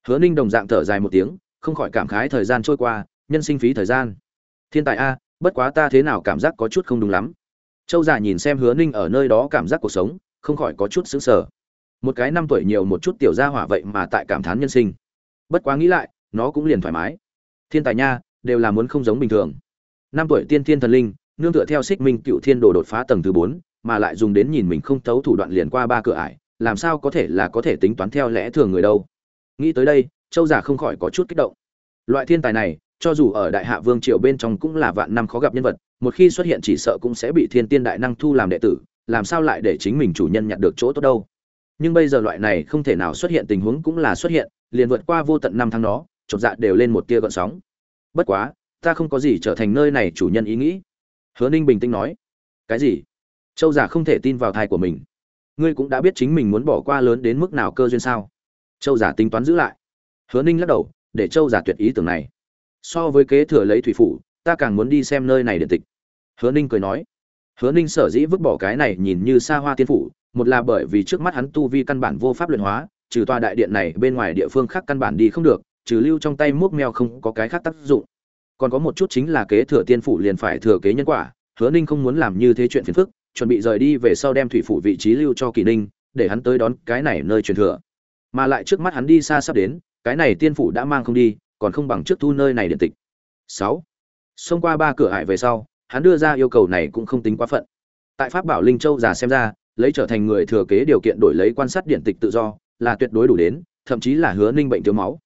Hứa ninh đồng dạng thở dài một tiếng không khỏi cảm khái thời gian trôi qua, nhân sinh phí thời gian. Thiên tài a, bất quá ta thế nào cảm giác có chút không đúng lắm. Châu già nhìn xem hứa ninh ở nơi đó cảm giác cuộc sống, không khỏi có chút xứng sở một cái năm tuổi nhiều một chút tiểu gia hỏa vậy mà tại cảm thán nhân sinh. Bất quá nghĩ lại, nó cũng liền thoải mái. Thiên tài nha, đều là muốn không giống bình thường. Năm tuổi tiên thiên thần linh, nương tựa theo xích minh cựu thiên đồ đột phá tầng thứ bốn, mà lại dùng đến nhìn mình không thấu thủ đoạn liền qua ba cửa ải, làm sao có thể là có thể tính toán theo lẽ thường người đâu. Nghĩ tới đây châu giả không khỏi có chút kích động. Loại thiên tài này, cho dù ở đại hạ vương triều bên trong cũng là vạn năm khó gặp nhân vật, một khi xuất hiện chỉ sợ cũng sẽ bị thiên tiên đại năng thu làm đệ tử, làm sao lại để chính mình chủ nhân nhận được chỗ tốt đâu? Nhưng bây giờ loại này không thể nào xuất hiện tình huống cũng là xuất hiện, liền vượt qua vô tận năm tháng đó, chột dạ đều lên một tia gợn sóng. Bất quá, ta không có gì trở thành nơi này chủ nhân ý nghĩ. Hứa ninh bình tĩnh nói, cái gì? Châu giả không thể tin vào thai của mình. Ngươi cũng đã biết chính mình muốn bỏ qua lớn đến mức nào cơ duyên sao? Châu giả tính toán giữ lại hứa ninh lắc đầu, để châu giả tuyệt ý tưởng này. So với kế thừa lấy thủy phủ, ta càng muốn đi xem nơi này điện tịch. Hứa ninh cười nói. Hứa ninh sở dĩ vứt bỏ cái này nhìn như xa hoa tiên phủ, một là bởi vì trước mắt hắn tu vi căn bản vô pháp luyện hóa, trừ tòa đại điện này bên ngoài địa phương khác căn bản đi không được, trừ lưu trong tay múc mèo không có cái khác tác dụng. Còn có một chút chính là kế thừa tiên phủ liền phải thừa kế nhân quả, hứa ninh không muốn làm như thế chuyện phiền phức, chuẩn bị rời đi về sau đem thủy phủ vị trí lưu cho kỳ ninh, để hắn tới đón cái này nơi truyền thừa. Mà lại trước mắt hắn đi xa sắp đến cái này tiên phủ đã mang không đi, còn không bằng trước thu nơi này điện tịch. Sáu. Xông qua ba cửa hải về sau, hắn đưa ra yêu cầu này cũng không tính quá phận. Tại pháp bảo linh châu già xem ra, lấy trở thành người thừa kế điều kiện đổi lấy quan sát điện tịch tự do, là tuyệt đối đủ đến, thậm chí là hứa ninh bệnh thiếu máu.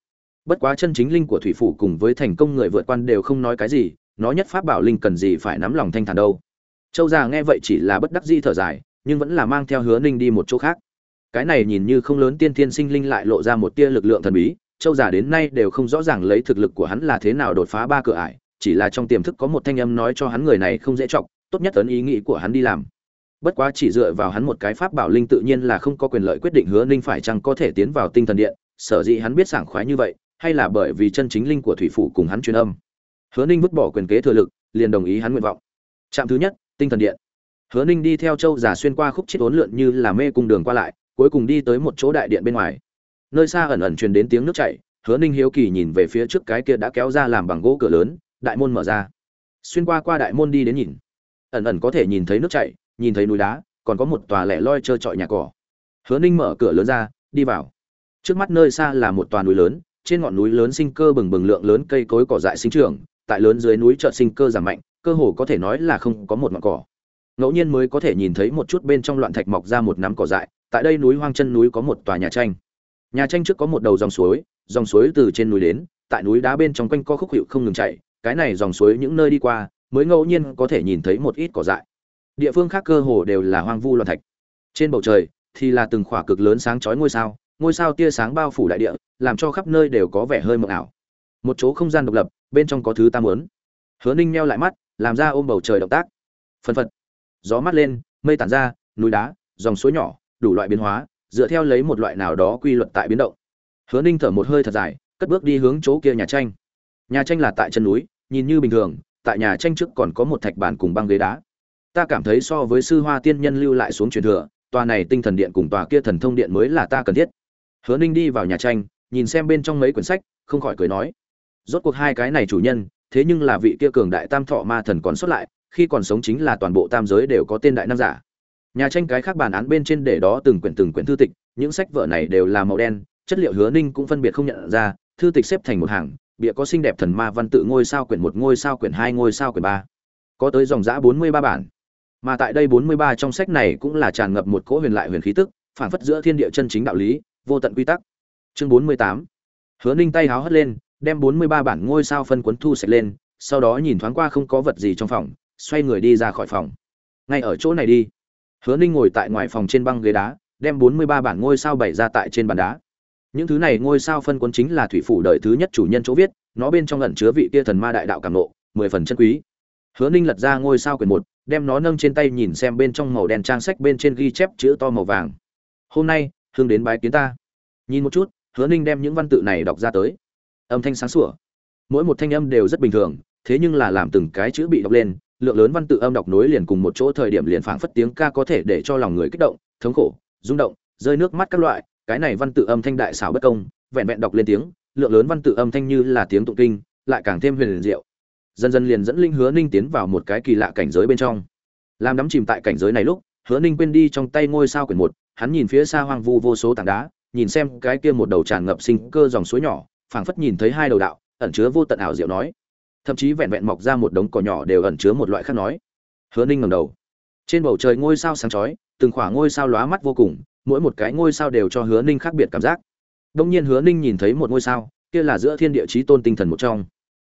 Bất quá chân chính linh của thủy phủ cùng với thành công người vượt quan đều không nói cái gì, nó nhất pháp bảo linh cần gì phải nắm lòng thanh thản đâu. Châu già nghe vậy chỉ là bất đắc di thở dài, nhưng vẫn là mang theo hứa ninh đi một chỗ khác. Cái này nhìn như không lớn tiên thiên sinh linh lại lộ ra một tia lực lượng thần bí châu giả đến nay đều không rõ ràng lấy thực lực của hắn là thế nào đột phá ba cửa ải, chỉ là trong tiềm thức có một thanh âm nói cho hắn người này không dễ trọng tốt nhất ấn ý nghĩ của hắn đi làm. Bất quá chỉ dựa vào hắn một cái pháp bảo linh tự nhiên là không có quyền lợi quyết định hứa ninh phải chăng có thể tiến vào tinh thần điện, sở dĩ hắn biết sảng khoái như vậy, hay là bởi vì chân chính linh của thủy phủ cùng hắn truyền âm. Hứa ninh vứt bỏ quyền kế thừa lực, liền đồng ý hắn nguyện vọng. Trạm thứ nhất, tinh thần điện. Hứa ninh đi theo châu giả xuyên qua khúc chiết ốn lượn như là mê cung đường qua lại, cuối cùng đi tới một chỗ đại điện bên ngoài nơi xa ẩn ẩn truyền đến tiếng nước chảy, hứa ninh hiếu kỳ nhìn về phía trước cái kia đã kéo ra làm bằng gỗ cửa lớn, đại môn mở ra. Xuyên qua qua đại môn đi đến nhìn. Ẩn ẩn có thể nhìn thấy nước chảy, nhìn thấy núi đá, còn có một tòa lẻ loi trơ trọi nhà cỏ. Hứa ninh mở cửa lớn ra, đi vào. Trước mắt nơi xa là một tòa núi lớn, trên ngọn núi lớn sinh cơ bừng bừng lượng lớn cây cối cỏ dại sinh trưởng, tại lớn dưới núi chợt sinh cơ giảm mạnh, cơ hồ có thể nói là không có một ngọn cỏ. Ngẫu nhiên mới có thể nhìn thấy một chút bên trong loạn thạch mọc ra một nắm cỏ dại, tại đây núi hoang chân núi có một tòa nhà tranh nhà tranh trước có một đầu dòng suối dòng suối từ trên núi đến, tại núi đá bên trong quanh co khúc hiệu không ngừng chạy cái này dòng suối những nơi đi qua, mới ngẫu nhiên có thể nhìn thấy một ít cỏ dại. Địa phương khác cơ hồ đều là hoang vu loạn thạch. Trên bầu trời thì là từng khỏa cực lớn sáng chói ngôi sao ngôi sao tia sáng bao phủ đại địa, làm cho khắp nơi đều có vẻ hơi mộng ảo. Một chỗ không gian độc lập, bên trong có thứ ta muốn. Hứa ninh meo lại mắt, làm ra ôm bầu trời động tác. Phân phật. Gió mắt lên, mây tản ra, núi đá, dòng suối nhỏ, đủ loại biến hóa dựa theo lấy một loại nào đó quy luật tại biến động. Hứa ninh thở một hơi thật dài, cất bước đi hướng chỗ kia nhà tranh. Nhà tranh là tại chân núi, nhìn như bình thường, tại nhà tranh trước còn có một thạch bàn cùng băng ghế đá. Ta cảm thấy so với sư hoa tiên nhân lưu lại xuống truyền thừa, tòa này tinh thần điện cùng tòa kia thần thông điện mới là ta cần thiết. Hứa ninh đi vào nhà tranh, nhìn xem bên trong mấy quyển sách, không khỏi cười nói. Rốt cuộc hai cái này chủ nhân, thế nhưng là vị kia cường đại tam thọ ma thần còn xuất lại, khi còn sống chính là toàn bộ tam giới đều có tên đại nam giả nhà tranh cái khác bản án bên trên để đó từng quyển từng quyển thư tịch, những sách vở này đều là màu đen, chất liệu hứa ninh cũng phân biệt không nhận ra, thư tịch xếp thành một hàng bịa có xinh đẹp thần ma văn tự ngôi sao quyển một, ngôi sao quyển hai, ngôi sao quyển ba. Có tới dòng giã bốn mươi ba bản. Mà tại đây bốn mươi ba trong sách này cũng là tràn ngập một cỗ huyền lại huyền khí tức phản phất giữa thiên địa chân chính đạo lý, vô tận quy tắc. Chương bốn mươi tám. Hứa ninh tay háo hất lên, đem bốn mươi ba bản ngôi sao phân cuốn thu sạch lên, sau đó nhìn thoáng qua không có vật gì trong phòng, xoay người đi ra khỏi phòng. Ngay ở chỗ này đi hứa ninh ngồi tại ngoài phòng trên băng ghế đá đem bốn mươi ba bản ngôi sao bày ra tại trên bàn đá. Những thứ này ngôi sao phân cuốn chính là thủy phủ đời thứ nhất chủ nhân chỗ viết nó bên trong ẩn chứa vị kia thần ma đại đạo cảm ngộ, mười phần chân quý. Hứa ninh lật ra ngôi sao quyển một đem nó nâng trên tay nhìn xem bên trong màu đen trang sách bên trên ghi chép chữ to màu vàng. Hôm nay hương đến bái kiến ta. Nhìn một chút hứa ninh đem những văn tự này đọc ra tới. Âm thanh sáng sủa. Mỗi một thanh âm đều rất bình thường thế nhưng là làm từng cái chữ bị đọc lên lượng lớn văn tự âm đọc nối liền cùng một chỗ thời điểm liền phảng phất tiếng ca có thể để cho lòng người kích động, thống khổ, rung động, rơi nước mắt các loại. Cái này văn tự âm thanh đại xảo bất công, vẹn vẹn đọc lên tiếng, lượng lớn văn tự âm thanh như là tiếng tụng kinh, lại càng thêm huyền diệu. Dần dần liền dẫn linh hứa ninh tiến vào một cái kỳ lạ cảnh giới bên trong. Làm đắm chìm tại cảnh giới này lúc, hứa ninh quên đi trong tay ngôi sao quyển một, hắn nhìn phía xa hoang vu vô số tảng đá, nhìn xem cái kia một đầu tràn ngập sinh cơ dòng suối nhỏ, phảng phất nhìn thấy hai đầu đạo, ẩn chứa vô tận ảo diệu nói thậm chí vẹn vẹn mọc ra một đống cỏ nhỏ đều ẩn chứa một loại khác nói. Hứa ninh ngầm đầu. Trên bầu trời ngôi sao sáng chói, từng khoảng ngôi sao lóa mắt vô cùng, mỗi một cái ngôi sao đều cho hứa ninh khác biệt cảm giác. Đông nhiên hứa ninh nhìn thấy một ngôi sao, kia là giữa thiên địa trí tôn tinh thần một trong.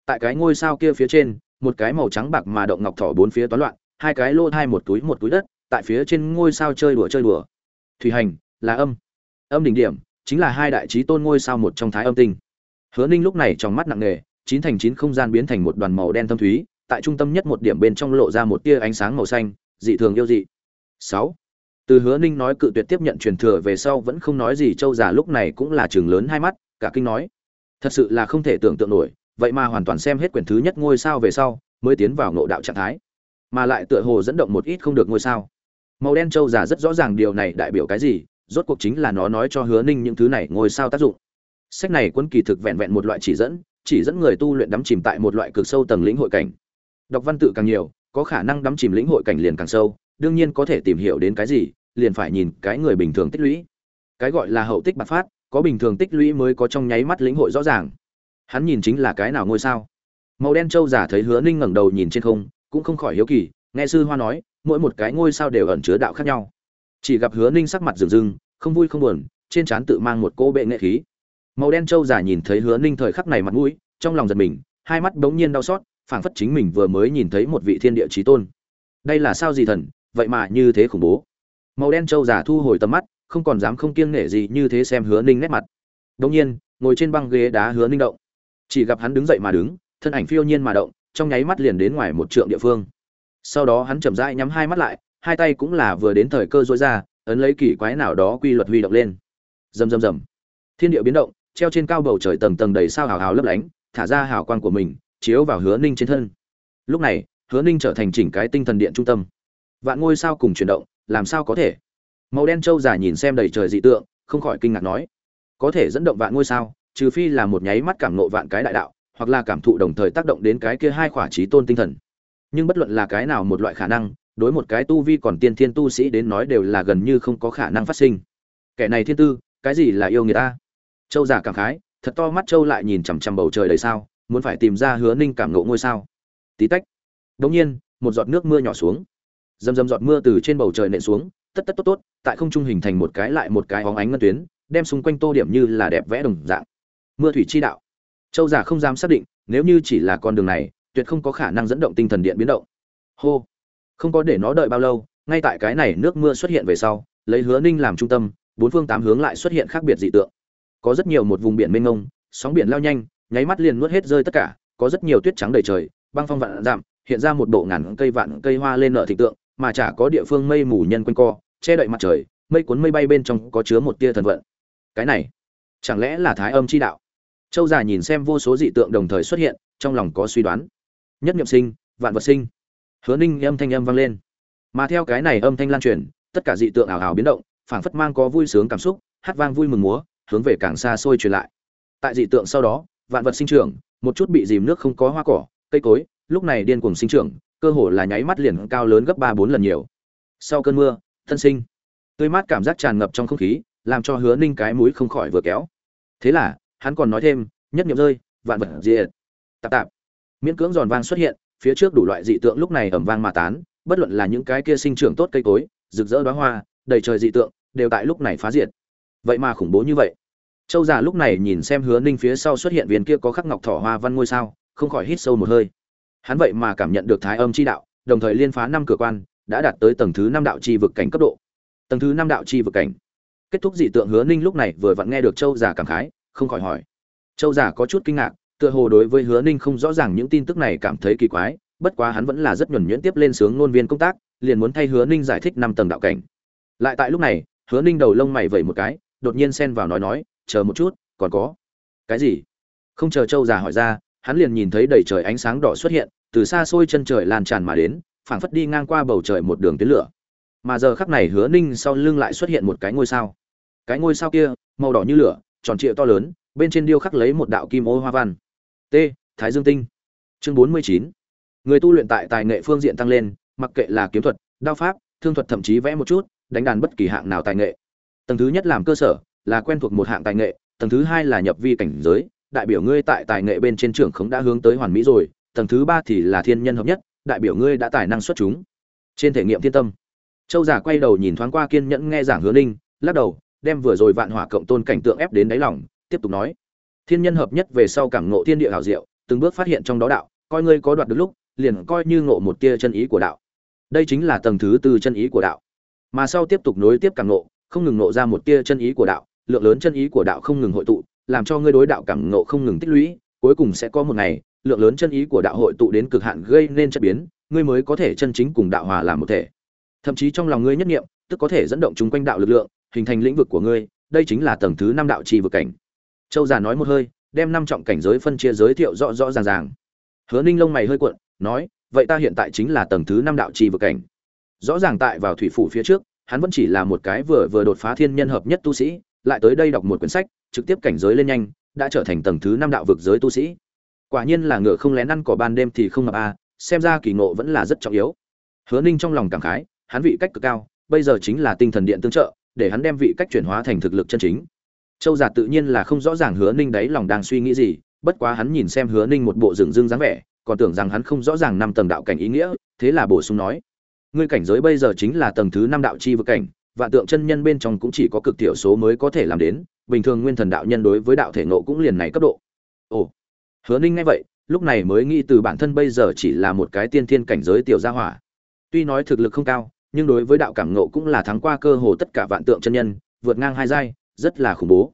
Tại cái ngôi sao kia phía trên, một cái màu trắng bạc mà động ngọc thỏ bốn phía toán loạn, hai cái lô hai một túi một túi đất, tại phía trên ngôi sao chơi đùa chơi đùa. Thủy hành, là âm. Âm đỉnh điểm, chính là hai đại trí tôn ngôi sao một trong thái âm tinh. Hứa ninh lúc này trong mắt nặng nề chín thành chín không gian biến thành một đoàn màu đen thâm thúy, tại trung tâm nhất một điểm bên trong lộ ra một tia ánh sáng màu xanh, dị thường yêu dị. Sáu. Từ hứa ninh nói cự tuyệt tiếp nhận truyền thừa về sau vẫn không nói gì, châu già lúc này cũng là chừng lớn hai mắt, cả kinh nói. Thật sự là không thể tưởng tượng nổi, vậy mà hoàn toàn xem hết quyển thứ nhất ngôi sao về sau, mới tiến vào ngộ đạo trạng thái. Mà lại tựa hồ dẫn động một ít không được ngôi sao. Màu đen châu già rất rõ ràng điều này đại biểu cái gì, rốt cuộc chính là nó nói cho hứa ninh những thứ này ngôi sao tác dụng. Sách này quân kỳ thực vẹn vẹn một loại chỉ dẫn chỉ dẫn người tu luyện đắm chìm tại một loại cực sâu tầng lĩnh hội cảnh. Đọc văn tự càng nhiều, có khả năng đắm chìm lĩnh hội cảnh liền càng sâu, đương nhiên có thể tìm hiểu đến cái gì, liền phải nhìn cái người bình thường tích lũy. Cái gọi là hậu tích bạc phát, có bình thường tích lũy mới có trong nháy mắt lĩnh hội rõ ràng. Hắn nhìn chính là cái nào ngôi sao. Màu đen châu giả thấy hứa ninh ngẩng đầu nhìn trên không, cũng không khỏi hiếu kỳ, nghe sư hoa nói, mỗi một cái ngôi sao đều ẩn chứa đạo khác nhau. Chỉ gặp hứa ninh sắc mặt rừng rừng không vui không buồn, trên trán tự mang một cô bệ nghệ khí màu đen trâu giả nhìn thấy hứa ninh thời khắc này mặt mũi, trong lòng giật mình, hai mắt bỗng nhiên đau xót, phảng phất chính mình vừa mới nhìn thấy một vị thiên địa trí tôn. Đây là sao gì thần, vậy mà như thế khủng bố. Màu đen trâu giả thu hồi tầm mắt, không còn dám không kiêng nể gì như thế xem hứa ninh nét mặt. Đông nhiên, ngồi trên băng ghế đá hứa ninh động. Chỉ gặp hắn đứng dậy mà đứng, thân ảnh phiêu nhiên mà động, trong nháy mắt liền đến ngoài một trượng địa phương. Sau đó hắn chậm rãi nhắm hai mắt lại, hai tay cũng là vừa đến thời cơ dối ra, ấn lấy kỳ quái nào đó quy luật huy động lên. Rầm rầm rầm. Thiên địa biến động treo trên cao bầu trời tầng tầng đầy sao hào hào lấp lánh, thả ra hào quang của mình, chiếu vào hứa ninh trên thân. Lúc này, hứa ninh trở thành chỉnh cái tinh thần điện trung tâm. Vạn ngôi sao cùng chuyển động, làm sao có thể? Màu đen trâu giả nhìn xem đầy trời dị tượng, không khỏi kinh ngạc nói, có thể dẫn động vạn ngôi sao, trừ phi là một nháy mắt cảm nộ vạn cái đại đạo, hoặc là cảm thụ đồng thời tác động đến cái kia hai khỏa trí tôn tinh thần. Nhưng bất luận là cái nào một loại khả năng, đối một cái tu vi còn tiên thiên tu sĩ đến nói đều là gần như không có khả năng phát sinh. Kẻ này thiên tư, cái gì là yêu người ta? Châu giả cảm khái, thật to mắt châu lại nhìn chằm chằm bầu trời đầy sao, muốn phải tìm ra hứa ninh cảm ngộ ngôi sao. Tí tách Đột nhiên, một giọt nước mưa nhỏ xuống. Dầm dầm giọt mưa từ trên bầu trời nện xuống, tất tất tốt tốt, tại không trung hình thành một cái lại một cái hóng ánh ngân tuyến, đem xung quanh tô điểm như là đẹp vẽ đồng dạng. Mưa thủy chi đạo. Châu giả không dám xác định, nếu như chỉ là con đường này, tuyệt không có khả năng dẫn động tinh thần điện biến động. Hô. Không có để nó đợi bao lâu, ngay tại cái này nước mưa xuất hiện về sau, lấy hứa ninh làm trung tâm, bốn phương tám hướng lại xuất hiện khác biệt dị tượng có rất nhiều một vùng biển mênh mông, sóng biển lao nhanh, nháy mắt liền nuốt hết rơi tất cả, có rất nhiều tuyết trắng đầy trời, băng phong vạn giảm hiện ra một bộ ngàn cây vạn cây hoa lên nở thịnh tượng, mà chả có địa phương mây mù nhân quanh co, che đậy mặt trời, mây cuốn mây bay bên trong có chứa một tia thần vận. Cái này, chẳng lẽ là thái âm chi đạo? Châu già nhìn xem vô số dị tượng đồng thời xuất hiện, trong lòng có suy đoán. Nhất niệm sinh, vạn vật sinh. Hứa ninh âm thanh âm vang lên. Mà theo cái này âm thanh lan truyền, tất cả dị tượng ảo ảo biến động, phảng phất mang có vui sướng cảm xúc, hát vang vui mừng múa hướng về càng xa xôi truyền lại. Tại dị tượng sau đó, vạn vật sinh trưởng, một chút bị dìm nước không có hoa cỏ, cây cối, lúc này điên cuồng sinh trưởng, cơ hồ là nháy mắt liền cao lớn gấp ba bốn lần nhiều. Sau cơn mưa, thân sinh, tươi mát cảm giác tràn ngập trong không khí, làm cho hứa ninh cái mũi không khỏi vừa kéo. Thế là, hắn còn nói thêm, nhất niệm rơi, vạn vật diệt. Tạp tạp. Miễn cưỡng giòn vang xuất hiện, phía trước đủ loại dị tượng lúc này ẩm vang mà tán, bất luận là những cái kia sinh trưởng tốt cây cối, rực rỡ đoá hoa, đầy trời dị tượng, đều tại lúc này phá diệt vậy mà khủng bố như vậy. Châu già lúc này nhìn xem hứa ninh phía sau xuất hiện viên kia có khắc ngọc thỏ hoa văn ngôi sao, không khỏi hít sâu một hơi. Hắn vậy mà cảm nhận được thái âm chi đạo, đồng thời liên phá năm cửa quan, đã đạt tới tầng thứ năm đạo chi vực cảnh cấp độ. Tầng thứ năm đạo chi vực cảnh. Kết thúc dị tượng hứa ninh lúc này vừa vặn nghe được châu già cảm khái, không khỏi hỏi. Châu già có chút kinh ngạc, tựa hồ đối với hứa ninh không rõ ràng những tin tức này cảm thấy kỳ quái, bất quá hắn vẫn là rất nhuẩn nhuyễn tiếp lên sướng ngôn viên công tác, liền muốn thay hứa ninh giải thích năm tầng đạo cảnh. Lại tại lúc này, hứa ninh đầu lông mày vẩy một cái đột nhiên xen vào nói nói, chờ một chút, còn có. Cái gì? Không chờ châu già hỏi ra, hắn liền nhìn thấy đầy trời ánh sáng đỏ xuất hiện, từ xa xôi chân trời lan tràn mà đến, phảng phất đi ngang qua bầu trời một đường tuyến lửa. Mà giờ khắc này hứa ninh sau lưng lại xuất hiện một cái ngôi sao. Cái ngôi sao kia, màu đỏ như lửa, tròn trịa to lớn, bên trên điêu khắc lấy một đạo kim ô hoa văn. T, thái dương tinh. Chương bốn mươi chín. Người tu luyện tại tài nghệ phương diện tăng lên, mặc kệ là kiếm thuật, đao pháp, thương thuật thậm chí vẽ một chút, đánh đàn bất kỳ hạng nào tài nghệ tầng thứ nhất làm cơ sở là quen thuộc một hạng tài nghệ, tầng thứ hai là nhập vi cảnh giới, đại biểu ngươi tại tài nghệ bên trên trưởng khống đã hướng tới hoàn mỹ rồi, tầng thứ ba thì là thiên nhân hợp nhất, đại biểu ngươi đã tài năng xuất chúng. Trên thể nghiệm thiên tâm, châu giả quay đầu nhìn thoáng qua kiên nhẫn nghe giảng hứa ninh lắc đầu, đem vừa rồi vạn hỏa cộng tôn cảnh tượng ép đến đáy lòng, tiếp tục nói. Thiên nhân hợp nhất về sau cảm ngộ thiên địa hảo diệu, từng bước phát hiện trong đó đạo, coi ngươi có đoạt được lúc, liền coi như ngộ một tia chân ý của đạo. Đây chính là tầng thứ tư chân ý của đạo. Mà sau tiếp tục nối tiếp cảm ngộ không ngừng nộ ra một tia chân ý của đạo lượng lớn chân ý của đạo không ngừng hội tụ làm cho ngươi đối đạo cảm ngộ không ngừng tích lũy cuối cùng sẽ có một ngày lượng lớn chân ý của đạo hội tụ đến cực hạn gây nên chất biến ngươi mới có thể chân chính cùng đạo hòa làm một thể. Thậm chí trong lòng ngươi nhất niệm, tức có thể dẫn động chúng quanh đạo lực lượng hình thành lĩnh vực của ngươi đây chính là tầng thứ năm đạo trì vực cảnh. Châu già nói một hơi đem năm trọng cảnh giới phân chia giới thiệu rõ rõ ràng ràng. Hứa ninh lông mày hơi cuộn nói vậy ta hiện tại chính là tầng thứ năm đạo trì vực cảnh. Rõ ràng tại vào thủy phủ phía trước hắn vẫn chỉ là một cái vừa vừa đột phá thiên nhân hợp nhất tu sĩ, lại tới đây đọc một quyển sách, trực tiếp cảnh giới lên nhanh, đã trở thành tầng thứ năm đạo vực giới tu sĩ. Quả nhiên là ngựa không lén ăn cỏ ban đêm thì không ngập a, xem ra kỳ ngộ vẫn là rất trọng yếu. Hứa ninh trong lòng cảm khái, hắn vị cách cực cao, bây giờ chính là tinh thần điện tương trợ, để hắn đem vị cách chuyển hóa thành thực lực chân chính. Châu giả tự nhiên là không rõ ràng hứa ninh đấy lòng đang suy nghĩ gì, bất quá hắn nhìn xem hứa ninh một bộ rừng rưng dáng vẻ, còn tưởng rằng hắn không rõ ràng năm tầng đạo cảnh ý nghĩa, thế là bổ sung nói ngươi cảnh giới bây giờ chính là tầng thứ năm đạo chi vực cảnh, vạn tượng chân nhân bên trong cũng chỉ có cực tiểu số mới có thể làm đến, bình thường nguyên thần đạo nhân đối với đạo thể nộ cũng liền này cấp độ. Ồ, hứa ninh nghe vậy, lúc này mới nghĩ từ bản thân bây giờ chỉ là một cái tiên thiên cảnh giới tiểu gia hỏa. Tuy nói thực lực không cao, nhưng đối với đạo cảm nộ cũng là thắng qua cơ hồ tất cả vạn tượng chân nhân, vượt ngang hai giai, rất là khủng bố.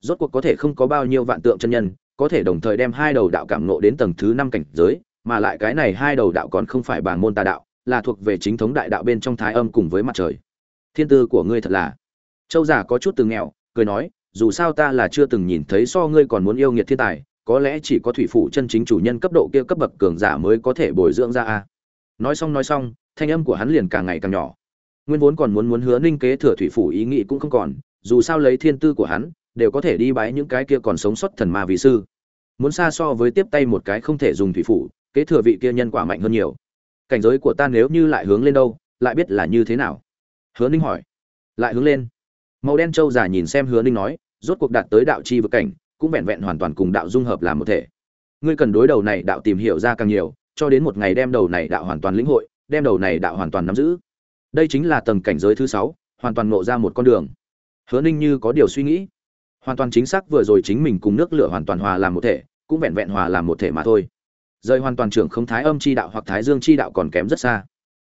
Rốt cuộc có thể không có bao nhiêu vạn tượng chân nhân, có thể đồng thời đem hai đầu đạo cảm nộ đến tầng thứ năm cảnh giới, mà lại cái này hai đầu đạo còn không phải bản môn tà đạo là thuộc về chính thống đại đạo bên trong thái âm cùng với mặt trời. Thiên tư của ngươi thật là. Châu giả có chút từ nghèo, cười nói, dù sao ta là chưa từng nhìn thấy so ngươi còn muốn yêu nghiệt thiên tài, có lẽ chỉ có thủy phủ chân chính chủ nhân cấp độ kia cấp bậc cường giả mới có thể bồi dưỡng ra a. Nói xong nói xong, thanh âm của hắn liền càng ngày càng nhỏ. Nguyên vốn còn muốn muốn hứa ninh kế thừa thủy phủ ý nghĩ cũng không còn, dù sao lấy thiên tư của hắn, đều có thể đi bái những cái kia còn sống sót thần ma vị sư. Muốn xa so với tiếp tay một cái không thể dùng thủy phủ kế thừa vị kia nhân quả mạnh hơn nhiều cảnh giới của ta nếu như lại hướng lên đâu, lại biết là như thế nào? Hứa ninh hỏi. Lại hướng lên. Màu đen trâu giả nhìn xem hứa ninh nói, rốt cuộc đạt tới đạo chi vực cảnh, cũng vẹn vẹn hoàn toàn cùng đạo dung hợp làm một thể. Ngươi cần đối đầu này đạo tìm hiểu ra càng nhiều, cho đến một ngày đem đầu này đạo hoàn toàn lĩnh hội, đem đầu này đạo hoàn toàn nắm giữ. Đây chính là tầng cảnh giới thứ sáu, hoàn toàn ngộ ra một con đường. Hứa ninh như có điều suy nghĩ. Hoàn toàn chính xác vừa rồi chính mình cùng nước lửa hoàn toàn hòa làm một thể, cũng vẹn vẹn hòa làm một thể mà thôi rời hoàn toàn trưởng không thái âm chi đạo hoặc thái dương chi đạo còn kém rất xa.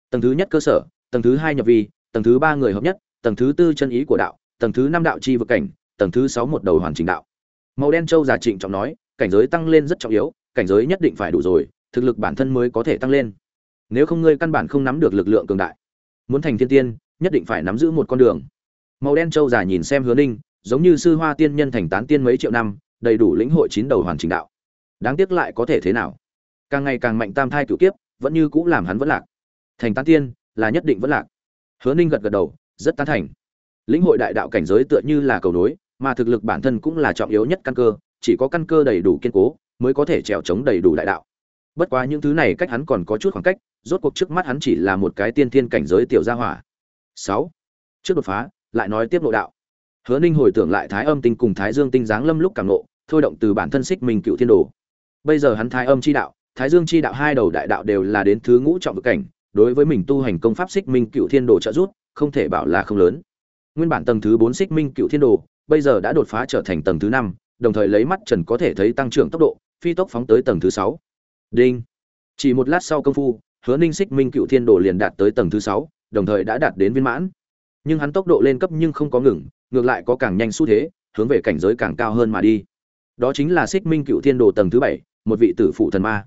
Tầng thứ nhất cơ sở, tầng thứ hai nhập vi, tầng thứ ba người hợp nhất, tầng thứ tư chân ý của đạo, tầng thứ năm đạo chi vực cảnh, tầng thứ sáu một đầu hoàn chỉnh đạo. Màu đen châu giả trịnh trọng nói, cảnh giới tăng lên rất trọng yếu, cảnh giới nhất định phải đủ rồi, thực lực bản thân mới có thể tăng lên. Nếu không ngươi căn bản không nắm được lực lượng cường đại. Muốn thành thiên tiên, nhất định phải nắm giữ một con đường. Màu đen châu giả nhìn xem hứa ninh, giống như sư hoa tiên nhân thành tán tiên mấy triệu năm, đầy đủ lĩnh hội chín đầu hoàn chỉnh đạo. Đáng tiếc lại có thể thế nào? Càng ngày càng mạnh tam thai cửu kiếp, vẫn như cũng làm hắn vẫn lạc. Thành tán tiên là nhất định vẫn lạc. Hứa ninh gật gật đầu, rất tán thành. Lĩnh hội đại đạo cảnh giới tựa như là cầu nối, mà thực lực bản thân cũng là trọng yếu nhất căn cơ, chỉ có căn cơ đầy đủ kiên cố mới có thể trèo chống đầy đủ đại đạo. Bất quá những thứ này cách hắn còn có chút khoảng cách, rốt cuộc trước mắt hắn chỉ là một cái tiên thiên cảnh giới tiểu gia hỏa. Sáu. Trước đột phá, lại nói tiếp nội đạo. Hứa ninh hồi tưởng lại thái âm tinh cùng thái dương tinh giáng lâm lúc càng nộ thôi động từ bản thân xích mình cựu thiên đồ. Bây giờ hắn thái âm chi đạo thái dương chi đạo hai đầu đại đạo đều là đến thứ ngũ trọng vực cảnh, đối với mình tu hành công pháp xích minh cựu thiên đồ trợ giúp, không thể bảo là không lớn. Nguyên bản tầng thứ bốn xích minh cựu thiên đồ, bây giờ đã đột phá trở thành tầng thứ năm, đồng thời lấy mắt trần có thể thấy tăng trưởng tốc độ, phi tốc phóng tới tầng thứ sáu. Đinh. Chỉ một lát sau công phu, hứa ninh xích minh cựu thiên đồ liền đạt tới tầng thứ sáu, đồng thời đã đạt đến viên mãn. Nhưng hắn tốc độ lên cấp nhưng không có ngừng, ngược lại có càng nhanh xu thế, hướng về cảnh giới càng cao hơn mà đi. Đó chính là xích minh cựu thiên đồ tầng thứ bảy, một vị tử phụ thần ma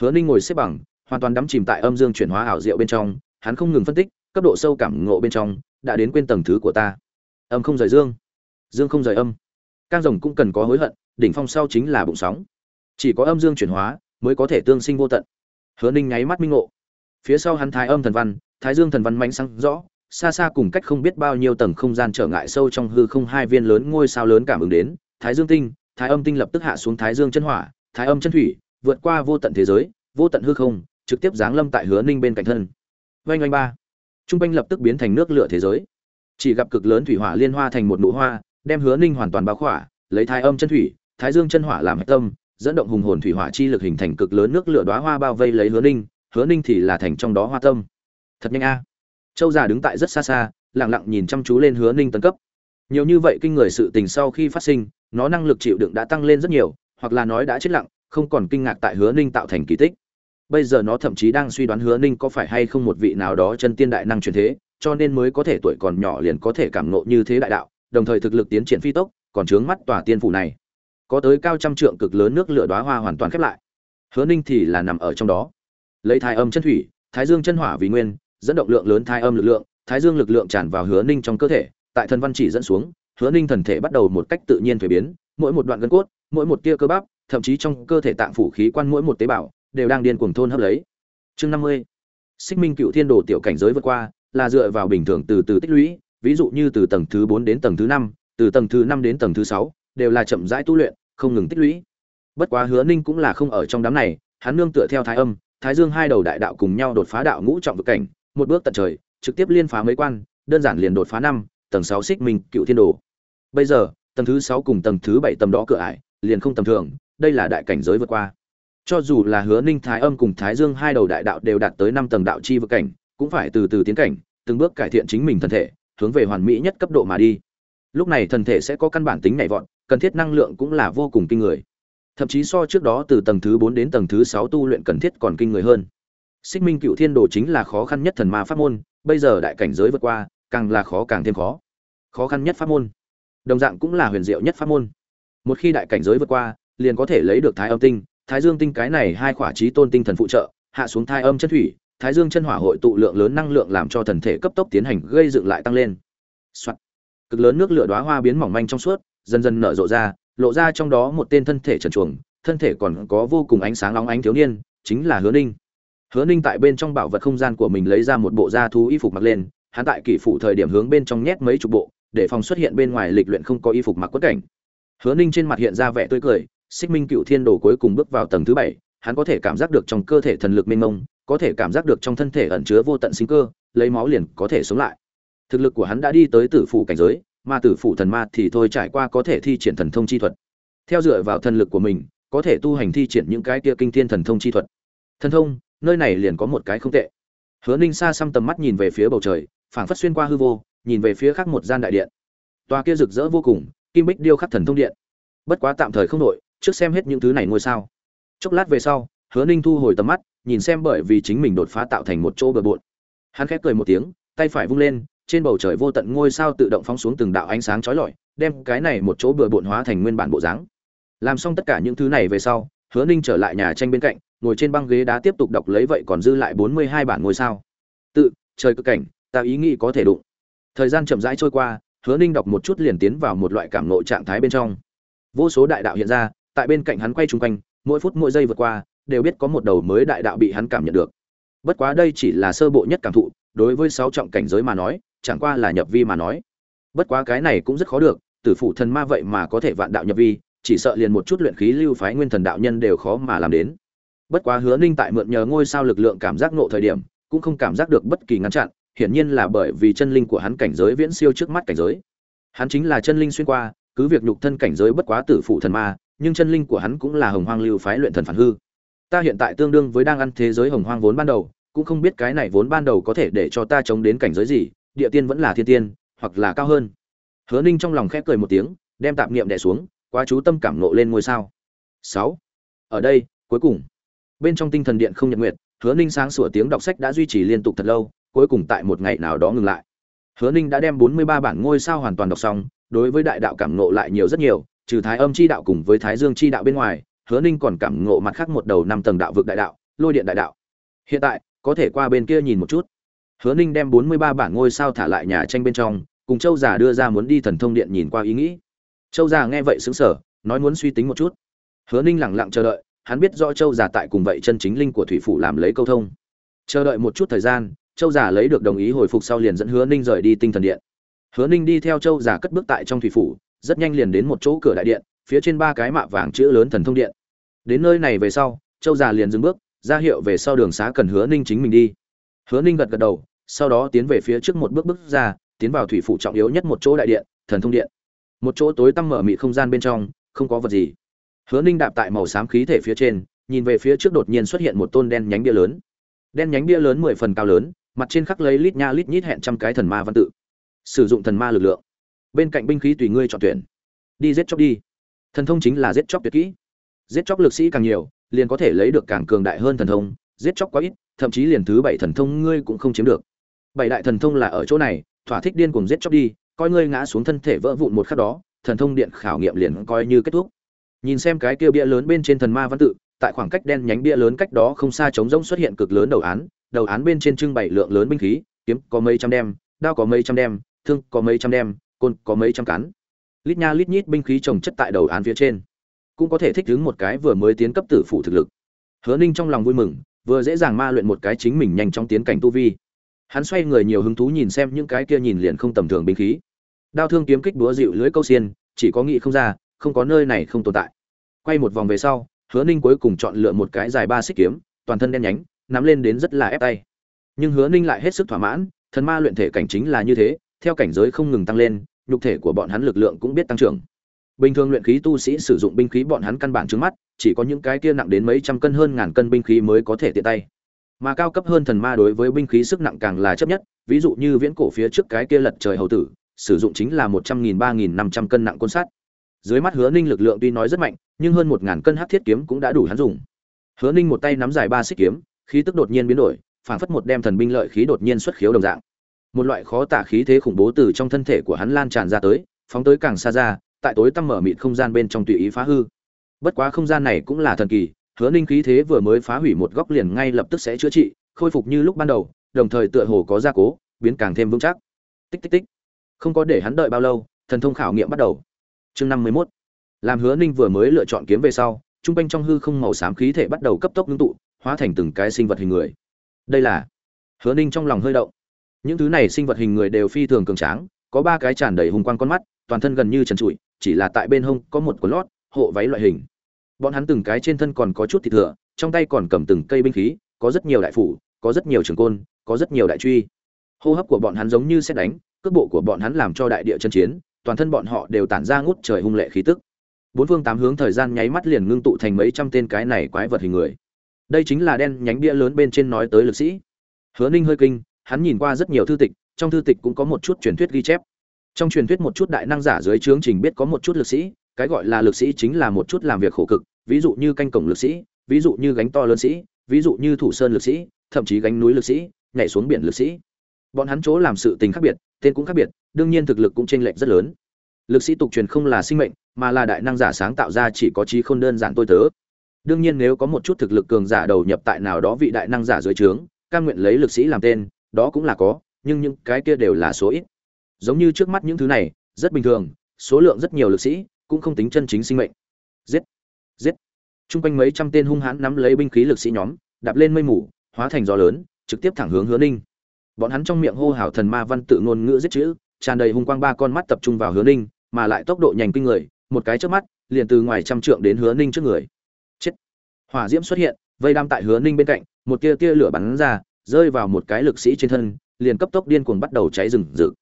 hứa ninh ngồi xếp bằng, hoàn toàn đắm chìm tại âm dương chuyển hóa ảo diệu bên trong, hắn không ngừng phân tích, cấp độ sâu cảm ngộ bên trong, đã đến quên tầng thứ của ta. Âm không rời dương. Dương không rời âm. Cang rồng cũng cần có hối hận, đỉnh phong sau chính là bụng sóng. Chỉ có âm dương chuyển hóa mới có thể tương sinh vô tận. Hứa ninh nháy mắt minh ngộ. Phía sau hắn thái âm thần văn, thái dương thần văn mánh sáng rõ, xa xa cùng cách không biết bao nhiêu tầng không gian trở ngại sâu trong hư không hai viên lớn ngôi sao lớn cảm ứng đến. Thái dương tinh, thái âm tinh lập tức hạ xuống thái dương chân hỏa, thái âm chân thủy vượt qua vô tận thế giới, vô tận hư không, trực tiếp giáng lâm tại hứa ninh bên cạnh thân. Oanh oanh ba. Trung quanh lập tức biến thành nước lửa thế giới. Chỉ gặp cực lớn thủy hỏa liên hoa thành một nụ hoa, đem hứa ninh hoàn toàn bao khỏa, lấy thái âm chân thủy, thái dương chân hỏa làm tâm, dẫn động hùng hồn thủy hỏa chi lực hình thành cực lớn nước lửa đóa hoa bao vây lấy hứa ninh hứa ninh thì là thành trong đó hoa tâm. Thật nhanh a. Châu già đứng tại rất xa xa, lặng lặng nhìn chăm chú lên hứa ninh tấn cấp. Nhiều như vậy kinh người sự tình sau khi phát sinh, nó năng lực chịu đựng đã tăng lên rất nhiều, hoặc là nói đã chết lặng không còn kinh ngạc tại hứa ninh tạo thành kỳ tích. Bây giờ nó thậm chí đang suy đoán hứa ninh có phải hay không một vị nào đó chân tiên đại năng truyền thế, cho nên mới có thể tuổi còn nhỏ liền có thể cảm nộ như thế đại đạo, đồng thời thực lực tiến triển phi tốc, còn trướng mắt tòa tiên phủ này. Có tới cao trăm trượng cực lớn nước lửa đóa hoa hoàn toàn khép lại. Hứa ninh thì là nằm ở trong đó. Lấy thái âm chân thủy, thái dương chân hỏa vì nguyên, dẫn động lượng lớn thái âm lực lượng, thái dương lực lượng tràn vào hứa ninh trong cơ thể, tại thần văn chỉ dẫn xuống, hứa ninh thần thể bắt đầu một cách tự nhiên thuế biến, mỗi một đoạn gân cốt, mỗi một tia cơ bắp thậm chí trong cơ thể tạng phủ khí quan mỗi một tế bào đều đang điên cuồng thôn hấp lấy. Chương năm mươi, xích minh cựu thiên đồ tiểu cảnh giới vượt qua, là dựa vào bình thường từ từ tích lũy, ví dụ như từ tầng thứ bốn đến tầng thứ năm, từ tầng thứ năm đến tầng thứ sáu, đều là chậm rãi tu luyện, không ngừng tích lũy. Bất quá hứa ninh cũng là không ở trong đám này, hắn nương tựa theo thái âm, thái dương hai đầu đại đạo cùng nhau đột phá đạo ngũ trọng vực cảnh, một bước tận trời, trực tiếp liên phá mấy quan, đơn giản liền đột phá năm, tầng sáu xích minh cựu thiên đồ. Bây giờ, tầng thứ sáu cùng tầng thứ bảy tầm đó cửa ải, liền không tầm thường đây là đại cảnh giới vượt qua. Cho dù là hứa ninh, thái âm cùng thái dương hai đầu đại đạo đều đạt tới năm tầng đạo chi vực cảnh, cũng phải từ từ tiến cảnh, từng bước cải thiện chính mình thân thể, hướng về hoàn mỹ nhất cấp độ mà đi. Lúc này thân thể sẽ có căn bản tính nhảy vọt, cần thiết năng lượng cũng là vô cùng kinh người. Thậm chí so trước đó từ tầng thứ bốn đến tầng thứ sáu tu luyện cần thiết còn kinh người hơn. Xích minh cựu thiên đồ chính là khó khăn nhất thần ma pháp môn, bây giờ đại cảnh giới vượt qua, càng là khó càng thêm khó. Khó khăn nhất pháp môn. Đồng dạng cũng là huyền diệu nhất pháp môn. Một khi đại cảnh giới vượt qua liền có thể lấy được thái âm tinh. Thái dương tinh cái này hai khỏa trí tôn tinh thần phụ trợ, hạ xuống thái âm chân thủy, thái dương chân hỏa hội tụ lượng lớn năng lượng làm cho thần thể cấp tốc tiến hành gây dựng lại tăng lên、Soạn. cực lớn nước lửa đóa hoa biến mỏng manh trong suốt, dần dần nở rộ ra, lộ ra trong đó một tên thân thể trần chuồng thân thể còn có vô cùng ánh sáng long ánh thiếu niên, chính là hứa ninh. Hứa ninh tại bên trong bảo vật không gian của mình lấy ra một bộ da thú y phục mặc lên, hắn tại kỷ phủ thời điểm hướng bên trong nhét mấy chục bộ, để phòng xuất hiện bên ngoài lịch luyện không có y phục mặc quất cảnh. Hứa ninh trên mặt hiện ra vẻ tươi cười xích minh cựu thiên đồ cuối cùng bước vào tầng thứ bảy, hắn có thể cảm giác được trong cơ thể thần lực mênh mông, có thể cảm giác được trong thân thể ẩn chứa vô tận sinh cơ, lấy máu liền có thể sống lại. Thực lực của hắn đã đi tới tử phủ cảnh giới, mà tử phủ thần ma thì thôi trải qua có thể thi triển thần thông chi thuật. Theo dựa vào thần lực của mình, có thể tu hành thi triển những cái kia kinh thiên thần thông chi thuật. Thần thông, nơi này liền có một cái không tệ. Hứa ninh xa xăm tầm mắt nhìn về phía bầu trời, phảng phất xuyên qua hư vô, nhìn về phía khác một gian đại điện. Tòa kia rực rỡ vô cùng, kim bích điêu khắc thần thông điện. Bất quá tạm thời không đổi trước xem hết những thứ này ngôi sao. Chốc lát về sau, hứa ninh thu hồi tầm mắt, nhìn xem bởi vì chính mình đột phá tạo thành một chỗ bờ bộn. Hắn khép cười một tiếng, tay phải vung lên, trên bầu trời vô tận ngôi sao tự động phóng xuống từng đạo ánh sáng chói lọi, đem cái này một chỗ bừa bộn hóa thành nguyên bản bộ dáng. Làm xong tất cả những thứ này về sau, hứa ninh trở lại nhà tranh bên cạnh, ngồi trên băng ghế đá tiếp tục đọc lấy vậy còn dư lại bốn mươi hai bản ngôi sao. Tự, trời cực cảnh, ta ý nghĩ có thể đụng. Thời gian chậm rãi trôi qua, hứa ninh đọc một chút liền tiến vào một loại cảm nộ trạng thái bên trong. Vô số đại đạo hiện ra tại bên cạnh hắn quay chung quanh, mỗi phút mỗi giây vượt qua, đều biết có một đầu mới đại đạo bị hắn cảm nhận được. Bất quá đây chỉ là sơ bộ nhất cảm thụ, đối với sáu trọng cảnh giới mà nói, chẳng qua là nhập vi mà nói. Bất quá cái này cũng rất khó được, tử phụ thần ma vậy mà có thể vạn đạo nhập vi, chỉ sợ liền một chút luyện khí lưu phái nguyên thần đạo nhân đều khó mà làm đến. Bất quá hứa ninh tại mượn nhờ ngôi sao lực lượng cảm giác nộ thời điểm, cũng không cảm giác được bất kỳ ngăn chặn, hiển nhiên là bởi vì chân linh của hắn cảnh giới viễn siêu trước mắt cảnh giới. Hắn chính là chân linh xuyên qua, cứ việc nhục thân cảnh giới bất quá tử phụ thần ma nhưng chân linh của hắn cũng là hồng hoang lưu phái luyện thần phản hư. Ta hiện tại tương đương với đang ăn thế giới hồng hoang vốn ban đầu, cũng không biết cái này vốn ban đầu có thể để cho ta chống đến cảnh giới gì, địa tiên vẫn là thiên tiên, hoặc là cao hơn. Hứa ninh trong lòng khép cười một tiếng, đem tạp niệm đẻ xuống, quá chú tâm cảm nộ lên ngôi sao. Sáu. Ở đây, cuối cùng. Bên trong tinh thần điện không nhật nguyệt, hứa ninh sáng sủa tiếng đọc sách đã duy trì liên tục thật lâu, cuối cùng tại một ngày nào đó ngừng lại. Hứa ninh đã đem bốn mươi ba bản ngôi sao hoàn toàn đọc xong, đối với đại đạo cảm nộ lại nhiều rất nhiều trừ thái âm chi đạo cùng với thái dương chi đạo bên ngoài, hứa ninh còn cảm ngộ mặt khác một đầu năm tầng đạo vực đại đạo, lôi điện đại đạo. Hiện tại, có thể qua bên kia nhìn một chút. Hứa ninh đem bốn mươi ba bản ngôi sao thả lại nhà tranh bên trong, cùng châu già đưa ra muốn đi thần thông điện nhìn qua ý nghĩ. Châu già nghe vậy xứng sở nói muốn suy tính một chút. Hứa ninh lẳng lặng chờ đợi, hắn biết rõ châu già tại cùng vậy chân chính linh của thủy phủ làm lấy câu thông. Chờ đợi một chút thời gian, châu già lấy được đồng ý hồi phục sau liền dẫn hứa ninh rời đi tinh thần điện. Hứa ninh đi theo châu già cất bước tại trong thủy phủ rất nhanh liền đến một chỗ cửa đại điện, phía trên ba cái mạ vàng chữ lớn thần thông điện. Đến nơi này về sau, châu già liền dừng bước, ra hiệu về sau đường xá cần hứa ninh chính mình đi. Hứa ninh gật gật đầu, sau đó tiến về phía trước một bước bước ra, tiến vào thủy phủ trọng yếu nhất một chỗ đại điện, thần thông điện. Một chỗ tối tăm mở mị không gian bên trong, không có vật gì. Hứa ninh đạp tại màu xám khí thể phía trên, nhìn về phía trước đột nhiên xuất hiện một tôn đen nhánh bia lớn. Đen nhánh bia lớn mười phần cao lớn, mặt trên khắc lấy lít nha lít nhít hẹn trăm cái thần ma văn tự. Sử dụng thần ma lực lượng bên cạnh binh khí tùy ngươi chọn tuyển. Đi giết chóc đi. Thần thông chính là giết chóc tuyệt kỹ. Giết chóc lực sĩ càng nhiều, liền có thể lấy được càng cường đại hơn thần thông. Giết chóc quá ít, thậm chí liền thứ bảy thần thông ngươi cũng không chiếm được. Bảy đại thần thông là ở chỗ này, thỏa thích điên cùng giết chóc đi, coi ngươi ngã xuống thân thể vỡ vụn một khắc đó, thần thông điện khảo nghiệm liền coi như kết thúc. Nhìn xem cái kia bia lớn bên trên thần ma văn tự, tại khoảng cách đen nhánh bia lớn cách đó không xa trống rỗng xuất hiện cực lớn đầu án đầu án bên trên trưng bày lượng lớn binh khí, kiếm có mấy trăm đem, đao có mấy trăm đem, thương có mấy trăm đem côn có mấy trăm cán. Lít nha lít nhít binh khí trồng chất tại đầu án phía trên. Cũng có thể thích ứng một cái vừa mới tiến cấp tử phủ thực lực. Hứa ninh trong lòng vui mừng, vừa dễ dàng ma luyện một cái chính mình nhanh chóng tiến cảnh tu vi. Hắn xoay người nhiều hứng thú nhìn xem những cái kia nhìn liền không tầm thường binh khí. Đao thương kiếm kích búa dịu lưới câu xiên, chỉ có nghĩ không ra, không có nơi này không tồn tại. Quay một vòng về sau, hứa ninh cuối cùng chọn lựa một cái dài ba xích kiếm, toàn thân đen nhánh, nắm lên đến rất là ép tay. Nhưng hứa ninh lại hết sức thỏa mãn, thần ma luyện thể cảnh chính là như thế theo cảnh giới không ngừng tăng lên, nhục thể của bọn hắn lực lượng cũng biết tăng trưởng. Bình thường luyện khí tu sĩ sử dụng binh khí bọn hắn căn bản trước mắt, chỉ có những cái kia nặng đến mấy trăm cân hơn ngàn cân binh khí mới có thể tiện tay. Mà cao cấp hơn thần ma đối với binh khí sức nặng càng là chấp nhất, ví dụ như viễn cổ phía trước cái kia lật trời hầu tử, sử dụng chính là một trăm nghìn, ba nghìn năm trăm cân nặng côn sắt. Dưới mắt hứa ninh lực lượng tuy nói rất mạnh, nhưng hơn một ngàn cân hắc thiết kiếm cũng đã đủ hắn dùng. Hứa ninh một tay nắm dài ba xích kiếm, khí tức đột nhiên biến đổi, phảng phất một đem thần binh lợi khí đột nhiên xuất khiếu đồng dạng một loại khó tả khí thế khủng bố từ trong thân thể của hắn lan tràn ra tới, phóng tới càng xa ra, tại tối tăm mở mịt không gian bên trong tùy ý phá hư. Bất quá không gian này cũng là thần kỳ, hứa ninh khí thế vừa mới phá hủy một góc liền ngay lập tức sẽ chữa trị, khôi phục như lúc ban đầu, đồng thời tựa hồ có gia cố, biến càng thêm vững chắc. Tích tích tích. Không có để hắn đợi bao lâu, thần thông khảo nghiệm bắt đầu. Chương năm mươi mốt. Làm hứa ninh vừa mới lựa chọn kiếm về sau t r u n g quanh trong hư không màu xám khí thể bắt đầu cấp tốc ngưng tụ, hóa thành từng cái sinh vật hình người. Đây là hứa ninh trong lòng hơi động những thứ này sinh vật hình người đều phi thường cường tráng, có ba cái tràn đầy hùng quang con mắt, toàn thân gần như trần trụi, chỉ là tại bên hông có một quần lót, hộ váy loại hình. Bọn hắn từng cái trên thân còn có chút thịt thừa, trong tay còn cầm từng cây binh khí, có rất nhiều đại phủ, có rất nhiều trường côn, có rất nhiều đại truy. Hô hấp của bọn hắn giống như xét đánh, cước bộ của bọn hắn làm cho đại địa chân chiến, toàn thân bọn họ đều tản ra ngút trời hung lệ khí tức. Bốn phương tám hướng thời gian nháy mắt liền ngưng tụ thành mấy trăm tên cái này quái vật hình người. Đây chính là đen nhánh bia lớn bên trên nói tới lực sĩ. Hứa ninh hơi kinh hắn nhìn qua rất nhiều thư tịch, trong thư tịch cũng có một chút truyền thuyết ghi chép. Trong truyền thuyết một chút đại năng giả dưới trướng trình biết có một chút lực sĩ, cái gọi là lực sĩ chính là một chút làm việc khổ cực, ví dụ như canh cổng lực sĩ, ví dụ như gánh to lớn sĩ, ví dụ như thủ sơn lực sĩ, thậm chí gánh núi lực sĩ, nhảy xuống biển lực sĩ. Bọn hắn chỗ làm sự tình khác biệt, tên cũng khác biệt, đương nhiên thực lực cũng chênh lệch rất lớn. Lực sĩ tục truyền không là sinh mệnh, mà là đại năng giả sáng tạo ra chỉ có trí không đơn giản tôi tớ. Đương nhiên nếu có một chút thực lực cường giả đầu nhập tại nào đó vị đại năng giả dưới trướng căn nguyện lấy lực sĩ làm tên đó cũng là có, nhưng những cái kia đều là số ít. Giống như trước mắt những thứ này, rất bình thường, số lượng rất nhiều lực sĩ, cũng không tính chân chính sinh mệnh. Giết! Giết! Chung quanh mấy trăm tên hung hãn nắm lấy binh khí lực sĩ nhóm, đạp lên mây mù, hóa thành gió lớn, trực tiếp thẳng hướng hứa ninh. Bọn hắn trong miệng hô hào thần ma văn tự ngôn ngữ giết chữ, tràn đầy hung quang ba con mắt tập trung vào hứa ninh, mà lại tốc độ nhanh kinh người, một cái trước mắt, liền từ ngoài trăm trượng đến hứa ninh trước người. Chết! Hỏa diễm xuất hiện, vây đam tại hứa ninh bên cạnh, một tia tia lửa bắn ra rơi vào một cái lực sĩ trên thân, liền cấp tốc điên cuồng bắt đầu cháy rừng rực.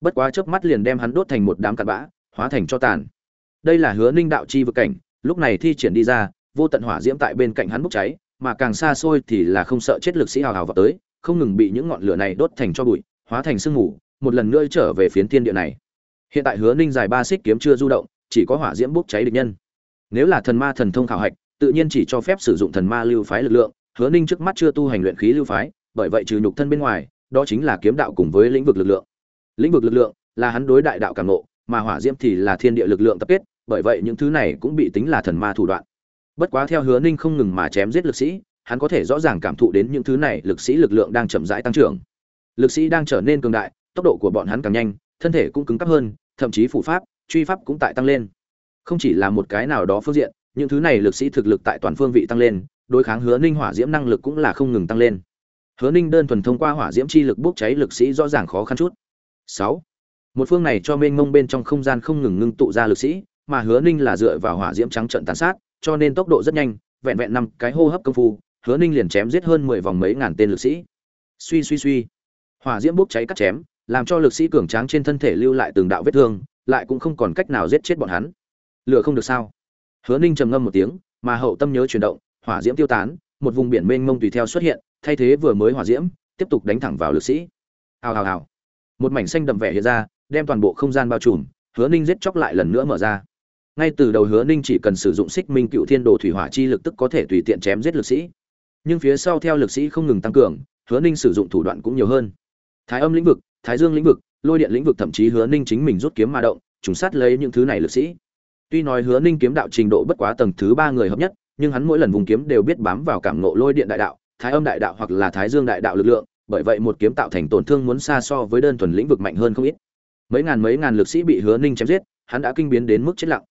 Bất quá chớp mắt liền đem hắn đốt thành một đám cặn bã, hóa thành cho tàn. Đây là hứa ninh đạo chi vực cảnh, lúc này thi triển đi ra, vô tận hỏa diễm tại bên cạnh hắn bốc cháy, mà càng xa xôi thì là không sợ chết lực sĩ hào hào vào tới, không ngừng bị những ngọn lửa này đốt thành cho bụi, hóa thành sương mù, một lần nữa trở về phiến thiên địa này. Hiện tại hứa ninh dài ba xích kiếm chưa du động, chỉ có hỏa diễm bốc cháy địch nhân. Nếu là thần ma thần thông khảo hạch, tự nhiên chỉ cho phép sử dụng thần ma lưu phái lực lượng, hứa ninh trước mắt chưa tu hành luyện khí lưu phái bởi vậy trừ nhục thân bên ngoài đó chính là kiếm đạo cùng với lĩnh vực lực lượng. Lĩnh vực lực lượng là hắn đối đại đạo cảm ngộ, mà hỏa diễm thì là thiên địa lực lượng tập kết bởi vậy những thứ này cũng bị tính là thần ma thủ đoạn. Bất quá theo hứa ninh không ngừng mà chém giết lực sĩ hắn có thể rõ ràng cảm thụ đến những thứ này lực sĩ lực lượng đang chậm rãi tăng trưởng. Lực sĩ đang trở nên cường đại tốc độ của bọn hắn càng nhanh thân thể cũng cứng cáp hơn thậm chí phụ pháp truy pháp cũng tại tăng lên. Không chỉ là một cái nào đó phương diện những thứ này lực sĩ thực lực tại toàn phương vị tăng lên đối kháng hứa ninh hỏa diễm năng lực cũng là không ngừng tăng lên hứa ninh đơn thuần thông qua hỏa diễm chi lực bốc cháy lực sĩ rõ ràng khó khăn chút sáu một phương này cho mênh mông bên trong không gian không ngừng ngưng tụ ra lực sĩ mà Hứa Ninh là dựa vào hỏa diễm trắng trận tàn sát, cho nên tốc độ rất nhanh, vẹn vẹn năm cái hô hấp công phu, Hứa Ninh liền chém giết hơn mười vòng mấy ngàn tên lực sĩ. Suy suy suy, hỏa diễm bốc cháy cắt chém, làm cho lực sĩ cường tráng trên thân thể lưu lại từng đạo vết thương, lại cũng không còn cách nào giết chết bọn hắn. Lửa không được sao? Hứa Ninh trầm ngâm một tiếng, mà hậu tâm nhớ chuyển động, hỏa diễm tiêu tán, một vùng biển mênh mông tùy theo xuất hiện, thay thế vừa mới hỏa diễm, tiếp tục đánh thẳng vào lực sĩ. Hào hào hào. Một mảnh xanh đậm vẻ hiện ra, đem toàn bộ không gian bao trùm, Hứa Ninh giết chóc lại lần nữa mở ra. Ngay từ đầu Hứa Ninh chỉ cần sử dụng Xích Minh Cựu Thiên Đồ Thủy Hỏa chi lực tức có thể tùy tiện chém giết lực sĩ. Nhưng phía sau theo lực sĩ không ngừng tăng cường, Hứa Ninh sử dụng thủ đoạn cũng nhiều hơn. Thái Âm lĩnh vực, Thái Dương lĩnh vực, Lôi Điện lĩnh vực thậm chí Hứa Ninh chính mình rút kiếm ma động, trùng sát lấy những thứ này lực sĩ. Tuy nói Hứa Ninh kiếm đạo trình độ bất quá tầng thứ ba người hợp nhất, nhưng hắn mỗi lần vùng kiếm đều biết bám vào cảm ngộ Lôi Điện đại đạo, Thái Âm đại đạo hoặc là Thái Dương đại đạo lực lượng, bởi vậy một kiếm tạo thành tổn thương muốn xa so với đơn thuần lĩnh vực mạnh hơn không ít. Mấy ngàn mấy ngàn lực sĩ bị Hứa Ninh chém giết, hắn đã kinh biến đến mức chết lặng.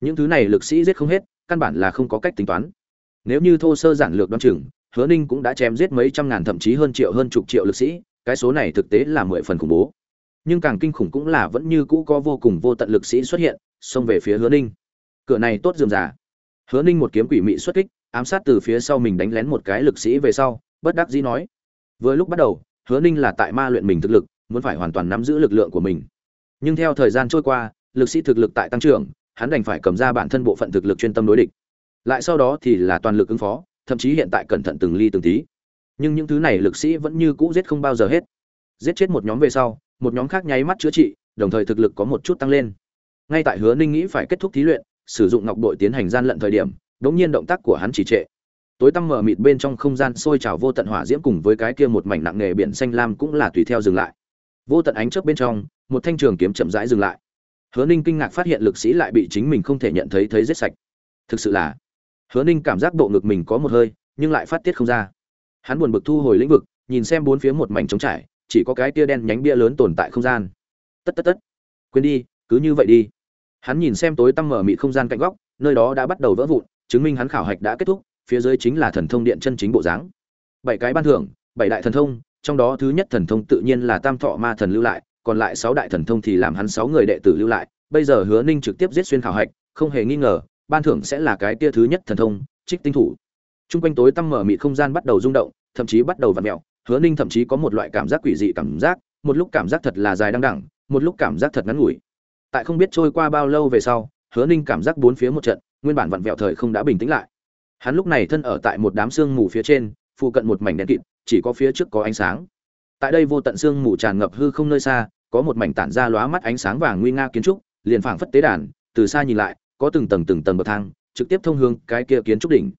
Những thứ này lực sĩ giết không hết, căn bản là không có cách tính toán. Nếu như thô sơ giản lược đoán chừng, Hứa Ninh cũng đã chém giết mấy trăm ngàn thậm chí hơn triệu hơn chục triệu lực sĩ, cái số này thực tế là mười phần khủng bố. Nhưng càng kinh khủng cũng là vẫn như cũ có vô cùng vô tận lực sĩ xuất hiện, xông về phía Hứa Ninh. Cửa này tốt dườm giả. Hứa Ninh một kiếm quỷ mị xuất kích, ám sát từ phía sau mình đánh lén một cái lực sĩ về sau, bất đắc dĩ nói: Vừa lúc bắt đầu, Hứa Ninh là tại ma luyện mình thực lực, muốn phải hoàn toàn nắm giữ lực lượng của mình. Nhưng theo thời gian trôi qua, lực sĩ thực lực tại tăng trưởng, hắn đành phải cầm ra bản thân bộ phận thực lực chuyên tâm đối địch. Lại sau đó thì là toàn lực ứng phó, thậm chí hiện tại cẩn thận từng ly từng tí. Nhưng những thứ này lực sĩ vẫn như cũ giết không bao giờ hết. Giết chết một nhóm về sau, một nhóm khác nháy mắt chữa trị, đồng thời thực lực có một chút tăng lên. Ngay tại Hứa Ninh nghĩ phải kết thúc thí luyện, sử dụng ngọc bội tiến hành gian lận thời điểm, đống nhiên động tác của hắn chỉ trệ. Tối tăm mở mịt bên trong không gian sôi trào vô tận hỏa diễm cùng với cái kia một mảnh nặng nghề biển xanh lam cũng là tùy theo dừng lại. Vô tận ánh chớp bên trong, một thanh trường kiếm chậm rãi dừng lại. Hứa Ninh kinh ngạc phát hiện lực sĩ lại bị chính mình không thể nhận thấy thấy rết sạch. Thực sự là, Hứa Ninh cảm giác bộ ngực mình có một hơi, nhưng lại phát tiết không ra. Hắn buồn bực thu hồi lĩnh vực, nhìn xem bốn phía một mảnh trống trải, chỉ có cái tia đen nhánh bia lớn tồn tại không gian. Tất tất tất. Quên đi, cứ như vậy đi. Hắn nhìn xem tối tăm mở mịt không gian cạnh góc, nơi đó đã bắt đầu vỡ vụn, chứng minh hắn khảo hạch đã kết thúc, phía dưới chính là thần thông điện chân chính bộ dáng. Bảy cái ban thưởng, bảy đại thần thông, trong đó thứ nhất thần thông tự nhiên là Tam Thọ Ma thần lưu lại, còn lại sáu đại thần thông thì làm hắn sáu người đệ tử lưu lại, bây giờ Hứa Ninh trực tiếp giết xuyên khảo hạch, không hề nghi ngờ, ban thưởng sẽ là cái tia thứ nhất thần thông, Trích tinh thủ. Trung quanh tối tăm mở mịt không gian bắt đầu rung động, thậm chí bắt đầu vặn mèo, Hứa Ninh thậm chí có một loại cảm giác quỷ dị cảm giác, một lúc cảm giác thật là dài đằng đẳng một lúc cảm giác thật ngắn ngủi. Tại không biết trôi qua bao lâu về sau, Hứa Ninh cảm giác bốn phía một trận, nguyên bản vặn vẹo thời không đã bình tĩnh lại. Hắn lúc này thân ở tại một đám sương mù phía trên, phụ cận một mảnh đen kịt, chỉ có phía trước có ánh sáng. Tại đây vô tận sương mù tràn ngập hư không nơi xa, có một mảnh tản ra lóa mắt ánh sáng vàng nguy nga kiến trúc, liền phảng phất tế đàn, từ xa nhìn lại, có từng tầng từng tầng bậc thang, trực tiếp thông hướng cái kia kiến trúc đỉnh.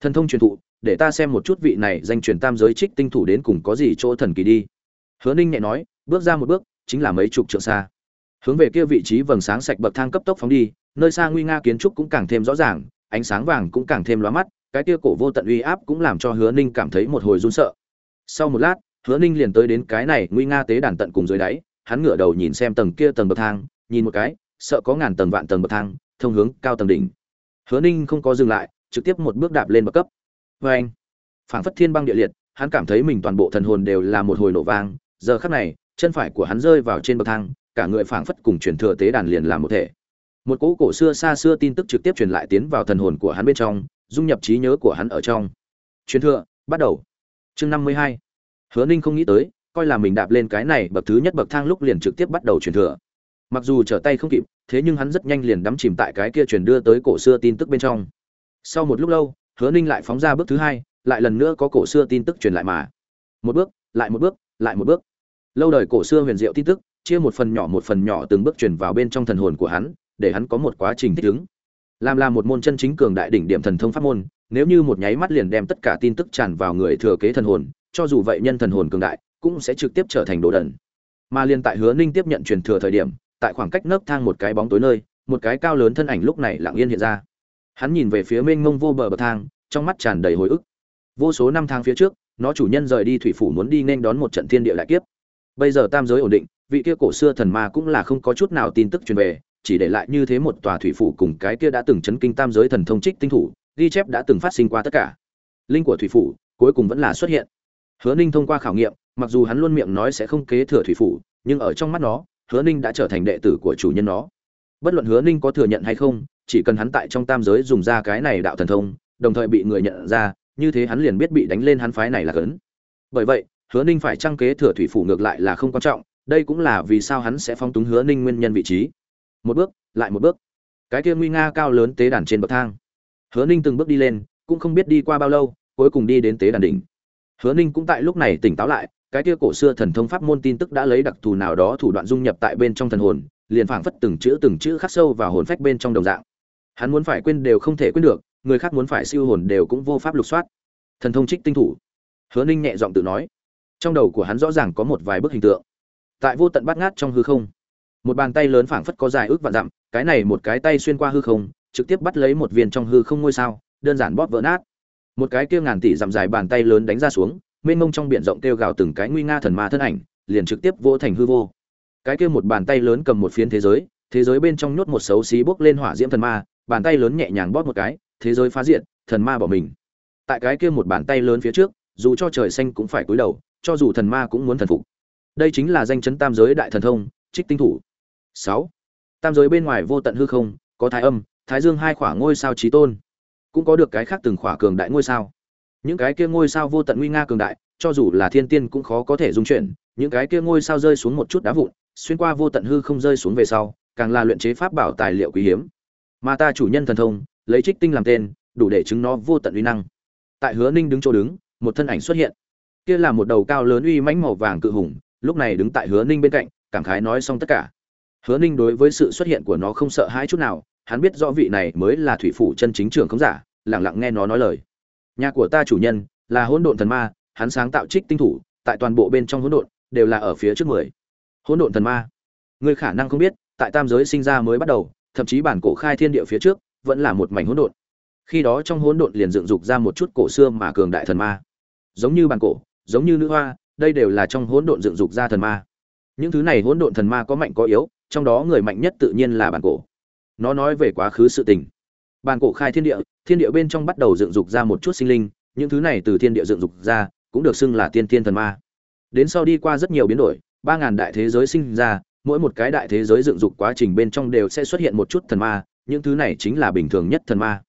Thần thông truyền thụ, để ta xem một chút vị này danh truyền tam giới trích tinh thủ đến cùng có gì chỗ thần kỳ đi. Hứa Ninh nhẹ nói, bước ra một bước, chính là mấy chục trượng xa. Hướng về kia vị trí vầng sáng sạch bậc thang cấp tốc phóng đi, nơi xa nguy nga kiến trúc cũng càng thêm rõ ràng, ánh sáng vàng cũng càng thêm lóa mắt, cái kia cổ vô tận uy áp cũng làm cho Hứa Ninh cảm thấy một hồi run sợ. Sau một lát, Hứa Ninh liền tới đến cái này nguy nga tế đàn tận cùng dưới đáy, hắn ngửa đầu nhìn xem tầng kia tầng bậc thang, nhìn một cái, sợ có ngàn tầng vạn tầng bậc thang, thông hướng cao tầng đỉnh. Hứa Ninh không có dừng lại, trực tiếp một bước đạp lên bậc cấp. vê anh, phảng phất thiên băng địa liệt, hắn cảm thấy mình toàn bộ thần hồn đều là một hồi nổ vang, giờ khắc này, chân phải của hắn rơi vào trên bậc thang, cả người phảng phất cùng truyền thừa tế đàn liền làm một thể. Một cỗ cổ xưa xa xưa tin tức trực tiếp truyền lại tiến vào thần hồn của hắn bên trong, dung nhập trí nhớ của hắn ở trong. Truyền thừa, bắt đầu. Chương năm mươi hai Hứa Ninh không nghĩ tới, coi là mình đạp lên cái này bậc thứ nhất bậc thang lúc liền trực tiếp bắt đầu truyền thừa. Mặc dù trở tay không kịp, thế nhưng hắn rất nhanh liền đắm chìm tại cái kia truyền đưa tới cổ xưa tin tức bên trong. Sau một lúc lâu, Hứa Ninh lại phóng ra bước thứ hai, lại lần nữa có cổ xưa tin tức truyền lại mà. Một bước, lại một bước, lại một bước. Lâu đời cổ xưa huyền diệu tin tức, chia một phần nhỏ một phần nhỏ từng bước truyền vào bên trong thần hồn của hắn, để hắn có một quá trình thích ứng. Làm là một môn chân chính cường đại đỉnh điểm thần thông pháp môn, nếu như một nháy mắt liền đem tất cả tin tức tràn vào người thừa kế thần hồn, cho dù vậy nhân thần hồn cường đại, cũng sẽ trực tiếp trở thành đồ đần. Mà liên tại Hứa Ninh tiếp nhận truyền thừa thời điểm, tại khoảng cách nấc thang một cái bóng tối nơi, một cái cao lớn thân ảnh lúc này lặng yên hiện ra. Hắn nhìn về phía mênh mông vô bờ bậc thang, trong mắt tràn đầy hồi ức. Vô số năm tháng phía trước, nó chủ nhân rời đi thủy phủ muốn đi nên đón một trận thiên địa đại kiếp. Bây giờ tam giới ổn định, vị kia cổ xưa thần ma cũng là không có chút nào tin tức truyền về, chỉ để lại như thế một tòa thủy phủ cùng cái kia đã từng chấn kinh tam giới thần thông trích tinh thủ, ghi chép đã từng phát sinh qua tất cả. Linh của thủy phủ cuối cùng vẫn là xuất hiện. Hứa Ninh thông qua khảo nghiệm, mặc dù hắn luôn miệng nói sẽ không kế thừa thủy phủ, nhưng ở trong mắt nó, Hứa Ninh đã trở thành đệ tử của chủ nhân nó. bất luận hứa ninh có thừa nhận hay không chỉ cần hắn tại trong tam giới dùng ra cái này đạo thần thông đồng thời bị người nhận ra như thế hắn liền biết bị đánh lên hắn phái này là cấn bởi vậy hứa ninh phải trang kế thừa thủy phủ ngược lại là không quan trọng đây cũng là vì sao hắn sẽ phong túng hứa ninh nguyên nhân vị trí một bước, lại một bước. Cái kia nguy nga cao lớn tế đàn trên bậc thang. Hứa ninh từng bước đi lên, cũng không biết đi qua bao lâu, cuối cùng đi đến tế đàn đỉnh. Hứa ninh cũng tại lúc này tỉnh táo lại, cái kia cổ xưa thần thông pháp môn tin tức đã lấy đặc thù nào đó thủ đoạn dung nhập tại bên trong thần hồn, liền phảng phất từng chữ từng chữ khắc sâu vào hồn phách bên trong đồng dạng. Hắn muốn phải quên đều không thể quên được, người khác muốn phải siêu hồn đều cũng vô pháp lục soát. Thần thông trích tinh thủ. Hứa ninh nhẹ giọng tự nói. Trong đầu của hắn rõ ràng có một vài bức hình tượng. Tại vô tận bát ngát trong hư không một bàn tay lớn phảng phất có dài ước vạn dặm, cái này một cái tay xuyên qua hư không, trực tiếp bắt lấy một viên trong hư không ngôi sao, đơn giản bóp vỡ nát. Một cái kia ngàn tỷ dặm dài bàn tay lớn đánh ra xuống, mênh mông trong biển rộng kêu gào từng cái nguy nga thần ma thân ảnh, liền trực tiếp vô thành hư vô. Cái kia một bàn tay lớn cầm một phiến thế giới thế giới bên trong nhốt một xấu xí bốc lên hỏa diễm thần ma, bàn tay lớn nhẹ nhàng bóp một cái, thế giới phá diện thần ma bỏ mình. Tại cái kia một bàn tay lớn phía trước, dù cho trời xanh cũng phải cúi đầu, cho dù thần ma cũng muốn thần phục. Đây chính là danh chấn tam giới đại thần thông, trích tinh thủ sáu. Tam giới bên ngoài vô tận hư không, có thái âm, thái dương hai khỏa ngôi sao trí tôn. Cũng có được cái khác từng khỏa cường đại ngôi sao. Những cái kia ngôi sao vô tận nguy nga cường đại, cho dù là thiên tiên cũng khó có thể dung chuyển. Những cái kia ngôi sao rơi xuống một chút đá vụn, xuyên qua vô tận hư không rơi xuống về sau, càng là luyện chế pháp bảo tài liệu quý hiếm. Mà ta chủ nhân thần thông, lấy trích tinh làm tên, đủ để chứng nó vô tận uy năng. Tại hứa ninh đứng chỗ đứng, một thân ảnh xuất hiện. Kia là một đầu cao lớn uy mãnh màu vàng cự hùng, lúc này đứng tại hứa ninh bên cạnh, cảm khái nói xong tất cả hứa ninh đối với sự xuất hiện của nó không sợ hãi chút nào, hắn biết rõ vị này mới là thủy phủ chân chính trưởng không giả, Lặng lặng nghe nó nói lời. Nhà của ta chủ nhân là hỗn độn thần ma, hắn sáng tạo trích tinh thủ, tại toàn bộ bên trong hỗn độn đều là ở phía trước mười. Hỗn độn thần ma, ngươi khả năng không biết, tại tam giới sinh ra mới bắt đầu, thậm chí bản cổ khai thiên địa phía trước, vẫn là một mảnh hỗn độn. Khi đó trong hỗn độn liền dựng dục ra một chút cổ xưa mà cường đại thần ma. Giống như bản cổ, giống như nữ hoa, đây đều là trong hỗn độn dựng dục ra thần ma. Những thứ này hỗn độn thần ma có mạnh có yếu trong đó người mạnh nhất tự nhiên là bản cổ. Nó nói về quá khứ sự tình. Bản cổ khai thiên địa thiên địa bên trong bắt đầu dựng dục ra một chút sinh linh, những thứ này từ thiên địa dựng dục ra, cũng được xưng là tiên thiên thần ma. Đến sau đi qua rất nhiều biến đổi, ba ngàn đại thế giới sinh ra, mỗi một cái đại thế giới dựng dục quá trình bên trong đều sẽ xuất hiện một chút thần ma, những thứ này chính là bình thường nhất thần ma.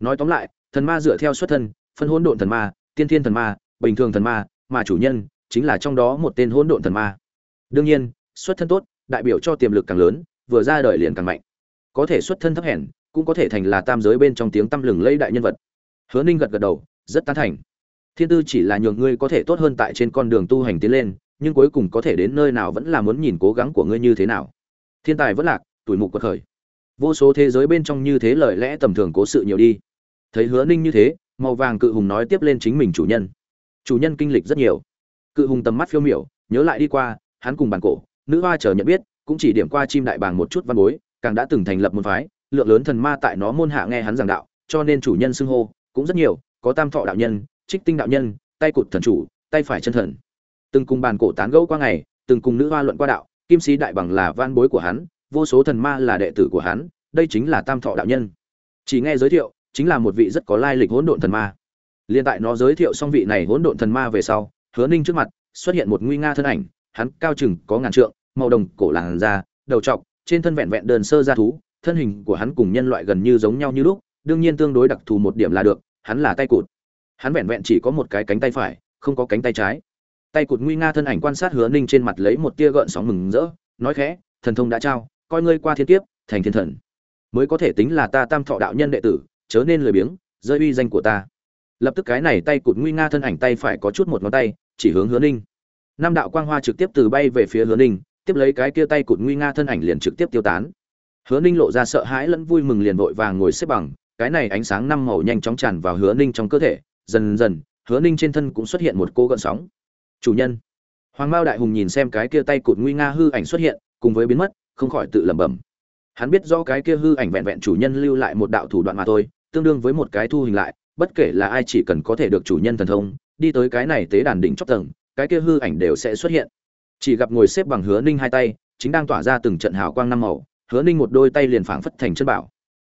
Nói tóm lại, thần ma dựa theo xuất thân, phân hỗn độn thần ma, tiên thiên thần ma, bình thường thần ma, mà chủ nhân chính là trong đó một tên hỗn độn thần ma. Đương nhiên, xuất thân tốt đại biểu cho tiềm lực càng lớn, vừa ra đời liền càng mạnh. Có thể xuất thân thấp hèn, cũng có thể thành là tam giới bên trong tiếng tăm lừng lẫy đại nhân vật. Hứa ninh gật gật đầu, rất tán thành. Thiên tư chỉ là nhường ngươi có thể tốt hơn tại trên con đường tu hành tiến lên, nhưng cuối cùng có thể đến nơi nào vẫn là muốn nhìn cố gắng của ngươi như thế nào. Thiên tài vẫn lạc, tuổi mục quật khởi. Vô số thế giới bên trong như thế lời lẽ tầm thường cố sự nhiều đi. Thấy hứa ninh như thế, màu vàng cự hùng nói tiếp lên chính mình chủ nhân. Chủ nhân kinh lịch rất nhiều. Cự hùng tầm mắt phiêu miểu, nhớ lại đi qua, hắn cùng bàn cổ nữ hoa chờ nhận biết, cũng chỉ điểm qua chim đại bàng một chút văn bối, càng đã từng thành lập môn phái, lượng lớn thần ma tại nó môn hạ nghe hắn giảng đạo, cho nên chủ nhân xưng hô, cũng rất nhiều, có tam thọ đạo nhân, trích tinh đạo nhân, tay cụt thần chủ, tay phải chân thần. Từng cùng bàn cổ tán gẫu qua ngày, từng cùng nữ hoa luận qua đạo, kim sĩ đại bằng là van bối của hắn, vô số thần ma là đệ tử của hắn, đây chính là tam thọ đạo nhân. Chỉ nghe giới thiệu, chính là một vị rất có lai lịch hỗn độn thần ma. Liên tại nó giới thiệu xong vị này hỗn độn thần ma về sau, hứa ninh trước mặt xuất hiện một nguy nga thân ảnh, hắn cao chừng có ngàn trượng màu đồng cổ làn da, đầu trọc, trên thân vẹn vẹn đơn sơ ra thú, thân hình của hắn cùng nhân loại gần như giống nhau như lúc, đương nhiên tương đối đặc thù một điểm là được, hắn là tay cụt. Hắn vẹn vẹn chỉ có một cái cánh tay phải, không có cánh tay trái. Tay cụt nguy nga thân ảnh quan sát hứa ninh trên mặt lấy một tia gợn sóng mừng rỡ, nói khẽ, thần thông đã trao, coi ngươi qua thiên kiếp, thành thiên thần. Mới có thể tính là ta tam thọ đạo nhân đệ tử, chớ nên lười biếng, rơi uy danh của ta. Lập tức cái này tay cụt nguy nga thân ảnh tay phải có chút một ngón tay, chỉ hướng hứa ninh. Nam đạo quang hoa trực tiếp từ bay về phía hứa ninh tiếp lấy cái kia tay cụt nguy nga thân ảnh liền trực tiếp tiêu tán. Hứa ninh lộ ra sợ hãi lẫn vui mừng liền vội vàng ngồi xếp bằng, cái này ánh sáng năm màu nhanh chóng tràn vào hứa ninh trong cơ thể, dần dần, hứa ninh trên thân cũng xuất hiện một cô gợn sóng. Chủ nhân. Hoàng mao đại hùng nhìn xem cái kia tay cụt nguy nga hư ảnh xuất hiện, cùng với biến mất, không khỏi tự lẩm bẩm. Hắn biết do cái kia hư ảnh vẹn vẹn chủ nhân lưu lại một đạo thủ đoạn mà thôi, tương đương với một cái thu hình lại, bất kể là ai chỉ cần có thể được chủ nhân thần thông, đi tới cái này tế đàn đỉnh chót tầng, cái kia hư ảnh đều sẽ xuất hiện chỉ gặp ngồi xếp bằng hứa ninh hai tay, chính đang tỏa ra từng trận hào quang năm màu, hứa ninh một đôi tay liền phảng phất thành chân bảo.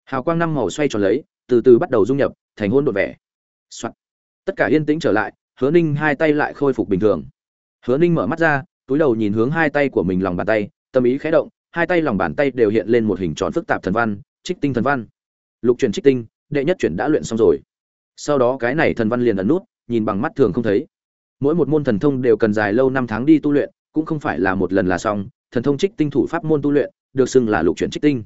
Hào quang năm màu xoay tròn lấy, từ từ bắt đầu dung nhập, thành hôn đột vẻ、Soạn. tất cả yên tĩnh trở lại, hứa ninh hai tay lại khôi phục bình thường. Hứa ninh mở mắt ra, túi đầu nhìn hướng hai tay của mình lòng bàn tay, tâm ý khẽ động, hai tay lòng bàn tay đều hiện lên một hình tròn phức tạp thần văn, trích tinh thần văn. Lục chuyển trích tinh, đệ nhất chuyển đã luyện xong rồi. Sau đó cái này thần văn liền ẩn nút, nhìn bằng mắt thường không thấy. Mỗi một môn thần thông đều cần dài lâu năm tháng đi tu luyện cũng không phải là một lần là xong, thần thông trích tinh thủ pháp môn tu luyện, được xưng là lục chuyển trích tinh.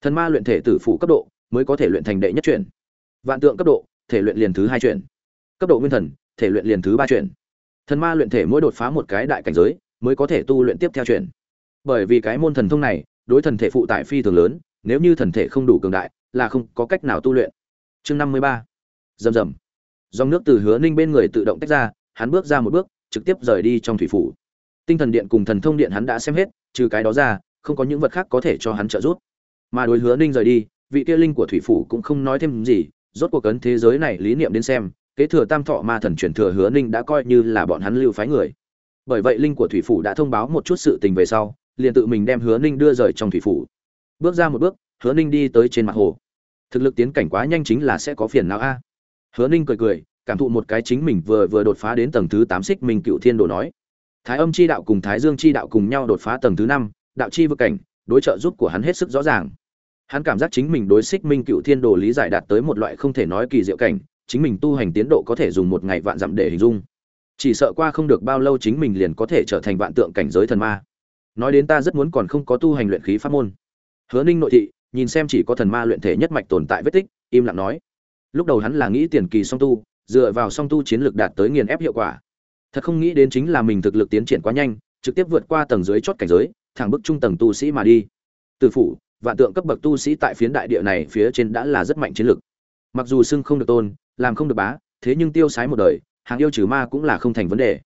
Thần ma luyện thể tử phụ cấp độ mới có thể luyện thành đệ nhất chuyển. Vạn tượng cấp độ, thể luyện liền thứ hai chuyển. Cấp độ nguyên thần, thể luyện liền thứ ba chuyển. Thần ma luyện thể mỗi đột phá một cái đại cảnh giới mới có thể tu luyện tiếp theo chuyển. Bởi vì cái môn thần thông này, đối thần thể phụ tại phi thường lớn, nếu như thần thể không đủ cường đại, là không có cách nào tu luyện. Chương năm mươi ba. Rầm rầm. Dòng nước từ hứa ninh bên người tự động tách ra, hắn bước ra một bước, trực tiếp rời đi trong thủy phủ tinh thần điện cùng thần thông điện hắn đã xem hết, trừ cái đó ra, không có những vật khác có thể cho hắn trợ giúp. Mà đối hứa ninh rời đi, vị kia linh của thủy phủ cũng không nói thêm gì, rốt cuộc cấn thế giới này lý niệm đến xem, kế thừa tam thọ ma thần truyền thừa hứa ninh đã coi như là bọn hắn lưu phái người. Bởi vậy linh của thủy phủ đã thông báo một chút sự tình về sau, liền tự mình đem hứa ninh đưa rời trong thủy phủ. Bước ra một bước, hứa ninh đi tới trên mặt hồ. Thực lực tiến cảnh quá nhanh chính là sẽ có phiền não a. Hứa ninh cười cười, cảm thụ một cái chính mình vừa vừa đột phá đến tầng thứ tám xích minh cựu thiên đồ nói thái âm chi đạo cùng thái dương chi đạo cùng nhau đột phá tầng thứ năm, đạo chi vực cảnh, đối trợ giúp của hắn hết sức rõ ràng. Hắn cảm giác chính mình đối xích minh cựu thiên đồ lý giải đạt tới một loại không thể nói kỳ diệu cảnh, chính mình tu hành tiến độ có thể dùng một ngày vạn dặm để hình dung. Chỉ sợ qua không được bao lâu chính mình liền có thể trở thành vạn tượng cảnh giới thần ma. Nói đến ta rất muốn còn không có tu hành luyện khí pháp môn. Hứa ninh nội thị, nhìn xem chỉ có thần ma luyện thể nhất mạch tồn tại vết tích, im lặng nói. Lúc đầu hắn là nghĩ tiền kỳ song tu, dựa vào song tu chiến lược đạt tới nghiền ép hiệu quả thật không nghĩ đến chính là mình thực lực tiến triển quá nhanh, trực tiếp vượt qua tầng dưới chót cảnh giới, thẳng bức trung tầng tu sĩ mà đi. Từ phủ, vạn tượng cấp bậc tu sĩ tại phiến đại địa này phía trên đã là rất mạnh chiến lược mặc dù xưng không được tôn, làm không được bá, thế nhưng tiêu sái một đời, hàng yêu trừ ma cũng là không thành vấn đề.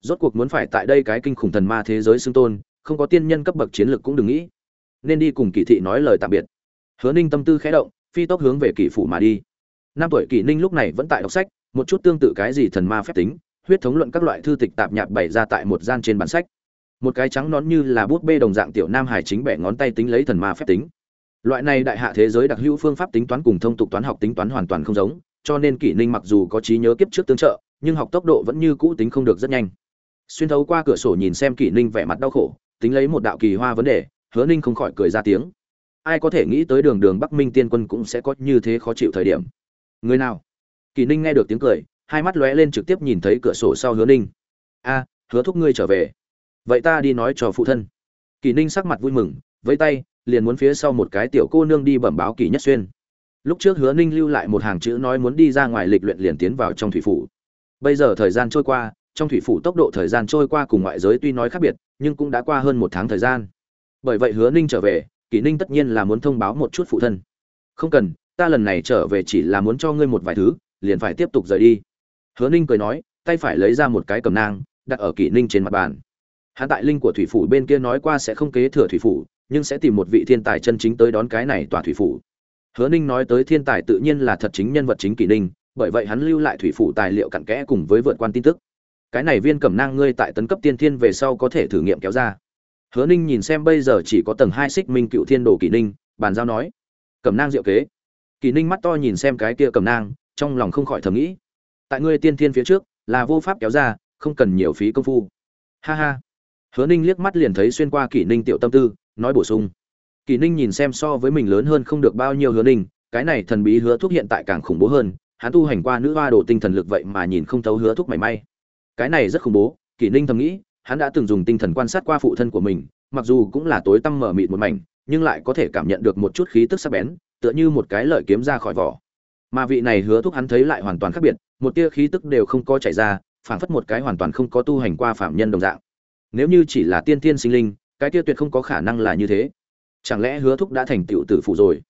Rốt cuộc muốn phải tại đây cái kinh khủng thần ma thế giới xưng tôn, không có tiên nhân cấp bậc chiến lược cũng đừng nghĩ. Nên đi cùng kỳ thị nói lời tạm biệt. Hứa ninh tâm tư khẽ động, phi tốc hướng về kỷ phủ mà đi. Năm tuổi kỷ ninh lúc này vẫn tại đọc sách, một chút tương tự cái gì thần ma phép tính huyết thống luận các loại thư tịch tạp nhạp bày ra tại một gian trên bản sách. Một cái trắng nón như là bút bê đồng dạng tiểu nam hải chính bẻ ngón tay tính lấy thần ma phép tính. Loại này đại hạ thế giới đặc hữu phương pháp tính toán cùng thông tục toán học tính toán hoàn toàn không giống, cho nên kỷ ninh mặc dù có trí nhớ kiếp trước tương trợ, nhưng học tốc độ vẫn như cũ tính không được rất nhanh. Xuyên thấu qua cửa sổ nhìn xem kỷ ninh vẻ mặt đau khổ, tính lấy một đạo kỳ hoa vấn đề, hứa ninh không khỏi cười ra tiếng. Ai có thể nghĩ tới đường đường bắc minh tiên quân cũng sẽ có như thế khó chịu thời điểm. Người nào? Kỷ ninh nghe được tiếng cười hai mắt lóe lên trực tiếp nhìn thấy cửa sổ sau hứa ninh. A, hứa thúc ngươi trở về. Vậy ta đi nói cho phụ thân. Kỳ ninh sắc mặt vui mừng với tay, liền muốn phía sau một cái tiểu cô nương đi bẩm báo kỳ nhất xuyên. Lúc trước hứa ninh lưu lại một hàng chữ nói muốn đi ra ngoài lịch luyện liền tiến vào trong thủy phủ. Bây giờ thời gian trôi qua, trong thủy phủ tốc độ thời gian trôi qua cùng ngoại giới tuy nói khác biệt, nhưng cũng đã qua hơn một tháng thời gian. Bởi vậy hứa ninh trở về, kỳ ninh tất nhiên là muốn thông báo một chút phụ thân. Không cần, ta lần này trở về chỉ là muốn cho ngươi một vài thứ, liền phải tiếp tục rời đi hứa ninh cười nói, tay phải lấy ra một cái cầm nang, đặt ở kỷ ninh trên mặt bàn. Hắn tại linh của thủy phủ bên kia nói qua sẽ không kế thừa thủy phủ, nhưng sẽ tìm một vị thiên tài chân chính tới đón cái này tòa thủy phủ. Hứa ninh nói tới thiên tài tự nhiên là thật chính nhân vật chính kỷ ninh, bởi vậy hắn lưu lại thủy phủ tài liệu cặn kẽ cùng với vượt quan tin tức. Cái này viên cẩm nang ngươi tại tấn cấp tiên thiên về sau có thể thử nghiệm kéo ra. Hứa ninh nhìn xem bây giờ chỉ có tầng hai xích minh cựu thiên đồ kỷ ninh, bàn giao nói cẩm nang diệu kế. Kỷ ninh mắt to nhìn xem cái kia cẩm nang, trong lòng không khỏi thầm nghĩ tại ngươi tiên thiên phía trước, là vô pháp kéo ra, không cần nhiều phí công phu. Ha ha. Hứa ninh liếc mắt liền thấy xuyên qua kỷ ninh tiểu tâm tư, nói bổ sung. Kỷ ninh nhìn xem so với mình lớn hơn không được bao nhiêu hứa ninh, cái này thần bí hứa thuốc hiện tại càng khủng bố hơn, hắn tu hành qua nữ hoa đồ tinh thần lực vậy mà nhìn không thấu hứa thuốc mảy may. Cái này rất khủng bố, kỷ ninh thầm nghĩ, hắn đã từng dùng tinh thần quan sát qua phụ thân của mình, mặc dù cũng là tối tăm mở mịt một mảnh, nhưng lại có thể cảm nhận được một chút khí tức sắc bén, tựa như một cái lợi kiếm ra khỏi vỏ mà vị này hứa thúc hắn thấy lại hoàn toàn khác biệt, một tia khí tức đều không có chảy ra, phảng phất một cái hoàn toàn không có tu hành qua phạm nhân đồng dạng. Nếu như chỉ là tiên tiên sinh linh, cái tia tuyệt không có khả năng là như thế. Chẳng lẽ hứa thúc đã thành tựu tử phụ rồi?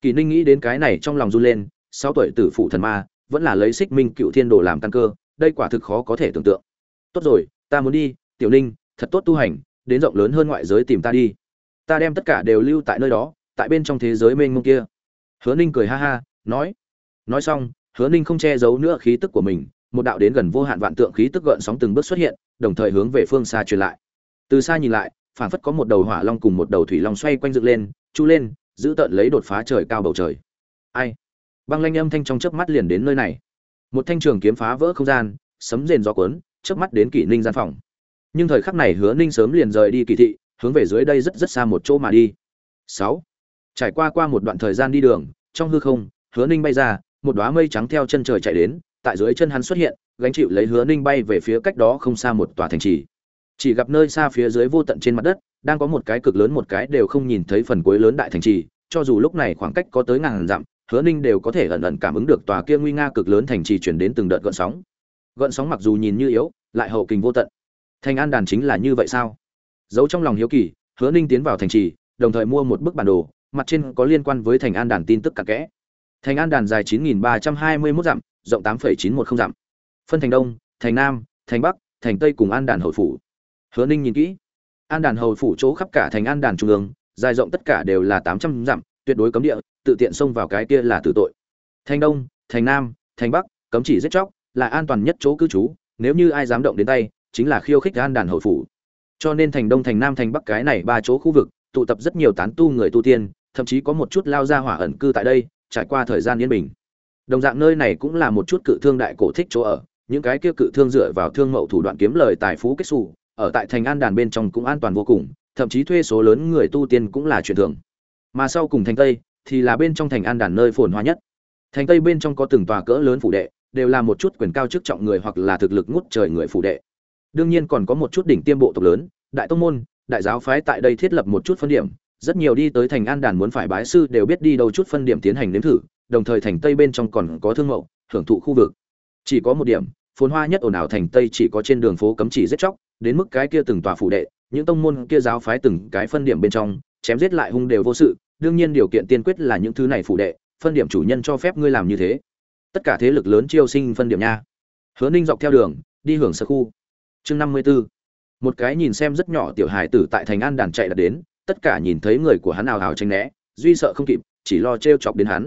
Kỳ ninh nghĩ đến cái này trong lòng run lên, sáu tuổi tử phụ thần ma, vẫn là lấy xích minh cựu thiên đồ làm căn cơ, đây quả thực khó có thể tưởng tượng. Tốt rồi, ta muốn đi, tiểu ninh, thật tốt tu hành, đến rộng lớn hơn ngoại giới tìm ta đi. Ta đem tất cả đều lưu tại nơi đó, tại bên trong thế giới mênh mông kia. Hứa ninh cười ha ha, nói nói xong, hứa ninh không che giấu nữa khí tức của mình, một đạo đến gần vô hạn vạn tượng khí tức gợn sóng từng bước xuất hiện, đồng thời hướng về phương xa truyền lại. Từ xa nhìn lại, phảng phất có một đầu hỏa long cùng một đầu thủy long xoay quanh dựng lên, chu lên, giữ tợn lấy đột phá trời cao bầu trời. Ai? Băng lanh âm thanh trong chớp mắt liền đến nơi này. Một thanh trường kiếm phá vỡ không gian, sấm rền gió cuốn, chớp mắt đến kỷ ninh gian phòng. Nhưng thời khắc này hứa ninh sớm liền rời đi kỳ thị, hướng về dưới đây rất rất xa một chỗ mà đi. Sáu. Trải qua qua một đoạn thời gian đi đường, trong hư không, hứa ninh bay ra một đóa mây trắng theo chân trời chạy đến, tại dưới chân hắn xuất hiện, gánh chịu lấy hứa ninh bay về phía cách đó không xa một tòa thành trì. Chỉ gặp nơi xa phía dưới vô tận trên mặt đất, đang có một cái cực lớn một cái đều không nhìn thấy phần cuối lớn đại thành trì, cho dù lúc này khoảng cách có tới ngàn dặm, hứa ninh đều có thể ẩn ẩn cảm ứng được tòa kia nguy nga cực lớn thành trì chuyển đến từng đợt gợn sóng. Gợn sóng mặc dù nhìn như yếu, lại hậu kình vô tận. Thành an đàn chính là như vậy sao? Giấu trong lòng hiếu kỳ, hứa ninh tiến vào thành trì, đồng thời mua một bức bản đồ, mặt trên có liên quan với thành an đàn tin tức cả kẽ thành an đàn dài 9.321 dặm rộng 8,910 dặm. Phân thành đông thành nam thành bắc thành tây cùng an đàn Hồi phủ. Hứa ninh nhìn kỹ. An đàn Hồi phủ chỗ khắp cả thành an đàn trung ương dài rộng tất cả đều là 800 dặm tuyệt đối cấm địa tự tiện xông vào cái kia là tử tội. Thành đông thành nam thành bắc cấm chỉ giết chóc là an toàn nhất chỗ cư trú nếu như ai dám động đến tay chính là khiêu khích an đàn Hồi phủ. Cho nên thành đông thành nam thành bắc cái này ba chỗ khu vực tụ tập rất nhiều tán tu người tu tiên thậm chí có một chút lao ra hỏa ẩn cư tại đây trải qua thời gian yên bình. Đồng dạng nơi này cũng là một chút cự thương đại cổ thích chỗ ở, những cái kia cự thương dựa vào thương mậu thủ đoạn kiếm lời tài phú kết xù, ở tại thành an đàn bên trong cũng an toàn vô cùng, thậm chí thuê số lớn người tu tiên cũng là chuyện thường. Mà sau cùng thành tây, thì là bên trong thành an đàn nơi phồn hoa nhất. Thành tây bên trong có từng tòa cỡ lớn phủ đệ, đều là một chút quyền cao chức trọng người hoặc là thực lực ngút trời người phủ đệ. Đương nhiên còn có một chút đỉnh tiêm bộ tộc lớn, đại tông môn, đại giáo phái tại đây thiết lập một chút phân điểm rất nhiều đi tới thành an đàn muốn phải bái sư đều biết đi đâu chút phân điểm tiến hành nếm thử, đồng thời thành tây bên trong còn có thương mậu, hưởng thụ khu vực. Chỉ có một điểm, phồn hoa nhất ồn ào thành tây chỉ có trên đường phố cấm chỉ giết chóc, đến mức cái kia từng tòa phủ đệ, những tông môn kia giáo phái từng cái phân điểm bên trong, chém giết lại hung đều vô sự, đương nhiên điều kiện tiên quyết là những thứ này phủ đệ, phân điểm chủ nhân cho phép ngươi làm như thế. Tất cả thế lực lớn chiêu sinh phân điểm nha. Hứa ninh dọc theo đường, đi hưởng sơ khu. Chương năm mươi b ố một cái nhìn xem rất nhỏ tiểu hài tử tại thành an đàn chạy đã đến tất cả nhìn thấy người của hắn ào ào tranh né, duy sợ không kịp, chỉ lo t r e o chọc đến hắn.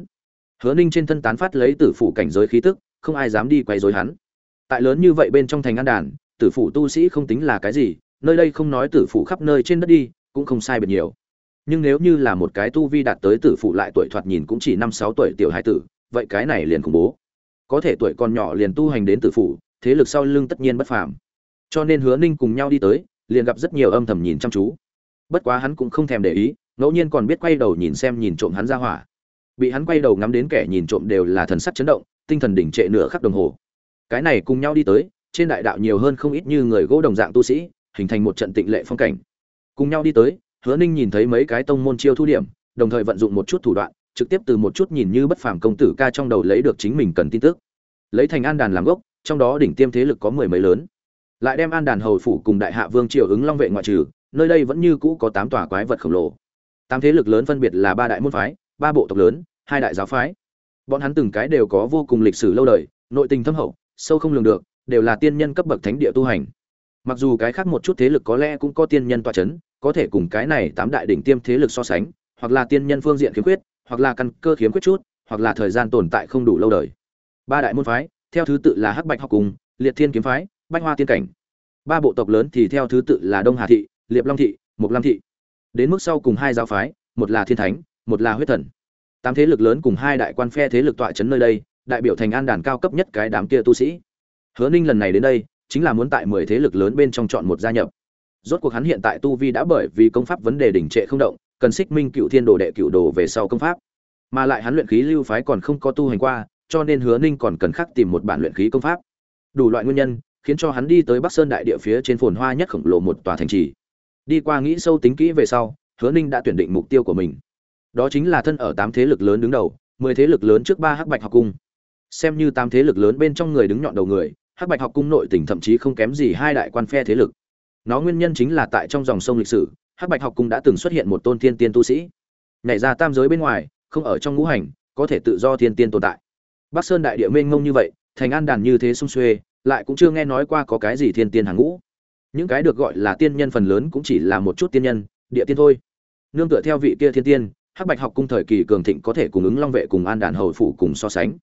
Hứa ninh trên thân tán phát lấy tử phủ cảnh giới khí tức, không ai dám đi quay dối hắn. Tại lớn như vậy bên trong thành an đàn, tử phủ tu sĩ không tính là cái gì, nơi đây không nói tử phủ khắp nơi trên đất đi, cũng không sai biệt nhiều. Nhưng nếu như là một cái tu vi đạt tới tử phụ lại tuổi thoạt nhìn cũng chỉ năm sáu tuổi tiểu hải tử, vậy cái này liền khủng bố. Có thể tuổi còn nhỏ liền tu hành đến tử phụ thế lực sau lưng tất nhiên bất phàm. Cho nên hứa ninh cùng nhau đi tới, liền gặp rất nhiều âm thầm nhìn chăm chú bất quá hắn cũng không thèm để ý, ngẫu nhiên còn biết quay đầu nhìn xem nhìn trộm hắn ra hỏa. Bị hắn quay đầu ngắm đến kẻ nhìn trộm đều là thần sắc chấn động, tinh thần đỉnh trệ nửa khắc đồng hồ. Cái này cùng nhau đi tới, trên đại đạo nhiều hơn không ít như người gỗ đồng dạng tu sĩ, hình thành một trận tịnh lệ phong cảnh. Cùng nhau đi tới, hứa ninh nhìn thấy mấy cái tông môn chiêu thu điểm, đồng thời vận dụng một chút thủ đoạn, trực tiếp từ một chút nhìn như bất phàm công tử ca trong đầu lấy được chính mình cần tin tức. Lấy thành an đàn làm gốc, trong đó đỉnh tiêm thế lực có mười mấy lớn. Lại đem an đàn hầu phủ cùng đại hạ vương triều ứng long vệ ngoại trừ nơi đây vẫn như cũ có tám tòa quái vật khổng lồ. Tám thế lực lớn phân biệt là ba đại môn phái, ba bộ tộc lớn, hai đại giáo phái. Bọn hắn từng cái đều có vô cùng lịch sử lâu đời, nội tình thâm hậu, sâu không lường được, đều là tiên nhân cấp bậc thánh địa tu hành. Mặc dù cái khác một chút thế lực có lẽ cũng có tiên nhân tọa chấn, có thể cùng cái này tám đại đỉnh tiêm thế lực so sánh, hoặc là tiên nhân phương diện khiếm khuyết, hoặc là căn cơ khiếm khuyết chút, hoặc là thời gian tồn tại không đủ lâu đời. Ba đại môn phái, theo thứ tự là hắc bạch học cùng, liệt thiên kiếm phái, bách hoa tiên cảnh. Ba bộ tộc lớn thì theo thứ tự là đông hà thị liệp long thị mục lam thị. Đến mức sau cùng hai giáo phái, một là thiên thánh, một là huyết thần. Tám thế lực lớn cùng hai đại quan phe thế lực tọa chấn nơi đây, đại biểu thành an đàn cao cấp nhất cái đám kia tu sĩ. Hứa ninh lần này đến đây, chính là muốn tại mười thế lực lớn bên trong chọn một gia nhập. Rốt cuộc hắn hiện tại tu vi đã bởi vì công pháp vấn đề đỉnh trệ không động, cần xích minh cựu thiên đồ đệ cựu đồ về sau công pháp. Mà lại hắn luyện khí lưu phái còn không có tu hành qua, cho nên hứa ninh còn cần khắc tìm một bản luyện khí công pháp. Đủ loại nguyên nhân, khiến cho hắn đi tới bắc sơn đại địa phía trên phồn hoa nhất khổng lồ một tòa thành trì đi qua nghĩ sâu tính kỹ về sau, hứa ninh đã tuyển định mục tiêu của mình. Đó chính là thân ở tám thế lực lớn đứng đầu, mười thế lực lớn trước ba hắc bạch học cung. Xem như tám thế lực lớn bên trong người đứng nhọn đầu người, hắc bạch học cung nội tỉnh thậm chí không kém gì hai đại quan phe thế lực. Nó nguyên nhân chính là tại trong dòng sông lịch sử, hắc bạch học cung đã từng xuất hiện một tôn thiên tiên tu sĩ. Nhảy ra tam giới bên ngoài, không ở trong ngũ hành, có thể tự do thiên tiên tồn tại. Bắc sơn đại địa mênh ngông như vậy, thành an đàn như thế sung xuê, lại cũng chưa nghe nói qua có cái gì thiên tiên hàng ngũ những cái được gọi là tiên nhân phần lớn cũng chỉ là một chút tiên nhân, địa tiên thôi. Nương tựa theo vị kia thiên tiên, hắc bạch học cung thời kỳ cường thịnh có thể cùng ứng long vệ cùng an đàn hầu phủ cùng so sánh.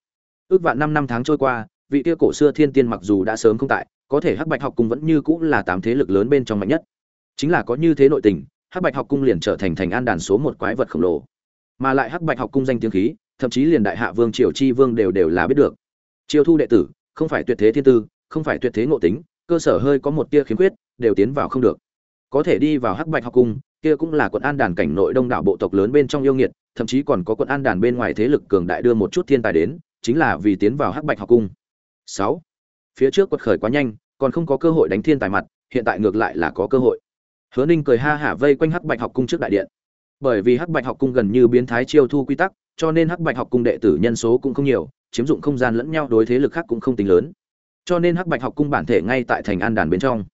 Ước vạn năm năm tháng trôi qua, vị kia cổ xưa thiên tiên mặc dù đã sớm không tại, có thể hắc bạch học cung vẫn như cũng là tám thế lực lớn bên trong mạnh nhất. Chính là có như thế nội tình, hắc bạch học cung liền trở thành thành an đàn số một quái vật khổng lồ. Mà lại hắc bạch học cung danh tiếng khí, thậm chí liền đại hạ vương triều chi vương đều đều là biết được. Triều thu đệ tử, không phải tuyệt thế thiên tư, không phải tuyệt thế ngộ tính cơ sở hơi có một tia khiếm khuyết, đều tiến vào không được. Có thể đi vào hắc bạch học cung, kia cũng là quận an đàn cảnh nội đông đảo bộ tộc lớn bên trong yêu nghiệt, thậm chí còn có quận an đàn bên ngoài thế lực cường đại đưa một chút thiên tài đến, chính là vì tiến vào hắc bạch học cung. Sáu. Phía trước quật khởi quá nhanh, còn không có cơ hội đánh thiên tài mặt, hiện tại ngược lại là có cơ hội. Hứa ninh cười ha hả vây quanh hắc bạch học cung trước đại điện. Bởi vì hắc bạch học cung gần như biến thái chiêu thu quy tắc, cho nên hắc bạch học cung đệ tử nhân số cũng không nhiều, chiếm dụng không gian lẫn nhau đối thế lực khác cũng không tính lớn cho nên hắc bạch học cung bản thể ngay tại thành an đàn bên trong.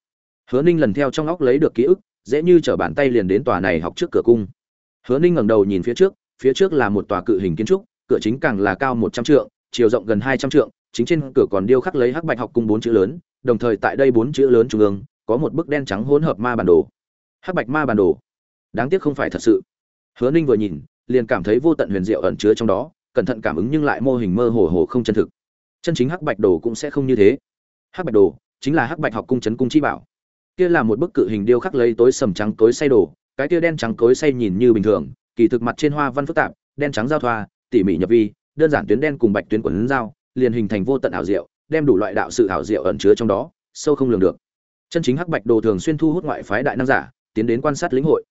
Hứa ninh lần theo trong óc lấy được ký ức, dễ như trở bàn tay liền đến tòa này học trước cửa cung. Hứa ninh ngẩng đầu nhìn phía trước phía trước là một tòa cự hình kiến trúc, cửa chính càng là cao một trăm trượng, chiều rộng gần hai trăm trượng, chính trên cửa còn điêu khắc lấy hắc bạch học cung bốn chữ lớn, đồng thời tại đây bốn chữ lớn trung ương, có một bức đen trắng hỗn hợp ma bản đồ. Hắc bạch ma bản đồ? Đáng tiếc không phải thật sự. Hứa ninh vừa nhìn, liền cảm thấy vô tận huyền diệu ẩn chứa trong đó, cẩn thận cảm ứng nhưng lại mô hình mơ hồ hồ không chân thực chân chính hắc bạch đồ cũng sẽ không như thế. Hắc bạch đồ chính là hắc bạch học cung trấn cung chi bảo. Kia là một bức cự hình điêu khắc lấy tối sầm trắng tối say đồ, cái kia đen trắng tối say nhìn như bình thường, kỳ thực mặt trên hoa văn phức tạp, đen trắng giao thoa, tỉ mỉ nhập vi, đơn giản tuyến đen cùng bạch tuyến quần giao, liền hình thành vô tận ảo diệu, đem đủ loại đạo sự ảo diệu ẩn chứa trong đó, sâu không lường được. Chân chính hắc bạch đồ thường xuyên thu hút ngoại phái đại năng giả, tiến đến quan sát lĩnh hội.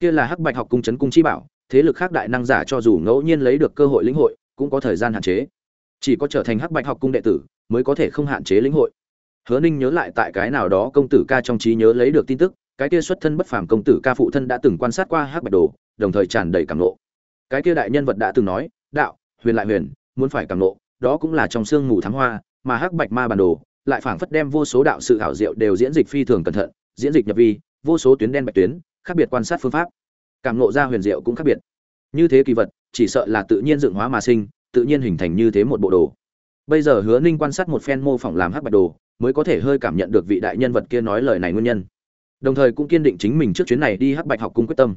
Kia là hắc bạch học cung trấn cung chi bảo, thế lực khác đại năng giả cho dù ngẫu nhiên lấy được cơ hội lĩnh hội, cũng có thời gian hạn chế chỉ có trở thành hắc bạch học cung đệ tử, mới có thể không hạn chế lĩnh hội. Hứa ninh nhớ lại tại cái nào đó công tử ca trong trí nhớ lấy được tin tức, cái kia xuất thân bất phàm công tử ca phụ thân đã từng quan sát qua hắc bạch đồ, đồng thời tràn đầy cảm nộ cái kia đại nhân vật đã từng nói, đạo, huyền lại huyền, muốn phải cảm nộ đó cũng là trong sương mù thắng hoa, mà hắc bạch ma bản đồ, lại phảng phất đem vô số đạo sự hảo diệu đều diễn dịch phi thường cẩn thận, diễn dịch nhập vi, vô số tuyến đen bạch tuyến, khác biệt quan sát phương pháp. Cảm nộ ra huyền diệu cũng khác biệt. Như thế kỳ vật, chỉ sợ là tự nhiên dựng hóa mà sinh tự nhiên hình thành như thế một bộ đồ. Bây giờ hứa ninh quan sát một phen mô phỏng làm hắc bạch đồ, mới có thể hơi cảm nhận được vị đại nhân vật kia nói lời này nguyên nhân. Đồng thời cũng kiên định chính mình trước chuyến này đi hắc bạch học cung quyết tâm.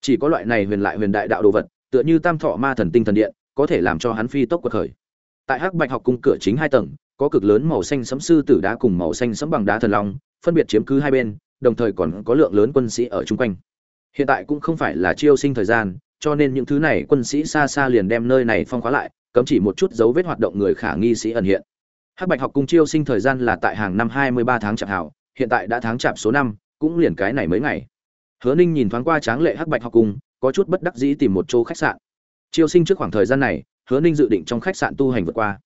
Chỉ có loại này huyền lại huyền đại đạo đồ vật, tựa như tam thọ ma thần tinh thần điện, có thể làm cho hắn phi tốc quật khởi. Tại hắc bạch học cung cửa chính hai tầng, có cực lớn màu xanh sẫm sư tử đá cùng màu xanh sẫm bằng đá thần long, phân biệt chiếm cứ hai bên, đồng thời còn có lượng lớn quân sĩ ở chung quanh hiện tại cũng không phải là chiêu sinh thời gian, cho nên những thứ này quân sĩ xa xa liền đem nơi này phong khóa lại, cấm chỉ một chút dấu vết hoạt động người khả nghi sĩ ẩn hiện. Hắc bạch học cung chiêu sinh thời gian là tại hàng năm hai mươi ba tháng chạp hảo, hiện tại đã tháng chạp số năm, cũng liền cái này mấy ngày. Hứa ninh nhìn thoáng qua tráng lệ hắc bạch học cung, có chút bất đắc dĩ tìm một chỗ khách sạn. Chiêu sinh trước khoảng thời gian này, hứa ninh dự định trong khách sạn tu hành vượt qua.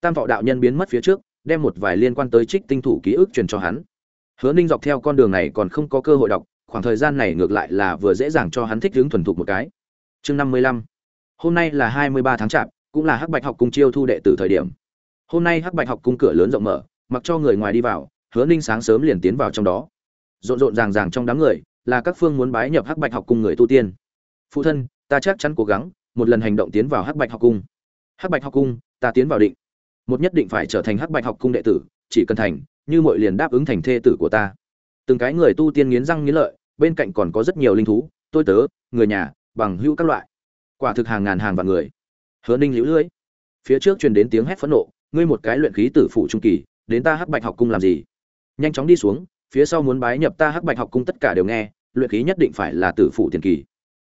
Tam thọ đạo nhân biến mất phía trước, đem một vài liên quan tới trích tinh thủ ký ức truyền cho hắn. Hứa ninh dọc theo con đường này còn không có cơ hội đọc khoảng thời gian này ngược lại là vừa dễ dàng cho hắn thích hướng thuần thục một cái. Chương năm mươi lăm. Hôm nay là hai mươi ba tháng chạp, cũng là hắc bạch học cung chiêu thu đệ tử thời điểm. Hôm nay hắc bạch học cung cửa lớn rộng mở, mặc cho người ngoài đi vào, hứa ninh sáng sớm liền tiến vào trong đó. Rộn rộn ràng ràng trong đám người, là các phương muốn bái nhập hắc bạch học cung người tu tiên. Phụ thân, ta chắc chắn cố gắng, một lần hành động tiến vào hắc bạch học cung. Hắc bạch học cung, ta tiến vào định. Một nhất định phải trở thành hắc bạch học cung đệ tử, chỉ cần thành, như muội liền đáp ứng thành thê tử của ta từng cái người tu tiên nghiến răng nghiến lợi, bên cạnh còn có rất nhiều linh thú, tôi tớ, người nhà, bằng hữu các loại. Quả thực hàng ngàn hàng vạn người. Hứa ninh lũ lưỡi. Phía trước truyền đến tiếng hét phẫn nộ, ngươi một cái luyện khí tử phụ trung kỳ, đến ta hắc bạch học cung làm gì? Nhanh chóng đi xuống, phía sau muốn bái nhập ta hắc bạch học cung tất cả đều nghe, luyện khí nhất định phải là tử phụ tiền kỳ.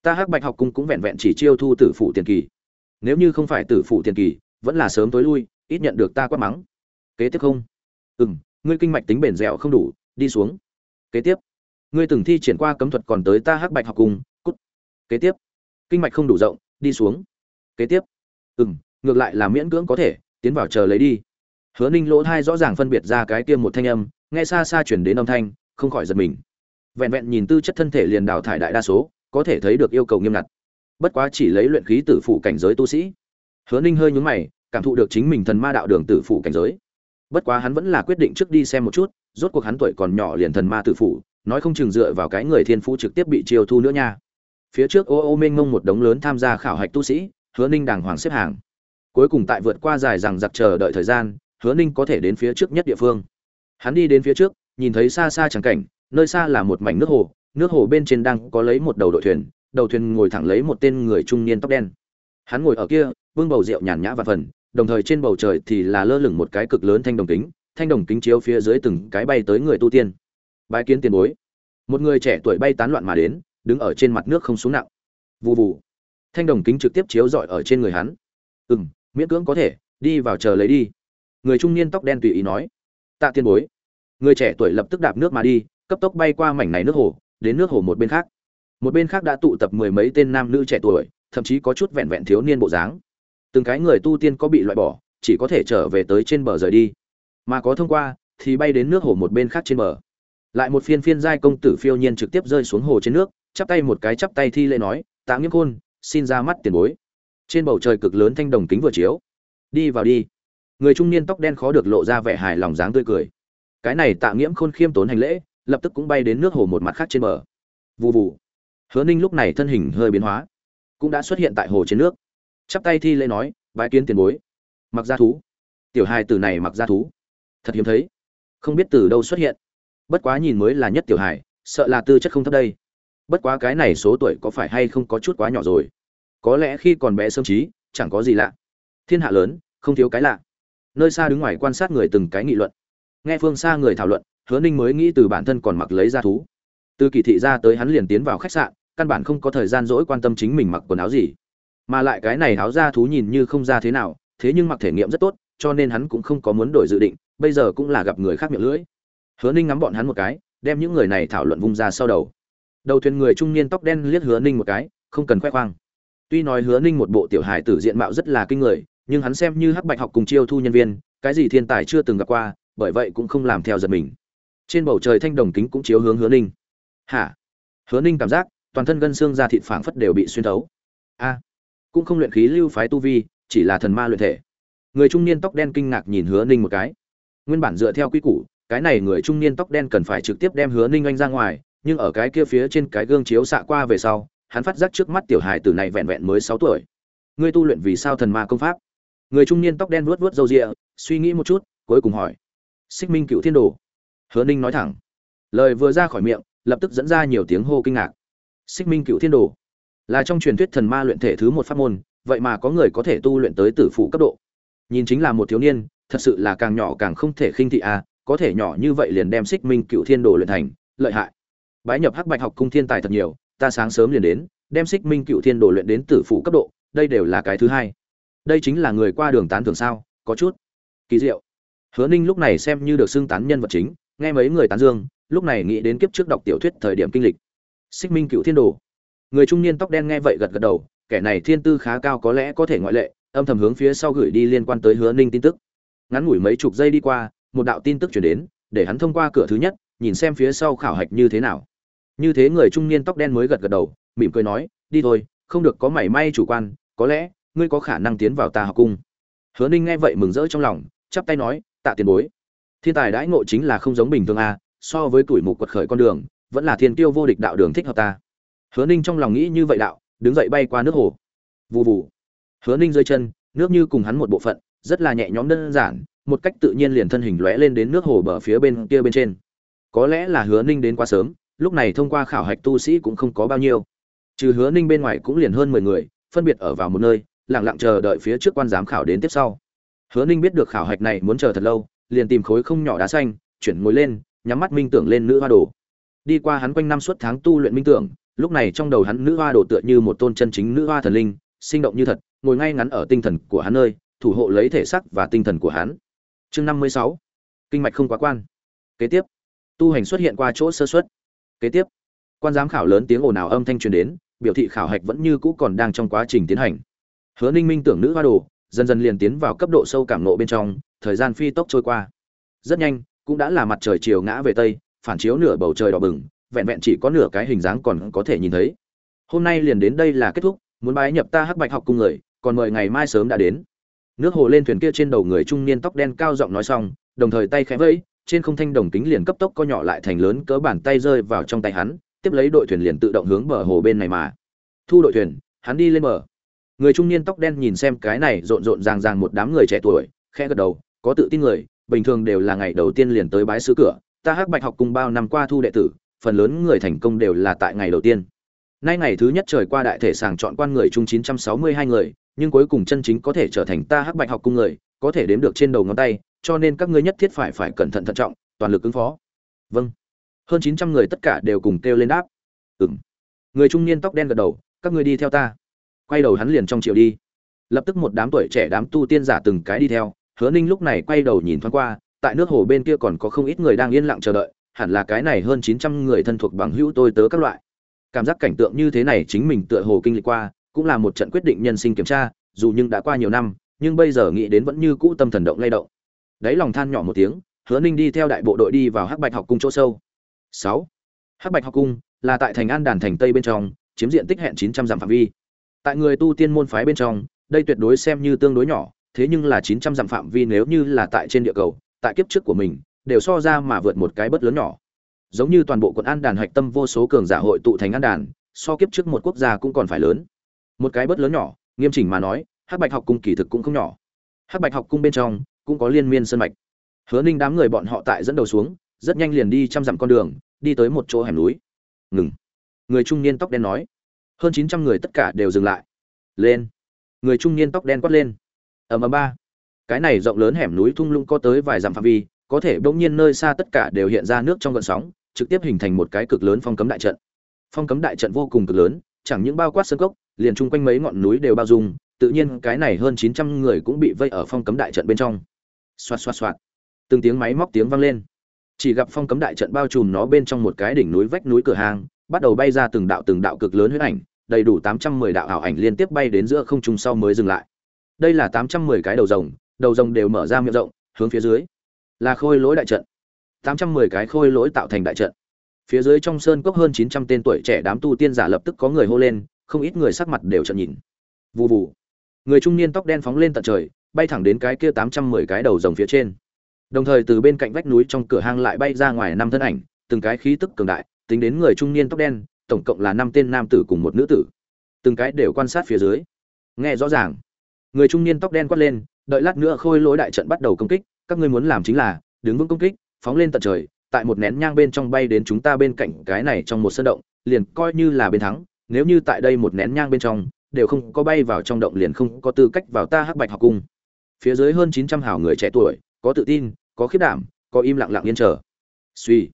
Ta hắc bạch học cung cũng vẹn vẹn chỉ chiêu thu tử phụ tiền kỳ. Nếu như không phải tử phụ tiền kỳ, vẫn là sớm tối lui, ít nhận được ta quát mắng. Kế tiếp không? Ừ m ngươi kinh mạch tính bền dẻo không đủ, đi xuống kế tiếp. Ngươi từng thi triển qua cấm thuật còn tới ta hắc bạch học cùng. cút. Kế tiếp. Kinh mạch không đủ rộng, đi xuống. Kế tiếp. Ừ m ngược lại là miễn cưỡng có thể, tiến vào chờ lấy đi. Hứa ninh lỗ thai rõ ràng phân biệt ra cái kia một thanh âm, nghe xa xa chuyển đến âm thanh, không khỏi giật mình. Vẹn vẹn nhìn tư chất thân thể liền đào thải đại đa số, có thể thấy được yêu cầu nghiêm ngặt. Bất quá chỉ lấy luyện khí tử phụ cảnh giới tu sĩ. Hứa ninh hơi nhúng mày, cảm thụ được chính mình thần ma đạo đường tử phụ cảnh giới bất quá hắn vẫn là quyết định trước đi xem một chút, rốt cuộc hắn tuổi còn nhỏ liền thần ma tử phụ nói không chừng dựa vào cái người thiên phú trực tiếp bị chiêu thu nữa nha. Phía trước ô ô mênh mông một đống lớn tham gia khảo hạch tu sĩ, hứa ninh đàng hoàng xếp hàng. Cuối cùng tại vượt qua dài rằng giặc chờ đợi thời gian, hứa ninh có thể đến phía trước nhất địa phương. Hắn đi đến phía trước, nhìn thấy xa xa trắng cảnh, nơi xa là một mảnh nước hồ nước hồ bên trên đang có lấy một đầu đội thuyền, đầu thuyền ngồi thẳng lấy một tên người trung niên tóc đen. Hắn ngồi ở kia, vương bầu rượu nhàn nhã và phần đồng thời trên bầu trời thì là lơ lửng một cái cực lớn thanh đồng kính thanh đồng kính chiếu phía dưới từng cái bay tới người tu tiên. Bái kiến tiền bối. Một người trẻ tuổi bay tán loạn mà đến đứng ở trên mặt nước không xuống nặng. Vù vù. thanh đồng kính trực tiếp chiếu rọi ở trên người hắn. Ừm, miễn cưỡng có thể đi vào chờ lấy đi. Người trung niên tóc đen tùy ý nói. Tạ tiên bối. Người trẻ tuổi lập tức đạp nước mà đi cấp tốc bay qua mảnh này nước hồ đến nước hồ một bên khác. Một bên khác đã tụ tập mười mấy tên nam nữ trẻ tuổi thậm chí có chút vẹn vẹn thiếu niên bộ dáng từng cái người tu tiên có bị loại bỏ, chỉ có thể trở về tới trên bờ rời đi. Mà có thông qua, thì bay đến nước hồ một bên khác trên bờ. Lại một phiên phiên giai công tử phiêu nhiên trực tiếp rơi xuống hồ trên nước, chắp tay một cái chắp tay thi lễ nói, tạ nghiêm khôn, xin ra mắt tiền bối. Trên bầu trời cực lớn thanh đồng kính vừa chiếu. Đi vào đi. Người trung niên tóc đen khó được lộ ra vẻ hài lòng dáng tươi cười. Cái này tạ nghiễm khôn khiêm tốn hành lễ, lập tức cũng bay đến nước hồ một mặt khác trên bờ. Vụ vụ hứa ninh lúc này thân hình hơi biến hóa, cũng đã xuất hiện tại hồ trên nước chắp tay thi lễ nói, bái kiến tiền bối. Mặc ra thú. Tiểu hài từ này mặc ra thú. Thật hiếm thấy. Không biết từ đâu xuất hiện. Bất quá nhìn mới là nhất tiểu hài, sợ là tư chất không thấp đây. Bất quá cái này số tuổi có phải hay không có chút quá nhỏ rồi? Có lẽ khi còn bé sớm trí chẳng có gì lạ. Thiên hạ lớn, không thiếu cái lạ. Nơi xa đứng ngoài quan sát người từng cái nghị luận. Nghe phương xa người thảo luận, hứa ninh mới nghĩ từ bản thân còn mặc lấy ra thú. Từ kỳ thị ra tới hắn liền tiến vào khách sạn, căn bản không có thời gian dỗi quan tâm chính mình mặc quần áo gì mà lại cái này háo ra thú nhìn như không ra thế nào, thế nhưng mặc thể nghiệm rất tốt, cho nên hắn cũng không có muốn đổi dự định, bây giờ cũng là gặp người khác miệng lưỡi. Hứa ninh ngắm bọn hắn một cái, đem những người này thảo luận vung ra sau đầu. Đầu thuyền người trung niên tóc đen liếc hứa ninh một cái, không cần khoe khoang. Tuy nói hứa ninh một bộ tiểu hài tử diện mạo rất là kinh người, nhưng hắn xem như hắc bạch học cùng chiêu thu nhân viên, cái gì thiên tài chưa từng gặp qua, bởi vậy cũng không làm theo giật mình. Trên bầu trời thanh đồng kính cũng chiếu hướng hứa ninh. Hả? Hứa ninh cảm giác toàn thân gân xương da thịt phảng phất đều bị xuyên thấu. A cũng không luyện khí lưu phái tu vi, chỉ là thần ma luyện thể. Người trung niên tóc đen kinh ngạc nhìn hứa ninh một cái. Nguyên bản dựa theo quy củ, cái này người trung niên tóc đen cần phải trực tiếp đem hứa ninh anh ra ngoài, nhưng ở cái kia phía trên cái gương chiếu xạ qua về sau, hắn phát giác trước mắt tiểu hài tử này vẹn vẹn mới sáu tuổi. Ngươi tu luyện vì sao thần ma công pháp? Người trung niên tóc đen vuốt vuốt râu rịa suy nghĩ một chút, cuối cùng hỏi. Xích minh cựu thiên đồ. Hứa ninh nói thẳng. Lời vừa ra khỏi miệng, lập tức dẫn ra nhiều tiếng hô kinh ngạc. Xích minh cựu thiên đồ là trong truyền thuyết thần ma luyện thể thứ một pháp môn, vậy mà có người có thể tu luyện tới tử phụ cấp độ. Nhìn chính là một thiếu niên, thật sự là càng nhỏ càng không thể khinh thị a có thể nhỏ như vậy liền đem xích minh cựu thiên đồ luyện thành, lợi hại. Bái nhập hắc bạch học cung thiên tài thật nhiều, ta sáng sớm liền đến, đem xích minh cựu thiên đồ luyện đến tử phụ cấp độ, đây đều là cái thứ hai. Đây chính là người qua đường tán thường sao, có chút kỳ diệu. Hứa ninh lúc này xem như được xưng tán nhân vật chính, nghe mấy người tán dương, lúc này nghĩ đến kiếp trước đọc tiểu thuyết thời điểm kinh lịch. Xích minh cựu thiên đồ người trung niên tóc đen nghe vậy gật gật đầu, kẻ này thiên tư khá cao có lẽ có thể ngoại lệ, âm thầm hướng phía sau gửi đi liên quan tới hứa ninh tin tức. Ngắn ngủi mấy chục giây đi qua, một đạo tin tức chuyển đến, để hắn thông qua cửa thứ nhất, nhìn xem phía sau khảo hạch như thế nào. Như thế người trung niên tóc đen mới gật gật đầu, mỉm cười nói, đi thôi, không được có mảy may chủ quan, có lẽ, ngươi có khả năng tiến vào ta học cung. Hứa ninh nghe vậy mừng rỡ trong lòng, chắp tay nói, tạ tiền bối. Thiên tài đãi ngộ chính là không giống bình thường a so với tuổi mục quật khởi con đường, vẫn là thiên tiêu vô địch đạo đường thích hợp ta hứa ninh trong lòng nghĩ như vậy đạo, đứng dậy bay qua nước hồ. Vù vù. hứa ninh rơi chân, nước như cùng hắn một bộ phận, rất là nhẹ nhõm đơn giản, một cách tự nhiên liền thân hình lóe lên đến nước hồ bờ phía bên kia bên trên. Có lẽ là hứa ninh đến quá sớm, lúc này thông qua khảo hạch tu sĩ cũng không có bao nhiêu. Trừ hứa ninh bên ngoài cũng liền hơn mười người, phân biệt ở vào một nơi, lặng lặng chờ đợi phía trước quan giám khảo đến tiếp sau. Hứa ninh biết được khảo hạch này muốn chờ thật lâu, liền tìm khối không nhỏ đá xanh, chuyển ngồi lên, nhắm mắt minh tưởng lên nữ hoa đồ. Đi qua hắn quanh năm suốt tháng tu luyện minh tưởng lúc này trong đầu hắn nữ hoa đồ tựa như một tôn chân chính nữ hoa thần linh, sinh động như thật, ngồi ngay ngắn ở tinh thần của hắn nơi, thủ hộ lấy thể sắc và tinh thần của hắn. Chương năm mươi sáu. Kinh mạch không quá quan. Kế tiếp. Tu hành xuất hiện qua chỗ sơ xuất. Kế tiếp. Quan giám khảo lớn tiếng ồn ào âm thanh truyền đến, biểu thị khảo hạch vẫn như cũ còn đang trong quá trình tiến hành. Hứa ninh minh tưởng nữ hoa đồ, dần dần liền tiến vào cấp độ sâu cảm nộ bên trong, thời gian phi tốc trôi qua. Rất nhanh, cũng đã là mặt trời chiều ngã về tây, phản chiếu nửa bầu trời đỏ bừng vẹn vẹn chỉ có nửa cái hình dáng còn có thể nhìn thấy. Hôm nay liền đến đây là kết thúc, muốn bái nhập ta hắc bạch học cùng người, còn mời ngày mai sớm đã đến. Nước hồ lên thuyền kia trên đầu người trung niên tóc đen cao giọng nói xong, đồng thời tay khẽ vẫy, trên không thanh đồng kính liền cấp tốc co nhỏ lại thành lớn cỡ bàn tay rơi vào trong tay hắn, tiếp lấy đội thuyền liền tự động hướng bờ hồ bên này mà. Thu đội thuyền, hắn đi lên bờ. Người trung niên tóc đen nhìn xem cái này rộn rộn ràng ràng một đám người trẻ tuổi, khẽ gật đầu, có tự tin người, bình thường đều là ngày đầu tiên liền tới bái sứ cửa. Ta hắc bạch học cùng bao năm qua thu đệ tử phần lớn người thành công đều là tại ngày đầu tiên. Nay ngày thứ nhất trời qua đại thể sàng chọn quan người chung 962 người, nhưng cuối cùng chân chính có thể trở thành ta hắc bạch học cung người, có thể đếm được trên đầu ngón tay, cho nên các ngươi nhất thiết phải phải cẩn thận thận trọng, toàn lực ứng phó. Vâng. Hơn 900 người tất cả đều cùng kêu lên đáp. Ừm. Người trung niên tóc đen gật đầu, các ngươi đi theo ta. Quay đầu hắn liền trong chiều đi. Lập tức một đám tuổi trẻ đám tu tiên giả từng cái đi theo, hứa ninh lúc này quay đầu nhìn thoáng qua, tại nước hồ bên kia còn có không ít người đang yên lặng chờ đợi hẳn là cái này hơn chín trăm người thân thuộc bằng hữu tôi tớ các loại. Cảm giác cảnh tượng như thế này chính mình tựa hồ kinh lịch qua, cũng là một trận quyết định nhân sinh kiểm tra, dù nhưng đã qua nhiều năm, nhưng bây giờ nghĩ đến vẫn như cũ tâm thần động lay động. Đấy lòng than nhỏ một tiếng, hứa ninh đi theo đại bộ đội đi vào hắc bạch học cung chỗ sâu. Sáu. Hắc bạch học cung là tại thành an đàn thành tây bên trong, chiếm diện tích hẹn chín trăm dặm phạm vi. Tại người tu tiên môn phái bên trong, đây tuyệt đối xem như tương đối nhỏ, thế nhưng là chín trăm dặm phạm vi nếu như là tại trên địa cầu, tại kiếp trước của mình đều so ra mà vượt một cái bất lớn nhỏ. Giống như toàn bộ quận an đàn hạch tâm vô số cường giả hội tụ thành an đàn, so kiếp trước một quốc gia cũng còn phải lớn. Một cái bất lớn nhỏ, nghiêm chỉnh mà nói, hắc bạch học cung kỳ thực cũng không nhỏ. Hắc bạch học cung bên trong cũng có liên miên sân mạch. Hứa ninh đám người bọn họ tại dẫn đầu xuống, rất nhanh liền đi trăm dặm con đường, đi tới một chỗ hẻm núi. Ngừng. Người trung niên tóc đen nói. Hơn chín trăm người tất cả đều dừng lại. Lên. Người trung niên tóc đen quát lên. Ở ầm ba. Cái này rộng lớn hẻm núi thung lũng có tới vài dặm phạm vi có thể bỗng nhiên nơi xa tất cả đều hiện ra nước trong gợn sóng, trực tiếp hình thành một cái cực lớn phong cấm đại trận. Phong cấm đại trận vô cùng cực lớn, chẳng những bao quát sơn cốc, liền chung quanh mấy ngọn núi đều bao dung, tự nhiên cái này hơn chín trăm người cũng bị vây ở phong cấm đại trận bên trong. Xoạt xoạt xoạt. Từng tiếng máy móc tiếng vang lên. Chỉ gặp phong cấm đại trận bao trùm nó bên trong một cái đỉnh núi vách núi cửa hàng, bắt đầu bay ra từng đạo từng đạo cực lớn huyết ảnh, đầy đủ tám trăm mười đạo ảo ảnh liên tiếp bay đến giữa không trung sau mới dừng lại. Đây là tám trăm mười cái đầu rồng đầu rồng đều mở ra miệng rộng, hướng phía dưới là khôi lỗi đại trận. Tám trăm mười cái khôi lỗi tạo thành đại trận. Phía dưới trong sơn cốc hơn chín trăm tên tuổi trẻ đám tu tiên giả lập tức có người hô lên, không ít người sắc mặt đều trận nhìn. Vù vù. Người trung niên tóc đen phóng lên tận trời, bay thẳng đến cái kia tám trăm mười cái đầu rồng phía trên. Đồng thời từ bên cạnh vách núi trong cửa hang lại bay ra ngoài năm thân ảnh, từng cái khí tức cường đại, tính đến người trung niên tóc đen, tổng cộng là năm tên nam tử cùng một nữ tử. Từng cái đều quan sát phía dưới. Nghe rõ ràng. Người trung niên tóc đen quát lên, đợi lát nữa khôi lỗi đại trận bắt đầu công kích các ngươi muốn làm chính là, đứng vững công kích, phóng lên tận trời, tại một nén nhang bên trong bay đến chúng ta bên cạnh cái này trong một sân động, liền coi như là bên thắng, nếu như tại đây một nén nhang bên trong, đều không có bay vào trong động liền không có tư cách vào ta hắc bạch học cung. Phía dưới hơn chín trăm hảo người trẻ tuổi, có tự tin, có khiết đảm, có im lặng lặng yên chờ. Suy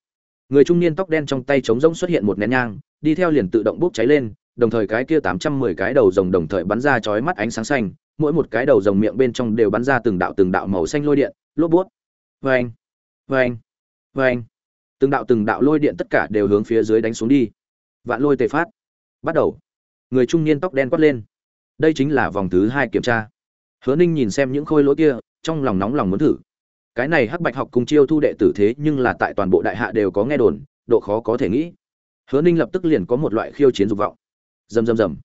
người trung niên tóc đen trong tay trống rỗng xuất hiện một nén nhang, đi theo liền tự động bốc cháy lên, đồng thời cái kia tám trăm mười cái đầu rồng đồng thời bắn ra chói mắt ánh sáng xanh, mỗi một cái đầu rồng miệng bên trong đều bắn ra từng đạo từng đạo màu xanh lôi điện lốp bút vâng vâng vâng. Từng đạo từng đạo lôi điện tất cả đều hướng phía dưới đánh xuống đi. Vạn lôi tề phát. Bắt đầu. Người trung niên tóc đen quát lên. Đây chính là vòng thứ hai kiểm tra. Hứa ninh nhìn xem những khôi lỗi kia, trong lòng nóng lòng muốn thử. Cái này hắc bạch học cùng chiêu thu đệ tử thế nhưng là tại toàn bộ đại hạ đều có nghe đồn, độ khó có thể nghĩ. Hứa ninh lập tức liền có một loại khiêu chiến dục vọng. Rầm rầm rầm.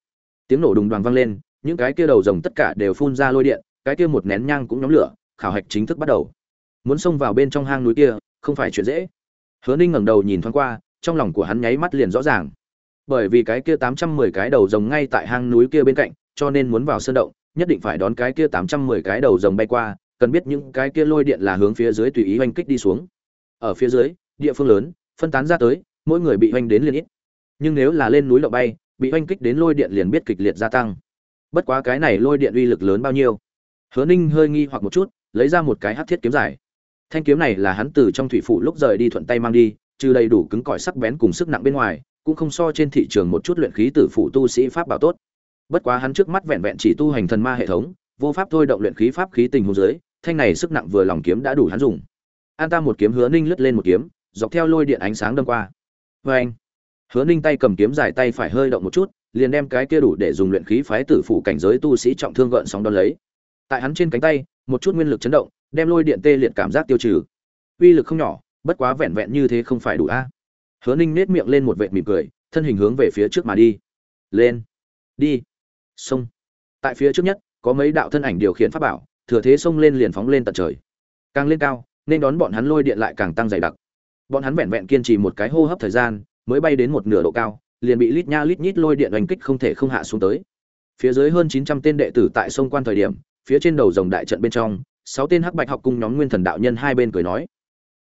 Tiếng nổ đùng đoàn vang lên, những cái kia đầu rồng tất cả đều phun ra lôi điện, cái kia một nén nhang cũng nhóm lửa khảo hạch chính thức bắt đầu. Muốn xông vào bên trong hang núi kia, không phải chuyện dễ. Hứa ninh ngẩng đầu nhìn thoáng qua, trong lòng của hắn nháy mắt liền rõ ràng. Bởi vì cái kia tám trăm mười cái đầu rồng ngay tại hang núi kia bên cạnh, cho nên muốn vào sơn động, nhất định phải đón cái kia tám trăm mười cái đầu rồng bay qua, cần biết những cái kia lôi điện là hướng phía dưới tùy ý oanh kích đi xuống. Ở phía dưới, địa phương lớn, phân tán ra tới, mỗi người bị oanh đến liền ít. Nhưng nếu là lên núi động bay, bị oanh kích đến lôi điện liền biết kịch liệt gia tăng. Bất quá cái này lôi điện uy lực lớn bao nhiêu? Hứa ninh hơi nghi hoặc một chút lấy ra một cái hắc thiết kiếm dài. Thanh kiếm này là hắn từ trong thủy phủ lúc rời đi thuận tay mang đi, trừ đầy đủ cứng cỏi sắc bén cùng sức nặng bên ngoài, cũng không so trên thị trường một chút luyện khí tử phụ tu sĩ pháp bảo tốt. Bất quá hắn trước mắt vẹn vẹn chỉ tu hành thần ma hệ thống, vô pháp thôi động luyện khí pháp khí tình huống dưới, thanh này sức nặng vừa lòng kiếm đã đủ hắn dùng. An ta một kiếm hứa ninh lướt lên một kiếm, dọc theo lôi điện ánh sáng đâm qua. Vê anh, hứa ninh tay cầm kiếm dài tay phải hơi động một chút, liền đem cái kia đủ để dùng luyện khí phái tử phụ cảnh giới tu sĩ trọng thương gợn sóng đón lấy. Tại hắn trên cánh tay một chút nguyên lực chấn động, đem lôi điện tê liệt cảm giác tiêu trừ. Uy lực không nhỏ, bất quá vẹn vẹn như thế không phải đủ a. Hứa ninh nết miệng lên một vệt mỉm cười, thân hình hướng về phía trước mà đi. Lên. Đi. Xông. Tại phía trước nhất, có mấy đạo thân ảnh điều khiển pháp bảo, thừa thế xông lên liền phóng lên tận trời. Càng lên cao, nên đón bọn hắn lôi điện lại càng tăng dày đặc. Bọn hắn vẹn vẹn kiên trì một cái hô hấp thời gian, mới bay đến một nửa độ cao, liền bị lít nha lít nhít lôi điện oanh kích không thể không hạ xuống tới. Phía dưới hơn chín trăm tên đệ tử tại sông quan thời điểm phía trên đầu rồng đại trận bên trong, sáu tên hắc bạch học cung nhóm nguyên thần đạo nhân hai bên cười nói.